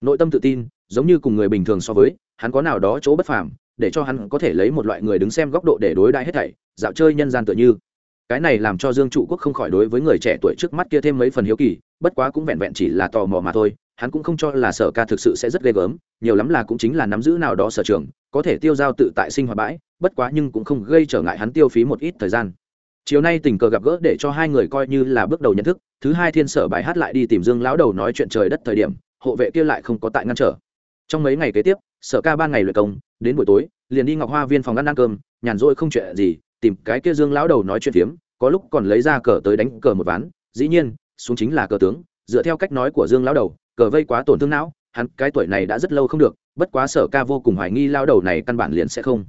nội tâm tự tin, giống như cùng người bình thường so với, hắn có nào đó chỗ bất phàm, để cho hắn có thể lấy một loại người đứng xem góc độ để đối đãi hết thảy, dạo chơi nhân gian tựa như cái này làm cho dương trụ quốc không khỏi đối với người trẻ tuổi trước mắt kia thêm mấy phần hiếu kỳ, bất quá cũng vẹn vẹn chỉ là tò mò mà thôi, hắn cũng không cho là sở ca thực sự sẽ rất ghê gớm, nhiều lắm là cũng chính là nắm giữ nào đó sở trường, có thể tiêu giao tự tại sinh hoạt bãi, bất quá nhưng cũng không gây trở ngại hắn tiêu phí một ít thời gian. Chiều nay tình cờ gặp gỡ để cho hai người coi như là bước đầu nhận thức, thứ hai thiên sở bài hát lại đi tìm dương lão đầu nói chuyện trời đất thời điểm, hộ vệ kia lại không có tại ngăn trở. Trong mấy ngày kế tiếp, sở ca ban ngày luyện công, đến buổi tối, liền đi ngọc hoa viên phòng ăn ăn cơm, nhàn rỗi không chuyện gì tìm cái kia dương lão đầu nói chuyện phiếm, có lúc còn lấy ra cờ tới đánh cờ một ván, dĩ nhiên, xuống chính là cờ tướng, dựa theo cách nói của dương lão đầu, cờ vây quá tổn thương não, hắn cái tuổi này đã rất lâu không được, bất quá sở ca vô cùng hoài nghi lao đầu này căn bản liền sẽ không.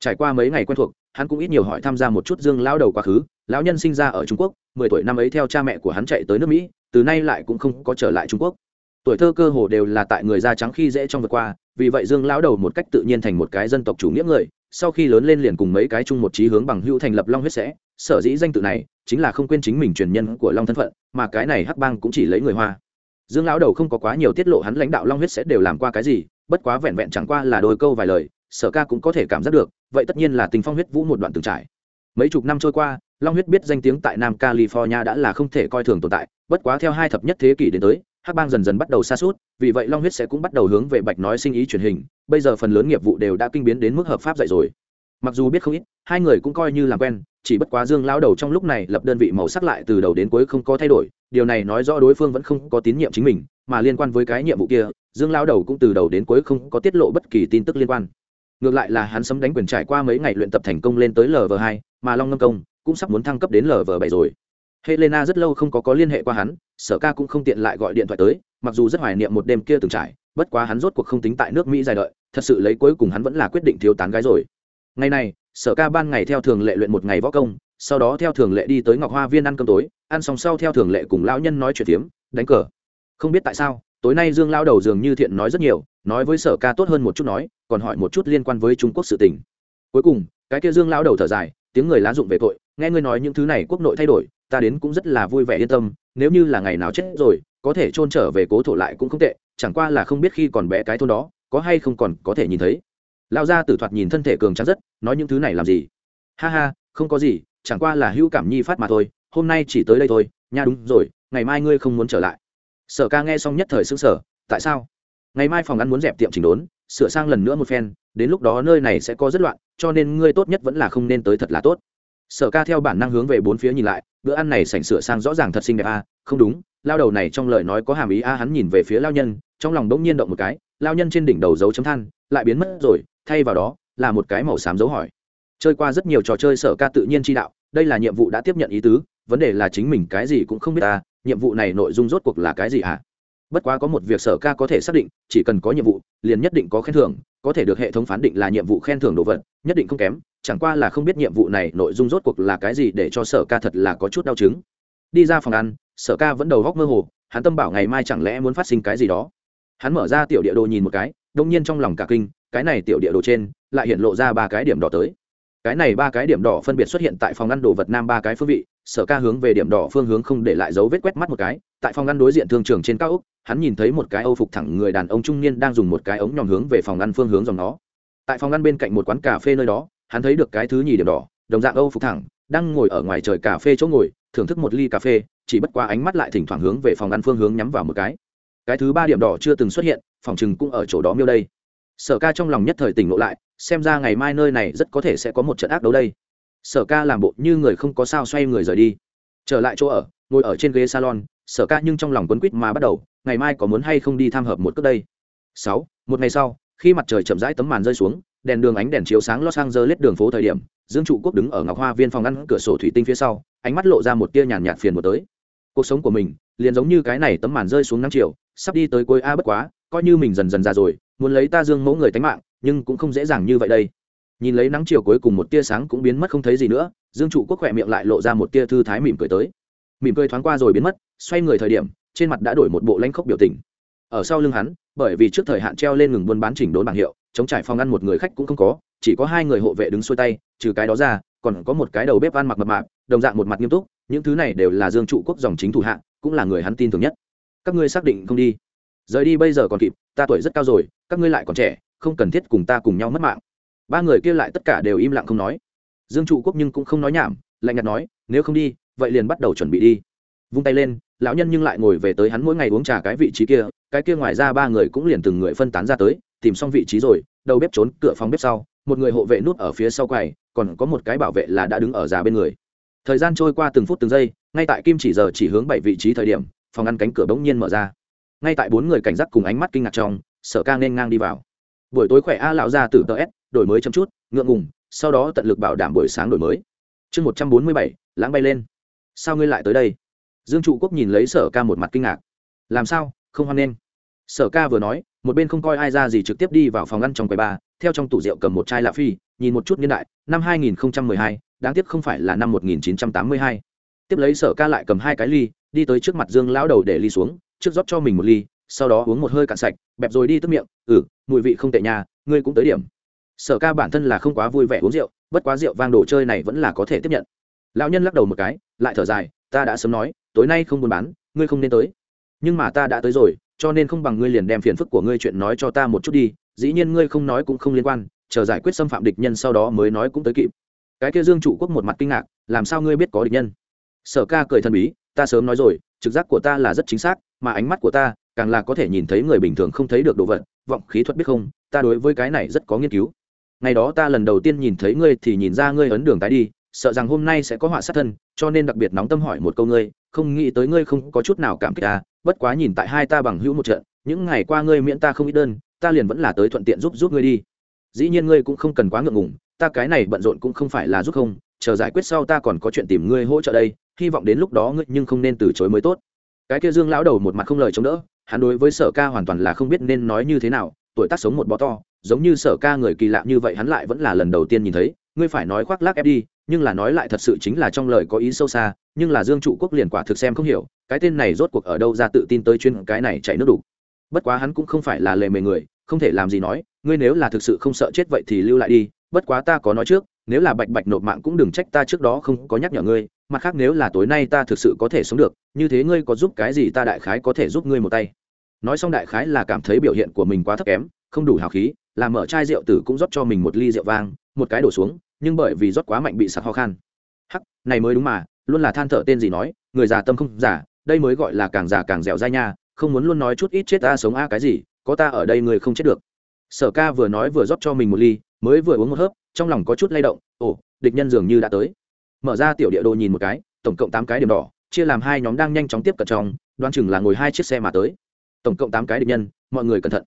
Trải qua mấy ngày quen thuộc, hắn cũng ít nhiều hỏi tham gia một chút dương lao đầu quá khứ, lão nhân sinh ra ở trung quốc, mười tuổi năm ấy theo cha mẹ của hắn chạy tới nước mỹ, từ nay lại cũng không có trở lại trung quốc. Tuổi thơ cơ hồ đều là tại người da trắng khi dễ trong vượt qua, vì vậy dương lão đầu một cách tự nhiên thành một cái dân tộc chủ nghĩa người sau khi lớn lên liền cùng mấy cái chung một trí hướng bằng hữu thành lập long huyết sẽ, sở dĩ danh tự này chính là không quên chính mình truyền nhân của long thân phận, mà cái này hắc bang cũng chỉ lấy người hoa. Dương lão đầu không có quá nhiều tiết lộ hắn lãnh đạo long huyết sẽ đều làm qua cái gì, bất quá vẹn vẹn chẳng qua là đôi câu vài lời, sở ca cũng có thể cảm giác được, vậy tất nhiên là tình phong huyết vũ một đoạn từng trải. Mấy chục năm trôi qua, long huyết biết danh tiếng tại nam california đã là không thể coi thường tồn tại, bất quá theo hai thập nhất thế kỷ đến tới hắc bang dần dần bắt đầu xa suốt, vì vậy long huyết sẽ cũng bắt đầu hướng về bạch nói sinh ý truyền hình, bây giờ phần lớn nghiệp vụ đều đã kinh biến đến mức hợp pháp dạy rồi. Mặc dù biết không ít, hai người cũng coi như làm quen, chỉ bất quá dương lao đầu trong lúc này lập đơn vị màu sắc lại từ đầu đến cuối không có thay đổi, điều này nói rõ đối phương vẫn không có tín nhiệm chính mình, mà liên quan với cái nhiệm vụ kia, dương lao đầu cũng từ đầu đến cuối không có tiết lộ bất kỳ tin tức liên quan. Ngược lại là hắn sấm đánh quyền trải qua mấy ngày luyện tập thành công lên tới lv hai, mà long ngâm công cũng sắp muốn thăng cấp đến lv bảy rồi helena rất lâu không có có liên hệ qua hắn, sở ca cũng không tiện lại gọi điện thoại tới, mặc dù rất hoài niệm một đêm kia từng trải, bất quá hắn rốt cuộc không tính tại nước mỹ dài đợi, thật sự lấy cuối cùng hắn vẫn là quyết định thiếu tán gái rồi. Ngày này, sở ca ban ngày theo thường lệ luyện một ngày võ công, sau đó theo thường lệ đi tới ngọc hoa viên ăn cơm tối, ăn xong sau theo thường lệ cùng lão nhân nói chuyện tiếm đánh cờ. Không biết tại sao, tối nay dương lao đầu dường như thiện nói rất nhiều, nói với sở ca tốt hơn một chút nói, còn hỏi một chút liên quan với trung quốc sự tình. Cuối cùng, cái kia dương lao đầu thở dài, tiếng người lá dụng về tội, nghe ngươi nói những thứ này quốc nội thay đổi ta đến cũng rất là vui vẻ yên tâm, nếu như là ngày nào chết rồi, có thể trôn trở về cố thổ lại cũng không tệ, chẳng qua là không biết khi còn bé cái thôn đó, có hay không còn có thể nhìn thấy. Lao ra tử thoạt nhìn thân thể cường trắng rất, nói những thứ này làm gì? Ha ha, không có gì, chẳng qua là hữu cảm nhi phát mà thôi, hôm nay chỉ tới đây thôi, nha đúng rồi, ngày mai ngươi không muốn trở lại. Sở ca nghe xong nhất thời xứng sở tại sao? Ngày mai phòng ăn muốn dẹp tiệm chỉnh đốn, sửa sang lần nữa một phen, đến lúc đó nơi này sẽ có rất loạn, cho nên ngươi tốt nhất vẫn là không nên tới thật là tốt sở ca theo bản năng hướng về bốn phía nhìn lại bữa ăn này sảnh sửa sang rõ ràng thật xinh đẹp a à, không đúng lao đầu này trong lời nói có hàm ý a à, hắn nhìn về phía lao nhân trong lòng bỗng nhiên động một cái lao nhân trên đỉnh đầu dấu chấm than lại biến mất rồi thay vào đó là một cái màu xám dấu hỏi. Chơi qua rất nhiều trò chơi sở ca tự nhiên chi đạo đây là nhiệm vụ đã tiếp nhận ý tứ vấn đề là chính mình cái gì cũng không biết ta à, nhiệm vụ này nội dung rốt cuộc là cái gì ạ bất quá có một việc sở ca có thể xác định chỉ cần có nhiệm vụ liền nhất định có khen thưởng có thể được hệ thống phán định là nhiệm vụ khen thưởng đồ vật nhất định không kém chẳng qua là không biết nhiệm vụ này nội dung rốt cuộc là cái gì để cho sở ca thật là có chút đau chứng. Đi ra phòng ăn, sở ca vẫn đầu góc mơ hồ, hắn tâm bảo ngày mai chẳng lẽ muốn phát sinh cái gì đó. Hắn mở ra tiểu địa đồ nhìn một cái, đông nhiên trong lòng cả kinh, cái này tiểu địa đồ trên lại hiện lộ ra ba cái điểm đỏ tới. Cái này ba cái điểm đỏ phân biệt xuất hiện tại phòng ngăn đồ vật nam ba cái phương vị, sở ca hướng về điểm đỏ phương hướng không để lại dấu vết quét mắt một cái, tại phòng ngăn đối diện thương trường trên cao úc hắn nhìn thấy một cái âu phục thẳng người đàn ông trung niên đang dùng một cái ống nhòm hướng về phòng ngăn phương hướng dòng nó. Tại phòng ngăn bên cạnh một quán cà phê nơi đó hắn thấy được cái thứ nhì điểm đỏ, đồng dạng âu phục thẳng, đang ngồi ở ngoài trời cà phê chỗ ngồi, thưởng thức một ly cà phê, chỉ bất qua ánh mắt lại thỉnh thoảng hướng về phòng ăn phương hướng nhắm vào một cái. Cái thứ ba điểm đỏ chưa từng xuất hiện, phòng chừng cũng ở chỗ đó miêu đây. Sở ca trong lòng nhất thời tỉnh lộ lại, xem ra ngày mai nơi này rất có thể sẽ có một trận ác đấu đây. Sở ca làm bộ như người không có sao xoay người rời đi. Trở lại chỗ ở, ngồi ở trên ghế salon, sở ca nhưng trong lòng quấn quýt mà bắt đầu, ngày mai có muốn hay không đi tham hợp một cước đây? Sáu, một ngày sau, khi mặt trời chậm rãi tấm màn rơi xuống đèn đường ánh đèn chiếu sáng lo sang giờ lết đường phố thời điểm, dương trụ quốc đứng ở ngọc hoa viên phòng ngăn cửa sổ thủy tinh phía sau, ánh mắt lộ ra một tia nhàn nhạt phiền một tới. Cuộc sống của mình, liền giống như cái này tấm màn rơi xuống năm chiều, sắp đi tới cuối a bất quá, coi như mình dần dần già rồi, muốn lấy ta dương mẫu người tánh mạng, nhưng cũng không dễ dàng như vậy đây. Nhìn lấy nắng chiều cuối cùng một tia sáng cũng biến mất không thấy gì nữa, dương trụ quốc khỏe miệng lại lộ ra một tia thư thái mỉm cười tới. Mỉm cười thoáng qua rồi biến mất, xoay người thời điểm, trên mặt đã đổi một bộ lanh khốc biểu tình. Ở sau lưng hắn, bởi vì trước thời hạn treo lên ngừng buôn bán chỉnh đốn bảng hiệu chống trải phòng ăn một người khách cũng không có, chỉ có hai người hộ vệ đứng xuôi tay, trừ cái đó ra, còn có một cái đầu bếp ăn mặc mập mạp, đồng dạng một mặt nghiêm túc, những thứ này đều là dương trụ quốc dòng chính thủ hạ, cũng là người hắn tin tưởng nhất. Các ngươi xác định không đi. Rời đi bây giờ còn kịp, ta tuổi rất cao rồi, các ngươi lại còn trẻ, không cần thiết cùng ta cùng nhau mất mạng. Ba người kia lại tất cả đều im lặng không nói. Dương trụ quốc nhưng cũng không nói nhảm, lạnh nhạt nói, nếu không đi, vậy liền bắt đầu chuẩn bị đi. Vung tay lên, lão nhân nhưng lại ngồi về tới hắn mỗi ngày uống trà cái vị trí kia, cái kia ngoài ra ba người cũng liền từng người phân tán ra tới tìm xong vị trí rồi, đầu bếp trốn cửa phòng bếp sau, một người hộ vệ nút ở phía sau quầy, còn có một cái bảo vệ là đã đứng ở già bên người. Thời gian trôi qua từng phút từng giây, ngay tại kim chỉ giờ chỉ hướng bảy vị trí thời điểm, phòng ăn cánh cửa bỗng nhiên mở ra. Ngay tại bốn người cảnh giác cùng ánh mắt kinh ngạc trong, sở ca nên ngang đi vào. Buổi tối khỏe a lão ra từ tờ s, đổi mới chăm chút, ngượng ngùng, sau đó tận lực bảo đảm buổi sáng đổi mới. Chương một trăm bốn mươi bảy, lãng bay lên. Sao ngươi lại tới đây? Dương trụ quốc nhìn lấy sở ca một mặt kinh ngạc. Làm sao? Không hoan nghênh. Sở ca vừa nói một bên không coi ai ra gì trực tiếp đi vào phòng ăn trong quầy ba theo trong tủ rượu cầm một chai lạ phi nhìn một chút niên đại năm 2012, đáng tiếc không phải là năm 1982. tiếp lấy sở ca lại cầm hai cái ly đi tới trước mặt dương lão đầu để ly xuống trước rót cho mình một ly sau đó uống một hơi cạn sạch bẹp rồi đi tức miệng ừ mùi vị không tệ nhà ngươi cũng tới điểm. Sở ca bản thân là không quá vui vẻ uống rượu bất quá rượu vang đồ chơi này vẫn là có thể tiếp nhận. Lão nhân lắc đầu một cái lại thở dài ta đã sớm nói tối nay không buôn bán ngươi không nên tới. Nhưng mà ta đã tới rồi cho nên không bằng ngươi liền đem phiền phức của ngươi chuyện nói cho ta một chút đi, dĩ nhiên ngươi không nói cũng không liên quan, chờ giải quyết xâm phạm địch nhân sau đó mới nói cũng tới kịp. Cái kia dương trụ quốc một mặt kinh ngạc, làm sao ngươi biết có địch nhân? Sở ca cười thần bí, ta sớm nói rồi, trực giác của ta là rất chính xác, mà ánh mắt của ta càng là có thể nhìn thấy người bình thường không thấy được đồ vật, vọng khí thuật biết không, ta đối với cái này rất có nghiên cứu. Ngày đó ta lần đầu tiên nhìn thấy ngươi thì nhìn ra ngươi ấn đường tái đi sợ rằng hôm nay sẽ có họa sát thân, cho nên đặc biệt nóng tâm hỏi một câu ngươi, không nghĩ tới ngươi không có chút nào cảm kích ta bất quá nhìn tại hai ta bằng hữu một trận, những ngày qua ngươi miễn ta không ít đơn, ta liền vẫn là tới thuận tiện giúp giúp ngươi đi. Dĩ nhiên ngươi cũng không cần quá ngượng ngùng, ta cái này bận rộn cũng không phải là giúp không, chờ giải quyết sau ta còn có chuyện tìm ngươi hỗ trợ đây, hy vọng đến lúc đó ngươi nhưng không nên từ chối mới tốt. Cái kia dương lão đầu một mặt không lời chống đỡ, hắn đối với sở ca hoàn toàn là không biết nên nói như thế nào, tuổi tác sống một bó to, giống như sở ca người kỳ lạ như vậy hắn lại vẫn là lần đầu tiên nhìn thấy ngươi phải nói khoác lác ép đi, nhưng là nói lại thật sự chính là trong lời có ý sâu xa, nhưng là dương trụ quốc liền quả thực xem không hiểu, cái tên này rốt cuộc ở đâu ra tự tin tới chuyên cái này chạy nước đủ. Bất quá hắn cũng không phải là lề mề người, không thể làm gì nói, ngươi nếu là thực sự không sợ chết vậy thì lưu lại đi, bất quá ta có nói trước, nếu là bạch bạch nộp mạng cũng đừng trách ta trước đó không có nhắc nhở ngươi, mặt khác nếu là tối nay ta thực sự có thể sống được, như thế ngươi có giúp cái gì ta đại khái có thể giúp ngươi một tay. Nói xong đại khái là cảm thấy biểu hiện của mình quá thấp kém, không đủ hào khí làm mở chai rượu tử cũng rót cho mình một ly rượu vang, một cái đổ xuống nhưng bởi vì rót quá mạnh bị sặc ho khan. Hắc, này mới đúng mà, luôn là than thở tên gì nói, người già tâm không giả đây mới gọi là càng già càng dẻo dai nha, không muốn luôn nói chút ít chết ta sống a cái gì, có ta ở đây người không chết được. Sở ca vừa nói vừa rót cho mình một ly, mới vừa uống một hớp, trong lòng có chút lay động, ồ, địch nhân dường như đã tới. Mở ra tiểu địa đồ nhìn một cái, tổng cộng tám cái điểm đỏ, chia làm hai nhóm đang nhanh chóng tiếp cận trong đoan chừng là ngồi hai chiếc xe mà tới. Tổng cộng tám cái địch nhân, mọi người cẩn thận.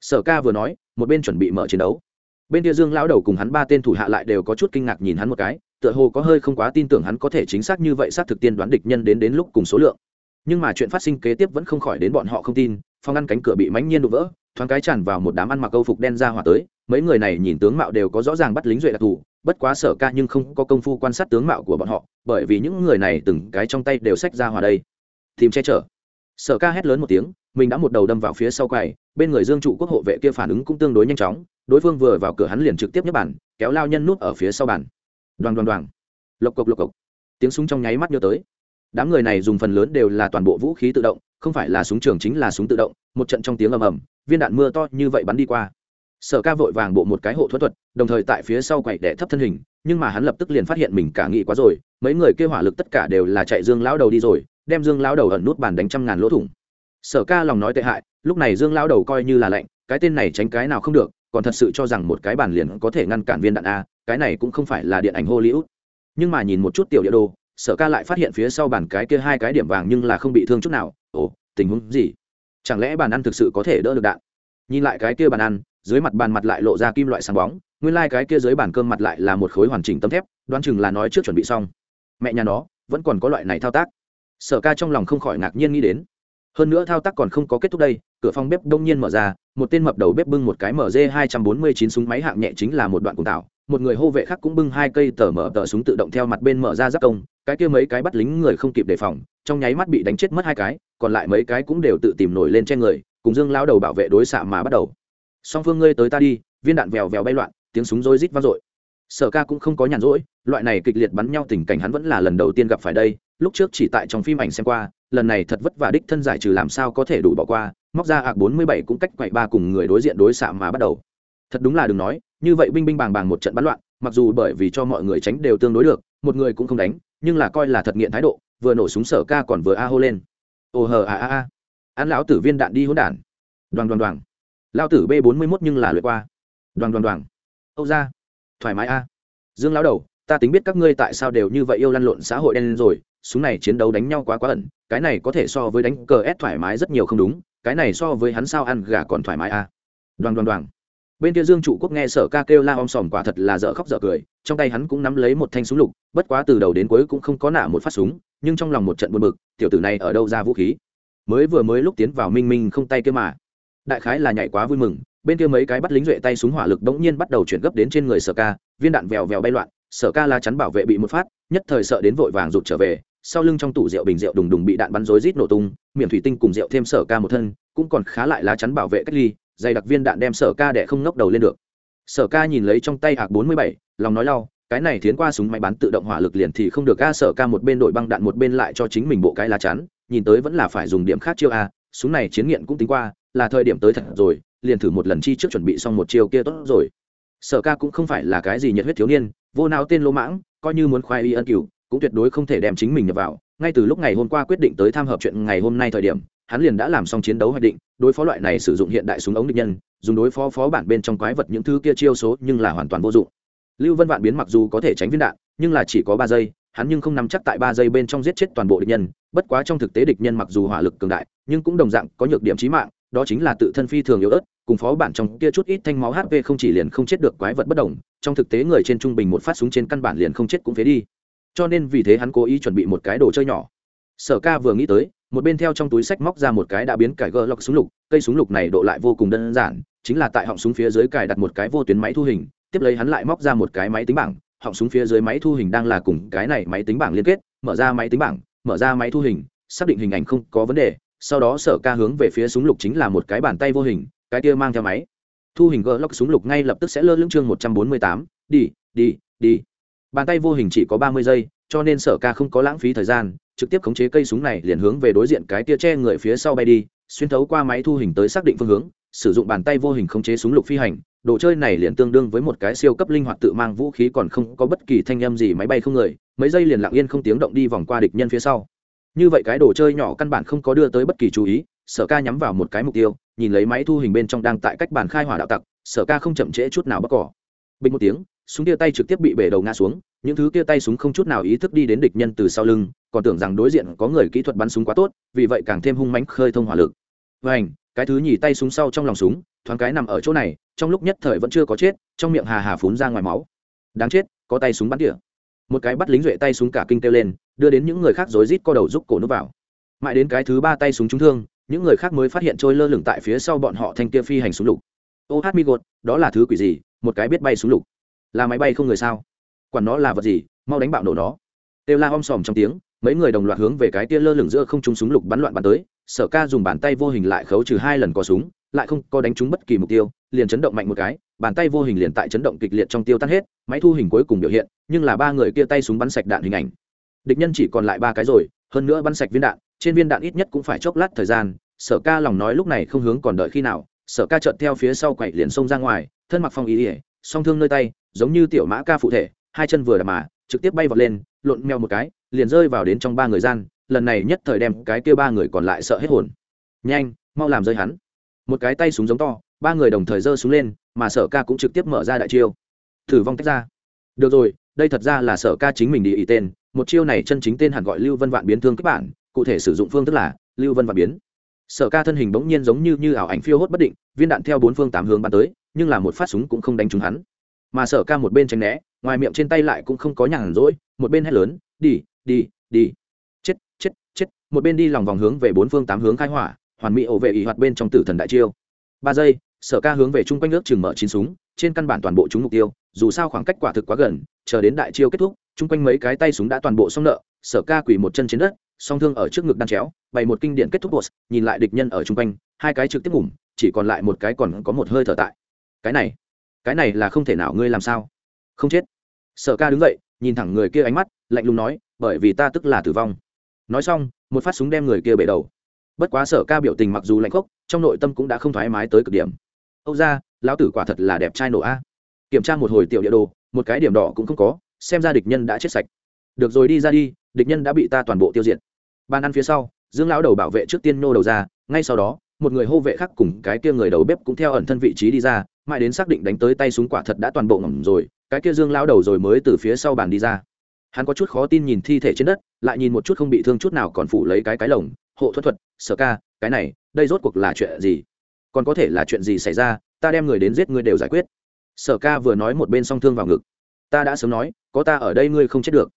Sở ca vừa nói, một bên chuẩn bị mở chiến đấu bên kia dương lão đầu cùng hắn ba tên thủ hạ lại đều có chút kinh ngạc nhìn hắn một cái, tựa hồ có hơi không quá tin tưởng hắn có thể chính xác như vậy xác thực tiên đoán địch nhân đến đến lúc cùng số lượng. Nhưng mà chuyện phát sinh kế tiếp vẫn không khỏi đến bọn họ không tin phong ăn cánh cửa bị mãnh nhiên đụng vỡ, thoáng cái tràn vào một đám ăn mặc câu phục đen ra hỏa tới, mấy người này nhìn tướng mạo đều có rõ ràng bắt lính duệ đặc thù, bất quá sở ca nhưng không có công phu quan sát tướng mạo của bọn họ, bởi vì những người này từng cái trong tay đều xách ra hỏa đây. Tìm che chở. Sở ca hét lớn một tiếng, mình đã một đầu đâm vào phía sau quầy, bên người dương trụ quốc hộ vệ kia phản ứng cũng tương đối nhanh chóng đối phương vừa vào cửa hắn liền trực tiếp nhấc bản kéo lao nhân nút ở phía sau bàn. đoàn đoàn đoàn. Lộc cộc lộc cộc. Tiếng súng trong nháy mắt nhớ tới. Đám người này dùng phần lớn đều là toàn bộ vũ khí tự động, không phải là súng trường chính là súng tự động, một trận trong tiếng ầm ầm, viên đạn mưa to như vậy bắn đi qua. Sở ca vội vàng bộ một cái hộ thuật thuật, đồng thời tại phía sau quậy đẻ thấp thân hình, nhưng mà hắn lập tức liền phát hiện mình cả nghĩ quá rồi, mấy người kêu hỏa lực tất cả đều là chạy dương lão đầu đi rồi, đem dương lão đầu ẩn nút bàn đánh trăm ngàn lỗ thủng. Sở ca lòng nói tệ hại, lúc này dương lão đầu coi như là lạnh, cái tên này tránh cái nào không được còn thật sự cho rằng một cái bàn liền có thể ngăn cản viên đạn a, cái này cũng không phải là điện ảnh hollywood. Nhưng mà nhìn một chút tiểu địa đồ, sở ca lại phát hiện phía sau bàn cái kia hai cái điểm vàng nhưng là không bị thương chút nào. Ồ, tình huống gì? Chẳng lẽ bàn ăn thực sự có thể đỡ được đạn? Nhìn lại cái kia bàn ăn, dưới mặt bàn mặt lại lộ ra kim loại sáng bóng, nguyên lai、like、cái kia dưới bàn cơm mặt lại là một khối hoàn chỉnh tấm thép, đoán chừng là nói trước chuẩn bị xong. Mẹ nhà nó, vẫn còn có loại này thao tác. Sở ca trong lòng không khỏi ngạc nhiên nghĩ đến hơn nữa thao tác còn không có kết thúc đây, cửa phòng bếp đông nhiên mở ra, một tên mập đầu bếp bưng một cái mg hai trăm bốn mươi chín súng máy hạng nhẹ chính là một đoạn cùng tạo. Một người hô vệ khác cũng bưng hai cây tờ mở tờ súng tự động theo mặt bên mở ra giáp công, cái kia mấy cái bắt lính người không kịp đề phòng, trong nháy mắt bị đánh chết mất hai cái, còn lại mấy cái cũng đều tự tìm nổi lên trên người, cùng dương lao đầu bảo vệ đối xạ mà bắt đầu. Song phương ngươi tới ta đi. Viên đạn vèo vèo bay loạn, tiếng súng rối rít vang dội sở ca cũng không có nhàn rỗi, loại này kịch liệt bắn nhau tình cảnh hắn vẫn là lần đầu tiên gặp phải đây, lúc trước chỉ tại trong phim ảnh xem qua, lần này thật vất vả đích thân giải trừ làm sao có thể đủ bỏ qua, móc ra ạc bốn mươi bảy cũng cách quậy ba cùng người đối diện đối xạ mà bắt đầu. Thật đúng là đừng nói, như vậy binh binh bàng bàng một trận bắn loạn, mặc dù bởi vì cho mọi người tránh đều tương đối được, một người cũng không đánh, nhưng là coi là thật nghiện thái độ, vừa nổ súng sở ca còn vừa a hô lên. Ồ hờ a a a. Ăn lão tử viên đạn đi hỗn đản. Đoàn đoàn đoàn lao tử b bốn mươi mốt nhưng là lượt qua. Đoàn đoàn đoàn âu ra thoải mái a. Dương lão đầu, ta tính biết các ngươi tại sao đều như vậy yêu lăn lộn xã hội đen rồi, súng này chiến đấu đánh nhau quá quá ẩn, cái này có thể so với đánh cờ ép thoải mái rất nhiều không đúng, cái này so với hắn sao ăn gà còn thoải mái a. Đoàn đoàn đoàn. Bên kia dương trụ quốc nghe sở ca kêu la om sòm quả thật là dở khóc dở cười, trong tay hắn cũng nắm lấy một thanh súng lục, bất quá từ đầu đến cuối cũng không có nả một phát súng, nhưng trong lòng một trận buồn bực, tiểu tử này ở đâu ra vũ khí? Mới vừa mới lúc tiến vào minh minh không tay kia mà. Đại khái là nhảy quá vui mừng bên kia mấy cái bắt lính duệ tay súng hỏa lực bỗng nhiên bắt đầu chuyển gấp đến trên người sở ca, viên đạn vèo vèo bay loạn, sở ca la chắn bảo vệ bị một phát, nhất thời sợ đến vội vàng rụt trở về, sau lưng trong tủ rượu bình rượu đùng đùng bị đạn bắn rối rít nổ tung, miệng thủy tinh cùng rượu thêm sở ca một thân, cũng còn khá lại lá chắn bảo vệ cách ly, dày đặc viên đạn đem sở ca để không ngóc đầu lên được. Sở ca nhìn lấy trong tay hạc bốn mươi bảy, lòng nói lau, cái này tiến qua súng máy bắn tự động hỏa lực liền thì không được ca sở ca một bên đội băng đạn một bên lại cho chính mình bộ cái lá chắn, nhìn tới vẫn là phải dùng điểm khác chiêu a, súng này chiến nghiện cũng tính qua, là thời điểm tới thật rồi liền thử một lần chi trước chuẩn bị xong một chiêu kia tốt rồi. Sở ca cũng không phải là cái gì nhiệt huyết thiếu niên, vô não tên lỗ mãng, coi như muốn khoai y ân cửu, cũng tuyệt đối không thể đem chính mình nhập vào. Ngay từ lúc ngày hôm qua quyết định tới tham hợp chuyện ngày hôm nay thời điểm, hắn liền đã làm xong chiến đấu hoạch định, đối phó loại này sử dụng hiện đại súng ống địch nhân, dùng đối phó phó bản bên trong quái vật những thứ kia chiêu số nhưng là hoàn toàn vô dụng. Lưu vân vạn biến mặc dù có thể tránh viên đạn, nhưng là chỉ có ba giây, hắn nhưng không nắm chắc tại ba giây bên trong giết chết toàn bộ địch nhân, bất quá trong thực tế địch nhân mặc dù hỏa lực cường đại, nhưng cũng đồng dạng có nhược điểm chí mạng, đó chính là tự thân phi thường yếu ớt cùng phó bản trong kia chút ít thanh máu hp không chỉ liền không chết được quái vật bất đồng, trong thực tế người trên trung bình một phát súng trên căn bản liền không chết cũng phế đi. Cho nên vì thế hắn cố ý chuẩn bị một cái đồ chơi nhỏ. Sở ca vừa nghĩ tới, một bên theo trong túi sách móc ra một cái đã biến cải glock lọc súng lục, cây súng lục này độ lại vô cùng đơn giản, chính là tại họng súng phía dưới cài đặt một cái vô tuyến máy thu hình, tiếp lấy hắn lại móc ra một cái máy tính bảng, họng súng phía dưới máy thu hình đang là cùng cái này máy tính bảng liên kết, mở ra máy tính bảng, mở ra máy thu hình, xác định hình ảnh không có vấn đề, sau đó sở ca hướng về phía súng lục chính là một cái bàn tay vô hình cái kia mang theo máy. Thu hình gỡ lóc súng lục ngay lập tức sẽ lơ lưng chương một trăm bốn mươi tám. Đi đi đi. Bàn tay vô hình chỉ có ba mươi giây, cho nên sở ca không có lãng phí thời gian, trực tiếp khống chế cây súng này liền hướng về đối diện cái tia che người phía sau bay đi, xuyên thấu qua máy thu hình tới xác định phương hướng, sử dụng bàn tay vô hình khống chế súng lục phi hành, đồ chơi này liền tương đương với một cái siêu cấp linh hoạt tự mang vũ khí còn không có bất kỳ thanh âm gì máy bay không người, mấy giây liền lặng yên không tiếng động đi vòng qua địch nhân phía sau. Như vậy cái đồ chơi nhỏ căn bản không có đưa tới bất kỳ chú ý, sở ca nhắm vào một cái mục tiêu nhìn lấy máy thu hình bên trong đang tại cách bàn khai hỏa đạo tặc, sở ca không chậm trễ chút nào bất cỏ. Bình một tiếng, súng tia tay trực tiếp bị bể đầu ngã xuống, những thứ kia tay súng không chút nào ý thức đi đến địch nhân từ sau lưng, còn tưởng rằng đối diện có người kỹ thuật bắn súng quá tốt, vì vậy càng thêm hung mánh khơi thông hỏa lực. Và cái thứ nhì tay súng sau trong lòng súng, thoáng cái nằm ở chỗ này, trong lúc nhất thời vẫn chưa có chết, trong miệng hà hà phún ra ngoài máu. Đáng chết, có tay súng bắn tỉa một cái bắt lính duệ tay súng cả kinh kêu lên, đưa đến những người khác rối rít co đầu giúp cổ núp vào. Mãi đến cái thứ ba tay súng trúng thương những người khác mới phát hiện trôi lơ lửng tại phía sau bọn họ thanh kia phi hành súng lục. Ô hát mi gột, đó là thứ quỷ gì? Một cái biết bay súng lục. Là máy bay không người sao? Quản nó là vật gì, mau đánh bạo nổ nó. Têu la om sòm trong tiếng, mấy người đồng loạt hướng về cái tia lơ lửng giữa không trúng súng lục bắn loạn bắn tới. Sở ca dùng bàn tay vô hình lại khấu trừ hai lần có súng, lại không có đánh trúng bất kỳ mục tiêu, liền chấn động mạnh một cái, bàn tay vô hình liền tại chấn động kịch liệt trong tiêu tan hết, máy thu hình cuối cùng biểu hiện, nhưng là ba người kia tay súng bắn sạch đạn hình ảnh. Địch nhân chỉ còn lại ba cái rồi, hơn nữa bắn sạch viên đạn trên viên đạn ít nhất cũng phải chốc lát thời gian, sở ca lòng nói lúc này không hướng còn đợi khi nào, sở ca trợn theo phía sau quậy liền xông ra ngoài, thân mặc phong ý ỉa song thương nơi tay, giống như tiểu mã ca phụ thể, hai chân vừa đạp mà, trực tiếp bay vọt lên, lộn mèo một cái, liền rơi vào đến trong ba người gian, lần này nhất thời đem cái kia ba người còn lại sợ hết hồn. Nhanh, mau làm rơi hắn. Một cái tay súng giống to, ba người đồng thời giơ súng lên, mà sở ca cũng trực tiếp mở ra đại chiêu. Thử vong tách ra. Được rồi, đây thật ra là sở ca chính mình đi ý tên, một chiêu này chân chính tên hẳn gọi lưu vân vạn biến thương các bạn cụ thể sử dụng phương tức là, lưu vân và biến. Sở ca thân hình bỗng nhiên giống như như ảo ảnh phiêu hốt bất định, viên đạn theo bốn phương tám hướng bắn tới, nhưng là một phát súng cũng không đánh trúng hắn. Mà sở ca một bên tránh né, ngoài miệng trên tay lại cũng không có nhàn rỗi, một bên hét lớn, đi đi đi. Chết chết chết. Một bên đi lòng vòng hướng về bốn phương tám hướng khai hỏa, hoàn mỹ ổ vệ ý hoạt bên trong tử thần đại chiêu. Ba giây, sở ca hướng về chung quanh nước chừng mở chín súng, trên căn bản toàn bộ chúng mục tiêu, dù sao khoảng cách quả thực quá gần, chờ đến đại chiêu kết thúc chung quanh mấy cái tay súng đã toàn bộ xong nợ, sở ca quỳ một chân trên đất, song thương ở trước ngực đan chéo, bày một kinh điển kết thúc boss, nhìn lại địch nhân ở chung quanh, hai cái trực tiếp ngủm, chỉ còn lại một cái còn có một hơi thở tại. Cái này cái này là không thể nào ngươi làm sao? Không chết. Sở ca đứng dậy, nhìn thẳng người kia ánh mắt, lạnh lùng nói, bởi vì ta tức là tử vong. Nói xong, một phát súng đem người kia bể đầu. Bất quá sở ca biểu tình mặc dù lạnh khốc, trong nội tâm cũng đã không thoải mái tới cực điểm. Âu ra, lão tử quả thật là đẹp trai nổ a. Kiểm tra một hồi tiểu địa đồ, một cái điểm đỏ cũng không có xem ra địch nhân đã chết sạch. Được rồi, đi ra đi, địch nhân đã bị ta toàn bộ tiêu diệt. Bàn ăn phía sau, dương lão đầu bảo vệ trước tiên nô đầu ra, ngay sau đó, một người hô vệ khác cùng cái kia người đầu bếp cũng theo ẩn thân vị trí đi ra, mãi đến xác định đánh tới tay súng quả thật đã toàn bộ ngầm rồi, cái kia dương lão đầu rồi mới từ phía sau bàn đi ra. Hắn có chút khó tin nhìn thi thể trên đất, lại nhìn một chút không bị thương chút nào còn phủ lấy cái cái lồng, hộ thuật thuật, sở ca, cái này, đây rốt cuộc là chuyện gì? Còn có thể là chuyện gì xảy ra, ta đem người đến giết ngươi đều giải quyết. Sở ca vừa nói một bên song thương vào ngực. Ta đã sớm nói có ta ở đây ngươi không chết được.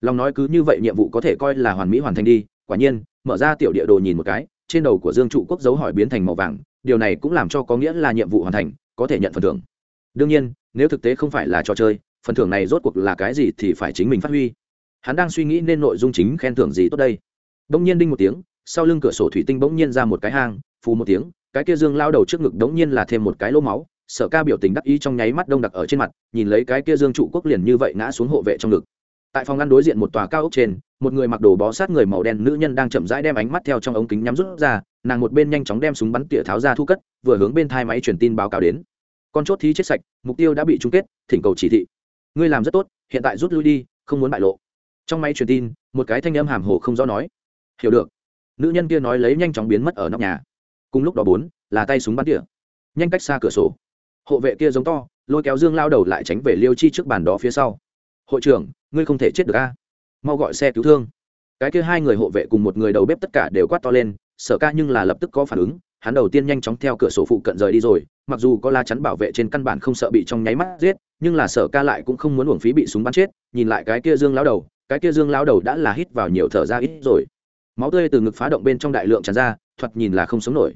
Lòng nói cứ như vậy nhiệm vụ có thể coi là hoàn mỹ hoàn thành đi, quả nhiên, mở ra tiểu địa đồ nhìn một cái, trên đầu của dương trụ quốc dấu hỏi biến thành màu vàng, điều này cũng làm cho có nghĩa là nhiệm vụ hoàn thành, có thể nhận phần thưởng. Đương nhiên, nếu thực tế không phải là trò chơi, phần thưởng này rốt cuộc là cái gì thì phải chính mình phát huy. Hắn đang suy nghĩ nên nội dung chính khen thưởng gì tốt đây. Bỗng nhiên đinh một tiếng, sau lưng cửa sổ thủy tinh bỗng nhiên ra một cái hang, phù một tiếng, cái kia dương lao đầu trước ngực đống nhiên là thêm một cái lỗ máu sở ca biểu tình đắc ý trong nháy mắt đông đặc ở trên mặt, nhìn lấy cái kia dương trụ quốc liền như vậy ngã xuống hộ vệ trong ngực. Tại phòng ngăn đối diện một tòa cao ốc trên, một người mặc đồ bó sát người màu đen nữ nhân đang chậm rãi đem ánh mắt theo trong ống kính nhắm rút ra, nàng một bên nhanh chóng đem súng bắn tỉa tháo ra thu cất, vừa hướng bên thai máy truyền tin báo cáo đến. Con chốt thí chết sạch, mục tiêu đã bị chung kết, thỉnh cầu chỉ thị. Ngươi làm rất tốt, hiện tại rút lui đi, không muốn bại lộ. Trong máy truyền tin, một cái thanh âm hàm hồ không rõ nói. Hiểu được. Nữ nhân kia nói lấy nhanh chóng biến mất ở nóc nhà. Cùng lúc đó bốn, là tay súng bắn tỉa. Nhanh cách xa cửa sổ hộ vệ kia giống to, lôi kéo dương lao đầu lại tránh về liêu chi trước bàn đó phía sau. Hội trưởng, ngươi không thể chết được a. Mau gọi xe cứu thương. Cái kia hai người hộ vệ cùng một người đầu bếp tất cả đều quát to lên, sở ca nhưng là lập tức có phản ứng, hắn đầu tiên nhanh chóng theo cửa sổ phụ cận rời đi rồi, mặc dù có la chắn bảo vệ trên căn bản không sợ bị trong nháy mắt giết, nhưng là sở ca lại cũng không muốn uổng phí bị súng bắn chết, nhìn lại cái kia dương lao đầu, cái kia dương lao đầu đã là hít vào nhiều thở ra ít rồi. Máu tươi từ ngực phá động bên trong đại lượng tràn ra, thoạt nhìn là không sống nổi.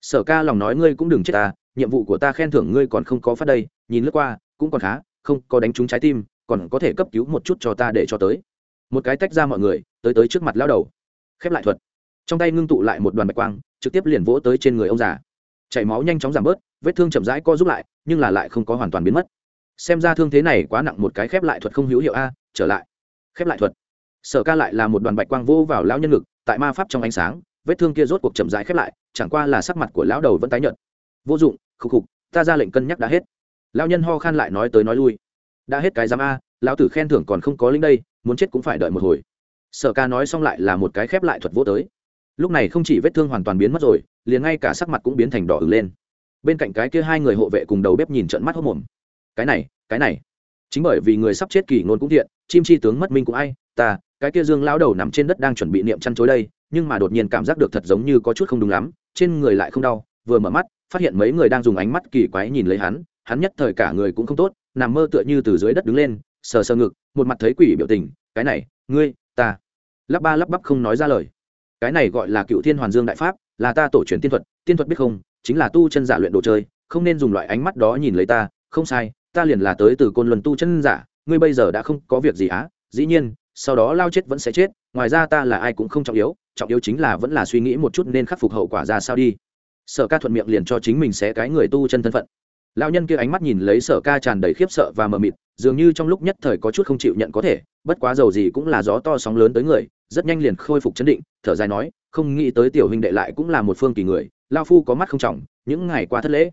Sở ca lòng nói ngươi cũng đừng chết ta nhiệm vụ của ta khen thưởng ngươi còn không có phát đây, nhìn lướt qua, cũng còn khá, không có đánh trúng trái tim, còn có thể cấp cứu một chút cho ta để cho tới. Một cái tách ra mọi người, tới tới trước mặt lao đầu. Khép lại thuật. Trong tay ngưng tụ lại một đoàn bạch quang, trực tiếp liền vỗ tới trên người ông già. Chảy máu nhanh chóng giảm bớt, vết thương chậm rãi co giúp lại, nhưng là lại không có hoàn toàn biến mất. Xem ra thương thế này quá nặng một cái khép lại thuật không hữu hiệu a, trở lại. Khép lại thuật. Sở ca lại là một đoàn bạch quang vô vào lão nhân ngực, tại ma pháp trong ánh sáng, vết thương kia rốt cuộc chậm rãi khép lại, chẳng qua là sắc mặt của lão đầu vẫn tái nhợt vô dụng, khục khục, ta ra lệnh cân nhắc đã hết. Lão nhân ho khan lại nói tới nói lui. Đã hết cái giám a, lão tử khen thưởng còn không có linh đây, muốn chết cũng phải đợi một hồi. Sở ca nói xong lại là một cái khép lại thuật vô tới. Lúc này không chỉ vết thương hoàn toàn biến mất rồi, liền ngay cả sắc mặt cũng biến thành đỏ ửng lên. Bên cạnh cái kia hai người hộ vệ cùng đầu bếp nhìn trận mắt hốc mồm. Cái này cái này. Chính bởi vì người sắp chết kỳ ngôn cũng thiện, chim chi tướng mất minh cũng ai, ta, cái kia dương lão đầu nằm trên đất đang chuẩn bị niệm chăn chối đây, nhưng mà đột nhiên cảm giác được thật giống như có chút không đúng lắm, trên người lại không đau, vừa mở mắt phát hiện mấy người đang dùng ánh mắt kỳ quái nhìn lấy hắn hắn nhất thời cả người cũng không tốt, nằm mơ tựa như từ dưới đất đứng lên, sờ sờ ngực, một mặt thấy quỷ biểu tình, cái này, ngươi, ta. Lắp ba lắp bắp không nói ra lời. Cái này gọi là cựu thiên hoàn dương đại pháp, là ta tổ truyền tiên thuật tiên thuật biết không, chính là tu chân giả luyện đồ chơi, không nên dùng loại ánh mắt đó nhìn lấy ta, không sai, ta liền là tới từ côn luân tu chân giả, ngươi bây giờ đã không có việc gì á, dĩ nhiên, sau đó lao chết vẫn sẽ chết, ngoài ra ta là ai cũng không trọng yếu trọng yếu chính là vẫn là suy nghĩ một chút nên khắc phục hậu quả ra sao đi sở ca thuận miệng liền cho chính mình sẽ cái người tu chân thân phận. Lão nhân kia ánh mắt nhìn lấy sở ca tràn đầy khiếp sợ và mờ mịt, dường như trong lúc nhất thời có chút không chịu nhận có thể, bất quá dầu gì cũng là gió to sóng lớn tới người, rất nhanh liền khôi phục chấn định, thở dài nói, không nghĩ tới tiểu huynh đệ lại cũng là một phương kỳ người lao phu có mắt không trọng, những ngày qua thất lễ.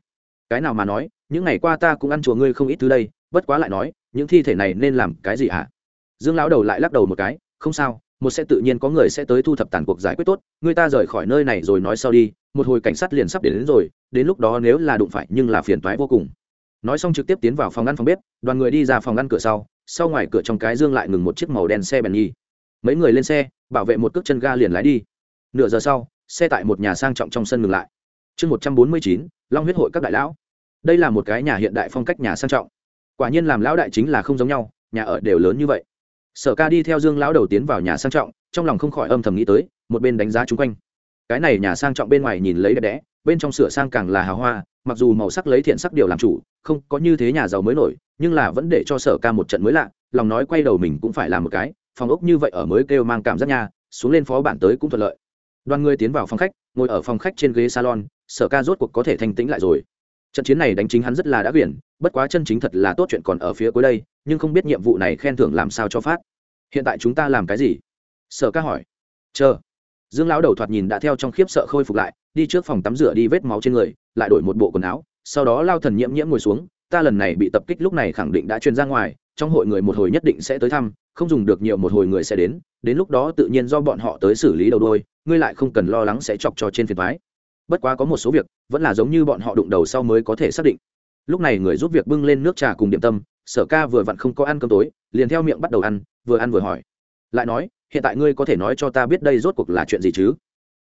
Cái nào mà nói, những ngày qua ta cũng ăn chùa ngươi không ít thứ đây, bất quá lại nói, những thi thể này nên làm cái gì hả? Dương lão đầu lại lắc đầu một cái, không sao, một sẽ tự nhiên có người sẽ tới thu thập tàn cuộc giải quyết tốt, người ta rời khỏi nơi này rồi nói sau đi một hồi cảnh sát liền sắp đến, đến rồi đến lúc đó nếu là đụng phải nhưng là phiền toái vô cùng. Nói xong trực tiếp tiến vào phòng ngăn phòng bếp đoàn người đi ra phòng ngăn cửa sau sau ngoài cửa trong cái dương lại ngừng một chiếc màu đen xe bèn nhi mấy người lên xe bảo vệ một cước chân ga liền lái đi. Nửa giờ sau xe tại một nhà sang trọng trong sân ngừng lại. Chương một trăm bốn mươi chín long huyết hội các đại lão. Đây là một cái nhà hiện đại phong cách nhà sang trọng. Quả nhiên làm lão đại chính là không giống nhau nhà ở đều lớn như vậy. Sở ca đi theo dương lão đầu tiến vào nhà sang trọng trong lòng không khỏi âm thầm nghĩ tới một bên đánh giá chung quanh cái này nhà sang trọng bên ngoài nhìn lấy đẹp đẽ, bên trong sửa sang càng là hào hoa, mặc dù màu sắc lấy thiện sắc điều làm chủ, không có như thế nhà giàu mới nổi, nhưng là vẫn để cho sở ca một trận mới lạ, lòng nói quay đầu mình cũng phải làm một cái, phòng ốc như vậy ở mới kêu mang cảm giác nha, xuống lên phó bản tới cũng thuận lợi. Đoàn người tiến vào phòng khách, ngồi ở phòng khách trên ghế salon, sở ca rốt cuộc có thể thanh tĩnh lại rồi. Trận chiến này đánh chính hắn rất là đã quyển bất quá chân chính thật là tốt chuyện còn ở phía cuối đây, nhưng không biết nhiệm vụ này khen thưởng làm sao cho phát. Hiện tại chúng ta làm cái gì? Sở ca hỏi. Chờ dương lão đầu thoạt nhìn đã theo trong khiếp sợ khôi phục lại, đi trước phòng tắm rửa đi vết máu trên người, lại đổi một bộ quần áo, sau đó lao thần nhiễm nhiễm ngồi xuống, ta lần này bị tập kích lúc này khẳng định đã truyền ra ngoài, trong hội người một hồi nhất định sẽ tới thăm, không dùng được nhiều một hồi người sẽ đến đến lúc đó tự nhiên do bọn họ tới xử lý đầu đôi, ngươi lại không cần lo lắng sẽ chọc cho trên phiền thoái bất quá có một số việc, vẫn là giống như bọn họ đụng đầu sau mới có thể xác định. Lúc này người giúp việc bưng lên nước trà cùng điểm tâm, sở ca vừa vặn không có ăn cơm tối, liền theo miệng bắt đầu ăn, vừa ăn vừa hỏi lại nói, hiện tại ngươi có thể nói cho ta biết đây rốt cuộc là chuyện gì chứ?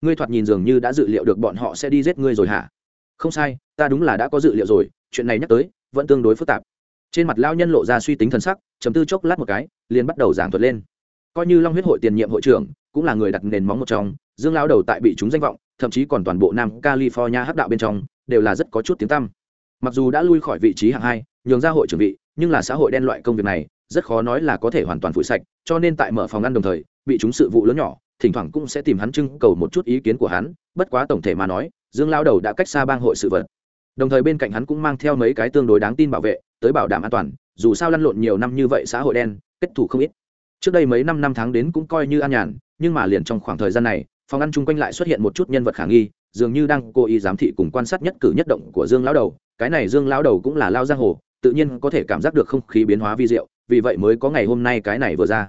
Ngươi thoạt nhìn dường như đã dự liệu được bọn họ sẽ đi giết ngươi rồi hả? Không sai, ta đúng là đã có dự liệu rồi, chuyện này nhắc tới, vẫn tương đối phức tạp. Trên mặt lao nhân lộ ra suy tính thần sắc chấm tư chốc lát một cái, liền bắt đầu giảng thuật lên. Coi như long huyết hội tiền nhiệm hội trưởng, cũng là người đặt nền móng một trong, dương lao đầu tại bị chúng danh vọng, thậm chí còn toàn bộ nam california hắc đạo bên trong, đều là rất có chút tiếng tăm. Mặc dù đã lui khỏi vị trí hạng hai, nhường ra hội trưởng vị, nhưng là xã hội đen loại công việc này rất khó nói là có thể hoàn toàn phủi sạch, cho nên tại mở phòng ăn đồng thời, bị chúng sự vụ lớn nhỏ, thỉnh thoảng cũng sẽ tìm hắn trưng cầu một chút ý kiến của hắn, bất quá tổng thể mà nói, dương lao đầu đã cách xa bang hội sự vật. Đồng thời bên cạnh hắn cũng mang theo mấy cái tương đối đáng tin bảo vệ, tới bảo đảm an toàn, dù sao lăn lộn nhiều năm như vậy xã hội đen, kết thủ không ít. Trước đây mấy năm năm tháng đến cũng coi như an nhàn, nhưng mà liền trong khoảng thời gian này, phòng ăn chung quanh lại xuất hiện một chút nhân vật khả nghi, dường như đang cố ý giám thị cùng quan sát nhất cử nhất động của dương lão đầu. Cái này dương lão đầu cũng là lao giang hồ, tự nhiên có thể cảm giác được không khí biến hóa vi diệu vì vậy mới có ngày hôm nay cái này vừa ra.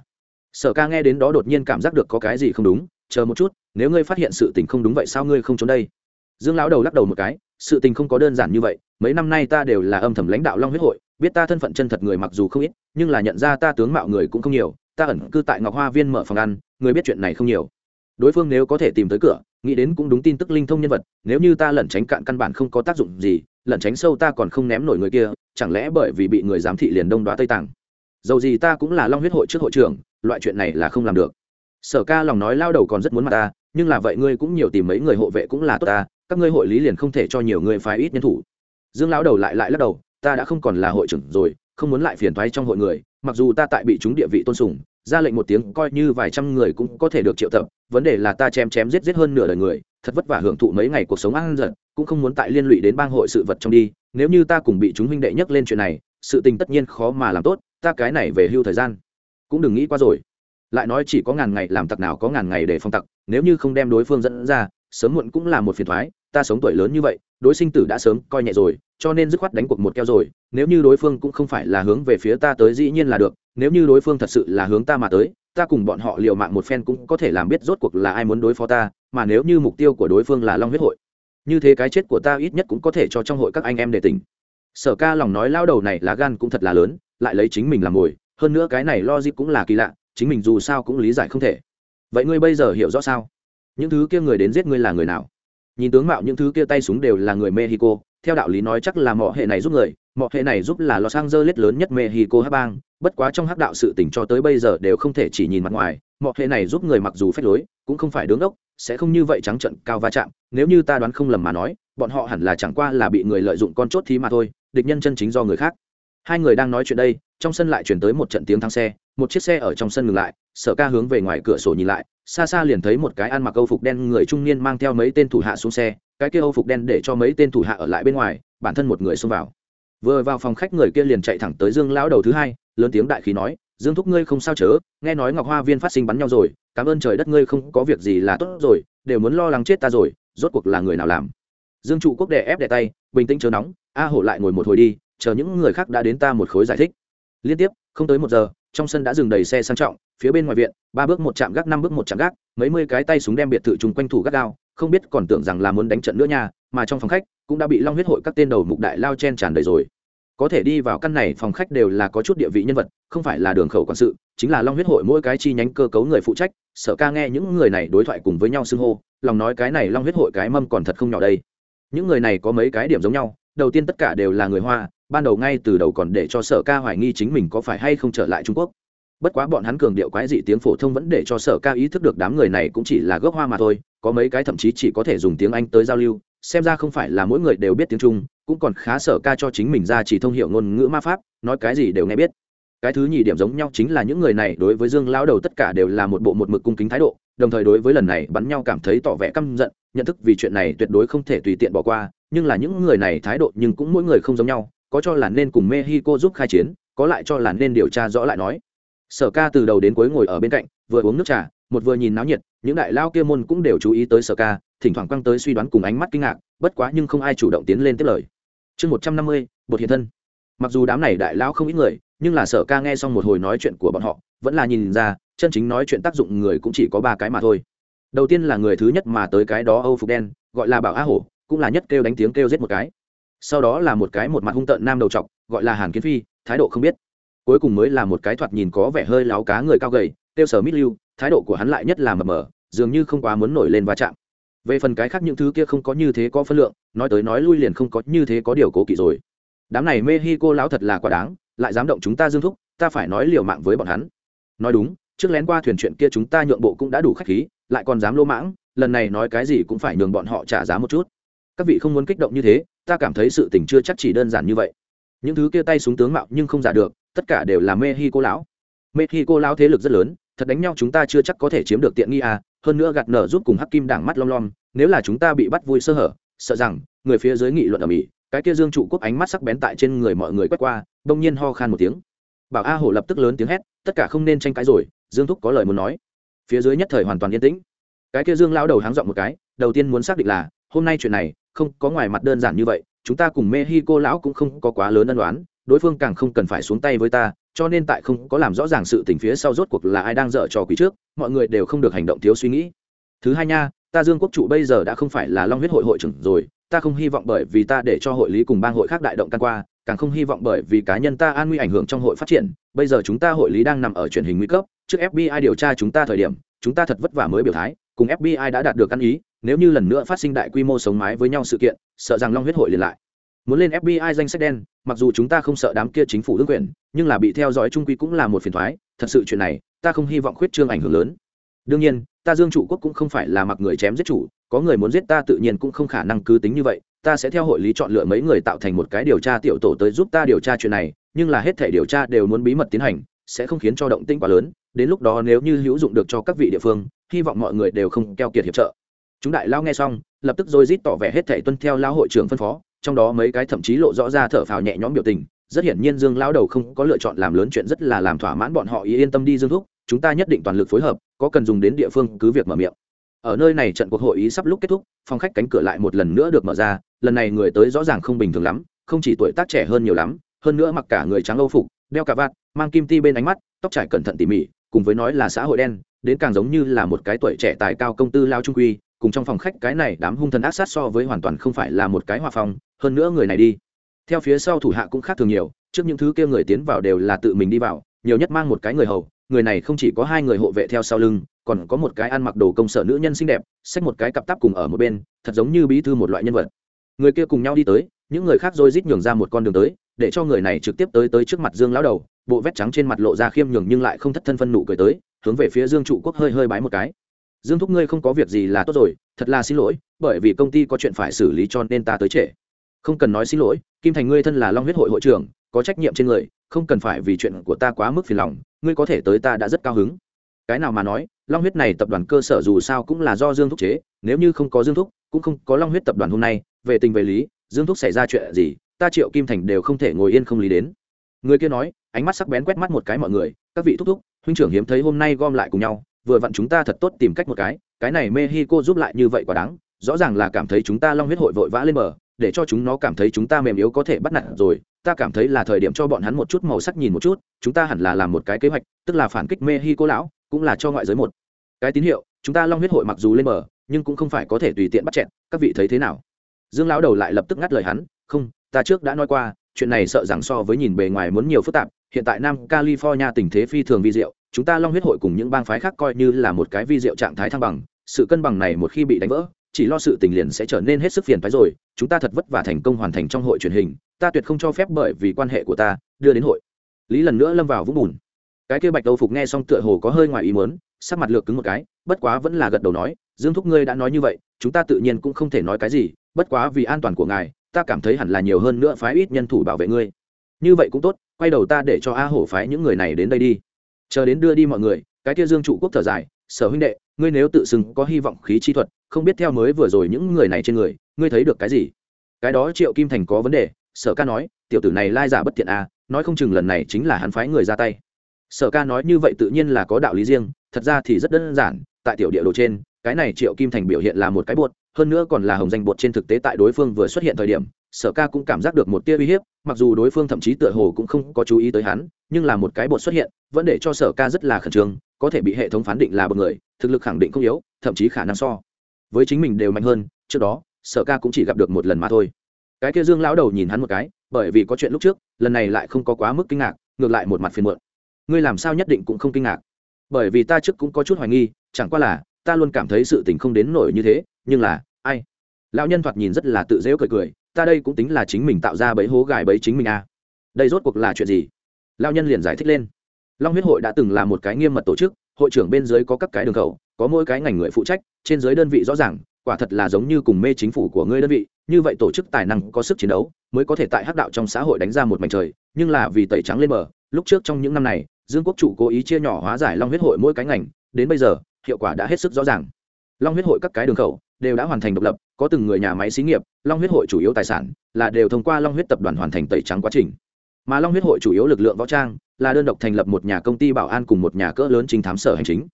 Sở ca nghe đến đó đột nhiên cảm giác được có cái gì không đúng, chờ một chút, nếu ngươi phát hiện sự tình không đúng vậy sao ngươi không trốn đây? Dương lão đầu lắc đầu một cái, sự tình không có đơn giản như vậy, mấy năm nay ta đều là âm thầm lãnh đạo long huyết hội, biết ta thân phận chân thật người mặc dù không ít, nhưng là nhận ra ta tướng mạo người cũng không nhiều, ta ẩn cư tại ngọc hoa viên mở phòng ăn, người biết chuyện này không nhiều. Đối phương nếu có thể tìm tới cửa, nghĩ đến cũng đúng tin tức linh thông nhân vật, nếu như ta lẩn tránh cạn căn bản không có tác dụng gì, lẩn tránh sâu ta còn không ném nổi người kia, chẳng lẽ bởi vì bị người giám thị liền đông đoá tây tàng? Dầu gì ta cũng là long huyết hội trước hội trưởng, loại chuyện này là không làm được. Sở ca lòng nói lao đầu còn rất muốn mặt ta, nhưng là vậy ngươi cũng nhiều tìm mấy người hộ vệ cũng là tốt ta, các ngươi hội lý liền không thể cho nhiều người phái ít nhân thủ. Dương lão đầu lại lại lắc đầu, ta đã không còn là hội trưởng rồi, không muốn lại phiền thoái trong hội người, mặc dù ta tại bị chúng địa vị tôn sùng, ra lệnh một tiếng coi như vài trăm người cũng có thể được triệu tập, vấn đề là ta chém chém giết giết hơn nửa đời người, thật vất vả hưởng thụ mấy ngày cuộc sống ăn giận, cũng không muốn tại liên lụy đến bang hội sự vật trong đi, nếu như ta cùng bị chúng huynh đệ nhắc lên chuyện này, sự tình tất nhiên khó mà làm tốt ta cái này về hưu thời gian, cũng đừng nghĩ qua rồi. Lại nói chỉ có ngàn ngày, làm tặc nào có ngàn ngày để phong tặc, nếu như không đem đối phương dẫn ra, sớm muộn cũng là một phiền thoái, ta sống tuổi lớn như vậy, đối sinh tử đã sớm coi nhẹ rồi, cho nên dứt khoát đánh cuộc một keo rồi, nếu như đối phương cũng không phải là hướng về phía ta tới dĩ nhiên là được, nếu như đối phương thật sự là hướng ta mà tới, ta cùng bọn họ liều mạng một phen cũng có thể làm biết rốt cuộc là ai muốn đối phó ta, mà nếu như mục tiêu của đối phương là long huyết hội, như thế cái chết của ta ít nhất cũng có thể cho trong hội các anh em để tỉnh. Sở ca lòng nói lao đầu này lá gan cũng thật là lớn lại lấy chính mình làm mồi, hơn nữa cái này lo dịp cũng là kỳ lạ, chính mình dù sao cũng lý giải không thể. Vậy ngươi bây giờ hiểu rõ sao? Những thứ kia người đến giết ngươi là người nào? Nhìn tướng mạo những thứ kia tay súng đều là người mexico, theo đạo lý nói chắc là mỏ hệ này giúp người mỏ hệ này giúp là los angeles lớn nhất mexico hát bang, bất quá trong hắc đạo sự tỉnh cho tới bây giờ đều không thể chỉ nhìn mặt ngoài mỏ hệ này giúp người mặc dù phép lối, cũng không phải đứng ốc sẽ không như vậy trắng trận cao va chạm, nếu như ta đoán không lầm mà nói, bọn họ hẳn là chẳng qua là bị người lợi dụng con chốt thí mà thôi, địch nhân chân chính do người khác hai người đang nói chuyện đây, trong sân lại chuyển tới một trận tiếng thang xe, một chiếc xe ở trong sân ngừng lại, sở ca hướng về ngoài cửa sổ nhìn lại, xa xa liền thấy một cái ăn mặc âu phục đen người trung niên mang theo mấy tên thủ hạ xuống xe, cái kia âu phục đen để cho mấy tên thủ hạ ở lại bên ngoài, bản thân một người xông vào. Vừa vào phòng khách người kia liền chạy thẳng tới dương lão đầu thứ hai, lớn tiếng đại khí nói, dương thúc ngươi không sao chớ, nghe nói ngọc hoa viên phát sinh bắn nhau rồi, cảm ơn trời đất ngươi không có việc gì là tốt rồi, đều muốn lo lắng chết ta rồi, rốt cuộc là người nào làm? Dương trụ quốc đè ép đè tay, bình tĩnh chớ nóng, a hổ lại ngồi một hồi đi chờ những người khác đã đến ta một khối giải thích. Liên tiếp, không tới một giờ, trong sân đã dừng đầy xe sang trọng, phía bên ngoài viện, ba bước một chạm gác, năm bước một chạm gác, mấy mươi cái tay súng đem biệt thự chung quanh thủ gác đao, không biết còn tưởng rằng là muốn đánh trận nữa nha, mà trong phòng khách cũng đã bị long huyết hội các tên đầu mục đại lao chen tràn đầy rồi. Có thể đi vào căn này phòng khách đều là có chút địa vị nhân vật, không phải là đường khẩu quản sự, chính là long huyết hội mỗi cái chi nhánh cơ cấu người phụ trách sợ ca nghe những người này đối thoại cùng với nhau xưng hô, lòng nói cái này long huyết hội cái mâm còn thật không nhỏ đây. Những người này có mấy cái điểm giống nhau, đầu tiên tất cả đều là người hoa ban đầu ngay từ đầu còn để cho sở ca hoài nghi chính mình có phải hay không trở lại trung quốc. Bất quá bọn hắn cường điệu quái dị tiếng phổ thông vẫn để cho sở ca ý thức được đám người này cũng chỉ là gốc hoa mà thôi, có mấy cái thậm chí chỉ có thể dùng tiếng anh tới giao lưu, xem ra không phải là mỗi người đều biết tiếng trung, cũng còn khá sở ca cho chính mình ra chỉ thông hiệu ngôn ngữ ma pháp, nói cái gì đều nghe biết. Cái thứ nhì điểm giống nhau chính là những người này đối với dương lão đầu tất cả đều là một bộ một mực cung kính thái độ, đồng thời đối với lần này bắn nhau cảm thấy tỏ vẻ căm giận, nhận thức vì chuyện này tuyệt đối không thể tùy tiện bỏ qua, nhưng là những người này thái độ nhưng cũng mỗi người không giống nhau có cho là nên cùng mexico giúp khai chiến, có lại cho là nên điều tra rõ lại nói. Sở ca từ đầu đến cuối ngồi ở bên cạnh, vừa uống nước trà, một vừa nhìn náo nhiệt, những đại lao kia môn cũng đều chú ý tới sở ca, thỉnh thoảng quăng tới suy đoán cùng ánh mắt kinh ngạc, bất quá nhưng không ai chủ động tiến lên tiếp lời. Chương một trăm năm mươi, bột hiện thân. Mặc dù đám này đại lao không ít người, nhưng là sở ca nghe xong một hồi nói chuyện của bọn họ, vẫn là nhìn ra, chân chính nói chuyện tác dụng người cũng chỉ có ba cái mà thôi. Đầu tiên là người thứ nhất mà tới cái đó âu phục đen, gọi là bảo á hổ, cũng là nhất kêu đánh tiếng kêu giết một cái sau đó là một cái một mặt hung tợn nam đầu trọc, gọi là hàn kiến phi, thái độ không biết. Cuối cùng mới là một cái thoạt nhìn có vẻ hơi láo cá người cao gầy têu sở mít lưu, thái độ của hắn lại nhất là mờ mờ, dường như không quá muốn nổi lên va chạm. Về phần cái khác những thứ kia không có như thế có phân lượng, nói tới nói lui liền không có như thế có điều cố kỵ rồi. Đám này mê hi cô lão thật là quá đáng, lại dám động chúng ta dương thúc, ta phải nói liều mạng với bọn hắn. Nói đúng, trước lén qua thuyền chuyện kia chúng ta nhượng bộ cũng đã đủ khách khí, lại còn dám lô mãng, lần này nói cái gì cũng phải nhường bọn họ trả giá một chút các vị không muốn kích động như thế, ta cảm thấy sự tình chưa chắc chỉ đơn giản như vậy. Những thứ kia tay súng tướng mạo nhưng không giả được, tất cả đều là mê hi cô lão. Mê hi cô lão thế lực rất lớn, thật đánh nhau chúng ta chưa chắc có thể chiếm được tiện nghi à hơn nữa gạt nở giúp cùng hắc kim đảng mắt lom lom, nếu là chúng ta bị bắt vui sơ hở, sợ rằng, người phía dưới nghị luận ở mỹ, cái kia dương trụ quốc ánh mắt sắc bén tại trên người mọi người quét qua, bỗng nhiên ho khan một tiếng. Bảo a hổ lập tức lớn tiếng hét, tất cả không nên tranh cãi rồi, dương thúc có lời muốn nói. Phía dưới nhất thời hoàn toàn yên tĩnh. Cái kia dương lao đầu háng dọn một cái, đầu tiên muốn xác định là, hôm nay chuyện này không có ngoài mặt đơn giản như vậy, chúng ta cùng mexico lão cũng không có quá lớn ân đoán đối phương càng không cần phải xuống tay với ta, cho nên tại không có làm rõ ràng sự tình phía sau rốt cuộc là ai đang dở trò quý trước, mọi người đều không được hành động thiếu suy nghĩ. Thứ hai nha, ta dương quốc trụ bây giờ đã không phải là long huyết hội hội trưởng rồi, ta không hy vọng bởi vì ta để cho hội lý cùng bang hội khác đại động can qua, càng không hy vọng bởi vì cá nhân ta an nguy ảnh hưởng trong hội phát triển, bây giờ chúng ta hội lý đang nằm ở truyền hình nguy cấp, trước fbi điều tra chúng ta thời điểm, chúng ta thật vất vả mới biểu thái, cùng fbi đã đạt được ăn ý nếu như lần nữa phát sinh đại quy mô sống mái với nhau sự kiện, sợ rằng long huyết hội liền lại. Muốn lên fbi danh sách đen, mặc dù chúng ta không sợ đám kia chính phủ đương quyền, nhưng là bị theo dõi trung quy cũng là một phiền thoái, thật sự chuyện này, ta không hy vọng khuyết trương ảnh hưởng lớn. Đương nhiên, ta dương trụ quốc cũng không phải là mặc người chém giết chủ, có người muốn giết ta tự nhiên cũng không khả năng cứ tính như vậy, ta sẽ theo hội lý chọn lựa mấy người tạo thành một cái điều tra tiểu tổ tới giúp ta điều tra chuyện này, nhưng là hết thể điều tra đều muốn bí mật tiến hành, sẽ không khiến cho động tĩnh quá lớn, đến lúc đó nếu như hữu dụng được cho các vị địa phương, hy vọng mọi người đều không keo kiệt hiệp trợ chúng đại lao nghe xong, lập tức rồi rít tỏ vẻ hết thể tuân theo lao hội trưởng phân phó, trong đó mấy cái thậm chí lộ rõ ra thở phào nhẹ nhõm biểu tình, rất hiển nhiên dương lao đầu không có lựa chọn làm lớn chuyện rất là làm thỏa mãn bọn họ ý yên tâm đi dương thúc, chúng ta nhất định toàn lực phối hợp, có cần dùng đến địa phương cứ việc mở miệng. Ở nơi này trận cuộc hội ý sắp lúc kết thúc, phòng khách cánh cửa lại một lần nữa được mở ra, lần này người tới rõ ràng không bình thường lắm, không chỉ tuổi tác trẻ hơn nhiều lắm, hơn nữa mặc cả người trắng âu phục, đeo cà vạt, mang kim ti bên ánh mắt, tóc trải cẩn thận tỉ mỉ, cùng với nói là xã hội đen, đến càng giống như là một cái tuổi trẻ tài cao công tư lao trung quy cùng trong phòng khách cái này đám hung thần ác sát so với hoàn toàn không phải là một cái hòa phòng, hơn nữa người này đi. Theo phía sau thủ hạ cũng khác thường nhiều, trước những thứ kia người tiến vào đều là tự mình đi vào, nhiều nhất mang một cái người hầu, người này không chỉ có hai người hộ vệ theo sau lưng, còn có một cái ăn mặc đồ công sở nữ nhân xinh đẹp, xách một cái cặp tắp cùng ở một bên, thật giống như bí thư một loại nhân vật. Người kia cùng nhau đi tới, những người khác rồi rít nhường ra một con đường tới, để cho người này trực tiếp tới tới trước mặt dương lão đầu, bộ vét trắng trên mặt lộ ra khiêm nhường nhưng lại không thất thân phân nụ cười tới, hướng về phía dương trụ quốc hơi hơi bái một cái dương thúc ngươi không có việc gì là tốt rồi, thật là xin lỗi, bởi vì công ty có chuyện phải xử lý cho nên ta tới trễ. Không cần nói xin lỗi, kim thành ngươi thân là long huyết hội hội trưởng, có trách nhiệm trên người, không cần phải vì chuyện của ta quá mức phiền lòng, ngươi có thể tới ta đã rất cao hứng. Cái nào mà nói, long huyết này tập đoàn cơ sở dù sao cũng là do dương thúc chế, nếu như không có dương thúc, cũng không có long huyết tập đoàn hôm nay, về tình về lý, dương thúc xảy ra chuyện gì, ta triệu kim thành đều không thể ngồi yên không lý đến. Người kia nói, ánh mắt sắc bén quét mắt một cái mọi người, các vị thúc thúc, huynh trưởng hiếm thấy hôm nay gom lại cùng nhau vừa vặn chúng ta thật tốt tìm cách một cái cái này mexico giúp lại như vậy quá đáng, rõ ràng là cảm thấy chúng ta long huyết hội vội vã lên bờ, để cho chúng nó cảm thấy chúng ta mềm yếu có thể bắt nạt rồi, ta cảm thấy là thời điểm cho bọn hắn một chút màu sắc nhìn một chút, chúng ta hẳn là làm một cái kế hoạch, tức là phản kích mexico lão, cũng là cho ngoại giới một cái tín hiệu, chúng ta long huyết hội mặc dù lên bờ, nhưng cũng không phải có thể tùy tiện bắt chẹn các vị thấy thế nào? Dương lão đầu lại lập tức ngắt lời hắn, không, ta trước đã nói qua, chuyện này sợ rằng so với nhìn bề ngoài muốn nhiều phức tạp hiện tại nam california tình thế phi thường vi diệu, chúng ta long huyết hội cùng những bang phái khác coi như là một cái vi diệu trạng thái thăng bằng, sự cân bằng này một khi bị đánh vỡ, chỉ lo sự tình liền sẽ trở nên hết sức phiền phái rồi, chúng ta thật vất vả thành công hoàn thành trong hội truyền hình, ta tuyệt không cho phép bởi vì quan hệ của ta, đưa đến hội. Lý lần nữa lâm vào vũng bùn. Cái kia bạch đầu phục nghe xong tựa hồ có hơi ngoài ý muốn, sắc mặt lược cứng một cái, bất quá vẫn là gật đầu nói, dương thúc ngươi đã nói như vậy, chúng ta tự nhiên cũng không thể nói cái gì, bất quá vì an toàn của ngài, ta cảm thấy hẳn là nhiều hơn nữa phái ít nhân thủ bảo vệ ngươi. Như vậy cũng tốt quay đầu ta để cho a hổ phái những người này đến đây đi. Chờ đến đưa đi mọi người, cái kia dương trụ quốc thở dài, sở huynh đệ, ngươi nếu tự xưng có hy vọng khí chi thuật, không biết theo mới vừa rồi những người này trên người, ngươi thấy được cái gì? Cái đó triệu kim thành có vấn đề, sở ca nói, tiểu tử này lai giả bất thiện à nói không chừng lần này chính là hắn phái người ra tay. Sở ca nói như vậy tự nhiên là có đạo lý riêng, thật ra thì rất đơn giản, tại tiểu địa đồ trên, cái này triệu kim thành biểu hiện là một cái bột, hơn nữa còn là hồng danh bột trên thực tế tại đối phương vừa xuất hiện thời điểm, sở ca cũng cảm giác được một tia uy hiếp mặc dù đối phương thậm chí tựa hồ cũng không có chú ý tới hắn, nhưng là một cái bột xuất hiện, vẫn để cho sở ca rất là khẩn trương, có thể bị hệ thống phán định là một người, thực lực khẳng định không yếu, thậm chí khả năng so. Với chính mình đều mạnh hơn, trước đó, sở ca cũng chỉ gặp được một lần mà thôi. Cái kia dương lão đầu nhìn hắn một cái, bởi vì có chuyện lúc trước, lần này lại không có quá mức kinh ngạc, ngược lại một mặt phiền muộn. Ngươi làm sao nhất định cũng không kinh ngạc? Bởi vì ta trước cũng có chút hoài nghi, chẳng qua là, ta luôn cảm thấy sự tình không đến nổi như thế, nhưng là, ai? Lão nhân thoạt nhìn rất là tự dễu cười cười ta đây cũng tính là chính mình tạo ra bẫy hố gài bẫy chính mình à. đây rốt cuộc là chuyện gì? Lao nhân liền giải thích lên. Long huyết hội đã từng là một cái nghiêm mật tổ chức, hội trưởng bên dưới có các cái đường khẩu, có mỗi cái ngành người phụ trách, trên dưới đơn vị rõ ràng, quả thật là giống như cùng mê chính phủ của ngươi đơn vị, như vậy tổ chức tài năng có sức chiến đấu, mới có thể tại hắc đạo trong xã hội đánh ra một mảnh trời, nhưng là vì tẩy trắng lên bờ, lúc trước trong những năm này, dương quốc chủ cố ý chia nhỏ hóa giải long huyết hội mỗi cái ngành, đến bây giờ, hiệu quả đã hết sức rõ ràng. Long huyết hội các cái đường khẩu đều đã hoàn thành độc lập có từng người nhà máy xí nghiệp long huyết hội chủ yếu tài sản là đều thông qua long huyết tập đoàn hoàn thành tẩy trắng quá trình. Mà long huyết hội chủ yếu lực lượng võ trang là đơn độc thành lập một nhà công ty bảo an cùng một nhà cỡ lớn chính thám sở hành chính.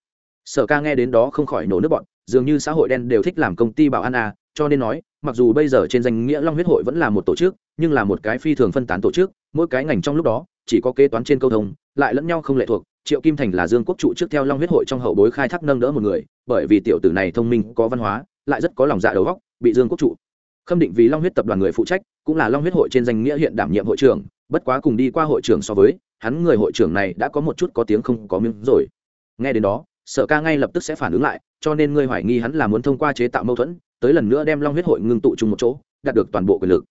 Sở ca nghe đến đó không khỏi nổ nước bọn dường như xã hội đen đều thích làm công ty bảo an à, cho nên nói mặc dù bây giờ trên danh nghĩa long huyết hội vẫn là một tổ chức nhưng là một cái phi thường phân tán tổ chức mỗi cái ngành trong lúc đó chỉ có kế toán trên câu thông lại lẫn nhau không lệ thuộc triệu kim thành là dương quốc trụ trước theo long huyết hội trong hậu bối khai thác nâng đỡ một người bởi vì tiểu tử này thông minh có văn hóa lại rất có lòng dạ đầu góc, bị dương quốc trụ. Khâm định vì long huyết tập đoàn người phụ trách, cũng là long huyết hội trên danh nghĩa hiện đảm nhiệm hội trưởng, bất quá cùng đi qua hội trưởng so với, hắn người hội trưởng này đã có một chút có tiếng không có miếng rồi. Nghe đến đó, sở ca ngay lập tức sẽ phản ứng lại, cho nên ngươi hoài nghi hắn là muốn thông qua chế tạo mâu thuẫn, tới lần nữa đem long huyết hội ngưng tụ chung một chỗ, đạt được toàn bộ quyền lực.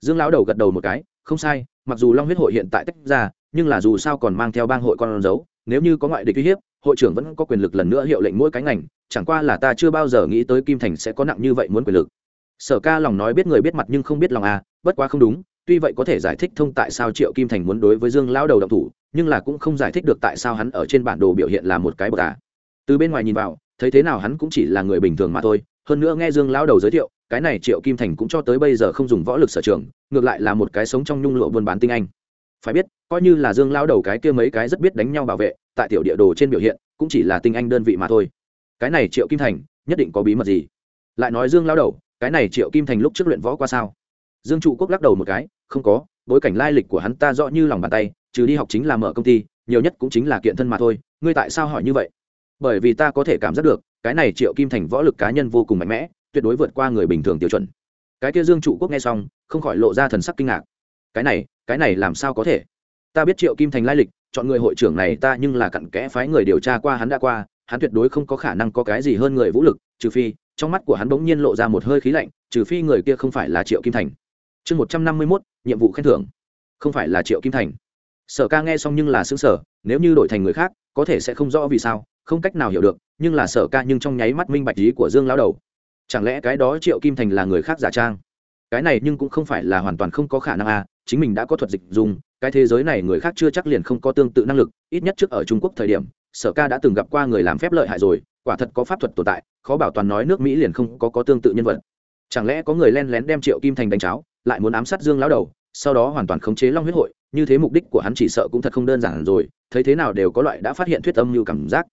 Dương lão đầu gật đầu một cái, không sai, mặc dù long huyết hội hiện tại tách ra, nhưng là dù sao còn mang theo bang hội con dấu, nếu như có ngoại địch uy hiếp hội trưởng vẫn có quyền lực lần nữa hiệu lệnh mỗi cái ngành, chẳng qua là ta chưa bao giờ nghĩ tới kim thành sẽ có nặng như vậy muốn quyền lực sở ca lòng nói biết người biết mặt nhưng không biết lòng à bất quá không đúng, tuy vậy có thể giải thích thông tại sao triệu kim thành muốn đối với dương lão đầu động thủ, nhưng là cũng không giải thích được tại sao hắn ở trên bản đồ biểu hiện là một cái bậc à. từ bên ngoài nhìn vào, thấy thế nào hắn cũng chỉ là người bình thường mà thôi, hơn nữa nghe dương lão đầu giới thiệu, cái này triệu kim thành cũng cho tới bây giờ không dùng võ lực sở trường, ngược lại là một cái sống trong nhung lụa buôn bán tinh anh phải biết, coi như là dương lão đầu cái kia mấy cái rất biết đánh nhau bảo vệ, tại tiểu địa đồ trên biểu hiện, cũng chỉ là tinh anh đơn vị mà thôi. Cái này triệu kim thành, nhất định có bí mật gì? Lại nói dương lão đầu, cái này triệu kim thành lúc trước luyện võ qua sao? Dương trụ quốc lắc đầu một cái, không có, bối cảnh lai lịch của hắn ta rõ như lòng bàn tay, trừ đi học chính là mở công ty, nhiều nhất cũng chính là kiện thân mà thôi, ngươi tại sao hỏi như vậy? Bởi vì ta có thể cảm giác được, cái này triệu kim thành võ lực cá nhân vô cùng mạnh mẽ, tuyệt đối vượt qua người bình thường tiêu chuẩn. Cái kia dương trụ quốc nghe xong, không khỏi lộ ra thần sắc kinh ngạc cái này cái này làm sao có thể? Ta biết triệu kim thành lai lịch, chọn người hội trưởng này ta nhưng là cặn kẽ phái người điều tra qua hắn đã qua, hắn tuyệt đối không có khả năng có cái gì hơn người vũ lực, trừ phi, trong mắt của hắn bỗng nhiên lộ ra một hơi khí lạnh, trừ phi người kia không phải là triệu kim thành. Chương một trăm năm mươi mốt, nhiệm vụ khen thưởng. Không phải là triệu kim thành. Sở ca nghe xong nhưng là xứng sở nếu như đổi thành người khác, có thể sẽ không rõ vì sao, không cách nào hiểu được, nhưng là sở ca nhưng trong nháy mắt minh bạch ý của dương lao đầu. Chẳng lẽ cái đó triệu kim thành là người khác giả trang? Cái này nhưng cũng không phải là hoàn toàn không có khả năng à chính mình đã có thuật dịch dùng, cái thế giới này người khác chưa chắc liền không có tương tự năng lực, ít nhất trước ở trung quốc thời điểm, sở ca đã từng gặp qua người làm phép lợi hại rồi, quả thật có pháp thuật tồn tại, khó bảo toàn nói nước mỹ liền không có có tương tự nhân vật. Chẳng lẽ có người len lén đem triệu kim thành đánh cháo, lại muốn ám sát dương lão đầu, sau đó hoàn toàn khống chế long huyết hội, như thế mục đích của hắn chỉ sợ cũng thật không đơn giản rồi, thấy thế nào đều có loại đã phát hiện thuyết âm như cảm giác.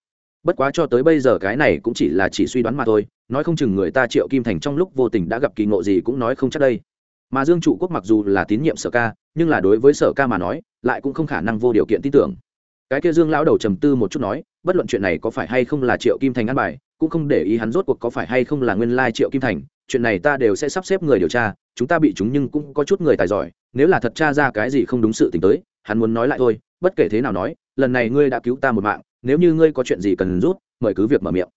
Bất quá cho tới bây giờ cái này cũng chỉ là chỉ suy đoán mà thôi, nói không chừng người ta triệu kim thành trong lúc vô tình đã gặp kỳ ngộ gì cũng nói không chắc đây mà dương trụ quốc mặc dù là tín nhiệm sở ca, nhưng là đối với sở ca mà nói, lại cũng không khả năng vô điều kiện tin tưởng. Cái kia dương lão đầu trầm tư một chút nói, bất luận chuyện này có phải hay không là triệu kim thành ăn bài, cũng không để ý hắn rốt cuộc có phải hay không là nguyên lai triệu kim thành, chuyện này ta đều sẽ sắp xếp người điều tra, chúng ta bị chúng nhưng cũng có chút người tài giỏi, nếu là thật tra ra cái gì không đúng sự t tới, hắn muốn nói lại thôi, bất kể thế nào nói, lần này ngươi đã cứu ta một mạng, nếu như ngươi có chuyện gì cần rút, mời cứ việc mở miệng.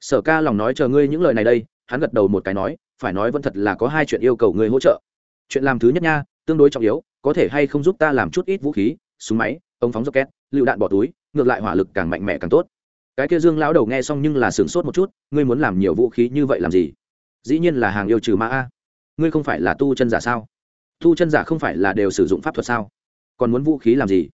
Sở ca lòng nói chờ ngươi những lời này đây, hắn gật đầu một cái nói, phải nói vẫn thật là có hai chuyện yêu cầu ngươi hỗ trợ chuyện làm thứ nhất nha, tương đối trọng yếu, có thể hay không giúp ta làm chút ít vũ khí, súng máy, ống phóng rocket, lựu đạn bỏ túi, ngược lại hỏa lực càng mạnh mẽ càng tốt. Cái kia dương lão đầu nghe xong nhưng là sửng sốt một chút, ngươi muốn làm nhiều vũ khí như vậy làm gì? Dĩ nhiên là hàng yêu trừ ma a. Ngươi không phải là tu chân giả sao? Tu chân giả không phải là đều sử dụng pháp thuật sao? Còn muốn vũ khí làm gì?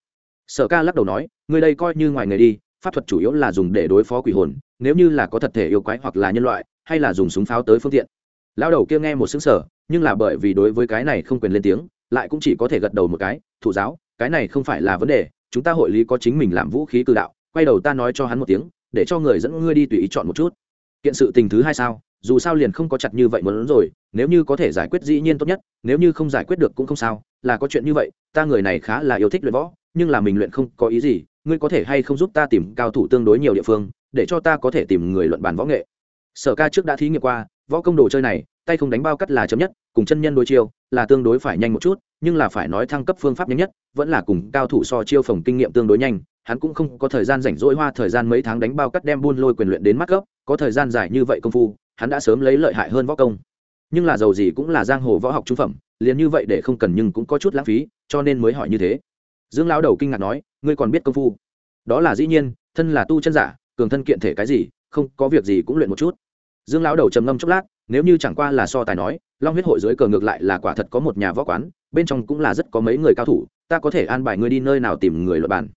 Sở ca lắc đầu nói, ngươi đây coi như ngoài người đi, pháp thuật chủ yếu là dùng để đối phó quỷ hồn, nếu như là có thật thể yêu quái hoặc là nhân loại, hay là dùng súng pháo tới phương tiện. Lão đầu kia nghe một xứng sở nhưng là bởi vì đối với cái này không quyền lên tiếng, lại cũng chỉ có thể gật đầu một cái, thủ giáo, cái này không phải là vấn đề, chúng ta hội lý có chính mình làm vũ khí cự đạo, quay đầu ta nói cho hắn một tiếng, để cho người dẫn ngươi đi tùy ý chọn một chút. Kiện sự tình thứ hai sao? Dù sao liền không có chặt như vậy muốn rồi, nếu như có thể giải quyết dĩ nhiên tốt nhất, nếu như không giải quyết được cũng không sao, là có chuyện như vậy, ta người này khá là yêu thích luyện võ, nhưng là mình luyện không có ý gì, ngươi có thể hay không giúp ta tìm cao thủ tương đối nhiều địa phương, để cho ta có thể tìm người luận bàn võ nghệ. Sở ca trước đã thí nghiệm qua, võ công đồ chơi này tay không đánh bao cắt là chấm nhất, cùng chân nhân đối chiêu là tương đối phải nhanh một chút, nhưng là phải nói thăng cấp phương pháp nhanh nhất, vẫn là cùng cao thủ so chiêu phòng kinh nghiệm tương đối nhanh. Hắn cũng không có thời gian rảnh rỗi hoa thời gian mấy tháng đánh bao cắt đem buôn lôi quyền luyện đến mắt cấp có thời gian dài như vậy công phu, hắn đã sớm lấy lợi hại hơn võ công. Nhưng là dầu gì cũng là giang hồ võ học trung phẩm, liền như vậy để không cần nhưng cũng có chút lãng phí, cho nên mới hỏi như thế. Dương lão đầu kinh ngạc nói, ngươi còn biết công phu? Đó là dĩ nhiên, thân là tu chân giả, cường thân kiện thể cái gì, không có việc gì cũng luyện một chút. Dương lão đầu trầm ngâm chốc lát nếu như chẳng qua là so tài nói, long huyết hội dưới cờ ngược lại là quả thật có một nhà võ quán, bên trong cũng là rất có mấy người cao thủ, ta có thể an bài ngươi đi nơi nào tìm người luật bản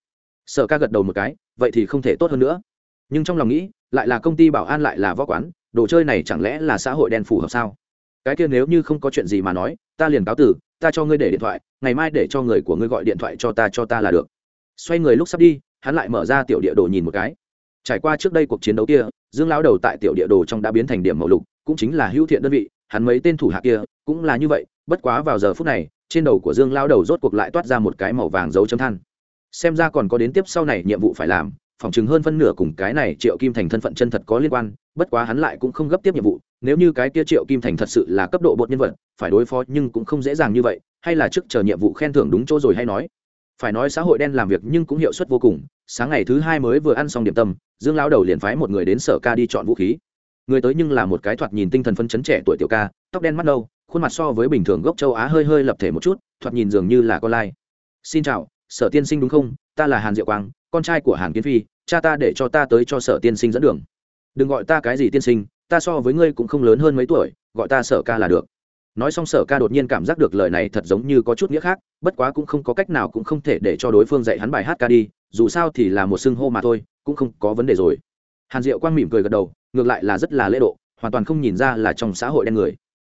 sở ca gật đầu một cái, vậy thì không thể tốt hơn nữa. Nhưng trong lòng nghĩ, lại là công ty bảo an lại là võ quán, đồ chơi này chẳng lẽ là xã hội đen phù hợp sao? Cái kia nếu như không có chuyện gì mà nói, ta liền cáo từ, ta cho ngươi để điện thoại, ngày mai để cho người của ngươi gọi điện thoại cho ta cho ta là được. Xoay người lúc sắp đi, hắn lại mở ra tiểu địa đồ nhìn một cái. Trải qua trước đây cuộc chiến đấu kia, dương lão đầu tại tiểu địa đồ trong đã biến thành điểm màu lục cũng chính là hữu thiện đơn vị, hắn mấy tên thủ hạ kia cũng là như vậy, bất quá vào giờ phút này, trên đầu của dương lao đầu rốt cuộc lại toát ra một cái màu vàng dấu chấm than. Xem ra còn có đến tiếp sau này nhiệm vụ phải làm phỏng chừng hơn phân nửa cùng cái này triệu kim thành thân phận chân thật có liên quan, bất quá hắn lại cũng không gấp tiếp nhiệm vụ, nếu như cái kia triệu kim thành thật sự là cấp độ bột nhân vật, phải đối phó nhưng cũng không dễ dàng như vậy, hay là trước chờ nhiệm vụ khen thưởng đúng chỗ rồi hay nói. Phải nói xã hội đen làm việc nhưng cũng hiệu suất vô cùng, sáng ngày thứ hai mới vừa ăn xong điểm tâm, dương lão đầu liền phái một người đến sở ca đi chọn vũ khí người tới nhưng là một cái thoạt nhìn tinh thần phấn chấn trẻ tuổi tiểu ca, tóc đen mắt nâu, khuôn mặt so với bình thường gốc châu á hơi hơi lập thể một chút, thoạt nhìn dường như là con lai. Xin chào, sở tiên sinh đúng không? Ta là hàn diệu quang, con trai của hàn kiến phi, cha ta để cho ta tới cho sở tiên sinh dẫn đường. Đừng gọi ta cái gì tiên sinh, ta so với ngươi cũng không lớn hơn mấy tuổi, gọi ta sở ca là được. Nói xong sở ca đột nhiên cảm giác được lời này thật giống như có chút nghĩa khác, bất quá cũng không có cách nào cũng không thể để cho đối phương dạy hắn bài hát ca đi, dù sao thì là một xưng hô mà thôi, cũng không có vấn đề rồi. Hàn diệu quang mỉm cười gật đầu ngược lại là rất là lễ độ, hoàn toàn không nhìn ra là trong xã hội đen người.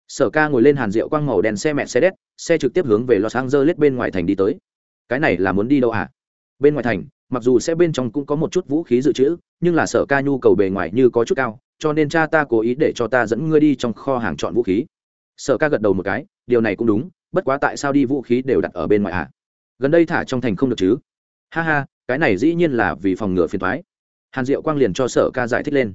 Sở ca ngồi lên hàn diệu quang màu đen xe mẹ xe đét, xe trực tiếp hướng về los angeles bên ngoài thành đi tới. Cái này là muốn đi đâu à? Bên ngoài thành, mặc dù xe bên trong cũng có một chút vũ khí dự trữ, nhưng là sở ca nhu cầu bề ngoài như có chút cao, cho nên cha ta cố ý để cho ta dẫn ngươi đi trong kho hàng chọn vũ khí. Sở ca gật đầu một cái, điều này cũng đúng, bất quá tại sao đi vũ khí đều đặt ở bên ngoài à? Gần đây thả trong thành không được chứ? Ha ha, cái này dĩ nhiên là vì phòng ngừa phiền thoái hàn diệu quang liền cho sở ca giải thích lên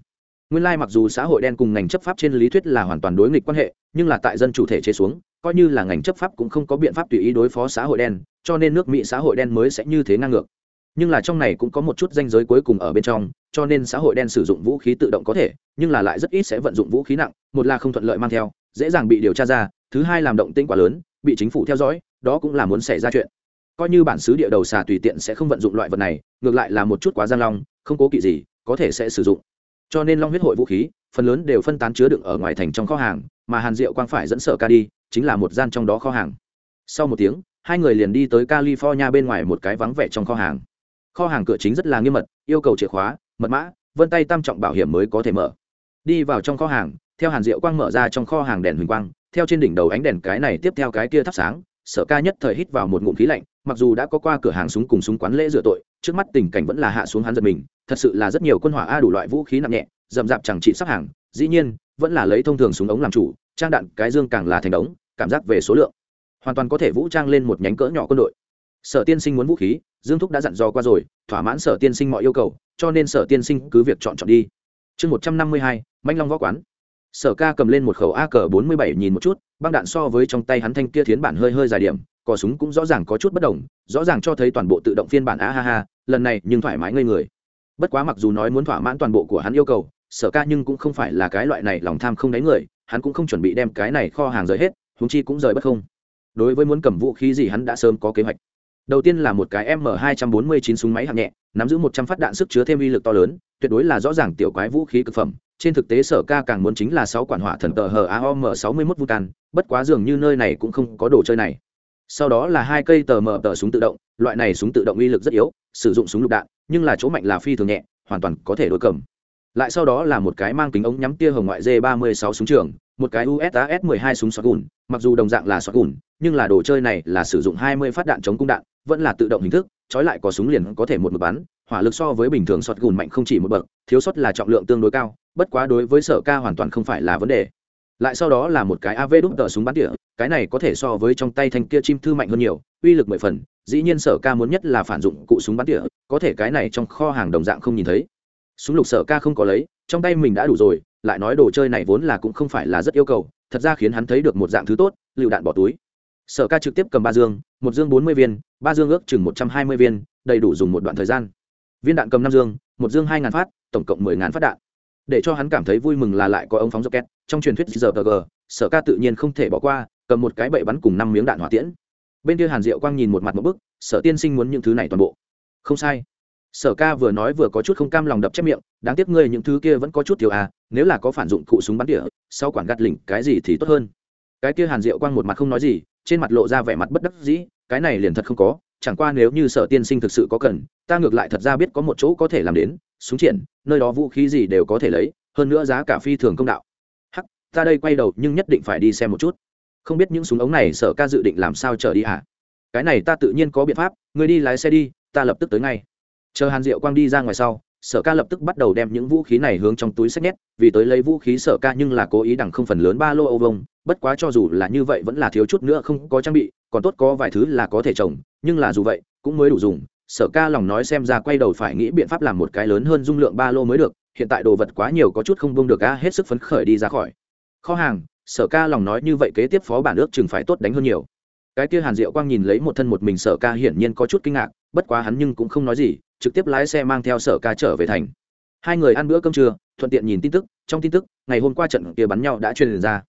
nguyên lai mặc dù xã hội đen cùng ngành chấp pháp trên lý thuyết là hoàn toàn đối nghịch quan hệ, nhưng là tại dân chủ thể chế xuống, coi như là ngành chấp pháp cũng không có biện pháp tùy ý đối phó xã hội đen, cho nên nước mỹ xã hội đen mới sẽ như thế ngang ngược. Nhưng là trong này cũng có một chút danh giới cuối cùng ở bên trong, cho nên xã hội đen sử dụng vũ khí tự động có thể, nhưng là lại rất ít sẽ vận dụng vũ khí nặng, một là không thuận lợi mang theo, dễ dàng bị điều tra ra, thứ hai làm động tĩnh quá lớn, bị chính phủ theo dõi, đó cũng là muốn xảy ra chuyện. Coi như bản xứ địa đầu xà tùy tiện sẽ không vận dụng loại vật này, ngược lại là một chút quá gian long không cố kỵ gì, có thể sẽ sử dụng cho nên long huyết hội vũ khí, phần lớn đều phân tán chứa đựng ở ngoài thành trong kho hàng, mà hàn diệu quang phải dẫn sở ca đi, chính là một gian trong đó kho hàng. Sau một tiếng, hai người liền đi tới california bên ngoài một cái vắng vẻ trong kho hàng. Kho hàng cửa chính rất là nghiêm mật, yêu cầu chìa khóa, mật mã, vân tay tam trọng bảo hiểm mới có thể mở. Đi vào trong kho hàng, theo hàn diệu quang mở ra trong kho hàng đèn huỳnh quang, theo trên đỉnh đầu ánh đèn cái này tiếp theo cái kia thắp sáng, sở ca nhất thời hít vào một ngụm khí lạnh, mặc dù đã có qua cửa hàng súng cùng súng quán lễ rửa tội, trước mắt tình cảnh vẫn là hạ xuống hắn giật mình thật sự là rất nhiều quân hỏa a đủ loại vũ khí nặng nhẹ rậm rạp chẳng trị sắp hàng, dĩ nhiên, vẫn là lấy thông thường súng ống làm chủ, trang đạn, cái dương càng là thành đống, cảm giác về số lượng. Hoàn toàn có thể vũ trang lên một nhánh cỡ nhỏ quân đội. Sở tiên sinh muốn vũ khí, dương thúc đã dặn dò qua rồi, thỏa mãn sở tiên sinh mọi yêu cầu, cho nên sở tiên sinh cứ việc chọn chọn đi. Chương một trăm năm mươi hai manh long võ quán. Sở ca cầm lên một khẩu a cờ bốn mươi bảy nhìn một chút, băng đạn so với trong tay hắn thanh kia thiến bản hơi hơi dài điểm, cò súng cũng rõ ràng có chút bất đồng, rõ ràng cho thấy toàn bộ tự động phiên bản a ha ha, lần này nhưng thoải mái ngây người bất quá mặc dù nói muốn thỏa mãn toàn bộ của hắn yêu cầu, sở ca nhưng cũng không phải là cái loại này lòng tham không đánh người, hắn cũng không chuẩn bị đem cái này kho hàng rời hết húng chi cũng rời bất không. Đối với muốn cầm vũ khí gì hắn đã sớm có kế hoạch. Đầu tiên là một cái m 249 súng máy hạng nhẹ, nắm giữ một trăm phát đạn sức chứa thêm uy lực to lớn, tuyệt đối là rõ ràng tiểu quái vũ khí cực phẩm. Trên thực tế sở ca càng muốn chính là sáu quản hỏa thần tờ hờ aom 61 vulcan bất quá dường như nơi này cũng không có đồ chơi này sau đó là hai cây tờ mờ tờ súng tự động, loại này súng tự động uy lực rất yếu, sử dụng súng lục đạn, nhưng là chỗ mạnh là phi thường nhẹ, hoàn toàn có thể đối cầm. Lại sau đó là một cái mang kính ống nhắm tia hồng ngoại d 36 súng trường, một cái usas 12 súng sọt gùn, mặc dù đồng dạng là sọt gùn, nhưng là đồ chơi này là sử dụng 20 phát đạn chống cung đạn, vẫn là tự động hình thức, trói lại có súng liền có thể một mực bắn, hỏa lực so với bình thường sọt gùn mạnh không chỉ một bậc, thiếu sót là trọng lượng tương đối cao, bất quá đối với sở ca hoàn toàn không phải là vấn đề lại sau đó là một cái av đúc tờ súng bắn tỉa, cái này có thể so với trong tay thanh kia chim thư mạnh hơn nhiều, uy lực mười phần, dĩ nhiên sở ca muốn nhất là phản dụng cụ súng bắn tỉa, có thể cái này trong kho hàng đồng dạng không nhìn thấy. Súng lục sở ca không có lấy, trong tay mình đã đủ rồi, lại nói đồ chơi này vốn là cũng không phải là rất yêu cầu, thật ra khiến hắn thấy được một dạng thứ tốt, lựu đạn bỏ túi. Sở ca trực tiếp cầm ba dương, một dương bốn mươi viên, ba dương ước chừng một trăm hai mươi viên, đầy đủ dùng một đoạn thời gian. Viên đạn cầm năm dương, một dương hai ngàn phát, tổng cộng mười ngàn phát đạn để cho hắn cảm thấy vui mừng là lại có ống phóng rocket trong truyền thuyết giờ g, sở ca tự nhiên không thể bỏ qua, cầm một cái bậy bắn cùng năm miếng đạn hỏa tiễn. Bên kia hàn diệu quang nhìn một mặt một bức, sở tiên sinh muốn những thứ này toàn bộ. Không sai. Sở ca vừa nói vừa có chút không cam lòng đập chép miệng, đáng tiếc ngươi những thứ kia vẫn có chút thiếu à nếu là có phản dụng cụ súng bắn tỉa sau quản gạt lỉnh cái gì thì tốt hơn. Cái kia hàn diệu quang một mặt không nói gì, trên mặt lộ ra vẻ mặt bất đắc dĩ, cái này liền thật không có, chẳng qua nếu như sở tiên sinh thực sự có cần, ta ngược lại thật ra biết có một chỗ có thể làm đến súng triển, nơi đó vũ khí gì đều có thể lấy, hơn nữa giá cả phi thường công đạo. Hắc, ta đây quay đầu nhưng nhất định phải đi xem một chút. Không biết những súng ống này sở ca dự định làm sao trở đi hả? Cái này ta tự nhiên có biện pháp, người đi lái xe đi, ta lập tức tới ngay. Chờ hàn diệu quang đi ra ngoài sau, sở ca lập tức bắt đầu đem những vũ khí này hướng trong túi sách nhét, vì tới lấy vũ khí sở ca nhưng là cố ý đằng không phần lớn ba lô ô vông bất quá cho dù là như vậy vẫn là thiếu chút nữa không có trang bị, còn tốt có vài thứ là có thể trồng, nhưng là dù vậy, cũng mới đủ dùng sở ca lòng nói xem ra quay đầu phải nghĩ biện pháp làm một cái lớn hơn dung lượng ba lô mới được, hiện tại đồ vật quá nhiều có chút không bông được, a, hết sức phấn khởi đi ra khỏi. Kho hàng, sở ca lòng nói như vậy kế tiếp phó bản ước chừng phải tốt đánh hơn nhiều. Cái kia hàn diệu quang nhìn lấy một thân một mình sở ca hiển nhiên có chút kinh ngạc, bất quá hắn nhưng cũng không nói gì, trực tiếp lái xe mang theo sở ca trở về thành. Hai người ăn bữa cơm trưa, thuận tiện nhìn tin tức, trong tin tức, ngày hôm qua trận kia bắn nhau đã truyền ra.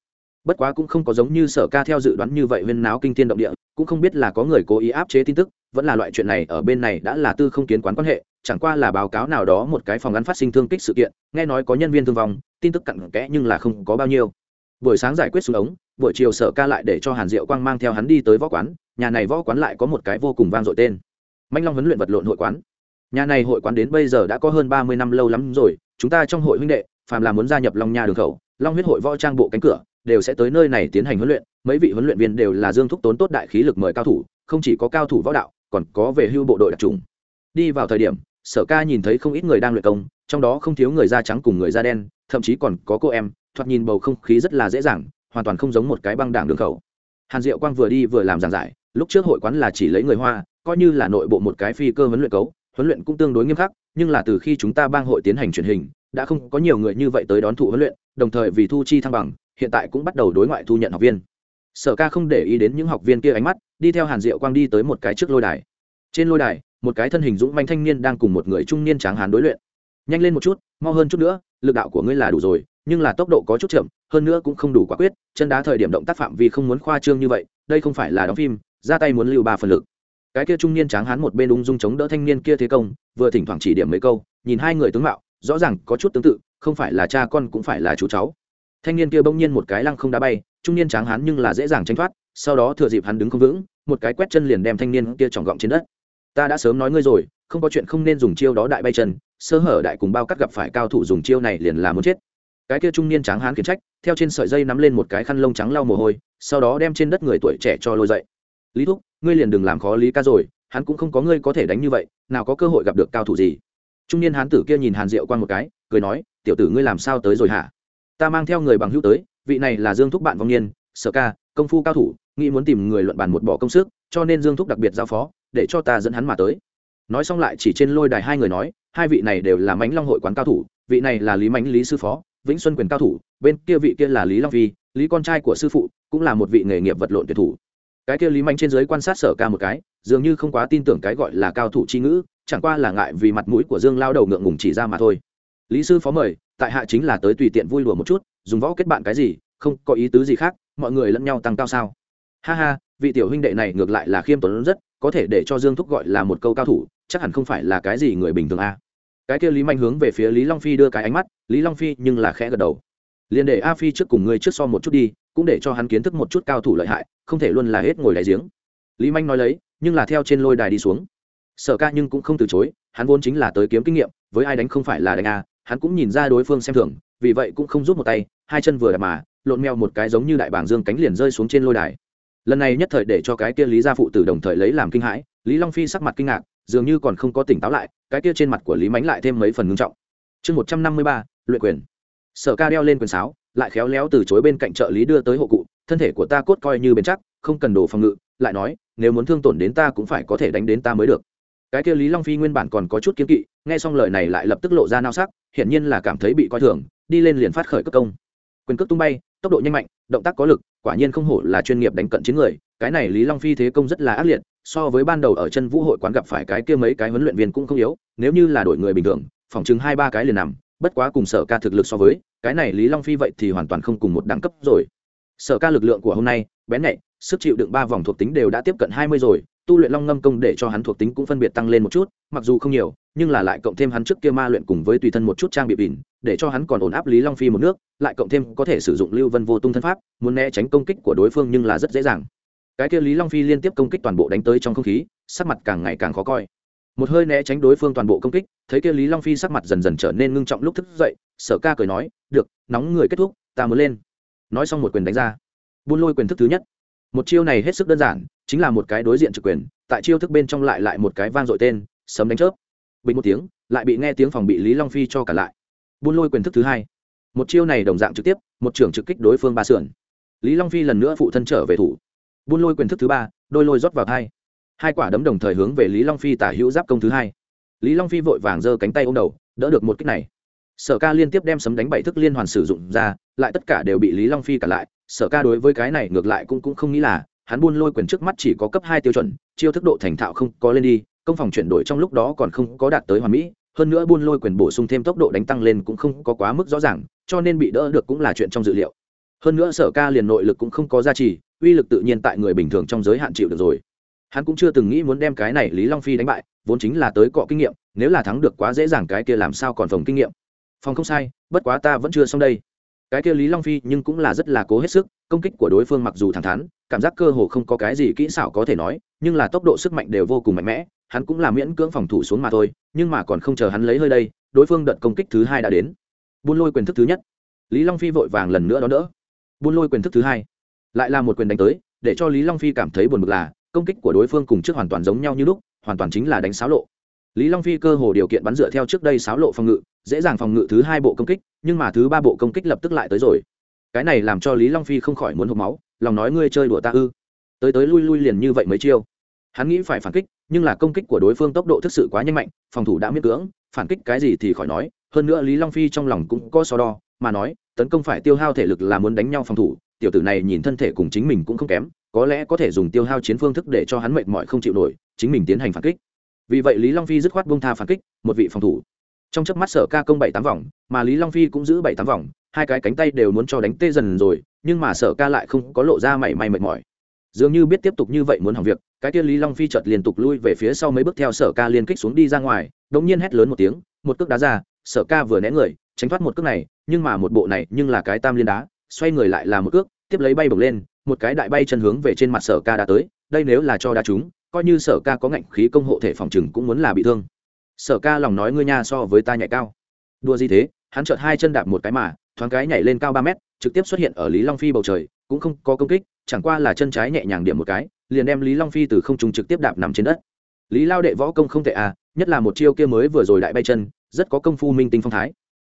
Bất quá cũng không có giống như sở ca theo dự đoán như vậy huyên náo kinh thiên động địa, cũng không biết là có người cố ý áp chế tin tức vẫn là loại chuyện này ở bên này đã là tư không kiến quán quan hệ, chẳng qua là báo cáo nào đó một cái phòng ăn phát sinh thương kích sự kiện, nghe nói có nhân viên thương vong, tin tức cặn kẽ nhưng là không có bao nhiêu. Buổi sáng giải quyết xuống ống, buổi chiều sở ca lại để cho hàn diệu quang mang theo hắn đi tới võ quán, nhà này võ quán lại có một cái vô cùng vang dội tên. Manh long huấn luyện vật lộn hội quán. Nhà này hội quán đến bây giờ đã có hơn ba mươi năm lâu lắm rồi, chúng ta trong hội huynh đệ, phàm là muốn gia nhập long nha đường khẩu, long huyết hội võ trang bộ cánh cửa, đều sẽ tới nơi này tiến hành huấn luyện, mấy vị huấn luyện viên đều là dương thúc tốn tốt đại khí lực mời cao thủ, không chỉ có cao thủ võ đạo còn có về hưu bộ đội đặc trùng. Đi vào thời điểm, sở ca nhìn thấy không ít người đang luyện công, trong đó không thiếu người da trắng cùng người da đen, thậm chí còn có cô em, thoạt nhìn bầu không khí rất là dễ dàng, hoàn toàn không giống một cái băng đảng đường khẩu. Hàn diệu quang vừa đi vừa làm giảng giải, lúc trước hội quán là chỉ lấy người hoa, coi như là nội bộ một cái phi cơ huấn luyện cấu, huấn luyện cũng tương đối nghiêm khắc, nhưng là từ khi chúng ta bang hội tiến hành truyền hình, đã không có nhiều người như vậy tới đón thụ huấn luyện, đồng thời vì thu chi thăng bằng, hiện tại cũng bắt đầu đối ngoại thu nhận học viên sở ca không để ý đến những học viên kia ánh mắt, đi theo hàn diệu quang đi tới một cái trước lôi đài. Trên lôi đài, một cái thân hình dũng manh thanh niên đang cùng một người trung niên tráng hán đối luyện. Nhanh lên một chút, mau hơn chút nữa, lực đạo của ngươi là đủ rồi, nhưng là tốc độ có chút chậm, hơn nữa cũng không đủ quả quyết, chân đá thời điểm động tác phạm vi không muốn khoa trương như vậy, đây không phải là đóng phim, ra tay muốn lưu ba phần lực. Cái kia trung niên tráng hán một bên ung dung chống đỡ thanh niên kia thế công, vừa thỉnh thoảng chỉ điểm mấy câu, nhìn hai người tướng mạo, rõ ràng có chút tương tự, không phải là cha con cũng phải là chú cháu. Thanh niên kia bỗng nhiên một cái lăng không đá bay trung niên tráng hán nhưng là dễ dàng tránh thoát, sau đó thừa dịp hắn đứng không vững, một cái quét chân liền đem thanh niên kia tròng gọng trên đất. Ta đã sớm nói ngươi rồi, không có chuyện không nên dùng chiêu đó đại bay chân, sơ hở đại cùng bao cắt gặp phải cao thủ dùng chiêu này liền là muốn chết. Cái kia trung niên tráng hán khiển trách, theo trên sợi dây nắm lên một cái khăn lông trắng lau mồ hôi, sau đó đem trên đất người tuổi trẻ cho lôi dậy. Lý thúc, ngươi liền đừng làm khó lý ca rồi, hắn cũng không có ngươi có thể đánh như vậy, nào có cơ hội gặp được cao thủ gì? Trung niên hán tử kia nhìn hàn diệu quan một cái, cười nói, tiểu tử ngươi làm sao tới rồi hả? Ta mang theo người bằng hữu tới vị này là dương thúc bạn vong niên, sở ca, công phu cao thủ, nghĩ muốn tìm người luận bàn một bỏ công sức, cho nên dương thúc đặc biệt giao phó, để cho ta dẫn hắn mà tới. Nói xong lại chỉ trên lôi đài hai người nói, hai vị này đều là mánh long hội quán cao thủ, vị này là lý mánh lý sư phó, vĩnh xuân quyền cao thủ, bên kia vị kia là lý long phi, lý con trai của sư phụ, cũng là một vị nghề nghiệp vật lộn tuyệt thủ. Cái kia lý mánh trên giới quan sát sở ca một cái, dường như không quá tin tưởng cái gọi là cao thủ c h i ngữ, chẳng qua là ngại vì mặt mũi của dương lao đầu ngượng ngùng chỉ ra mà thôi. Lý sư phó mời, tại hạ chính là tới tùy tiện vui lùa một chút dùng võ kết bạn cái gì, không có ý tứ gì khác, mọi người lẫn nhau tăng cao sao? Ha ha, vị tiểu huynh đệ này ngược lại là khiêm tốn rất, có thể để cho dương thúc gọi là một câu cao thủ, chắc hẳn không phải là cái gì người bình thường a. Cái kia lý manh hướng về phía lý long phi đưa cái ánh mắt, lý long phi nhưng là khẽ gật đầu. Liền để a phi trước cùng ngươi trước so một chút đi, cũng để cho hắn kiến thức một chút cao thủ lợi hại, không thể luôn là hết ngồi đáy giếng. Lý manh nói lấy, nhưng là theo trên lôi đài đi xuống. Sở ca nhưng cũng không từ chối, hắn vốn chính là tới kiếm kinh nghiệm, với ai đánh không phải là đánh a hắn cũng nhìn ra đối phương xem thường, vì vậy cũng không rút một tay, hai chân vừa đạp mà, lộn mèo một cái giống như đại bảng dương cánh liền rơi xuống trên lôi đài. Lần này nhất thời để cho cái kia lý gia phụ tử đồng thời lấy làm kinh hãi, lý long phi sắc mặt kinh ngạc, dường như còn không có tỉnh táo lại, cái kia trên mặt của lý mánh lại thêm mấy phần ngưng trọng. Chương một trăm năm mươi ba, luyện quyền. Sở ca đeo lên quyền sáo, lại khéo léo từ chối bên cạnh trợ lý đưa tới hộ cụ, thân thể của ta cốt coi như bền chắc, không cần đồ phòng ngự, lại nói, nếu muốn thương tổn đến ta cũng phải có thể đánh đến ta mới được. Cái kia lý long phi nguyên bản còn có chút kiếm kỵ, nghe xong lời này lại lập tức lộ ra nao sắc hiển nhiên là cảm thấy bị coi thường, đi lên liền phát khởi cất công. Quyền cước tung bay, tốc độ nhanh mạnh, động tác có lực, quả nhiên không hổ là chuyên nghiệp đánh cận chiến người, cái này lý long phi thế công rất là ác liệt, so với ban đầu ở chân vũ hội quán gặp phải cái kia mấy cái huấn luyện viên cũng không yếu, nếu như là đổi người bình thường, phòng chứng hai ba cái liền nằm, bất quá cùng sở ca thực lực so với, cái này lý long phi vậy thì hoàn toàn không cùng một đẳng cấp rồi. Sở ca lực lượng của hôm nay, bén nhạy, sức chịu đựng ba vòng thuộc tính đều đã tiếp cận hai mươi rồi tu luyện long ngâm công để cho hắn thuộc tính cũng phân biệt tăng lên một chút, mặc dù không nhiều, nhưng là lại cộng thêm hắn trước kia ma luyện cùng với tùy thân một chút trang bị bỉn, để cho hắn còn ổn áp lý long phi một nước, lại cộng thêm có thể sử dụng lưu vân vô tung thân pháp, muốn né tránh công kích của đối phương nhưng là rất dễ dàng. Cái kia lý long phi liên tiếp công kích toàn bộ đánh tới trong không khí, sắc mặt càng ngày càng khó coi. Một hơi né tránh đối phương toàn bộ công kích, thấy kia lý long phi sắc mặt dần dần trở nên ngưng trọng lúc thức dậy, sở ca cười nói, được, nóng người kết thúc, ta muốn lên. Nói xong một quyền đánh ra. Buôn lôi quyền thức thứ nhất một chiêu này hết sức đơn giản, chính là một cái đối diện trực quyền, tại chiêu thức bên trong lại lại một cái vang dội tên, sấm đánh chớp. Bình một tiếng, lại bị nghe tiếng phòng bị lý long phi cho cả lại. Buôn lôi quyền thức thứ hai. Một chiêu này đồng dạng trực tiếp, một trưởng trực kích đối phương ba sườn. Lý long phi lần nữa phụ thân trở về thủ. Buôn lôi quyền thức thứ ba, đôi lôi rót vào hai hai quả đấm đồng thời hướng về lý long phi tả hữu giáp công thứ hai. Lý long phi vội vàng giơ cánh tay ô m đầu, đỡ được một kích này. Sở ca liên tiếp đem sấm đánh bảy thức liên hoàn sử dụng ra, lại tất cả đều bị lý long phi cả lại sở ca đối với cái này ngược lại cũng cũng không nghĩ là, hắn buôn lôi quyền trước mắt chỉ có cấp hai tiêu chuẩn, chiêu thức độ thành thạo không có lên đi, công phòng chuyển đổi trong lúc đó còn không có đạt tới hoàn mỹ, hơn nữa buôn lôi quyền bổ sung thêm tốc độ đánh tăng lên cũng không có quá mức rõ ràng, cho nên bị đỡ được cũng là chuyện trong dự liệu. Hơn nữa sở ca liền nội lực cũng không có giá trị uy lực tự nhiên tại người bình thường trong giới hạn chịu được rồi. Hắn cũng chưa từng nghĩ muốn đem cái này lý long phi đánh bại, vốn chính là tới cọ kinh nghiệm, nếu là thắng được quá dễ dàng cái kia làm sao còn phòng kinh nghiệm. Phòng không sai, bất quá ta vẫn chưa xong đây cái kia lý long phi nhưng cũng là rất là cố hết sức, công kích của đối phương mặc dù thẳng thắn, cảm giác cơ hồ không có cái gì kỹ xảo có thể nói, nhưng là tốc độ sức mạnh đều vô cùng mạnh mẽ, hắn cũng là miễn cưỡng phòng thủ xuống mà thôi, nhưng mà còn không chờ hắn lấy hơi đây, đối phương đợt công kích thứ hai đã đến. Buôn lôi quyền thức thứ nhất. Lý long phi vội vàng lần nữa đón đỡ. Buôn lôi quyền thức thứ hai. Lại là một quyền đánh tới, để cho lý long phi cảm thấy buồn bực là, công kích của đối phương cùng trước hoàn toàn giống nhau như lúc, hoàn toàn chính là đánh xáo lộ. Lý long phi cơ hồ điều kiện bắn dựa theo trước đây xáo lộ phòng ngự dễ dàng phòng ngự thứ hai bộ công kích, nhưng mà thứ ba bộ công kích lập tức lại tới rồi. Cái này làm cho lý long phi không khỏi muốn hộp máu, lòng nói ngươi chơi đùa ta ư? Tới tới lui lui liền như vậy mấy chiêu. Hắn nghĩ phải phản kích, nhưng là công kích của đối phương tốc độ thực sự quá nhanh mạnh, phòng thủ đã miễn cưỡng, phản kích cái gì thì khỏi nói, hơn nữa lý long phi trong lòng cũng có so đo, mà nói, tấn công phải tiêu hao thể lực là muốn đánh nhau phòng thủ, tiểu tử này nhìn thân thể cùng chính mình cũng không kém, có lẽ có thể dùng tiêu hao chiến phương thức để cho hắn mệt mỏi không chịu nổi, chính mình tiến hành phản kích. Vì vậy lý long phi dứt khoát bông tha phản kích, một vị phòng thủ trong chớp mắt sở ca công bảy tám vòng, mà lý long phi cũng giữ bảy tám vòng, hai cái cánh tay đều muốn cho đánh tê dần rồi, nhưng mà sở ca lại không có lộ ra mảy may mệt mỏi. Dường như biết tiếp tục như vậy muốn hỏng việc, cái kia lý long phi chợt liên tục lui về phía sau mấy bước theo sở ca liên kích xuống đi ra ngoài, đống nhiên hét lớn một tiếng, một cước đá ra, sở ca vừa né người, tránh thoát một cước này, nhưng mà một bộ này nhưng là cái tam liên đá, xoay người lại là một cước, tiếp lấy bay bổng lên, một cái đại bay chân hướng về trên mặt sở ca đã tới, đây nếu là cho đá chúng coi như sở ca có ngạnh khí công hộ thể phòng chừng cũng muốn là bị thương sở ca lòng nói ngươi nha so với ta nhảy cao. Đua gì thế, hắn chợt hai chân đạp một cái mà, thoáng cái nhảy lên cao ba mét, trực tiếp xuất hiện ở lý long phi bầu trời, cũng không có công kích, chẳng qua là chân trái nhẹ nhàng điểm một cái, liền đem lý long phi từ không trung trực tiếp đạp nằm trên đất. Lý lao đệ võ công không tệ à nhất là một chiêu kia mới vừa rồi đại bay chân, rất có công phu minh tinh phong thái.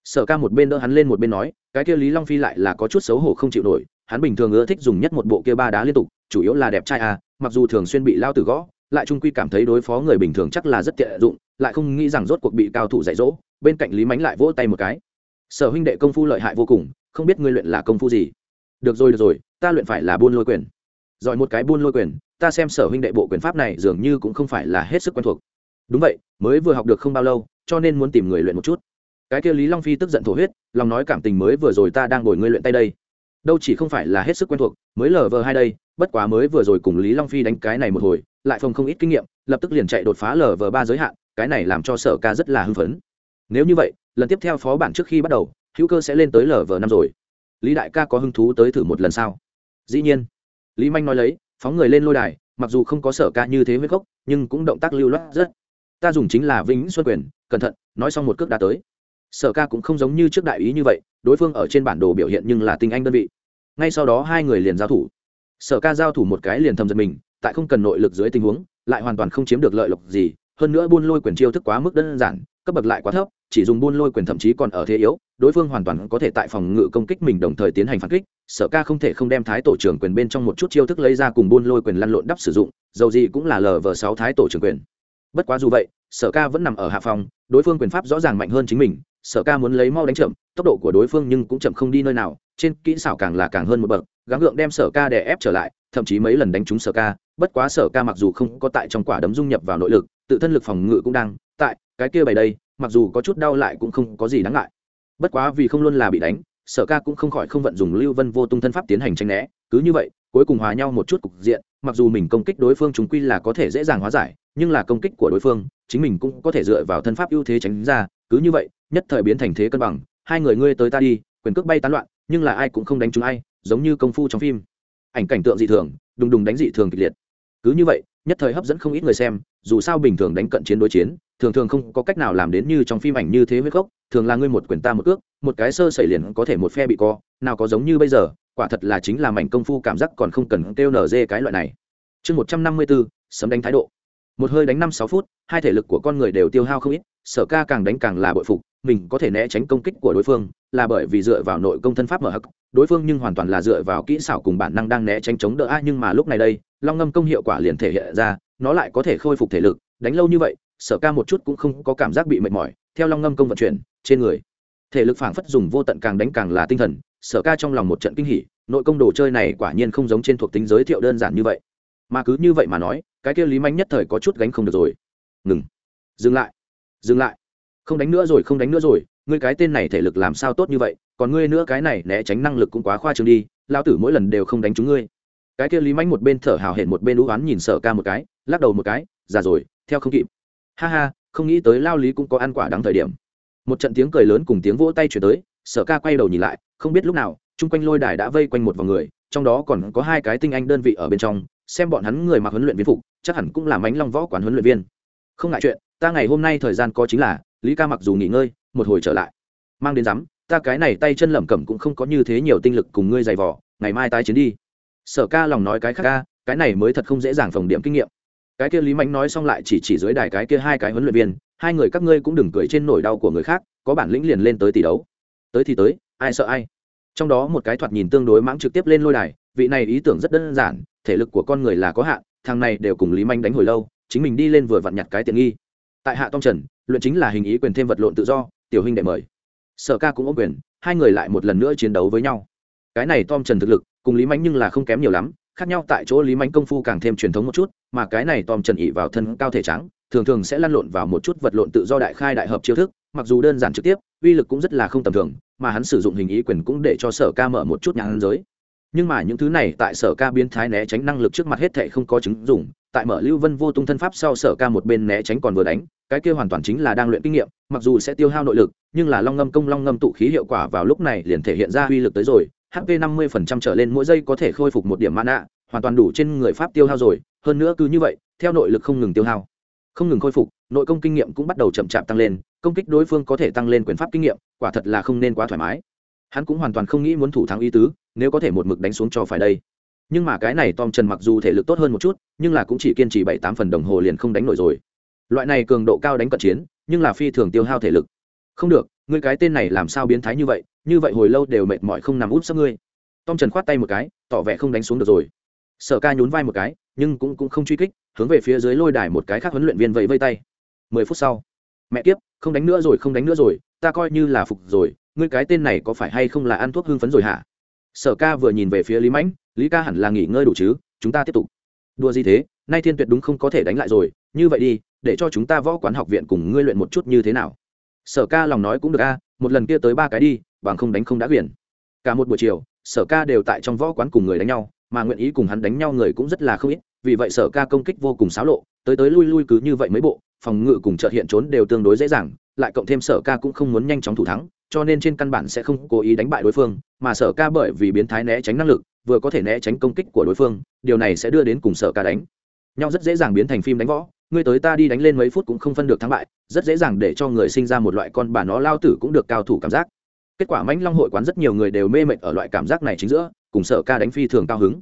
Sở ca một bên đỡ hắn lên một bên nói, cái kia lý long phi lại là có chút xấu hổ không chịu nổi, hắn bình thường ưa thích dùng nhất một bộ kia ba đá liên tục, chủ yếu là đẹp trai à mặc dù thường xuyên bị lao tử gõ, lại trung quy cảm thấy đối phó người bình thường chắc là rất tiện dụng lại không nghĩ rằng rốt cuộc bị cao thủ dạy dỗ, bên cạnh lý mánh lại vỗ tay một cái. Sở huynh đệ công phu lợi hại vô cùng, không biết ngươi luyện là công phu gì. Được rồi được rồi, ta luyện phải là buôn lôi quyền. Giỏi một cái buôn lôi quyền, ta xem sở huynh đệ bộ quyền pháp này dường như cũng không phải là hết sức quen thuộc. Đúng vậy, mới vừa học được không bao lâu, cho nên muốn tìm người luyện một chút. Cái kia lý long phi tức giận thổ huyết, lòng nói cảm tình mới vừa rồi ta đang ngồi ngươi luyện tay đây. Đâu chỉ không phải là hết sức quen thuộc, mới lờ vờ hai đây bất quá mới vừa rồi cùng lý long phi đánh cái này một hồi, lại phòng không ít kinh nghiệm, lập tức liền chạy đột phá lờ vờ ba giới hạn, cái này làm cho sở ca rất là hưng phấn. Nếu như vậy, lần tiếp theo phó bản trước khi bắt đầu, hữu cơ sẽ lên tới lờ vờ năm rồi. Lý đại ca có hứng thú tới thử một lần sao? Dĩ nhiên. Lý manh nói lấy, phóng người lên lôi đài, mặc dù không có sở ca như thế với gốc, nhưng cũng động tác lưu loát rất. Ta dùng chính là vĩnh xuân quyền, cẩn thận, nói xong một cước đã tới. Sở ca cũng không giống như trước đại ý như vậy, đối phương ở trên bản đồ biểu hiện nhưng là tinh anh đơn vị. Ngay sau đó hai người liền giao thủ sở ca giao thủ một cái liền thầm giật mình, tại không cần nội lực dưới tình huống, lại hoàn toàn không chiếm được lợi lộc gì, hơn nữa buôn lôi quyền chiêu thức quá mức đơn giản, cấp bậc lại quá thấp, chỉ dùng buôn lôi quyền thậm chí còn ở thế yếu, đối phương hoàn toàn có thể tại phòng ngự công kích mình đồng thời tiến hành phản kích, sở ca không thể không đem thái tổ trưởng quyền bên trong một chút chiêu thức lấy ra cùng buôn lôi quyền lăn lộn đắp sử dụng, dầu gì cũng là lờ vờ sáu thái tổ trưởng quyền. Bất quá dù vậy, sở ca vẫn nằm ở hạ phòng, đối phương quyền pháp rõ ràng mạnh hơn chính mình, sở ca muốn lấy mau đánh chậm, tốc độ của đối phương nhưng cũng chậm không đi nơi nào, trên kỹ xảo càng là càng hơn một bậc gắng gượng đem sở ca đè ép trở lại, thậm chí mấy lần đánh trúng sở ca, bất quá sở ca mặc dù không có tại trong quả đấm dung nhập vào nội lực, tự thân lực phòng ngự cũng đang, tại, cái kia bày đây, mặc dù có chút đau lại cũng không có gì đáng ngại. Bất quá vì không luôn là bị đánh, sở ca cũng không khỏi không vận dùng lưu vân vô tung thân pháp tiến hành tranh né, cứ như vậy, cuối cùng hòa nhau một chút cục diện, mặc dù mình công kích đối phương chúng quy là có thể dễ dàng hóa giải, nhưng là công kích của đối phương, chính mình cũng có thể dựa vào thân pháp ưu thế tránh ra, cứ như vậy, nhất thời biến thành thế cân bằng, hai người ngươi tới ta đi quyền cước bay tán loạn, nhưng là ai cũng không đánh trúng ai, giống như công phu trong phim. Ảnh cảnh tượng dị thường, đùng đùng đánh dị thường kịch liệt. Cứ như vậy, nhất thời hấp dẫn không ít người xem, dù sao bình thường đánh cận chiến đối chiến, thường thường không có cách nào làm đến như trong phim ảnh như thế huyết gốc, thường là ngươi một quyền ta một ước, một cái sơ xảy liền có thể một phe bị co, nào có giống như bây giờ, quả thật là chính là mảnh công phu cảm giác còn không cần kêu nở dê cái loại này. Chương một trăm năm mươi bốn sấm đánh thái độ. Một hơi đánh năm sáu phút, hai thể lực của con người đều tiêu hao không ít, sở ca càng đánh càng là bội phục mình có thể né tránh công kích của đối phương, là bởi vì dựa vào nội công thân pháp mở hắc, đối phương nhưng hoàn toàn là dựa vào kỹ xảo cùng bản năng đang né tránh chống đỡ. A nhưng mà lúc này đây, long ngâm công hiệu quả liền thể hiện ra, nó lại có thể khôi phục thể lực, đánh lâu như vậy, sở ca một chút cũng không có cảm giác bị mệt mỏi, theo long ngâm công vận chuyển, trên người, thể lực phảng phất dùng vô tận càng đánh càng là tinh thần, sở ca trong lòng một trận kinh hỉ, nội công đồ chơi này quả nhiên không giống trên thuộc tính giới thiệu đơn giản như vậy. Mà cứ như vậy mà nói, cái kia lý manh nhất thời có chút gánh không được rồi. Ngừng. Dừng lại. Dừng lại không đánh nữa rồi, không đánh nữa rồi, ngươi cái tên này thể lực làm sao tốt như vậy, còn ngươi nữa cái này né tránh năng lực cũng quá khoa trương đi lao tử mỗi lần đều không đánh chúng ngươi. Cái kia lý mánh một bên thở hào hển một bên lũ oán nhìn sở ca một cái, lắc đầu một cái, già rồi, theo không kịp. Ha ha, không nghĩ tới lao lý cũng có ăn quả đáng thời điểm. Một trận tiếng cười lớn cùng tiếng vỗ tay chuyển tới, sở ca quay đầu nhìn lại, không biết lúc nào, chung quanh lôi đài đã vây quanh một vòng người, trong đó còn có hai cái tinh anh đơn vị ở bên trong, xem bọn hắn người mặc huấn luyện viên phục, chắc hẳn cũng là mánh long võ quán huấn luyện viên. Không ngại chuyện, ta ngày hôm nay thời gian có chính là lý ca mặc dù nghỉ ngơi, một hồi trở lại. Mang đến rắm ta cái này tay chân lẩm cẩm cũng không có như thế nhiều tinh lực cùng ngươi giày vỏ ngày mai tái chiến đi. Sở ca lòng nói cái khác ca, cái này mới thật không dễ dàng phòng điểm kinh nghiệm. Cái kia lý Mạnh nói xong lại chỉ chỉ dưới đài cái kia hai cái huấn luyện viên, hai người các ngươi cũng đừng cười trên nỗi đau của người khác, có bản lĩnh liền lên tới tỷ đấu. Tới thì tới, ai sợ ai. Trong đó một cái thoạt nhìn tương đối mãng trực tiếp lên lôi đài, vị này ý tưởng rất đơn giản, thể lực của con người là có hạn, thằng này đều cùng lý manh đánh hồi lâu, chính mình đi lên vừa vặn nhặt cái tiện nghi tại hạ tông trần, luyện chính là hình ý quyền thêm vật lộn tự do, tiểu huynh đệ mời. Sở ca cũng ôm quyền, hai người lại một lần nữa chiến đấu với nhau. Cái này tom trần thực lực, cùng lý mánh nhưng là không kém nhiều lắm, khác nhau tại chỗ lý mánh công phu càng thêm truyền thống một chút, mà cái này tom trần ỉ vào thân cao thể trắng, thường thường sẽ lăn lộn vào một chút vật lộn tự do đại khai đại hợp chiêu thức, mặc dù đơn giản trực tiếp, uy lực cũng rất là không tầm thường, mà hắn sử dụng hình ý quyền cũng để cho sở ca mở một chút nhãn giới nhưng mà những thứ này tại sở ca biến thái né tránh năng lực trước mặt hết thệ không có chứng dụng. tại mở lưu vân vô tung thân pháp sau sở ca một bên né tránh còn vừa đánh, cái kia hoàn toàn chính là đang luyện kinh nghiệm, mặc dù sẽ tiêu hao nội lực, nhưng là long ngâm công long ngâm tụ khí hiệu quả vào lúc này liền thể hiện ra uy lực tới rồi hp năm mươi trở lên mỗi giây có thể khôi phục một điểm mana, hoàn toàn đủ trên người pháp tiêu hao rồi, hơn nữa cứ như vậy, theo nội lực không ngừng tiêu hao không ngừng khôi phục, nội công kinh nghiệm cũng bắt đầu chậm chạp tăng lên, công kích đối phương có thể tăng lên quyền pháp kinh nghiệm, quả thật là không nên quá thoải mái hắn cũng hoàn toàn không nghĩ muốn thủ thắng ý tứ nếu có thể một mực đánh xuống cho phải đây. Nhưng mà cái này tom trần mặc dù thể lực tốt hơn một chút nhưng là cũng chỉ kiên trì bảy tám phần đồng hồ liền không đánh nổi rồi. Loại này cường độ cao đánh cận chiến nhưng là phi thường tiêu hao thể lực. Không được ngươi cái tên này làm sao biến thái như vậy như vậy hồi lâu đều mệt mỏi không nằm úp sấp ngươi. Tom trần khoát tay một cái tỏ vẻ không đánh xuống được rồi. Sở ca nhún vai một cái nhưng cũng, cũng không truy kích hướng về phía dưới lôi đài một cái khác huấn luyện viên vẫy vây tay. Mười phút sau mẹ kiếp không đánh nữa rồi không đánh nữa rồi ta coi như là phục rồi ngươi cái tên này có phải hay không là ăn thuốc hưng phấn rồi hả? Sở ca vừa nhìn về phía lý mãnh, lý ca hẳn là nghỉ ngơi đủ chứ, chúng ta tiếp tục. Đua gì thế, nay thiên tuyệt đúng không có thể đánh lại rồi, như vậy đi, để cho chúng ta võ quán học viện cùng ngươi luyện một chút như thế nào. Sở ca lòng nói cũng được a, một lần kia tới ba cái đi, bằng không đánh không đã quyền cả một buổi chiều, sở ca đều tại trong võ quán cùng người đánh nhau, mà nguyện ý cùng hắn đánh nhau người cũng rất là không ít, vì vậy sở ca công kích vô cùng xáo lộ, tới tới lui lui cứ như vậy mấy bộ, phòng ngự cùng trợ hiện trốn đều tương đối dễ dàng, lại cộng thêm sở ca cũng không muốn nhanh chóng thủ thắng cho nên trên căn bản sẽ không cố ý đánh bại đối phương, mà sở ca bởi vì biến thái né tránh năng lực, vừa có thể né tránh công kích của đối phương, điều này sẽ đưa đến cùng sở ca đánh. Nhau rất dễ dàng biến thành phim đánh võ, ngươi tới ta đi đánh lên mấy phút cũng không phân được thắng bại, rất dễ dàng để cho người sinh ra một loại con bà nó lao tử cũng được cao thủ cảm giác. Kết quả mãnh long hội quán rất nhiều người đều mê mệt ở loại cảm giác này chính giữa, cùng sở ca đánh phi thường cao hứng.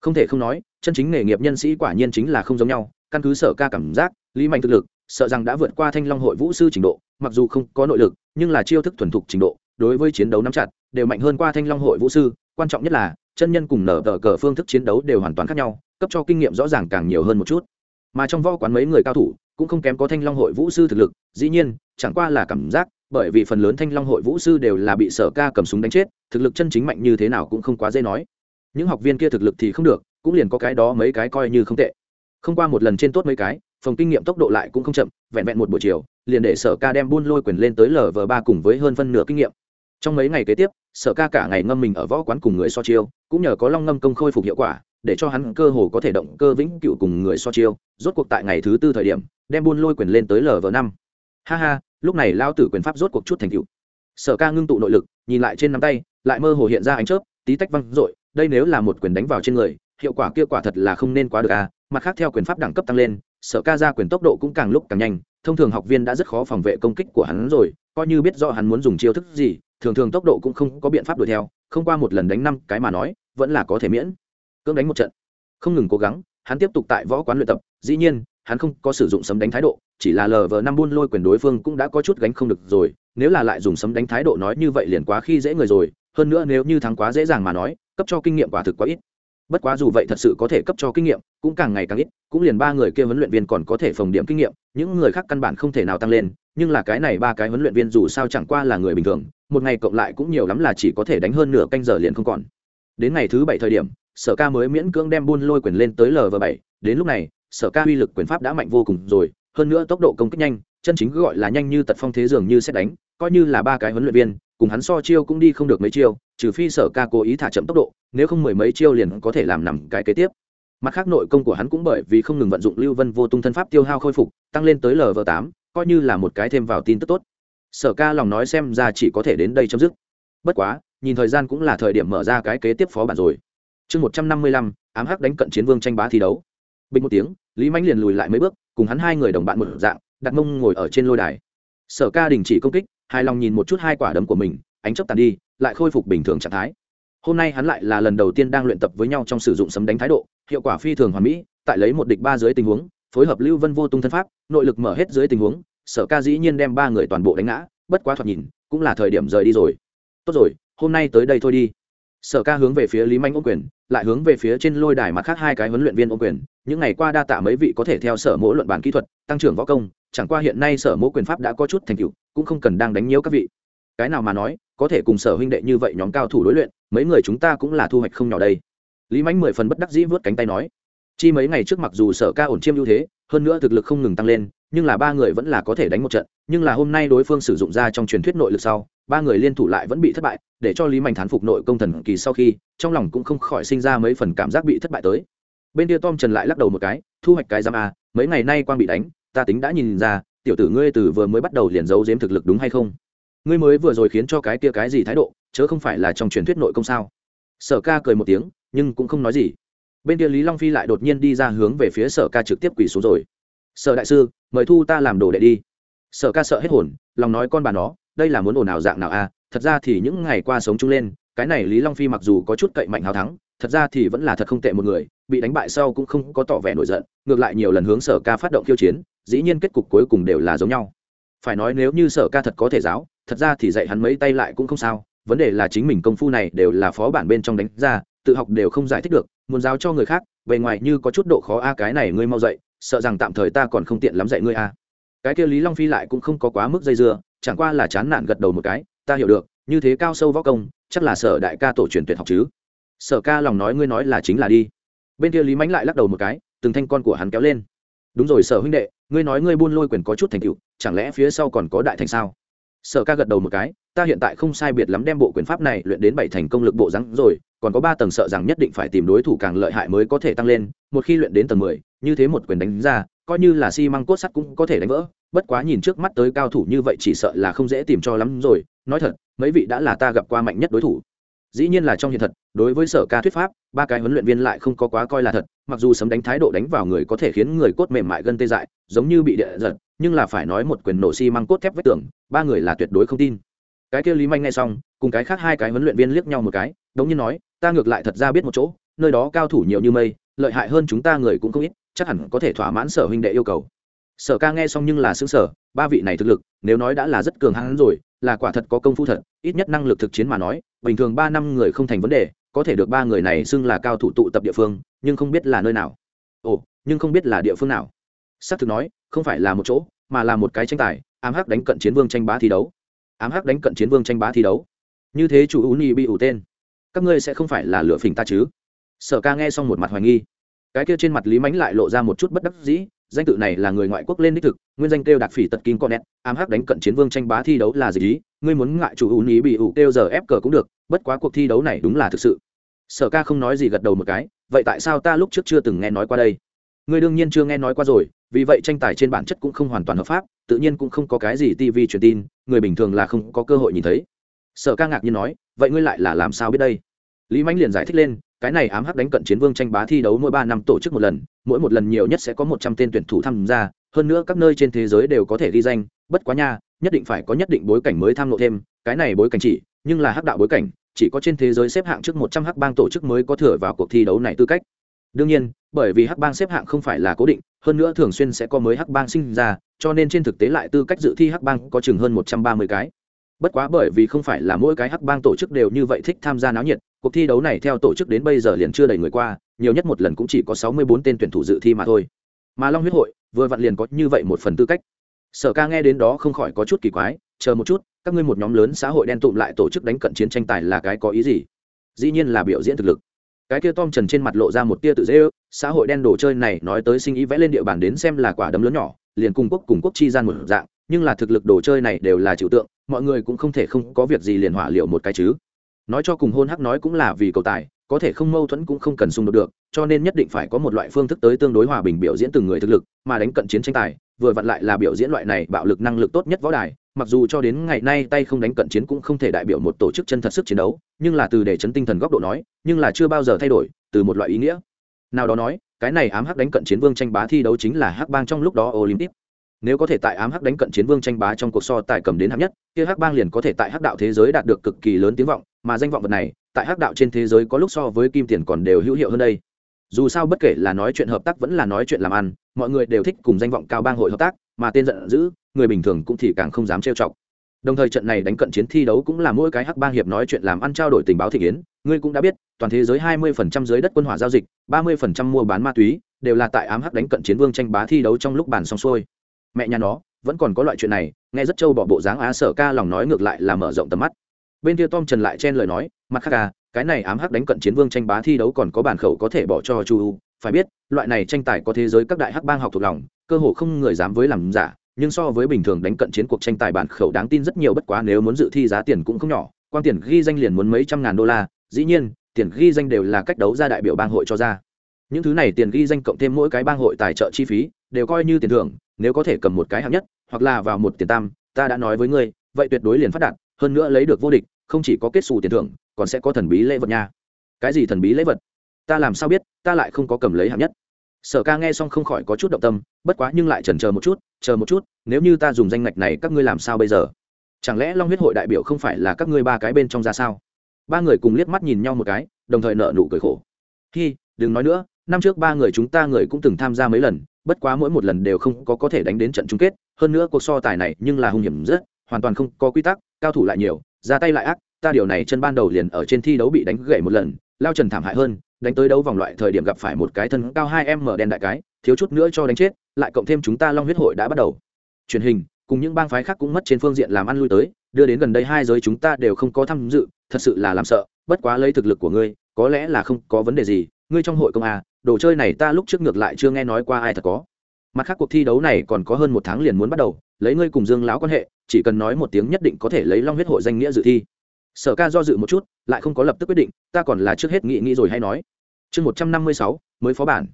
Không thể không nói, chân chính nghề nghiệp nhân sĩ quả nhiên chính là không giống nhau, căn cứ sở ca cảm giác, lý mạnh thực lực sợ rằng đã vượt qua thanh long hội vũ sư trình độ, mặc dù không có nội lực, nhưng là chiêu thức thuần thục trình độ, đối với chiến đấu nắm chặt, đều mạnh hơn qua thanh long hội vũ sư. Quan trọng nhất là, chân nhân cùng nở tờ cờ phương thức chiến đấu đều hoàn toàn khác nhau, cấp cho kinh nghiệm rõ ràng càng nhiều hơn một chút. Mà trong võ quán mấy người cao thủ cũng không kém có thanh long hội vũ sư thực lực, dĩ nhiên, chẳng qua là cảm giác, bởi vì phần lớn thanh long hội vũ sư đều là bị sở ca cầm súng đánh chết, thực lực chân chính mạnh như thế nào cũng không quá dễ nói. Những học viên kia thực lực thì không được, cũng liền có cái đó mấy cái coi như không tệ. Không qua một lần trên tốt mấy cái phòng kinh nghiệm tốc độ lại cũng không chậm, vẹn vẹn một buổi chiều, liền để sở ca đem buôn lôi quyền lên tới lv ba cùng với hơn phân nửa kinh nghiệm. Trong mấy ngày kế tiếp, sở ca cả ngày ngâm mình ở võ quán cùng người so chiêu, cũng nhờ có long ngâm công khôi phục hiệu quả, để cho hắn cơ hồ có thể động cơ vĩnh cựu cùng người so chiêu, rốt cuộc tại ngày thứ tư thời điểm, đem buôn lôi quyền lên tới lv năm. Ha ha, lúc này lao tử quyền pháp rốt cuộc chút thành cựu sở ca ngưng tụ nội lực, nhìn lại trên nắm tay, lại mơ hồ hiện ra ánh chớp, tí tách văng r đây nếu là một quyền đánh vào trên người, hiệu quả kia quả thật là không nên quá được à mặt khác theo quyền pháp đẳng cấp tăng lên sở ca ra quyền tốc độ cũng càng lúc càng nhanh, thông thường học viên đã rất khó phòng vệ công kích của hắn rồi, coi như biết rõ hắn muốn dùng chiêu thức gì, thường thường tốc độ cũng không có biện pháp đuổi theo, không qua một lần đánh năm cái mà nói, vẫn là có thể miễn. Cưỡng đánh một trận. Không ngừng cố gắng, hắn tiếp tục tại võ quán luyện tập, dĩ nhiên, hắn không có sử dụng sấm đánh thái độ, chỉ là lờ vờ năm buôn lôi quyền đối phương cũng đã có chút gánh không được rồi, nếu là lại dùng sấm đánh thái độ nói như vậy liền quá khi dễ người rồi, hơn nữa nếu như thắng quá dễ dàng mà nói, cấp cho kinh nghiệm quả thực quá ít bất quá dù vậy thật sự có thể cấp cho kinh nghiệm, cũng càng ngày càng ít, cũng liền ba người kia huấn luyện viên còn có thể phòng điểm kinh nghiệm, những người khác căn bản không thể nào tăng lên, nhưng là cái này ba cái huấn luyện viên dù sao chẳng qua là người bình thường, một ngày cộng lại cũng nhiều lắm là chỉ có thể đánh hơn nửa canh giờ liền không còn. Đến ngày thứ bảy thời điểm, sở ca mới miễn cưỡng đem buôn lôi quyền lên tới lv bảy, đến lúc này, sở ca uy lực quyền pháp đã mạnh vô cùng rồi, hơn nữa tốc độ công kích nhanh, chân chính cứ gọi là nhanh như tật phong thế dường như xét đánh, coi như là ba cái huấn luyện viên, cùng hắn so chiêu cũng đi không được mấy chiêu, trừ phi sở ca cố ý thả chậm tốc độ nếu không mười mấy chiêu liền có thể làm nằm cái kế tiếp. Mặt khác nội công của hắn cũng bởi vì không ngừng vận dụng lưu vân vô tung thân pháp tiêu hao khôi phục, tăng lên tới lv tám, coi như là một cái thêm vào tin tức tốt. Sở ca lòng nói xem ra chỉ có thể đến đây chấm dứt. Bất quá, nhìn thời gian cũng là thời điểm mở ra cái kế tiếp phó bản rồi. Chương một trăm năm mươi lăm, ám hắc đánh cận chiến vương tranh bá thi đấu. Bình một tiếng, lý mãnh liền lùi lại mấy bước, cùng hắn hai người đồng bạn một dạng, đặt mông ngồi ở trên lôi đài. Sở ca đình chỉ công kích, hài lòng nhìn một chút hai quả đấm của mình, ánh chấp tàn đi, lại khôi phục bình thường trạng thái hôm nay hắn lại là lần đầu tiên đang luyện tập với nhau trong sử dụng sấm đánh thái độ, hiệu quả phi thường hoàn mỹ, tại lấy một địch ba dưới tình huống, phối hợp lưu vân vô tung thân pháp, nội lực mở hết dưới tình huống, sở ca dĩ nhiên đem ba người toàn bộ đánh ngã, bất quá thoạt nhìn, cũng là thời điểm rời đi rồi. Tốt rồi, hôm nay tới đây thôi đi. Sở ca hướng về phía lý manh ô quyền, lại hướng về phía trên lôi đài mặt khác hai cái huấn luyện viên ô quyền. Những ngày qua đa tạ mấy vị có thể theo sở mỗi luận bản kỹ thuật, tăng trưởng võ công, chẳng qua hiện nay sở mỗi quyền pháp đã có chút thành tựu, cũng không cần đang đánh nhiễu các vị. Cái nào mà nói, có thể cùng sở huynh đệ như vậy nhóm cao thủ đối luyện mấy người chúng ta cũng là thu hoạch không nhỏ đây. Lý mãnh mười phần bất đắc dĩ vớt cánh tay nói. Chi mấy ngày trước mặc dù sở ca ổn chiêm ưu thế, hơn nữa thực lực không ngừng tăng lên, nhưng là ba người vẫn là có thể đánh một trận, nhưng là hôm nay đối phương sử dụng ra trong truyền thuyết nội lực sau, ba người liên thủ lại vẫn bị thất bại, để cho lý mạnh thán phục nội công thần kỳ sau khi, trong lòng cũng không khỏi sinh ra mấy phần cảm giác bị thất bại tới. Bên kia tom trần lại lắc đầu một cái, thu hoạch cái giam a, mấy ngày nay quang bị đánh, ta tính đã nhìn ra, tiểu tử ngươi từ vừa mới bắt đầu liền giấu giếm thực lực đúng hay không? Ngươi mới vừa rồi khiến cho cái kia cái gì thái độ, chớ không phải là trong truyền thuyết nội công sao? Sở ca cười một tiếng, nhưng cũng không nói gì. Bên kia lý long phi lại đột nhiên đi ra hướng về phía sở ca trực tiếp quỳ xuống rồi. Sở đại sư, mời thu ta làm đồ đệ đi. Sở ca sợ hết hồn, lòng nói con bà nó, đây là muốn ồn ào dạng nào a thật ra thì những ngày qua sống chung lên, cái này lý long phi mặc dù có chút cậy mạnh hào thắng, thật ra thì vẫn là thật không tệ một người, bị đánh bại sau cũng không có tỏ vẻ nổi giận, ngược lại nhiều lần hướng sở ca phát động khiêu chiến, dĩ nhiên kết cục cuối cùng đều là giống nhau. Phải nói nếu như sở ca thật có thể giáo thật ra thì dạy hắn mấy tay lại cũng không sao, vấn đề là chính mình công phu này đều là phó bản bên trong đánh ra, tự học đều không giải thích được, muốn giáo cho người khác, bề ngoài như có chút độ khó a, cái này ngươi mau dậy sợ rằng tạm thời ta còn không tiện lắm dạy ngươi a. Cái kia lý long phi lại cũng không có quá mức dây dưa, chẳng qua là chán nản gật đầu một cái, ta hiểu được, như thế cao sâu võ công, chắc là sở đại ca tổ truyền tuyệt học chứ. Sở ca lòng nói ngươi nói là chính là đi. Bên kia lý mánh lại lắc đầu một cái, từng thanh con của hắn kéo lên. Đúng rồi, sở huynh đệ, ngươi nói ngươi buôn lôi quyền có chút thành tựu, chẳng lẽ phía sau còn có đại thành sao? Sở ca gật đầu một cái, ta hiện tại không sai biệt lắm đem bộ quyền pháp này luyện đến bảy thành công lực bộ rắn rồi, còn có ba tầng sợ rằng nhất định phải tìm đối thủ càng lợi hại mới có thể tăng lên, một khi luyện đến tầng mười, như thế một quyền đánh ra, coi như là xi măng cốt sắt cũng có thể đánh vỡ, bất quá nhìn trước mắt tới cao thủ như vậy chỉ sợ là không dễ tìm cho lắm rồi, nói thật, mấy vị đã là ta gặp qua mạnh nhất đối thủ. Dĩ nhiên là trong hiện thật, đối với sở ca thuyết pháp, ba cái huấn luyện viên lại không có quá coi là thật mặc dù sấm đánh thái độ đánh vào người có thể khiến người cốt mềm mại gân tê dại, giống như bị địa giật, nhưng là phải nói một quyền nổ xi măng cốt thép vách tường, ba người là tuyệt đối không tin. Cái kia lý manh nghe xong, cùng cái khác hai cái huấn luyện viên liếc nhau một cái, đống nhiên nói, ta ngược lại thật ra biết một chỗ, nơi đó cao thủ nhiều như mây, lợi hại hơn chúng ta người cũng không ít, chắc hẳn có thể thỏa mãn sở huynh đệ yêu cầu. Sở ca nghe xong nhưng là xứng sở ba vị này thực lực, nếu nói đã là rất cường hãn rồi, là quả thật có công phu thật, ít nhất năng lực thực chiến mà nói, bình thường ba năm người không thành vấn đề có thể được ba người này xưng là cao thủ tụ tập địa phương, nhưng không biết là nơi nào. Ồ, nhưng không biết là địa phương nào. Xác thực nói, không phải là một chỗ, mà là một cái tranh tài, ám hắc đánh cận chiến vương tranh bá thi đấu. Ám hắc đánh cận chiến vương tranh bá thi đấu. Như thế chủ uni bị ủ tên. Các ngươi sẽ không phải là lựa phỉnh ta chứ? Sở ca nghe xong một mặt hoài nghi. Cái kia trên mặt lý mánh lại lộ ra một chút bất đắc dĩ, danh tự này là người ngoại quốc lên đích thực, nguyên danh kêu đạt phỉ tật kim con nét, ám hắc đánh cận chiến vương tranh bá thi đấu là gì ý? Ngươi muốn ngại chủ uni bị ủ kêu giờ ép cờ cũng được, bất quá cuộc thi đấu này đúng là thực sự sở ca không nói gì gật đầu một cái, vậy tại sao ta lúc trước chưa từng nghe nói qua đây? Ngươi đương nhiên chưa nghe nói qua rồi, vì vậy tranh tài trên bản chất cũng không hoàn toàn hợp pháp, tự nhiên cũng không có cái gì tv truyền tin, người bình thường là không có cơ hội nhìn thấy. Sở ca ngạc nhiên nói, vậy ngươi lại là làm sao biết đây? Lý mãnh liền giải thích lên, cái này ám hắc đánh cận chiến vương tranh bá thi đấu mỗi ba năm tổ chức một lần, mỗi một lần nhiều nhất sẽ có một trăm tên tuyển thủ tham gia, hơn nữa các nơi trên thế giới đều có thể ghi danh, bất quá nha, nhất định phải có nhất định bối cảnh mới tham lộ thêm, cái này bối cảnh chỉ, nhưng là hắc đạo bối cảnh chỉ có trên thế giới xếp hạng trước một trăm hắc bang tổ chức mới có thừa vào cuộc thi đấu này tư cách. Đương nhiên, bởi vì hắc bang xếp hạng không phải là cố định, hơn nữa thường xuyên sẽ có mới hắc bang sinh ra, cho nên trên thực tế lại tư cách dự thi hắc bang có chừng hơn một trăm ba mươi cái. Bất quá bởi vì không phải là mỗi cái hắc bang tổ chức đều như vậy thích tham gia náo nhiệt, cuộc thi đấu này theo tổ chức đến bây giờ liền chưa đầy người qua, nhiều nhất một lần cũng chỉ có sáu mươi bốn tên tuyển thủ dự thi mà thôi. Mà long huyết hội, vừa vặn liền có như vậy một phần tư cách. Sở ca nghe đến đó không khỏi có chút kỳ quái chờ một chút, các ngươi một nhóm lớn xã hội đen tụm lại tổ chức đánh cận chiến tranh tài là cái có ý gì? Dĩ nhiên là biểu diễn thực lực. Cái kia tom trần trên mặt lộ ra một tia tự dễ ước, xã hội đen đồ chơi này nói tới sinh ý vẽ lên địa bàn đến xem là quả đấm lớn nhỏ, liền cùng quốc cùng quốc chi gian một dạng, nhưng là thực lực đồ chơi này đều là trừu tượng, mọi người cũng không thể không có việc gì liền hỏa liệu một cái chứ. Nói cho cùng hôn hắc nói cũng là vì cầu tài, có thể không mâu thuẫn cũng không cần xung đột được, cho nên nhất định phải có một loại phương thức tới tương đối hòa bình biểu diễn từng người thực lực, mà đánh cận chiến tranh tài, vừa vặn lại là biểu diễn loại này bạo lực năng lực tốt nhất võ đài mặc dù cho đến ngày nay tay không đánh cận chiến cũng không thể đại biểu một tổ chức chân thật sức chiến đấu, nhưng là từ để chấn tinh thần góc độ nói, nhưng là chưa bao giờ thay đổi, từ một loại ý nghĩa. Nào đó nói, cái này ám hắc đánh cận chiến vương tranh bá thi đấu chính là hắc bang trong lúc đó olympic. Nếu có thể tại ám hắc đánh cận chiến vương tranh bá trong cuộc so tài cầm đến hạng nhất, kia hắc bang liền có thể tại hắc đạo thế giới đạt được cực kỳ lớn tiếng vọng, mà danh vọng vật này, tại hắc đạo trên thế giới có lúc so với kim tiền còn đều hữu hiệu hơn đây. Dù sao bất kể là nói chuyện hợp tác vẫn là nói chuyện làm ăn, mọi người đều thích cùng danh vọng cao bang hội hợp tác mà tên giận dữ, người bình thường cũng thì càng không dám trêu chọc. Đồng thời trận này đánh cận chiến thi đấu cũng là mỗi cái hắc bang hiệp nói chuyện làm ăn trao đổi tình báo thị kiến, ngươi cũng đã biết, toàn thế giới 20% dưới đất quân hỏa giao dịch 30% mua bán ma túy, đều là tại ám hắc đánh cận chiến vương tranh bá thi đấu trong lúc bàn xong xuôi. Mẹ nhà nó, vẫn còn có loại chuyện này, nghe rất trâu bỏ bộ dáng á sở ca lòng nói ngược lại là mở rộng tầm mắt. Bên kia tom trần lại chen lời nói, mặt khác à cái này ám hắc đánh cận chiến vương tranh bá thi đấu còn có bản khẩu có thể bỏ cho chu u phải biết, loại này tranh tài có thế giới các đại hắc bang học thuộc lòng, cơ hồ không người dám với làm giả, nhưng so với bình thường đánh cận chiến cuộc tranh tài bản khẩu đáng tin rất nhiều bất quá nếu muốn dự thi giá tiền cũng không nhỏ quan tiền ghi danh liền muốn mấy trăm ngàn đô la, dĩ nhiên, tiền ghi danh đều là cách đấu ra đại biểu bang hội cho ra. Những thứ này tiền ghi danh cộng thêm mỗi cái bang hội tài trợ chi phí, đều coi như tiền thưởng, nếu có thể cầm một cái hạng nhất, hoặc là vào một tiền tam, ta đã nói với ngươi, vậy tuyệt đối liền phát đạt, hơn nữa lấy được vô địch, không chỉ có kết xù tiền thưởng, còn sẽ có thần bí lễ vật nha. Cái gì thần bí lễ vật? Ta làm sao biết, ta lại không có cầm lấy hạng nhất. Sở ca nghe xong không khỏi có chút động tâm, bất quá nhưng lại chần chờ một chút, chờ một chút, nếu như ta dùng danh ngạch này, các ngươi làm sao bây giờ? Chẳng lẽ long huyết hội đại biểu không phải là các ngươi ba cái bên trong ra sao? Ba người cùng liếc mắt nhìn nhau một cái, đồng thời nợ nụ cười khổ. Hi, đừng nói nữa, năm trước ba người chúng ta người cũng từng tham gia mấy lần, bất quá mỗi một lần đều không có có thể đánh đến trận chung kết, hơn nữa cuộc so tài này nhưng là hung hiểm rất, hoàn toàn không có quy tắc, cao thủ lại nhiều, ra tay lại ác, ta điều này chân ban đầu liền ở trên thi đấu bị đánh gãy một lần, lao trần thảm hại hơn đánh tới đấu vòng loại thời điểm gặp phải một cái thân cao hai em mở đen đại cái, thiếu chút nữa cho đánh chết, lại cộng thêm chúng ta long huyết hội đã bắt đầu. Truyền hình, cùng những bang phái khác cũng mất trên phương diện làm ăn lui tới, đưa đến gần đây hai giới chúng ta đều không có tham dự, thật sự là làm sợ, bất quá lấy thực lực của ngươi, có lẽ là không có vấn đề gì, ngươi trong hội công a đồ chơi này ta lúc trước ngược lại chưa nghe nói qua ai thật có. Mặt khác cuộc thi đấu này còn có hơn một tháng liền muốn bắt đầu, lấy ngươi cùng dương lão quan hệ, chỉ cần nói một tiếng nhất định có thể lấy long huyết hội danh nghĩa dự thi sở ca do dự một chút, lại không có lập tức quyết định, ta còn là trước hết nghĩ nghĩ rồi hay nói. Chương một trăm năm mươi sáu, mới phó bản.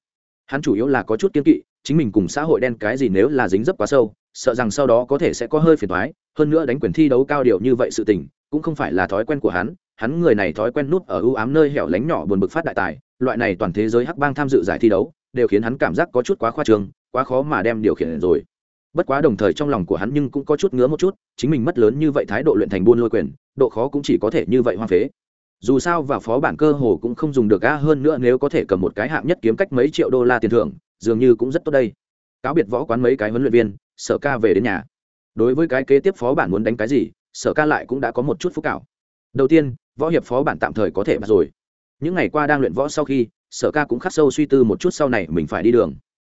Hắn chủ yếu là có chút kiên kỵ, chính mình cùng xã hội đen cái gì nếu là dính dấp quá sâu, sợ rằng sau đó có thể sẽ có hơi phiền thoái hơn nữa đánh quyền thi đấu cao điều như vậy sự tình, cũng không phải là thói quen của hắn hắn người này thói quen nút ở ưu ám nơi hẻo lánh nhỏ buồn bực phát đại tài, loại này toàn thế giới hắc bang tham dự giải thi đấu, đều khiến hắn cảm giác có chút quá khoa trương, quá khó mà đem điều khiển rồi bất quá đồng thời trong lòng của hắn nhưng cũng có chút ngứa một chút, chính mình mất lớn như vậy thái độ luyện thành buôn lôi quyền, độ khó cũng chỉ có thể như vậy hoang phế. Dù sao và phó bản cơ hồ cũng không dùng được a hơn nữa nếu có thể cầm một cái hạng nhất kiếm cách mấy triệu đô la tiền thưởng, dường như cũng rất tốt đây. Cáo biệt võ quán mấy cái huấn luyện viên, sở ca về đến nhà. Đối với cái kế tiếp phó bản muốn đánh cái gì, sở ca lại cũng đã có một chút phúc cảo đầu tiên, võ hiệp phó bản tạm thời có thể bắt rồi. Những ngày qua đang luyện võ sau khi, sở ca cũng khắc sâu suy tư một chút sau này mình phải đi đường.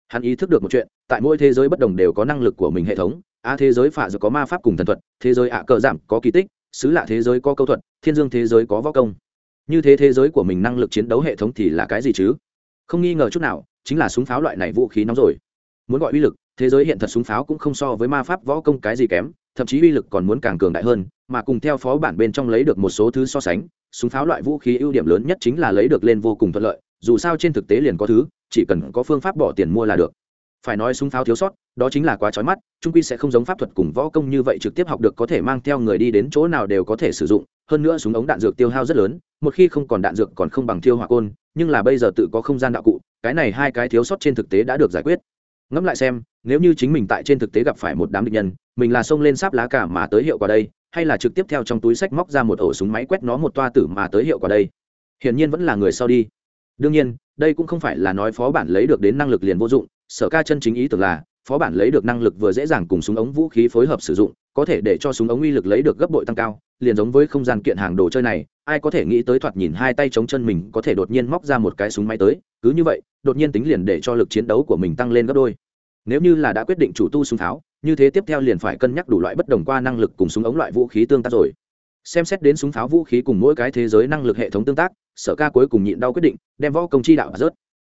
Hắn ý thức được một chuyện tại mỗi thế giới bất đồng đều có năng lực của mình hệ thống. A thế giới phạ giờ có ma pháp cùng thần thuật, thế giới ạ cờ giảm có kỳ tích, xứ lạ thế giới có câu thuật, thiên dương thế giới có võ công. Như thế thế giới của mình năng lực chiến đấu hệ thống thì là cái gì chứ? Không nghi ngờ chút nào, chính là súng pháo loại này vũ khí nóng rồi. Muốn gọi uy lực, thế giới hiện thật súng pháo cũng không so với ma pháp võ công cái gì kém, thậm chí uy lực còn muốn càng cường đại hơn, mà cùng theo phó bản bên trong lấy được một số thứ so sánh, súng pháo loại vũ khí ưu điểm lớn nhất chính là lấy được lên vô cùng thuận lợi, dù sao trên thực tế liền có thứ, chỉ cần có phương pháp bỏ tiền mua là được phải nói súng pháo thiếu sót, đó chính là quá trói mắt, trung quy sẽ không giống pháp thuật cùng võ công như vậy trực tiếp học được có thể mang theo người đi đến chỗ nào đều có thể sử dụng, hơn nữa súng ống đạn dược tiêu hao rất lớn, một khi không còn đạn dược còn không bằng thiêu hỏa côn, nhưng là bây giờ tự có không gian đạo cụ, cái này hai cái thiếu sót trên thực tế đã được giải quyết. Ngẫm lại xem, nếu như chính mình tại trên thực tế gặp phải một đám địch nhân, mình là xông lên sáp lá cả mà tới hiệu quả đây, hay là trực tiếp theo trong túi sách móc ra một ổ súng máy quét nó một toa tử mà tới hiệu quả đây? Hiển nhiên vẫn là người sau đi. Đương nhiên, đây cũng không phải là nói phó bản lấy được đến năng lực liền vô dụng sở ca chân chính ý tưởng là, phó bản lấy được năng lực vừa dễ dàng cùng súng ống vũ khí phối hợp sử dụng, có thể để cho súng ống uy lực lấy được gấp bội tăng cao, liền giống với không gian kiện hàng đồ chơi này, ai có thể nghĩ tới thoạt nhìn hai tay chống chân mình có thể đột nhiên móc ra một cái súng máy tới, cứ như vậy, đột nhiên tính liền để cho lực chiến đấu của mình tăng lên gấp đôi. Nếu như là đã quyết định chủ tu súng tháo, như thế tiếp theo liền phải cân nhắc đủ loại bất đồng qua năng lực cùng súng ống loại vũ khí tương tác rồi. Xem xét đến súng pháo vũ khí cùng mỗi cái thế giới năng lực hệ thống tương tác, sở ca cuối cùng nhịn đau quyết định đem võ công chi đạo rớt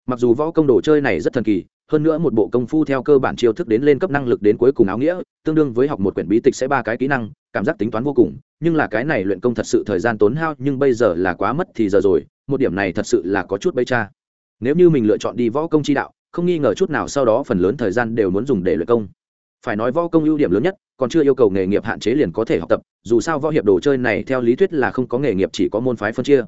mặc dù võ công đồ chơi này rất thần kỳ hơn nữa một bộ công phu theo cơ bản chiêu thức đến lên cấp năng lực đến cuối cùng áo nghĩa, tương đương với học một quyển bí tịch sẽ ba cái kỹ năng, cảm giác tính toán vô cùng, nhưng là cái này luyện công thật sự thời gian tốn hao, nhưng bây giờ là quá mất thì giờ rồi, một điểm này thật sự là có chút bây cha. Nếu như mình lựa chọn đi võ công chi đạo, không nghi ngờ chút nào sau đó phần lớn thời gian đều muốn dùng để luyện công. Phải nói võ công ưu điểm lớn nhất, còn chưa yêu cầu nghề nghiệp hạn chế liền có thể học tập, dù sao võ hiệp đồ chơi này theo lý thuyết là không có nghề nghiệp chỉ có môn phái phân chia.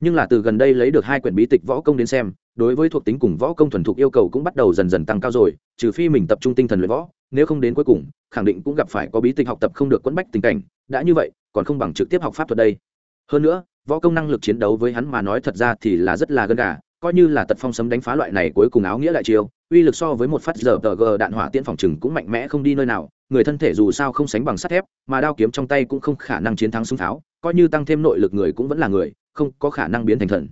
Nhưng là từ gần đây lấy được hai quyển bí tịch võ công đến xem đối với thuộc tính cùng võ công thuần thục yêu cầu cũng bắt đầu dần dần tăng cao rồi, trừ phi mình tập trung tinh thần luyện võ, nếu không đến cuối cùng, khẳng định cũng gặp phải có bí tịch học tập không được quẫn bách tình cảnh, đã như vậy, còn không bằng trực tiếp học pháp thuật đây. Hơn nữa, võ công năng lực chiến đấu với hắn mà nói thật ra thì là rất là gân gà, coi như là tật phong sấm đánh phá loại này cuối cùng áo nghĩa lại chiêu, uy lực so với một phát giờ tờ g đạn hỏa tiễn phòng chừng cũng mạnh mẽ không đi nơi nào, người thân thể dù sao không sánh bằng sắt thép, mà đao kiếm trong tay cũng không khả năng chiến thắng súng tháo, coi như tăng thêm nội lực người cũng vẫn là người, không có khả năng biến thành thần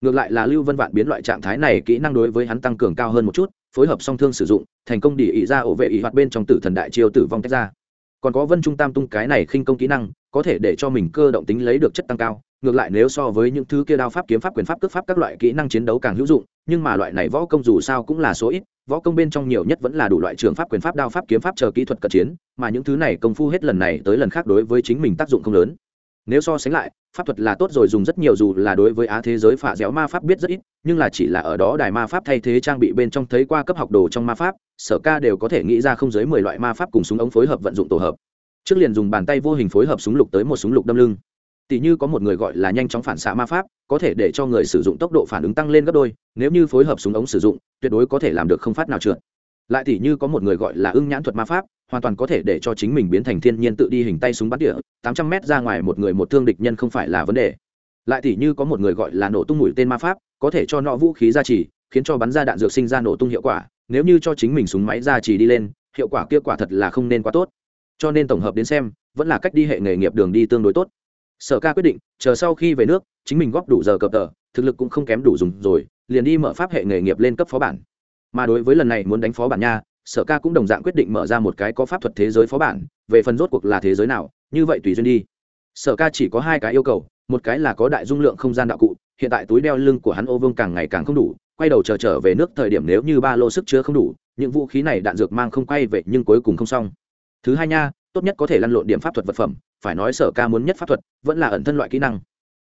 ngược lại là lưu vân vạn biến loại trạng thái này kỹ năng đối với hắn tăng cường cao hơn một chút, phối hợp song thương sử dụng, thành công đỉ ý ra ổ vệ ý hoạt bên trong tử thần đại chiêu tử vong tách ra. Còn có vân trung tam tung cái này khinh công kỹ năng, có thể để cho mình cơ động tính lấy được chất tăng cao, ngược lại nếu so với những thứ kia đao pháp kiếm pháp quyền pháp cước pháp các loại kỹ năng chiến đấu càng hữu dụng, nhưng mà loại này võ công dù sao cũng là số ít, võ công bên trong nhiều nhất vẫn là đủ loại trường pháp quyền pháp đao pháp kiếm pháp chờ kỹ thuật cận chiến, mà những thứ này công phu hết lần này tới lần khác đối với chính mình tác dụng không lớn nếu so sánh lại, pháp thuật là tốt rồi dùng rất nhiều dù là đối với á thế giới phả dẻo ma pháp biết rất ít, nhưng là chỉ là ở đó đài ma pháp thay thế trang bị bên trong thấy qua cấp học đồ trong ma pháp, sở ca đều có thể nghĩ ra không dưới mười loại ma pháp cùng súng ống phối hợp vận dụng tổ hợp. Trước liền dùng bàn tay vô hình phối hợp súng lục tới một súng lục đâm lưng. Tỷ như có một người gọi là nhanh chóng phản xạ ma pháp, có thể để cho người sử dụng tốc độ phản ứng tăng lên gấp đôi, nếu như phối hợp súng ống sử dụng, tuyệt đối có thể làm được không phát nào trượt lại tỷ như có một người gọi là ưng nhãn thuật ma pháp, hoàn toàn có thể để cho chính mình biến thành thiên nhiên tự đi hình tay súng bắn địa tám trăm mét ra ngoài một người một thương địch nhân không phải là vấn đề. Lại tỷ như có một người gọi là nổ tung mũi tên ma pháp, có thể cho nọ vũ khí ra chỉ khiến cho bắn ra đạn dược sinh ra nổ tung hiệu quả, nếu như cho chính mình súng máy ra chỉ đi lên, hiệu quả kia quả thật là không nên quá tốt. Cho nên tổng hợp đến xem, vẫn là cách đi hệ nghề nghiệp đường đi tương đối tốt. Sở ca quyết định, chờ sau khi về nước, chính mình góp đủ giờ cập tờ, thực lực cũng không kém đủ dùng rồi, liền đi mở pháp hệ nghề nghiệp lên cấp phó bản mà đối với lần này muốn đánh phó bản nha sở ca cũng đồng dạng quyết định mở ra một cái có pháp thuật thế giới phó bản về phần rốt cuộc là thế giới nào như vậy tùy duyên đi. Sở ca chỉ có hai cái yêu cầu một cái là có đại dung lượng không gian đạo cụ hiện tại túi đeo lưng của hắn ô vương càng ngày càng không đủ quay đầu chờ trở, trở về nước thời điểm nếu như ba lô sức chứa không đủ những vũ khí này đạn dược mang không quay về nhưng cuối cùng không xong. Thứ hai nha tốt nhất có thể lăn lộn điểm pháp thuật vật phẩm phải nói sở ca muốn nhất pháp thuật vẫn là ẩn thân loại kỹ năng.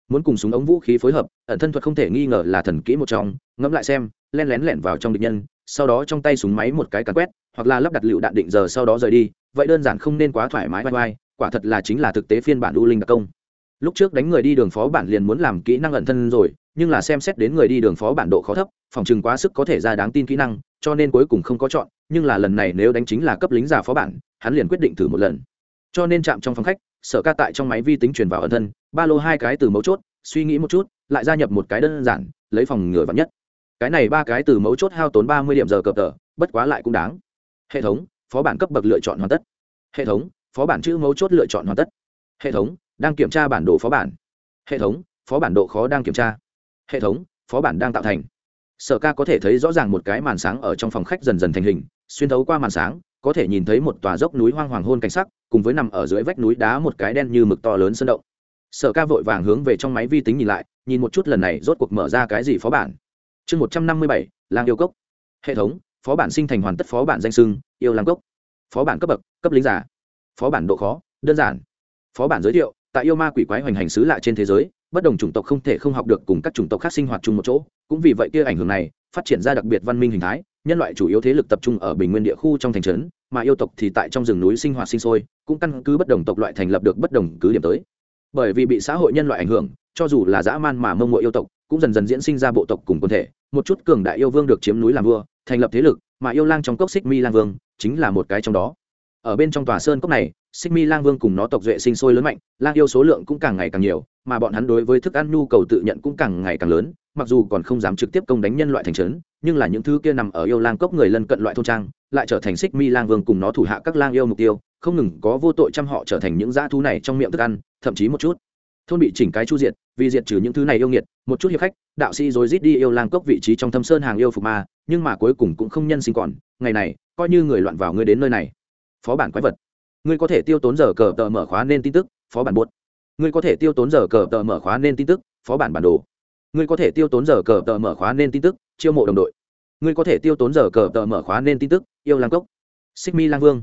Muốn cùng súng ống vũ khí phối hợp ẩn thân thuật không thể nghi ngờ là thần kỹ một trong ngẫm lại xem len lén lẻn vào trong địch nhân sau đó trong tay súng máy một cái cắn quét, hoặc là lắp đặt lựu đạn định giờ sau đó rời đi, vậy đơn giản không nên quá thoải mái, vai vai, quả thật là chính là thực tế phiên bản u linh đặc công. Lúc trước đánh người đi đường phó bản liền muốn làm kỹ năng ẩn thân rồi, nhưng là xem xét đến người đi đường phó bản độ khó thấp, phòng chừng quá sức có thể ra đáng tin kỹ năng, cho nên cuối cùng không có chọn, nhưng là lần này nếu đánh chính là cấp lính giả phó bản, hắn liền quyết định thử một lần. Cho nên chạm trong phòng khách, sở ca tại trong máy vi tính truyền vào ẩn thân, ba lô hai cái từ mấu chốt, suy nghĩ một chút, lại gia nhập một cái đơn giản, lấy phòng ngừa vắn nhất cái này ba cái từ mấu chốt hao tốn ba mươi điểm giờ cập tờ, bất quá lại cũng đáng. Hệ thống, phó bản cấp bậc lựa chọn hoàn tất. Hệ thống, phó bản chữ mấu chốt lựa chọn hoàn tất. Hệ thống, đang kiểm tra bản đồ phó bản. Hệ thống, phó bản độ khó đang kiểm tra. Hệ thống, phó bản đang tạo thành. Sở ca có thể thấy rõ ràng một cái màn sáng ở trong phòng khách dần dần thành hình, xuyên thấu qua màn sáng, có thể nhìn thấy một tòa dốc núi hoang hoàng hôn cảnh sắc, cùng với nằm ở dưới vách núi đá một cái đen như mực to lớn sơn động. Sở ca vội vàng hướng về trong máy vi tính nhìn lại, nhìn một chút lần này rốt cuộc mở ra cái gì phó bản chương một trăm năm mươi bảy, lang yêu cốc. Hệ thống, phó bản sinh thành hoàn tất phó bản danh sưng, yêu lang cốc. Phó bản cấp bậc, cấp lính giả. Phó bản độ khó, đơn giản. Phó bản giới thiệu, tại yêu ma quỷ quái hoành hành xứ lạ trên thế giới, bất đồng chủng tộc không thể không học được cùng các chủng tộc khác sinh hoạt chung một chỗ. Cũng vì vậy kia ảnh hưởng này, phát triển ra đặc biệt văn minh hình thái, nhân loại chủ yếu thế lực tập trung ở bình nguyên địa khu trong thành trấn, mà yêu tộc thì tại trong rừng núi sinh hoạt sinh sôi, cũng căn cứ bất đồng tộc loại thành lập được bất đồng cứ điểm tới. Bởi vì bị xã hội nhân loại ảnh hưởng, cho dù là dã man mà mông mộ yêu tộc cũng dần dần diễn sinh ra bộ tộc cùng quân thể. Một chút cường đại yêu vương được chiếm núi làm vua, thành lập thế lực, mà yêu lang trong cốc xích mi lang vương chính là một cái trong đó. Ở bên trong tòa sơn cốc này, xích mi lang vương cùng nó tộc duệ sinh sôi lớn mạnh, lang yêu số lượng cũng càng ngày càng nhiều, mà bọn hắn đối với thức ăn nhu cầu tự nhận cũng càng ngày càng lớn, mặc dù còn không dám trực tiếp công đánh nhân loại thành trấn, nhưng là những thứ kia nằm ở yêu lang cốc người lân cận loại thôn trang, lại trở thành xích mi lang vương cùng nó thủ hạ các lang yêu mục tiêu, không ngừng có vô tội chăm họ trở thành những dã thú này trong miệng thức ăn, thậm chí một chút thôn bị chỉnh cái chu diệt, vì diệt trừ những thứ này yêu nghiệt, một chút hiệp khách, đạo sĩ rồi rít đi yêu lang cốc vị trí trong thâm sơn hàng yêu phục ma, nhưng mà cuối cùng cũng không nhân sinh còn, ngày này, coi như người loạn vào ngươi đến nơi này. Phó bản quái vật. Ngươi có thể tiêu tốn giờ cờ tờ mở khóa nên tin tức, phó bản buốt. Ngươi có thể tiêu tốn giờ cờ tờ mở khóa nên tin tức, phó bản bản đồ. Ngươi có thể tiêu tốn giờ cờ tờ mở khóa nên tin tức, chiêu mộ đồng đội. Ngươi có thể tiêu tốn giờ cờ tờ mở khóa nên tin tức, yêu lang cốc. Xích mi lang vương.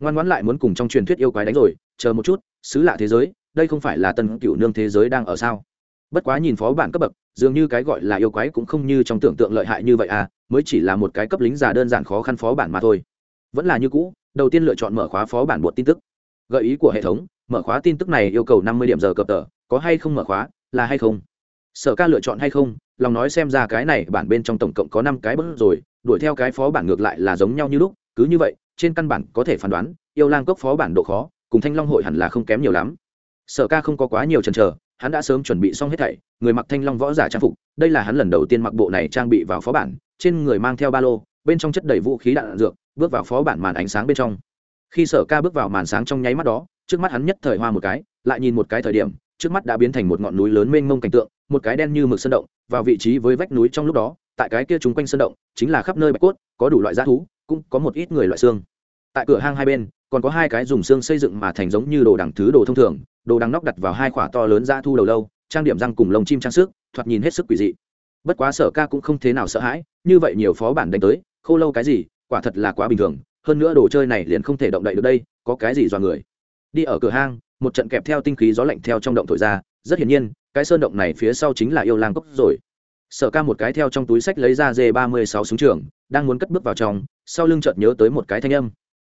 Ngoan ngoãn lại muốn cùng trong truyền thuyết yêu quái đánh rồi, chờ một chút xứ lạ thế giới đây không phải là tân cựu nương thế giới đang ở sao? Bất quá nhìn phó bản cấp bậc, dường như cái gọi là yêu quái cũng không như trong tưởng tượng lợi hại như vậy à mới chỉ là một cái cấp lính giả đơn giản khó khăn phó bản mà thôi. Vẫn là như cũ, đầu tiên lựa chọn mở khóa phó bản bột tin tức. Gợi ý của hệ thống, mở khóa tin tức này yêu cầu năm mươi điểm giờ cập tờ, có hay không mở khóa, là hay không? Sở ca lựa chọn hay không? Lòng nói xem ra cái này bản bên trong tổng cộng có năm cái bớt rồi, đuổi theo cái phó bản ngược lại là giống nhau như lúc, cứ như vậy, trên căn bản có thể phán đoán, yêu lang cốc phó bản độ khó, cùng thanh long hội hẳn là không kém nhiều lắm sở ca không có quá nhiều chần chờ hắn đã sớm chuẩn bị xong hết thảy người mặc thanh long võ giả trang phục đây là hắn lần đầu tiên mặc bộ này trang bị vào phó bản trên người mang theo ba lô bên trong chất đầy vũ khí đạn, dược bước vào phó bản màn ánh sáng bên trong. Khi sở ca bước vào màn sáng trong nháy mắt đó trước mắt hắn nhất thời hoa một cái lại nhìn một cái thời điểm trước mắt đã biến thành một ngọn núi lớn mênh mông cảnh tượng một cái đen như mực sơn động vào vị trí với vách núi trong lúc đó tại cái kia chúng quanh sơn động chính là khắp nơi bạch cốt có đủ loại g thú cũng có một ít người loại xương. Tại cửa hang hai bên còn có hai cái dùng xương xây dựng mà thành giống như đồ đằng thứ đồ thông thường, đồ đằng nóc đặt vào hai khỏa to lớn ra thu đầu lâu, trang điểm răng cùng lồng chim trang sức, thoạt nhìn hết sức quỷ dị. Bất quá sở ca cũng không thế nào sợ hãi, như vậy nhiều phó bản đánh tới, khô lâu cái gì, quả thật là quá bình thường, hơn nữa đồ chơi này liền không thể động đậy được đây, có cái gì dọa người. Đi ở cửa hang, một trận kẹp theo tinh khí gió lạnh theo trong động thổi ra, rất hiển nhiên, cái sơn động này phía sau chính là yêu lang cốc rồi. Sở ca một cái theo trong túi sách lấy ra dê ba mươi sáu súng trường, đang muốn cất bước vào trong, sau lưng chợt nhớ tới một cái thanh âm.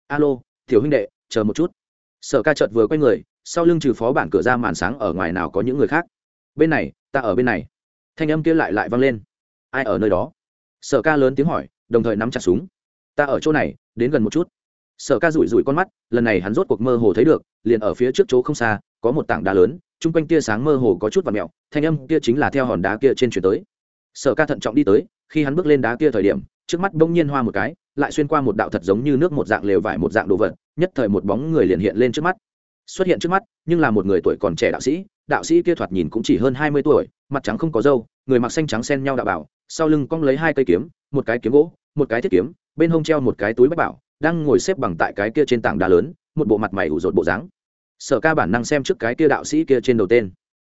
Alo Tiểu huynh đệ, chờ một chút. Sở ca chợt vừa quay người, sau lưng trừ phó bản cửa ra màn sáng ở ngoài nào có những người khác. Bên này, ta ở bên này. Thanh âm kia lại lại vang lên. Ai ở nơi đó? Sở ca lớn tiếng hỏi, đồng thời nắm chặt súng. Ta ở chỗ này, đến gần một chút. Sở ca rủi rủi con mắt, lần này hắn rốt cuộc mơ hồ thấy được, liền ở phía trước chỗ không xa, có một tảng đá lớn, chung quanh tia sáng mơ hồ có chút và mẹo thanh âm kia chính là theo hòn đá kia trên chuyển tới. Sở ca thận trọng đi tới, khi hắn bước lên đá kia thời điểm, trước mắt bỗng nhiên hoa một cái lại xuyên qua một đạo thật giống như nước một dạng lều vải một dạng đồ vật, nhất thời một bóng người liền hiện lên trước mắt. Xuất hiện trước mắt, nhưng là một người tuổi còn trẻ đạo sĩ đạo sĩ kia thoạt nhìn cũng chỉ hơn hai mươi tuổi, mặt trắng không có râu, người mặc xanh trắng xen nhau đạo bảo, sau lưng cong lấy hai cây kiếm, một cái kiếm gỗ, một cái thiết kiếm, bên hông treo một cái túi bách bảo, đang ngồi xếp bằng tại cái kia trên tảng đá lớn, một bộ mặt mày ủ rột bộ dáng. Sở ca bản năng xem trước cái kia đạo sĩ kia trên đầu tên.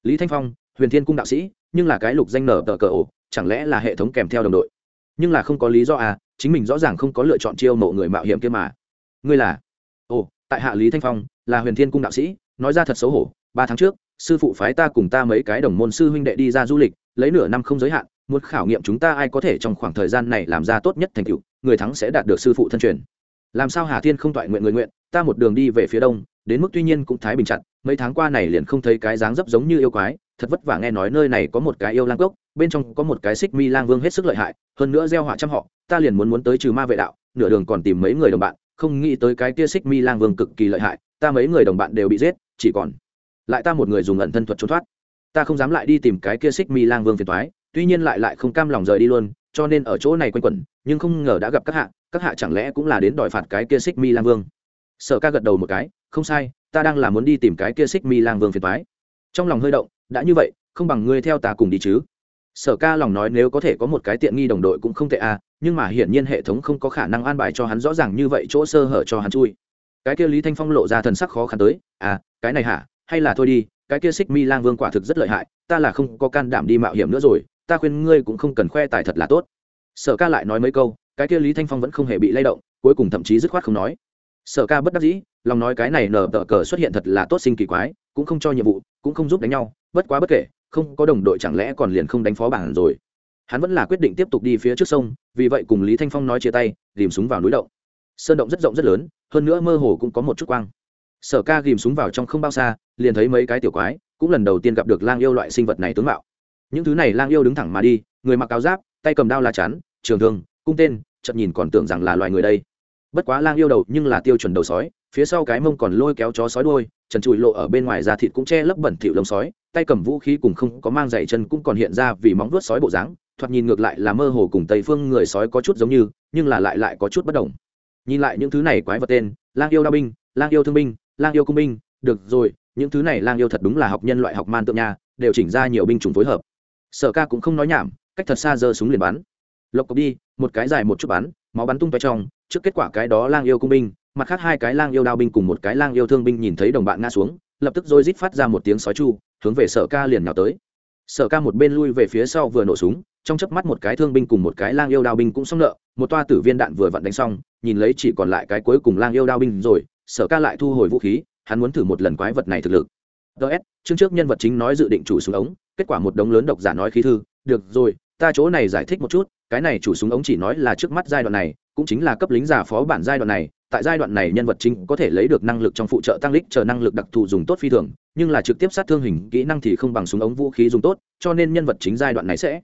Lý thanh phong, huyền thiên cung đạo sĩ, nhưng là cái lục danh nở tờ cờ ổ, chẳng lẽ là hệ thống kèm theo đồng đội? Nhưng là không có lý do à chính mình rõ ràng không có lựa chọn chiêu mộ người mạo hiểm kia mà. Ngươi là? Ồ, tại hạ lý thanh phong, là huyền thiên cung đạo sĩ, nói ra thật xấu hổ, ba tháng trước, sư phụ phái ta cùng ta mấy cái đồng môn sư huynh đệ đi ra du lịch, lấy nửa năm không giới hạn, muốn khảo nghiệm chúng ta ai có thể trong khoảng thời gian này làm ra tốt nhất thành tựu, người thắng sẽ đạt được sư phụ thân truyền. Làm sao hà thiên không toại nguyện người nguyện, ta một đường đi về phía đông, đến mức tuy nhiên cũng thái bình chặt, mấy tháng qua này liền không thấy cái dáng dấp giống như yêu quái thật vất vả nghe nói nơi này có một cái yêu lang gốc bên trong có một cái xích mi lang vương hết sức lợi hại, hơn nữa gieo họa trăm họ, ta liền muốn muốn tới trừ ma vệ đạo, nửa đường còn tìm mấy người đồng bạn, không nghĩ tới cái kia xích mi lang vương cực kỳ lợi hại, ta mấy người đồng bạn đều bị giết, chỉ còn lại ta một người dùng ẩn thân thuật trốn thoát. Ta không dám lại đi tìm cái kia xích mi lang vương phiền thoái tuy nhiên lại lại không cam lòng rời đi luôn, cho nên ở chỗ này quanh quẩn, nhưng không ngờ đã gặp các hạ các hạ chẳng lẽ cũng là đến đòi phạt cái kia xích mi lang vương. Sở ca gật đầu một cái, không sai, ta đang là muốn đi tìm cái kia xích mi lang vương phiền thoái trong lòng hơi động đã như vậy, không bằng ngươi theo ta cùng đi chứ. Sở ca lòng nói nếu có thể có một cái tiện nghi đồng đội cũng không tệ à nhưng mà hiển nhiên hệ thống không có khả năng an bài cho hắn rõ ràng như vậy chỗ sơ hở cho hắn chui. Cái kia lý thanh phong lộ ra thần sắc khó khăn tới à cái này hả, hay là thôi đi, cái kia xích mi lang vương quả thực rất lợi hại, ta là không có can đảm đi mạo hiểm nữa rồi, ta khuyên ngươi cũng không cần khoe tài thật là tốt. Sở ca lại nói mấy câu, cái kia lý thanh phong vẫn không hề bị lay động, cuối cùng thậm chí dứt khoát không nói. Sở ca bất đắc dĩ lòng nói cái này nở tờ cờ xuất hiện thật là tốt sinh kỳ quái, cũng không cho nhiệm vụ, cũng không giúp đánh nhau, bất quá bất kể, không có đồng đội chẳng lẽ còn liền không đánh phó bản rồi. Hắn vẫn là quyết định tiếp tục đi phía trước sông, vì vậy cùng lý thanh phong nói chia tay, ghìm súng vào núi động. Sơn động rất rộng rất lớn, hơn nữa mơ hồ cũng có một chút quang. Sở ca ghìm súng vào trong không bao xa, liền thấy mấy cái tiểu quái, cũng lần đầu tiên gặp được lang yêu loại sinh vật này tướng mạo. Những thứ này lang yêu đứng thẳng mà đi, người mặc áo giáp, tay cầm đao la chắn, trường thương, cung tên chậm nhìn còn tưởng rằng là loài người đây. Bất quá lang yêu đầu nhưng là tiêu chuẩn đầu sói phía sau cái mông còn lôi kéo chó sói đuôi, trần trụi lộ ở bên ngoài da thịt cũng che lấp bẩn thỉu lông sói, tay cầm vũ khí cùng không có mang giày chân cũng còn hiện ra vì móng vuốt sói bộ dáng, thoạt nhìn ngược lại là mơ hồ cùng tây phương người sói có chút giống như, nhưng là lại lại có chút bất đồng. Nhìn lại những thứ này quái vật tên, lang yêu đao binh, lang yêu thương binh, lang yêu cung binh, được rồi, những thứ này lang yêu thật đúng là học nhân loại học man tượng nha, đều chỉnh ra nhiều binh chủng phối hợp. Sở ca cũng không nói nhảm, cách thật xa giơ súng liền bắn. Lộc cộc đi, một cái dài một chút bắn, máu bắn tung tóe trong, trước kết quả cái đó lang yêu cung binh mặt khác hai cái lang yêu đao binh cùng một cái lang yêu thương binh nhìn thấy đồng bạn ngã xuống, lập tức rồi rít phát ra một tiếng sói chu, hướng về sở ca liền nhào tới. Sở ca một bên lui về phía sau vừa nổ súng, trong chớp mắt một cái thương binh cùng một cái lang yêu đao binh cũng xong nợ, một toa tử viên đạn vừa vặn đánh xong, nhìn lấy chỉ còn lại cái cuối cùng lang yêu đao binh rồi, sở ca lại thu hồi vũ khí, hắn muốn thử một lần quái vật này thực lực. Ts chương trước nhân vật chính nói dự định chủ súng ống, kết quả một đống lớn độc giả nói khí thư, được rồi, ta chỗ này giải thích một chút, cái này chủ súng ống chỉ nói là trước mắt giai đoạn này, cũng chính là cấp lính giả phó bản giai đoạn này tại giai đoạn này nhân vật chính có thể lấy được năng lực trong phụ trợ tăng lích chờ năng lực đặc thù dùng tốt phi thường, nhưng là trực tiếp sát thương hình kỹ năng thì không bằng súng ống vũ khí dùng tốt, cho nên nhân vật chính giai đoạn này sẽ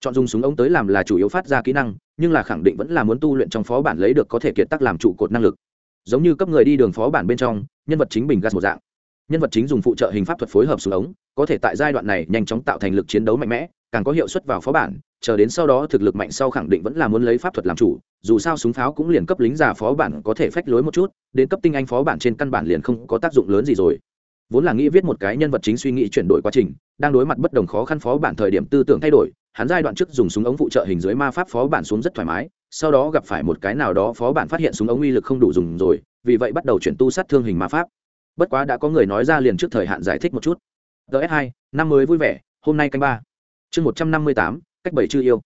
chọn dùng súng ống tới làm là chủ yếu phát ra kỹ năng, nhưng là khẳng định vẫn là muốn tu luyện trong phó bản lấy được có thể kiệt tác làm trụ cột năng lực. Giống như cấp người đi đường phó bản bên trong, nhân vật chính bình gas một dạng. Nhân vật chính dùng phụ trợ hình pháp thuật phối hợp súng ống, có thể tại giai đoạn này nhanh chóng tạo thành lực chiến đấu mạnh mẽ, càng có hiệu suất vào phó bản chờ đến sau đó thực lực mạnh sau khẳng định vẫn là muốn lấy pháp thuật làm chủ, dù sao súng pháo cũng liền cấp lính già phó bản có thể phách lối một chút, đến cấp tinh anh phó bản trên căn bản liền không có tác dụng lớn gì rồi. Vốn là nghĩ viết một cái nhân vật chính suy nghĩ chuyển đổi quá trình, đang đối mặt bất đồng khó khăn phó bản thời điểm tư tưởng thay đổi, hắn giai đoạn trước dùng súng ống phụ trợ hình dưới ma pháp phó bản xuống rất thoải mái, sau đó gặp phải một cái nào đó phó bản phát hiện súng ống uy lực không đủ dùng rồi, vì vậy bắt đầu chuyển tu sát thương hình ma pháp. Bất quá đã có người nói ra liền trước thời hạn giải thích một chút. Ts hai, năm mới vui vẻ, hôm nay canh ba. Chương một trăm năm mươi tám cách bảy chưa yêu.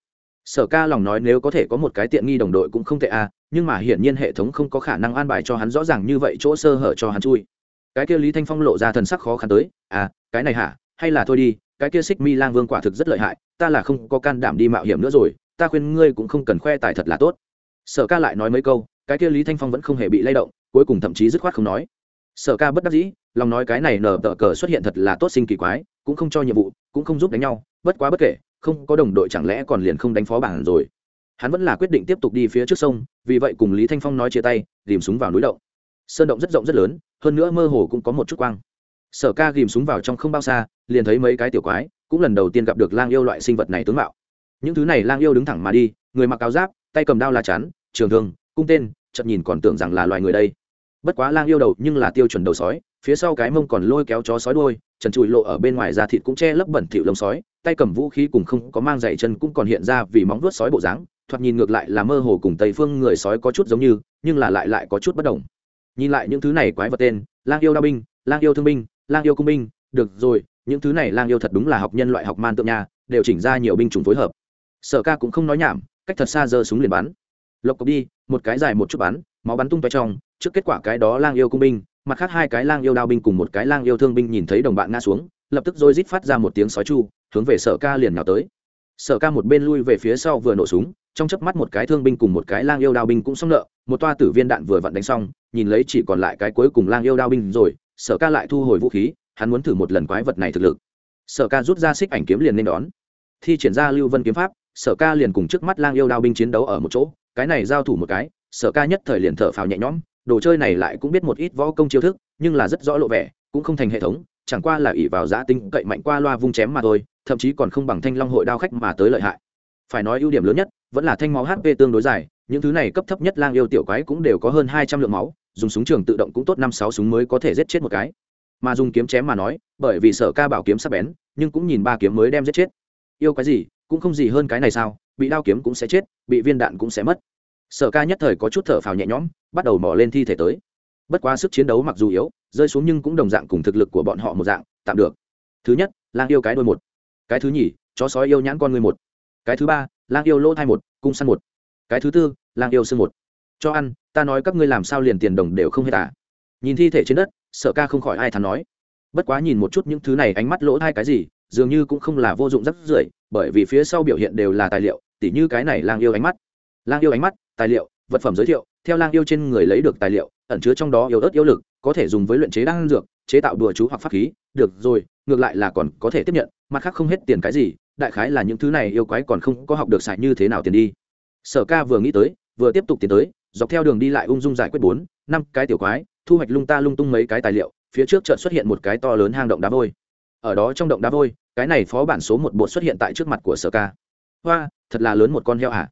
Sở ca lòng nói nếu có thể có một cái tiện nghi đồng đội cũng không tệ à nhưng mà hiển nhiên hệ thống không có khả năng an bài cho hắn rõ ràng như vậy chỗ sơ hở cho hắn chui. Cái kia lý thanh phong lộ ra thần sắc khó khăn tới à cái này hả, hay là thôi đi, cái kia xích mi lang vương quả thực rất lợi hại, ta là không có can đảm đi mạo hiểm nữa rồi, ta khuyên ngươi cũng không cần khoe tài thật là tốt. Sở ca lại nói mấy câu, cái kia lý thanh phong vẫn không hề bị lay động, cuối cùng thậm chí dứt khoát không nói. Sở ca bất đắc dĩ, lòng nói cái này nở tờ cờ xuất hiện thật là tốt sinh kỳ quái, cũng không cho nhiệm vụ, cũng không giúp đánh nhau, bất quá bất kể không có đồng đội chẳng lẽ còn liền không đánh phó bản rồi? Hắn vẫn là quyết định tiếp tục đi phía trước sông, vì vậy cùng lý thanh phong nói chia tay, ghìm súng vào núi động. Sơn động rất rộng rất lớn, hơn nữa mơ hồ cũng có một chút quang. Sở ca ghìm súng vào trong không bao xa, liền thấy mấy cái tiểu quái, cũng lần đầu tiên gặp được lang yêu loại sinh vật này tướng mạo. Những thứ này lang yêu đứng thẳng mà đi, người mặc áo giáp, tay cầm đao la chắn, trường thương, cung tên, chậm nhìn còn tưởng rằng là loài người đây. Bất quá lang yêu đầu nhưng là tiêu chuẩn đầu sói, phía sau cái mông còn lôi kéo chó sói đuôi trần trụi lộ ở bên ngoài da thịt cũng che lấp bẩn thỉu lông sói tay cầm vũ khí cùng không có mang giày chân cũng còn hiện ra vì móng vuốt sói bộ dáng thoạt nhìn ngược lại là mơ hồ cùng tây phương người sói có chút giống như nhưng là lại lại có chút bất đồng. Nhìn lại những thứ này quái vật tên lang yêu đao binh lang yêu thương binh lang yêu cung binh được rồi những thứ này lang yêu thật đúng là học nhân loại học man tượng nhà, đều chỉnh ra nhiều binh chủng phối hợp. Sở ca cũng không nói nhảm cách thật xa giơ súng liền bắn. Lộc cộc đi một cái dài một chút bắn máu bắn tung tóe trong trước kết quả cái đó lang yêu cung binh mặt khác hai cái lang yêu đao binh cùng một cái lang yêu thương binh nhìn thấy đồng bạn ngã xuống, lập tức rồi rít phát ra một tiếng sói chu, hướng về sở ca liền nào tới. Sở ca một bên lui về phía sau vừa nổ súng, trong chớp mắt một cái thương binh cùng một cái lang yêu đao binh cũng xong nợ, một toa tử viên đạn vừa vặn đánh xong, nhìn lấy chỉ còn lại cái cuối cùng lang yêu đao binh rồi, sở ca lại thu hồi vũ khí, hắn muốn thử một lần quái vật này thực lực. Sở ca rút ra xích ảnh kiếm liền nên đón. Thi triển ra lưu vân kiếm pháp, sở ca liền cùng trước mắt lang yêu đao binh chiến đấu ở một chỗ, cái này giao thủ một cái, sở ca nhất thời liền thở phào nhẹ nhõm đồ chơi này lại cũng biết một ít võ công chiêu thức, nhưng là rất rõ lộ vẻ, cũng không thành hệ thống, chẳng qua là ỷ vào giã tinh cậy mạnh qua loa vung chém mà thôi, thậm chí còn không bằng thanh long hội đao khách mà tới lợi hại. Phải nói ưu điểm lớn nhất, vẫn là thanh máu hp tương đối dài, những thứ này cấp thấp nhất lang yêu tiểu quái cũng đều có hơn hai trăm lượng máu, dùng súng trường tự động cũng tốt năm sáu súng mới có thể giết chết một cái. Mà dùng kiếm chém mà nói, bởi vì sở ca bảo kiếm sắp bén, nhưng cũng nhìn ba kiếm mới đem giết chết. Yêu cái gì, cũng không gì hơn cái này sao, bị đao kiếm cũng sẽ chết, bị viên đạn cũng sẽ mất sở ca nhất thời có chút thở phào nhẹ nhõm, bắt đầu mò lên thi thể tới. Bất quá sức chiến đấu mặc dù yếu, rơi xuống nhưng cũng đồng dạng cùng thực lực của bọn họ một dạng, tạm được. Thứ nhất, lang yêu cái đôi một. Cái thứ nhì, chó sói yêu nhãn con người một. Cái thứ ba, lang yêu lỗ thai một, cung săn một. Cái thứ tư, lang yêu sương một. Cho ăn, ta nói các ngươi làm sao liền tiền đồng đều không hết à? Nhìn thi thể trên đất, Sở ca không khỏi ai thắn nói. Bất quá nhìn một chút những thứ này ánh mắt lỗ thai cái gì, dường như cũng không là vô dụng rất rưởi, bởi vì phía sau biểu hiện đều là tài liệu, tỉ như cái này lang yêu ánh mắt. Lang yêu ánh mắt tài liệu, vật phẩm giới thiệu, theo lang yêu trên người lấy được tài liệu, ẩn chứa trong đó yếu ớt yếu lực, có thể dùng với luyện chế đan dược, chế tạo đùa chú hoặc pháp khí. Được rồi, ngược lại là còn có thể tiếp nhận, mặt khác không hết tiền cái gì, đại khái là những thứ này yêu quái còn không có học được xài như thế nào tiền đi. Sở ca vừa nghĩ tới, vừa tiếp tục tiến tới, dọc theo đường đi lại ung dung giải quyết bốn, năm cái tiểu quái, thu hoạch lung ta lung tung mấy cái tài liệu, phía trước chợt xuất hiện một cái to lớn hang động đá vôi. Ở đó trong động đá vôi, cái này phó bản số một bột xuất hiện tại trước mặt của sở ca. Hoa, thật là lớn một con heo hả?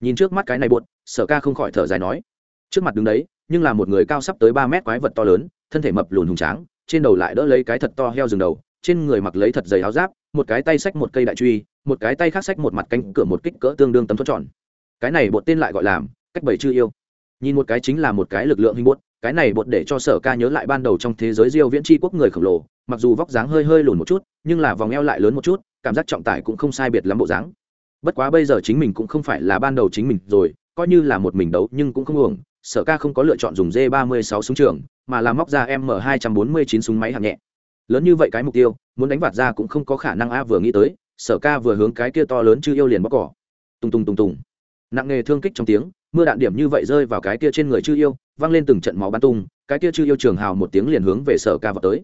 Nhìn trước mắt cái này bột sở ca không khỏi thở dài nói, trước mặt đứng đấy, nhưng là một người cao sắp tới ba mét quái vật to lớn, thân thể mập lùn hùng tráng, trên đầu lại đỡ lấy cái thật to heo rừng đầu, trên người mặc lấy thật dày áo giáp, một cái tay xách một cây đại truy, một cái tay khác xách một mặt cánh cửa một kích cỡ tương đương tấm thuẫn tròn. Cái này bột tên lại gọi là cách bảy chưa yêu. Nhìn một cái chính là một cái lực lượng hình bột, cái này bột để cho sở ca nhớ lại ban đầu trong thế giới diêu viễn tri quốc người khổng lồ, mặc dù vóc dáng hơi hơi lùn một chút, nhưng là vòng eo lại lớn một chút, cảm giác trọng tải cũng không sai biệt lắm bộ dáng. Bất quá bây giờ chính mình cũng không phải là ban đầu chính mình rồi coi như là một mình đấu nhưng cũng không uổng, sở ca không có lựa chọn dùng d 36 súng trường, mà là móc ra m 249 súng máy hạng nhẹ. Lớn như vậy cái mục tiêu, muốn đánh vạt ra cũng không có khả năng a vừa nghĩ tới, sở ca vừa hướng cái kia to lớn chưa yêu liền bóc cỏ. Tùng tùng tùng tùng. Nặng nghề thương kích trong tiếng, mưa đạn điểm như vậy rơi vào cái kia trên người chư yêu văng lên từng trận máu bắn tung, cái kia chư yêu trường hào một tiếng liền hướng về sở ca vào tới.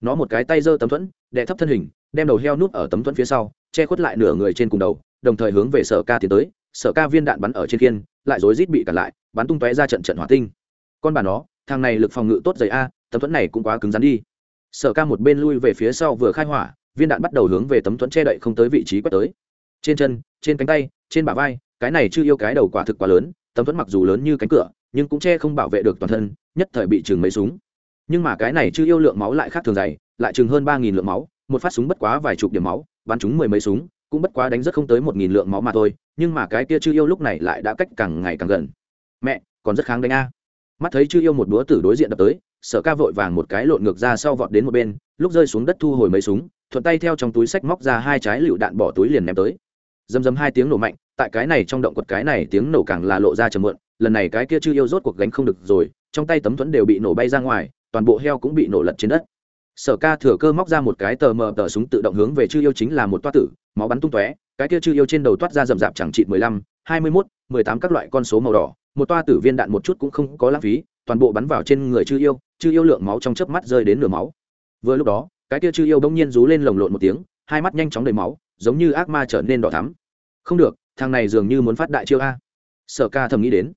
Nó một cái tay giơ tấm thuẫn, đè thấp thân hình, đem đầu heo nút ở tấm thuẫn phía sau, che khuất lại nửa người trên cùng đầu, đồng thời hướng về sở ca tiến tới, sở ca viên đạn bắn ở trên kiên lại rối rít bị cản lại, bắn tung tóe ra trận trận hỏa tinh. Con bà nó, thằng này lực phòng ngự tốt dày a, tấm thuẫn này cũng quá cứng rắn đi. Sở ca một bên lui về phía sau vừa khai hỏa, viên đạn bắt đầu hướng về tấm thuẫn che đậy không tới vị trí quét tới. Trên chân, trên cánh tay, trên bả vai, cái này chưa yêu cái đầu quả thực quá lớn, tấm thuẫn mặc dù lớn như cánh cửa, nhưng cũng che không bảo vệ được toàn thân, nhất thời bị chừng mấy súng. Nhưng mà cái này chưa yêu lượng máu lại khác thường dày, lại chừng hơn ba nghìn lượng máu, một phát súng bất quá vài chục điểm máu, bắn chúng mười mấy súng cũng bất quá đánh rất không tới một nghìn lượng máu mà thôi, nhưng mà cái kia chưa yêu lúc này lại đã cách càng ngày càng gần. Mẹ, còn rất kháng đánh a. Mắt thấy chưa yêu một búa tử đối diện đập tới, sở ca vội vàng một cái lộn ngược ra sau vọt đến một bên, lúc rơi xuống đất thu hồi mấy súng, thuận tay theo trong túi sách móc ra hai trái lựu đạn bỏ túi liền ném tới. Dầm dầm hai tiếng nổ mạnh, tại cái này trong động quật cái này tiếng nổ càng là lộ ra chầm mượn lần này cái kia chưa yêu rốt cuộc gánh không được rồi, trong tay tấm thuẫn đều bị nổ bay ra ngoài, toàn bộ heo cũng bị nổ lật trên đất sở ca thừa cơ móc ra một cái tờ mờ tờ súng tự động hướng về chư yêu chính là một toa tử, máu bắn tung tóe, cái kia chư yêu trên đầu toát ra rậm rạp chẳng trị mười lăm, hai mươi mốt, mười tám các loại con số màu đỏ, một toa tử viên đạn một chút cũng không có lãng phí, toàn bộ bắn vào trên người chư yêu chư yêu lượng máu trong chớp mắt rơi đến nửa máu. Vừa lúc đó, cái kia chư yêu bỗng nhiên rú lên lồng lộn một tiếng, hai mắt nhanh chóng đầy máu, giống như ác ma trở nên đỏ thắm. Không được, thằng này dường như muốn phát đại chiêu a. Sở ca thầm nghĩ đến.